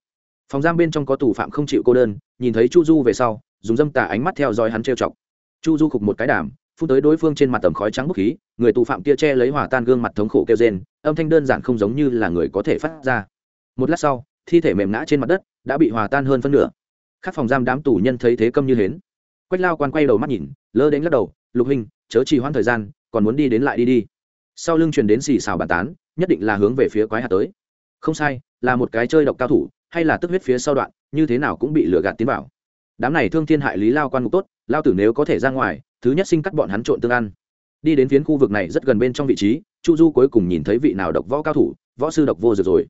Speaker 1: Phòng giam bên trong có tù phạm không chịu cô đơn, nhìn thấy chu du về sau, dùng dâm tà ánh mắt theo dõi hắn trêu chọc. Chu du khục một cái đàm, phun tới đối phương trên mặt tầm khói trắng bức khí, người tù phạm kia che lấy hòa tan gương mặt thống khổ kêu rên, âm thanh đơn giản không giống như là người có thể phát ra. Một lát sau, thi thể mềm ngã trên mặt đất đã bị hòa tan hơn phân nửa. Các phòng giam đám tù nhân thấy thế câm như hến. Quách lao quan quay đầu mắt nhìn, lơ đến lắc đầu, lục hình chớ trì hoãn thời gian, còn muốn đi đến lại đi đi. Sau lưng truyền đến xì xào bàn tán, nhất định là hướng về phía quái hạt tới. Không sai là một cái chơi độc cao thủ, hay là tức huyết phía sau đoạn, như thế nào cũng bị lừa gạt tiến vào. Đám này thương thiên hại lý lao quan ngục tốt, lao tử nếu có thể ra ngoài, thứ nhất sinh cắt bọn hắn trộn tương ăn. Đi đến phiến khu vực này rất gần bên trong vị trí, chu du cuối cùng nhìn thấy vị nào độc võ cao thủ, võ sư độc vô dược rồi.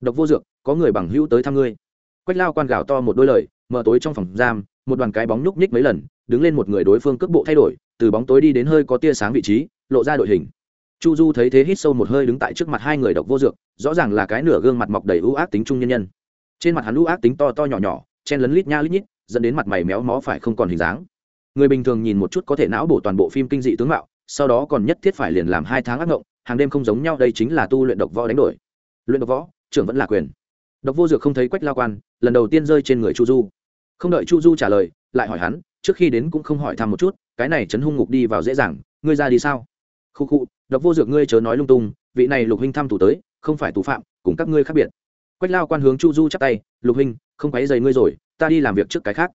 Speaker 1: Độc vô dược, có người bằng hữu tới thăm ngươi. Quách lao quan gào to một đôi lời, mở tối trong phòng giam, một đoàn cái bóng nhúc nhích mấy lần, đứng lên một người đối phương cước bộ thay đổi, từ bóng tối đi đến hơi có tia sáng vị trí, lộ ra đội hình chu du thấy thế hít sâu một hơi đứng tại trước mặt hai người độc vô dược, rõ ràng là cái nửa gương mặt mọc đầy ưu ác tính trung nhân nhân. Trên mặt hắn ưu ác tính to to nhỏ nhỏ, chen lấn lít nha lít nhít, dẫn đến mặt mày méo mó phải không còn hình dáng. Người bình thường nhìn một chút có thể não bổ toàn bộ phim kinh dị tướng mạo, sau đó còn nhất thiết phải liền làm hai tháng ác ngộng, hàng đêm không giống nhau, đây chính là tu luyện độc võ đánh đổi. Luyện độc võ, trưởng vẫn là quyền. Độc vô dược không thấy quách lao quan, lần đầu tiên rơi trên người chu du. Không đợi chu du trả lời, lại hỏi hắn, trước khi đến cũng không hỏi thăm một chút, cái này chấn hung ngục đi vào dễ dàng, ngươi ra đi sao? Khu khu, độc vô dược ngươi chớ nói lung tung, vị này lục huynh thăm tù tới, không phải tù phạm, cùng các ngươi khác biệt. Quách lao quan hướng chu du chắp tay, lục huynh, không quấy dày ngươi rồi, ta đi làm việc trước cái khác.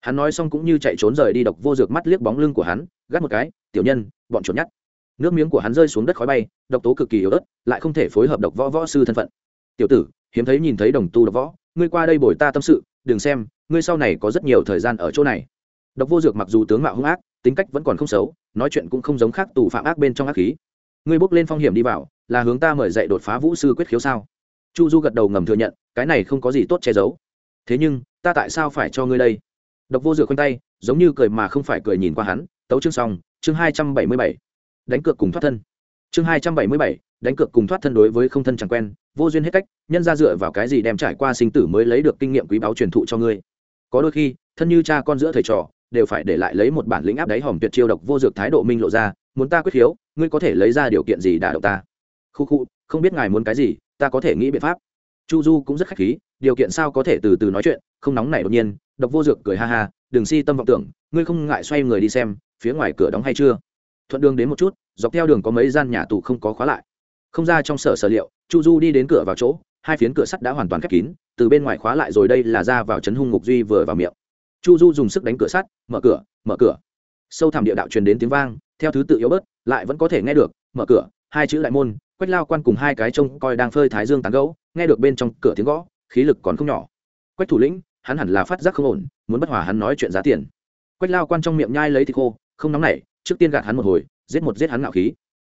Speaker 1: Hắn nói xong cũng như chạy trốn rời đi độc vô dược mắt liếc bóng lưng của hắn, gắt một cái, tiểu nhân, bọn trốn nhát nước miếng của hắn rơi xuống đất khói bay, độc tố cực kỳ yếu ớt, lại không thể phối hợp độc võ võ sư thân phận. Tiểu tử, hiếm thấy nhìn thấy đồng tu độc võ, ngươi qua đây bồi ta tâm sự, đừng xem, ngươi sau này có rất nhiều thời gian ở chỗ này. Độc vô dược mặc dù tướng mạo hung ác tính cách vẫn còn không xấu, nói chuyện cũng không giống khác tù phạm ác bên trong ác khí. Ngươi bước lên phong hiểm đi vào, là hướng ta mời dạy đột phá vũ sư quyết khiếu sao? Chu du gật đầu ngầm thừa nhận, cái này không có gì tốt che giấu. Thế nhưng, ta tại sao phải cho ngươi đây? Độc vô dược khoanh tay, giống như cười mà không phải cười nhìn qua hắn, tấu chương xong, chương hai trăm bảy mươi bảy. Đánh cược cùng thoát thân. Chương hai trăm bảy mươi bảy, đánh cược cùng thoát thân đối với không thân chẳng quen, vô duyên hết cách, nhân ra dựa vào cái gì đem trải qua sinh tử mới lấy được kinh nghiệm quý báu truyền thụ cho ngươi? Có đôi khi, thân như cha con giữa thầy trò đều phải để lại lấy một bản lĩnh áp đáy hòm tuyệt chiêu độc vô dược thái độ minh lộ ra, muốn ta quyết hiếu, ngươi có thể lấy ra điều kiện gì đả động ta? Khu khu, không biết ngài muốn cái gì, ta có thể nghĩ biện pháp. Chu du cũng rất khách khí, điều kiện sao có thể từ từ nói chuyện, không nóng này đột nhiên, độc vô dược cười ha ha, đừng si tâm vọng tưởng, ngươi không ngại xoay người đi xem, phía ngoài cửa đóng hay chưa? Thuận đường đến một chút, dọc theo đường có mấy gian nhà tù không có khóa lại. Không ra trong sở sở liệu, chu du đi đến cửa vào chỗ, hai phiến cửa sắt đã hoàn toàn khép kín, từ bên ngoài khóa lại rồi đây là ra vào trấn hung ngục duy vừa vào miệng chu du dùng sức đánh cửa sắt, mở cửa mở cửa. Sâu thẳm địa đạo truyền đến tiếng vang, theo thứ tự yếu bớt, lại vẫn có thể nghe được, mở cửa, hai chữ lại môn, quách lao quan cùng hai cái trông coi đang phơi thái dương tán gấu nghe được bên trong cửa tiếng gõ, khí lực còn không nhỏ. Quách thủ lĩnh, hắn hẳn là phát giác không ổn, muốn bất hòa hắn nói chuyện giá tiền. Quách lao quan trong miệng nhai lấy thịt khô, không nóng nảy, trước tiên gạt hắn một hồi, giết một giết hắn ngạo khí.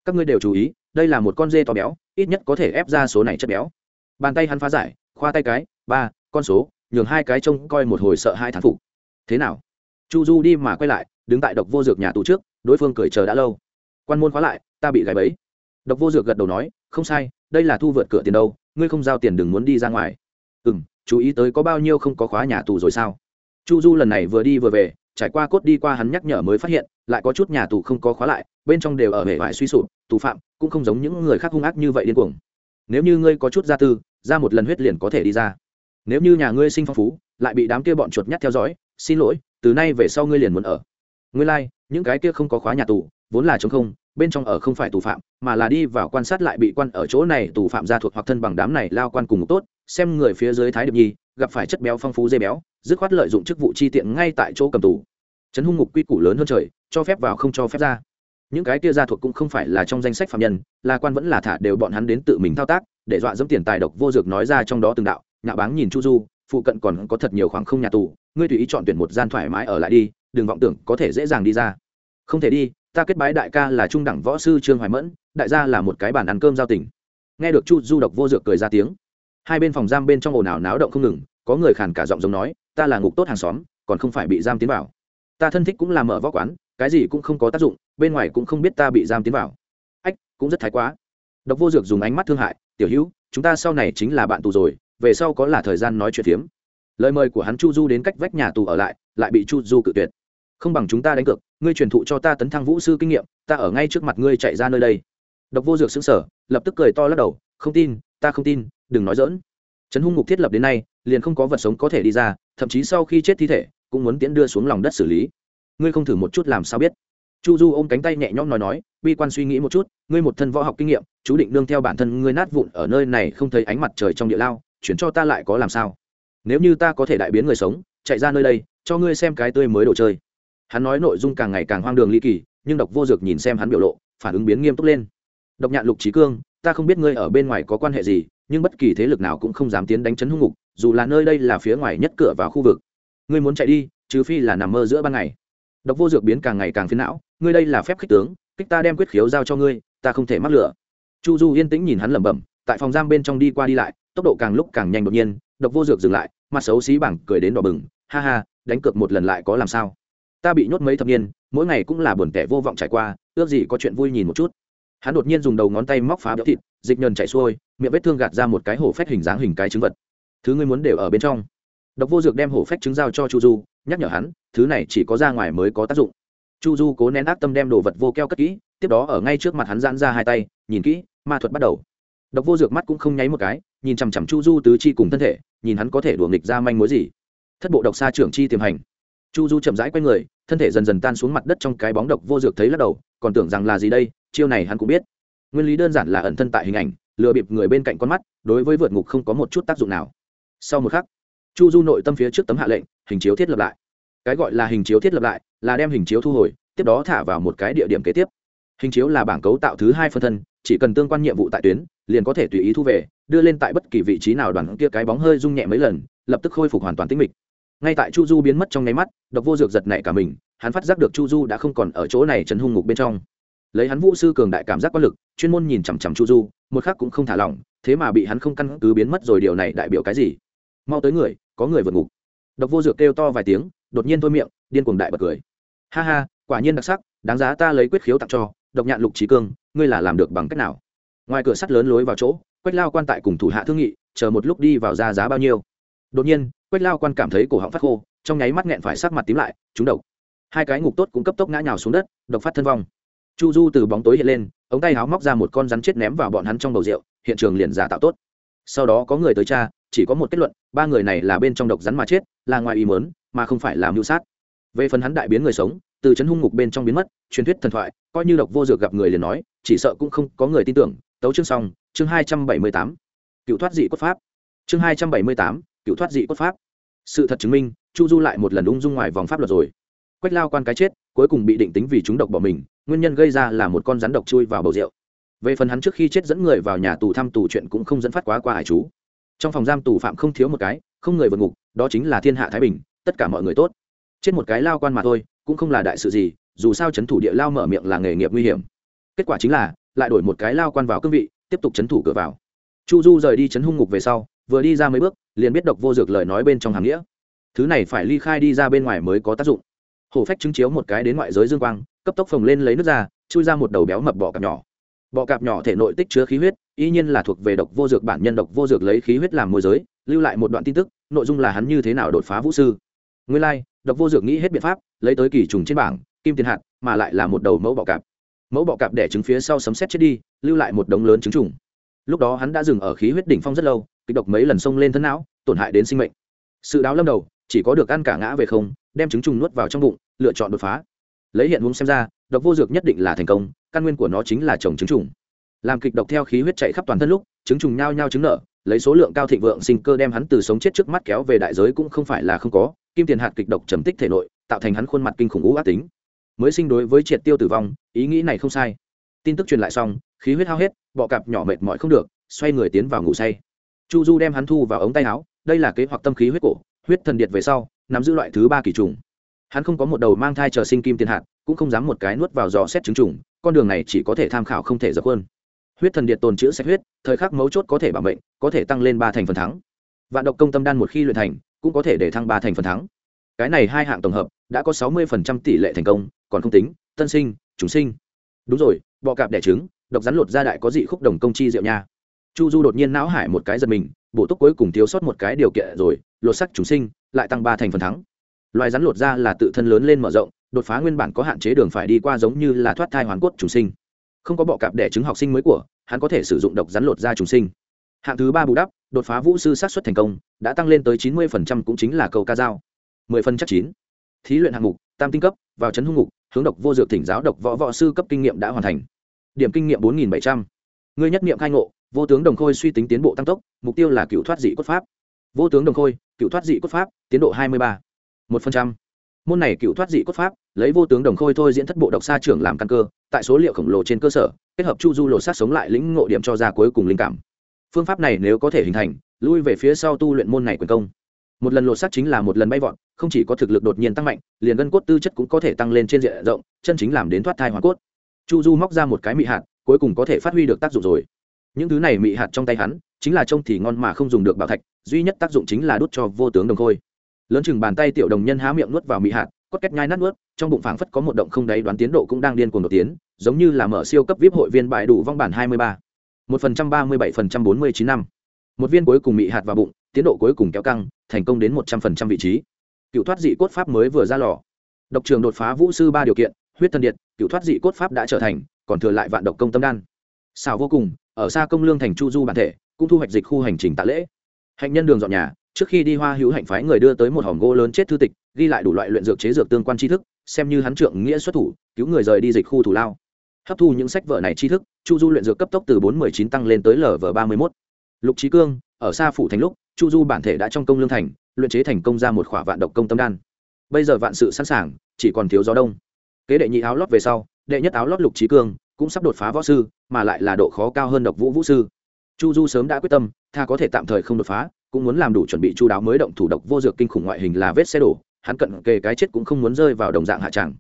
Speaker 1: Các ngươi đều chú ý, đây là một con dê to béo, ít nhất có thể ép ra số này chất béo. Bàn tay hắn phá giải, khoa tay cái, ba, con số, nhường hai cái trông coi một hồi sợ hai thán phục thế nào? Chu du đi mà quay lại, đứng tại độc vô dược nhà tù trước, đối phương cười chờ đã lâu. Quan môn khóa lại, ta bị gáy bẫy. Độc vô dược gật đầu nói, không sai, đây là thu vượt cửa tiền đâu, ngươi không giao tiền đừng muốn đi ra ngoài. Ừ m chú ý tới có bao nhiêu không có khóa nhà tù rồi sao? Chu du lần này vừa đi vừa về, trải qua cốt đi qua hắn nhắc nhở mới phát hiện, lại có chút nhà tù không có khóa lại, bên trong đều ở hệ vải suy sụp, tù phạm cũng không giống những người khác hung ác như vậy điên cuồng. Nếu như ngươi có chút gia tư, ra một lần huyết liền có thể đi ra. Nếu như nhà ngươi sinh phong phú, lại bị đám kia bọn chuột nhắt theo dõi xin lỗi từ nay về sau ngươi liền muốn ở. Ngươi lai、like, những cái kia không có khóa nhà tù vốn là chống không bên trong ở không phải tù phạm mà là đi vào quan sát lại bị quan ở chỗ này tù phạm ra thuộc hoặc thân bằng đám này lao quan cùng một tốt xem người phía dưới thái điệp nhi gặp phải chất béo phong phú dây béo dứt khoát lợi dụng chức vụ chi tiện ngay tại chỗ cầm tù. Trấn hung ngục quy củ lớn hơn trời cho phép vào không cho phép ra. Những cái kia ra thuộc cũng không phải là trong danh sách phạm nhân là quan vẫn là thả đều bọn hắn đến tự mình thao tác để dọa dẫm tiền tài độc vô dược nói ra trong đó từng đạo nhạ báng nhìn chu du phụ cận còn có thật nhiều khoảng không nhà tù, ngươi tùy ý chọn tuyển một gian thoải mái ở lại đi, đừng vọng tưởng có thể dễ dàng đi ra. Không thể đi, ta kết bái đại ca là trung đẳng võ sư trương hoài mẫn, đại gia là một cái bàn ăn cơm giao tình. Nghe được chu du độc vô dược cười ra tiếng, hai bên phòng giam bên trong ồn ào náo động không ngừng, có người khàn cả giọng giống nói, ta là ngục tốt hàng xóm, còn không phải bị giam tiến vào. Ta thân thích cũng làm mở võ quán, cái gì cũng không có tác dụng, bên ngoài cũng không biết ta bị giam tiến vào. Ách, cũng rất thái quá. Độc vô dược dùng ánh mắt thương hại, tiểu hữu, chúng ta sau này chính là bạn tù rồi về sau có là thời gian nói chuyện phiếm. Lời mời của hắn chu du đến cách vách nhà tù ở lại lại bị chu du cự tuyệt. Không bằng chúng ta đánh cược, ngươi truyền thụ cho ta tấn thăng vũ sư kinh nghiệm, ta ở ngay trước mặt ngươi chạy ra nơi đây. Độc vô dược xứng sở lập tức cười to lắc đầu, không tin, ta không tin, đừng nói dỡn trấn hung ngục thiết lập đến nay, liền không có vật sống có thể đi ra, thậm chí sau khi chết thi thể, cũng muốn tiễn đưa xuống lòng đất xử lý. Ngươi không thử một chút làm sao biết? Chu du ôm cánh tay nhẹ nhõm nói nói, bi quan suy nghĩ một chút, ngươi một thân võ học kinh nghiệm, chú định đương theo bản thân ngươi nát vụn ở nơi này không thấy ánh mặt trời trong địa lao chuyển cho ta lại có làm sao? Nếu như ta có thể đại biến người sống, chạy ra nơi đây, cho ngươi xem cái tươi mới đồ chơi. Hắn nói nội dung càng ngày càng hoang đường ly kỳ, nhưng độc vô dược nhìn xem hắn biểu lộ, phản ứng biến nghiêm túc lên. Độc nhạn lục trí cương, ta không biết ngươi ở bên ngoài có quan hệ gì, nhưng bất kỳ thế lực nào cũng không dám tiến đánh chấn hung ngục, dù là nơi đây là phía ngoài nhất cửa vào khu vực. Ngươi muốn chạy đi, trừ phi là nằm mơ giữa ban ngày. Độc vô dược biến càng ngày càng phiến não, ngươi đây là phép khích tướng, kích ta đem quyết khiếu giao cho ngươi, ta không thể mắc lửa. Chu du yên tĩnh nhìn hắn lẩm bẩm, tại phòng giam bên trong đi qua đi lại tốc độ càng lúc càng nhanh đột nhiên, độc vô dược dừng lại, mặt xấu xí bảng cười đến đỏ bừng, ha ha, đánh cược một lần lại có làm sao? Ta bị nhốt mấy thập niên, mỗi ngày cũng là buồn tẻ vô vọng trải qua, ước gì có chuyện vui nhìn một chút. Hắn đột nhiên dùng đầu ngón tay móc phá béo thịt, dịch nhờn chạy xuôi, miệng vết thương gạt ra một cái hổ phách hình dáng hình cái trứng vật. Thứ ngươi muốn đều ở bên trong. Độc vô dược đem hổ phách trứng giao cho chu du, nhắc nhở hắn, thứ này chỉ có ra ngoài mới có tác dụng. Chu du cố nén ác tâm đem đồ vật vô keo cất kỹ, tiếp đó ở ngay trước mặt hắn giãn ra hai tay, nhìn kỹ, ma thuật bắt đầu. Độc vô dược mắt cũng không nháy một cái nhìn chằm chằm chu du tứ chi cùng thân thể, nhìn hắn có thể đùa nghịch ra manh mối gì. Thất bộ độc xa trưởng chi tiềm hành. Chu du chậm rãi q u a y người, thân thể dần dần tan xuống mặt đất trong cái bóng độc vô dược thấy lắc đầu, còn tưởng rằng là gì đây, chiêu này hắn cũng biết. Nguyên lý đơn giản là ẩn thân tại hình ảnh, lừa bịp người bên cạnh con mắt, đối với vượt ngục không có một chút tác dụng nào. Sau một khắc, chu du nội tâm phía trước tấm hạ lệnh, hình chiếu thiết lập lại. Cái gọi là hình chiếu thiết lập lại, là đem hình chiếu thu hồi, tiếp đó thả vào một cái địa điểm kế tiếp. Hình chiếu là bảng cấu tạo thứ hai phân thân chỉ cần tương quan nhiệm vụ tại tuyến, liền có thể tùy ý thu về, đưa lên tại bất kỳ vị trí nào đoàn kia cái bóng hơi rung nhẹ mấy lần, lập tức khôi phục hoàn toàn tính mịch. Ngay tại chu du biến mất trong nháy mắt, độc vô dược giật nảy cả mình, hắn phát giác được chu du đã không còn ở chỗ này chấn hung ngục bên trong. Lấy hắn vũ sư cường đại cảm giác quan lực, chuyên môn nhìn chằm chằm chu du, một khắc cũng không thả lỏng, thế mà bị hắn không căn cứ biến mất rồi điều này đại biểu cái gì? Mau tới người, có người vượt ngục. Độc vô dược kêu to vài tiếng, đột nhiên thôi miệng, điên cuồng đại bật cười. Ha ha, quả nhiên đặc sắc, đáng giá ta lấy quyết khiếu tặng cho độc nhạn lục trí cương, ngươi là làm được bằng cách nào? Ngoài cửa sắt lớn lối vào chỗ, quách lao quan tại cùng thủ hạ thương nghị, chờ một lúc đi vào ra giá bao nhiêu. Đột nhiên, quách lao quan cảm thấy cổ họng phát khô, trong nháy mắt nghẹn phải sắc mặt tím lại, trúng độc. Hai cái ngục tốt cũng cấp tốc ngã nhào xuống đất, độc phát thân vong. Chu du từ bóng tối hiện lên, ống tay háo móc ra một con rắn chết ném vào bọn hắn trong bầu rượu, hiện trường liền giả tạo tốt. Sau đó có người tới cha chỉ có một kết luận, ba người này là bên trong độc rắn mà chết, là ngoài ý mớn mà không phải làm mưu sát. Về phần hắn đại biến người sống từ c hung ngục bên trong biến mất, truyền thuyết thần thoại, coi như độc vô dược gặp người liền nói, chỉ sợ cũng không có người tin tưởng. Tấu chương xong, chương hai trăm bảy mươi tám. Cựu thoát dị cốt pháp. Chương hai trăm bảy mươi tám, cựu thoát dị cốt pháp. Sự thật chứng minh, chu du lại một lần ung dung ngoài vòng pháp luật rồi. Quách lao quan cái chết, cuối cùng bị định tính vì chúng độc bỏ mình, nguyên nhân gây ra là một con rắn độc chui vào bầu rượu. Về phần hắn trước khi chết dẫn người vào nhà tù thăm tù chuyện cũng không dẫn phát quá qua hải chú. Trong phòng giam tù phạm không thiếu một cái, không người vượt ngục, đó chính là thiên hạ thái bình, tất cả mọi người tốt. Chết một cái lao quan mà thôi cũng không là đại sự gì, dù sao c h ấ n thủ địa lao mở miệng là nghề nghiệp nguy hiểm. Kết quả chính là, lại đổi một cái lao quan vào cương vị, tiếp tục c h ấ n thủ cửa vào. Chu du rời đi c h ấ n hung ngục về sau, vừa đi ra mấy bước, liền biết độc vô dược lời nói bên trong hàm nghĩa. Thứ này phải ly khai đi ra bên ngoài mới có tác dụng. Hổ phách chứng chiếu một cái đến ngoại giới dương quang, cấp tốc phồng lên lấy nước ra, chui ra một đầu béo mập bọ cạp nhỏ. Bọ cạp nhỏ thể nội tích chứa khí huyết, y nhiên là thuộc về độc vô dược bản nhân độc vô dược lấy khí huyết làm môi giới, lưu lại một đoạn tin tức, nội dung là hắn như thế nào đột phá vũ sư. Nguyên lai độc vô dược nghĩ hết biện pháp, lấy tới kỳ trùng trên bảng, kim tiền hạt, mà lại là một đầu mẫu bọ cạp. Mẫu bọ cạp đẻ trứng phía sau sấm xét chết đi, lưu lại một đống lớn trứng trùng. Lúc đó hắn đã dừng ở khí huyết đỉnh phong rất lâu, kịch độc mấy lần xông lên thân não, tổn hại đến sinh mệnh. Sự đáo lâm đầu, chỉ có được ăn cả ngã về không, đem trứng trùng nuốt vào trong bụng, lựa chọn đột phá. Lấy hiện huống xem ra, độc vô dược nhất định là thành công, căn nguyên của nó chính là trồng trứng trùng. Làm kịch độc theo khí huyết chạy khắp toàn thân lúc, trứng trùng nhao nhao trứng nở, lấy số lượng cao thịnh vượng sinh cơ đem hắn từ sống chết trước mắt kéo về đại giới cũng không phải là không có kim tiền hạt kịch độc trầm tích thể nội, tạo thành hắn khuôn mặt kinh khủng ngũ ác tính. Mới sinh đối với triệt tiêu tử vong, ý nghĩ này không sai. Tin tức truyền lại xong, khí huyết hao hết, bọ cạp nhỏ mệt mỏi không được, xoay người tiến vào ngủ say. Chu du đem hắn thu vào ống tay áo, đây là kế hoạch tâm khí huyết cổ, huyết thần điệt về sau, nắm giữ loại thứ ba kỳ trùng. Hắn không có một đầu mang thai chờ sinh kim tiền hạt, cũng không dám một cái nuốt vào dò xét trứng trùng, con đường này chỉ có thể tham khảo không thể dập hơn huyết thần điện tồn chữ sạch huyết, thời khắc mấu chốt có thể bảo mệnh, có thể tăng lên ba thành phần thắng. Vạn độc công tâm đan một khi luyện thành cũng có thể để thăng ba thành phần thắng. Cái này hai hạng tổng hợp đã có sáu mươi tỷ lệ thành công, còn không tính, tân sinh chúng sinh. Đúng rồi, bọ cạp đẻ trứng, độc rắn lột ra đại có dị khúc đồng công chi rượu nha. Chu du đột nhiên não hải một cái giật mình, bổ túc cuối cùng thiếu sót một cái điều kiện rồi, lột sắc chúng sinh, lại tăng ba thành phần thắng. Loài rắn lột ra là tự thân lớn lên mở rộng, đột phá nguyên bản có hạn chế đường phải đi qua giống như là thoát thai hoàn cốt trùng sinh. Không có bọ cạp đẻ trứng học sinh mới của, hắn có thể sử dụng độc rắn lột ra trùng sinh. Hạng thứ ba bù đắp đột phá vũ sư sát xuất thành công, đã tăng lên tới chín mươi cũng chính là cầu ca dao. mười phần chắc chín. Thí luyện hạng mục, tam tinh cấp, vào chấn hung mục hướng độc vô dược thỉnh giáo độc võ võ sư cấp kinh nghiệm đã hoàn thành. Điểm kinh nghiệm bốn nghìn bảy trăm. Ngươi nhất nghiệm khai ngộ, vô tướng đồng khôi suy tính tiến bộ tăng tốc, mục tiêu là cựu thoát dị cốt pháp. Vô tướng đồng khôi, cựu thoát dị cốt pháp, tiến độ hai mươi ba. Một phần trăm. Môn này cựu thoát dị cốt pháp, lấy vô tướng đồng khôi thôi diễn thất bộ độc xa trưởng làm căn cơ, tại số liệu khổng lồ trên cơ sở, kết hợp chu du lộ sát sống lại lĩnh ngộ điểm cho ra cuối cùng linh cảm phương pháp này nếu có thể hình thành, lui về phía sau tu luyện môn này quyền công. Một lần lột xác chính là một lần bay vọt, không chỉ có thực lực đột nhiên tăng mạnh, liền gân cốt tư chất cũng có thể tăng lên trên diện rộng, chân chính làm đến thoát thai hoàn cốt. Chu du móc ra một cái mị hạt, cuối cùng có thể phát huy được tác dụng rồi. Những thứ này mị hạt trong tay hắn, chính là trông thì ngon mà không dùng được bảo thạch, duy nhất tác dụng chính là đút cho vô tướng đồng khôi. Lớn chừng bàn tay tiểu đồng nhân há miệng nuốt vào mị hạt, cốt két nhai nát nuốt, trong bụng phảng phất có một động không đáy đoán tiến độ cũng đang điên cuồng đột tiến, giống như là mở siêu cấp vip hội viên bại đủ vong bản hai mươi ba một phần trăm ba mươi bảy phần trăm bốn mươi chín năm. Một viên cuối cùng mị hạt vào bụng, tiến độ cuối cùng kéo căng, thành công đến một trăm phần trăm vị trí. Cựu thoát dị cốt pháp mới vừa ra lò. Độc trường đột phá vũ sư ba điều kiện, huyết thân điện, cựu thoát dị cốt pháp đã trở thành, còn thừa lại vạn độc công tâm đan. Xào vô cùng, ở xa công lương thành chu du bản thể, cũng thu hoạch dịch khu hành trình tạ lễ. Hạnh nhân đường dọn nhà, trước khi đi hoa hữu hạnh phái người đưa tới một hòm gỗ lớn chết thư tịch, ghi lại đủ loại luyện dược chế dược tương quan tri thức, xem như hắn trượng nghĩa xuất thủ, cứu người rời đi dịch khu thủ lao hấp thu những sách vở này tri thức, chu du luyện dược cấp tốc từ bốn mươi chín tăng lên tới lv ba mươi mốt. Lục trí cương, ở xa phủ thành lúc, chu du bản thể đã trong công lương thành, luyện chế thành công ra một khỏa vạn độc công tâm đan. Bây giờ vạn sự sẵn sàng, chỉ còn thiếu gió đông. Kế đệ nhị áo lót về sau, đệ nhất áo lót lục trí cương cũng sắp đột phá võ sư, mà lại là độ khó cao hơn độc vũ vũ sư. Chu du sớm đã quyết tâm, tha có thể tạm thời không đột phá, cũng muốn làm đủ chuẩn bị chu đáo mới động thủ độc vô dược kinh khủng ngoại hình là vết xe đổ, hắn cận kề cái chết cũng không muốn rơi vào đồng dạng hạ tràng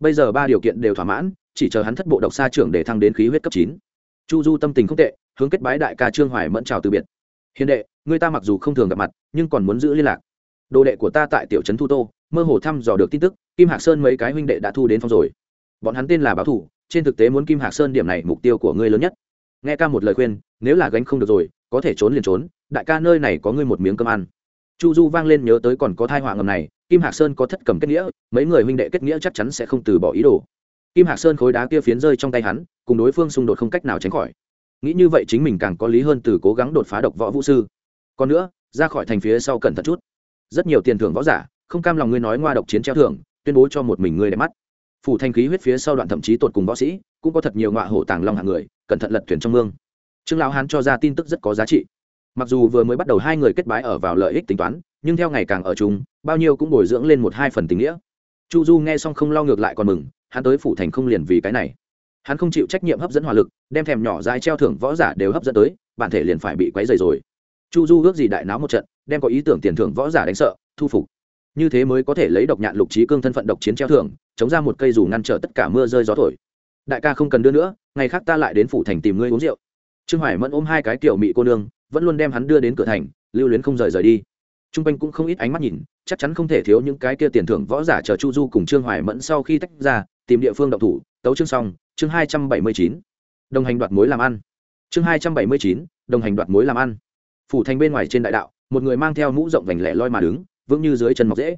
Speaker 1: bây giờ ba điều kiện đều thỏa mãn chỉ chờ hắn thất bộ độc xa trưởng để thăng đến khí huyết cấp chín. Chu du tâm tình không tệ, hướng kết bái đại ca trương hoài mẫn chào từ biệt. Hiền đệ, người ta mặc dù không thường gặp mặt, nhưng còn muốn giữ liên lạc. Đồ đệ của ta tại tiểu trấn thu tô, mơ hồ thăm dò được tin tức, kim hạc sơn mấy cái huynh đệ đã thu đến phong rồi. Bọn hắn tên là báo thủ, trên thực tế muốn kim hạc sơn điểm này mục tiêu của ngươi lớn nhất. Nghe ca một lời khuyên, nếu là gánh không được rồi, có thể trốn liền trốn, đại ca nơi này có ngươi một miếng cơm ăn. Chu du vang lên nhớ tới còn có thai họa ngầm này, kim hạc sơn có thất cầm kết nghĩa, mấy người huynh đệ kết nghĩa chắc chắn sẽ không từ bỏ ý đồ kim hạc sơn khối đá kia phiến rơi trong tay hắn, cùng đối phương xung đột không cách nào tránh khỏi. Nghĩ như vậy chính mình càng có lý hơn từ cố gắng đột phá độc võ vũ sư. Còn nữa, ra khỏi thành phía sau cẩn thận chút. Rất nhiều tiền thưởng võ giả, không cam lòng ngươi nói ngoa độc chiến treo thưởng, tuyên bố cho một mình ngươi đẹp mắt. Phủ thanh khí huyết phía sau đoạn thậm chí tột cùng võ sĩ, cũng có thật nhiều ngọa hổ tàng long hạng người, cẩn thận lật thuyền trong mương. Trương lão hán cho ra tin tức rất có giá trị. Mặc dù vừa mới bắt đầu hai người kết bái ở vào lợi ích tính toán, nhưng theo ngày càng ở chung, bao nhiêu cũng bồi dưỡng lên một hai phần tình nghĩa chu du nghe xong không lo ngược lại còn mừng, hắn tới phủ thành không liền vì cái này. Hắn không chịu trách nhiệm hấp dẫn hỏa lực, đem thèm nhỏ dài treo thưởng võ giả đều hấp dẫn tới, bản thể liền phải bị quấy dày rồi. Chu du ước gì đại náo một trận, đem có ý tưởng tiền thưởng võ giả đánh sợ, thu phục. Như thế mới có thể lấy độc nhạn lục trí cương thân phận độc chiến treo thưởng, chống ra một cây dù ngăn trở tất cả mưa rơi gió thổi. Đại ca không cần đưa nữa, ngày khác ta lại đến phủ thành tìm ngươi uống rượu. Trương hoài mẫn ôm hai cái tiểu mị cô nương, vẫn luôn đem hắn đưa đến cửa thành, lưu luyến không rời rời đi t r u n g quanh cũng không ít ánh mắt nhìn, chắc chắn không thể thiếu những cái kia tiền thưởng võ giả chờ chu du cùng trương hoài mẫn sau khi tách ra, tìm địa phương đậu thủ, tấu chương xong, chương hai trăm bảy mươi chín. Đồng hành đoạt mối làm ăn. Chương hai trăm bảy mươi chín, đồng hành đoạt mối làm ăn. Phủ thành bên ngoài trên đại đạo, một người mang theo mũ rộng vành lẻ loi mà đứng, vững như dưới chân mọc dễ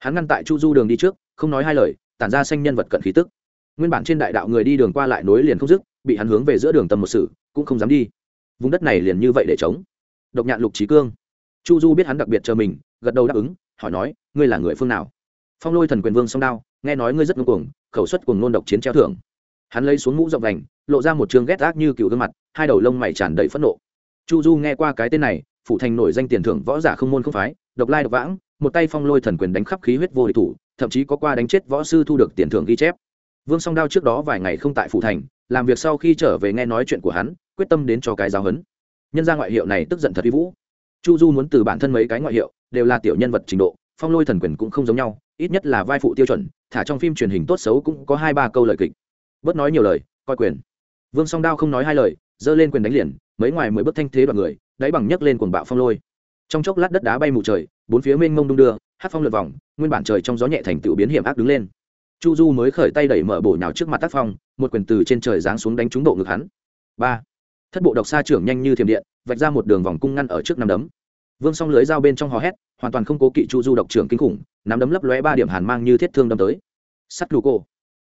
Speaker 1: hắn ngăn tại chu du đường đi trước, không nói hai lời, tản ra xanh nhân vật cận khí tức. Nguyên bản trên đại đạo người đi đường qua lại nối liền không dứt, bị hắn hướng về giữa đường tầm một sự, cũng không dám đi. Vùng đất này liền như vậy để chống độc nhạn lục trí cương chu du biết hắn đặc biệt chờ mình, gật đầu đáp ứng, hỏi nói, ngươi là người phương nào? Phong lôi thần quyền vương song đao, nghe nói ngươi rất ngưng cuồng, khẩu suất cùng nôn độc chiến treo thưởng. Hắn lấy xuống mũ rộng vành, lộ ra một trường ghét ác như cựu gương mặt, hai đầu lông mày tràn đầy phẫn nộ. Chu du nghe qua cái tên này phụ thành nổi danh tiền thưởng võ giả không môn không phái, độc lai độc vãng, một tay phong lôi thần quyền đánh khắp khí huyết vô địch thủ, thậm chí có qua đánh chết võ sư thu được tiền thưởng ghi chép. Vương song đao trước đó vài ngày không tại phủ thành, làm việc sau khi trở về nghe nói chuyện của hắn, quyết tâm đến cho cái giáo hấn nhân ra ngoại hiệu này tức giận thật vi vũ chu du muốn từ bản thân mấy cái ngoại hiệu đều là tiểu nhân vật trình độ, phong lôi thần quyền cũng không giống nhau, ít nhất là vai phụ tiêu chuẩn, thả trong phim truyền hình tốt xấu cũng có hai ba câu lời kịch. Bớt nói nhiều lời, coi quyền. Vương song đao không nói hai lời, giơ lên quyền đánh liền, mấy ngoài mười bước thanh thế đoạn người, đáy bằng nhấc lên cuồng bạo phong lôi. Trong chốc lát đất đá bay mù trời, bốn phía mênh mông đung đưa, hát phong lượt vòng, nguyên bản trời trong gió nhẹ thành tựu biến hiểm ác đứng lên. Chu du mới khởi tay đẩy mở bổ nhào trước mặt tác phong, một quyền từ trên trời giáng xuống đánh trúng bộ ngực hắn. Ba. Thất bộ độc xa trưởng nhanh như thiểm điện vạch ra một đường vòng cung ngăn ở trước năm đấm. Vương song lưới dao bên trong hò hét hoàn toàn không cố kỵ chu du độc trưởng kinh khủng nắm đấm lấp lóe ba điểm hàn mang như thiết thương đâm tới. Sắt lù cô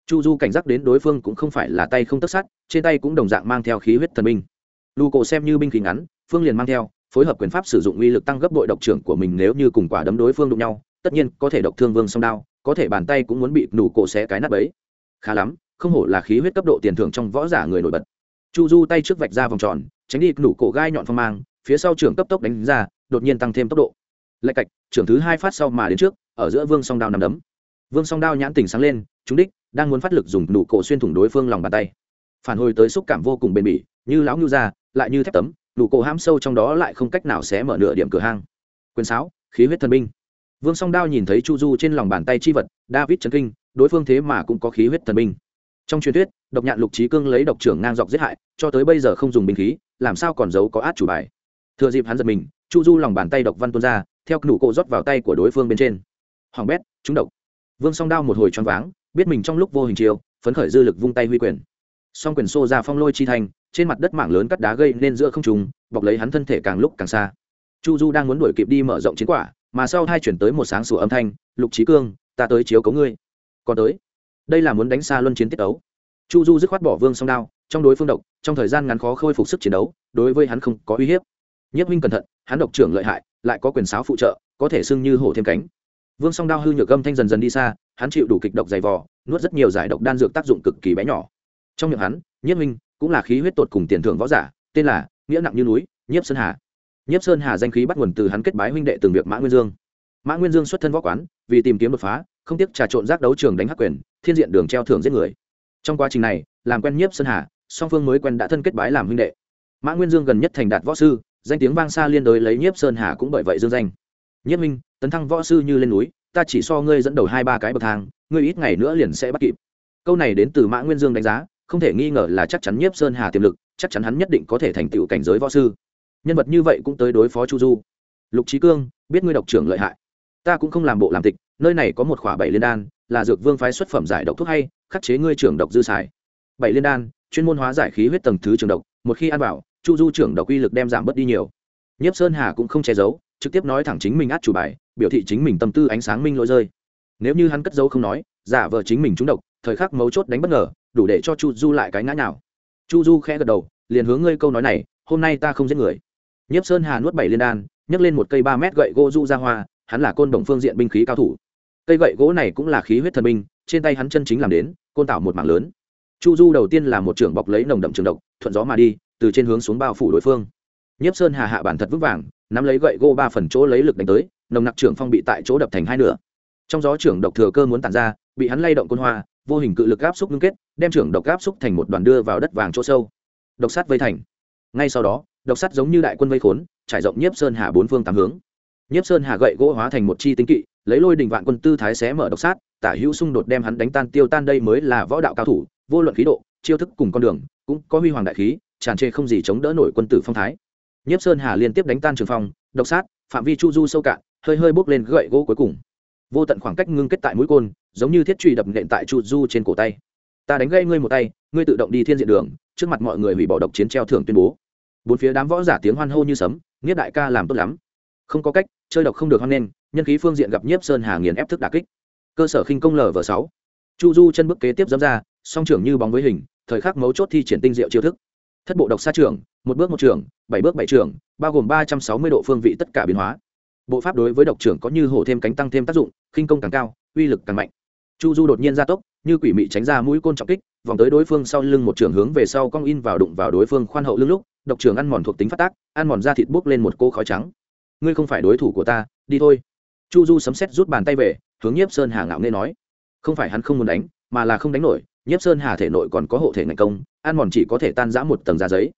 Speaker 1: chu du cảnh giác đến đối phương cũng không phải là tay không tất sắt, trên tay cũng đồng dạng mang theo khí huyết thần binh. Lù cổ xem như binh khí ngắn phương liền mang theo phối hợp quyền pháp sử dụng uy lực tăng gấp bội độc trưởng của mình nếu như cùng quả đấm đối phương đụng nhau tất nhiên có thể độc thương vương song đao có thể bàn tay cũng muốn bị nủ cổ xé cái nát bấy. Khá lắm không hổ là khí huyết cấp độ tiền thưởng trong võ giả người nổi bật chu du tay trước vạch ra vòng tròn, tránh đi nụ cổ gai nhọn phong mang, phía sau trưởng cấp tốc đánh ra, đột nhiên tăng thêm tốc độ. Lạch cạch, trưởng thứ hai phát sau mà đến trước, ở giữa vương song đao nằm đấm. Vương song đao nhãn tỉnh sáng lên, trúng đích, đang muốn phát lực dùng nụ cổ xuyên thủng đối phương lòng bàn tay. Phản hồi tới xúc cảm vô cùng bền bỉ, như lão ngưu ra lại như thép tấm, nụ cổ ham sâu trong đó lại không cách nào xé mở nửa điểm cửa hang. Quyền sáo, khí huyết thần binh. Vương song đao nhìn thấy chu du trên lòng bàn tay chi vật, david trấn kinh, đối phương thế mà cũng có khí huyết thần binh trong truyền thuyết, độc nhạn lục trí cương lấy độc trưởng ngang dọc giết hại, cho tới bây giờ không dùng binh khí, làm sao còn giấu có át chủ bài? Thừa dịp hắn giật mình, chu du lòng bàn tay độc văn tuôn ra, theo nụ cộ rót vào tay của đối phương bên trên. Hoàng bét trúng độc. Vương song đao một hồi choáng váng, biết mình trong lúc vô hình chiều phấn khởi dư lực vung tay huy quyền. Song quyền xô ra phong lôi chi thành, trên mặt đất mảng lớn cắt đá gây nên giữa không trùng bọc lấy hắn thân thể càng lúc càng xa. Chu du đang muốn đuổi kịp đi mở rộng chiến quả, mà sau hai chuyển tới một sáng sủa âm thanh, lục trí cương, ta tới chiếu cấu ngươi. Còn tới? Đây là muốn đánh xa luân chiến tiết đấu chu du dứt khoát bỏ vương song đao, trong đối phương độc, trong thời gian ngắn khó khôi phục sức chiến đấu, đối với hắn không có uy hiếp. Nhất huynh cẩn thận, hắn độc trưởng lợi hại, lại có quyền sáo phụ trợ, có thể xưng như hổ thêm cánh. Vương song đao hư nhược âm thanh dần dần đi xa, hắn chịu đủ kịch độc dày vò, nuốt rất nhiều giải độc đan dược tác dụng cực kỳ bé nhỏ. Trong miệng hắn nhất huynh cũng là khí huyết tột cùng tiền thưởng võ giả, tên là nghĩa nặng như núi, nhiếp sơn hà. Nhiếp sơn hà danh khí bắt nguồn từ hắn kết bái huynh đệ từng việc mã nguyên dương. Mã nguyên dương xuất thân võ quán, vì tìm kiếm đột phá không tiếc trà trộn giác đấu trường đánh hắc quyền, thiên diện đường treo thưởng giết người. Trong quá trình này, làm quen nhiếp sơn hà, song phương mới quen đã thân kết bái làm huynh đệ. Mã nguyên dương gần nhất thành đạt võ sư, danh tiếng vang xa liên đối lấy nhiếp sơn hà cũng bởi vậy dương danh. Nhiếp minh, tấn thăng võ sư như lên núi, ta chỉ so ngươi dẫn đầu hai ba cái bậc thang, ngươi ít ngày nữa liền sẽ bắt kịp. Câu này đến từ mã nguyên dương đánh giá, không thể nghi ngờ là chắc chắn nhiếp sơn hà tiềm lực, chắc chắn hắn nhất định có thể thành tựu cảnh giới võ sư. Nhân vật như vậy cũng tới đối phó chu du. Lục trí cương, biết ngươi độc trưởng lợi hại ta cũng không làm bộ làm tịch, nơi này có một khỏa bảy liên đan, là dược vương phái xuất phẩm giải độc thuốc hay, khắc chế ngươi trưởng độc dư xài. Bảy liên đan, chuyên môn hóa giải khí huyết tầng thứ trường độc, một khi ăn vào, chu du trưởng độc uy lực đem giảm bớt đi nhiều. Nhiếp sơn hà cũng không che giấu, trực tiếp nói thẳng chính mình át chủ bài, biểu thị chính mình tâm tư ánh sáng minh lỗi rơi. Nếu như hắn cất giấu không nói, giả vờ chính mình trúng độc, thời khắc mấu chốt đánh bất ngờ, đủ để cho chu du lại cái ngã nào chu du khẽ gật đầu, liền hướng ngươi câu nói này, hôm nay ta không giết người. Nhiếp sơn hà nuốt bảy liên đan, nhấc lên một cây ba mét gậy gỗ du ra hoa hắn là côn đồng phương diện binh khí cao thủ. Cây gậy gỗ này cũng là khí huyết thần binh, trên tay hắn chân chính làm đến, côn tạo một mảng lớn. Chu du đầu tiên là một trưởng bọc lấy nồng đậm trường độc, thuận gió mà đi, từ trên hướng xuống bao phủ đối phương. Nhiếp sơn hà hạ bản thật vững vàng, nắm lấy gậy gỗ ba phần chỗ lấy lực đánh tới, nồng nặc trưởng phong bị tại chỗ đập thành hai nửa. Trong gió trưởng độc thừa cơ muốn tàn ra, bị hắn lay động côn hoa, vô hình cự lực áp xúc ngưng kết, đem trưởng độc áp xúc thành một đoàn đưa vào đất vàng chỗ sâu. Độc sắt vây thành. Ngay sau đó, độc sắt giống như đại quân vây khốn, trải rộng nhiếp sơn hà bốn phương tám hướng nhiếp sơn hà gậy gỗ hóa thành một chi tinh kỵ, lấy lôi đình vạn quân tư thái xé mở độc sát, tả hữu xung đột đem hắn đánh tan tiêu tan đây mới là võ đạo cao thủ, vô luận khí độ, chiêu thức cùng con đường, cũng có huy hoàng đại khí, tràn trề không gì chống đỡ nổi quân tử phong thái. Nhiếp sơn hà liên tiếp đánh tan trường phong, độc sát, phạm vi chu du sâu cạn, hơi hơi bốc lên gậy gỗ cuối cùng. Vô tận khoảng cách ngưng kết tại mũi côn, giống như thiết truy đập nện tại chu du trên cổ tay. Ta đánh gây ngươi một tay, ngươi tự động đi thiên diện đường, trước mặt mọi người hủy bỏ độc chiến treo thưởng tuyên bố. Bốn phía đám võ giả tiếng hoan hô như sấm, nghiết đại ca làm tốt lắm không có cách, chơi độc không được hoan nghênh, nhân khí phương diện gặp nhiếp sơn hà nghiền ép thức đà kích. Cơ sở khinh công lv sáu. Chu du chân bước kế tiếp dẫm ra, song trưởng như bóng với hình, thời khắc mấu chốt thi triển tinh diệu chiêu thức. Thất bộ độc xa trưởng, một bước một trưởng, bảy bước bảy trưởng, bao gồm ba trăm sáu mươi độ phương vị tất cả biến hóa. Bộ pháp đối với độc trưởng có như hổ thêm cánh tăng thêm tác dụng, khinh công càng cao, uy lực càng mạnh. Chu du đột nhiên ra tốc, như quỷ mị tránh ra mũi côn trọng kích, vòng tới đối phương sau lưng một trường hướng về sau cong in vào đụng vào đối phương khoan hậu lưng lúc, độc trường ăn mòn thuộc tính phát tác, ăn mòn da thịt bốc lên một cô khói trắng ngươi không phải đối thủ của ta, đi thôi. Chu du sấm xét rút bàn tay về, hướng nhiếp sơn hà ngạo nghê nói. Không phải hắn không muốn đánh, mà là không đánh nổi, nhiếp sơn hà thể nội còn có hộ thể ngành công, ăn mòn chỉ có thể tan giã một tầng da giấy.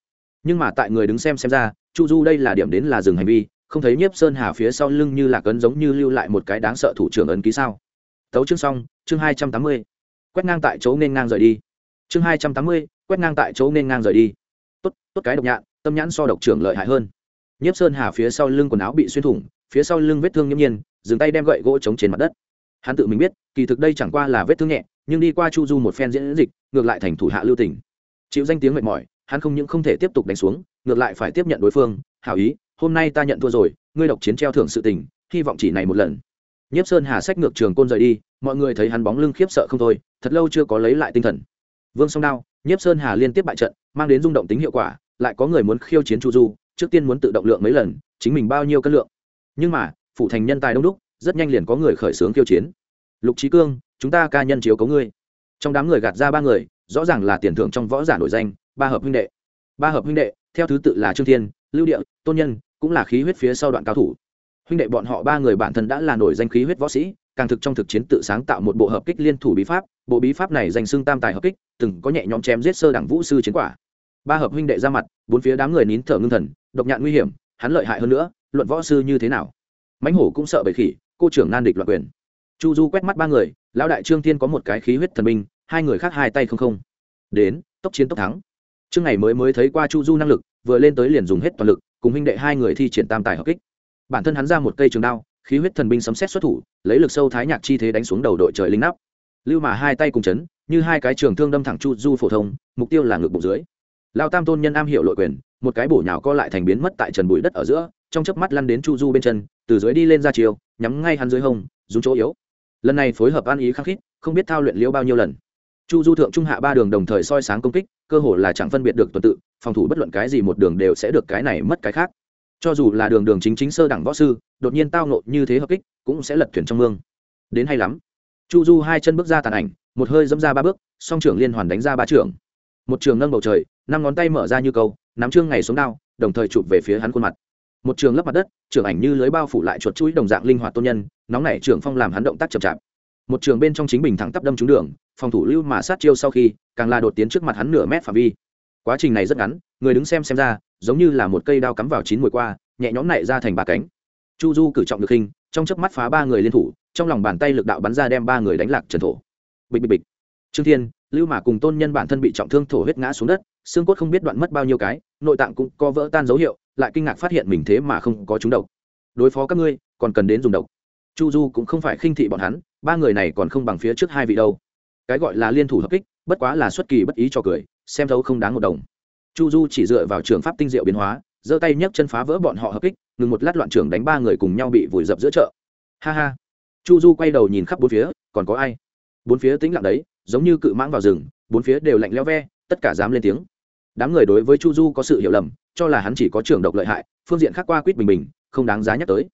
Speaker 1: Nhưng mà tại người đứng xem xem ra, chu du đây là điểm đến là dừng hành vi, không thấy nhiếp sơn hà phía sau lưng như là cấn giống như lưu lại một cái đáng sợ thủ trưởng ấn ký sao. Tấu chương xong, chương hai trăm tám mươi. Quét ngang tại chỗ nên ngang rời đi. Chương hai trăm tám mươi, quét ngang tại chỗ nên ngang rời đi. Tốt tốt cái độc nhạn, tâm nhãn so độc trưởng lợi hại hơn nhiếp sơn hà phía sau lưng quần áo bị xuyên thủng, phía sau lưng vết thương nghiễm nhiên, dừng tay đem gậy gỗ chống trên mặt đất. Hắn tự mình biết, kỳ thực đây chẳng qua là vết thương nhẹ, nhưng đi qua chu du một phen diễn dịch, ngược lại thành thủ hạ lưu tỉnh chịu danh tiếng mệt mỏi, hắn không những không thể tiếp tục đánh xuống, ngược lại phải tiếp nhận đối phương. Hảo ý, hôm nay ta nhận thua rồi, ngươi độc chiến treo thưởng sự tình, hy vọng chỉ này một lần. Nhiếp sơn hà sách ngược trường côn rời đi, mọi người thấy hắn bóng lưng khiếp sợ không thôi, thật lâu chưa có lấy lại tinh thần. Vương song đao, nhiếp sơn hà liên tiếp bại trận, mang đến rung động tính hiệu quả, lại có người muốn khiêu chiến chu du trước tiên muốn tự động lượng mấy lần, chính mình bao nhiêu cân lượng. Nhưng mà, phủ thành nhân tài đông đúc, rất nhanh liền có người khởi xướng kiêu chiến. Lục trí cương, chúng ta ca nhân chiếu cấu ngươi. Trong đám người gạt ra ba người, rõ ràng là tiền thưởng trong võ giả nổi danh, ba hợp huynh đệ. Ba hợp huynh đệ, theo thứ tự là trương thiên, lưu địa, tôn nhân, cũng là khí huyết phía sau đoạn cao thủ. Huynh đệ bọn họ ba người bản thân đã là nổi danh khí huyết võ sĩ, càng thực trong thực chiến tự sáng tạo một bộ hợp kích liên thủ bí pháp, bộ bí pháp này danh xưng tam tài hợp kích, từng có nhẹ nhõm chém giết sơ đẳng vũ sư chiến quả. Ba hợp huynh đệ ra mặt, bốn phía đám người nín thở ngưng thần độc nhạn nguy hiểm, hắn lợi hại hơn nữa, luận võ sư như thế nào? Mãnh hổ cũng sợ bầy khỉ, cô trưởng nan địch loạn quyền. Chu du quét mắt ba người, lão đại trương thiên có một cái khí huyết thần minh hai người khác hai tay không không. Đến, tốc chiến tốc thắng. Trương ngày mới mới thấy qua chu du năng lực, vừa lên tới liền dùng hết toàn lực, cùng huynh đệ hai người thi triển tam tài hợp kích. Bản thân hắn ra một cây trường đao, khí huyết thần binh sấm xét xuất thủ, lấy lực sâu thái nhạc chi thế đánh xuống đầu đội trời linh nắp. Lưu mà hai tay cùng chấn, như hai cái trường thương đâm thẳng chu du phổ thông, mục tiêu là ngực bụng dưới. Lao tam tôn nhân am hiểu lội quyền một cái bổ nhào co lại thành biến mất tại trần bụi đất ở giữa, trong chớp mắt lăn đến chu du bên chân, từ dưới đi lên ra chiều, nhắm ngay hắn dưới hông, dùng chỗ yếu. Lần này phối hợp ăn ý khắc khít, không biết thao luyện liễu bao nhiêu lần. Chu du thượng trung hạ ba đường đồng thời soi sáng công kích, cơ hồ là chẳng phân biệt được tuần tự, phòng thủ bất luận cái gì một đường đều sẽ được cái này mất cái khác. Cho dù là đường đường chính chính sơ đẳng võ sư, đột nhiên tao nộ như thế hợp kích, cũng sẽ lật thuyền trong mương. Đến hay lắm. Chu du hai chân bước ra tàn ảnh, một hơi dẫm ra ba bước, song trưởng liên hoàn đánh ra ba trưởng. Một trường nâng bầu trời, năm ngón tay mở ra như câu nắm trương ngày xuống đao, đồng thời chụp về phía hắn khuôn mặt. Một trường lấp mặt đất, trưởng ảnh như lưới bao phủ lại chuột chuỗi đồng dạng linh hoạt tôn nhân, nóng nảy trưởng phong làm hắn động tác chậm chạp. Một trường bên trong chính bình thẳng tắp đâm trúng đường, phòng thủ lưu mà sát chiêu sau khi, càng là đột tiến trước mặt hắn nửa mét phạm vi. Quá trình này rất ngắn, người đứng xem xem ra, giống như là một cây đao cắm vào chín mùi qua, nhẹ nhõm nảy ra thành ba cánh. Chu du cử trọng được hình trong chớp mắt phá ba người liên thủ, trong lòng bàn tay lực đạo bắn ra đem ba người đánh lạc trần thổ. Bịch bịch bịch. Trương thiên lưu mà cùng tôn nhân bản thân bị trọng thương thổ huyết ngã xuống đất, xương cốt không biết đoạn mất bao nhiêu cái, nội tạng cũng có vỡ tan dấu hiệu, lại kinh ngạc phát hiện mình thế mà không có chúng độc. Đối phó các ngươi, còn cần đến dùng độc. Chu du cũng không phải khinh thị bọn hắn, ba người này còn không bằng phía trước hai vị đâu. Cái gọi là liên thủ hợp kích, bất quá là xuất kỳ bất ý cho cười, xem thấu không đáng một đồng. Chu du chỉ dựa vào trường pháp tinh diệu biến hóa, giơ tay nhấc chân phá vỡ bọn họ hợp kích, ngừng một lát loạn trưởng đánh ba người cùng nhau bị vùi dập giữa chợ. Ha ha. Chu du quay đầu nhìn khắp bốn phía, còn có ai? Bốn phía tĩnh lặng đấy giống như cự mãng vào rừng, bốn phía đều lạnh leo ve, tất cả dám lên tiếng. Đám người đối với chu du có sự hiểu lầm, cho là hắn chỉ có trường độc lợi hại, phương diện khác qua quýt bình bình, không đáng giá nhắc tới.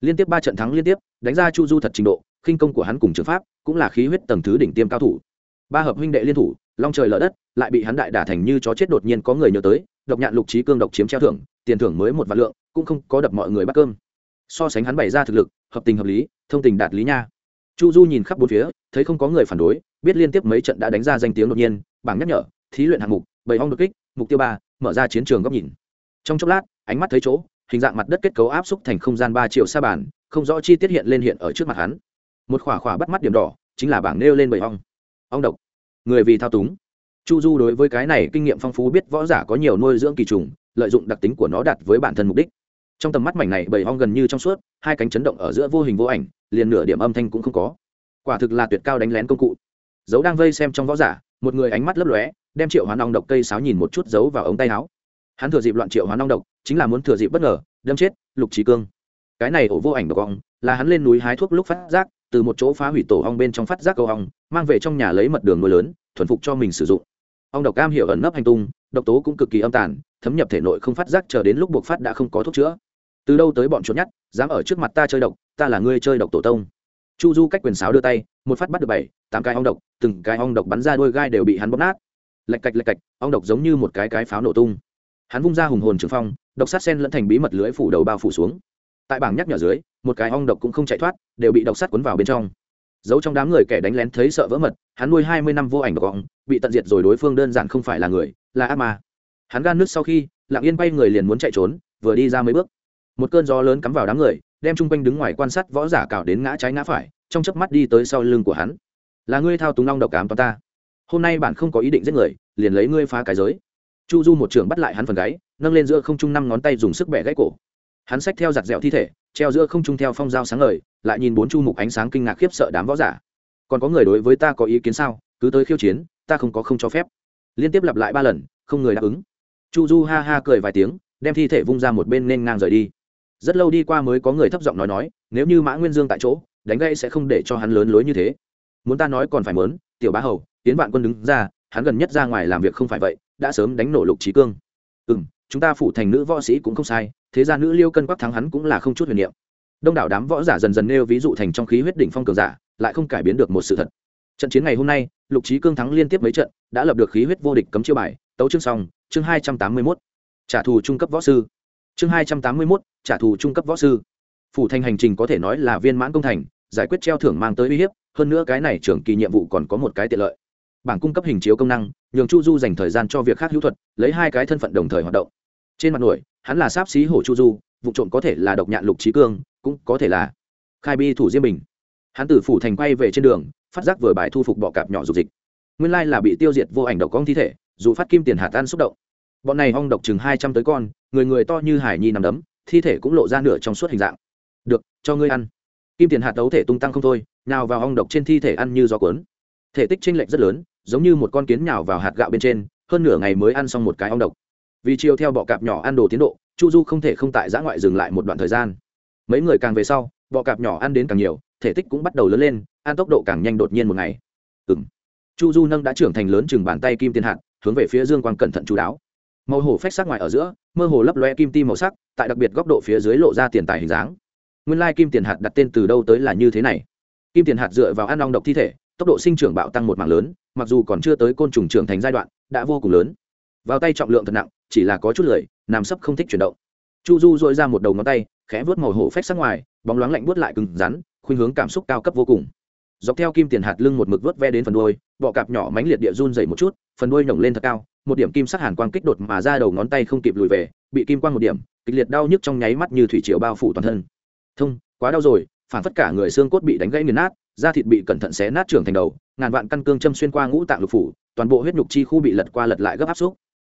Speaker 1: Liên tiếp ba trận thắng liên tiếp, đánh ra chu du thật trình độ, khinh công của hắn cùng trường pháp, cũng là khí huyết tầng thứ đỉnh tiêm cao thủ. Ba hợp huynh đệ liên thủ, long trời lở đất, lại bị hắn đại đả thành như chó chết đột nhiên có người nhớ tới, độc nhạn lục trí cương độc chiếm treo thưởng, tiền thưởng mới một vạn lượng, cũng không có đập mọi người bắt cơm. So sánh hắn bày ra thực lực, hợp tình hợp lý, thông tình đạt lý nha chu du nhìn khắp bốn phía, thấy không có người phản đối, biết liên tiếp mấy trận đã đánh ra danh tiếng đột nhiên, bảng nhắc nhở, thí luyện hạng mục bảy hong đột kích, mục tiêu ba, mở ra chiến trường góc nhìn. Trong chốc lát, ánh mắt thấy chỗ, hình dạng mặt đất kết cấu áp xúc thành không gian ba triệu sa bàn, không rõ chi tiết hiện lên hiện ở trước mặt hắn. Một khỏa khỏa bắt mắt điểm đỏ, chính là bảng nêu lên bảy hong ong độc. Người vì thao túng. Chu du đối với cái này kinh nghiệm phong phú biết võ giả có nhiều nuôi dưỡng kỳ trùng, lợi dụng đặc tính của nó đạt với bản thân mục đích. Trong tầm mắt mảnh này bảy hong gần như trong suốt, hai cánh chấn động ở giữa vô hình vô ảnh liền nửa điểm âm thanh cũng không có. Quả thực là tuyệt cao đánh lén công cụ. Dấu đang vây xem trong võ giả, một người ánh mắt lấp lóe, đem triệu hoán ong độc cây sáo nhìn một chút giấu vào ống tay áo. Hắn thừa dịp loạn triệu hoán ong độc, chính là muốn thừa dịp bất ngờ, đâm chết lục trí cương. Cái này ổ vô ảnh độc ong, là hắn lên núi hái thuốc lúc phát giác, từ một chỗ phá hủy tổ ong bên trong phát giác câu ong, mang về trong nhà lấy mật đường nuôi lớn, thuần phục cho mình sử dụng. Ong độc cam hiểu ẩn nấp hành tung, độc tố cũng cực kỳ âm tàn, thấm nhập thể nội không phát giác chờ đến lúc buộc phát đã không có thuốc chữa từ đâu tới bọn chuột nhắt, dám ở trước mặt ta chơi độc, ta là ngươi chơi độc tổ tông. Chu du cách quyền sáo đưa tay, một phát bắt được bảy, tám cái ong độc, từng cái ong độc bắn ra đôi gai đều bị hắn bóp nát. Lạch cạch lạch cạch, ong độc giống như một cái cái pháo nổ tung. Hắn vung ra hùng hồn trường phong, độc sát sen lẫn thành bí mật lưới phủ đầu bao phủ xuống. Tại bảng nhắc nhở dưới, một cái ong độc cũng không chạy thoát, đều bị độc sát cuốn vào bên trong. Giấu trong đám người kẻ đánh lén thấy sợ vỡ mật, hắn nuôi hai mươi năm vô ảnh độc ong, bị tận diệt rồi đối phương đơn giản không phải là người, là ác ma. Hắn gan nước sau khi, lặng yên bay người liền muốn chạy trốn, vừa đi ra mấy bước một cơn gió lớn cắm vào đám người, đem chung quanh đứng ngoài quan sát võ giả cào đến ngã trái ngã phải, trong chớp mắt đi tới sau lưng của hắn. Là ngươi thao túng long độc cám toàn ta. Hôm nay bạn không có ý định giết người, liền lấy ngươi phá cái giới. Chu du một trường bắt lại hắn phần gáy, nâng lên giữa không trung năm ngón tay dùng sức bẻ gãy cổ. Hắn xách theo giặt dẻo thi thể, treo giữa không trung theo phong dao sáng ngời, lại nhìn bốn chu mục ánh sáng kinh ngạc khiếp sợ đám võ giả. Còn có người đối với ta có ý kiến sao? Cứ tới khiêu chiến, ta không có không cho phép. Liên tiếp lặp lại ba lần, không người đáp ứng. Chu du ha ha cười vài tiếng, đem thi thể vung ra một bên nên ngang rời đi rất lâu đi qua mới có người thấp giọng nói nói, nếu như mã nguyên dương tại chỗ, đánh gây sẽ không để cho hắn lớn lối như thế. Muốn ta nói còn phải mớn tiểu bá hầu tiến vạn quân đứng ra, hắn gần nhất ra ngoài làm việc không phải vậy, đã sớm đánh nổ lục trí cương. Ừ m chúng ta phủ thành nữ võ sĩ cũng không sai, thế ra nữ liêu cân quắc thắng hắn cũng là không chút huyền niệm. Đông đảo đám võ giả dần dần nêu ví dụ thành trong khí huyết đỉnh phong cường giả, lại không cải biến được một sự thật. Trận chiến ngày hôm nay, lục trí cương thắng liên tiếp mấy trận, đã lập được khí huyết vô địch cấm chiêu bài, tấu chương xong, chương hai trăm tám mươi mốt. Trả thù trung cấp võ sư chương hai trăm tám mươi mốt, trả thù trung cấp võ sư. Phủ thành hành trình có thể nói là viên mãn công thành, giải quyết treo thưởng mang tới uy hiếp, hơn nữa cái này trưởng kỳ nhiệm vụ còn có một cái tiện lợi. Bảng cung cấp hình chiếu công năng, nhường chu du dành thời gian cho việc khác hữu thuật, lấy hai cái thân phận đồng thời hoạt động. Trên mặt nổi, hắn là sáp xí hổ chu du, vụ trộm có thể là độc nhạn lục trí cương, cũng có thể là khai bi thủ diêm bình. Hắn từ phủ thành quay về trên đường, phát giác vừa bài thu phục bọ cạp nhỏ dục dịch. Nguyên lai là bị tiêu diệt vô ảnh độc con thi thể, dù phát kim tiền hạt tan xúc động. Bọn này hong độc chừng hai trăm tới con người người to như hải nhi nằm đấm, thi thể cũng lộ ra nửa trong suốt hình dạng. Được, cho ngươi ăn. Kim tiền hạt đấu thể tung tăng không thôi nào vào ong độc trên thi thể ăn như gió cuốn. Thể tích chênh lệch rất lớn, giống như một con kiến nhào vào hạt gạo bên trên, hơn nửa ngày mới ăn xong một cái ong độc. Vì chiều theo bọ cạp nhỏ ăn đồ tiến độ, chu du không thể không tại giã ngoại dừng lại một đoạn thời gian. Mấy người càng về sau, bọ cạp nhỏ ăn đến càng nhiều, thể tích cũng bắt đầu lớn lên, ăn tốc độ càng nhanh đột nhiên một ngày. Ừ m chu du nâng đã trưởng thành lớn chừng bàn tay kim tiền hạt, hướng về phía dương quang cẩn thận chú đáo. Màu hổ phách sắc ngoài ở giữa mơ hồ lấp loe kim ti màu sắc, tại đặc biệt góc độ phía dưới lộ ra tiền tài hình dáng. Nguyên lai kim tiền hạt đặt tên từ đâu tới là như thế này? Kim tiền hạt dựa vào ăn long độc thi thể, tốc độ sinh trưởng bạo tăng một mảng lớn, mặc dù còn chưa tới côn trùng trưởng thành giai đoạn, đã vô cùng lớn. Vào tay trọng lượng thật nặng, chỉ là có chút lười, nằm sấp không thích chuyển động. Chu du dội ra một đầu ngón tay, khẽ vớt màu hổ phách sắc ngoài, bóng loáng lạnh vớt lại cứng rắn, khuynh hướng cảm xúc cao cấp vô cùng. Dọc theo kim tiền hạt lưng một mực vớt ve đến phần đuôi, bọ cạp nhỏ mánh liệt địa run dày một chút, phần đuôi nhổng lên thật cao một điểm kim sắc hàn quang kích đột mà ra đầu ngón tay không kịp lùi về, bị kim quang một điểm, kịch liệt đau nhức trong nháy mắt như thủy triều bao phủ toàn thân. Thông, quá đau rồi, phản phất cả người xương cốt bị đánh gãy nghiền nát, da thịt bị cẩn thận xé nát trưởng thành đầu, ngàn vạn căn cương châm xuyên qua ngũ tạng lục phủ, toàn bộ huyết nhục chi khu bị lật qua lật lại gấp áp xúc.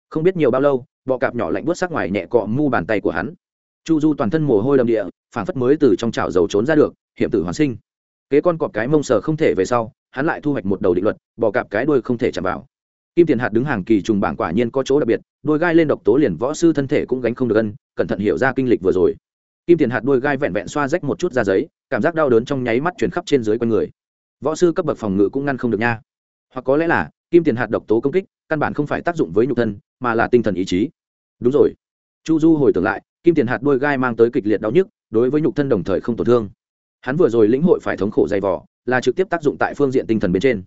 Speaker 1: Không biết nhiều bao lâu, bọ cạp nhỏ lạnh bớt sắc ngoài nhẹ cọ mu bàn tay của hắn. Chu du toàn thân mồ hôi đầm địa, phản phất mới từ trong chảo dầu trốn ra được, hiểm tử hoàn sinh. Kế con cọp cái mông sờ không thể về sau, hắn lại thu hoạch một đầu định luật, bọ cạp cái đuôi không thể chạm vào kim tiền hạt đứng hàng kỳ trùng bảng quả nhiên có chỗ đặc biệt, đôi gai lên độc tố liền võ sư thân thể cũng gánh không được ân, cẩn thận hiểu ra kinh lịch vừa rồi. Kim tiền hạt đôi gai vẹn vẹn xoa rách một chút ra giấy, cảm giác đau đớn trong nháy mắt chuyển khắp trên dưới quanh người. Võ sư cấp bậc phòng ngự cũng ngăn không được nha. Hoặc có lẽ là, kim tiền hạt độc tố công kích, căn bản không phải tác dụng với nhục thân, mà là tinh thần ý chí. Đúng rồi. Chu du hồi tưởng lại, kim tiền hạt đôi gai mang tới kịch liệt đau nhức, đối với nhục thân đồng thời không tổn thương. Hắn vừa rồi lĩnh hội phải thống khổ dày vỏ là trực tiếp tác dụng tại phương diện tinh thần bên trên.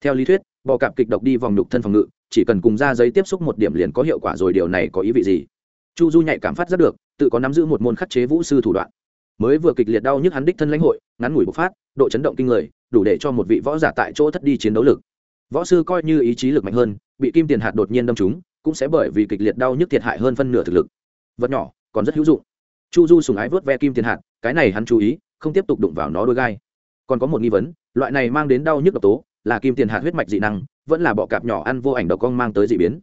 Speaker 1: Theo lý thuyết bọ cạp kịch độc đi vòng nhục thân phòng ngự, chỉ cần cùng ra giấy tiếp xúc một điểm liền có hiệu quả rồi, điều này có ý vị gì? Chu du nhạy cảm phát rất được, tự có nắm giữ một môn khắc chế vũ sư thủ đoạn. Mới vừa kịch liệt đau nhức hắn đích thân lãnh hội, ngắn ngủi bộc phát, độ chấn động kinh người, đủ để cho một vị võ giả tại chỗ thất đi chiến đấu lực. Võ sư coi như ý chí lực mạnh hơn, bị kim tiền hạt đột nhiên đâm trúng, cũng sẽ bởi vì kịch liệt đau nhức thiệt hại hơn phân nửa thực lực. Vật nhỏ, còn rất hữu dụng. Chu du sùng ái vớt ve kim tiền hạt, cái này hắn chú ý, không tiếp tục đụng vào nó đôi gai. Còn có một nghi vấn, loại này mang đến đau nhức độc tố là kim tiền hạt huyết mạch dị năng, vẫn là bọ cạp nhỏ ăn vô ảnh độc con mang tới dị biến.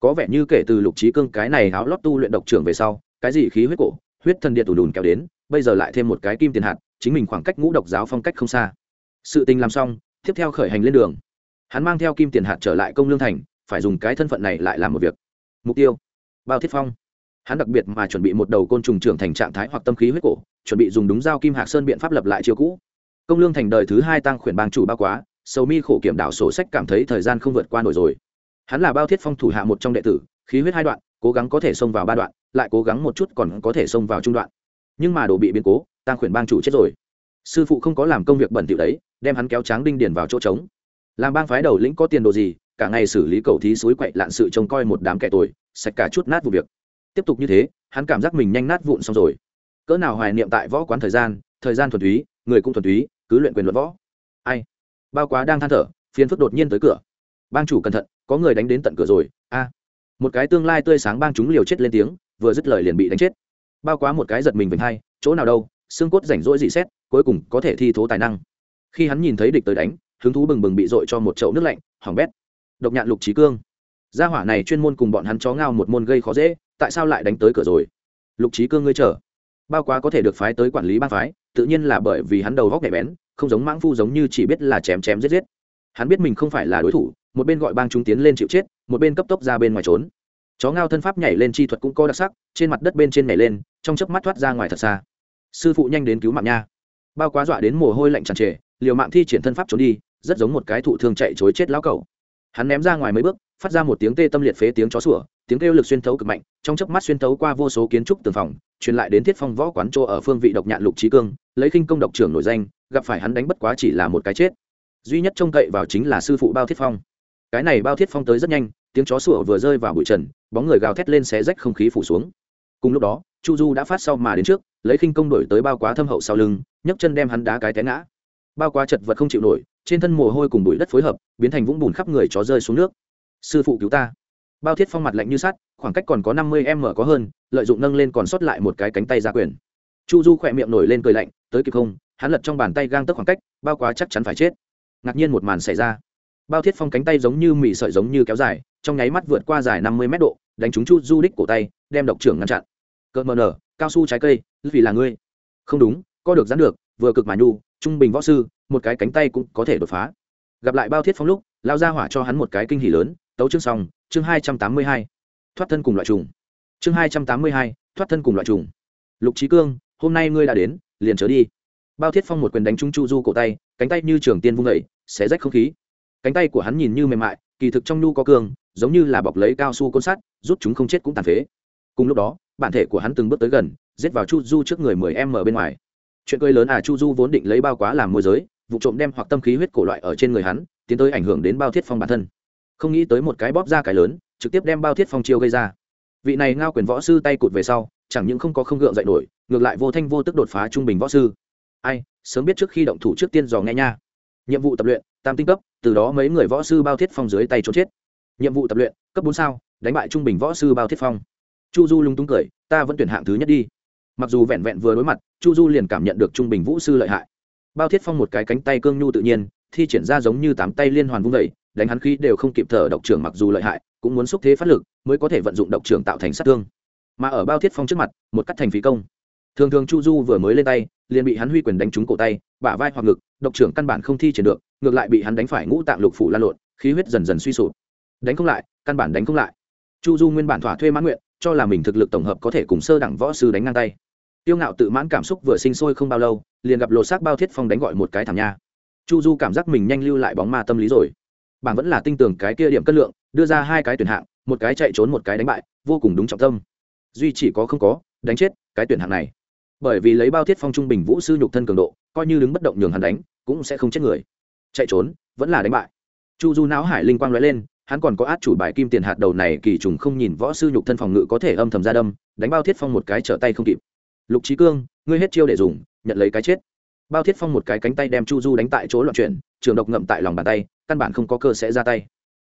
Speaker 1: Có vẻ như kể từ lục trí cương cái này háo lót tu luyện độc trưởng về sau, cái gì khí huyết cổ, huyết thần điện tù đùn kéo đến, bây giờ lại thêm một cái kim tiền hạt, chính mình khoảng cách ngũ độc giáo phong cách không xa. Sự tình làm xong, tiếp theo khởi hành lên đường. Hắn mang theo kim tiền hạt trở lại công lương thành, phải dùng cái thân phận này lại làm một việc. Mục tiêu, bao thiết phong. Hắn đặc biệt mà chuẩn bị một đầu côn trùng trưởng thành trạng thái hoặc tâm khí huyết cổ, chuẩn bị dùng đúng dao kim hạc sơn biện pháp lập lại chiều cũ. Công lương thành đời thứ hai tăng khuyển bang chủ bao quá sầu mi khổ kiểm đảo sổ sách cảm thấy thời gian không vượt qua nổi rồi. Hắn là bao thiết phong thủ hạ một trong đệ tử, khí huyết hai đoạn, cố gắng có thể xông vào ba đoạn, lại cố gắng một chút còn có thể xông vào trung đoạn. Nhưng mà đồ bị biến cố tăng khuyển bang chủ chết rồi. Sư phụ không có làm công việc bẩn thỉu đấy, đem hắn kéo tráng đinh điền vào chỗ trống. Làm bang phái đầu lĩnh có tiền đồ gì, cả ngày xử lý cầu thí suối quậy lạn sự trông coi một đám kẻ tội sạch cả chút nát vụ việc. Tiếp tục như thế, hắn cảm giác mình nhanh nát vụn xong rồi. Cỡ nào hoài niệm tại võ quán thời gian thời gian thuần túy, người cũng thuần túy, cứ luyện quyền luận võ. Ai? Bao quá đang than thở phiến phức đột nhiên tới cửa. Bang chủ cẩn thận, có người đánh đến tận cửa rồi, a. Một cái tương lai tươi sáng bang chúng liều chết lên tiếng, vừa dứt lời liền bị đánh chết. Bao quá một cái giật mình vĩnh hai, chỗ nào đâu, xương cốt rảnh rỗi dị xét, cuối cùng có thể thi thố tài năng. Khi hắn nhìn thấy địch tới đánh, hứng thú bừng bừng bị dội cho một chậu nước lạnh, hỏng bét. Độc nhạn lục trí cương. Gia hỏa này chuyên môn cùng bọn hắn chó ngao một môn gây khó dễ, tại sao lại đánh tới cửa rồi? Lục trí cương ngươi chờ. Bao quá có thể được phái tới quản lý bang phái, tự nhiên là bởi vì hắn đầu góc nhạy bén không giống mãng phu giống như chỉ biết là chém chém giết giết. Hắn biết mình không phải là đối thủ, một bên gọi bang chúng tiến lên chịu chết, một bên cấp tốc ra bên ngoài trốn. Chó ngao thân pháp nhảy lên chi thuật cũng có đặc sắc, trên mặt đất bên trên nhảy lên, trong chớp mắt thoát ra ngoài thật xa. Sư phụ nhanh đến cứu mạng nha. Bao quá dọa đến mồ hôi lạnh tràn trề, liều mạng thi triển thân pháp trốn đi, rất giống một cái thụ thương chạy chối chết lão cầu hắn ném ra ngoài mấy bước phát ra một tiếng tê tâm liệt phế tiếng chó sủa, tiếng kêu lực xuyên thấu cực mạnh, trong chớp mắt xuyên thấu qua vô số kiến trúc tường phòng, truyền lại đến thiết phong võ quán chỗ ở phương vị độc nhạn lục trí cương, lấy khinh công độc trưởng nổi danh, gặp phải hắn đánh bất quá chỉ là một cái chết. Duy nhất trông cậy vào chính là sư phụ bao thiết phong. Cái này bao thiết phong tới rất nhanh, tiếng chó sủa vừa rơi vào bụi trần, bóng người gào thét lên xé rách không khí phủ xuống. Cùng lúc đó, chu du đã phát sau mà đến trước, lấy khinh công đổi tới bao quá thâm hậu sau lưng, nhấc chân đem hắn đá cái té ngã. Bao quá chật vật không chịu nổi, trên thân mồ hôi cùng bụi đất phối hợp, biến thành vũng bùn khắp người chó rơi xuống nước sư phụ cứu ta. Bao thiết phong mặt lạnh như sắt, khoảng cách còn có năm mươi m có hơn, lợi dụng nâng lên còn sót lại một cái cánh tay ra quyền. Chu du khỏe miệng nổi lên cười lạnh, tới kịp không, hắn lật trong bàn tay gang tấc khoảng cách, bao quá chắc chắn phải chết. Ngạc nhiên một màn xảy ra. Bao thiết phong cánh tay giống như mì sợi giống như kéo dài, trong nháy mắt vượt qua dài năm mươi mét độ, đánh trúng chu du đích cổ tay, đem độc trưởng ngăn chặn. Cợt mờ nở, cao su trái cây vì là ngươi. Không đúng co được dán được, vừa cực mà nhu, trung bình võ sư, một cái cánh tay cũng có thể đột phá. Gặp lại bao thiết phong lúc lao ra hỏa cho hắn một cái kinh hỉ lớn tấu chương xong, chương hai trăm tám mươi hai, thoát thân cùng loại trùng. Chương hai trăm tám mươi hai, thoát thân cùng loại trùng. Lục trí cương, hôm nay ngươi đã đến, liền trở đi. Bao thiết phong một quyền đánh trúng chu du cổ tay, cánh tay như trường tiên vung vẩy xé rách không khí. Cánh tay của hắn nhìn như mềm mại, kỳ thực trong nhu có cương giống như là bọc lấy cao su côn sắt, rút chúng không chết cũng tàn phế. Cùng lúc đó, bản thể của hắn từng bước tới gần, giết vào chu du trước người mười em ở bên ngoài. Chuyện cười lớn à chu du vốn định lấy bao quá làm môi giới, vụ trộm đem hoặc tâm khí huyết cổ loại ở trên người hắn, tiến tới ảnh hưởng đến bao thiết phong bản thân không nghĩ tới một cái bóp ra cái lớn, trực tiếp đem bao thiết phong chiêu gây ra. Vị này ngao quyền võ sư tay cụt về sau, chẳng những không có không gượng dậy nổi, ngược lại vô thanh vô tức đột phá trung bình võ sư. Ai, sớm biết trước khi động thủ trước tiên dò nghe nha. Nhiệm vụ tập luyện, tam tinh cấp, từ đó mấy người võ sư bao thiết phong dưới tay trốn chết. Nhiệm vụ tập luyện, cấp bốn sao, đánh bại trung bình võ sư bao thiết phong. Chu du lung túng cười, ta vẫn tuyển hạng thứ nhất đi. Mặc dù vẹn vẹn vừa đối mặt, chu du liền cảm nhận được trung bình vũ sư lợi hại. Bao thiết phong một cái cánh tay cương nhu tự nhiên, thi triển ra giống như tám tay liên hoàn vung vẩy đánh hắn khí đều không kịp thở, độc trưởng mặc dù lợi hại, cũng muốn xúc thế phát lực, mới có thể vận dụng độc trưởng tạo thành sát thương. Mà ở bao thiết phong trước mặt, một cắt thành phí công. Thường thường chu du vừa mới lên tay, liền bị hắn huy quyền đánh trúng cổ tay, bả vai hoặc ngực, độc trưởng căn bản không thi triển được, ngược lại bị hắn đánh phải ngũ tạng lục phủ lan lộn, khí huyết dần dần suy sụp. Đánh không lại, căn bản đánh không lại. Chu du nguyên bản thỏa thuê mãn nguyện, cho là mình thực lực tổng hợp có thể cùng sơ đẳng võ sư đánh ngang tay. Tiêu ngạo tự mãn cảm xúc vừa sinh sôi không bao lâu, liền gặp lột xác bao thiết phong đánh gọi một cái thảm nha. Chu du cảm giác mình nhanh lưu lại bóng ma tâm lý rồi bảng vẫn là tinh tường cái kia điểm cân lượng, đưa ra hai cái tuyển hạng, một cái chạy trốn một cái đánh bại, vô cùng đúng trọng tâm. Duy chỉ có không có, đánh chết cái tuyển hạng này. Bởi vì lấy bao thiết phong trung bình vũ sư nhục thân cường độ, coi như đứng bất động nhường hắn đánh, cũng sẽ không chết người. Chạy trốn, vẫn là đánh bại. Chu du não hải linh quang nói lên, hắn còn có át chủ bài kim tiền hạt đầu này kỳ trùng không nhìn võ sư nhục thân phòng ngự có thể âm thầm ra đâm, đánh bao thiết phong một cái trở tay không kịp. Lục trí cương, ngươi hết chiêu để dùng, nhận lấy cái chết bao thiết phong một cái cánh tay đem chu du đánh tại chỗ loạn chuyển, trường độc ngậm tại lòng bàn tay, căn bản không có cơ sẽ ra tay.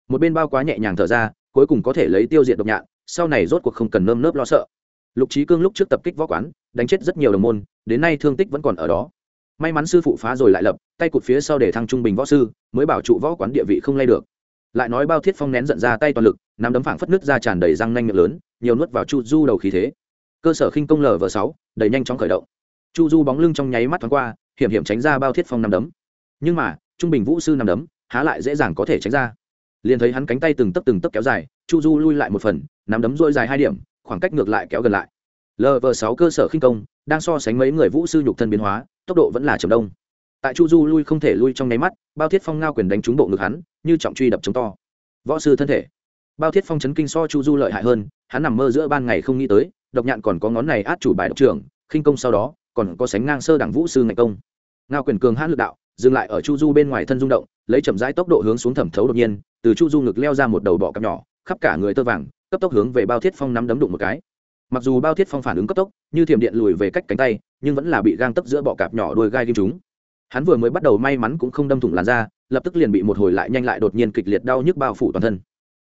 Speaker 1: Một bên bao quá nhẹ nhàng thở ra, cuối cùng có thể lấy tiêu diệt độc nhạn, sau này rốt cuộc không cần nơm nớp lo sợ. Lục trí cương lúc trước tập kích võ quán, đánh chết rất nhiều đồng môn, đến nay thương tích vẫn còn ở đó. May mắn sư phụ phá rồi lại lập, tay cụt phía sau để thăng trung bình võ sư, mới bảo trụ võ quán địa vị không lay được. Lại nói bao thiết phong nén giận ra tay toàn lực, nắm đấm phảng phất nước ra tràn đầy răng nanh miệng lớn, nhiều nuốt vào chu du đầu khí thế. Cơ sở khinh công lv sáu đầy nhanh chóng khởi động chu du bóng lưng trong nháy mắt thoáng qua, hiểm hiểm tránh ra bao thiết phong nắm đấm. Nhưng mà, trung bình vũ sư nắm đấm, há lại dễ dàng có thể tránh ra. Liền thấy hắn cánh tay từng tấc từng tấc kéo dài, chu du lui lại một phần, nắm đấm dôi dài hai điểm, khoảng cách ngược lại kéo gần lại. Lv sáu cơ sở khinh công, đang so sánh mấy người vũ sư nhục thân biến hóa, tốc độ vẫn là chậm đông. Tại chu du lui không thể lui trong nháy mắt, bao thiết phong ngao quyền đánh trúng bộ ngực hắn, như trọng truy đập chống to. Võ sư thân thể. Bao thiết phong chấn kinh so chu du lợi hại hơn, hắn nằm mơ giữa ban ngày không nghĩ tới, độc nhạn còn có ngón này át chủ bài độc trưởng, khinh công sau đó còn có sánh ngang sơ đẳng vũ sư ngạch công. Ngao quyền cường hãn lực đạo, dừng lại ở chu du bên ngoài thân rung động, lấy chậm rãi tốc độ hướng xuống thẩm thấu đột nhiên, từ chu du ngực leo ra một đầu bọ cặp nhỏ, khắp cả người tơ vàng, cấp tốc hướng về bao thiết phong nắm đấm đụng một cái. Mặc dù bao thiết phong phản ứng cấp tốc, như thiểm điện lùi về cách cánh tay, nhưng vẫn là bị gang tấp giữa bọ cạp nhỏ đuôi gai kim chúng hắn vừa mới bắt đầu may mắn cũng không đâm thủng làn da, lập tức liền bị một hồi lại nhanh lại đột nhiên kịch liệt đau nhức bao phủ toàn thân.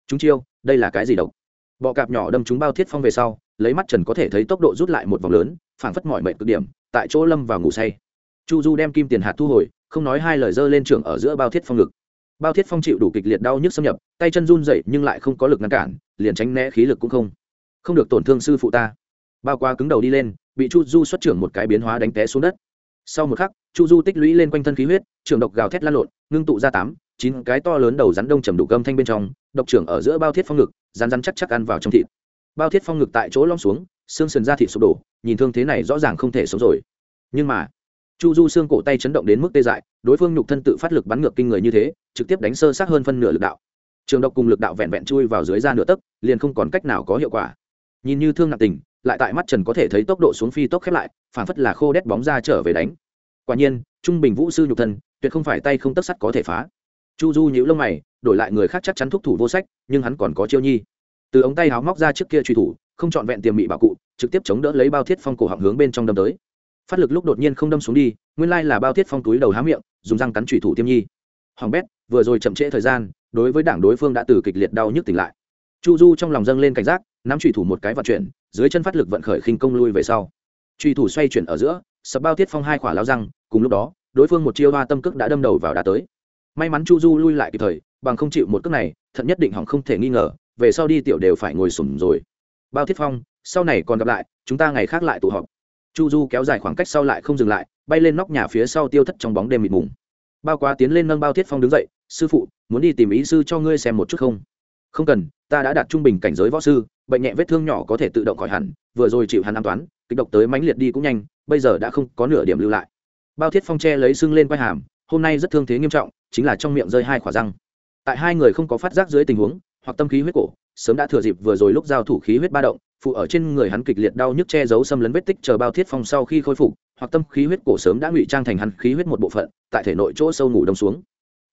Speaker 1: Chúng chiêu, đây là cái gì độc? Bọ cạp nhỏ đâm chúng bao thiết phong về sau, lấy mắt trần có thể thấy tốc độ rút lại một vòng lớn, phảng phất mọi mệnh cực điểm tại chỗ lâm vào ngủ say. Chu du đem kim tiền hạt thu hồi, không nói hai lời dơ lên trường ở giữa bao thiết phong ngực. Bao thiết phong chịu đủ kịch liệt đau nhức xâm nhập, tay chân run dậy nhưng lại không có lực ngăn cản, liền tránh né khí lực cũng không. Không được tổn thương sư phụ ta. Bao qua cứng đầu đi lên, bị chu du xuất trưởng một cái biến hóa đánh té xuống đất. Sau một khắc, chu du tích lũy lên quanh thân khí huyết, trường độc gào thét lan lộn, ngưng tụ ra tám, chín cái to lớn đầu rắn đông trầm đủ gâm thanh bên trong, độc trưởng ở giữa bao thiết phong ngực rán rán chắc chắc ăn vào trong thịt. Bao thiết phong ngực tại chỗ lom xuống xương sườn da thịt sụp đổ, nhìn thương thế này rõ ràng không thể sống rồi. Nhưng mà, chu du xương cổ tay chấn động đến mức tê dại, đối phương nhục thân tự phát lực bắn ngược kinh người như thế, trực tiếp đánh sơ sát hơn phân nửa lực đạo. Trường độc cùng lực đạo vẹn vẹn chui vào dưới da nửa tấc, liền không còn cách nào có hiệu quả. Nhìn như thương nặng tình, lại tại mắt trần có thể thấy tốc độ xuống phi tốc khép lại phản phất là khô đét bóng ra trở về đánh. Quả nhiên, trung bình vũ sư nhục thân, tuyệt không phải tay không tất sắt có thể phá. Chu du nhíu lông mày, đổi lại người khác chắc chắn thúc thủ vô sách, nhưng hắn còn có chiêu nhi. Từ ống tay háo móc ra trước kia truy thủ không trọn vẹn tiềm mị bảo cụ, trực tiếp chống đỡ lấy bao thiết phong cổ họng hướng bên trong đâm tới. Phát lực lúc đột nhiên không đâm xuống đi, nguyên lai là bao thiết phong túi đầu há miệng, dùng răng cắn chủy thủ tiêm nhi. Hoàng bét, vừa rồi chậm trễ thời gian, đối với đảng đối phương đã từ kịch liệt đau nhức tỉnh lại. Chu du trong lòng dâng lên cảnh giác, nắm chủy thủ một cái vận chuyển, dưới chân phát lực vận khởi khinh công lui về sau. Chủy thủ xoay chuyển ở giữa, sập bao thiết phong hai khỏa lao răng, cùng lúc đó, đối phương một chiêu hoa tâm cước đã đâm đầu vào đá tới. May mắn chu du lui lại kịp thời, bằng không chịu một cước này thận nhất định hỏng không thể nghi ngờ, về sau đi tiểu đều phải ngồi sùng rồi bao thiết phong, sau này còn gặp lại, chúng ta ngày khác lại tụ họp. Chu du kéo dài khoảng cách sau lại không dừng lại, bay lên nóc nhà phía sau tiêu thất trong bóng đêm mịt mùng. Bao quá tiến lên nâng bao thiết phong đứng dậy, sư phụ, muốn đi tìm ý sư cho ngươi xem một chút không? Không cần, ta đã đạt trung bình cảnh giới võ sư, bệnh nhẹ vết thương nhỏ có thể tự động khỏi hẳn, vừa rồi chịu hắn an toán, kịch độc tới mãnh liệt đi cũng nhanh, bây giờ đã không có nửa điểm lưu lại. Bao thiết phong che lấy sưng lên quai hàm, hôm nay rất thương thế nghiêm trọng, chính là trong miệng rơi hai khỏa răng. Tại hai người không có phát giác dưới tình huống, hoặc tâm khí huyết cổ sớm đã thừa dịp vừa rồi lúc giao thủ khí huyết ba động, phụ ở trên người hắn kịch liệt đau nhức che giấu xâm lấn vết tích chờ bao thiết phong sau khi khôi phục, hoặc tâm khí huyết cổ sớm đã ngụy trang thành hắn khí huyết một bộ phận, tại thể nội chỗ sâu ngủ đông xuống.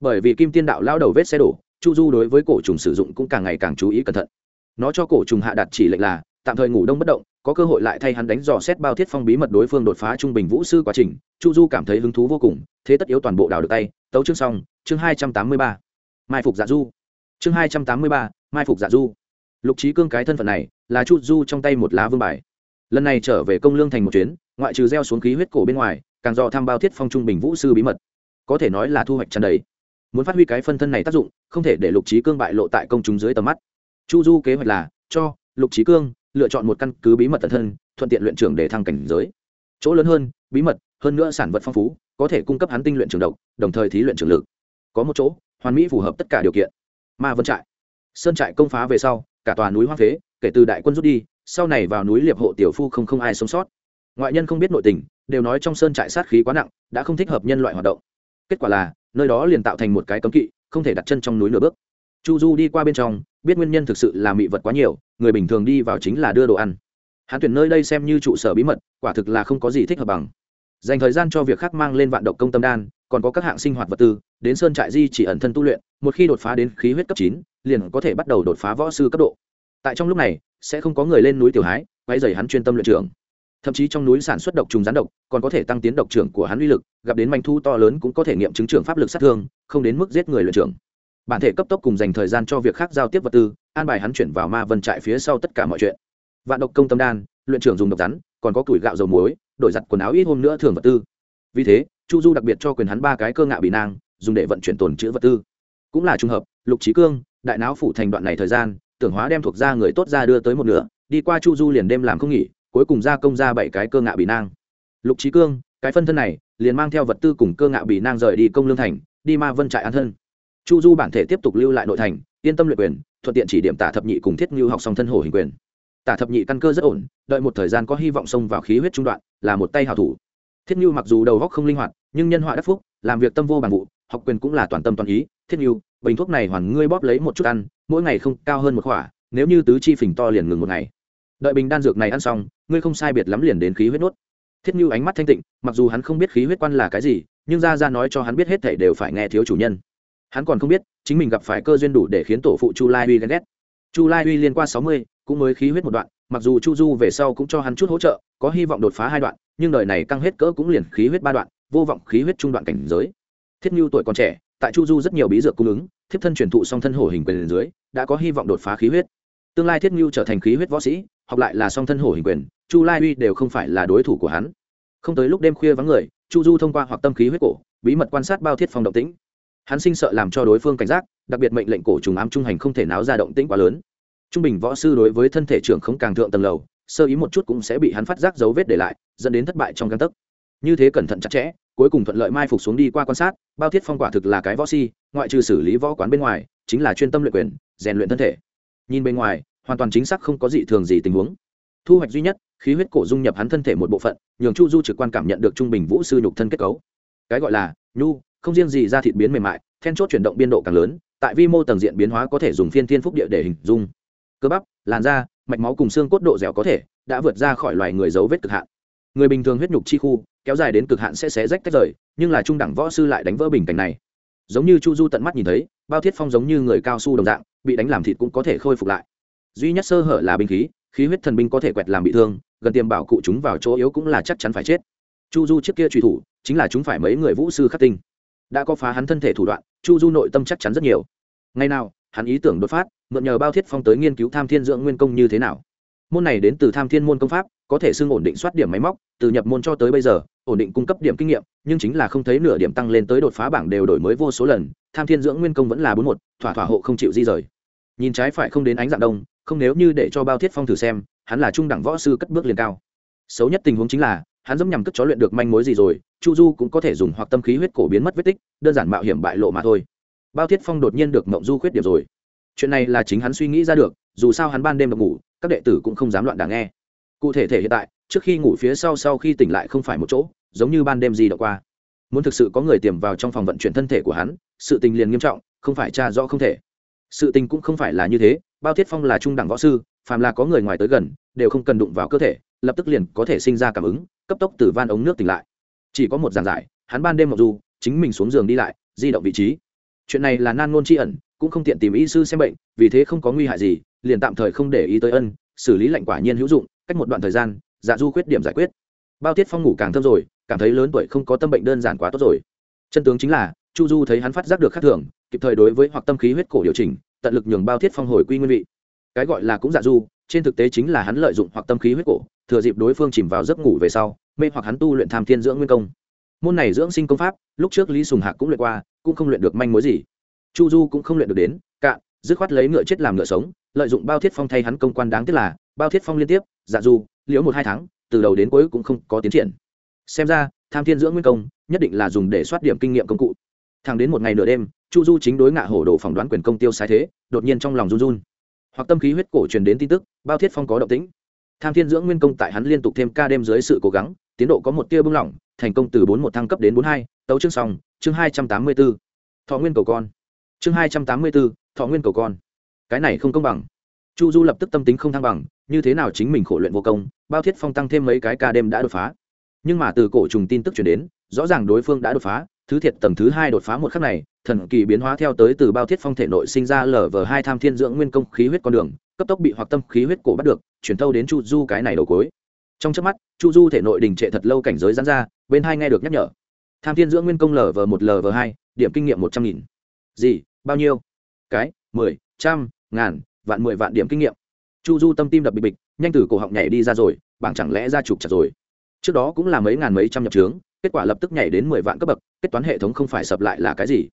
Speaker 1: Bởi vì kim tiên đạo lao đầu vết xe đổ, chu du đối với cổ trùng sử dụng cũng càng ngày càng chú ý cẩn thận. Nó cho cổ trùng hạ đặt chỉ lệnh là, tạm thời ngủ đông bất động, có cơ hội lại thay hắn đánh dò xét bao thiết phong bí mật đối phương đột phá trung bình vũ sư quá trình, chu du cảm thấy hứng thú vô cùng, thế tất yếu toàn bộ đào được tay. Tấu chương xong, chương hai trăm tám mươi ba. Mai phục dạ du. Chương hai trăm tám mươi ba mai phục dạ du. Lục trí cương cái thân phận này là chu du trong tay một lá vương bài. Lần này trở về công lương thành một chuyến, ngoại trừ gieo xuống khí huyết cổ bên ngoài, càng do tham bao thiết phong trung bình vũ sư bí mật. Có thể nói là thu hoạch tràn đầy. Muốn phát huy cái phân thân này tác dụng, không thể để lục trí cương bại lộ tại công chúng dưới tầm mắt. Chu du kế hoạch là cho lục trí cương lựa chọn một căn cứ bí mật tận thân, thuận tiện luyện trưởng để thăng cảnh giới. Chỗ lớn hơn, bí mật, hơn nữa sản vật phong phú, có thể cung cấp hắn tinh luyện trường độc, đồng thời thí luyện trường lực. Có một chỗ, hoàn mỹ phù hợp tất cả điều kiện. Ma vân trại sơn trại công phá về sau, cả tòa núi hoang phế, kể từ đại quân rút đi, sau này vào núi liệp hộ tiểu phu không không ai sống sót. Ngoại nhân không biết nội tình, đều nói trong sơn trại sát khí quá nặng, đã không thích hợp nhân loại hoạt động. Kết quả là, nơi đó liền tạo thành một cái cấm kỵ, không thể đặt chân trong núi nửa bước. Chu du đi qua bên trong, biết nguyên nhân thực sự là mị vật quá nhiều, người bình thường đi vào chính là đưa đồ ăn. Hắn tuyển nơi đây xem như trụ sở bí mật, quả thực là không có gì thích hợp bằng. Dành thời gian cho việc khác mang lên vạn độc công tâm đan, còn có các hạng sinh hoạt vật tư, đến sơn trại di chỉ ẩn thân tu luyện, một khi đột phá đến khí huyết cấp chín liền có thể bắt đầu đột phá võ sư cấp độ. Tại trong lúc này, sẽ không có người lên núi tiểu hái quay dày hắn chuyên tâm luyện trưởng. Thậm chí trong núi sản xuất độc trùng rắn độc, còn có thể tăng tiến độc trưởng của hắn uy lực, gặp đến manh thu to lớn cũng có thể nghiệm chứng trưởng pháp lực sát thương, không đến mức giết người luyện trưởng. Bản thể cấp tốc cùng dành thời gian cho việc khác giao tiếp vật tư, an bài hắn chuyển vào ma vân trại phía sau tất cả mọi chuyện. Vạn độc công tâm đan, luyện trưởng dùng độc rắn, còn có củi gạo dầu muối, đổi giặt quần áo ít hôm nữa thường vật tư. Vì thế, chu du đặc biệt cho quyền hắn ba cái cơ ngạo bị nang, dùng để vận chuyển tồn chữ vật tư. Cũng là t r ư n g hợp, lục trí cương đại não phủ thành đoạn này thời gian, tưởng hóa đem thuộc ra người tốt ra đưa tới một nửa, đi qua chu du liền đêm làm không nghỉ, cuối cùng ra công ra bảy cái cơ ngạ bị nang. Lục trí cương, cái phân thân này, liền mang theo vật tư cùng cơ ngạ bị nang rời đi công lương thành, đi ma vân trại an thân. Chu du bản thể tiếp tục lưu lại nội thành, yên tâm luyện quyền, thuận tiện chỉ điểm tả thập nhị cùng thiết ngưu học song thân hổ hình quyền. Tả thập nhị căn cơ rất ổn, đợi một thời gian có hy vọng xông vào khí huyết trung đoạn, là một tay hào thủ. Thiết ngưu mặc dù đầu góc không linh hoạt, nhưng nhân họa đắc phúc, làm việc tâm vô bằng vụ học quyền cũng là toàn tâm toàn ý, thiết yêu, bình thuốc này hoàn ngươi bóp lấy một chút ăn, mỗi ngày không cao hơn một khỏa, nếu như tứ chi phình to liền ngừng một ngày. Đợi bình đan dược này ăn xong, ngươi không sai biệt lắm liền đến khí huyết nuốt thiết như ánh mắt thanh tịnh, mặc dù hắn không biết khí huyết quan là cái gì, nhưng ra ra nói cho hắn biết hết thể đều phải nghe thiếu chủ nhân. Hắn còn không biết, chính mình gặp phải cơ duyên đủ để khiến tổ phụ chu lai uy ghen ghét. Chu lai uy liên qua sáu mươi, cũng mới khí huyết một đoạn, mặc dù chu du về sau cũng cho hắn chút hỗ trợ, có hy vọng đột phá hai đoạn, nhưng đời này căng hết cỡ cũng liền khí huyết ba đoạn, vô vọng khí huyết trung đoạn cảnh giới thiết nhu tuổi còn trẻ, tại chu du rất nhiều bí dược cung ứng, thiếp thân truyền thụ song thân hổ hình quyền dưới, đã có hy vọng đột phá khí huyết. Tương lai thiết nhu trở thành khí huyết võ sĩ, học lại là song thân hổ hình quyền, chu lai uy đều không phải là đối thủ của hắn. Không tới lúc đêm khuya vắng người, chu du thông qua hoặc tâm khí huyết cổ, bí mật quan sát bao thiết phong động tĩnh. Hắn sinh sợ làm cho đối phương cảnh giác, đặc biệt mệnh lệnh cổ trùng ám trung hành không thể náo ra động tĩnh quá lớn. Trung bình võ sư đối với thân thể trưởng không càng thượng tầng lầu, sơ ý một chút cũng sẽ bị hắn phát giác dấu vết để lại, dẫn đến thất bại trong căn tấc. Như thế cẩn thận chặt chẽ cuối cùng thuận lợi mai phục xuống đi qua quan sát, bao thiết phong quả thực là cái võ si, ngoại trừ xử lý võ quán bên ngoài, chính là chuyên tâm luyện quyền, rèn luyện thân thể. Nhìn bên ngoài, hoàn toàn chính xác không có gì thường gì tình huống. Thu hoạch duy nhất, khí huyết cổ dung nhập hắn thân thể một bộ phận, nhường chu du trực quan cảm nhận được trung bình vũ sư nhục thân kết cấu. Cái gọi là, nhu, không riêng gì ra thịt biến mềm mại, then chốt chuyển động biên độ càng lớn, tại vi mô tầng diện biến hóa có thể dùng phiên thiên phúc địa để hình dung. Cơ bắp, làn da, mạch máu cùng xương cốt độ dẻo có thể, đã vượt ra khỏi loài người dấu vết cực hạn. Người bình thường huyết nhục chi khu kéo dài đến cực hạn sẽ xé rách tách rời, nhưng là trung đẳng võ sư lại đánh vỡ bình cảnh này. Giống như chu du tận mắt nhìn thấy, bao thiết phong giống như người cao su đồng dạng, bị đánh làm thịt cũng có thể khôi phục lại. Duy nhất sơ hở là binh khí khí huyết thần binh có thể quẹt làm bị thương, gần tiềm bảo cụ chúng vào chỗ yếu cũng là chắc chắn phải chết. Chu du trước kia truy thủ, chính là chúng phải mấy người vũ sư khắc tinh. Đã có phá hắn thân thể thủ đoạn, chu du nội tâm chắc chắn rất nhiều. Ngày nào, hắn ý tưởng đột phát, mượn nhờ bao thiết phong tới nghiên cứu tham thiên dưỡng nguyên công như thế nào. Môn này đến từ tham thiên môn công pháp, có thể xưng ổn định soát điểm máy móc, từ nhập môn cho tới bây giờ ổn định cung cấp điểm kinh nghiệm, nhưng chính là không thấy nửa điểm tăng lên tới đột phá bảng đều đổi mới vô số lần, tham thiên dưỡng nguyên công vẫn là bốn một, thỏa thỏa hộ không chịu di rời. Nhìn trái phải không đến ánh dạng đông, không nếu như để cho bao thiết phong thử xem, hắn là trung đẳng võ sư cất bước liền cao. Xấu nhất tình huống chính là, hắn giống nhằm cất chó luyện được manh mối gì rồi, chu du cũng có thể dùng hoặc tâm khí huyết cổ biến mất vết tích, đơn giản mạo hiểm bại lộ mà thôi. Bao thiết phong đột nhiên được mộng du khuyết điểm rồi. Chuyện này là chính hắn suy nghĩ ra được, dù sao hắn ban đêm được ngủ, các đệ tử cũng không dám loạn đáng nghe. Cụ thể thể hiện tại trước khi ngủ phía sau sau khi tỉnh lại không phải một chỗ, giống như ban đêm gì đã qua. Muốn thực sự có người tiềm vào trong phòng vận chuyển thân thể của hắn, sự tình liền nghiêm trọng, không phải tra rõ không thể. Sự tình cũng không phải là như thế, bao thiết phong là trung đẳng võ sư, phàm là có người ngoài tới gần, đều không cần đụng vào cơ thể, lập tức liền có thể sinh ra cảm ứng, cấp tốc từ van ống nước tỉnh lại. Chỉ có một giảng giải, hắn ban đêm mặc dù, chính mình xuống giường đi lại, di động vị trí. Chuyện này là nan ngôn tri ẩn, cũng không tiện tìm y sư xem bệnh, vì thế không có nguy hại gì, liền tạm thời không để ý tới ân, xử lý lệnh quả nhiên hữu dụng, cách một đoạn thời gian dạ du khuyết điểm giải quyết. Bao tiết phong ngủ càng thơm rồi, cảm thấy lớn tuổi không có tâm bệnh đơn giản quá tốt rồi. Chân tướng chính là, chu du thấy hắn phát giác được khác thường, kịp thời đối với hoặc tâm khí huyết cổ điều chỉnh, tận lực nhường bao thiết phong hồi quy nguyên vị. Cái gọi là cũng dạ du, trên thực tế chính là hắn lợi dụng hoặc tâm khí huyết cổ, thừa dịp đối phương chìm vào giấc ngủ về sau, mê hoặc hắn tu luyện tham thiên dưỡng nguyên công. Môn này dưỡng sinh công pháp, lúc trước lý sùng hạc cũng luyện qua, cũng không luyện được manh mối gì. Chu du cũng không luyện được đến, cạn, dứt khoát lấy ngựa chết làm ngựa sống, lợi dụng bao thiết phong thay hắn công quan đáng tiếc là, bao thiết phong liên tiếp dạ du, liễu một hai tháng, từ đầu đến cuối cũng không có tiến triển. Xem ra, tham thiên dưỡng nguyên công, nhất định là dùng để soát điểm kinh nghiệm công cụ. Thẳng đến một ngày nửa đêm, chu du chính đối ngạ hổ đồ phỏng đoán quyền công tiêu sai thế, đột nhiên trong lòng run run. Hoặc tâm khí huyết cổ truyền đến tin tức, bao thiết phong có động tĩnh. Tham thiên dưỡng nguyên công tại hắn liên tục thêm ca đêm dưới sự cố gắng, tiến độ có một tia bưng lỏng, thành công từ bốn một thăng cấp đến bốn hai, tấu chương xong, chương hai trăm tám mươi b ố thọ nguyên cầu con. Chương hai trăm tám mươi b ố thọ nguyên cầu con. Cái này không công bằng chu du lập tức tâm tính không thăng bằng, như thế nào chính mình khổ luyện vô công, bao thiết phong tăng thêm mấy cái ca đêm đã đột phá. Nhưng mà từ cổ trùng tin tức chuyển đến, rõ ràng đối phương đã đột phá, thứ thiệt tầng thứ hai đột phá một khắc này, thần kỳ biến hóa theo tới từ bao thiết phong thể nội sinh ra lở vờ hai tham thiên dưỡng nguyên công khí huyết con đường, cấp tốc bị hoặc tâm khí huyết cổ bắt được, chuyển thâu đến chu du cái này đầu cối trong trước mắt, chu du thể nội đình trệ thật lâu cảnh giới gián ra, bên hai nghe được nhắc nhở. Tham thiên dưỡng nguyên công lở vờ một lở vờ hai, điểm kinh nghiệm một trăm nghìn. Gì? Bao nhiêu? Cái? mười, trăm, ngàn vạn mười vạn điểm kinh nghiệm. Chu du tâm tim đập bịch bịch, nhanh từ cổ họng nhảy đi ra rồi, bảng chẳng lẽ ra trục chặt rồi? Trước đó cũng là mấy ngàn mấy trăm nhập trướng kết quả lập tức nhảy đến mười vạn cấp bậc, kết toán hệ thống không phải sập lại là cái gì?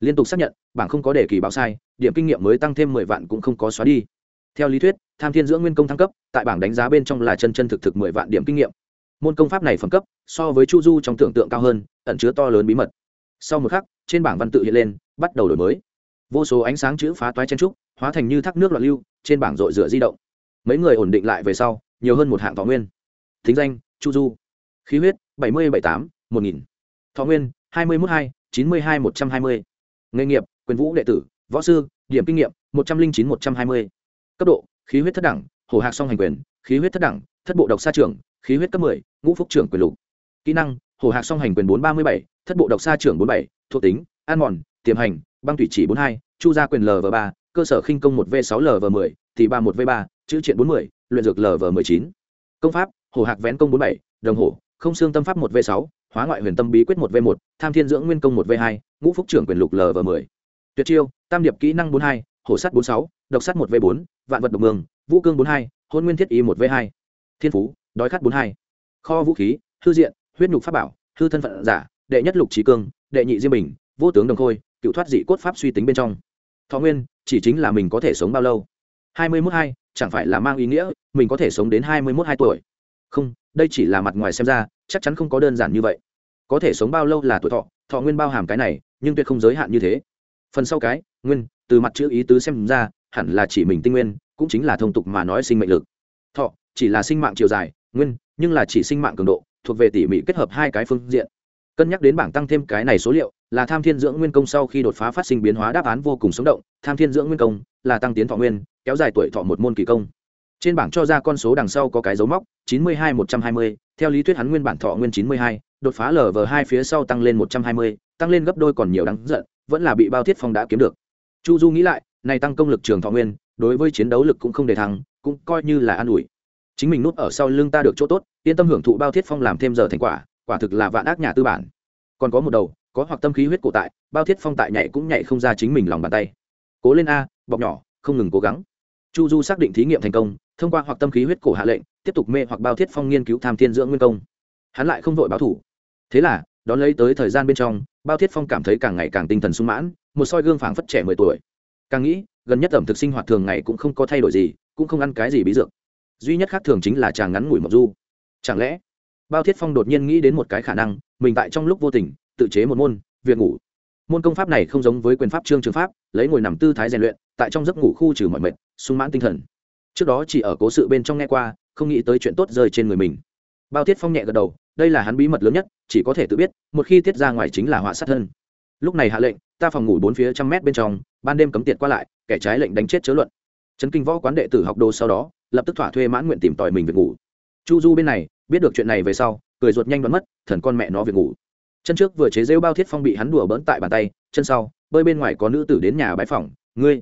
Speaker 1: Liên tục xác nhận, bảng không có đề kỳ báo sai, điểm kinh nghiệm mới tăng thêm mười vạn cũng không có xóa đi. Theo lý thuyết, tham thiên dưỡng nguyên công thăng cấp, tại bảng đánh giá bên trong là chân chân thực thực mười vạn điểm kinh nghiệm. Môn công pháp này phẩm cấp, so với chu du trong tưởng tượng cao hơn, ẩn chứa to lớn bí mật. Sau một khắc, trên bảng văn tự hiện lên, bắt đầu đổi mới. Vô số ánh sáng chữ phá toái chen trúc hóa thành như thác nước loạn lưu, trên bảng rội rửa di động. Mấy người ổn định lại về sau, nhiều hơn một hạng thọ nguyên. Thính danh, chu du. Khí huyết, bảy mươi bảy tám, một nghìn. Thọ nguyên, hai mươi một hai, chín mươi hai một trăm hai mươi. Nghề nghiệp, quyền vũ đệ tử, võ sư, điểm kinh nghiệm, một trăm linh chín một trăm hai mươi. Cấp độ, khí huyết thất đẳng hồ hạc song hành quyền, khí huyết thất đẳng, thất bộ độc sa trưởng, khí huyết cấp mười, ngũ phúc trưởng quyền lục. Kỹ năng hồ hạc song hành quyền bốn ba mươi bảy, thất bộ độc sa trưởng bốn bảy, thuộc tính an mòn, tiềm hành, băng thủy chỉ bốn hai, chu gia quyền lv ba cơ sở khinh công một v sáu lv mười, thì ba một v ba, chữ triện bốn mươi luyện dược lv mười chín. Công pháp, hồ hạc vén công bốn bảy, đồng hồ, không xương tâm pháp một v sáu, hóa ngoại huyền tâm bí quyết một v một, tham thiên dưỡng nguyên công một v hai, ngũ phúc trưởng quyền lục lv mười. Tuyệt chiêu, tam điệp kỹ năng bốn hai, hổ sắt bốn sáu, độc sắt một v bốn, vạn vật độc mương vũ cương bốn hai, hôn nguyên thiết y một v hai. Thiên phú, đói khát bốn hai. Kho vũ khí, hư diện, huyết nhục pháp bảo, hư thân phận giả, đệ nhất lục trí cương, đệ nhị diêm bình, vô tướng đồng khôi, cựu thoát dị cốt pháp suy tính bên trong thọ nguyên, chỉ chính là mình có thể sống bao lâu? Hai mươi mốt hai, chẳng phải là mang ý nghĩa, mình có thể sống đến hai mươi mốt hai tuổi? Không, đây chỉ là mặt ngoài xem ra, chắc chắn không có đơn giản như vậy. Có thể sống bao lâu là tuổi thọ thọ nguyên bao hàm cái này, nhưng tuyệt không giới hạn như thế. Phần sau cái, nguyên, từ mặt chữ ý tứ xem ra, hẳn là chỉ mình tinh nguyên, cũng chính là thông tục mà nói sinh mệnh lực. Thọ, chỉ là sinh mạng chiều dài, nguyên, nhưng là chỉ sinh mạng cường độ, thuộc về tỉ mỉ kết hợp hai cái phương diện cân nhắc đến bảng tăng thêm cái này số liệu, là tham thiên dưỡng nguyên công sau khi đột phá phát sinh biến hóa đáp án vô cùng sống động, tham thiên dưỡng nguyên công là tăng tiến thọ nguyên, kéo dài tuổi thọ một môn kỳ công. Trên bảng cho ra con số đằng sau có cái dấu móc, chín mươi hai một trăm hai mươi, theo lý thuyết hắn nguyên bản thọ nguyên chín mươi hai, đột phá lở vờ hai phía sau tăng lên một trăm hai mươi, tăng lên gấp đôi còn nhiều đáng giận, vẫn là bị bao thiết phong đã kiếm được. Chu du nghĩ lại, này tăng công lực trường thọ nguyên, đối với chiến đấu lực cũng không để thắng cũng coi như là an ủi. Chính mình nút ở sau lưng ta được chỗ tốt, yên tâm hưởng thụ bao thiết phong làm thêm giờ thành quả quả thực là vạn ác nhà tư bản. Còn có một đầu, có hoặc tâm khí huyết cổ tại, bao thiết phong tại nhảy cũng nhảy không ra chính mình lòng bàn tay. Cố lên a, bọc nhỏ, không ngừng cố gắng. Chu du xác định thí nghiệm thành công, thông qua hoặc tâm khí huyết cổ hạ lệnh, tiếp tục mê hoặc bao thiết phong nghiên cứu tham thiên dưỡng nguyên công. Hắn lại không vội báo thủ. Thế là, đón lấy tới thời gian bên trong, bao thiết phong cảm thấy càng ngày càng tinh thần sung mãn, một soi gương phảng phất trẻ mười tuổi. Càng nghĩ, gần nhất ẩm thực sinh hoạt thường ngày cũng không có thay đổi gì, cũng không ăn cái gì bí dược. Duy nhất khác thường chính là chàng ngắn ngủi mộc du. Chẳng lẽ bao thiết phong đột nhiên nghĩ đến một cái khả năng, mình tại trong lúc vô tình, tự chế một môn, việc ngủ. Môn công pháp này không giống với quyền pháp trương trường pháp, lấy ngồi nằm tư thái rèn luyện, tại trong giấc ngủ khu trừ mọi mệt, sung mãn tinh thần. Trước đó chỉ ở cố sự bên trong nghe qua, không nghĩ tới chuyện tốt rơi trên người mình. Bao thiết phong nhẹ gật đầu, đây là hắn bí mật lớn nhất, chỉ có thể tự biết, một khi tiết ra ngoài chính là họa sát thân. Lúc này hạ lệnh, ta phòng ngủ bốn phía trăm mét bên trong, ban đêm cấm tiệt qua lại, kẻ trái lệnh đánh chết chớ luận. Trấn kinh võ quán đệ tử học đồ sau đó, lập tức thỏa thuê mãn nguyện tìm tòi mình việc ngủ. Chu du bên này biết được chuyện này về sau, cười ruột nhanh đoán mất, thần con mẹ nó việc ngủ. Chân trước vừa chế rêu bao thiết phong bị hắn đùa bỡn tại bàn tay, chân sau, bơi bên ngoài có nữ tử đến nhà bãi phòng ngươi,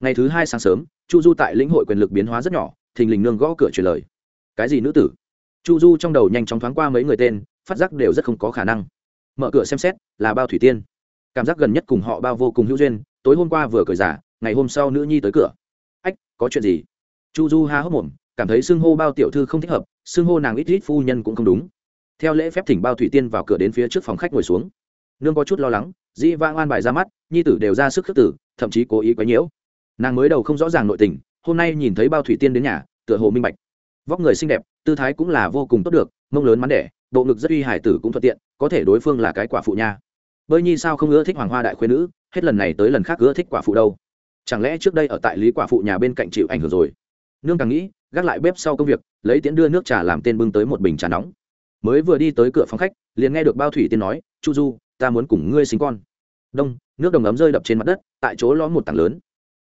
Speaker 1: ngày thứ hai sáng sớm, chu du tại lĩnh hội quyền lực biến hóa rất nhỏ, thình lình nương gõ cửa truyền lời. Cái gì nữ tử? Chu du trong đầu nhanh chóng thoáng qua mấy người tên, phát giác đều rất không có khả năng. Mở cửa xem xét, là bao thủy tiên. Cảm giác gần nhất cùng họ bao vô cùng hữu duyên, tối hôm qua vừa cởi giả, ngày hôm sau nữ nhi tới cửa. Ách, có chuyện gì? Chu du ha hốc mồm cảm thấy xưng hô bao tiểu thư không thích hợp, xưng hô nàng ít ít phu nhân cũng không đúng. Theo lễ phép thỉnh bao thủy tiên vào cửa đến phía trước phòng khách ngồi xuống. Nương có chút lo lắng, dĩ vang an bài ra mắt, nhi tử đều ra sức khước tử, thậm chí cố ý quấy nhiễu. Nàng mới đầu không rõ ràng nội tình, hôm nay nhìn thấy bao thủy tiên đến nhà, tựa hồ minh bạch. Vóc người xinh đẹp, tư thái cũng là vô cùng tốt được, mông lớn mắn đẻ, bộ ngực rất uy hải tử cũng thuận tiện, có thể đối phương là cái quả phụ nha. Bơi nhi sao không ưa thích hoàng hoa đại khuyên nữ, hết lần này tới lần khác ưa thích quả phụ đâu. Chẳng lẽ trước đây ở tại lý quả phụ nhà bên cạnh chịu ảnh hưởng rồi? Nương càng nghĩ, gác lại bếp sau công việc, lấy tiễn đưa nước trà làm tên bưng tới một bình trà nóng. Mới vừa đi tới cửa phòng khách, liền nghe được bao thủy tiên nói, chu du, ta muốn cùng ngươi sinh con. Đông, nước đồng ấm rơi đập trên mặt đất, tại chỗ ló một tảng lớn.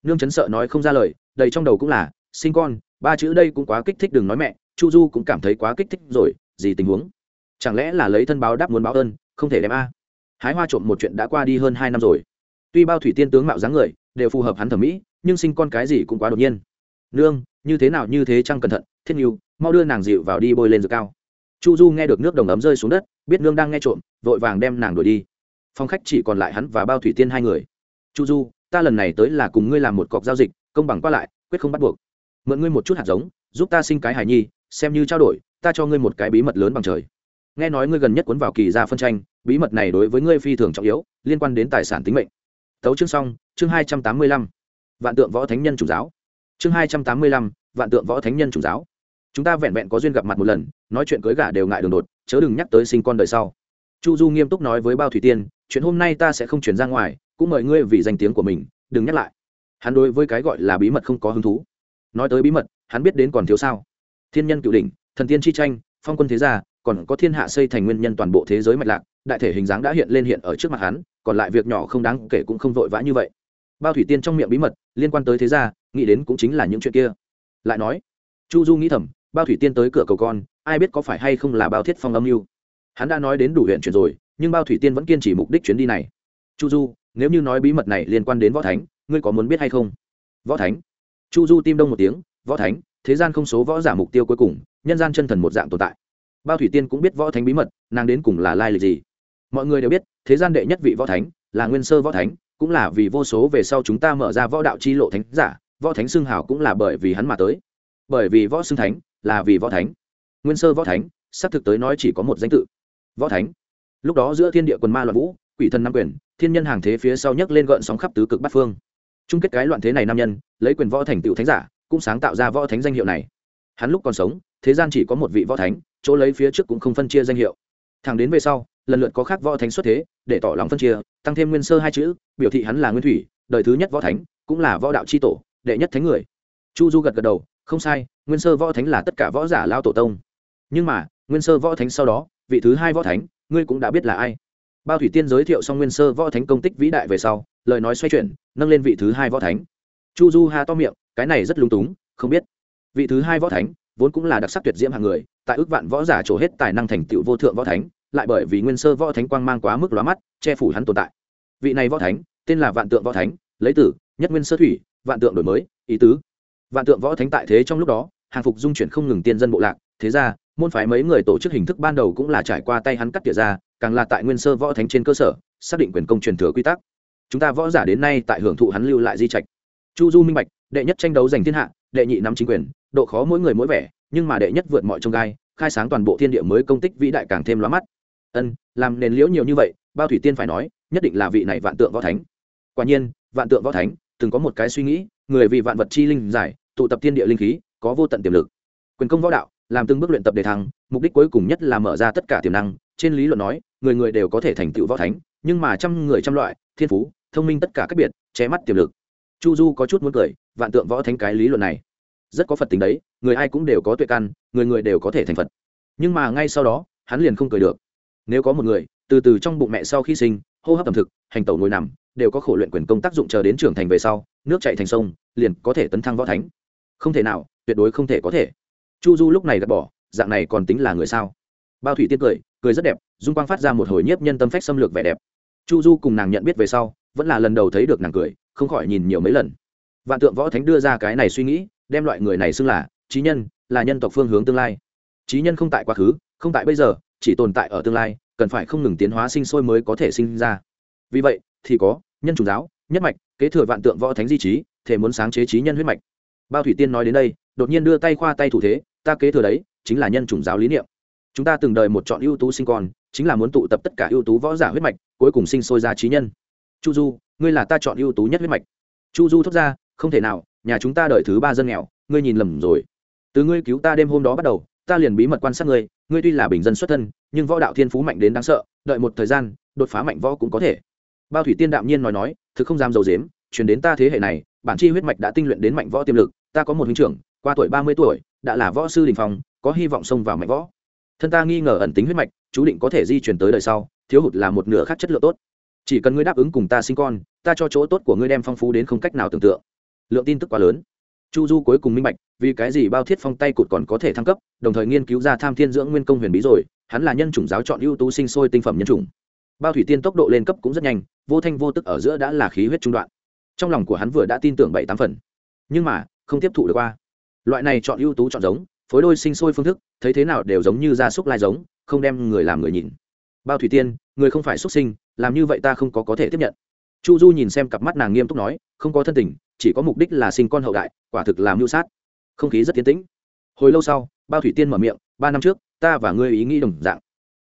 Speaker 1: Nương chấn sợ nói không ra lời, đầy trong đầu cũng là, sinh con, ba chữ đây cũng quá kích thích đừng nói mẹ, chu du cũng cảm thấy quá kích thích rồi, gì tình huống? Chẳng lẽ là lấy thân báo đáp muốn báo ơn, không thể đem a? Hái hoa trộm một chuyện đã qua đi hơn hai năm rồi. Tuy bao thủy tiên tướng mạo dáng người, đều phù hợp hắn thẩm mỹ, nhưng sinh con cái gì cũng quá đột nhiên. Nương như thế nào như thế chăng cẩn thận, thiết nhu, mau đưa nàng dịu vào đi bôi lên dược cao. Chu du nghe được nước đồng ấm rơi xuống đất, biết nương đang nghe trộm, vội vàng đem nàng đuổi đi. Phong khách chỉ còn lại hắn và bao thủy tiên hai người. Chu du, ta lần này tới là cùng ngươi làm một cọc giao dịch, công bằng qua lại, quyết không bắt buộc. Mượn ngươi một chút hạt giống, giúp ta sinh cái hài nhi, xem như trao đổi, ta cho ngươi một cái bí mật lớn bằng trời. Nghe nói ngươi gần nhất cuốn vào kỳ ra phân tranh, bí mật này đối với ngươi phi thường trọng yếu, liên quan đến tài sản tính mệnh. Tấu chương xong, chương hai trăm tám mươi lăm. Vạn tượng võ thánh nhân chủ giáo chương hai trăm tám mươi lăm, vạn tượng võ thánh nhân chủ giáo. Chúng ta vẹn vẹn có duyên gặp mặt một lần, nói chuyện cưới gả đều ngại đường đột, chớ đừng nhắc tới sinh con đời sau. Chu du nghiêm túc nói với bao thủy tiên, chuyện hôm nay ta sẽ không chuyển ra ngoài, cũng mời ngươi vì danh tiếng của mình, đừng nhắc lại. Hắn đối với cái gọi là bí mật không có hứng thú. Nói tới bí mật, hắn biết đến còn thiếu sao. Thiên nhân cựu đỉnh, thần tiên chi tranh, phong quân thế gia, còn có thiên hạ xây thành nguyên nhân toàn bộ thế giới mạch lạc, đại thể hình dáng đã hiện lên hiện ở trước mặt hắn, còn lại việc nhỏ không đáng kể cũng không vội vã như vậy. Bao thủy tiên trong miệng bí mật, liên quan tới thế gia nghĩ đến cũng chính là những chuyện kia. Lại nói, chu du nghĩ thầm, bao thủy tiên tới cửa cầu con, ai biết có phải hay không là bao thiết phong âm mưu. Hắn đã nói đến đủ huyện chuyện rồi, nhưng bao thủy tiên vẫn kiên trì mục đích chuyến đi này. Chu du, nếu như nói bí mật này liên quan đến võ thánh, ngươi có muốn biết hay không? Võ thánh? Chu du tim đông một tiếng, võ thánh, thế gian không số võ giả mục tiêu cuối cùng, nhân gian chân thần một dạng tồn tại. Bao thủy tiên cũng biết võ thánh bí mật, nàng đến cùng là lai lịch gì? Mọi người đều biết, thế gian đệ nhất vị võ thánh là nguyên sơ võ thánh, cũng là vì vô số về sau chúng ta mở ra võ đạo chi lộ thánh giả võ thánh xưng hào cũng là bởi vì hắn mà tới. Bởi vì võ xưng thánh là vì võ thánh. Nguyên sơ võ thánh, xác thực tới nói chỉ có một danh tự. Võ thánh. Lúc đó giữa thiên địa quần ma loạn vũ, quỷ thần nam quyền, thiên nhân hàng thế phía sau nhấc lên gợn sóng khắp tứ cực bát phương. Chung kết cái loạn thế này nam nhân, lấy quyền võ thành tựu thánh giả, cũng sáng tạo ra võ thánh danh hiệu này. Hắn lúc còn sống, thế gian chỉ có một vị võ thánh, chỗ lấy phía trước cũng không phân chia danh hiệu. Thẳng đến về sau, lần lượt có khác võ thánh xuất thế, để tỏ lòng phân chia, tăng thêm nguyên sơ hai chữ, biểu thị hắn là nguyên thủy, đời thứ nhất võ thánh, cũng là võ đạo c h i tổ đệ nhất thánh người. Chu du gật gật đầu, không sai, nguyên sơ võ thánh là tất cả võ giả lao tổ tông. Nhưng mà, nguyên sơ võ thánh sau đó, vị thứ hai võ thánh, ngươi cũng đã biết là ai. Bao thủy tiên giới thiệu xong nguyên sơ võ thánh công tích vĩ đại về sau, lời nói xoay chuyển, nâng lên vị thứ hai võ thánh. Chu du ha to miệng, cái này rất lung túng, không biết. Vị thứ hai võ thánh, vốn cũng là đặc sắc tuyệt diễm hàng người, tại ước vạn võ giả trổ hết tài năng thành tựu vô thượng võ thánh, lại bởi vì nguyên sơ võ thánh quang mang quá mức lóa mắt, che phủ hắn tồn tại. Vị này võ thánh, tên là vạn tượng võ thánh, lấy tử nhất nguyên sơ thủy vạn tượng đổi mới, ý tứ. Vạn tượng võ thánh tại thế trong lúc đó, hàng phục dung chuyển không ngừng tiên dân bộ lạc, thế ra, môn phái mấy người tổ chức hình thức ban đầu cũng là trải qua tay hắn cắt tỉa ra, càng là tại nguyên sơ võ thánh trên cơ sở, xác định quyền công truyền thừa quy tắc. Chúng ta võ giả đến nay tại hưởng thụ hắn lưu lại di trạch. Chu du minh bạch, đệ nhất tranh đấu giành thiên hạ, đệ nhị nắm chính quyền, độ khó mỗi người mỗi vẻ, nhưng mà đệ nhất vượt mọi trông gai, khai sáng toàn bộ thiên địa mới công tích vĩ đại càng thêm lóa mắt. Ân, làm nền liễu nhiều như vậy, bao thủy tiên phải nói, nhất định là vị này vạn tượng võ thánh. Quả nhiên, vạn tượng võ thánh từng có một cái suy nghĩ, người vì vạn vật chi linh giải, tụ tập thiên địa linh khí, có vô tận tiềm lực. Quyền công võ đạo, làm từng bước luyện tập đề thăng, mục đích cuối cùng nhất là mở ra tất cả tiềm năng. Trên lý luận nói, người người đều có thể thành tựu võ thánh, nhưng mà trăm người trăm loại, thiên phú, thông minh tất cả các biệt, che mắt tiềm lực. Chu du có chút muốn cười, vạn tượng võ thánh cái lý luận này. Rất có phật tính đấy, người ai cũng đều có tuệ căn, người người đều có thể thành phật. Nhưng mà ngay sau đó, hắn liền không cười được. Nếu có một người, từ từ trong bụng mẹ sau khi sinh, hô hấp tầm thực, hành tẩu ngồi nằm đều có khổ luyện quyền công tác dụng chờ đến trưởng thành về sau, nước chạy thành sông, liền có thể tấn thăng võ thánh. Không thể nào, tuyệt đối không thể có thể. Chu du lúc này gạt bỏ, dạng này còn tính là người sao? Bao thủy tiên cười cười rất đẹp, dung quang phát ra một hồi nhiếp nhân tâm phách xâm lược vẻ đẹp. Chu du cùng nàng nhận biết về sau, vẫn là lần đầu thấy được nàng cười, không khỏi nhìn nhiều mấy lần. Vạn tượng võ thánh đưa ra cái này suy nghĩ, đem loại người này xưng là trí nhân, là nhân tộc phương hướng tương lai. Trí nhân không tại quá khứ, không tại bây giờ, chỉ tồn tại ở tương lai, cần phải không ngừng tiến hóa sinh sôi mới có thể sinh ra. Vì vậy, thì có nhân chủ giáo, nhất mạch, kế thừa vạn tượng võ thánh di trí, thể muốn sáng chế trí nhân huyết mạch. Bao thủy tiên nói đến đây, đột nhiên đưa tay khoa tay thủ thế, ta kế thừa đấy, chính là nhân chủng giáo lý niệm. Chúng ta từng đời một chọn ưu tú sinh con, chính là muốn tụ tập tất cả ưu tú võ giả huyết mạch, cuối cùng sinh sôi ra trí nhân. Chu du, ngươi là ta chọn ưu tú nhất huyết mạch. Chu du thốt ra, không thể nào, nhà chúng ta đợi thứ ba dân nghèo, ngươi nhìn lầm rồi. Từ ngươi cứu ta đêm hôm đó bắt đầu, ta liền bí mật quan sát ngươi ngươi tuy là bình dân xuất thân, nhưng võ đạo thiên phú mạnh đến đáng sợ, đợi một thời gian, đột phá mạnh võ cũng có thể bao thủy tiên đạm nhiên nói nói, thực không dám dầu dếm chuyển đến ta thế hệ này, bản chi huyết mạch đã tinh luyện đến mạnh võ tiềm lực, ta có một huynh trưởng, qua tuổi ba mươi tuổi, đã là võ sư đình phong, có hy vọng xông vào mạnh võ. Thân ta nghi ngờ ẩn tính huyết mạch, chú định có thể di chuyển tới đời sau, thiếu hụt là một nửa khác chất lượng tốt. Chỉ cần ngươi đáp ứng cùng ta sinh con, ta cho chỗ tốt của ngươi đem phong phú đến không cách nào tưởng tượng. Lượng tin tức quá lớn. Chu du cuối cùng minh bạch, vì cái gì bao thiết phong tay cụt còn có thể thăng cấp, đồng thời nghiên cứu ra tham thiên dưỡng nguyên công huyền bí rồi, hắn là nhân chủng giáo chọn ưu tú sinh sôi tinh phẩm nhân chủng bao thủy tiên tốc độ lên cấp cũng rất nhanh, vô thanh vô tức ở giữa đã là khí huyết trung đoạn. Trong lòng của hắn vừa đã tin tưởng bảy tám phần. Nhưng mà, không tiếp thụ được qua. Loại này chọn ưu tú chọn giống, phối đôi sinh sôi phương thức, thấy thế nào đều giống như gia súc lai giống, không đem người làm người nhìn. Bao thủy tiên, người không phải xuất sinh, làm như vậy ta không có có thể tiếp nhận. Chu du nhìn xem cặp mắt nàng nghiêm túc nói, không có thân tình, chỉ có mục đích là sinh con hậu đại, quả thực làm mưu sát. Không khí rất tiến tĩnh. Hồi lâu sau, bao thủy tiên mở miệng, ba năm trước, ta và ngươi ý nghĩ đồng dạng.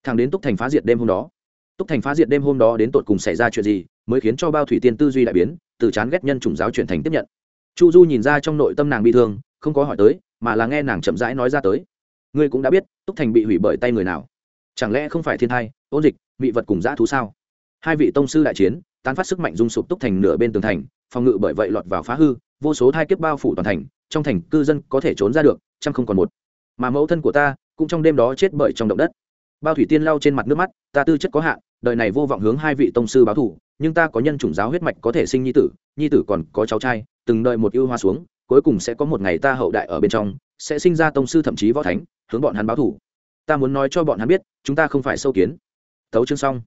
Speaker 1: Thằng đến túc thành phá diệt đêm hôm đó túc thành phá diệt đêm hôm đó đến tột cùng xảy ra chuyện gì mới khiến cho bao thủy tiên tư duy đại biến từ chán ghét nhân chủng giáo chuyển thành tiếp nhận chu du nhìn ra trong nội tâm nàng bị thương không có hỏi tới mà là nghe nàng chậm rãi nói ra tới ngươi cũng đã biết túc thành bị hủy bởi tay người nào chẳng lẽ không phải thiên thai ôn dịch bị vật cùng dã thú sao hai vị tông sư đại chiến tán phát sức mạnh dung sụp túc thành nửa bên tường thành phòng ngự bởi vậy lọt vào phá hư vô số thai kiếp bao phủ toàn thành trong thành cư dân có thể trốn ra được trăm không còn một mà mẫu thân của ta cũng trong đêm đó chết bởi trong động đất bao thủy tiên lau trên mặt nước mắt, ta tư chất có hạn, đời này vô vọng hướng hai vị tông sư báo thủ nhưng ta có nhân chủng giáo huyết mạch có thể sinh nhi tử nhi tử còn có cháu trai, từng đợi một ưu hoa xuống, cuối cùng sẽ có một ngày ta hậu đại ở bên trong, sẽ sinh ra tông sư thậm chí võ thánh, hướng bọn hắn báo thủ ta muốn nói cho bọn hắn biết, chúng ta không phải sâu kiến. Tấu chương xong.